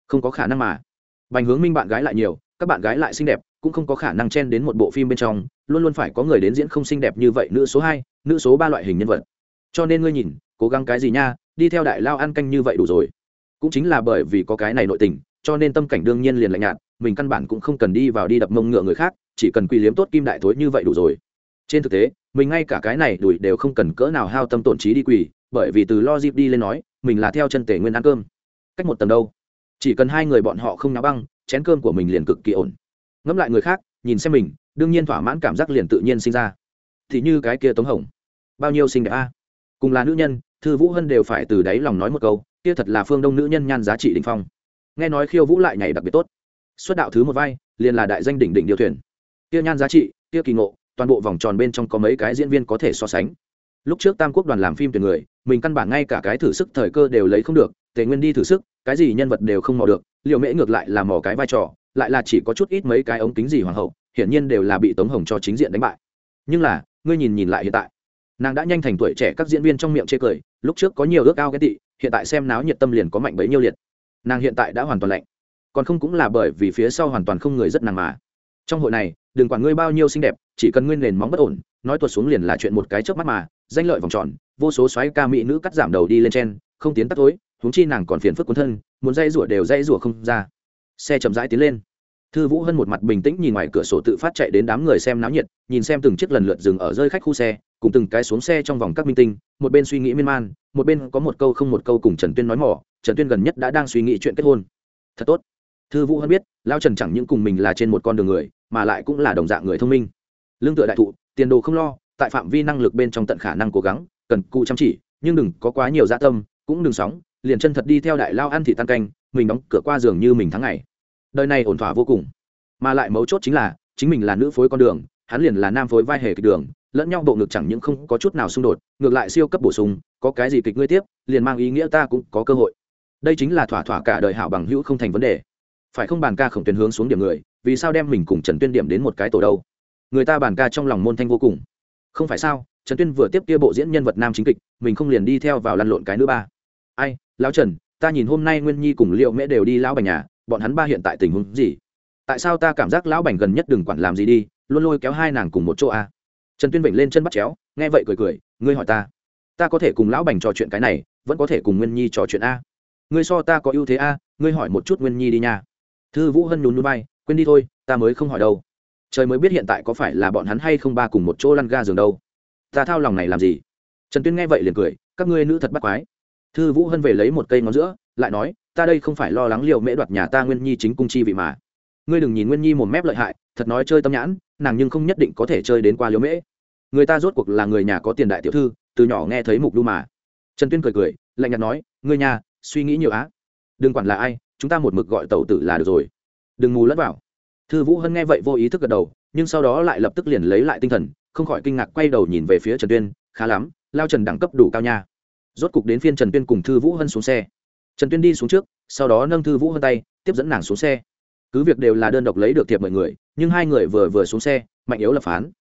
Không có khả năng mà. Bành hướng minh bạn gái lại nhiều, các bạn gái lại xinh đẹp, cũng không có khả năng chen đến một bộ phim bên trong, luôn luôn phải có người đến diễn không xinh đẹp như vậy, nữ số hai, nữ số ba loại hình nhân vật. Cho nên ngươi nhìn, cố gắng cái gì nha đi theo đại lao ăn canh như vậy đủ rồi. Cũng chính là bởi vì có cái này nội tình, cho nên tâm cảnh đương nhiên liền lạnh nhạt, mình căn bản cũng không cần đi vào đi đập mông ngựa người khác, chỉ cần quỳ liếm tốt kim đại thối như vậy đủ rồi. Trên thực tế, mình ngay cả cái này đùi đều không cần cỡ nào hao tâm tổn trí đi quỳ, bởi vì từ lo dịp đi lên nói, mình là theo chân tể nguyên ăn cơm. Cách một tầng đâu? Chỉ cần hai người bọn họ không náo băng, chén cơm của mình liền cực kỳ ổn. Ngẫm lại người khác, nhìn xem mình, đương nhiên thỏa mãn cảm giác liền tự nhiên sinh ra. Thì như cái kia tống hồng. Bao nhiêu xinh đẹp a? Cùng là nữ nhân thư vũ hân đều phải từ đáy lòng nói một câu, kia thật là phương đông nữ nhân nhan giá trị đình phong. Nghe nói khiêu vũ lại nhảy đặc biệt tốt. Xuất đạo thứ một vai, liền là đại danh đỉnh đỉnh điều thuyền. Kia nhan giá trị, kia kỳ ngộ, toàn bộ vòng tròn bên trong có mấy cái diễn viên có thể so sánh. Lúc trước tam quốc đoàn làm phim tuyển người, mình căn bản ngay cả cái thử sức thời cơ đều lấy không được, tề nguyên đi thử sức, cái gì nhân vật đều không mò được liệu mễ ngược lại là mò cái vai trò, lại là chỉ có chút ít mấy cái ống kính gì hoàng hậu, hiển nhiên đều là bị tống hồng cho chính diện đánh bại. Nhưng là, ngươi nhìn nhìn lại hiện tại nàng đã nhanh thành tuổi trẻ các diễn viên trong miệng chê cười, lúc trước có nhiều ước ao ghét tị, hiện tại xem náo nhiệt tâm liền có mạnh bấy nhiêu liệt. Nàng hiện tại đã hoàn toàn lạnh. Còn không cũng là bởi vì phía sau hoàn toàn không người rất nàng mà. Trong hội này, đừng quản ngươi bao nhiêu xinh đẹp, chỉ cần nguyên nền móng bất ổn, nói tuột xuống liền là chuyện một cái trước mắt mà, danh lợi vòng tròn, vô số xoáy ca mỹ nữ cắt giảm đầu đi lên trên, không tiến tắt tối, huống chi nàng còn phiền phức cuốn thân, muốn dây rủa đều dây rủa không ra. Xe chậm rãi tiến lên. Thư vũ hân một mặt bình tĩnh nhìn ngoài cửa sổ tự phát chạy đến đám người xem náo nhiệt, nhìn xem từng chiếc lần lượt dừng ở rơi khách khu xe cùng từng cái xuống xe trong vòng các minh tinh, một bên suy nghĩ miên man, một bên có một câu không một câu cùng trần tuyên nói mỏ, trần tuyên gần nhất đã đang suy nghĩ chuyện kết hôn. Thật tốt. Thư vũ hân biết, lao trần chẳng những cùng mình là trên một con đường người, mà lại cũng là đồng dạng người thông minh. Lương tựa đại thụ, tiền đồ không lo, tại phạm vi năng lực bên trong tận khả năng cố gắng, cần cụ chăm chỉ, nhưng đừng có quá nhiều dạ tâm, cũng đừng sóng, liền chân thật đi theo đại lao ăn thị tan canh, mình đóng cửa qua giường như mình tháng ngày. Đời này ổn thỏa vô cùng. Mà lại mấu chốt chính là, chính mình là nữ phối con đường, hắn liền là nam phối vai hề kịch đường lẫn nhau bộ ngực chẳng những không có chút nào xung đột, ngược lại siêu cấp bổ sung, có cái gì kịch ngươi tiếp, liền mang ý nghĩa ta cũng có cơ hội. Đây chính là thỏa thỏa cả đời hảo bằng hữu không thành vấn đề. Phải không bàn ca khổng tuyến hướng xuống điểm người, vì sao đem mình cùng trần tuyên điểm đến một cái tổ đâu? Người ta bàn ca trong lòng môn thanh vô cùng. Không phải sao, trần tuyên vừa tiếp kia bộ diễn nhân vật nam chính kịch, mình không liền đi theo vào lăn lộn cái nữa ba. Ai, lão trần, ta nhìn hôm nay nguyên nhi cùng liệu mễ đều đi lão bành nhà, bọn hắn ba hiện tại tình huống gì? Tại sao ta cảm giác lão bành gần nhất đừng quản làm gì đi, luôn lôi kéo hai nàng cùng một chỗ a trần tuyên vịnh lên chân bắt chéo, nghe vậy cười cười, ngươi hỏi ta ta có thể cùng lão bành trò chuyện cái này, vẫn có thể cùng nguyên nhi trò chuyện a? Ngươi so ta có ưu thế a, ngươi hỏi một chút nguyên nhi đi nha. Thư vũ hân nhún núi bay quên đi thôi, ta mới không hỏi đâu. Trời mới biết hiện tại có phải là bọn hắn hay không ba cùng một chỗ lăn ga giường đâu. Ta thao lòng này làm gì? Trần tuyên nghe vậy liền cười, các ngươi nữ thật bắt quái. Thư vũ hân về lấy một cây ngón giữa, lại nói, ta đây không phải lo lắng liệu mễ đoạt nhà ta nguyên nhi chính cung chi vị mà. Ngươi đừng nhìn nguyên nhi một mép lợi hại, thật nói chơi tâm nhãn nàng nhưng không nhất định có thể chơi đến qua liễu mễ. Người ta rốt cuộc là người nhà có tiền đại tiểu thư, từ nhỏ nghe thấy mục đu mà. Trần tuyên cười cười, lạnh nhạt nói, ngươi nhà, suy nghĩ nhiều á. Đừng quản là ai, chúng ta một mực gọi tẩu tử là được rồi. Đừng mù lẫn vào. Thư vũ hân nghe vậy vô ý thức gật đầu, nhưng sau đó lại lập tức liền lấy lại tinh thần, không khỏi kinh ngạc quay đầu nhìn về phía trần tuyên, khá lắm, lao trần đẳng cấp đủ cao nha. Rốt cục đến phiên trần tuyên cùng thư vũ hân xuống xe. Trần tuyên đi xuống trước, sau đó nâng thư vũ hân tay, tiếp dẫn nàng xuống xe. Cứ việc đều là đơn độc lấy được thiệp mọi người nhưng hai người vừa vừa xuống xe, mạnh yếu lập phán.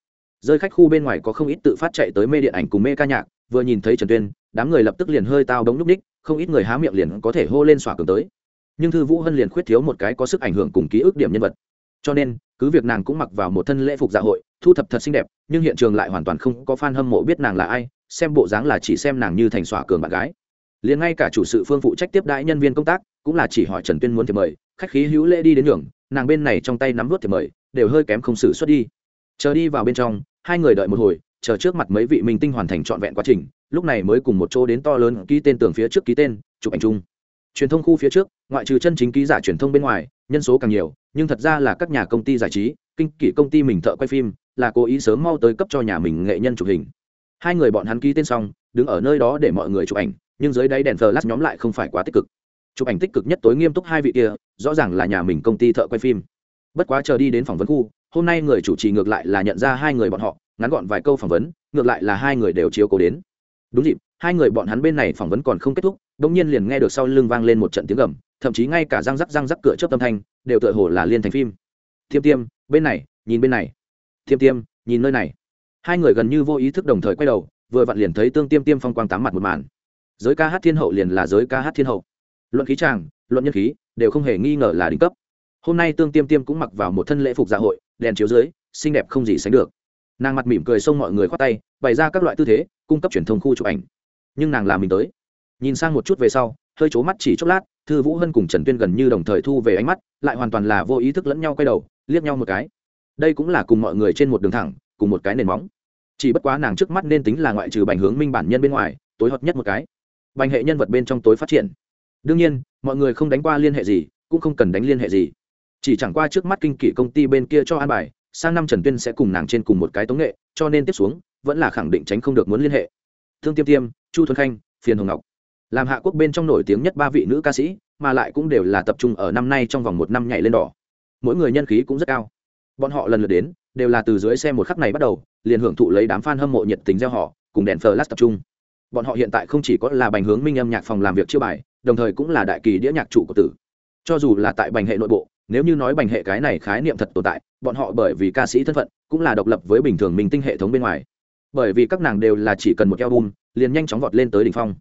Rơi khách khu bên ngoài có không ít tự phát chạy tới mê điện ảnh cùng mê ca nhạc, vừa nhìn thấy trần tuyên, đám người lập tức liền hơi tao đống núp ních, không ít người há miệng liền có thể hô lên xỏa cường tới. Nhưng thư vũ hân liền khuyết thiếu một cái có sức ảnh hưởng cùng ký ức điểm nhân vật. Cho nên, cứ việc nàng cũng mặc vào một thân lễ phục dạ hội, thu thập thật xinh đẹp, nhưng hiện trường lại hoàn toàn không có f a n hâm mộ biết nàng là ai, xem bộ dáng là chỉ xem nàng như thành xỏa cường bạn gái. Liền ngay cả chủ sự phương phụ trách tiếp đãi nhân viên công tác, cũng là chỉ hỏi trần tuyên muốn thì mời, khách khí hữu lễ đi đến đường nàng bên này trong tay nắm vớt thì mời đều hơi kém không xử xuất đi. Chờ đi vào bên trong, hai người đợi một hồi, chờ trước mặt mấy vị minh tinh hoàn thành trọn vẹn quá trình, lúc này mới cùng một chỗ đến to lớn ký tên tường phía trước ký tên, chụp ảnh chung. Truyền thông khu phía trước, ngoại trừ chân chính ký giả truyền thông bên ngoài, nhân số càng nhiều, nhưng thật ra là các nhà công ty giải trí, kinh kỷ công ty mình thợ quay phim, là cố ý sớm mau tới cấp cho nhà mình nghệ nhân chụp hình. Hai người bọn hắn ký tên xong, đứng ở nơi đó để mọi người chụp ảnh, nhưng dưới đáy đèn flash nhóm lại không phải quá tích cực. Chụp ảnh tích cực nhất tối nghiêm túc hai vị kia, rõ ràng là nhà mình công ty thợ quay phim bất quá chờ đi đến phỏng vấn khu, hôm nay người chủ trì ngược lại là nhận ra hai người bọn họ, ngắn gọn vài câu phỏng vấn, ngược lại là hai người đều chiếu cố đến. Đúng dịp, hai người bọn hắn bên này phỏng vấn còn không kết thúc đ ỗ n g nhiên liền nghe được sau lưng vang lên một trận tiếng gầm, thậm chí ngay cả răng rắc răng rắc cửa chớp tâm thanh, đều tựa hồ là liên thành phim. Thiêm tiêm, bên này, nhìn bên này. Thiêm tiêm, nhìn nơi này. Hai người gần như vô ý thức đồng thời quay đầu, vừa vặn liền thấy tương tiêm tiêm phong quang tám mặt một màn. Giới ca hát thiên hậu liền là giới ca hát thiên hậu. Luận khí tràng luận nhân khí, đều không hề nghi ngờ là đỉnh cấp hôm nay tương tiêm tiêm cũng mặc vào một thân lễ phục dạ hội, đèn chiếu dưới, xinh đẹp không gì sánh được. Nàng mặt mỉm cười xông mọi người khoác tay, bày ra các loại tư thế, cung cấp truyền thông khu chụp ảnh. Nhưng nàng làm mình tới. Nhìn sang một chút về sau, hơi c mắt chỉ chốc lát, thư vũ hân cùng trần tuyên gần như đồng thời thu về ánh mắt, lại hoàn toàn là vô ý thức lẫn nhau quay đầu, liếc nhau một cái. Đây cũng là cùng mọi người trên một đường thẳng, cùng một cái nền móng. Chỉ bất quá nàng trước mắt nên tính là ngoại trừ bành hướng minh bản nhân bên ngoài, tối hợp nhất một cái. Bành hệ nhân vật bên trong tối phát triển. Đương nhiên, mọi người không đánh qua liên hệ gì, cũng không cần đánh liên hệ gì chỉ chẳng qua trước mắt kinh kỷ công ty bên kia cho an bài, sang năm trần tuyên sẽ cùng nàng trên cùng một cái tống nghệ, cho nên tiếp xuống, vẫn là khẳng định tránh không được muốn liên hệ. Thương tiêm tiêm, chu thuần khanh, phiền hồng ngọc. Làm hạ quốc bên trong nổi tiếng nhất ba vị nữ ca sĩ, mà lại cũng đều là tập trung ở năm nay trong vòng một năm nhảy lên đỏ. Mỗi người nhân khí cũng rất cao. Bọn họ lần lượt đến, đều là từ dưới xe một khắc này bắt đầu, liền hưởng thụ lấy đám f a n hâm mộ nhiệt tình gieo họ, cùng đèn flash tập trung. Bọn họ hiện tại không chỉ có là bành hướng minh âm nhạc phòng làm việc chiêu bài, đồng thời cũng là đại kỳ đĩa nhạc chủ của tử. Cho dù là tại bành hệ nội bộ nếu như nói bành hệ cái này khái niệm thật tồn tại, bọn họ bởi vì ca sĩ thân phận, cũng là độc lập với bình thường minh tinh hệ thống bên ngoài. Bởi vì các nàng đều là chỉ cần một album, liền nhanh chóng vọt lên tới đỉnh phong.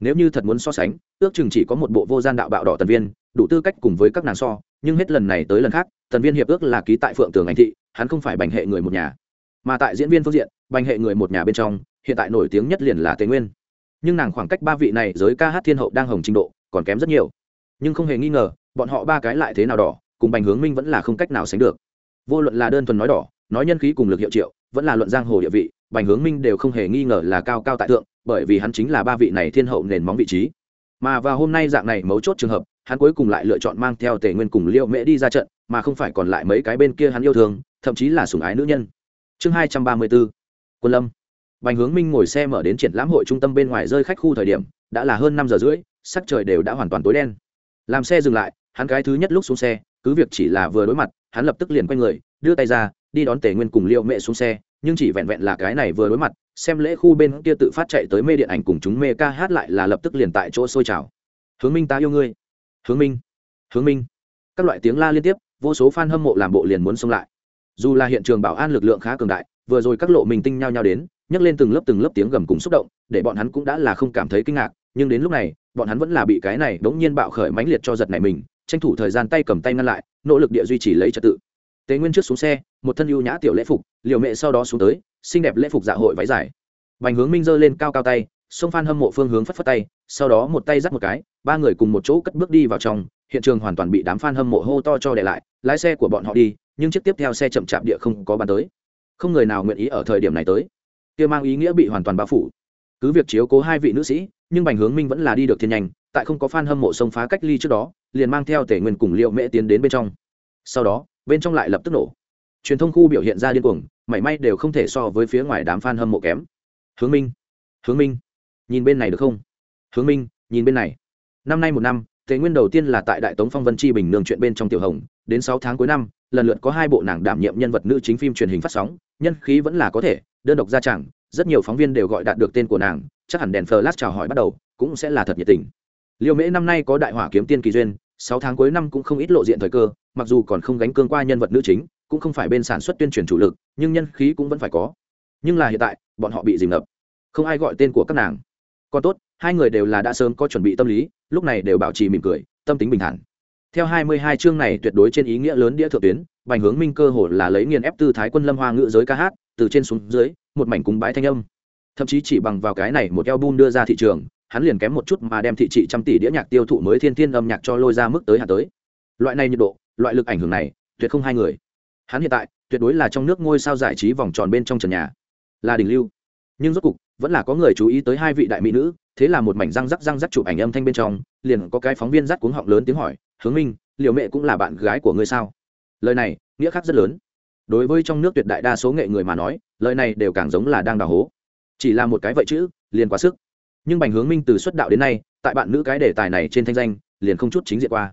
Nếu như thật muốn so sánh, ước chừng chỉ có một bộ vô gian đạo bạo đỏ tần viên, đủ tư cách cùng với các nàng so, nhưng hết lần này tới lần khác, tần viên hiệp ước là ký tại phượng tường anh thị, hắn không phải bành hệ người một nhà. Mà tại diễn viên phương diện, bành hệ người một nhà bên trong, hiện tại nổi tiếng nhất liền là tề nguyên. Nhưng nàng khoảng cách ba vị này giới ca hát thiên hậu đang hồng trình độ còn kém rất nhiều. Nhưng không hề nghi ngờ, bọn họ ba cái lại thế nào đỏ cùng bành hướng minh vẫn là không cách nào sánh được. Vô luận là đơn thuần nói đỏ, nói nhân khí cùng lực hiệu triệu, vẫn là luận giang hồ địa vị, bành hướng minh đều không hề nghi ngờ là cao cao tại thượng, bởi vì hắn chính là ba vị này thiên hậu nền móng vị trí. Mà vào hôm nay dạng này mấu chốt trường hợp, hắn cuối cùng lại lựa chọn mang theo tề nguyên cùng liệu mễ đi ra trận, mà không phải còn lại mấy cái bên kia hắn yêu thương, thậm chí là sủng ái nữ nhân. Chương hai trăm ba mươi bốn, quân lâm. Bành hướng minh ngồi xe mở đến triển lãm hội trung tâm bên ngoài rơi khách khu thời điểm, đã là hơn năm giờ rưỡi, sắc trời đều đã hoàn toàn tối đen. Làm xe dừng lại, hắn cái thứ nhất lúc xuống xe cứ việc chỉ là vừa đối mặt, hắn lập tức liền quay người, đưa tay ra, đi đón tề nguyên cùng liệu mẹ xuống xe, nhưng chỉ vẹn vẹn là cái này vừa đối mặt, xem lễ khu bên kia tự phát chạy tới mê điện ảnh cùng chúng mê ca hát lại là lập tức liền tại chỗ sôi trào. Hướng minh, ta yêu ngươi. Hướng minh. Hướng minh. Các loại tiếng la liên tiếp, vô số f a n hâm mộ làm bộ liền muốn xông lại. Dù là hiện trường bảo an lực lượng khá cường đại, vừa rồi các lộ mình tinh nhau nhau đến, nhấc lên từng lớp từng lớp tiếng gầm cùng xúc động, để bọn hắn cũng đã là không cảm thấy kinh ngạc, nhưng đến lúc này, bọn hắn vẫn là bị cái này đống nhiên bạo khởi mãnh liệt cho giật này mình tranh thủ thời gian tay cầm tay ngăn lại, nỗ lực địa duy trì lấy trật tự. Tế nguyên trước xuống xe, một thân ưu nhã tiểu lễ phục, liều mẹ sau đó xuống tới, xinh đẹp lễ phục dạ hội váy dài. Bành hướng minh giơ lên cao cao tay, sông phan hâm mộ phương hướng phất phất tay, sau đó một tay dắt một cái, ba người cùng một chỗ cất bước đi vào trong, hiện trường hoàn toàn bị đám f a n hâm mộ hô to cho để lại, lái xe của bọn họ đi, nhưng chiếc tiếp theo xe chậm chạp địa không có bàn tới. Không người nào nguyện ý ở thời điểm này tới. Kia mang ý nghĩa bị hoàn toàn bao phủ. Cứ việc chiếu cố hai vị nữ sĩ, nhưng bành hướng minh vẫn là đi được thiên nhanh tại không có fan hâm mộ sông phá cách ly trước đó, liền mang theo tể nguyên cùng liệu mễ tiến đến bên trong. Sau đó, bên trong lại lập tức nổ. Truyền thông khu biểu hiện ra điên cuồng, mảy may đều không thể so với phía ngoài đám f a n hâm mộ kém. Hướng minh hướng minh, nhìn bên này được không? Hướng minh, nhìn bên này. Năm nay một năm, tề nguyên đầu tiên là tại đại tống phong vân chi bình nương chuyện bên trong tiểu hồng, đến sáu tháng cuối năm, lần lượt có hai bộ nàng đảm nhiệm nhân vật nữ chính phim truyền hình phát sóng, nhân khí vẫn là có thể, đơn độc ra chẳng, rất nhiều phóng viên đều gọi đạt được tên của nàng, chắc hẳn đèn flash chào hỏi bắt đầu, cũng sẽ là thật nhiệt tình liêu mễ năm nay có đại hỏa kiếm tiên kỳ duyên, sáu tháng cuối năm cũng không ít lộ diện thời cơ, mặc dù còn không gánh cương qua nhân vật nữ chính, cũng không phải bên sản xuất tuyên truyền chủ lực, nhưng nhân khí cũng vẫn phải có. Nhưng là hiện tại, bọn họ bị dìm ngập. Không ai gọi tên của các nàng. Còn tốt, hai người đều là đã sớm có chuẩn bị tâm lý, lúc này đều bảo trì mỉm cười, tâm tính bình thản. Theo hai mươi hai chương này tuyệt đối trên ý nghĩa lớn đĩa thượng tuyến, bành hướng minh cơ hồ là lấy nghiền ép tư thái quân lâm hoa ngữ giới ca hát, từ trên xuống dưới, một mảnh cúng bái thanh âm. Thậm chí chỉ bằng vào cái này một album đưa ra thị trường hắn liền kém một chút mà đem thị trị trăm tỷ đĩa nhạc tiêu thụ mới thiên thiên âm nhạc cho lôi ra mức tới hạ tới. Loại này nhiệt độ, loại lực ảnh hưởng này, tuyệt không hai người. Hắn hiện tại, tuyệt đối là trong nước ngôi sao giải trí vòng tròn bên trong trần nhà. Là đỉnh lưu. Nhưng rốt cục, vẫn là có người chú ý tới hai vị đại mỹ nữ, thế là một mảnh răng rắc răng rắc chụp ảnh âm thanh bên trong, liền có cái phóng viên rắc cuống họng lớn tiếng hỏi, hướng minh liệu mẹ cũng là bạn gái của ngươi sao? Lời này, nghĩa khác rất lớn. Đối với trong nước tuyệt đại đa số nghệ người mà nói, lời này đều càng giống là đang đào hố. Chỉ là một cái vậy chứ, liền quá sức nhưng bành hướng minh từ xuất đạo đến nay, tại bạn nữ cái đề tài này trên thanh danh, liền không chút chính diện qua.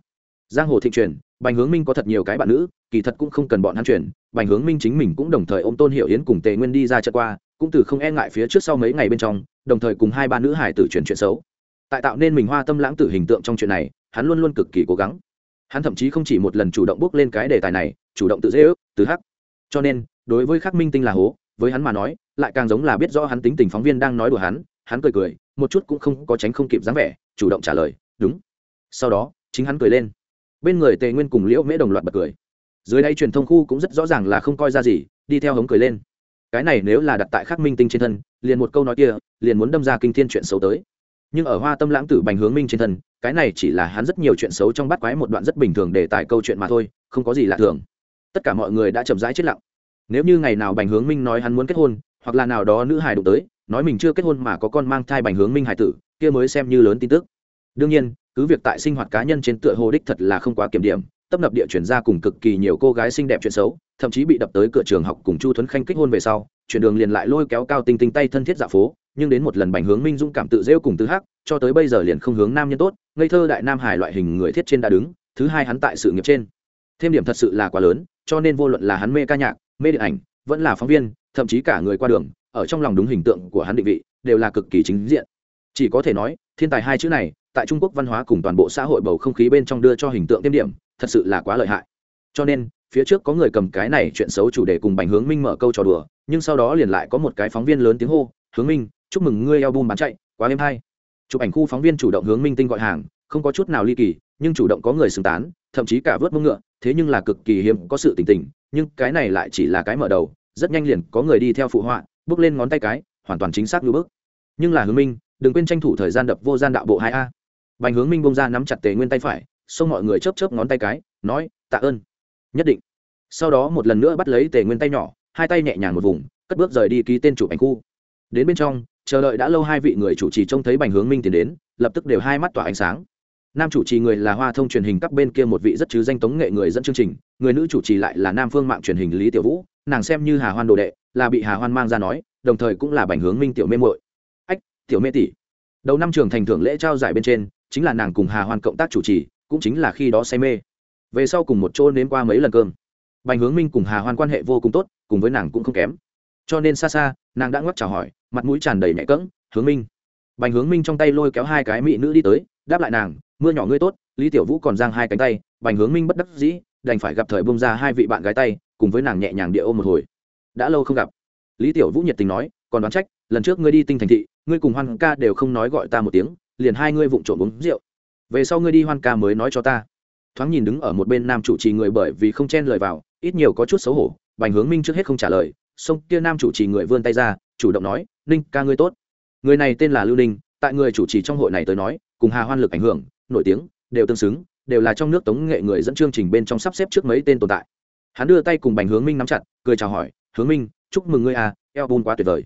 Giang hồ thịnh truyền, bành hướng minh có thật nhiều cái bạn nữ, kỳ thật cũng không cần bọn hắn truyền, bành hướng minh chính mình cũng đồng thời ô m tôn hiệu yến cùng tề nguyên đi ra trận qua, cũng từ không e ngại phía trước sau mấy ngày bên trong, đồng thời cùng hai ba nữ hải tử truyền chuyện xấu. Tại tạo nên mình hoa tâm lãng tử hình tượng trong chuyện này, hắn luôn luôn cực kỳ cố gắng. Hắn thậm chí không chỉ một lần chủ động bước lên cái đề tài này, chủ động tự dễ ước từ hắc. Cho nên, đối với khắc minh tinh là hố, với hắn mà nói, lại càng giống là biết rõ hắn tính tình phóng viên đang nói đùa hắn hắn cười cười, một chút cũng không có tránh không kịp dáng vẻ, chủ động trả lời, đúng. Sau đó, chính hắn cười lên. Bên người tề nguyên cùng liễu mễ đồng loạt bật cười. Dưới đây truyền thông khu cũng rất rõ ràng là không coi ra gì, đi theo hống cười lên. Cái này nếu là đặt tại khắc minh tinh trên thân, liền một câu nói kia, liền muốn đâm ra kinh thiên chuyện xấu tới. Nhưng ở hoa tâm lãng tử bành hướng minh trên thân, cái này chỉ là hắn rất nhiều chuyện xấu trong bắt quái một đoạn rất bình thường để tại câu chuyện mà thôi, không có gì lạ thường. Tất cả mọi người đã chậm rãi chết lặng. Nếu như ngày nào bành hướng minh nói hắn muốn kết hôn, hoặc là nào đó nữ hài đụng tới nói mình chưa kết hôn mà có con mang thai bành hướng minh hải tử, kia mới xem như lớn tin tức. Đương nhiên, cứ việc tại sinh hoạt cá nhân trên tựa hồ đích thật là không quá kiểm điểm, tấp nập địa chuyển ra cùng cực kỳ nhiều cô gái xinh đẹp chuyện xấu, thậm chí bị đập tới cửa trường học cùng chu thuấn khanh kết hôn về sau chuyển đường liền lại lôi kéo cao tinh tinh tay thân thiết dạ phố, nhưng đến một lần bành hướng minh dũng cảm tự rêu cùng tự hắc, cho tới bây giờ liền không hướng nam nhân tốt, ngây thơ đại nam hải loại hình người thiết trên đã đứng, thứ hai hắn tại sự nghiệp trên. Thêm điểm thật sự là quá lớn, cho nên vô luận là hắn mê ca nhạc, mê điện ảnh, vẫn là phóng viên, thậm chí cả người qua đường ở trong lòng đúng hình tượng của hắn định vị, đều là cực kỳ chính diện. Chỉ có thể nói, thiên tài hai chữ này, tại trung quốc văn hóa cùng toàn bộ xã hội bầu không khí bên trong đưa cho hình tượng tiêm điểm, thật sự là quá lợi hại. Cho nên, phía trước có người cầm cái này chuyện xấu chủ đề cùng bành hướng minh mở câu trò đùa, nhưng sau đó liền lại có một cái phóng viên lớn tiếng hô, hướng minh, chúc mừng ngươi album bán chạy, quá êm hay. Chụp ảnh khu phóng viên chủ động hướng minh tinh gọi hàng, không có chút nào ly kỳ, nhưng chủ động có người xứng tán, thậm chí cả vớt mông ngựa, thế nhưng là cực kỳ hiếm có sự tình tình, nhưng cái này lại chỉ là cái mở đầu, rất nhanh liền có người đi theo phụ họa bước lên ngón tay cái, hoàn toàn chính xác như bước. Nhưng là hướng minh, đừng quên tranh thủ thời gian đập vô gian đạo bộ hai a. Bành hướng minh bông ra nắm chặt tề nguyên tay phải, xông mọi người chớp chớp ngón tay cái, nói, tạ ơn. Nhất định. Sau đó một lần nữa bắt lấy tề nguyên tay nhỏ, hai tay nhẹ nhàng một vùng, cất bước rời đi ký tên chủ ảnh khu. Đến bên trong, chờ đợi đã lâu hai vị người chủ trì trông thấy bành hướng minh tiến đến, lập tức đều hai mắt tỏa ánh sáng. Nam chủ trì người là hoa thông truyền hình các bên kia một vị rất chứ danh tống nghệ người dẫn chương trình, người nữ chủ trì lại là nam phương mạng truyền hình lý tiểu vũ, nàng xem như hà hoan đồ đệ là bị hà hoan mang ra nói, đồng thời cũng là bành hướng minh tiểu mê muội. Ách, tiểu mê tỷ. Đầu năm trường thành thưởng lễ trao giải bên trên, chính là nàng cùng hà hoan cộng tác chủ trì, cũng chính là khi đó say mê. Về sau cùng một chỗ nếm qua mấy lần cơm. Bành hướng minh cùng hà hoan quan hệ vô cùng tốt, cùng với nàng cũng không kém. Cho nên xa xa, nàng đã ngoắc chào hỏi, mặt mũi tràn đầy nhẹ cỡng hướng minh. Bành hướng minh trong tay lôi kéo hai cái mỹ nữ đi tới, đáp lại nàng, mưa nhỏ ngươi tốt, lý tiểu vũ còn giang hai cánh tay. Bành hướng minh bất đắc dĩ, đành phải gặp thời bông ra hai vị bạn gái tay, cùng với nàng nhẹ nhàng địa ôm một hồi đã lâu không gặp. Lý tiểu vũ nhiệt tình nói, còn đoán trách, lần trước ngươi đi tinh thành thị, ngươi cùng hoan ca đều không nói gọi ta một tiếng, liền hai ngươi vụng trộm uống rượu. Về sau ngươi đi hoan ca mới nói cho ta. Thoáng nhìn đứng ở một bên nam chủ trì người bởi vì không chen lời vào, ít nhiều có chút xấu hổ, bành hướng minh trước hết không trả lời xong kia nam chủ trì người vươn tay ra, chủ động nói, ninh ca ngươi tốt. Người này tên là lưu ninh, tại người chủ trì trong hội này tới nói, cùng hà hoan lực ảnh hưởng, nổi tiếng, đều tương xứng, đều là trong nước tống nghệ người dẫn chương trình bên trong sắp xếp trước mấy tên tồn tại. Hắn đưa tay cùng bành hướng minh nắm chặt, cười chào hỏi hướng minh, chúc mừng ngươi à eo bun quá tuyệt vời.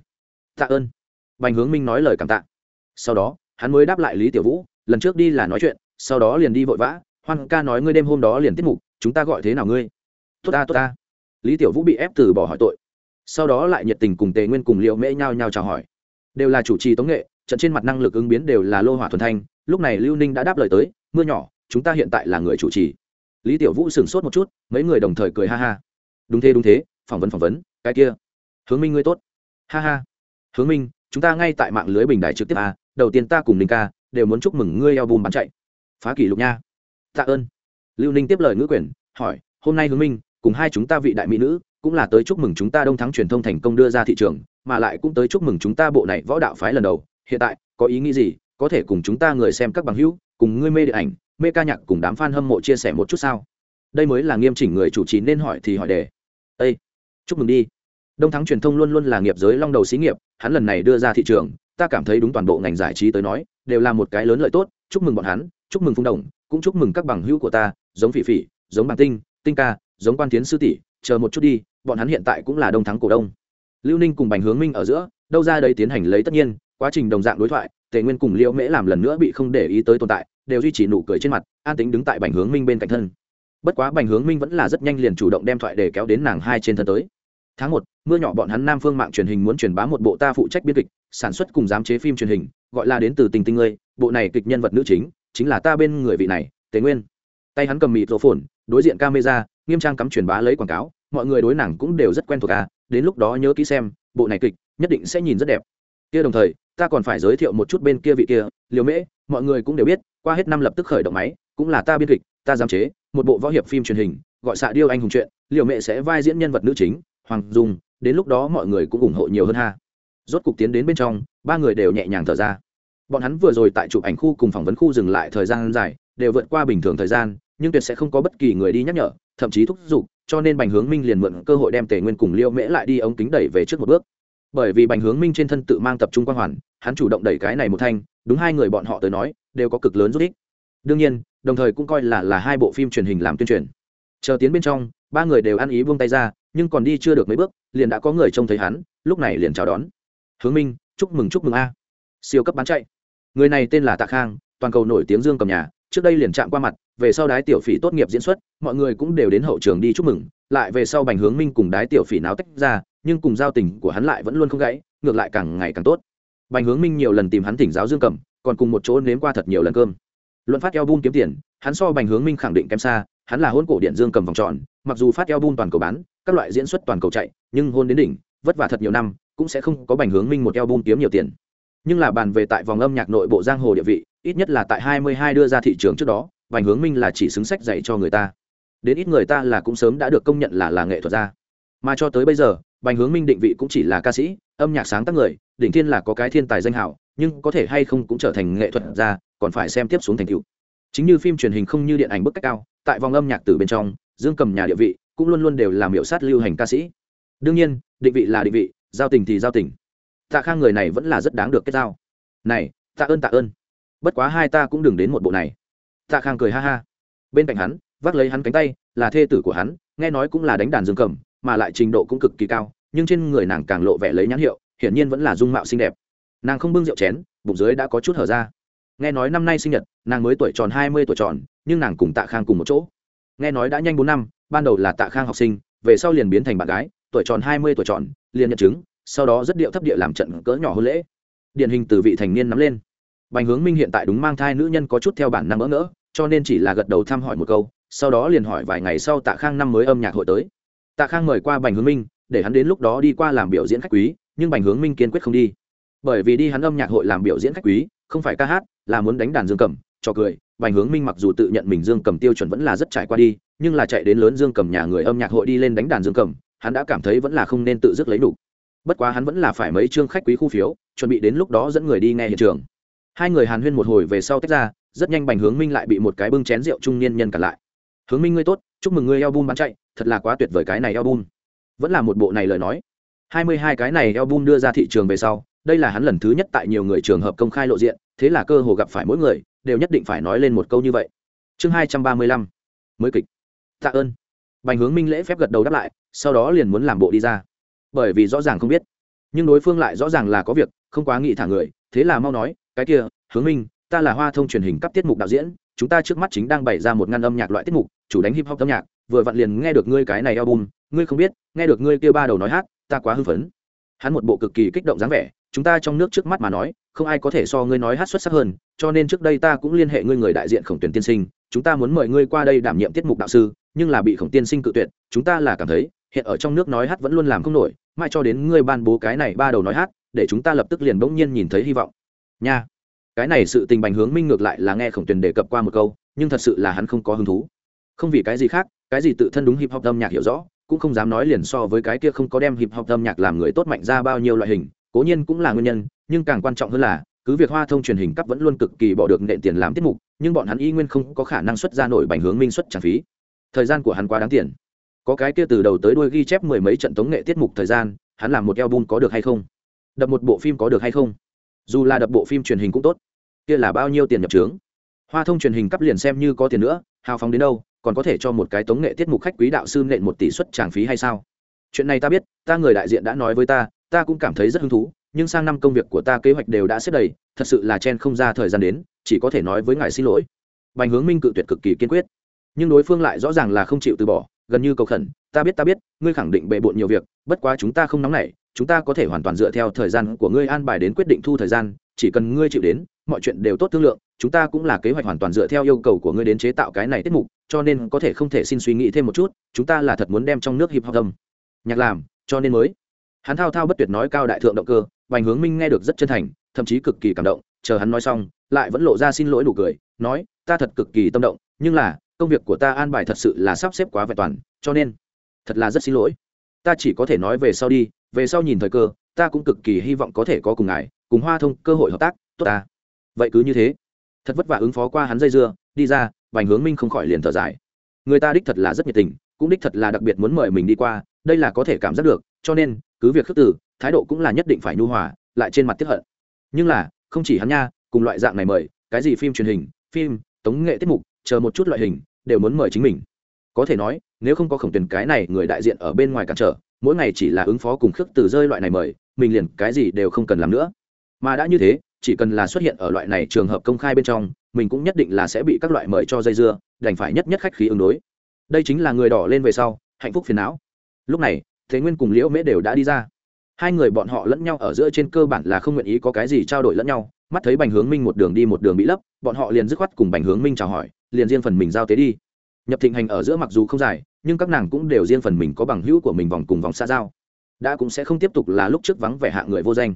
Tạ ơn. Bành hướng minh nói lời cảm tạ. Sau đó, hắn mới đáp lại lý tiểu vũ, lần trước đi là nói chuyện, sau đó liền đi vội vã, hoan ca nói ngươi đêm hôm đó liền tiết mục, chúng ta gọi thế nào ngươi? Tốt ta tốt ta. Lý tiểu vũ bị ép từ bỏ hỏi tội. Sau đó lại nhiệt tình cùng tề nguyên cùng liệu mễ nhau nhau chào hỏi. Đều là chủ trì tống nghệ, trận trên mặt năng lực ứng biến đều là lô hỏa thuần thanh, lúc này lưu ninh đã đáp lời tới, mưa nhỏ, chúng ta hiện tại là người chủ trì. Lý tiểu vũ sửng sốt một chút, mấy người đồng thời cười ha ha. Đúng thế đúng thế, phỏng vấn phỏng vấn cái kia. Hướng minh ngươi tốt. Ha ha. Hướng minh chúng ta ngay tại mạng lưới bình đại trực tiếp à, đầu tiên ta cùng ninh ca đều muốn chúc mừng ngươi eo bùm bán chạy. Phá kỷ lục nha. Tạ ơn. Lưu ninh tiếp lời ngữ quyền hỏi hôm nay hướng minh cùng hai chúng ta vị đại mỹ nữ cũng là tới chúc mừng chúng ta đông thắng truyền thông thành công đưa ra thị trường mà lại cũng tới chúc mừng chúng ta bộ này võ đạo phái lần đầu. Hiện tại có ý nghĩ gì? Có thể cùng chúng ta người xem các bằng hữu cùng ngươi mê điện ảnh mê ca nhạc cùng đám fan hâm mộ chia sẻ một chút sao? Đây mới là nghiêm chỉnh người chủ trì nên hỏi thì hỏi đề. Ây chúc mừng đi đông thắng truyền thông luôn luôn là nghiệp giới long đầu xí nghiệp, hắn lần này đưa ra thị trường, ta cảm thấy đúng toàn bộ ngành giải trí tới nói, đều là một cái lớn lợi tốt, chúc mừng bọn hắn, chúc mừng phung đồng, cũng chúc mừng các bằng hữu của ta, giống phỉ phỉ, giống bản tinh tinh ca, giống quan tiến sư tỷ, chờ một chút đi, bọn hắn hiện tại cũng là đông thắng cổ đông. Lưu ninh cùng bành hướng minh ở giữa, đâu ra đây tiến hành lấy tất nhiên, quá trình đồng dạng đối thoại, tề nguyên cùng liễu mễ làm lần nữa bị không để ý tới tồn tại, đều duy trì nụ cười trên mặt, an tính đứng tại bành hướng minh bên cạnh thân. Bất quá bành hướng minh vẫn là rất nhanh liền chủ động đem thoại để kéo đến nàng hai trên thân tới. Tháng một mưa nhỏ bọn hắn nam phương mạng truyền hình muốn truyền bá một bộ ta phụ trách biên kịch, sản xuất cùng giám chế phim truyền hình, gọi là đến từ tình tình ngươi, bộ này kịch nhân vật nữ chính chính là ta bên người vị này, Tề nguyên. Tay hắn cầm mịt rổ phồn đối diện camera, nghiêm trang cắm truyền bá lấy quảng cáo, mọi người đối nàng cũng đều rất quen thuộc à đến lúc đó nhớ kỹ xem, bộ này kịch nhất định sẽ nhìn rất đẹp. Kia đồng thời, ta còn phải giới thiệu một chút bên kia vị kia liều mễ, mọi người cũng đều biết, qua hết năm lập tức khởi động máy, cũng là ta biên kịch, ta giám chế, một bộ võ hiệp phim truyền hình, gọi xạ điêu anh hùng chuyện liều mẹ sẽ vai diễn nhân vật nữ chính, hoàng dung đến lúc đó mọi người cũng ủng hộ nhiều hơn ha. Rốt cục tiến đến bên trong, ba người đều nhẹ nhàng thở ra. Bọn hắn vừa rồi tại chụp ảnh khu cùng phỏng vấn khu dừng lại thời gian dài, đều vượt qua bình thường thời gian, nhưng tuyệt sẽ không có bất kỳ người đi nhắc nhở, thậm chí thúc giục, cho nên bành hướng minh liền mượn cơ hội đem tề nguyên cùng liêu mễ lại đi ống kính đẩy về trước một bước. Bởi vì bành hướng minh trên thân tự mang tập trung quan hoàn, hắn chủ động đẩy cái này một thanh, đúng hai người bọn họ tới nói, đều có cực lớn rút ích. Đương nhiên, đồng thời cũng coi là là hai bộ phim truyền hình làm tuyên truyền. Chờ tiến bên trong, ba người đều ăn ý buông tay ra nhưng còn đi chưa được mấy bước, liền đã có người trông thấy hắn, lúc này liền chào đón. Hướng minh, chúc mừng chúc mừng a. Siêu cấp bán chạy. Người này tên là tạ khang, toàn cầu nổi tiếng dương cầm nhà, trước đây liền chạm qua mặt, về sau đái tiểu phỉ tốt nghiệp diễn xuất, mọi người cũng đều đến hậu trường đi chúc mừng, lại về sau bành hướng minh cùng đái tiểu phỉ náo tách ra, nhưng cùng giao tình của hắn lại vẫn luôn không gãy, ngược lại càng ngày càng tốt. Bành hướng minh nhiều lần tìm hắn thỉnh giáo dương cầm, còn cùng một chỗ nếm qua thật nhiều lần cơm. Luận phát eo bun kiếm tiền, hắn so bành hướng minh khẳng định kém xa, hắn là hôn cổ điện dương cầm vòng tròn, mặc dù phát eo bun toàn cầu bán các loại diễn xuất toàn cầu chạy, nhưng hôn đến đỉnh, vất vả thật nhiều năm, cũng sẽ không có bành hướng minh một eo bung kiếm nhiều tiền. Nhưng là bàn về tại vòng âm nhạc nội bộ giang hồ địa vị, ít nhất là tại hai mươi hai đưa ra thị trường trước đó, bành hướng minh là chỉ xứng sách dạy cho người ta. Đến ít người ta là cũng sớm đã được công nhận là là nghệ thuật gia. Mà cho tới bây giờ, bành hướng minh định vị cũng chỉ là ca sĩ, âm nhạc sáng tác người, đỉnh thiên là có cái thiên tài danh hảo nhưng có thể hay không cũng trở thành nghệ thuật gia, còn phải xem tiếp xuống thành tựu. Chính như phim truyền hình không như điện ảnh bức cách cao, tại vòng âm nhạc từ bên trong, dương cầm nhà địa vị cũng luôn luôn đều làm hiệu sát lưu hành ca sĩ. Đương nhiên, định vị là định vị, giao tình thì giao tình. Tạ khang người này vẫn là rất đáng được kết giao. Này, tạ ơn tạ ơn. Bất quá hai ta cũng đừng đến một bộ này. Tạ khang cười ha ha. Bên cạnh hắn, vác lấy hắn cánh tay, là thê tử của hắn, nghe nói cũng là đánh đàn dương cầm, mà lại trình độ cũng cực kỳ cao, nhưng trên người nàng càng lộ vẻ lấy nhãn hiệu, hiển nhiên vẫn là dung mạo xinh đẹp. Nàng không bưng rượu chén, bụng dưới đã có chút hở ra. Nghe nói năm nay sinh nhật, nàng mới tuổi tròn hai mươi tuổi tròn, nhưng nàng cùng tạ khang cùng một chỗ. Nghe nói đã nhanh bốn năm ban đầu là tạ khang học sinh, về sau liền biến thành bạn gái, tuổi tròn hai mươi tuổi tròn, liền nhận chứng, sau đó rất điệu thấp địa làm trận cỡ nhỏ hôn lễ. Điển hình từ vị thành niên nắm lên. Bành hướng minh hiện tại đúng mang thai nữ nhân có chút theo bản năng bỡ ngỡ, cho nên chỉ là gật đầu thăm hỏi một câu, sau đó liền hỏi vài ngày sau tạ khang năm mới âm nhạc hội tới. Tạ khang mời qua bành hướng minh, để hắn đến lúc đó đi qua làm biểu diễn khách quý, nhưng bành hướng minh kiên quyết không đi. Bởi vì đi hắn âm nhạc hội làm biểu diễn khách quý, không phải ca hát, là muốn đánh đàn dương cầm cho cười, bành hướng minh mặc dù tự nhận mình dương cầm tiêu chuẩn vẫn là rất trải qua đi, nhưng là chạy đến lớn dương cầm nhà người âm nhạc hội đi lên đánh đàn dương cầm, hắn đã cảm thấy vẫn là không nên tự dứt lấy đủ. Bất quá hắn vẫn là phải mấy chương khách quý khu phiếu, chuẩn bị đến lúc đó dẫn người đi nghe hiện trường. Hai người hàn huyên một hồi về sau tách ra, rất nhanh bành hướng minh lại bị một cái bưng chén rượu trung niên nhân cản lại. Hướng minh ngươi tốt, chúc mừng ngươi eo bum bán chạy, thật là quá tuyệt vời cái này eo bum vẫn là một bộ này lời nói. Hai mươi hai cái này eo bum đưa ra thị trường về sau đây là hắn lần thứ nhất tại nhiều người trường hợp công khai lộ diện, thế là cơ hồ gặp phải mỗi người, đều nhất định phải nói lên một câu như vậy. Chương hai trăm ba mươi lăm, mới kịch. Tạ ơn. Bành hướng minh lễ phép gật đầu đáp lại, sau đó liền muốn làm bộ đi ra. Bởi vì rõ ràng không biết. Nhưng đối phương lại rõ ràng là có việc, không quá nghĩ thả người, thế là mau nói, cái kia, hướng minh, ta là hoa thông truyền hình cấp tiết mục đạo diễn, chúng ta trước mắt chính đang bày ra một ngăn âm nhạc loại tiết mục, chủ đánh hip hop âm nhạc, vừa vặn liền nghe được ngươi cái này album, ngươi không biết, nghe được ngươi kia ba đầu nói hát, ta quá hư phấn. Hắn một bộ cực kỳ kích động dáng vẻ chúng ta trong nước trước mắt mà nói, không ai có thể so ngươi nói hát xuất sắc hơn, cho nên trước đây ta cũng liên hệ ngươi người đại diện khổng tuyển tiên sinh, chúng ta muốn mời ngươi qua đây đảm nhiệm tiết mục đạo sư, nhưng là bị khổng tiên sinh cự tuyệt, chúng ta là cảm thấy, hiện ở trong nước nói hát vẫn luôn làm không nổi, mãi cho đến ngươi ban bố cái này ba đầu nói hát, để chúng ta lập tức liền bỗng nhiên nhìn thấy hy vọng. Nha. Cái này sự tình bành hướng minh ngược lại là nghe khổng tuyền đề cập qua một câu, nhưng thật sự là hắn không có hứng thú. Không vì cái gì khác, cái gì tự thân đúng hip hop âm nhạc hiểu rõ, cũng không dám nói liền so với cái kia không có đem hip hop âm nhạc làm người tốt mạnh ra bao nhiêu loại hình cố nhiên cũng là nguyên nhân, nhưng càng quan trọng hơn là, cứ việc hoa thông truyền hình cấp vẫn luôn cực kỳ bỏ được nện tiền làm tiết mục, nhưng bọn hắn y nguyên không có khả năng xuất ra nổi bành hướng minh xuất trả phí. Thời gian của hắn quá đáng tiền. Có cái kia từ đầu tới đuôi ghi chép mười mấy trận tống nghệ tiết mục thời gian, hắn làm một album có được hay không? Đập một bộ phim có được hay không? Dù là đập bộ phim truyền hình cũng tốt. Kia là bao nhiêu tiền nhập trướng? Hoa thông truyền hình cấp liền xem như có tiền nữa, hào phóng đến đâu, còn có thể cho một cái tống nghệ tiết mục khách quý đạo sư nện một tỷ suất tràng phí hay sao? Chuyện này ta biết, ta người đại diện đã nói với ta ta cũng cảm thấy rất hứng thú, nhưng sang năm công việc của ta kế hoạch đều đã xếp đầy, thật sự là chen không ra thời gian đến, chỉ có thể nói với ngài xin lỗi. Bành hướng minh cự tuyệt cực kỳ kiên quyết. Nhưng đối phương lại rõ ràng là không chịu từ bỏ, gần như cầu khẩn, ta biết ta biết, ngươi khẳng định bệ bộn nhiều việc, bất quá chúng ta không nóng nảy, chúng ta có thể hoàn toàn dựa theo thời gian của ngươi an bài đến quyết định thu thời gian, chỉ cần ngươi chịu đến, mọi chuyện đều tốt thương lượng, chúng ta cũng là kế hoạch hoàn toàn dựa theo yêu cầu của ngươi đến chế tạo cái này tiết mục, cho nên có thể không thể xin suy nghĩ thêm một chút, chúng ta là thật muốn đem trong nước hip hop tâm nhạc làm, cho nên mới hắn thao thao bất tuyệt nói cao đại thượng động cơ vành hướng minh nghe được rất chân thành, thậm chí cực kỳ cảm động, chờ hắn nói xong, lại vẫn lộ ra xin lỗi nụ cười, nói, ta thật cực kỳ tâm động, nhưng là, công việc của ta an bài thật sự là sắp xếp quá vẹn toàn, cho nên, thật là rất xin lỗi. Ta chỉ có thể nói về sau đi, về sau nhìn thời cơ, ta cũng cực kỳ hy vọng có thể có cùng ngài, cùng hoa thông cơ hội hợp tác, tốt ta. Vậy cứ như thế. Thật vất vả ứng phó qua hắn dây dưa, đi ra vành hướng minh không khỏi liền thở dài. Người ta đích thật là rất nhiệt tình, cũng đích thật là đặc biệt muốn mời mình đi qua, đây là có thể cảm giác được, cho nên cứ việc khước từ, thái độ cũng là nhất định phải nhu hòa, lại trên mặt tiếp hận. Nhưng là, không chỉ hắn nha, cùng loại dạng này mời, cái gì phim truyền hình, phim, tống nghệ tiết mục, chờ một chút loại hình, đều muốn mời chính mình. Có thể nói, nếu không có khổng tuyển cái này người đại diện ở bên ngoài cản trở, mỗi ngày chỉ là ứng phó cùng khước từ rơi loại này mời, mình liền cái gì đều không cần làm nữa. Mà đã như thế, chỉ cần là xuất hiện ở loại này trường hợp công khai bên trong, mình cũng nhất định là sẽ bị các loại mời cho dây dưa, đành phải nhất nhất khách khí ứng đối. Đây chính là người đỏ lên về sau, hạnh phúc phiền não. Lúc này thế nguyên cùng liễu mễ đều đã đi ra. Hai người bọn họ lẫn nhau ở giữa trên cơ bản là không nguyện ý có cái gì trao đổi lẫn nhau, mắt thấy bành hướng minh một đường đi một đường bị lấp, bọn họ liền dứt khoát cùng bành hướng minh chào hỏi, liền riêng phần mình giao tế đi. Nhập thịnh hành ở giữa mặc dù không dài, nhưng các nàng cũng đều riêng phần mình có bằng hữu của mình vòng cùng vòng xa giao. Đã cũng sẽ không tiếp tục là lúc trước vắng vẻ hạ người vô danh.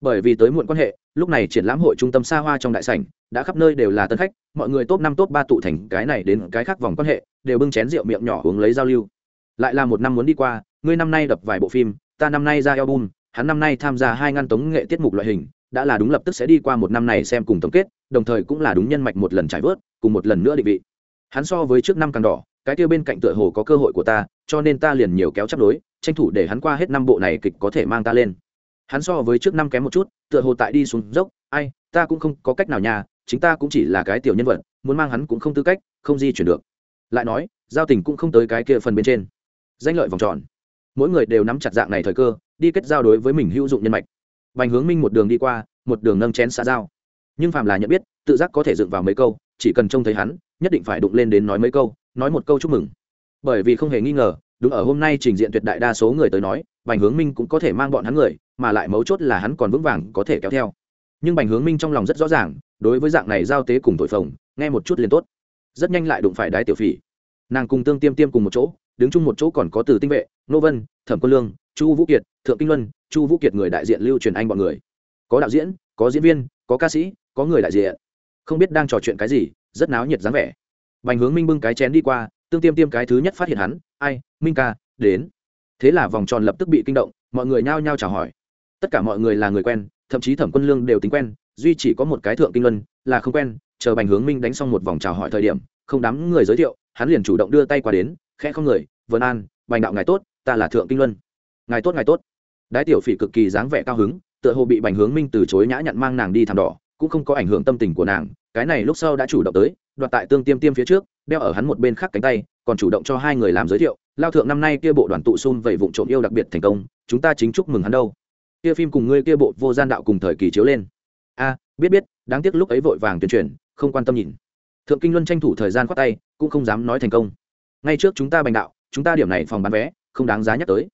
Bởi vì tới muộn quan hệ, lúc này triển lãm hội trung tâm xa hoa trong đại sảnh, đã khắp nơi đều là tân khách, mọi người top năm, top ba tụ thành cái này đến cái khác vòng quan hệ, đều bưng chén rượu miệng nhỏ uống lấy giao lưu. Lại là một năm muốn đi qua ngươi năm nay đập vài bộ phim, ta năm nay ra album, hắn năm nay tham gia hai ngăn tống nghệ tiết mục loại hình, đã là đúng lập tức sẽ đi qua một năm này xem cùng tổng kết, đồng thời cũng là đúng nhân mạch một lần trải vớt, cùng một lần nữa định vị. Hắn so với trước năm càng đỏ, cái kia bên cạnh tựa hồ có cơ hội của ta, cho nên ta liền nhiều kéo chấp đối, tranh thủ để hắn qua hết năm bộ này kịch có thể mang ta lên. Hắn so với trước năm kém một chút, tựa hồ tại đi xuống dốc, ai, ta cũng không có cách nào nhà chính ta cũng chỉ là cái tiểu nhân vật, muốn mang hắn cũng không tư cách, không di chuyển được. Lại nói, giao tình cũng không tới cái kia phần bên trên. Danh lợi vòng tròn mỗi người đều nắm chặt dạng này thời cơ, đi kết giao đối với mình hữu dụng nhân mạch. Bành hướng minh một đường đi qua, một đường nâng chén xã giao. Nhưng phàm là nhận biết, tự giác có thể dựng vào mấy câu, chỉ cần trông thấy hắn, nhất định phải đụng lên đến nói mấy câu, nói một câu chúc mừng. Bởi vì không hề nghi ngờ, đúng ở hôm nay trình diện tuyệt đại đa số người tới nói, bành hướng minh cũng có thể mang bọn hắn người, mà lại mấu chốt là hắn còn vững vàng có thể kéo theo. Nhưng bành hướng minh trong lòng rất rõ ràng, đối với dạng này giao tế cùng tội phồng, nghe một chút liền tốt. Rất nhanh lại đụng phải đái tiểu phỉ. Nàng cùng tương tiêm tiêm cùng một chỗ đứng chung một chỗ còn có từ tinh vệ nô vân, thẩm quân lương, chu vũ kiệt, thượng kinh luân, chu vũ kiệt người đại diện lưu truyền anh bọn người. Có đạo diễn, có diễn viên, có ca sĩ, có người đại diện. Không biết đang trò chuyện cái gì, rất náo nhiệt dáng vẻ. Bành hướng minh bưng cái chén đi qua, tương tiêm tiêm cái thứ nhất phát hiện hắn, ai, minh ca, đến. Thế là vòng tròn lập tức bị kinh động, mọi người nhao nhao chào hỏi. Tất cả mọi người là người quen, thậm chí thẩm quân lương đều tính quen, duy chỉ có một cái thượng kinh luân là không quen, chờ bành hướng minh đánh xong một vòng chào hỏi thời điểm, không đám người giới thiệu, hắn liền chủ động đưa tay qua đến khẽ không người, vân an, bành đạo ngài tốt, ta là thượng kinh luân. Ngài tốt ngài tốt. Đái tiểu phỉ cực kỳ dáng vẻ cao hứng, tựa hồ bị bành hướng minh từ chối nhã nhặn mang nàng đi thảm đỏ, cũng không có ảnh hưởng tâm tình của nàng, cái này lúc sau đã chủ động tới, đoạt tại tương tiêm tiêm phía trước, đeo ở hắn một bên khác cánh tay, còn chủ động cho hai người làm giới thiệu, lao thượng năm nay kia bộ đoàn tụ xung vậy vụ trộm yêu đặc biệt thành công, chúng ta chính chúc mừng hắn đâu. Kia phim cùng ngươi kia bộ vô gian đạo cùng thời kỳ chiếu lên. A, biết biết, đáng tiếc lúc ấy vội vàng tuyên truyền, không quan tâm nhìn. Thượng kinh luân tranh thủ thời gian khoát tay, cũng không dám nói thành công ngay trước chúng ta bành đạo, chúng ta điểm này phòng bán vé, không đáng giá nhắc tới.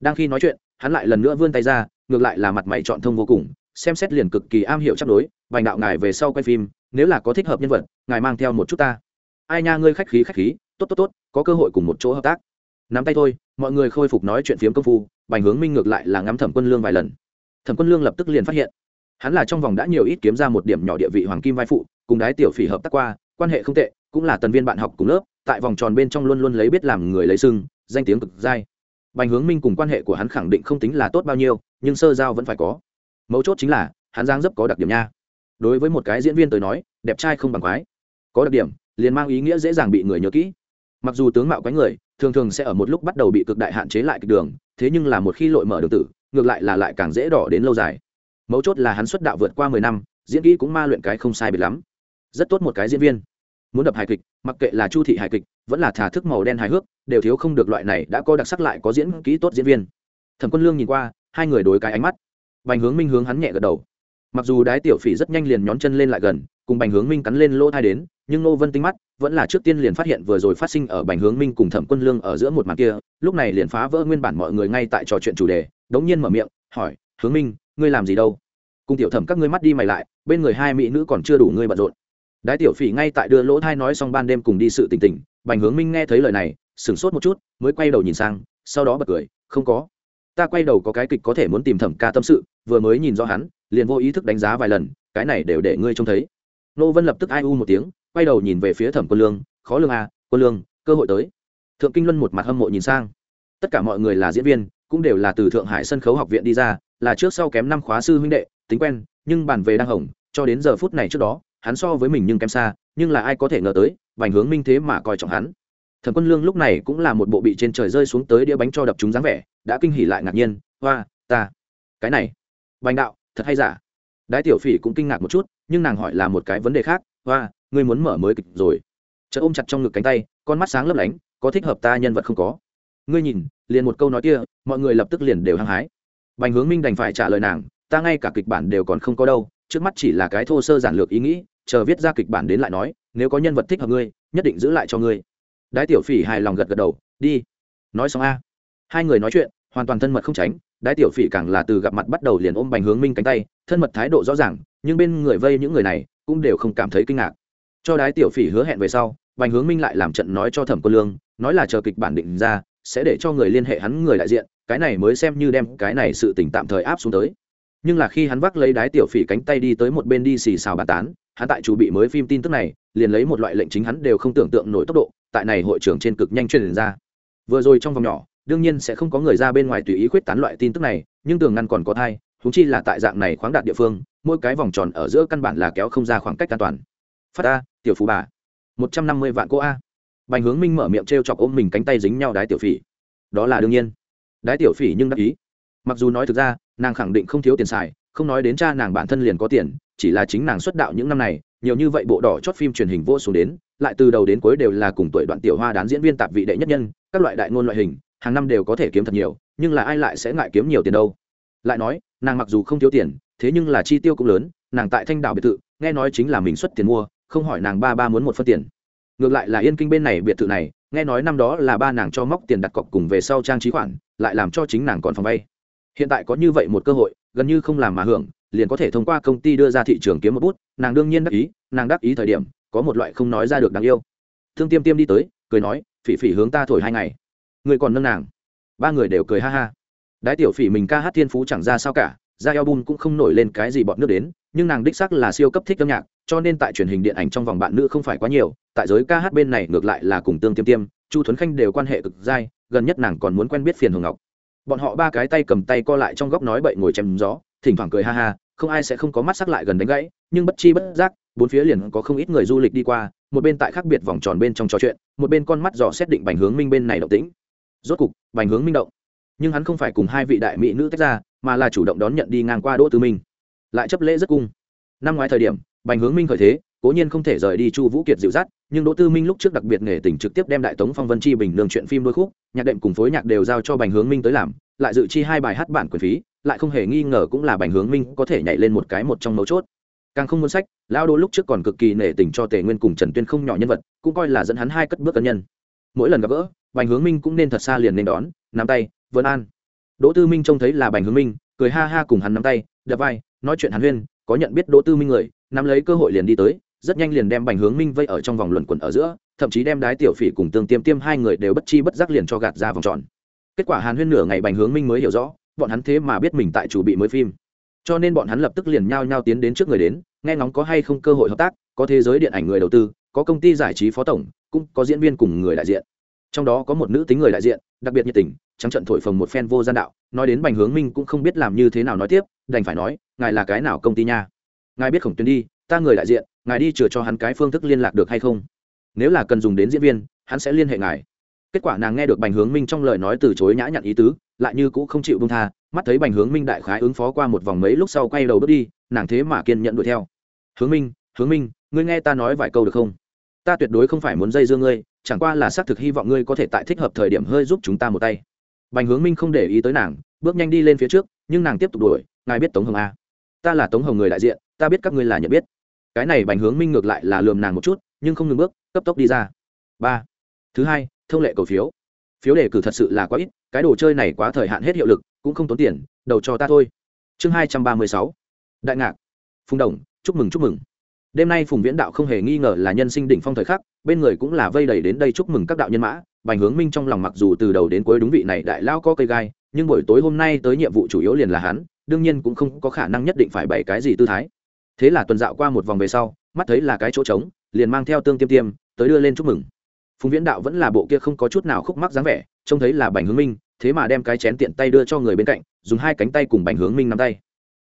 Đang khi nói chuyện, hắn lại lần nữa vươn tay ra, ngược lại là mặt mày chọn thông vô cùng, xem xét liền cực kỳ am hiểu chấp đối, bành đạo ngài về sau quay phim, nếu là có thích hợp nhân vật, ngài mang theo một chút ta. Ai nha, ngươi khách khí khách khí, tốt tốt tốt, có cơ hội cùng một chỗ hợp tác. Nắm tay thôi, mọi người khôi phục nói chuyện phiếm công phu, bành hướng minh ngược lại là ngắm thẩm quân lương vài lần. Thẩm quân lương lập tức liền phát hiện, hắn là trong vòng đã nhiều ít kiếm ra một điểm nhỏ địa vị hoàng kim vai phụ, cùng đái tiểu phỉ hợp tác qua, quan hệ không tệ, cũng là tần viên bạn học cùng lớp tại vòng tròn bên trong luôn luôn lấy biết làm người lấy sưng, danh tiếng cực dai. Bành hướng minh cùng quan hệ của hắn khẳng định không tính là tốt bao nhiêu, nhưng sơ giao vẫn phải có. Mấu chốt chính là, hắn giang dấp có đặc điểm nha. Đối với một cái diễn viên tới nói, đẹp trai không bằng quái. Có đặc điểm, liền mang ý nghĩa dễ dàng bị người nhớ kỹ. Mặc dù tướng mạo quái người, thường thường sẽ ở một lúc bắt đầu bị cực đại hạn chế lại kịch đường, thế nhưng là một khi lội mở đường tử, ngược lại là lại càng dễ đỏ đến lâu dài. Mấu chốt là hắn xuất đạo vượt qua mười năm, diễn kỹ cũng ma luyện cái không sai biệt lắm. Rất tốt một cái diễn viên muốn đập hài kịch, mặc kệ là chu thị hài kịch, vẫn là thả thức màu đen hài hước, đều thiếu không được loại này đã có đặc sắc lại có diễn kỹ tốt diễn viên. Thẩm quân lương nhìn qua, hai người đối cái ánh mắt. Bành hướng minh hướng hắn nhẹ gật đầu. Mặc dù đái tiểu phỉ rất nhanh liền nhón chân lên lại gần, cùng bành hướng minh cắn lên lỗ thai đến, nhưng nô vân tinh mắt vẫn là trước tiên liền phát hiện vừa rồi phát sinh ở bành hướng minh cùng thẩm quân lương ở giữa một màn kia, lúc này liền phá vỡ nguyên bản mọi người ngay tại trò chuyện chủ đề, đống nhiên mở miệng, hỏi, hướng minh, ngươi làm gì đâu? Cùng tiểu thẩm các ngươi mắt đi mày lại, bên người hai mỹ nữ còn chưa đủ ngươi bận rộn đái tiểu phỉ ngay tại đưa lỗ thai nói xong ban đêm cùng đi sự tình tình, bành hướng minh nghe thấy lời này, sửng sốt một chút, mới quay đầu nhìn sang, sau đó bật cười, không có. Ta quay đầu có cái kịch có thể muốn tìm thẩm ca tâm sự, vừa mới nhìn rõ hắn, liền vô ý thức đánh giá vài lần, cái này đều để ngươi trông thấy. Nô vân lập tức ai u một tiếng, quay đầu nhìn về phía thẩm quân lương, khó lương à quân lương, cơ hội tới. Thượng kinh luân một mặt hâm mộ nhìn sang. Tất cả mọi người là diễn viên, cũng đều là từ thượng hải sân khấu học viện đi ra, là trước sau kém năm khóa sư huynh đệ, tính quen, nhưng bàn về đang hỏng cho đến giờ phút này trước đó hắn so với mình nhưng kém xa, nhưng là ai có thể ngờ tới, vành hướng minh thế mà coi trọng hắn. Thần quân lương lúc này cũng là một bộ bị trên trời rơi xuống tới đĩa bánh cho đập chúng dáng vẻ, đã kinh hỉ lại ngạc nhiên, hoa, ta, cái này, vành đạo, thật hay giả? Đái tiểu phỉ cũng kinh ngạc một chút, nhưng nàng hỏi là một cái vấn đề khác, hoa, ngươi muốn mở mới kịch rồi. Chợ ôm chặt trong ngực cánh tay, con mắt sáng lấp lánh, có thích hợp ta nhân vật không có? Ngươi nhìn, liền một câu nói kia, mọi người lập tức liền đều hăng hái. Bành hướng minh đành phải trả lời nàng, ta ngay cả kịch bản đều còn không có đâu, trước mắt chỉ là cái thô sơ giản lược ý nghĩ chờ viết ra kịch bản đến lại nói, nếu có nhân vật thích hợp ngươi, nhất định giữ lại cho ngươi. Đái tiểu phỉ hài lòng gật gật đầu, đi. Nói xong a. Hai người nói chuyện, hoàn toàn thân mật không tránh, đái tiểu phỉ càng là từ gặp mặt bắt đầu liền ôm bành hướng minh cánh tay, thân mật thái độ rõ ràng, nhưng bên người vây những người này cũng đều không cảm thấy kinh ngạc. Cho đái tiểu phỉ hứa hẹn về sau, bành hướng minh lại làm trận nói cho thẩm quân lương, nói là chờ kịch bản định ra, sẽ để cho người liên hệ hắn người đại diện, cái này mới xem như đem cái này sự tình tạm thời áp xuống tới nhưng là khi hắn vác lấy đái tiểu phỉ cánh tay đi tới một bên đi xì xào bàn tán, hắn tại chủ bị mới phim tin tức này, liền lấy một loại lệnh chính hắn đều không tưởng tượng nổi tốc độ, tại này hội trưởng trên cực nhanh truyền ra. Vừa rồi trong vòng nhỏ, đương nhiên sẽ không có người ra bên ngoài tùy ý khuyết tán loại tin tức này, nhưng tường ngăn còn có thai húng chi là tại dạng này khoáng đạt địa phương, mỗi cái vòng tròn ở giữa căn bản là kéo không ra khoảng cách an toàn. Phát a, tiểu phú bà. Một trăm năm mươi vạn cô a. Bành hướng minh mở miệng t r e o chọc ôm mình cánh tay dính nhau đái tiểu phỉ. Đó là đương nhiên. Đái tiểu phỉ nhưng đắc ý mặc dù nói thực ra, nàng khẳng định không thiếu tiền xài, không nói đến cha nàng bản thân liền có tiền, chỉ là chính nàng xuất đạo những năm này, nhiều như vậy bộ đỏ chót phim truyền hình vô xuống đến, lại từ đầu đến cuối đều là cùng tuổi đoạn tiểu hoa đán diễn viên tạp vị đệ nhất nhân, các loại đại ngôn loại hình, hàng năm đều có thể kiếm thật nhiều, nhưng là ai lại sẽ ngại kiếm nhiều tiền đâu? Lại nói, nàng mặc dù không thiếu tiền, thế nhưng là chi tiêu cũng lớn, nàng tại thanh đảo biệt thự, nghe nói chính là mình xuất tiền mua, không hỏi nàng ba ba muốn một phân tiền. Ngược lại là yên kinh bên này biệt thự này, nghe nói năm đó là ba nàng cho móc tiền đặt cọc cùng về sau trang trí khoản, lại làm cho chính nàng còn phòng vay hiện tại có như vậy một cơ hội, gần như không làm mà hưởng, liền có thể thông qua công ty đưa ra thị trường kiếm một bút, nàng đương nhiên đắc ý, nàng đắc ý thời điểm, có một loại không nói ra được đáng yêu. Thương tiêm tiêm đi tới, cười nói, phỉ phỉ hướng ta thổi hai ngày. Người còn nâng nàng. Ba người đều cười ha ha. Đái tiểu phỉ mình ca hát thiên phú chẳng ra sao cả, ra album cũng không nổi lên cái gì bọn nước đến, nhưng nàng đích sắc là siêu cấp thích âm nhạc, cho nên tại truyền hình điện ảnh trong vòng bạn nữ không phải quá nhiều, tại giới ca hát bên này ngược lại là cùng tương tiêm tiêm, chu thuấn khanh đều quan hệ cực dai, gần nhất nàng còn muốn quen biết phiền hồng ngọc bọn họ ba cái tay cầm tay co lại trong góc nói bậy ngồi chém gió, thỉnh thoảng cười ha ha, không ai sẽ không có mắt sắc lại gần đánh gãy, nhưng bất chi bất giác, bốn phía liền có không ít người du lịch đi qua, một bên tại khác biệt vòng tròn bên trong trò chuyện, một bên con mắt dò xét định bành hướng minh bên này động tĩnh. Rốt cục, bành hướng minh động. Nhưng hắn không phải cùng hai vị đại mỹ nữ tách ra, mà là chủ động đón nhận đi ngang qua đỗ tư minh. Lại chấp lễ rất cung. Năm ngoái thời điểm, bành hướng minh khởi thế, cố nhiên không thể rời đi chu vũ kiệt dịu dắt nhưng đỗ tư minh lúc trước đặc biệt nghề tỉnh trực tiếp đem đại tống phong vân chi bình đường chuyện phim đôi khúc, nhạc đệm cùng phối nhạc đều giao cho bành hướng minh tới làm, lại dự chi hai bài hát bản quyền phí, lại không hề nghi ngờ cũng là bành hướng minh có thể nhảy lên một cái một trong mấu chốt. Càng không muốn sách, lão đỗ lúc trước còn cực kỳ nể tình cho tề nguyên cùng trần tuyên không nhỏ nhân vật, cũng coi là dẫn hắn hai cất bước cân nhân. Mỗi lần gặp gỡ, bành hướng minh cũng nên thật xa liền nên đón, nắm tay, vân an. Đỗ tư minh trông thấy là bành hướng minh, cười ha ha cùng hắn nắm tay, đập vai, nói chuyện Hàn huyên, có nhận biết đỗ tư minh người, nắm lấy cơ hội liền đi tới rất nhanh liền đem bành hướng minh vây ở trong vòng luẩn quẩn ở giữa, thậm chí đem đái tiểu phỉ cùng tương tiêm tiêm hai người đều bất chi bất giác liền cho gạt ra vòng tròn. Kết quả hàn huyên nửa ngày bành hướng minh mới hiểu rõ, bọn hắn thế mà biết mình tại chủ bị mới phim. Cho nên bọn hắn lập tức liền nhao nhao tiến đến trước người đến, nghe ngóng có hay không cơ hội hợp tác, có thế giới điện ảnh người đầu tư, có công ty giải trí phó tổng, cũng có diễn viên cùng người đại diện. Trong đó có một nữ tính người đại diện, đặc biệt nhiệt tình, trắng trận thổi phồng một phen vô gian đạo, nói đến bành hướng minh cũng không biết làm như thế nào nói tiếp, đành phải nói, ngài là cái nào công ty nha? Ngài biết khổng tuyến đi ta người đại diện, ngài đi chừa cho hắn cái phương thức liên lạc được hay không? Nếu là cần dùng đến diễn viên, hắn sẽ liên hệ ngài. Kết quả nàng nghe được bành hướng minh trong lời nói từ chối nhã nhặn ý tứ, lại như cũng không chịu bông tha, mắt thấy bành hướng minh đại khái ứng phó qua một vòng mấy lúc sau quay đầu bước đi, nàng thế mà kiên nhận đuổi theo. Hướng minh hướng minh, ngươi nghe ta nói vài câu được không? Ta tuyệt đối không phải muốn dây dưa ngươi, chẳng qua là xác thực hy vọng ngươi có thể tại thích hợp thời điểm hơi giúp chúng ta một tay. Bành hướng minh không để ý tới nàng, bước nhanh đi lên phía trước, nhưng nàng tiếp tục đuổi, ngài biết tống hồng a ta là tống hồng người đại diện, ta biết các ngươi là nhận biết cái này bành hướng minh ngược lại là lườm nàng một chút, nhưng không ngừng bước, cấp tốc đi ra. Ba. Thứ hai, thông lệ cầu phiếu. Phiếu đề cử thật sự là quá ít, cái đồ chơi này quá thời hạn hết hiệu lực, cũng không tốn tiền, đầu cho ta thôi. Chương hai trăm ba mươi sáu. Đại ngạc. Phùng đồng, chúc mừng chúc mừng. Đêm nay phùng viễn đạo không hề nghi ngờ là nhân sinh đỉnh phong thời khắc, bên người cũng là vây đầy đến đây chúc mừng các đạo nhân mã. Bành hướng minh trong lòng mặc dù từ đầu đến cuối đúng vị này đại lao có cây gai, nhưng buổi tối hôm nay tới nhiệm vụ chủ yếu liền là hắn, đương nhiên cũng không có khả năng nhất định phải bày cái gì tư thái thế là tuần dạo qua một vòng về sau, mắt thấy là cái chỗ trống, liền mang theo tương tiêm tiêm, tới đưa lên chúc mừng. Phùng viễn đạo vẫn là bộ kia không có chút nào khúc mắc dáng vẻ, trông thấy là bành hướng minh, thế mà đem cái chén tiện tay đưa cho người bên cạnh, dùng hai cánh tay cùng bành hướng minh nắm tay.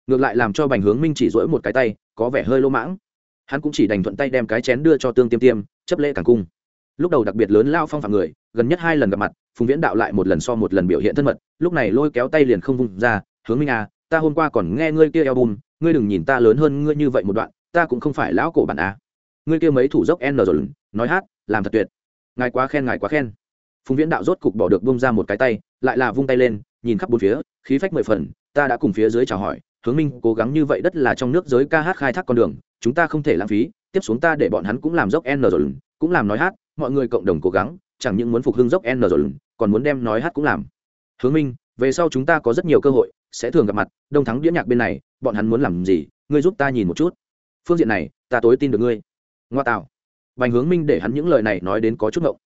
Ngược lại làm cho bành hướng minh chỉ dỗi một cái tay, có vẻ hơi lô mãng. Hắn cũng chỉ đành thuận tay đem cái chén đưa cho tương tiêm tiêm, chấp lễ càng cung. Lúc đầu đặc biệt lớn lao phong phạm người, gần nhất hai lần gặp mặt, phùng viễn đạo lại một lần so một lần biểu hiện thân mật, lúc này lôi kéo tay liền không vung ra, hướng minh à ta hôm qua còn nghe ngươi kia eo bùn ngươi đừng nhìn ta lớn hơn ngươi như vậy một đoạn, ta cũng không phải lão cổ bản á. À. ngươi kia mấy thủ dốc n rồi, nói hát, làm thật tuyệt. Ngài quá khen, ngài quá khen. Phùng viễn đạo rốt cục bỏ được bông ra một cái tay, lại là vung tay lên, nhìn khắp bốn phía, khí phách mười phần, ta đã cùng phía dưới chào hỏi, hướng minh cố gắng như vậy đất là trong nước giới ca hát khai thác con đường, chúng ta không thể lãng phí, tiếp xuống ta để bọn hắn cũng làm dốc n rồi, cũng làm nói hát, mọi người cộng đồng cố gắng, chẳng những muốn phục hưng dốc n rồi, còn muốn đem nói hát cũng làm. Hướng minh, về sau chúng ta có rất nhiều cơ hội sẽ thường gặp mặt, đông thắng đĩa nhạc bên này, bọn hắn muốn làm gì? Ngươi giúp ta nhìn một chút. Phương diện này, ta tối tin được ngươi. Ngoa tạo. Bành hướng minh để hắn những lời này nói đến có chút ngộng.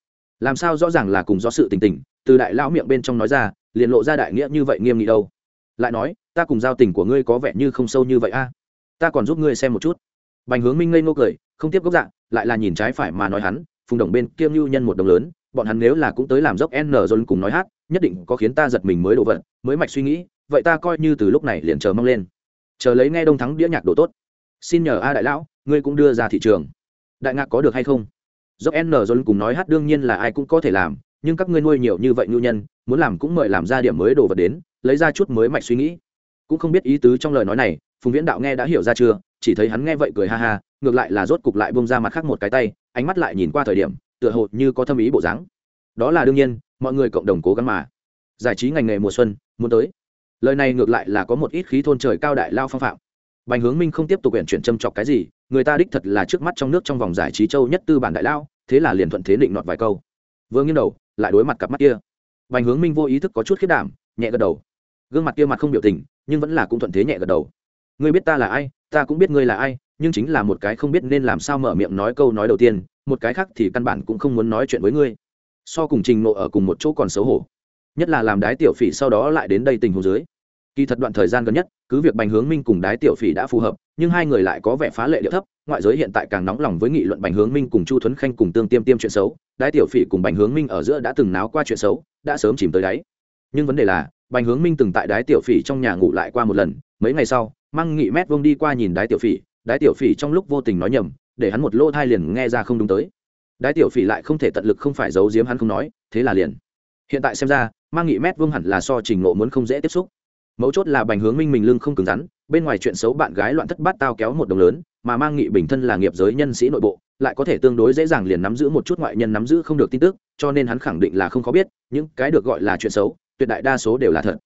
Làm sao rõ ràng là cùng do sự tình tình, từ đại lão miệng bên trong nói ra, liền lộ ra đại nghĩa như vậy nghiêm nghị đâu. Lại nói, ta cùng giao tình của ngươi có vẻ như không sâu như vậy a. Ta còn giúp ngươi xem một chút. Bành hướng minh ngây ngô cười, không tiếp gốc dạng lại là nhìn trái phải mà nói hắn, phùng đồng bên kiêm lưu nhân một đồng lớn, bọn hắn nếu là cũng tới làm dốc n rồi cùng nói hát, nhất định có khiến ta giật mình mới đổ vận, mới mạch suy nghĩ vậy ta coi như từ lúc này liền chờ mong lên. Chờ lấy nghe đông thắng đĩa nhạc đồ tốt. Xin nhờ a đại lão, ngươi cũng đưa ra thị trường. Đại ngạc có được hay không? Dốc n rồi cùng nói hát đương nhiên là ai cũng có thể làm, nhưng các ngươi nuôi nhiều như vậy nhu nhân, muốn làm cũng mời làm ra điểm mới đồ vật đến, lấy ra chút mới mạch suy nghĩ. Cũng không biết ý tứ trong lời nói này, phùng viễn đạo nghe đã hiểu ra chưa, chỉ thấy hắn nghe vậy cười ha ha, ngược lại là rốt cục lại bông ra mặt khác một cái tay, ánh mắt lại nhìn qua thời điểm, tựa hồ như có thâm ý bộ dáng. Đó là đương nhiên, mọi người cộng đồng cố gắng mà. Giải trí ngành nghề mùa xuân, muốn tới lời này ngược lại là có một ít khí thôn trời cao đại lao phong phạm. Bành hướng minh không tiếp tục quyển chuyển châm chọc cái gì, người ta đích thật là trước mắt trong nước trong vòng giải trí châu nhất tư bản đại lao, thế là liền thuận thế định nọt vài câu. Vừa nghiêng đầu, lại đối mặt cặp mắt kia. Bành hướng minh vô ý thức có chút khiết đảm, nhẹ gật đầu. Gương mặt kia mặt không biểu tình, nhưng vẫn là cũng thuận thế nhẹ gật đầu. Ngươi biết ta là ai, ta cũng biết ngươi là ai, nhưng chính là một cái không biết nên làm sao mở miệng nói câu nói đầu tiên, một cái khác thì căn bản cũng không muốn nói chuyện với ngươi. So cùng trình nộ ở cùng một chỗ còn xấu hổ. Nhất là làm đái tiểu phỉ sau đó lại đến đây tình hồ dưới kỳ thật đoạn thời gian gần nhất, cứ việc bành hướng minh cùng đái tiểu phỉ đã phù hợp, nhưng hai người lại có vẻ phá lệ điệu thấp, ngoại giới hiện tại càng nóng lòng với nghị luận bành hướng minh cùng chu thuấn khanh cùng tương tiêm tiêm chuyện xấu, đái tiểu phỉ cùng bành hướng minh ở giữa đã từng náo qua chuyện xấu, đã sớm chìm tới đáy. Nhưng vấn đề là, bành hướng minh từng tại đái tiểu phỉ trong nhà ngủ lại qua một lần, mấy ngày sau mang nghị mét vương đi qua nhìn đái tiểu phỉ, đái tiểu phỉ trong lúc vô tình nói nhầm, để hắn một lô thai liền nghe ra không đúng tới. Đái tiểu phỉ lại không thể tận lực không phải giấu giếm hắn không nói, thế là liền. Hiện tại xem ra mang nghị mét vương hẳn là so trình ngộ muốn không dễ tiếp xúc mấu chốt là bành hướng minh mình lưng không cứng rắn, bên ngoài chuyện xấu bạn gái loạn thất bát tao kéo một đồng lớn, mà mang nghị bình thân là nghiệp giới nhân sĩ nội bộ, lại có thể tương đối dễ dàng liền nắm giữ một chút ngoại nhân nắm giữ không được tin tức, cho nên hắn khẳng định là không có biết, những cái được gọi là chuyện xấu, tuyệt đại đa số đều là thật.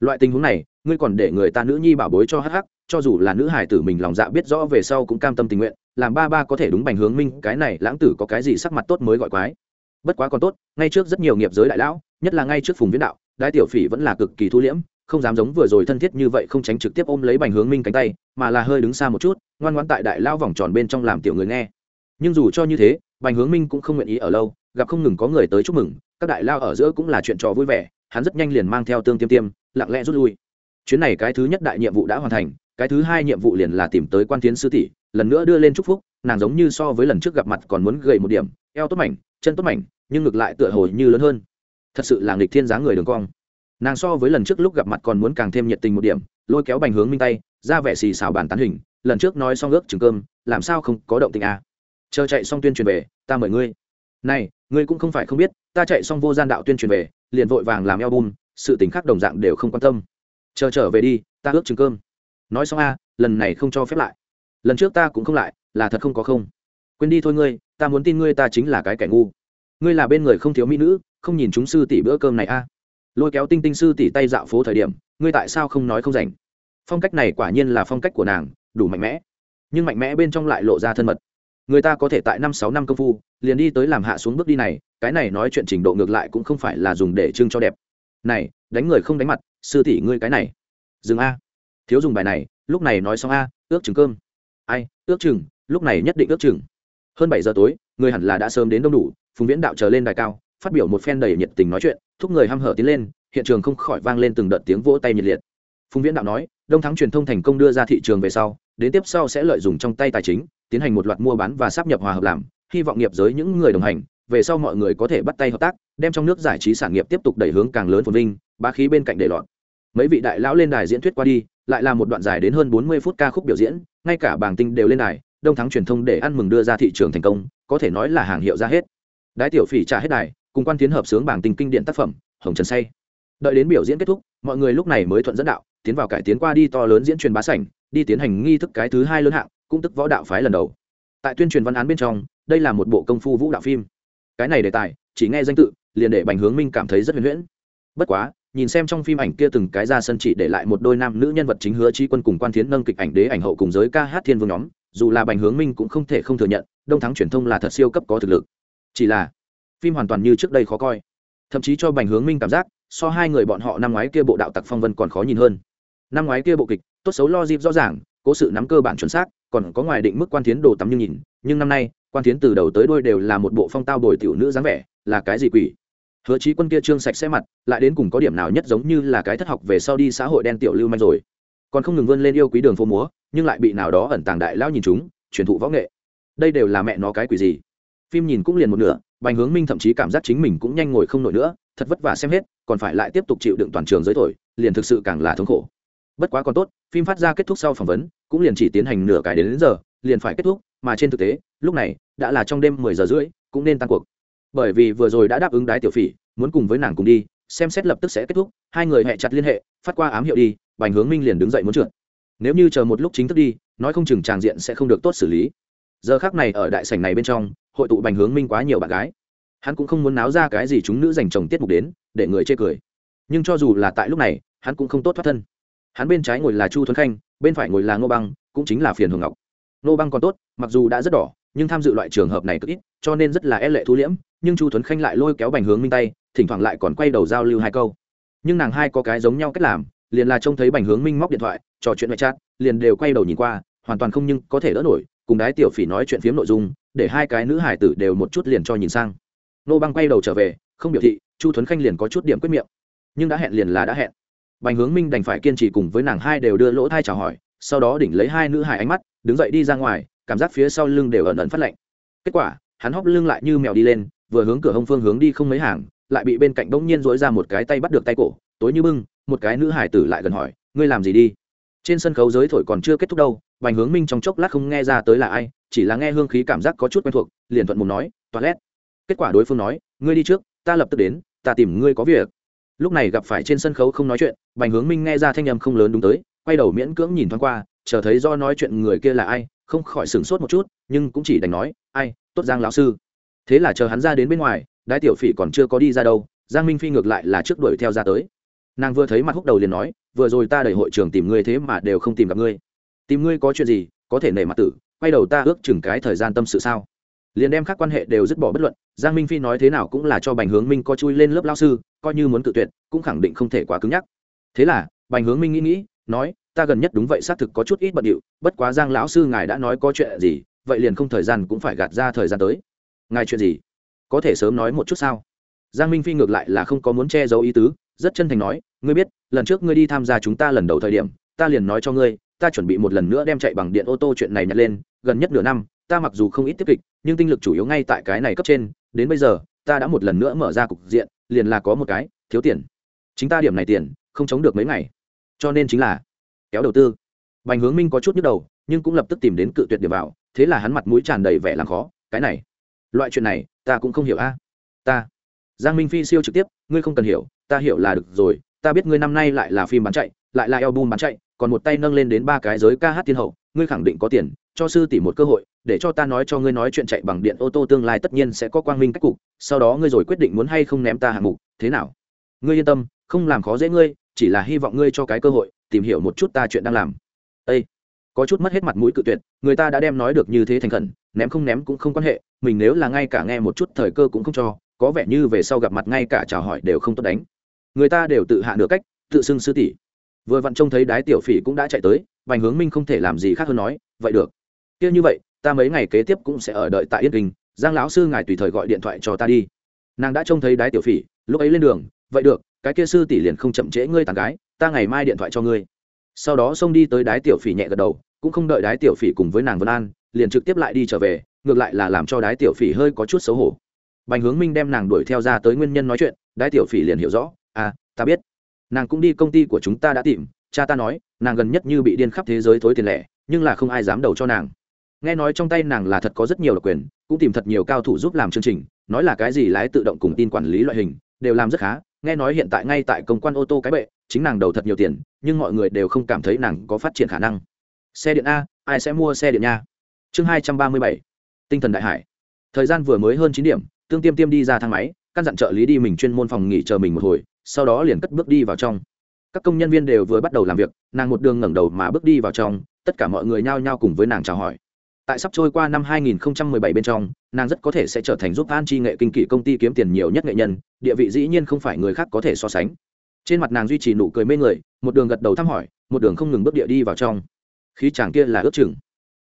Loại tình huống này, ngươi còn để người ta nữ nhi bảo bối cho hắc hắc, cho dù là nữ hải tử mình lòng dạ biết rõ về sau cũng cam tâm tình nguyện, làm ba ba có thể đúng bành hướng minh, cái này lãng tử có cái gì sắc mặt tốt mới gọi quái. Bất quá còn tốt, ngay trước rất nhiều nghiệp giới đại lão, nhất là ngay trước phùng viễn đạo đại tiểu phỉ vẫn là cực kỳ thu liễm không dám giống vừa rồi thân thiết như vậy không tránh trực tiếp ôm lấy bành hướng minh cánh tay, mà là hơi đứng xa một chút, ngoan ngoãn tại đại lao vòng tròn bên trong làm tiểu người nghe. Nhưng dù cho như thế, bành hướng minh cũng không nguyện ý ở lâu, gặp không ngừng có người tới chúc mừng, các đại lao ở giữa cũng là chuyện trò vui vẻ, hắn rất nhanh liền mang theo tương tiêm tiêm, lặng lẽ rút lui. Chuyến này cái thứ nhất đại nhiệm vụ đã hoàn thành, cái thứ hai nhiệm vụ liền là tìm tới quan tiến sư tỷ, lần nữa đưa lên chúc phúc, nàng giống như so với lần trước gặp mặt còn muốn gầy một điểm, eo tốt mảnh, chân tốt mảnh, nhưng ngược lại tựa hồ như lớn hơn. Thật sự là nghịch thiên giá người đường cong nàng so với lần trước lúc gặp mặt còn muốn càng thêm nhiệt tình một điểm, lôi kéo bành hướng minh tay, ra vẻ xì xào bàn tán hình, lần trước nói xong ước chừng cơm, làm sao không có động tình à. chờ chạy xong tuyên truyền về, ta mời ngươi. Này, ngươi cũng không phải không biết, ta chạy xong vô gian đạo tuyên truyền về, liền vội vàng làm album, sự tình khác đồng dạng đều không quan tâm. Chờ trở về đi, ta ước chừng cơm. Nói xong a, lần này không cho phép lại. Lần trước ta cũng không lại, là thật không có không. Quên đi thôi ngươi, ta muốn tin ngươi ta chính là cái kẻ ngu. Ngươi là bên người không thiếu mỹ nữ, không nhìn chúng sư tỷ bữa cơm này a lôi kéo tinh tinh sư tỷ tay dạo phố thời điểm, ngươi tại sao không nói không rảnh? Phong cách này quả nhiên là phong cách của nàng, đủ mạnh mẽ. Nhưng mạnh mẽ bên trong lại lộ ra thân mật. Người ta có thể tại năm sáu năm công phu, liền đi tới làm hạ xuống bước đi này, cái này nói chuyện trình độ ngược lại cũng không phải là dùng để trưng cho đẹp. Này, đánh người không đánh mặt, sư tỷ ngươi cái này. Dừng a. Thiếu dùng bài này, lúc này nói xong a, ước chừng cơm. Ai, ước chừng, lúc này nhất định ước chừng. Hơn bảy giờ tối, người hẳn là đã sớm đến đông đủ, phùng viễn đạo trở lên đài cao, phát biểu một phen đầy nhiệt tình nói chuyện thúc người hăm hở tiến lên, hiện trường không khỏi vang lên từng đợt tiếng vỗ tay nhiệt liệt. Phùng viễn đạo nói, đông thắng truyền thông thành công đưa ra thị trường về sau, đến tiếp sau sẽ lợi dụng trong tay tài chính, tiến hành một loạt mua bán và sắp nhập hòa hợp làm, hy vọng nghiệp giới những người đồng hành, về sau mọi người có thể bắt tay hợp tác, đem trong nước giải trí sản nghiệp tiếp tục đẩy hướng càng lớn phồn vinh ba khí bên cạnh để lọt. Mấy vị đại lão lên đài diễn thuyết qua đi, lại là một đoạn dài đến hơn bốn mươi phút ca khúc biểu diễn, ngay cả bảng tinh đều lên đài, đông thắng truyền thông để ăn mừng đưa ra thị trường thành công, có thể nói là hàng hiệu ra hết. Đái tiểu phỉ trả hết đài cùng quan tiến hợp sướng bảng tình kinh điện tác phẩm, hồng trần say. Đợi đến biểu diễn kết thúc, mọi người lúc này mới thuận dẫn đạo, tiến vào cải tiến qua đi to lớn diễn truyền bá sảnh, đi tiến hành nghi thức cái thứ hai lớn hạng, cũng tức võ đạo phái lần đầu. Tại tuyên truyền văn án bên trong, đây là một bộ công phu vũ đạo phim. Cái này đề tài, chỉ nghe danh tự, liền để bành hướng minh cảm thấy rất huyền huyễn. Bất quá, nhìn xem trong phim ảnh kia từng cái ra sân chỉ để lại một đôi nam nữ nhân vật chính hứa chi quân cùng quan thiến nâng kịch ảnh đế ảnh hậu cùng giới ca hát thiên vương nhóm, dù là bành hướng minh cũng không thể không thừa nhận, đông thắng truyền thông là thật siêu cấp có thực lực. Chỉ là phim hoàn toàn như trước đây khó coi. Thậm chí cho bành hướng minh cảm giác, so hai người bọn họ năm ngoái kia bộ đạo tặc phong vân còn khó nhìn hơn. Năm ngoái kia bộ kịch, tốt xấu lo dịp rõ ràng, cố sự nắm cơ bản chuẩn xác, còn có ngoài định mức quan tiến đồ tắm như nhìn, nhưng năm nay, quan tiến từ đầu tới đôi đều là một bộ phong tao bồi tiểu nữ dáng vẻ, là cái gì quỷ? Hứa trí quân kia trương sạch sẽ mặt, lại đến cùng có điểm nào nhất giống như là cái thất học về sau đi xã hội đen tiểu lưu manh rồi. Còn không ngừng vươn lên yêu quý đường phố múa, nhưng lại bị nào đó ẩn tàng đại lao nhìn chúng, truyền thụ võ nghệ. Đây đều là mẹ nó cái quỷ gì? Phim nhìn cũng liền một nửa bành hướng minh thậm chí cảm giác chính mình cũng nhanh ngồi không nổi nữa thật vất vả xem hết còn phải lại tiếp tục chịu đựng toàn trường giới thổi liền thực sự càng là thống khổ. Bất quá còn tốt phim phát ra kết thúc sau phỏng vấn cũng liền chỉ tiến hành nửa cái đến, đến giờ liền phải kết thúc mà trên thực tế lúc này đã là trong đêm mười giờ rưỡi cũng nên tan cuộc. Bởi vì vừa rồi đã đáp ứng đái tiểu phỉ muốn cùng với nàng cùng đi xem xét lập tức sẽ kết thúc hai người hẹ chặt liên hệ phát qua ám hiệu đi bành hướng minh liền đứng dậy muốn trượt. Nếu như chờ một lúc chính thức đi nói không chừng tràng diện sẽ không được tốt xử lý giờ khác này ở đại sảnh này bên trong, hội tụ bành hướng minh quá nhiều bạn gái. Hắn cũng không muốn náo ra cái gì chúng nữ dành chồng tiết mục đến, để người chê cười. Nhưng cho dù là tại lúc này, hắn cũng không tốt thoát thân. Hắn bên trái ngồi là chu thuấn khanh, bên phải ngồi là ngô băng, cũng chính là phiền hồng ngọc. Ngô băng còn tốt, mặc dù đã rất đỏ, nhưng tham dự loại trường hợp này cực ít, cho nên rất là e lệ thu liễm, nhưng chu thuấn khanh lại lôi kéo bành hướng minh tay, thỉnh thoảng lại còn quay đầu giao lưu hai câu. Nhưng nàng hai có cái giống nhau cách làm, liền là trông thấy bành hướng minh móc điện thoại, trò chuyện ngoại chat, liền đều quay đầu nhìn qua, hoàn toàn không nhưng có thể đỡ nổi cùng đái tiểu phỉ nói chuyện phiếm nội dung, để hai cái nữ hải tử đều một chút liền cho nhìn sang. Nô băng quay đầu trở về, không biểu thị, chu thuấn khanh liền có chút điểm quyết miệng. Nhưng đã hẹn liền là đã hẹn. Bành hướng minh đành phải kiên trì cùng với nàng hai đều đưa lỗ thai chào hỏi, sau đó đỉnh lấy hai nữ hải ánh mắt, đứng dậy đi ra ngoài, cảm giác phía sau lưng đều ẩn ẩn phát lạnh. Kết quả, hắn hóc lưng lại như mèo đi lên, vừa hướng cửa hông phương hướng đi không mấy hàng, lại bị bên cạnh bỗng nhiên dối ra một cái tay bắt được tay cổ, tối như bưng, một cái nữ hải tử lại gần hỏi, ngươi làm gì đi? Trên sân khấu giới thổi còn chưa kết thúc đâu, bành hướng minh trong chốc lát không nghe ra tới là ai, chỉ là nghe hương khí cảm giác có chút quen thuộc, liền thuận mồm nói, toilet. Kết quả đối phương nói, ngươi đi trước, ta lập tức đến, ta tìm ngươi có việc. Lúc này gặp phải trên sân khấu không nói chuyện, bành hướng minh nghe ra thanh âm không lớn đúng tới, quay đầu miễn cưỡng nhìn thoáng qua, chờ thấy do nói chuyện người kia là ai, không khỏi sửng sốt một chút, nhưng cũng chỉ đành nói, ai, tốt giang lão sư. Thế là chờ hắn ra đến bên ngoài, đái tiểu phỉ còn chưa có đi ra đâu, giang minh phi ngược lại là trước đuổi theo ra tới nàng vừa thấy mặt húc đầu liền nói, vừa rồi ta đẩy hội trường tìm ngươi thế mà đều không tìm gặp ngươi. Tìm ngươi có chuyện gì, có thể nể mặt tử, quay đầu ta ước chừng cái thời gian tâm sự sao? Liền đem các quan hệ đều dứt bỏ bất luận, giang minh phi nói thế nào cũng là cho bành hướng minh có chui lên lớp lao sư, coi như muốn tự tuyệt, cũng khẳng định không thể quá cứng nhắc. Thế là, bành hướng minh nghĩ nghĩ, nói, ta gần nhất đúng vậy, xác thực có chút ít bận điệu, bất quá giang lão sư ngài đã nói có chuyện gì, vậy liền không thời gian cũng phải gạt ra thời gian tới. Ngài chuyện gì? Có thể sớm nói một chút sao? Giang minh phi ngược lại là không có muốn che giấu ý tứ rất chân thành nói, ngươi biết, lần trước ngươi đi tham gia chúng ta lần đầu thời điểm, ta liền nói cho ngươi, ta chuẩn bị một lần nữa đem chạy bằng điện ô tô chuyện này nhặt lên, gần nhất nửa năm, ta mặc dù không ít tiếp kịch, nhưng tinh lực chủ yếu ngay tại cái này cấp trên, đến bây giờ, ta đã một lần nữa mở ra cục diện, liền là có một cái, thiếu tiền. Chính ta điểm này tiền, không chống được mấy ngày. Cho nên chính là kéo đầu tư. Bành hướng minh có chút nhức đầu, nhưng cũng lập tức tìm đến cự tuyệt điểm vào, thế là hắn mặt mũi tràn đầy vẻ làm khó, cái này, loại chuyện này, ta cũng không hiểu a. Ta, giang minh phi siêu trực tiếp, ngươi không cần hiểu ta hiểu là được rồi, ta biết ngươi năm nay lại là phim bán chạy, lại là album bán chạy, còn một tay nâng lên đến ba cái giới ca hát thiên hậu, ngươi khẳng định có tiền, cho sư tỷ một cơ hội, để cho ta nói cho ngươi nói chuyện chạy bằng điện ô tô tương lai tất nhiên sẽ có quang minh cách cục, sau đó ngươi rồi quyết định muốn hay không ném ta hạng mục, thế nào ngươi yên tâm, không làm khó dễ ngươi, chỉ là hy vọng ngươi cho cái cơ hội, tìm hiểu một chút ta chuyện đang làm Ê! có chút mất hết mặt mũi cự tuyệt, người ta đã đem nói được như thế thành khẩn, ném không ném cũng không quan hệ, mình nếu là ngay cả nghe một chút thời cơ cũng không cho, có vẻ như về sau gặp mặt ngay cả chào hỏi đều không tốt đánh người ta đều tự hạ được cách, tự xưng sư tỷ. Vừa vặn trông thấy đái tiểu phỉ cũng đã chạy tới vành hướng minh không thể làm gì khác hơn nói, vậy được. Kia như vậy, ta mấy ngày kế tiếp cũng sẽ ở đợi tại yên kinh, giang lão sư ngài tùy thời gọi điện thoại cho ta đi. Nàng đã trông thấy đái tiểu phỉ, lúc ấy lên đường, vậy được, cái kia sư tỷ liền không chậm trễ ngươi tàn gái, ta ngày mai điện thoại cho ngươi. Sau đó xông đi tới đái tiểu phỉ nhẹ gật đầu, cũng không đợi đái tiểu phỉ cùng với nàng vân an, liền trực tiếp lại đi trở về, ngược lại là làm cho đái tiểu phỉ hơi có chút xấu hổ. Bành hướng minh đem nàng đuổi theo ra tới nguyên nhân nói chuyện, đái tiểu phỉ liền hiểu rõ à ta biết. Nàng cũng đi công ty của chúng ta đã tìm, cha ta nói, nàng gần nhất như bị điên khắp thế giới thối tiền lẻ, nhưng là không ai dám đầu cho nàng. Nghe nói trong tay nàng là thật có rất nhiều độc quyền, cũng tìm thật nhiều cao thủ giúp làm chương trình, nói là cái gì lái tự động cùng tin quản lý loại hình, đều làm rất khá. Nghe nói hiện tại ngay tại công quan ô tô cái bệ, chính nàng đầu thật nhiều tiền, nhưng mọi người đều không cảm thấy nàng có phát triển khả năng. Xe điện a, ai sẽ mua xe điện nha? Chương hai trăm ba mươi bảy. Tinh thần đại hải. Thời gian vừa mới hơn chín điểm, tương tiêm tiêm đi ra thang máy, căn dặn trợ lý đi mình chuyên môn phòng nghỉ chờ mình một hồi sau đó liền cất bước đi vào trong. Các công nhân viên đều vừa bắt đầu làm việc, nàng một đường ngẩng đầu mà bước đi vào trong, tất cả mọi người nhao nhao cùng với nàng chào hỏi. Tại sắp trôi qua năm 2017 bên trong, nàng rất có thể sẽ trở thành giúp an chi nghệ kinh kỷ công ty kiếm tiền nhiều nhất nghệ nhân, địa vị dĩ nhiên không phải người khác có thể so sánh. Trên mặt nàng duy trì nụ cười mê người, một đường gật đầu thăm hỏi, một đường không ngừng bước địa đi vào trong. Khí chàng kia là ước chừng.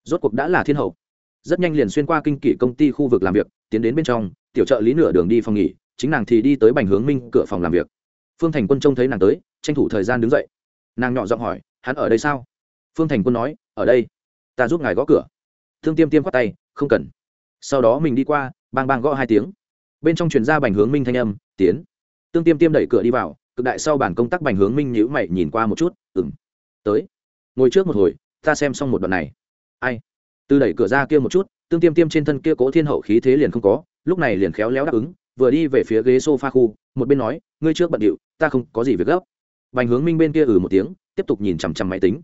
Rốt cuộc đã là thiên hậu. Rất nhanh liền xuyên qua kinh kỷ công ty khu vực làm việc, tiến đến bên trong, tiểu trợ lý nửa đường đi phòng nghỉ, chính nàng thì đi tới bành hướng minh cửa phòng làm việc phương thành quân trông thấy nàng tới, tranh thủ thời gian đứng dậy. Nàng nhỏ giọng hỏi, hắn ở đây sao? Phương thành quân nói, ở đây. Ta giúp ngài gõ cửa. Thương tiêm tiêm khoát tay, không cần. Sau đó mình đi qua, bang bang gõ hai tiếng. Bên trong truyền ra bành hướng minh thanh âm, tiến. Tương tiêm tiêm đẩy cửa đi vào, cực đại sau bản công tác bành hướng minh nhữ mày nhìn qua một chút ừng tới. Ngồi trước một hồi, ta xem xong một đoạn này. Ai? Từ đẩy cửa ra kia một chút tương tiêm tiêm trên thân kia cố thiên hậu khí thế liền không có, lúc này liền khéo léo đáp ứng vừa đi về phía ghế sofa khu, một bên nói, ngươi trước bận điệu, ta không có gì việc gấp. Bành hướng minh bên kia ừ một tiếng, tiếp tục nhìn chằm chằm máy tính.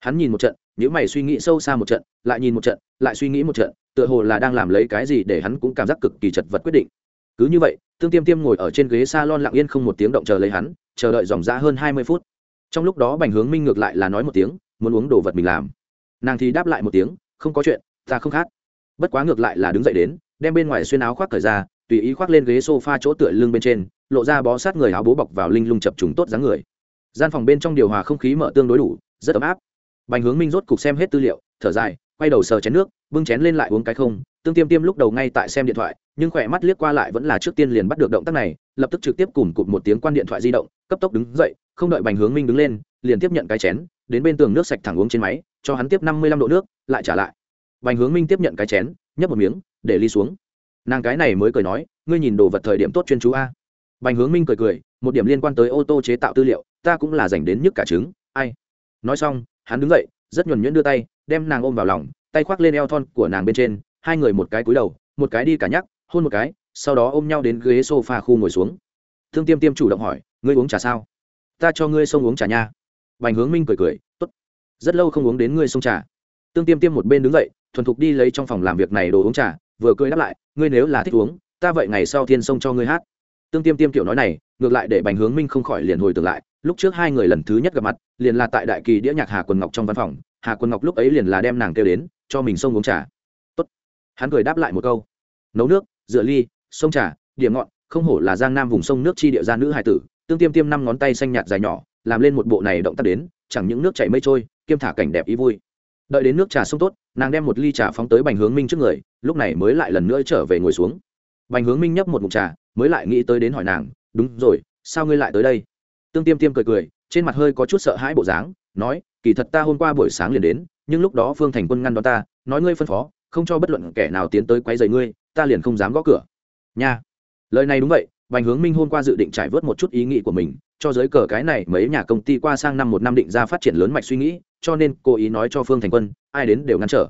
Hắn nhìn một trận nếu mày suy nghĩ sâu xa một trận, lại nhìn một trận, lại suy nghĩ một trận, tựa hồ là đang làm lấy cái gì để hắn cũng cảm giác cực kỳ chật vật quyết định. Cứ như vậy, tương tiêm tiêm ngồi ở trên ghế salon lặng yên không một tiếng động chờ lấy hắn, chờ đợi dòng ra hơn hai mươi phút. Trong lúc đó bành hướng minh ngược lại là nói một tiếng, muốn uống đồ vật mình làm. Nàng thì đáp lại một tiếng, không có chuyện, ta không khát. Bất quá ngược lại là đứng dậy đến, đem bên ngoài xuyên áo khoác cởi ra tùy ý khoác lên ghế sofa chỗ tựa lưng bên trên, lộ ra bó sát người áo bố bọc vào linh lung chập trùng tốt dáng người. Gian phòng bên trong điều hòa không khí mở tương đối đủ, rất ấm áp. Bành hướng minh rốt cục xem hết tư liệu, thở dài, quay đầu sờ chén nước, bưng chén lên lại uống cái không. Tương tiêm tiêm lúc đầu ngay tại xem điện thoại, nhưng khỏe mắt liếc qua lại vẫn là trước tiên liền bắt được động tác này, lập tức trực tiếp cùng cụt một tiếng quan điện thoại di động, cấp tốc đứng dậy, không đợi bành hướng minh đứng lên, liền tiếp nhận cái chén, đến bên tường nước sạch thẳng uống trên máy, cho hắn tiếp năm mươi lăm độ nước, lại trả lại. Bành hướng minh tiếp nhận cái chén, nhấp một miếng, để ly xuống nàng cái này mới cười nói, ngươi nhìn đồ vật thời điểm tốt chuyên chú a. Bành hướng minh cười cười, một điểm liên quan tới ô tô chế tạo tư liệu, ta cũng là dành đến nhức cả trứng, ai? Nói xong, hắn đứng dậy, rất nhuẩn nhuyễn đưa tay, đem nàng ôm vào lòng, tay khoác lên eo thon của nàng bên trên, hai người một cái cúi đầu, một cái đi cả nhắc, hôn một cái, sau đó ôm nhau đến ghế sofa khu ngồi xuống. Thương tiêm tiêm chủ động hỏi, ngươi uống trà sao? Ta cho ngươi xông uống trà nha. Bành hướng minh cười cười, tốt. Rất lâu không uống đến ngươi xông trà. Tương tiêm tiêm một bên đứng dậy, thuần thục đi lấy trong phòng làm việc này đồ uống trà vừa cười đáp lại, ngươi nếu là thích uống, ta vậy ngày sau thiên sông cho ngươi hát. Tương tiêm tiêm kiểu nói này, ngược lại để bành hướng minh không khỏi liền hồi tưởng lại, lúc trước hai người lần thứ nhất gặp mặt, liền là tại đại kỳ đĩa nhạc hà quần ngọc trong văn phòng, hà quần ngọc lúc ấy liền là đem nàng kêu đến, cho mình xông uống trà. Tốt. Hắn cười đáp lại một câu, nấu nước, rửa ly, sông trà điểm ngọn, không hổ là giang nam vùng sông nước chi địa gia nữ hải tử. Tương tiêm tiêm năm ngón tay xanh nhạt dài nhỏ, làm lên một bộ này động tác đến, chẳng những nước chảy mây trôi, kiêm thả cảnh đẹp ý vui đợi đến nước trà sông tốt nàng đem một ly trà phóng tới bành hướng minh trước người lúc này mới lại lần nữa trở về ngồi xuống. Bành hướng minh nhấp một mục trà mới lại nghĩ tới đến hỏi nàng đúng rồi sao ngươi lại tới đây? Tương tiêm tiêm cười cười trên mặt hơi có chút sợ hãi bộ dáng nói kỳ thật ta hôm qua buổi sáng liền đến nhưng lúc đó phương thành quân ngăn đón ta nói ngươi phân phó không cho bất luận kẻ nào tiến tới quấy rầy ngươi ta liền không dám gõ cửa. Nha. Lời này đúng vậy Bành Hướng Minh hôm qua dự định trải vớt một chút ý nghĩ của mình, cho giới cờ cái này mấy nhà công ty qua sang năm một năm định ra phát triển lớn mạch suy nghĩ, cho nên cố ý nói cho Phương Thành Quân, ai đến đều ngăn trở.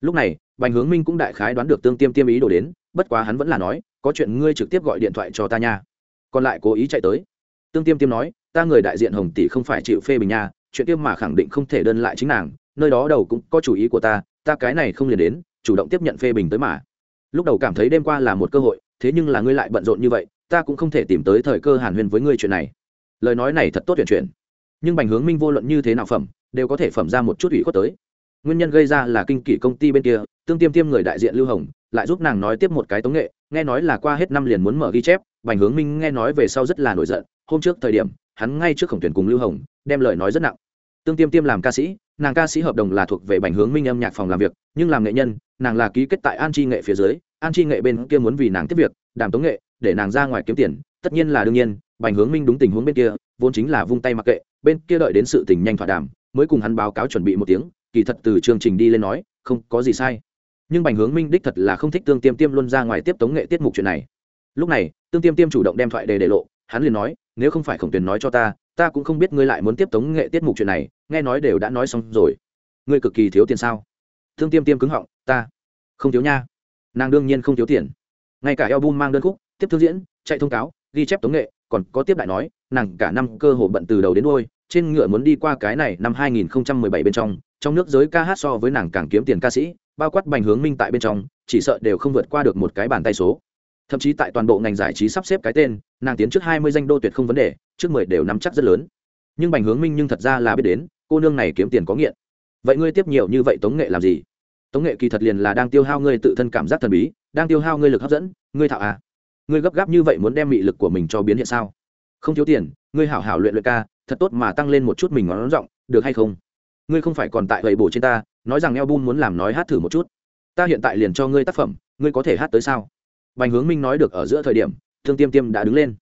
Lúc này, Bành Hướng Minh cũng đại khái đoán được Tương Tiêm Tiêm ý đồ đến, bất quá hắn vẫn là nói, có chuyện ngươi trực tiếp gọi điện thoại cho ta nha. Còn lại cố ý chạy tới. Tương Tiêm Tiêm nói, ta người đại diện Hồng tỷ không phải chịu phê bình nha, chuyện tiêm mà khẳng định không thể đơn lại chính nàng, nơi đó đầu cũng có chủ ý của ta, ta cái này không liền đến, chủ động tiếp nhận phê bình tới mà. Lúc đầu cảm thấy đêm qua là một cơ hội, thế nhưng là ngươi lại bận rộn như vậy, ta cũng không thể tìm tới thời cơ hàn huyên với ngươi chuyện này lời nói này thật tốt tuyển chuyện nhưng bành hướng minh vô luận như thế nào phẩm đều có thể phẩm ra một chút ủy khuất tới. Nguyên nhân gây ra là kinh kỷ công ty bên kia, tương tiêm tiêm người đại diện lưu hồng, lại giúp nàng nói tiếp một cái tống nghệ, nghe nói là qua hết năm liền muốn mở ghi chép, bành hướng minh nghe nói về sau rất là nổi giận, hôm trước thời điểm, hắn ngay trước khổng tuyển cùng lưu hồng, đem lời nói rất nặng. Tương tiêm tiêm làm ca sĩ, nàng ca sĩ hợp đồng là thuộc về bành hướng minh âm nhạc phòng làm việc, nhưng làm nghệ nhân, nàng là ký kết tại an chi nghệ phía dưới, an chi nghệ bên kia muốn vì nàng tiếp việc, đàm tống nghệ, để nàng ra ngoài kiếm tiền, tất nhiên là đương nhiên, bành hướng minh đúng tình huống bên kia, vốn chính là vung tay mặc kệ, bên kia đợi đến sự tình nhanh thỏa đàm mới cùng hắn báo cáo chuẩn bị một tiếng, kỳ thật từ chương trình đi lên nói, không có gì sai. Nhưng bành hướng minh đích thật là không thích tương tiêm tiêm luôn ra ngoài tiếp tống nghệ tiết mục chuyện này. Lúc này, tương tiêm tiêm chủ động đem thoại đề để lộ, hắn liền nói, nếu không phải khổng tuyền nói cho ta ta cũng không biết ngươi lại muốn tiếp tống nghệ tiết mục chuyện này, nghe nói đều đã nói xong rồi. Ngươi cực kỳ thiếu tiền sao? Tương tiêm tiêm cứng họng, ta không thiếu nha. Nàng đương nhiên không thiếu tiền. Ngay cả album mang đơn khúc, tiếp thương diễn, chạy thông cáo, ghi chép tống nghệ, còn có tiếp đại nói, nàng cả năm cơ hồ bận từ đầu đến đôi trên ngựa muốn đi qua cái này năm 2017 bên trong trong nước giới ca hát so với nàng càng kiếm tiền ca sĩ, bao quát bành hướng minh tại bên trong, chỉ sợ đều không vượt qua được một cái bàn tay số. Thậm chí tại toàn bộ ngành giải trí sắp xếp cái tên, nàng tiến trước 20 danh đô tuyệt không vấn đề, trước 10 đều nắm chắc rất lớn. Nhưng bành hướng minh nhưng thật ra là biết đến, cô nương này kiếm tiền có nghiện. Vậy ngươi tiếp nhiều như vậy tống nghệ làm gì? Tống nghệ kỳ thật liền là đang tiêu hao ngươi tự thân cảm giác thần bí, đang tiêu hao ngươi lực hấp dẫn, ngươi thạo à? Ngươi gấp gáp như vậy muốn đem mị lực của mình cho biến hiện sao? Không thiếu tiền, ngươi hảo hảo luyện luyện ca thật tốt mà tăng lên một chút mình ngón giọng, được hay không? Ngươi không phải còn tại gầy bổ trên ta, nói rằng eo bun muốn làm nói hát thử một chút. Ta hiện tại liền cho ngươi tác phẩm, ngươi có thể hát tới sao? Bành hướng minh nói được ở giữa thời điểm, thương tiêm tiêm đã đứng lên.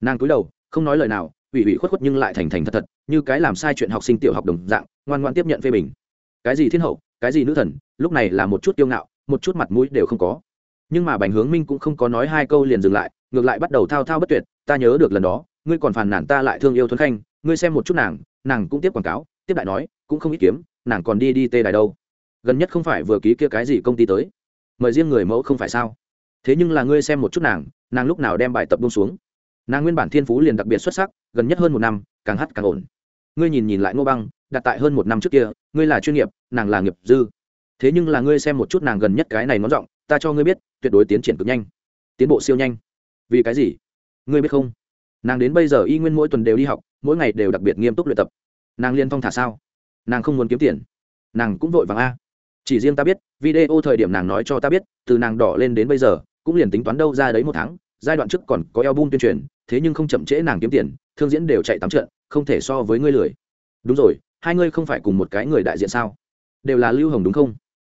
Nàng cúi đầu, không nói lời nào, ủy ủy khuất khuất nhưng lại thành thành thật thật, như cái làm sai chuyện học sinh tiểu học đồng dạng, ngoan ngoan tiếp nhận phê bình. Cái gì thiên hậu, cái gì nữ thần, lúc này là một chút kiêu ngạo, một chút mặt mũi đều không có. Nhưng mà bành hướng minh cũng không có nói hai câu liền dừng lại, ngược lại bắt đầu thao thao bất tuyệt, ta nhớ được lần đó, ngươi còn phàn nàn ta lại thương yêu thuấn khanh ngươi xem một chút nàng nàng cũng tiếp quảng cáo, tiếp đại nói, cũng không ít kiếm, nàng còn đi đi tê đài đâu. Gần nhất không phải vừa ký kia cái gì công ty tới. Mời riêng người mẫu không phải sao? Thế nhưng là ngươi xem một chút nàng nàng lúc nào đem bài tập bông xuống? Nàng nguyên bản thiên phú liền đặc biệt xuất sắc, gần nhất hơn một năm, càng hắt càng ổn. Ngươi nhìn nhìn lại ngô băng, đặt tại hơn một năm trước kia, ngươi là chuyên nghiệp, nàng là nghiệp dư. Thế nhưng là ngươi xem một chút nàng gần nhất cái này ngón giọng, ta cho ngươi biết, tuyệt đối tiến triển cực nhanh. Tiến bộ siêu nhanh. Vì cái gì? Ngươi biết không? Nàng đến bây giờ y nguyên mỗi tuần đều đi học, mỗi ngày đều đặc biệt nghiêm túc luyện tập. Nàng liên phong thả sao? Nàng không muốn kiếm tiền. Nàng cũng vội vàng a. Chỉ riêng ta biết, video thời điểm nàng nói cho ta biết, từ nàng đỏ lên đến bây giờ, cũng liền tính toán đâu ra đấy một tháng, giai đoạn trước còn có eo bung tuyên truyền, thế nhưng không chậm trễ nàng kiếm tiền, thương diễn đều chạy tắm trận, không thể so với ngươi lười. Đúng rồi, hai ngươi không phải cùng một cái người đại diện sao? Đều là lưu hồng đúng không?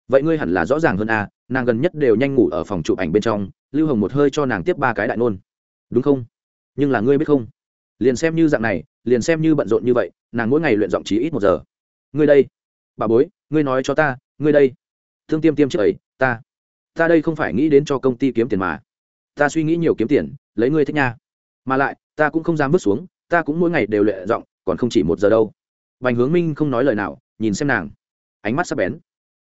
Vậy ngươi hẳn là rõ ràng hơn a, nàng gần nhất đều nhanh ngủ ở phòng chụp ảnh bên trong, lưu hồng một hơi cho nàng tiếp ba cái đại nôn. Đúng không? Nhưng là ngươi biết không? Liền xem như dạng này, liền xem như bận rộn như vậy, nàng mỗi ngày luyện giọng trí ít một giờ. Ngươi đây, bà bối, ngươi nói cho ta, ngươi đây. Thương tiêm tiêm trước ấy ta ta đây không phải nghĩ đến cho công ty kiếm tiền mà. Ta suy nghĩ nhiều kiếm tiền, lấy ngươi thích nha. Mà lại, ta cũng không dám bước xuống, ta cũng mỗi ngày đều luyện giọng, còn không chỉ một giờ đâu. Bành hướng minh không nói lời nào, nhìn xem nàng. Ánh mắt sắp bén.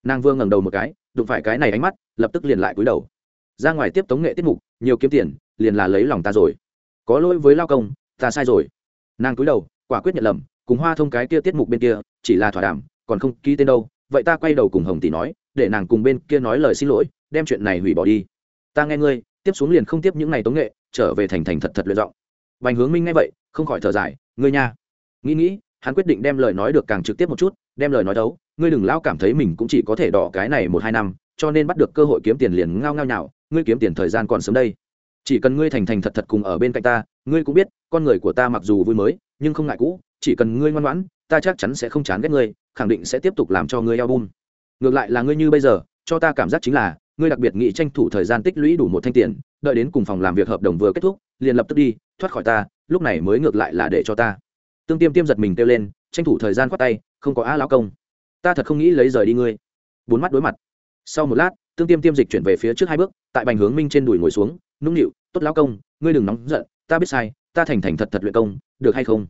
Nàng vừa ngẩng đầu một cái, đụng phải cái này ánh mắt, lập tức liền lại cúi đầu. Ra ngoài tiếp tống nghệ tiết mục, nhiều kiếm tiền, liền là lấy lòng ta rồi có lỗi với lao công, ta sai rồi. Nàng cúi đầu, quả quyết nhận lầm, cùng hoa thông cái kia tiết mục bên kia, chỉ là thỏa đàm, còn không ký tên đâu, vậy ta quay đầu cùng hồng tỷ nói, để nàng cùng bên kia nói lời xin lỗi, đem chuyện này hủy bỏ đi. Ta nghe ngươi, tiếp xuống liền không tiếp những ngày tống nghệ, trở về thành thành thật thật luyện giọng. Bành hướng minh nghe vậy, không khỏi thở dài, ngươi nha. Nghĩ nghĩ, hắn quyết định đem lời nói được càng trực tiếp một chút, đem lời nói đấu, ngươi đừng lao cảm thấy mình cũng chỉ có thể đỏ cái này một hai năm, cho nên bắt được cơ hội kiếm tiền liền ngao ngao nhào, ngươi kiếm tiền thời gian còn sớm đây chỉ cần ngươi thành thành thật thật cùng ở bên cạnh ta, ngươi cũng biết, con người của ta mặc dù vui mới, nhưng không ngại cũ. Chỉ cần ngươi ngoan ngoãn, ta chắc chắn sẽ không chán ghét ngươi, khẳng định sẽ tiếp tục làm cho ngươi album. Ngược lại là ngươi như bây giờ, cho ta cảm giác chính là, ngươi đặc biệt nghĩ tranh thủ thời gian tích lũy đủ một thanh tiền, đợi đến cùng phòng làm việc hợp đồng vừa kết thúc, liền lập tức đi, thoát khỏi ta, lúc này mới ngược lại là để cho ta. Tương tiêm tiêm giật mình kêu lên, tranh thủ thời gian khoát tay, không có á lão công. Ta thật không nghĩ lấy rời đi ngươi. Bốn mắt đối mặt. Sau một lát, tương tiêm tiêm dịch chuyển về phía trước hai bước, tại bành hướng minh trên đùi ngồi xuống, nũng nịu tốt lão công, ngươi đừng nóng giận, ta biết sai, ta thành thành thật thật luyện công, được hay không?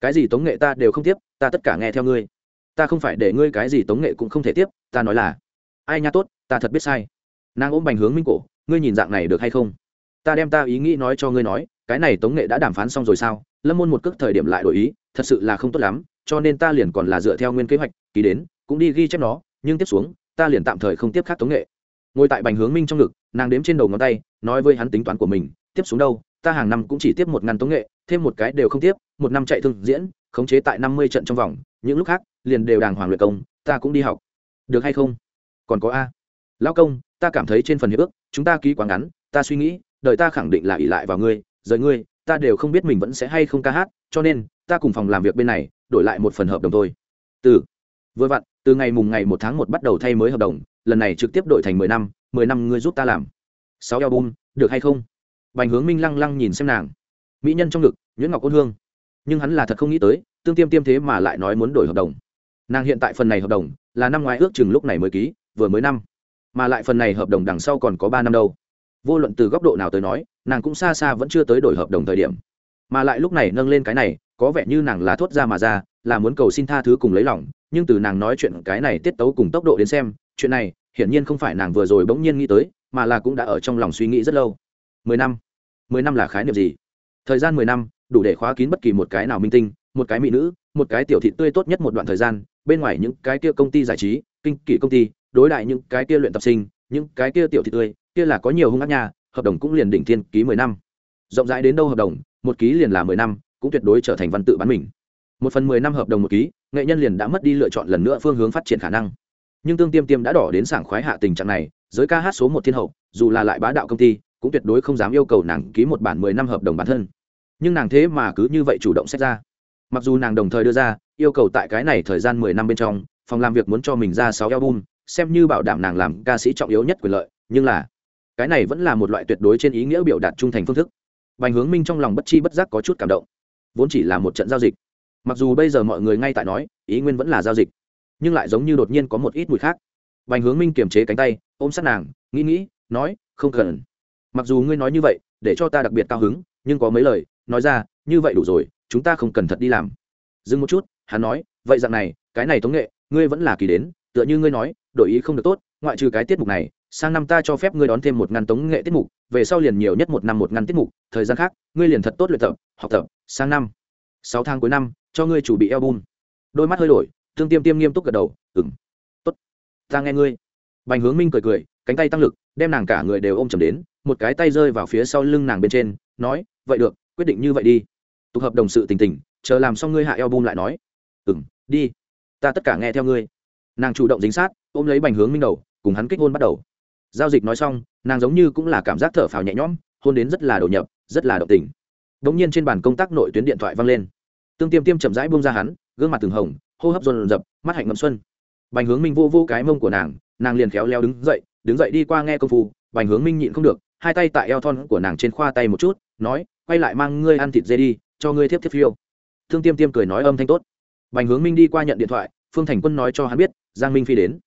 Cái gì tống nghệ ta đều không tiếp, ta tất cả nghe theo ngươi. Ta không phải để ngươi cái gì tống nghệ cũng không thể tiếp, ta nói là, ai nha tốt, ta thật biết sai. Nàng ôm bành hướng minh cổ, ngươi nhìn dạng này được hay không? Ta đem ta ý nghĩ nói cho ngươi nói, cái này tống nghệ đã đàm phán xong rồi sao? Lâm môn một cước thời điểm lại đổi ý, thật sự là không tốt lắm, cho nên ta liền còn là dựa theo nguyên kế hoạch, ký đến, cũng đi ghi chép nó, nhưng tiếp xuống, ta liền tạm thời không tiếp khác tống nghệ ngồi tại bành hướng minh trong ngực, nàng đếm trên đầu ngón tay, nói với hắn tính toán của mình, tiếp xuống đâu, ta hàng năm cũng chỉ tiếp một ngàn tống nghệ, thêm một cái đều không tiếp, một năm chạy thương diễn, khống chế tại năm mươi trận trong vòng, những lúc khác, liền đều đàng hoàng luyện công, ta cũng đi học. Được hay không? Còn có a. Lão công, ta cảm thấy trên phần hiệp ước, chúng ta ký quá ngắn, ta suy nghĩ đợi ta khẳng định là ỉ lại vào ngươi, rời ngươi, ta đều không biết mình vẫn sẽ hay không ca hát, cho nên, ta cùng phòng làm việc bên này, đổi lại một phần hợp đồng thôi. Từ vừa vặn, từ ngày mùng ngày một tháng một bắt đầu thay mới hợp đồng, lần này trực tiếp đổi thành mười năm mười năm ngươi giúp ta làm. Sáu album, được hay không? Bành hướng minh lăng lăng nhìn xem nàng. Mỹ nhân trong ngực nguyễn ngọc ôn hương. Nhưng hắn là thật không nghĩ tới, tương tiêm tiêm thế mà lại nói muốn đổi hợp đồng. Nàng hiện tại phần này hợp đồng, là năm ngoái ước chừng lúc này mới ký, vừa mới năm. Mà lại phần này hợp đồng đằng sau còn có ba năm đâu. Vô luận từ góc độ nào tới nói, nàng cũng xa xa vẫn chưa tới đổi hợp đồng thời điểm. Mà lại lúc này nâng lên cái này, có vẻ như nàng là thốt ra mà ra, là muốn cầu xin tha thứ cùng lấy lòng nhưng từ nàng nói chuyện cái này tiết tấu cùng tốc độ đến xem, chuyện này, hiển nhiên không phải nàng vừa rồi bỗng nhiên nghĩ tới, mà là cũng đã ở trong lòng suy nghĩ rất lâu. Mười năm. Mười năm là khái niệm gì? Thời gian mười năm, đủ để khóa kín bất kỳ một cái nào minh tinh, một cái mỹ nữ, một cái tiểu thị tươi tốt nhất một đoạn thời gian, bên ngoài những cái kia công ty giải trí, kinh kỷ công ty, đối đại những cái kia luyện tập sinh, những cái kia tiểu thị tươi, kia là có nhiều hung ác nhà hợp đồng cũng liền đỉnh thiên ký mười năm. Rộng rãi đến đâu hợp đồng, một ký liền là mười năm, cũng tuyệt đối trở thành văn tự bán mình. Một phần mười năm hợp đồng một ký nghệ nhân liền đã mất đi lựa chọn lần nữa phương hướng phát triển khả năng. Nhưng tương tiêm tiêm đã đỏ đến sảng khoái hạ tình trạng này, giới ca hát số một thiên hậu, dù là lại bá đạo công ty, cũng tuyệt đối không dám yêu cầu nàng ký một bản mười năm hợp đồng bản thân. Nhưng nàng thế mà cứ như vậy chủ động xét ra. Mặc dù nàng đồng thời đưa ra, yêu cầu tại cái này thời gian mười năm bên trong, phòng làm việc muốn cho mình ra sáu album, xem như bảo đảm nàng làm ca sĩ trọng yếu nhất quyền lợi, nhưng là, cái này vẫn là một loại tuyệt đối trên ý nghĩa biểu đạt trung thành phương thức. Bành hướng minh trong lòng bất chi bất giác có chút cảm động. Vốn chỉ là một trận giao dịch mặc dù bây giờ mọi người ngay tại nói, ý nguyên vẫn là giao dịch, nhưng lại giống như đột nhiên có một ít mùi khác. Bành hướng minh kiềm chế cánh tay, ôm sát nàng, nghĩ nghĩ, nói, không cần. Mặc dù ngươi nói như vậy, để cho ta đặc biệt cao hứng, nhưng có mấy lời, nói ra, như vậy đủ rồi, chúng ta không cần thật đi làm. Dừng một chút, hắn nói, vậy dạng này, cái này tống nghệ, ngươi vẫn là kỳ đến, tựa như ngươi nói, đổi ý không được tốt, ngoại trừ cái tiết mục này, sang năm ta cho phép ngươi đón thêm một ngăn tống nghệ tiết mục, về sau liền nhiều nhất một năm một ngăn tiết mục, thời gian khác, ngươi liền thật tốt luyện tập, học tập, sang năm, sáu tháng cuối năm cho ngươi chủ bị album. Đôi mắt hơi đổi, thương tiêm tiêm nghiêm túc gật đầu ừng tốt. Ta nghe ngươi. Bành hướng minh cười cười, cánh tay tăng lực, đem nàng cả người đều ôm chầm đến, một cái tay rơi vào phía sau lưng nàng bên trên, nói, vậy được, quyết định như vậy đi. Tục hợp đồng sự tình tình, chờ làm xong ngươi hạ album lại nói ừng đi. Ta tất cả nghe theo ngươi. Nàng chủ động dính sát, ôm lấy bành hướng minh đầu, cùng hắn kích hôn bắt đầu. Giao dịch nói xong, nàng giống như cũng là cảm giác thở phào nhẹ nhõm, hôn đến rất là đầu nhập, rất là động tình. Đ ỗ n g nhiên trên bàn công tác nội tuyến điện thoại vang lên tương tiêm tiêm chậm rãi buông ra hắn, gương mặt từng hồng, hô hấp dồn dập, mắt hạnh ngậm xuân. Bành hướng minh vô vô cái mông của nàng nàng liền khéo leo đứng dậy đứng dậy đi qua nghe công phu, bành hướng minh nhịn không được, hai tay tại eo thon của nàng trên khoa tay một chút, nói, quay lại mang ngươi ăn thịt dê đi, cho ngươi thiếp thiếp phiêu. Thương tiêm tiêm cười nói âm thanh tốt. Bành hướng minh đi qua nhận điện thoại, phương thành quân nói cho hắn biết, giang minh phi đến.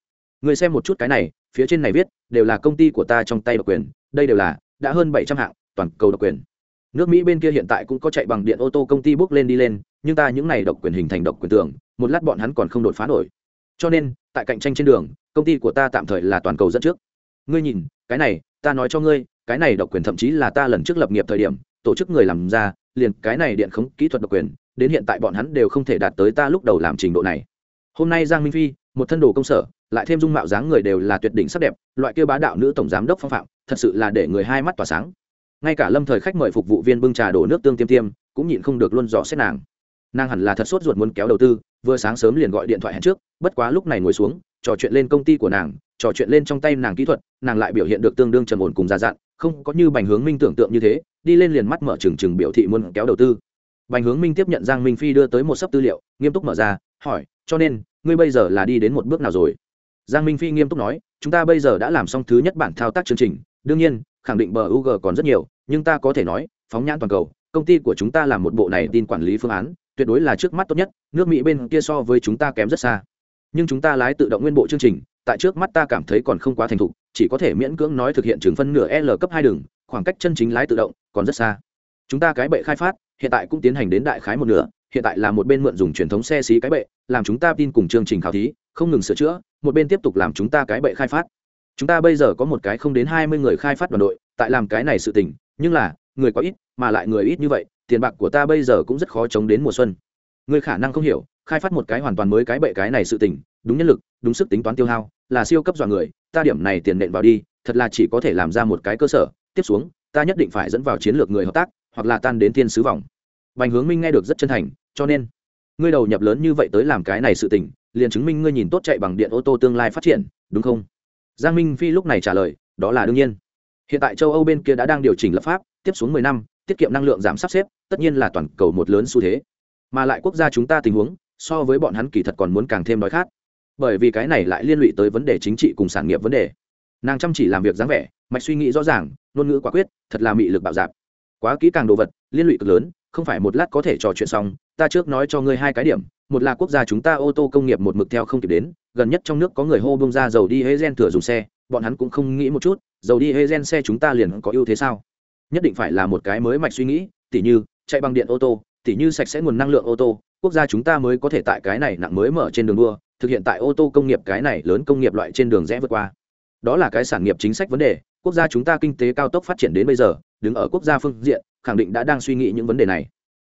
Người xem một chút cái này, phía trên này viết, đều là công ty của ta trong tay độc quyền, đây đều là, đã hơn bảy trăm hạng, toàn cầu độc quyền. Nước mỹ bên kia hiện tại cũng có chạy bằng điện ô tô công ty bước lên đi lên nhưng ta những này độc quyền hình thành độc quyền tưởng, một lát bọn hắn còn không đột phá nổi. Cho nên, tại cạnh tranh trên đường, công ty của ta tạm thời là toàn cầu dẫn trước. Ngươi nhìn, cái này, ta nói cho ngươi, cái này độc quyền thậm chí là ta lần trước lập nghiệp thời điểm, tổ chức người làm ra, liền cái này điện khống kỹ thuật độc quyền, đến hiện tại bọn hắn đều không thể đạt tới ta lúc đầu làm trình độ này. Hôm nay giang minh phi, một thân đồ công sở, lại thêm dung mạo dáng người đều là tuyệt đỉnh sắc đẹp, loại kia bá đạo nữ tổng giám đốc phong phạm, thật sự là để người hai mắt tỏa sáng. Ngay cả lâm thời khách mời phục vụ viên bưng trà đổ nước tương tiêm tiêm, cũng nhịn không được luôn dò xét nàng nàng hẳn là thật sốt ruột muốn kéo đầu tư, vừa sáng sớm liền gọi điện thoại hẹn trước, bất quá lúc này ngồi xuống, trò chuyện lên công ty của nàng, trò chuyện lên trong tay nàng kỹ thuật, nàng lại biểu hiện được tương đương trầm ổn cùng già dặn, không có như bành hướng minh tưởng tượng như thế, đi lên liền mắt mở trừng trừng biểu thị muốn kéo đầu tư. Bành hướng minh tiếp nhận giang minh phi đưa tới một sấp tư liệu, nghiêm túc mở ra, hỏi, cho nên, ngươi bây giờ là đi đến một bước nào rồi? Giang minh phi nghiêm túc nói, chúng ta bây giờ đã làm xong thứ nhất bản thao tác chương trình, đương nhiên, khẳng định bờ u g còn rất nhiều, nhưng ta có thể nói, phóng nhãn toàn cầu, công ty của chúng ta làm một bộ này tin quản lý phương án tuyệt đối là trước mắt tốt nhất, nước mỹ bên kia so với chúng ta kém rất xa. Nhưng chúng ta lái tự động nguyên bộ chương trình, tại trước mắt ta cảm thấy còn không quá thành thục, chỉ có thể miễn cưỡng nói thực hiện trường phân nửa l cấp hai đường, khoảng cách chân chính lái tự động còn rất xa. Chúng ta cái bệ khai phát, hiện tại cũng tiến hành đến đại khái một nửa, hiện tại là một bên mượn dùng truyền thống xe xí cái bệ, làm chúng ta tin cùng chương trình khảo thí, không ngừng sửa chữa, một bên tiếp tục làm chúng ta cái bệ khai phát. Chúng ta bây giờ có một cái không đến hai mươi người khai phát đoàn đội, tại làm cái này sự tình, nhưng là, người có ít, mà lại người ít như vậy tiền bạc của ta bây giờ cũng rất khó chống đến mùa xuân. Người khả năng không hiểu, khai phát một cái hoàn toàn mới cái bệ cái này sự tình, đúng nhân lực, đúng sức tính toán tiêu hao, là siêu cấp dọa người, ta điểm này tiền nện vào đi, thật là chỉ có thể làm ra một cái cơ sở. Tiếp xuống, ta nhất định phải dẫn vào chiến lược người hợp tác, hoặc là tan đến thiên sứ vòng. Bành hướng minh nghe được rất chân thành, cho nên, ngươi đầu nhập lớn như vậy tới làm cái này sự tình, liền chứng minh ngươi nhìn tốt chạy bằng điện ô tô tương lai phát triển, đúng không? Giang minh phi lúc này trả lời, đó là đương nhiên. Hiện tại châu âu bên kia đã đang điều chỉnh lập pháp, tiếp xuống 10 năm, tiết kiệm năng lượng giảm sắp xếp tất nhiên là toàn cầu một lớn xu thế. Mà lại quốc gia chúng ta tình huống, so với bọn hắn kỳ thật còn muốn càng thêm đói khát bởi vì cái này lại liên lụy tới vấn đề chính trị cùng sản nghiệp vấn đề. Nàng chăm chỉ làm việc dáng vẻ, mạch suy nghĩ rõ ràng, ngôn ngữ quả quyết, thật là mị lực bạo dạp quá kỹ càng đồ vật, liên lụy cực lớn, không phải một lát có thể trò chuyện xong, ta trước nói cho ngươi hai cái điểm. Một là quốc gia chúng ta ô tô công nghiệp một mực theo không kịp đến, gần nhất trong nước có người hô bông ra dầu đi hê gen thừa dùng xe, bọn hắn cũng không nghĩ một chút, dầu đi hê gen xe chúng ta liền có ưu thế sao? Nhất định phải là một cái mới mạch suy nghĩ, tỉ như chạy bằng điện ô tô, tỉ như sạch sẽ nguồn năng lượng ô tô, quốc gia chúng ta mới có thể tại cái này nặng mới mở trên đường đua, thực hiện tại ô tô công nghiệp cái này lớn công nghiệp loại trên đường rẽ vượt qua. Đó là cái sản nghiệp chính sách vấn đề, quốc gia chúng ta kinh tế cao tốc phát triển đến bây giờ, đứng ở quốc gia phương diện, khẳng định đã đang suy nghĩ những vấn đề này.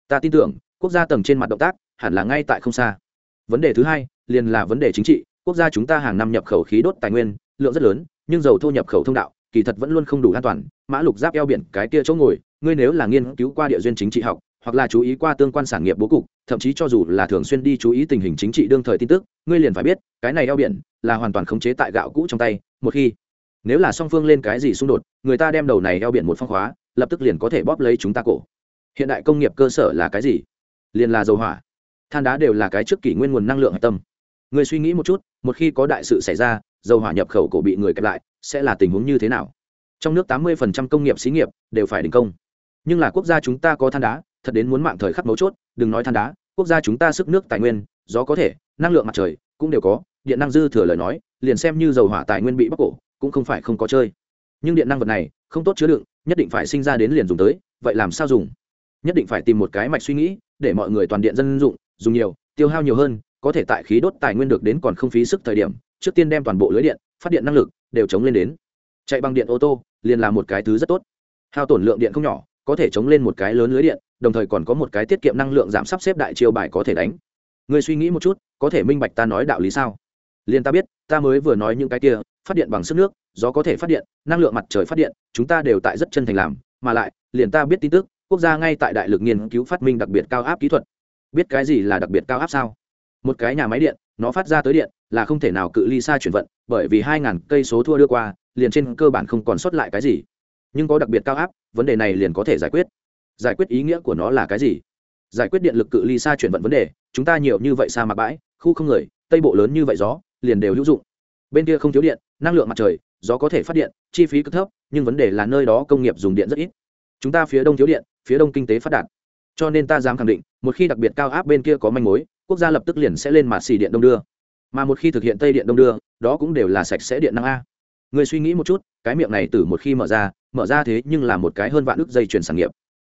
Ta tin tưởng, quốc gia tầng trên mặt động tác, hẳn là ngay tại không xa. Vấn đề thứ hai, liền là vấn đề chính trị. Quốc gia chúng ta hàng năm nhập khẩu khí đốt tài nguyên, lượng rất lớn, nhưng dầu thô nhập khẩu thông đạo, kỳ thật vẫn luôn không đủ an toàn. Mã lục giáp eo biển cái kia chỗ ngồi ngươi nếu là nghiên cứu qua địa duyên chính trị học, hoặc là chú ý qua tương quan sản nghiệp bố cục, thậm chí cho dù là thường xuyên đi chú ý tình hình chính trị đương thời tin tức, ngươi liền phải biết, cái này eo biển là hoàn toàn khống chế tại gạo cũ trong tay, một khi nếu là song phương lên cái gì xung đột, người ta đem đầu này eo biển một phong khóa, lập tức liền có thể bóp lấy chúng ta cổ. Hiện đại công nghiệp cơ sở là cái gì? Liền là dầu hỏa. Than đá đều là cái trước kỷ nguyên nguồn năng lượng hạch tâm. Người suy nghĩ một chút, một khi có đại sự xảy ra, dầu hỏa nhập khẩu cổ bị người kẹp lại, sẽ là tình huống như thế nào? Trong nước tám mươi công nghiệp xí nghiệp đều phải đình công nhưng là quốc gia chúng ta có than đá, thật đến muốn mạng thời khắc mấu chốt, đừng nói than đá, quốc gia chúng ta sức nước tài nguyên, gió có thể, năng lượng mặt trời cũng đều có, điện năng dư thừa lời nói, liền xem như dầu hỏa tài nguyên bị bóc cổ, cũng không phải không có chơi. Nhưng điện năng vật này, không tốt chứa đựng, nhất định phải sinh ra đến liền dùng tới, vậy làm sao dùng? Nhất định phải tìm một cái mạch suy nghĩ, để mọi người toàn điện dân dụng, dùng nhiều, tiêu hao nhiều hơn, có thể tại khí đốt tài nguyên được đến còn không phí sức thời điểm, trước tiên đem toàn bộ lưới điện, phát điện năng lực đều chống lên đến. Chạy bằng điện ô tô, liền là một cái thứ rất tốt. Hao tổn lượng điện không nhỏ có thể chống lên một cái lớn lưới điện, đồng thời còn có một cái tiết kiệm năng lượng giảm sắp xếp đại chiêu bài có thể đánh. Người suy nghĩ một chút, có thể minh bạch ta nói đạo lý sao? Liền ta biết, ta mới vừa nói những cái kia, phát điện bằng sức nước, gió có thể phát điện, năng lượng mặt trời phát điện, chúng ta đều tại rất chân thành làm, mà lại, liền ta biết tin tức, quốc gia ngay tại đại lực nghiên cứu phát minh đặc biệt cao áp kỹ thuật. Biết cái gì là đặc biệt cao áp sao? Một cái nhà máy điện, nó phát ra tới điện, là không thể nào cự ly xa chuyển vận, bởi vì hai ngàn cây số thua đưa qua, liền trên cơ bản không còn sót lại cái gì nhưng có đặc biệt cao áp, vấn đề này liền có thể giải quyết. Giải quyết ý nghĩa của nó là cái gì? Giải quyết điện lực cự ly xa chuyển vận vấn đề, chúng ta nhiều như vậy xa mặt bãi, khu không người, tây bộ lớn như vậy gió, liền đều hữu dụng. Bên kia không thiếu điện, năng lượng mặt trời, gió có thể phát điện, chi phí cực thấp, nhưng vấn đề là nơi đó công nghiệp dùng điện rất ít. Chúng ta phía đông thiếu điện, phía đông kinh tế phát đạt. Cho nên ta dám khẳng định, một khi đặc biệt cao áp bên kia có manh mối, quốc gia lập tức liền sẽ lên mà xì điện đông đưa. Mà một khi thực hiện tây điện đông đưa, đó cũng đều là sạch sẽ điện năng a. Người suy nghĩ một chút, cái miệng này từ một khi mở ra mở ra thế nhưng là một cái hơn vạn ước dây chuyển sản nghiệp.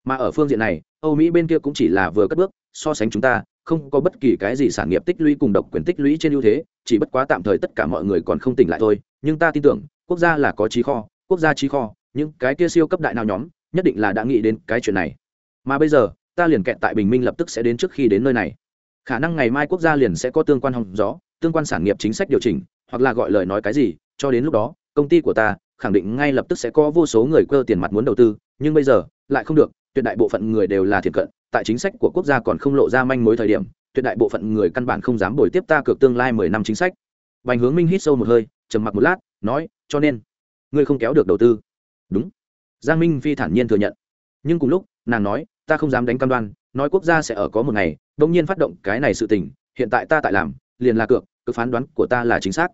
Mà ở phương diện này, âu mỹ bên kia cũng chỉ là vừa cất bước, so sánh chúng ta, không có bất kỳ cái gì sản nghiệp tích lũy cùng độc quyền tích lũy trên ưu thế, chỉ bất quá tạm thời tất cả mọi người còn không tỉnh lại thôi. Nhưng ta tin tưởng, quốc gia là có trí kho, quốc gia trí kho, những cái kia siêu cấp đại nào nhóm, nhất định là đã nghĩ đến cái chuyện này. Mà bây giờ, ta liền kẹt tại bình minh lập tức sẽ đến trước khi đến nơi này. Khả năng ngày mai quốc gia liền sẽ có tương quan hòng gió, tương quan sản nghiệp chính sách điều chỉnh, hoặc là gọi lời nói cái gì, cho đến lúc đó, công ty của ta khẳng định ngay lập tức sẽ có vô số người cơ tiền mặt muốn đầu tư nhưng bây giờ lại không được tuyệt đại bộ phận người đều là thiệt cận tại chính sách của quốc gia còn không lộ ra manh mối thời điểm tuyệt đại bộ phận người căn bản không dám bồi tiếp ta cược tương lai mười năm chính sách Bành Hướng Minh hít sâu một hơi, trầm mặc một lát, nói, cho nên, ngươi không kéo được đầu tư. Đúng. Giang Minh Phi thản nhiên thừa nhận. Nhưng cùng lúc, nàng nói, ta không dám đánh cam đoan, nói quốc gia sẽ ở có một ngày, đột nhiên phát động cái này sự tình, hiện tại ta tại làm, liền là cược, cứ phán đoán của ta là chính xác.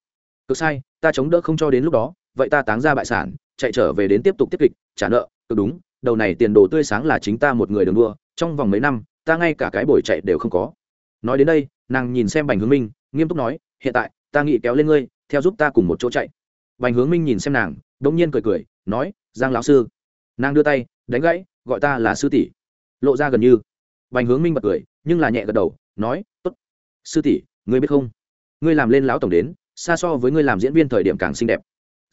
Cực sai, ta chống đỡ không cho đến lúc đó, vậy ta táng ra bại sản, chạy trở về đến tiếp tục tiếp kịch, trả nợ, cực đúng, đầu này tiền đồ tươi sáng là chính ta một người đường đua, trong vòng mấy năm, ta ngay cả cái buổi chạy đều không có. Nói đến đây, nàng nhìn xem Bành Hướng Minh, nghiêm túc nói, hiện tại, ta nghĩ kéo lên ngươi theo giúp ta cùng một chỗ chạy. Bành hướng minh nhìn xem nàng đ ỗ n g nhiên cười cười nói giang lão sư. Nàng đưa tay đánh gãy gọi ta là sư tỷ. Lộ ra gần như. Bành hướng minh bật cười nhưng là nhẹ gật đầu nói t ố t sư tỷ ngươi biết không? Ngươi làm lên lão tổng đến xa so với ngươi làm diễn viên thời điểm càng xinh đẹp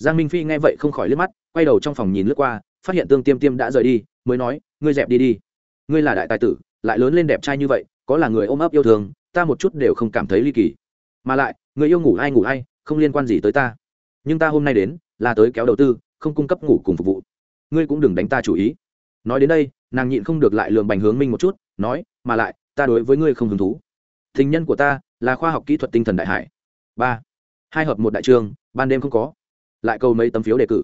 giang minh phi nghe vậy không khỏi liếc mắt, quay đầu trong phòng nhìn lướt qua, phát hiện tương tiêm tiêm đã rời đi, mới nói, ngươi dẹp đi đi. Ngươi là đại tài tử, lại lớn lên đẹp trai như vậy, có là người ôm ấp yêu thương, ta một chút đều không cảm thấy ly kỳ. Mà lại, người yêu ngủ ai ngủ ai, không liên quan gì tới ta. Nhưng ta hôm nay đến, là tới kéo đầu tư, không cung cấp ngủ cùng phục vụ. Ngươi cũng đừng đánh ta chủ ý. Nói đến đây, nàng nhịn không được lại lường bành hướng minh một chút, nói, mà lại, ta đối với ngươi không hứng thú. Thình nhân của ta là khoa học kỹ thuật tinh thần đại hải. Ba. Hai hợp một đại trường, ban đêm không có lại câu mấy tấm phiếu đề cử.